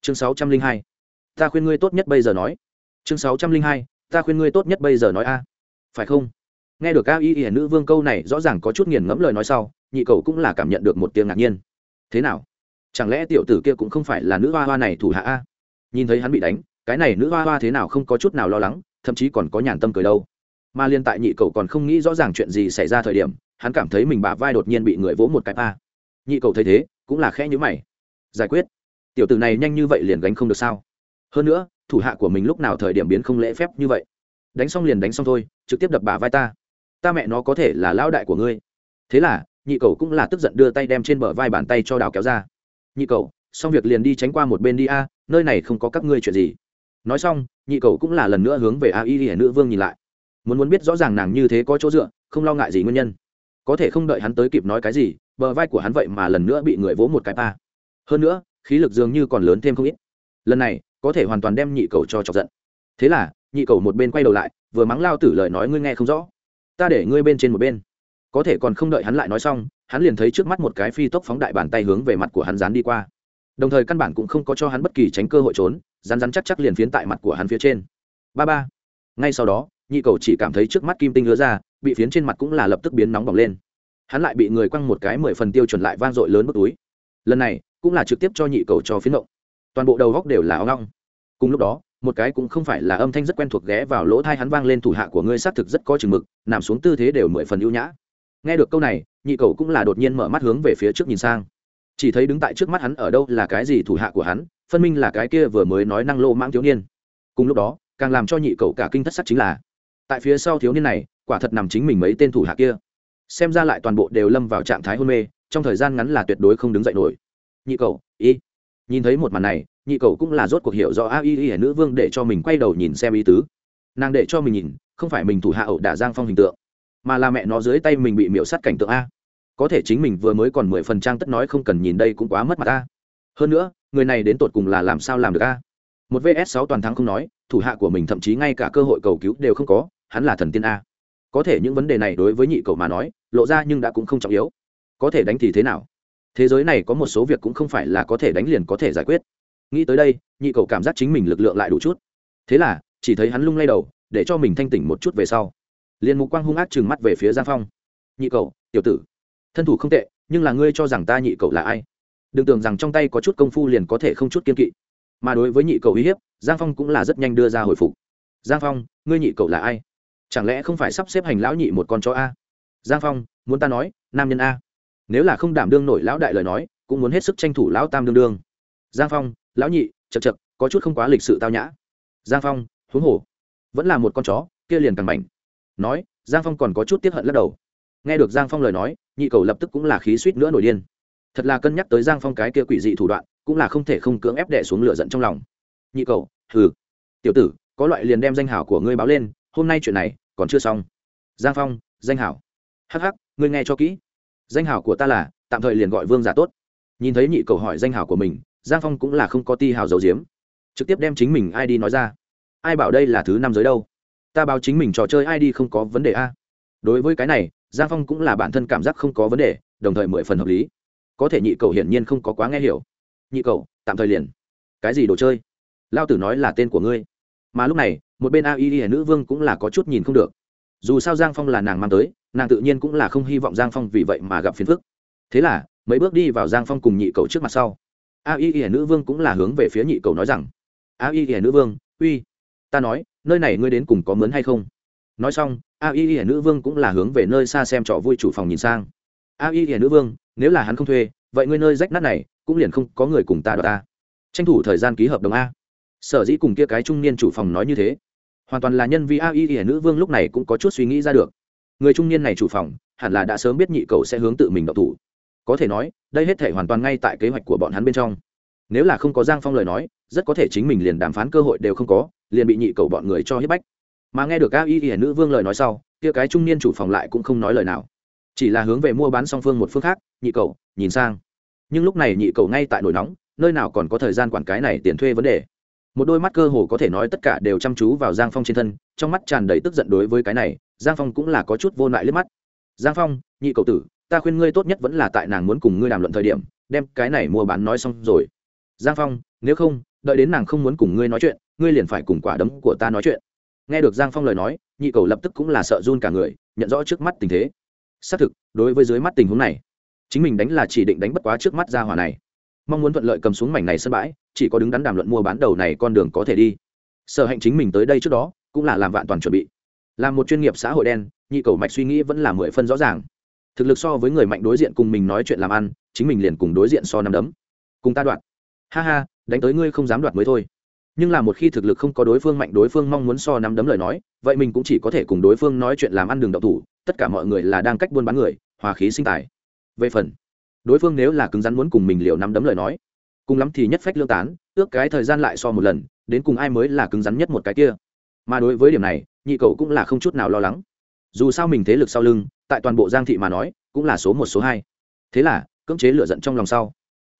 Chương sáu trăm linh hai ta khuyên ngươi tốt nhất bây giờ nói. Chương sáu trăm linh hai, ta khuyên ngươi tốt nhất bây giờ nói a. Phải không? Nghe được a y y nữ vương câu này rõ ràng có chút nghiền ngẫm lời nói sau, nhị cầu cũng là cảm nhận được một tiếng ngạc nhiên. Thế nào? Chẳng lẽ tiểu tử kia cũng không phải là nữ hoa hoa này thủ hạ a? Nhìn thấy hắn bị đánh, cái này nữ hoa hoa thế nào không có chút nào lo lắng, thậm chí còn có nhàn tâm cười đâu. Mà liên tại nhị cầu còn không nghĩ rõ ràng chuyện gì xảy ra thời điểm, hắn cảm thấy mình bả vai đột nhiên bị người vỗ một cái pa. Nhị cầu thấy thế, cũng là khẽ nhữ mày. Giải quyết. Tiểu tử này nhanh như vậy liền gánh không được sao? Hơn nữa, thủ hạ của mình lúc nào thời điểm biến không lễ phép như vậy? Đánh xong liền đánh xong thôi, trực tiếp đập bà vai ta. Ta mẹ nó có thể là lão đại của ngươi. Thế là, nhị cầu cũng là tức giận đưa tay đem trên bờ vai bàn tay cho đào kéo ra. Nhị cầu xong việc liền đi tránh qua một bên đi a, nơi này không có các ngươi chuyện gì. Nói xong, nhị cầu cũng là lần nữa hướng về a y hiển nữ vương nhìn lại. Muốn muốn biết rõ ràng nàng như thế có chỗ dựa, không lo ngại gì nguyên nhân. Có thể không đợi hắn tới kịp nói cái gì, bờ vai của hắn vậy mà lần nữa bị người vỗ một cái pa. Hơn nữa, khí lực dường như còn lớn thêm không ít. Lần này có thể hoàn toàn đem nhị cầu cho chọc giận. Thế là, nhị cầu một bên quay đầu lại, vừa mắng lao tử lời nói ngươi nghe không rõ. Ta để ngươi bên trên một bên. Có thể còn không đợi hắn lại nói xong, hắn liền thấy trước mắt một cái phi tốc phóng đại bàn tay hướng về mặt của hắn dán đi qua. Đồng thời căn bản cũng không có cho hắn bất kỳ tránh cơ hội trốn rán rán chắc chắc liền phiến tại mặt của hắn phía trên. Ba ba. Ngay sau đó, nhị cầu chỉ cảm thấy trước mắt kim tinh hứa ra, bị phiến trên mặt cũng là lập tức biến nóng bỏng lên. Hắn lại bị người quăng một cái mười phần tiêu chuẩn lại vang dội lớn bức túi. Lần này, cũng là trực tiếp cho nhị cầu cho phiến động. Toàn bộ đầu góc đều là óng ngong cùng lúc đó, một cái cũng không phải là âm thanh rất quen thuộc ghé vào lỗ thai hắn vang lên thủ hạ của ngươi xác thực rất có chừng mực, nằm xuống tư thế đều mười phần ưu nhã. Nghe được câu này, nhị cầu cũng là đột nhiên mở mắt hướng về phía trước nhìn sang. Chỉ thấy đứng tại trước mắt hắn ở đâu là cái gì thủ hạ của hắn, phân minh là cái kia vừa mới nói năng lô mãng thiếu niên. Cùng lúc đó, càng làm cho nhị cầu cả kinh thất sắc chính là, tại phía sau thiếu niên này, quả thật nằm chính mình mấy tên thủ hạ kia. Xem ra lại toàn bộ đều lâm vào trạng thái hôn mê, trong thời gian ngắn là tuyệt đối không đứng dậy nổi. Nhị cầu y, nhìn thấy một màn này nhị cầu cũng là rốt cuộc hiểu do a y y nữ vương để cho mình quay đầu nhìn xem ý tứ. Nàng để cho mình nhìn, không phải mình thủ hạ ẩu đả giang phong hình tượng, mà là mẹ nó dưới tay mình bị miễu sát cảnh tượng a. Có thể chính mình vừa mới còn mười phần trang tất nói không cần nhìn đây cũng quá mất mặt a. Hơn nữa, người này đến tột cùng là làm sao làm được a? Một vs sáu toàn thắng không nói, thủ hạ của mình thậm chí ngay cả cơ hội cầu cứu đều không có, hắn là thần tiên a. Có thể những vấn đề này đối với nhị cầu mà nói, lộ ra nhưng đã cũng không trọng yếu. Có thể đánh thì thế nào? Thế giới này có một số việc cũng không phải là có thể đánh liền có thể giải quyết nghĩ tới đây, nhị cầu cảm giác chính mình lực lượng lại đủ chút. Thế là, chỉ thấy hắn lung lay đầu, để cho mình thanh tỉnh một chút về sau. Liền mục quang hung ác chừng mắt về phía giang phong. Nhị cầu tiểu tử, thân thủ không tệ, nhưng là ngươi cho rằng ta nhị cầu là ai? Đừng tưởng rằng trong tay có chút công phu liền có thể không chút kiên kỵ. Mà đối với nhị cầu uy hiếp, giang phong cũng là rất nhanh đưa ra hồi phục. Giang phong, ngươi nhị cầu là ai? Chẳng lẽ không phải sắp xếp hành lão nhị một con chó a? Giang phong, muốn ta nói, nam nhân a. Nếu là không đảm đương nổi lão đại lời nói, cũng muốn hết sức tranh thủ lão tam đương đương. Giang phong lão nhị chật chật có chút không quá lịch sự tao nhã. Giang phong huống hồ vẫn là một con chó kia liền càng mảnh. Nói giang phong còn có chút tiếp hận lắc đầu. Nghe được giang phong lời nói nhị cầu lập tức cũng là khí suýt nữa nổi điên. Thật là cân nhắc tới giang phong cái kia quỷ dị thủ đoạn cũng là không thể không cưỡng ép đẻ xuống lửa giận trong lòng. Nhị cầu hừ. Tiểu tử có loại liền đem danh hảo của ngươi báo lên hôm nay chuyện này còn chưa xong. Giang phong danh hảo. Hắc, ngươi nghe cho kỹ. Danh hảo của ta là tạm thời liền gọi vương giả tốt. Nhìn thấy nhị cầu hỏi danh hảo của mình giang phong cũng là không có ti hào dầu diếm trực tiếp đem chính mình id nói ra. Ai bảo đây là thứ năm giới đâu? Ta báo chính mình trò chơi id không có vấn đề a. Đối với cái này, giang phong cũng là bản thân cảm giác không có vấn đề, đồng thời mười phần hợp lý. Có thể nhị cầu hiển nhiên không có quá nghe hiểu. Nhị cầu tạm thời liền. Cái gì đồ chơi? Lao tử nói là tên của ngươi. Mà lúc này, một bên a y nữ vương cũng là có chút nhìn không được. Dù sao giang phong là nàng mang tới, nàng tự nhiên cũng là không hy vọng giang phong vì vậy mà gặp phiền phức. Thế là, mấy bước đi vào giang phong cùng nhị cầu trước mặt sau a y y nữ vương cũng là hướng về phía nhị cầu nói rằng. A y y nữ vương, uy, ta nói, nơi này ngươi đến cùng có mướn hay không? Nói xong, a y y nữ vương cũng là hướng về nơi xa xem trò vui chủ phòng nhìn sang. A y y nữ vương, nếu là hắn không thuê, vậy ngươi nơi rách nát này, cũng liền không có người cùng ta đ ta. Tranh thủ thời gian ký hợp đồng a. Sở dĩ cùng kia cái trung niên chủ phòng nói như thế. Hoàn toàn là nhân vì a y y nữ vương lúc này cũng có chút suy nghĩ ra được. Người trung niên này chủ phòng, hẳn là đã sớm biết nhị cầu sẽ hướng tự mình đậu thủ có thể nói, đây hết thể hoàn toàn ngay tại kế hoạch của bọn hắn bên trong. Nếu là không có giang phong lời nói, rất có thể chính mình liền đàm phán cơ hội đều không có, liền bị nhị cầu bọn người cho hiếp bách. Mà nghe được a y y nữ vương lời nói sau, kia cái trung niên chủ phòng lại cũng không nói lời nào. Chỉ là hướng về mua bán song phương một phương khác, nhị cầu, nhìn sang. Nhưng lúc này nhị cầu ngay tại nổi nóng, nơi nào còn có thời gian quản cái này tiền thuê vấn đề. Một đôi mắt cơ hồ có thể nói tất cả đều chăm chú vào giang phong trên thân, trong mắt tràn đầy tức giận đối với cái này, giang phong cũng là có chút vô lại liếc mắt. Giang phong, nhị cầu tử ta khuyên ngươi tốt nhất vẫn là tại nàng muốn cùng ngươi đàm luận thời điểm, đem cái này mua bán nói xong rồi. Giang phong, nếu không, đợi đến nàng không muốn cùng ngươi nói chuyện, ngươi liền phải cùng quả đấm của ta nói chuyện. Nghe được giang phong lời nói, nhị cầu lập tức cũng là sợ run cả người, nhận rõ trước mắt tình thế. Xác thực, đối với dưới mắt tình huống này, chính mình đánh là chỉ định đánh bất quá trước mắt ra hỏa này. Mong muốn thuận lợi cầm xuống mảnh này sân bãi, chỉ có đứng đắn đàm luận mua bán đầu này con đường có thể đi. Sở hạnh chính mình tới đây trước đó, cũng là làm vạn toàn chuẩn bị. Làm một chuyên nghiệp xã hội đen, nhị cầu mạch suy nghĩ vẫn là mười phân rõ ràng thực lực so với người mạnh đối diện cùng mình nói chuyện làm ăn, chính mình liền cùng đối diện so năm đấm. Cùng ta đoạt. Ha ha, đánh tới ngươi không dám đoạt mới thôi. Nhưng là một khi thực lực không có đối phương mạnh, đối phương mong muốn so nắm đấm lời nói, vậy mình cũng chỉ có thể cùng đối phương nói chuyện làm ăn đường đậu thủ, tất cả mọi người là đang cách buôn bán người, hòa khí sinh tài. Về phần, đối phương nếu là cứng rắn muốn cùng mình liều nắm đấm lời nói, cùng lắm thì nhất phách lương tán, ước cái thời gian lại so một lần, đến cùng ai mới là cứng rắn nhất một cái kia. Mà đối với điểm này, nhị cậu cũng là không chút nào lo lắng dù sao mình thế lực sau lưng, tại toàn bộ giang thị mà nói, cũng là số một, số hai. Thế là, cưỡng chế lựa giận trong lòng sau,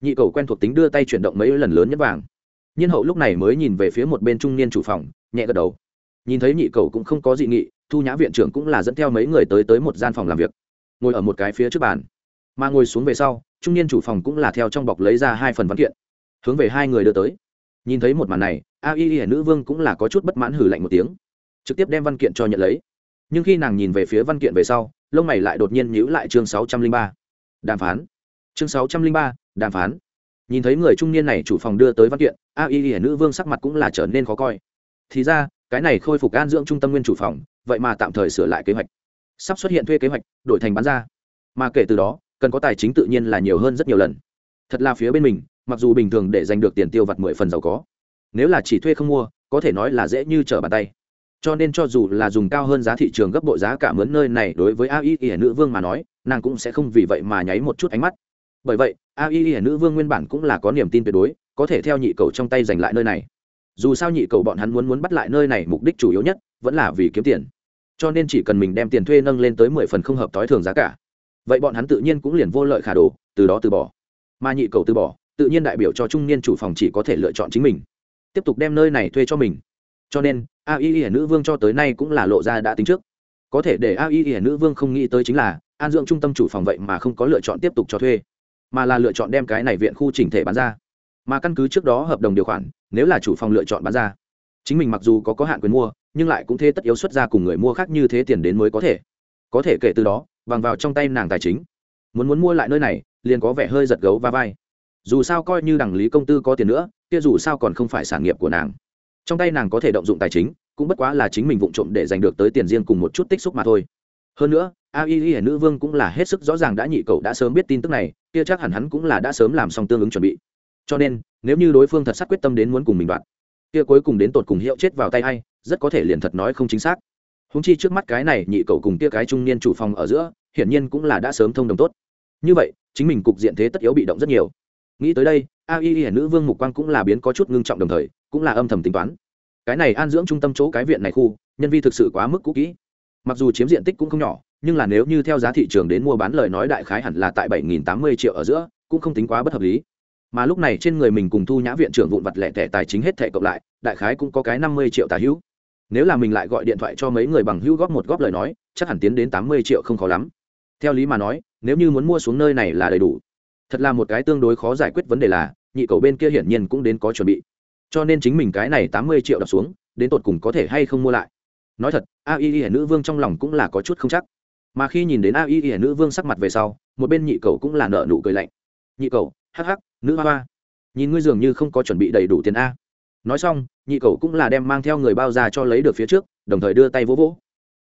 nhị cầu quen thuộc tính đưa tay chuyển động mấy lần lớn nhất vàng. Nhiên hậu lúc này mới nhìn về phía một bên trung niên chủ phòng, nhẹ gật đầu. Nhìn thấy nhị cầu cũng không có dị nghị, thu nhã viện trưởng cũng là dẫn theo mấy người tới tới một gian phòng làm việc, ngồi ở một cái phía trước bàn. Mà ngồi xuống về sau, trung niên chủ phòng cũng là theo trong bọc lấy ra hai phần văn kiện, hướng về hai người đưa tới. Nhìn thấy một màn này, a y y nữ vương cũng là có chút bất mãn hử lạnh một tiếng, trực tiếp đem văn kiện cho nhận lấy nhưng khi nàng nhìn về phía văn kiện về sau, lông mày lại đột nhiên nhữ lại chương sáu trăm linh ba. Đàm phán. Chương sáu trăm linh ba, đàm phán. Nhìn thấy người trung niên này chủ phòng đưa tới văn kiện, a y y nữ vương sắc mặt cũng là trở nên khó coi. Thì ra, cái này khôi phục an dưỡng trung tâm nguyên chủ phòng, vậy mà tạm thời sửa lại kế hoạch. Sắp xuất hiện thuê kế hoạch, đổi thành bán ra. Mà kể từ đó, cần có tài chính tự nhiên là nhiều hơn rất nhiều lần. Thật là phía bên mình, mặc dù bình thường để giành được tiền tiêu vặt mười phần giàu có. Nếu là chỉ thuê không mua, có thể nói là dễ như trở bàn tay cho nên cho dù là dùng cao hơn giá thị trường gấp bội giá cả mướn nơi này đối với a y ỉa nữ vương mà nói, nàng cũng sẽ không vì vậy mà nháy một chút ánh mắt. Bởi vậy, a y ỉa nữ vương nguyên bản cũng là có niềm tin tuyệt đối, có thể theo nhị cầu trong tay giành lại nơi này. Dù sao nhị cầu bọn hắn muốn muốn bắt lại nơi này mục đích chủ yếu nhất, vẫn là vì kiếm tiền. Cho nên chỉ cần mình đem tiền thuê nâng lên tới mười phần không hợp t ố i thường giá cả, vậy bọn hắn tự nhiên cũng liền vô lợi khả đồ, từ đó từ bỏ. Mà nhị cầu từ bỏ, tự nhiên đại biểu cho trung niên chủ phòng chỉ có thể lựa chọn chính mình, tiếp tục đem nơi này thuê cho mình. Cho nên a y y nữ vương cho tới nay cũng là lộ ra đã tính trước. Có thể để a y y nữ vương không nghĩ tới chính là, an dưỡng trung tâm chủ phòng vậy mà không có lựa chọn tiếp tục cho thuê, mà là lựa chọn đem cái này viện khu chỉnh thể bán ra. Mà căn cứ trước đó hợp đồng điều khoản, nếu là chủ phòng lựa chọn bán ra, chính mình mặc dù có có hạn quyền mua, nhưng lại cũng thế tất yếu xuất ra cùng người mua khác như thế tiền đến mới có thể. Có thể kể từ đó, bằng vào trong tay nàng tài chính, muốn muốn mua lại nơi này, liền có vẻ hơi giật gấu va vai. Dù sao coi như đằng lý công tư có tiền nữa, kia dù sao còn không phải sản nghiệp của nàng trong tay nàng có thể động dụng tài chính, cũng bất quá là chính mình vụng trộm để giành được tới tiền riêng cùng một chút tích xúc mà thôi. Hơn nữa, a y y nữ vương cũng là hết sức rõ ràng đã nhị cậu đã sớm biết tin tức này, kia chắc hẳn hắn cũng là đã sớm làm xong tương ứng chuẩn bị. Cho nên, nếu như đối phương thật sắc quyết tâm đến muốn cùng mình đoạn kia cuối cùng đến tột cùng hiệu chết vào tay hay rất có thể liền thật nói không chính xác. Húng chi trước mắt cái này nhị cậu cùng kia cái trung niên chủ phòng ở giữa, hiển nhiên cũng là đã sớm thông đồng tốt. Như vậy, chính mình cục diện thế tất yếu bị động rất nhiều. Nghĩ tới đây, a y y nữ vương mục quang cũng là biến có chút ngưng trọng đồng thời cũng là âm thầm tính toán. Cái này an dưỡng trung tâm chỗ cái viện này khu, nhân vi thực sự quá mức cũ kỹ. Mặc dù chiếm diện tích cũng không nhỏ, nhưng là nếu như theo giá thị trường đến mua bán lời nói đại khái hẳn là tại bảy nghìn tám mươi triệu ở giữa, cũng không tính quá bất hợp lý. Mà lúc này trên người mình cùng thu nhã viện trưởng vụn vặt lẻ tẻ tài chính hết thẻ cộng lại, đại khái cũng có cái năm mươi triệu tà hữu. Nếu là mình lại gọi điện thoại cho mấy người bằng hữu góp một góp lời nói, chắc hẳn tiến đến tám mươi triệu không khó lắm. Theo lý mà nói, nếu như muốn mua xuống nơi này là đầy đủ. Thật là một cái tương đối khó giải quyết vấn đề là, nhị cầu bên kia hiển nhiên cũng đến có chuẩn bị cho nên chính mình cái này tám mươi triệu đập xuống, đến tột cùng có thể hay không mua lại. Nói thật, a y y nữ vương trong lòng cũng là có chút không chắc. Mà khi nhìn đến a y y nữ vương sắc mặt về sau, một bên nhị cầu cũng là nợ nụ cười lạnh. Nhị cầu, hắc hắc, nữ hoa hoa. Nhìn ngươi dường như không có chuẩn bị đầy đủ tiền a. Nói xong, nhị cầu cũng là đem mang theo người bao ra cho lấy được phía trước, đồng thời đưa tay vỗ vỗ.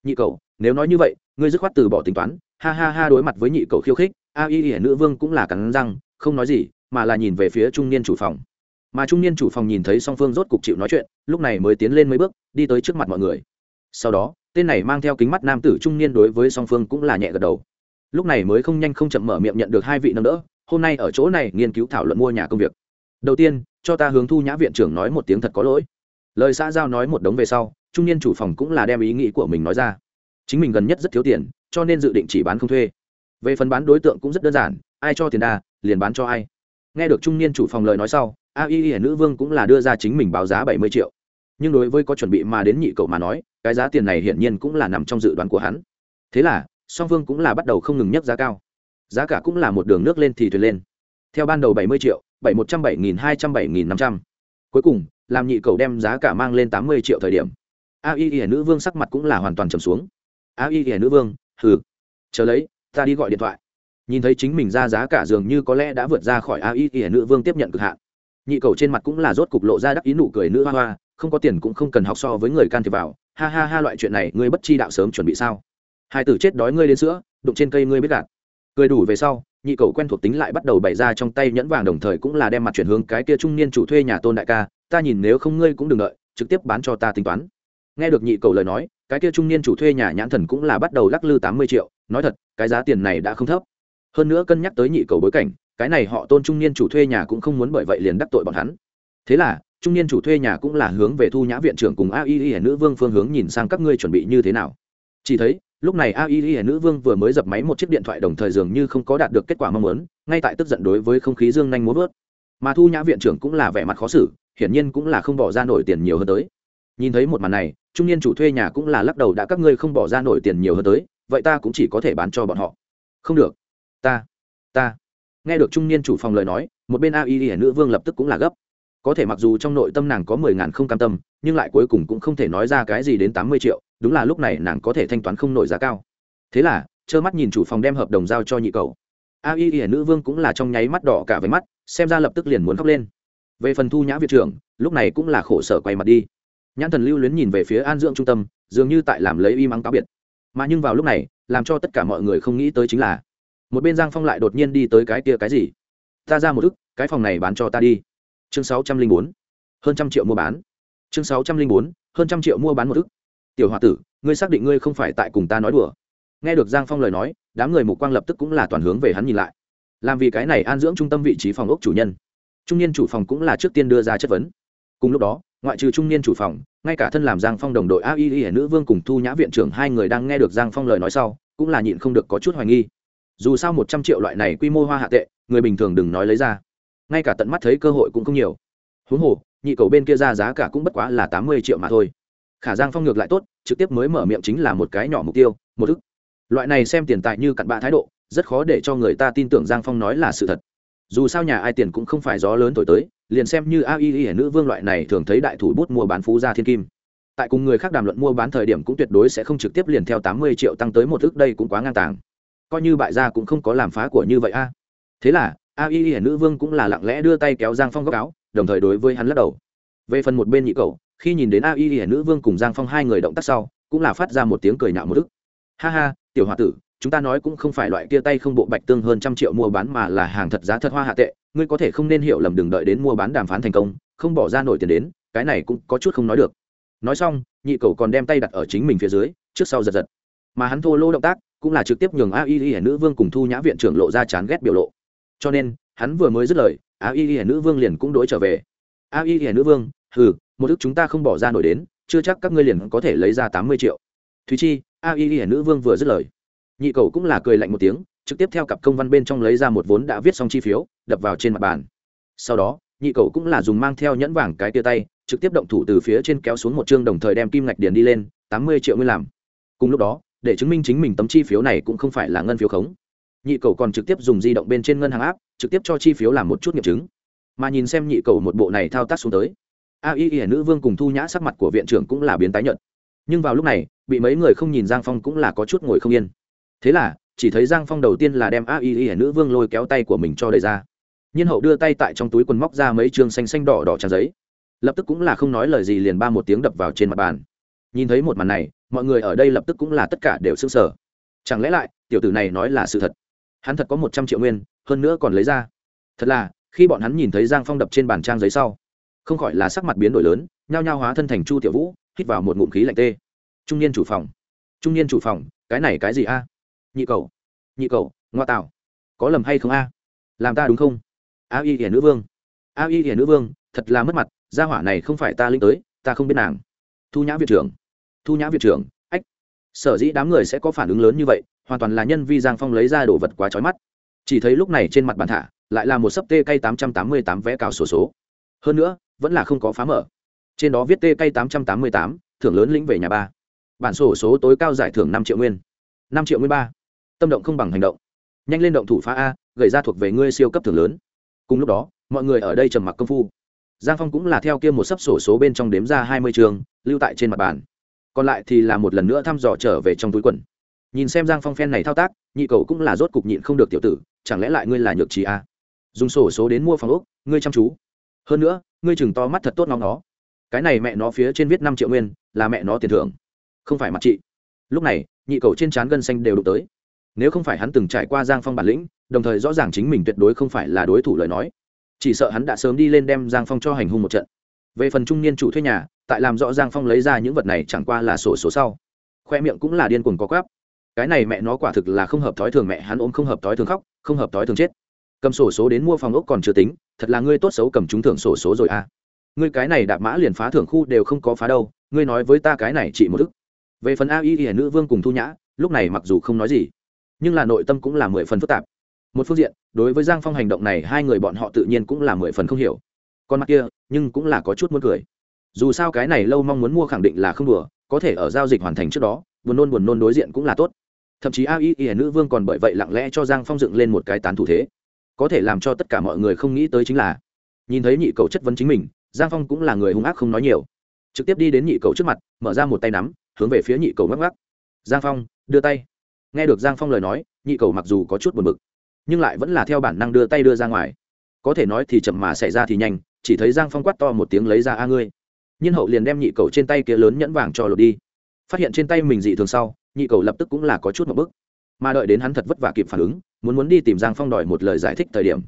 Nhị cầu, nếu nói như vậy, ngươi dứt khoát từ bỏ tính toán. Ha ha ha, đối mặt với nhị cầu khiêu khích, a y y nữ vương cũng là cắn răng, không nói gì, mà là nhìn về phía trung niên chủ phòng mà trung niên chủ phòng nhìn thấy song phương rốt cục chịu nói chuyện, lúc này mới tiến lên mấy bước, đi tới trước mặt mọi người. Sau đó, tên này mang theo kính mắt nam tử trung niên đối với song phương cũng là nhẹ gật đầu. Lúc này mới không nhanh không chậm mở miệng nhận được hai vị nâng đỡ, hôm nay ở chỗ này nghiên cứu thảo luận mua nhà công việc. Đầu tiên, cho ta hướng thu nhã viện trưởng nói một tiếng thật có lỗi. Lời xã giao nói một đống về sau, trung niên chủ phòng cũng là đem ý nghĩ của mình nói ra. Chính mình gần nhất rất thiếu tiền, cho nên dự định chỉ bán không thuê. Về phần bán đối tượng cũng rất đơn giản, ai cho tiền đa, liền bán cho ai. Nghe được trung niên chủ phòng lời nói sau a y y nữ vương cũng là đưa ra chính mình báo giá bảy mươi triệu. Nhưng đối với có chuẩn bị mà đến nhị cậu mà nói, cái giá tiền này hiển nhiên cũng là nằm trong dự đoán của hắn. Thế là, song phương cũng là bắt đầu không ngừng nhấc giá cao. Giá cả cũng là một đường nước lên thì thuyền lên. Theo ban đầu bảy mươi triệu, bảy một trăm, bảy nghìn hai trăm, bảy nghìn năm trăm. Cuối cùng, làm nhị cầu đem giá cả mang lên tám mươi triệu thời điểm, a y y nữ vương sắc mặt cũng là hoàn toàn trầm xuống. A y y nữ vương, hừ, chờ lấy, ta đi gọi điện thoại. Nhìn thấy chính mình ra giá cả dường như có lẽ đã vượt ra khỏi a y y nữ vương tiếp nhận cực hạn nhị cầu trên mặt cũng là rốt cục lộ ra đắc ý nụ cười nữ hoa hoa, không có tiền cũng không cần học so với người can thiệp vào. Ha ha ha loại chuyện này, ngươi bất chi đạo sớm chuẩn bị sao? Hai tử chết đói ngươi đến sữa, đụng trên cây ngươi biết gạt. Cười đủ về sau, nhị cầu quen thuộc tính lại bắt đầu bày ra trong tay nhẫn vàng đồng thời cũng là đem mặt chuyển hướng cái kia trung niên chủ thuê nhà tôn đại ca, ta nhìn nếu không ngươi cũng đừng đợi, trực tiếp bán cho ta tính toán. Nghe được nhị cầu lời nói, cái kia trung niên chủ thuê nhà nhãn thần cũng là bắt đầu lắc lư tám mươi triệu, nói thật, cái giá tiền này đã không thấp. Hơn nữa cân nhắc tới nhị cầu bối cảnh cái này họ tôn trung niên chủ thuê nhà cũng không muốn bởi vậy liền đắc tội bọn hắn. Thế là, trung niên chủ thuê nhà cũng là hướng về thu nhã viện trưởng cùng a y y nữ vương phương hướng nhìn sang các ngươi chuẩn bị như thế nào. Chỉ thấy, lúc này a y y nữ vương vừa mới dập máy một chiếc điện thoại đồng thời dường như không có đạt được kết quả mong muốn, ngay tại tức giận đối với không khí dương nhanh muốn vớt. Mà thu nhã viện trưởng cũng là vẻ mặt khó xử, hiển nhiên cũng là không bỏ ra nổi tiền nhiều hơn tới. Nhìn thấy một màn này, trung niên chủ thuê nhà cũng là lắc đầu, đã các ngươi không bỏ ra nổi tiền nhiều hơn tới, vậy ta cũng chỉ có thể bán cho bọn họ. Không được. Ta ta nghe được trung niên chủ phòng lời nói, một bên a y y nữ vương lập tức cũng là gấp. Có thể mặc dù trong nội tâm nàng có mười ngàn không cam tâm, nhưng lại cuối cùng cũng không thể nói ra cái gì đến tám mươi triệu, đúng là lúc này nàng có thể thanh toán không nổi giá cao. Thế là, trơ mắt nhìn chủ phòng đem hợp đồng giao cho nhị cầu a y y nữ vương cũng là trong nháy mắt đỏ cả với mắt, xem ra lập tức liền muốn khóc lên. Về phần thu nhã viện trưởng, lúc này cũng là khổ sở quay mặt đi. Nhãn thần lưu luyến nhìn về phía an dưỡng trung tâm, dường như tại làm lấy y mắng cáo biệt. Mà nhưng vào lúc này, làm cho tất cả mọi người không nghĩ tới chính là một bên giang phong lại đột nhiên đi tới cái kia cái gì? Ta ra một ức cái phòng này bán cho ta đi. Chương sáu trăm linh bốn. Hơn trăm triệu mua bán. Chương sáu trăm linh bốn, hơn trăm triệu mua bán một ức tiểu h o a tử, ngươi xác định ngươi không phải tại cùng ta nói đùa. Nghe được giang phong lời nói, đám người mục quang lập tức cũng là toàn hướng về hắn nhìn lại. Làm vì cái này an dưỡng trung tâm vị trí phòng ốc chủ nhân. Trung niên chủ phòng cũng là trước tiên đưa ra chất vấn. Cùng lúc đó, ngoại trừ trung niên chủ phòng, ngay cả thân làm giang phong đồng đội a y y nữ vương cùng thu nhã viện trưởng hai người đang nghe được giang phong lời nói sau, cũng là nhịn không được có chút hoài nghi dù sao một trăm triệu loại này quy mô hoa hạ tệ, người bình thường đừng nói lấy ra. Ngay cả tận mắt thấy cơ hội cũng không nhiều. Huống hồ, nhị cầu bên kia ra giá cả cũng bất quá là tám mươi triệu mà thôi. Khả giang phong ngược lại tốt, trực tiếp mới mở miệng chính là một cái nhỏ mục tiêu, một ức. Loại này xem tiền tài như cặn bạ thái độ, rất khó để cho người ta tin tưởng giang phong nói là sự thật. Dù sao nhà ai tiền cũng không phải gió lớn thổi tới, liền xem như a y y nữ vương loại này thường thấy đại thủ bút mua bán phú gia thiên kim. Tại cùng người khác đàm luận mua bán thời điểm cũng tuyệt đối sẽ không trực tiếp liền theo tám mươi triệu tăng tới một ước đây cũng quá ngang tàng coi như bại gia cũng không có làm phá của như vậy a. À. Thế là, a y y nữ vương cũng là lặng lẽ đưa tay kéo giang phong góc áo, đồng thời đối với hắn lắc đầu. Về phần một bên nhị cầu khi nhìn đến a y y nữ vương cùng giang phong hai người động tác sau, cũng là phát ra một tiếng cười nhạo một ức. Ha ha, tiểu h o a tử, chúng ta nói cũng không phải loại kia tay không bộ bạch tương hơn trăm triệu mua bán mà là hàng thật giá thật hoa hạ tệ, ngươi có thể không nên hiểu lầm đừng đợi đến mua bán đàm phán thành công, không bỏ ra nổi tiền đến, cái này cũng có chút không nói được. Nói xong, nhị cầu còn đem tay đặt ở chính mình phía dưới, trước sau giật giật. Mà hắn thô lô động tác cũng là trực tiếp nhường a y y nữ vương cùng thu nhã viện trưởng lộ ra chán ghét biểu lộ. Cho nên, hắn vừa mới dứt lời, a y y nữ vương liền cũng đối trở về. A y y nữ vương, hừ, một thức chúng ta không bỏ ra nổi đến, chưa chắc các ngươi liền có thể lấy ra tám mươi triệu. Thúy chi, a y y nữ vương vừa dứt lời. Nhị cầu cũng là cười lạnh một tiếng, trực tiếp theo cặp công văn bên trong lấy ra một vốn đã viết xong chi phiếu, đập vào trên mặt bàn. Sau đó, nhị cầu cũng là dùng mang theo nhẫn vàng cái tia tay, trực tiếp động thủ từ phía trên kéo xuống một chương đồng thời đem kim ngạch điền đi lên, tám mươi triệu nguyên làm. Cùng lúc đó để chứng minh chính mình tấm chi phiếu này cũng không phải là ngân phiếu khống. Nhị cầu còn trực tiếp dùng di động bên trên ngân hàng áp trực tiếp cho chi phiếu làm một chút nghiệm chứng. Mà nhìn xem nhị cầu một bộ này thao tác xuống tới, a y y nữ vương cùng thu nhã sắc mặt của viện trưởng cũng là biến tái nhợt. Nhưng vào lúc này, bị mấy người không nhìn giang phong cũng là có chút ngồi không yên. Thế là, chỉ thấy giang phong đầu tiên là đem a y y nữ vương lôi kéo tay của mình cho đẩy ra. Nhiên hậu đưa tay tại trong túi quần móc ra mấy trường xanh xanh đỏ đỏ trang giấy. Lập tức cũng là không nói lời gì liền ba một tiếng đập vào trên mặt bàn. Nhìn thấy một màn này mọi người ở đây lập tức cũng là tất cả đều s ư n g sở chẳng lẽ lại, tiểu tử này nói là sự thật? Hắn thật có một trăm triệu nguyên, hơn nữa còn lấy ra. Thật là, khi bọn hắn nhìn thấy giang phong đập trên bàn trang giấy sau, không khỏi là sắc mặt biến đổi lớn, nhao nhao hóa thân thành chu tiểu vũ, hít vào một ngụm khí lạnh tê. Trung niên chủ phòng. Trung niên chủ phòng, cái này cái gì a? Nhị cầu. Nhị cầu, ngoa tạo. Có lầm hay không a? Làm ta đúng không? A y hiển nữ vương. A y hiển nữ vương, thật là mất mặt, gia hỏa này không phải ta linh tới, ta không biết nàng. Thu nhã viện trưởng thu nhã viện trưởng, ách, sở dĩ đám người sẽ có phản ứng lớn như vậy, hoàn toàn là nhân vi giang phong lấy ra đồ vật quá trói mắt. Chỉ thấy lúc này trên mặt bàn thả, lại là một sấp tê cây tám trăm tám mươi tám vé cào sổ số. Hơn nữa, vẫn là không có phá mở. Trên đó viết tê cây tám trăm tám mươi tám, thưởng lớn lĩnh về nhà ba. Bản sổ số tối cao giải thưởng năm triệu nguyên. Năm triệu nguyên ba. Tâm động không bằng hành động. Nhanh lên động thủ phá a, gầy ra thuộc về ngươi siêu cấp thưởng lớn. Cùng lúc đó, mọi người ở đây trầm mặc công phu. Giang phong cũng là theo kia một sấp sổ số bên trong đếm ra hai mươi trường, lưu tại trên mặt bàn còn lại thì là một lần nữa thăm dò trở về trong túi quần. Nhìn xem giang phong phen này thao tác, nhị cầu cũng là rốt cục nhịn không được tiểu tử, chẳng lẽ lại ngươi là nhược trí à? Dùng sổ số đến mua phòng ốc, ngươi chăm chú. Hơn nữa, ngươi chừng to mắt thật tốt ngóng nó. Cái này mẹ nó phía trên viết năm triệu nguyên, là mẹ nó tiền thưởng. Không phải mặt chị. Lúc này, nhị cầu trên trán gân xanh đều đụng tới. Nếu không phải hắn từng trải qua giang phong bản lĩnh, đồng thời rõ ràng chính mình tuyệt đối không phải là đối thủ lời nói. Chỉ sợ hắn đã sớm đi lên đem giang phong cho hành hung một trận. Về phần trung niên chủ thuê nhà tại làm rõ giang phong lấy ra những vật này chẳng qua là sổ số sau. Khoe miệng cũng là điên cuồng có quáp cái này mẹ nó quả thực là không hợp thói thường, mẹ hắn ôm không hợp thói thường khóc, không hợp thói thường chết. Cầm sổ số đến mua phòng ốc còn chưa tính, thật là ngươi tốt xấu cầm chúng thưởng sổ số rồi à. Ngươi cái này đạp mã liền phá thưởng khu đều không có phá đâu, ngươi nói với ta cái này chỉ một thức về phần a y y nữ vương cùng thu nhã, lúc này mặc dù không nói gì, nhưng là nội tâm cũng là mười phần phức tạp. Một phương diện, đối với giang phong hành động này hai người bọn họ tự nhiên cũng là mười phần không hiểu. Con mắt kia, nhưng cũng là có chút muốn cười dù sao cái này lâu mong muốn mua khẳng định là không đùa, có thể ở giao dịch hoàn thành trước đó, buồn nôn buồn nôn đối diện cũng là tốt. Thậm chí a y y nữ vương còn bởi vậy lặng lẽ cho giang phong dựng lên một cái tán thủ thế. Có thể làm cho tất cả mọi người không nghĩ tới chính là, nhìn thấy nhị cầu chất vấn chính mình, giang phong cũng là người hung ác không nói nhiều. Trực tiếp đi đến nhị cầu trước mặt, mở ra một tay nắm, hướng về phía nhị cầu ngắc ngắc giang phong, đưa tay. Nghe được giang phong lời nói, nhị cầu mặc dù có chút buồn bực, nhưng lại vẫn là theo bản năng đưa tay đưa ra ngoài. Có thể nói thì chậm mà xảy ra thì nhanh, chỉ thấy giang phong quát to một tiếng lấy ra a ngươi nhiên hậu liền đem nhị cầu trên tay kia lớn nhẫn vàng cho lột đi. Phát hiện trên tay mình dị thường sau nhị cầu lập tức cũng là có chút một bức mà đợi đến hắn thật vất vả kịp phản ứng muốn muốn đi tìm giang phong đòi một lời giải thích thời điểm.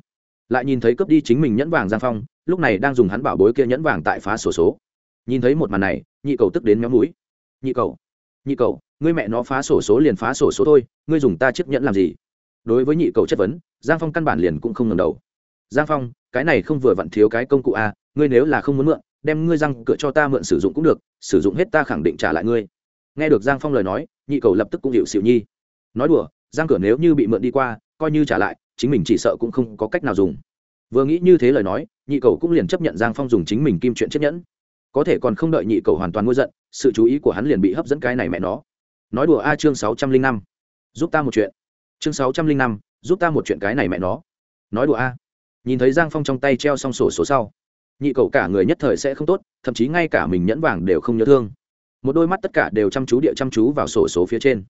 Lại nhìn thấy cướp đi chính mình nhẫn vàng giang phong lúc này đang dùng hắn bảo bối kia nhẫn vàng tại phá sổ số. Nhìn thấy một màn này nhị cầu tức đến méo mũi. Nhị cầu nhị cầu ngươi mẹ nó phá sổ số liền phá sổ số thôi ngươi dùng ta chiếc nhẫn làm gì? Đối với nhị cầu chất vấn giang phong căn bản liền cũng không ngầm đầu. Giang phong cái này không vừa vặn thiếu cái công cụ a à, ngươi nếu là không muốn mượn đem ngươi răng cửa cho ta mượn sử dụng cũng được, sử dụng hết ta khẳng định trả lại ngươi. Nghe được giang phong lời nói, nhị cầu lập tức cũng hiệu xịu nhi. Nói đùa giang cửa nếu như bị mượn đi qua, coi như trả lại, chính mình chỉ sợ cũng không có cách nào dùng. Vừa nghĩ như thế lời nói, nhị cầu cũng liền chấp nhận giang phong dùng chính mình kim chuyện chiếc nhẫn. Có thể còn không đợi nhị cầu hoàn toàn ngôi giận, sự chú ý của hắn liền bị hấp dẫn cái này mẹ nó. Nói đùa a chương sáu trăm linh năm, giúp ta một chuyện. Chương sáu trăm linh năm, giúp ta một chuyện cái này mẹ nó. Nói đùa a. Nhìn thấy giang phong trong tay treo xong sổ số sau nhị cậu cả người nhất thời sẽ không tốt, thậm chí ngay cả mình nhẫn vàng đều không nhớ thương. Một đôi mắt tất cả đều chăm chú địa chăm chú vào sổ số phía trên.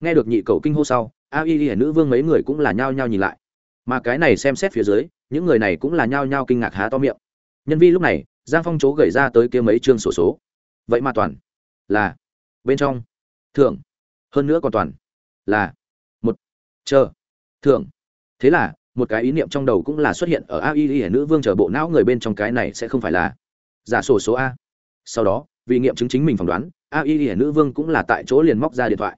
Nghe được nhị cậu kinh hô sau, a y y nữ vương mấy người cũng là nhao nhao nhìn lại. Mà cái này xem xét phía dưới, những người này cũng là nhao nhao kinh ngạc há to miệng. Nhân vi lúc này, giang phong chố gầy ra tới kia mấy chương sổ số. Vậy mà toàn là bên trong. Thưởng. Hơn nữa còn toàn là một. Chờ. Thưởng. Thế là một cái ý niệm trong đầu cũng là xuất hiện ở a y y nữ vương chờ bộ não người bên trong cái này sẽ không phải là giả sổ số a. Sau đó, vì nghiệm chứng chính mình phỏng đoán, a y y nữ vương cũng là tại chỗ liền móc ra điện thoại.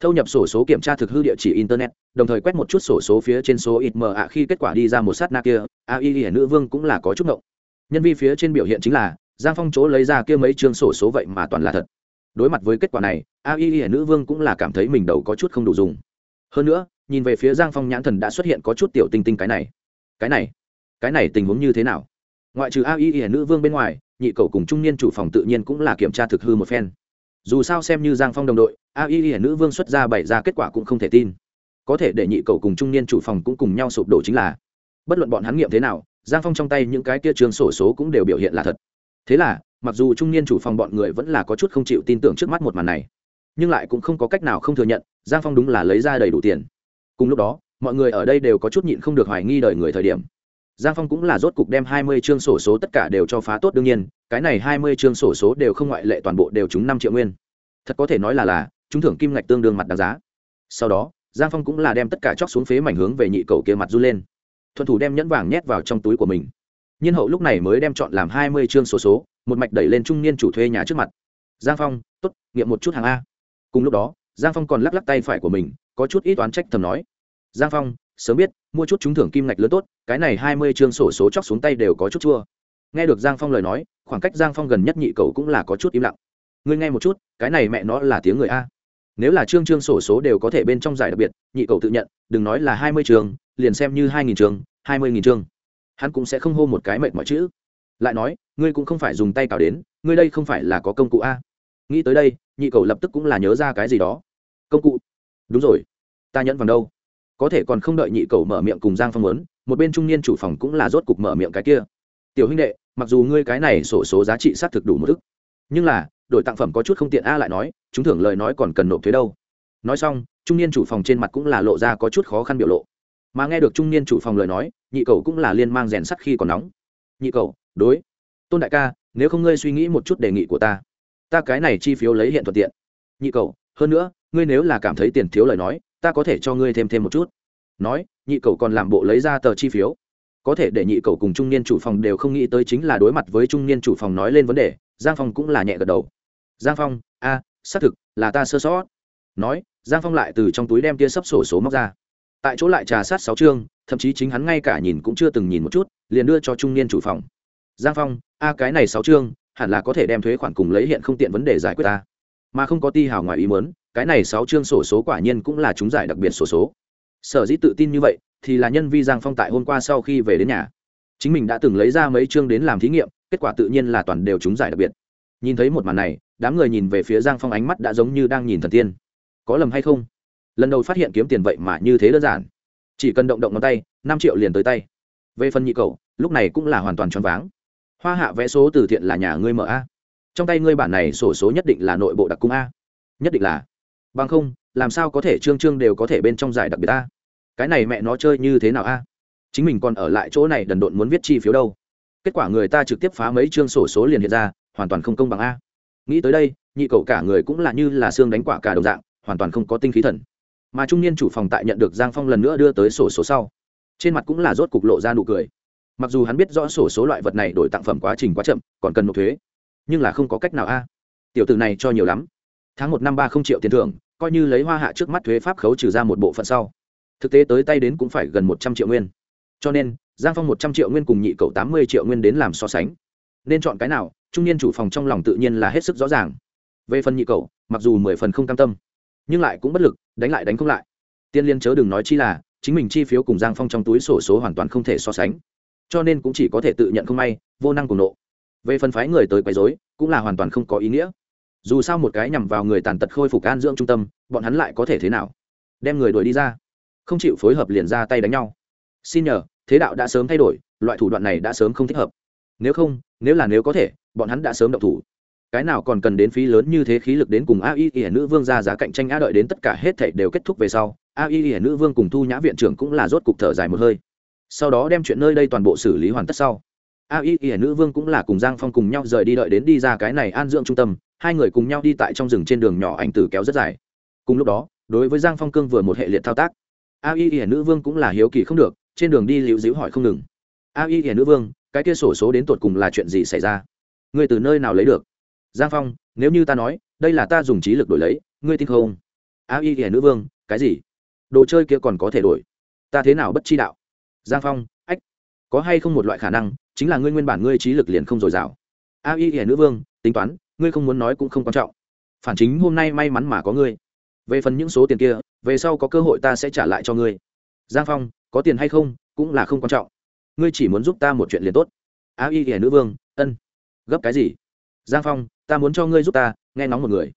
Thâu nhập sổ số kiểm tra thực hư địa chỉ internet, đồng thời quét một chút sổ số phía trên số ít mờ ạ khi kết quả đi ra một sát na kia, a y y nữ vương cũng là có chút ngộng. Nhân vi phía trên biểu hiện chính là, giang phong chỗ lấy ra kia mấy chương sổ số vậy mà toàn là thật. Đối mặt với kết quả này, a y y nữ vương cũng là cảm thấy mình đầu có chút không đủ dùng. Hơn nữa nhìn về phía giang phong nhãn thần đã xuất hiện có chút tiểu tinh tinh cái này. Cái này cái này tình huống như thế nào? Ngoại trừ a y y nữ vương bên ngoài, nhị cầu cùng trung niên chủ phòng tự nhiên cũng là kiểm tra thực hư một phen. Dù sao xem như giang phong đồng đội, a y y nữ vương xuất ra bày ra kết quả cũng không thể tin. Có thể để nhị cầu cùng trung niên chủ phòng cũng cùng nhau sụp đổ chính là, bất luận bọn hắn nghiệm thế nào, giang phong trong tay những cái kia trường sổ số cũng đều biểu hiện là thật. Thế là, mặc dù trung niên chủ phòng bọn người vẫn là có chút không chịu tin tưởng trước mắt một màn này, nhưng lại cũng không có cách nào không thừa nhận, giang phong đúng là lấy ra đầy đủ tiền cùng lúc đó, mọi người ở đây đều có chút nhịn không được hoài nghi đời người thời điểm. Giang phong cũng là rốt cục đem hai mươi chương sổ số tất cả đều cho phá tốt đương nhiên, cái này hai mươi chương sổ số đều không ngoại lệ toàn bộ đều trúng năm triệu nguyên. Thật có thể nói là là, chúng thưởng kim ngạch tương đương mặt đáng giá. Sau đó, giang phong cũng là đem tất cả chóc xuống phế mảnh hướng về nhị cầu kia mặt du lên. Thuận thủ đem nhẫn vàng nhét vào trong túi của mình. Nhiên hậu lúc này mới đem chọn làm hai mươi chương sổ số, một mạch đẩy lên trung niên chủ thuê nhà trước mặt. Giang phong t ố t nghiệm một chút hàng a. Cùng lúc đó, giang phong còn lắc lắc tay phải của mình có chút ít oán trách thầm nói. Giang phong, sớm biết, mua chút trúng thưởng kim ngạch lớn tốt, cái này hai mươi chương sổ số chóc xuống tay đều có chút chua. Nghe được giang phong lời nói, khoảng cách giang phong gần nhất nhị cầu cũng là có chút im lặng. Ngươi nghe một chút, cái này mẹ nó là tiếng người a. Nếu là chương chương sổ số đều có thể bên trong giải đặc biệt, nhị cầu tự nhận, đừng nói là hai mươi trường liền xem như hai nghìn trường hai mươi nghìn chương. Hắn cũng sẽ không hô một cái mệt mọi chữ. Lại nói, ngươi cũng không phải dùng tay cào đến, ngươi đây không phải là có công cụ a. Nghĩ tới đây, nhị cầu lập tức cũng là nhớ ra cái gì đó. Công cụ đúng rồi. Ta nhẫn vàng đâu? Có thể còn không đợi nhị cầu mở miệng cùng giang phong muốn, một bên trung niên chủ phòng cũng là rốt cục mở miệng cái kia. Tiểu huynh đệ, mặc dù ngươi cái này sổ số giá trị xác thực đủ một thức, nhưng là đổi tặng phẩm có chút không tiện a lại nói, chúng thưởng lời nói còn cần nộp thuế đâu. Nói xong, trung niên chủ phòng trên mặt cũng là lộ ra có chút khó khăn biểu lộ. Mà nghe được trung niên chủ phòng lời nói, nhị cầu cũng là liên mang rèn sắt khi còn nóng. Nhị cầu, đối. Tôn đại ca, nếu không ngươi suy nghĩ một chút đề nghị của ta. Ta cái này chi phiếu lấy hiện thuận tiện. Nhị cầu, hơn nữa ngươi nếu là cảm thấy tiền thiếu lời nói, ta có thể cho ngươi thêm thêm một chút. Nói, nhị cầu còn làm bộ lấy ra tờ chi phiếu. Có thể để nhị cầu cùng trung niên chủ phòng đều không nghĩ tới chính là đối mặt với trung niên chủ phòng nói lên vấn đề, giang phong cũng là nhẹ gật đầu. Giang phong, a, xác thực, là ta sơ sót. Nói, giang phong lại từ trong túi đem tia sấp sổ số móc ra. Tại chỗ lại trà sát sáu chương, thậm chí chính hắn ngay cả nhìn cũng chưa từng nhìn một chút, liền đưa cho trung niên chủ phòng. Giang phong, a, cái này sáu chương, hẳn là có thể đem thuế khoản cùng lấy hiện không tiện vấn đề giải quyết ta. Mà không có ti hào ngoài ý muốn cái này sáu chương sổ số quả nhiên cũng là chúng giải đặc biệt sổ số. Sở dĩ tự tin như vậy, thì là nhân vi giang phong tại hôm qua sau khi về đến nhà. Chính mình đã từng lấy ra mấy chương đến làm thí nghiệm, kết quả tự nhiên là toàn đều chúng giải đặc biệt. Nhìn thấy một màn này, đám người nhìn về phía giang phong ánh mắt đã giống như đang nhìn thần tiên. Có lầm hay không? Lần đầu phát hiện kiếm tiền vậy mà như thế đơn giản. Chỉ cần động động ngón tay, năm triệu liền tới tay. Về phần nhị cầu, lúc này cũng là hoàn toàn choáng váng. Hoa hạ vẽ số từ thiện là nhà ngươi mở a. Trong tay ngươi bản này sổ số nhất định là nội bộ đặc cung a. Nhất định là bằng không, làm sao có thể trương trương đều có thể bên trong giải đặc biệt ta. cái này mẹ nó chơi như thế nào a? Chính mình còn ở lại chỗ này đần độn muốn viết chi phiếu đâu. Kết quả người ta trực tiếp phá mấy chương sổ số liền hiện ra, hoàn toàn không công bằng a. Nghĩ tới đây, nhị cậu cả người cũng là như là xương đánh quả cả đồng dạng, hoàn toàn không có tinh khí thần. Mà trung niên chủ phòng tại nhận được giang phong lần nữa đưa tới sổ số sau, trên mặt cũng là rốt cục lộ ra nụ cười. Mặc dù hắn biết rõ sổ số loại vật này đổi tặng phẩm quá trình quá chậm, còn cần nộp thuế, nhưng là không có cách nào a. Tiểu tử này cho nhiều lắm. Tháng một năm ba không triệu tiền thưởng coi như lấy hoa hạ trước mắt thuế pháp khấu trừ ra một bộ phận sau. Thực tế tới tay đến cũng phải gần một trăm triệu nguyên. Cho nên, giang phong một trăm triệu nguyên cùng nhị cậu tám mươi triệu nguyên đến làm so sánh. Nên chọn cái nào, trung niên chủ phòng trong lòng tự nhiên là hết sức rõ ràng. Về phần nhị cậu, mặc dù mười phần không cam tâm, nhưng lại cũng bất lực, đánh lại đánh không lại. Tiên liên chớ đừng nói chi là, chính mình chi phiếu cùng giang phong trong túi sổ số hoàn toàn không thể so sánh. Cho nên cũng chỉ có thể tự nhận không may, vô năng cùng nộ. Về phần phái người tới quấy dối cũng là hoàn toàn không có ý nghĩa dù sao một cái nhằm vào người tàn tật khôi phục an dưỡng trung tâm, bọn hắn lại có thể thế nào? Đem người đuổi đi ra. Không chịu phối hợp liền ra tay đánh nhau. Xin nhờ, thế đạo đã sớm thay đổi, loại thủ đoạn này đã sớm không thích hợp. Nếu không, nếu là nếu có thể, bọn hắn đã sớm động thủ. Cái nào còn cần đến phí lớn như thế khí lực đến cùng a y ỉa nữ vương ra giá cạnh tranh a đợi đến tất cả hết thảy đều kết thúc về sau, a y ỉa nữ vương cùng thu nhã viện trưởng cũng là rốt cục thở dài một hơi. Sau đó đem chuyện nơi đây toàn bộ xử lý hoàn tất sau. A y ỉa nữ vương cũng là cùng giang phong cùng nhau rời đi đợi đến đi ra cái này an dưỡng trung tâm hai người cùng nhau đi tại trong rừng trên đường nhỏ ảnh tử kéo rất dài. Cùng lúc đó, đối với giang phong cương vừa một hệ liệt thao tác, a y ỉa nữ vương cũng là hiếu kỳ không được, trên đường đi liễu dĩu hỏi không ngừng. A y ỉa nữ vương, cái kia sổ số đến tột cùng là chuyện gì xảy ra? Ngươi từ nơi nào lấy được? Giang phong, nếu như ta nói, đây là ta dùng trí lực đổi lấy, ngươi tin không? A y ỉa nữ vương, cái gì? Đồ chơi kia còn có thể đổi? Ta thế nào bất chi đạo? Giang phong, ách, có hay không một loại khả năng, chính là ngươi nguyên bản ngươi trí lực liền không dồi dào. A y ỉa nữ vương, tính toán ngươi không muốn nói cũng không quan trọng. Phản chính hôm nay may mắn mà có ngươi. Về phần những số tiền kia, về sau có cơ hội ta sẽ trả lại cho ngươi. Giang phong, có tiền hay không, cũng là không quan trọng. Ngươi chỉ muốn giúp ta một chuyện liền tốt. A y ỉa nữ vương, ân. Gấp cái gì? Giang phong, ta muốn cho ngươi giúp ta, nghe nóng một người.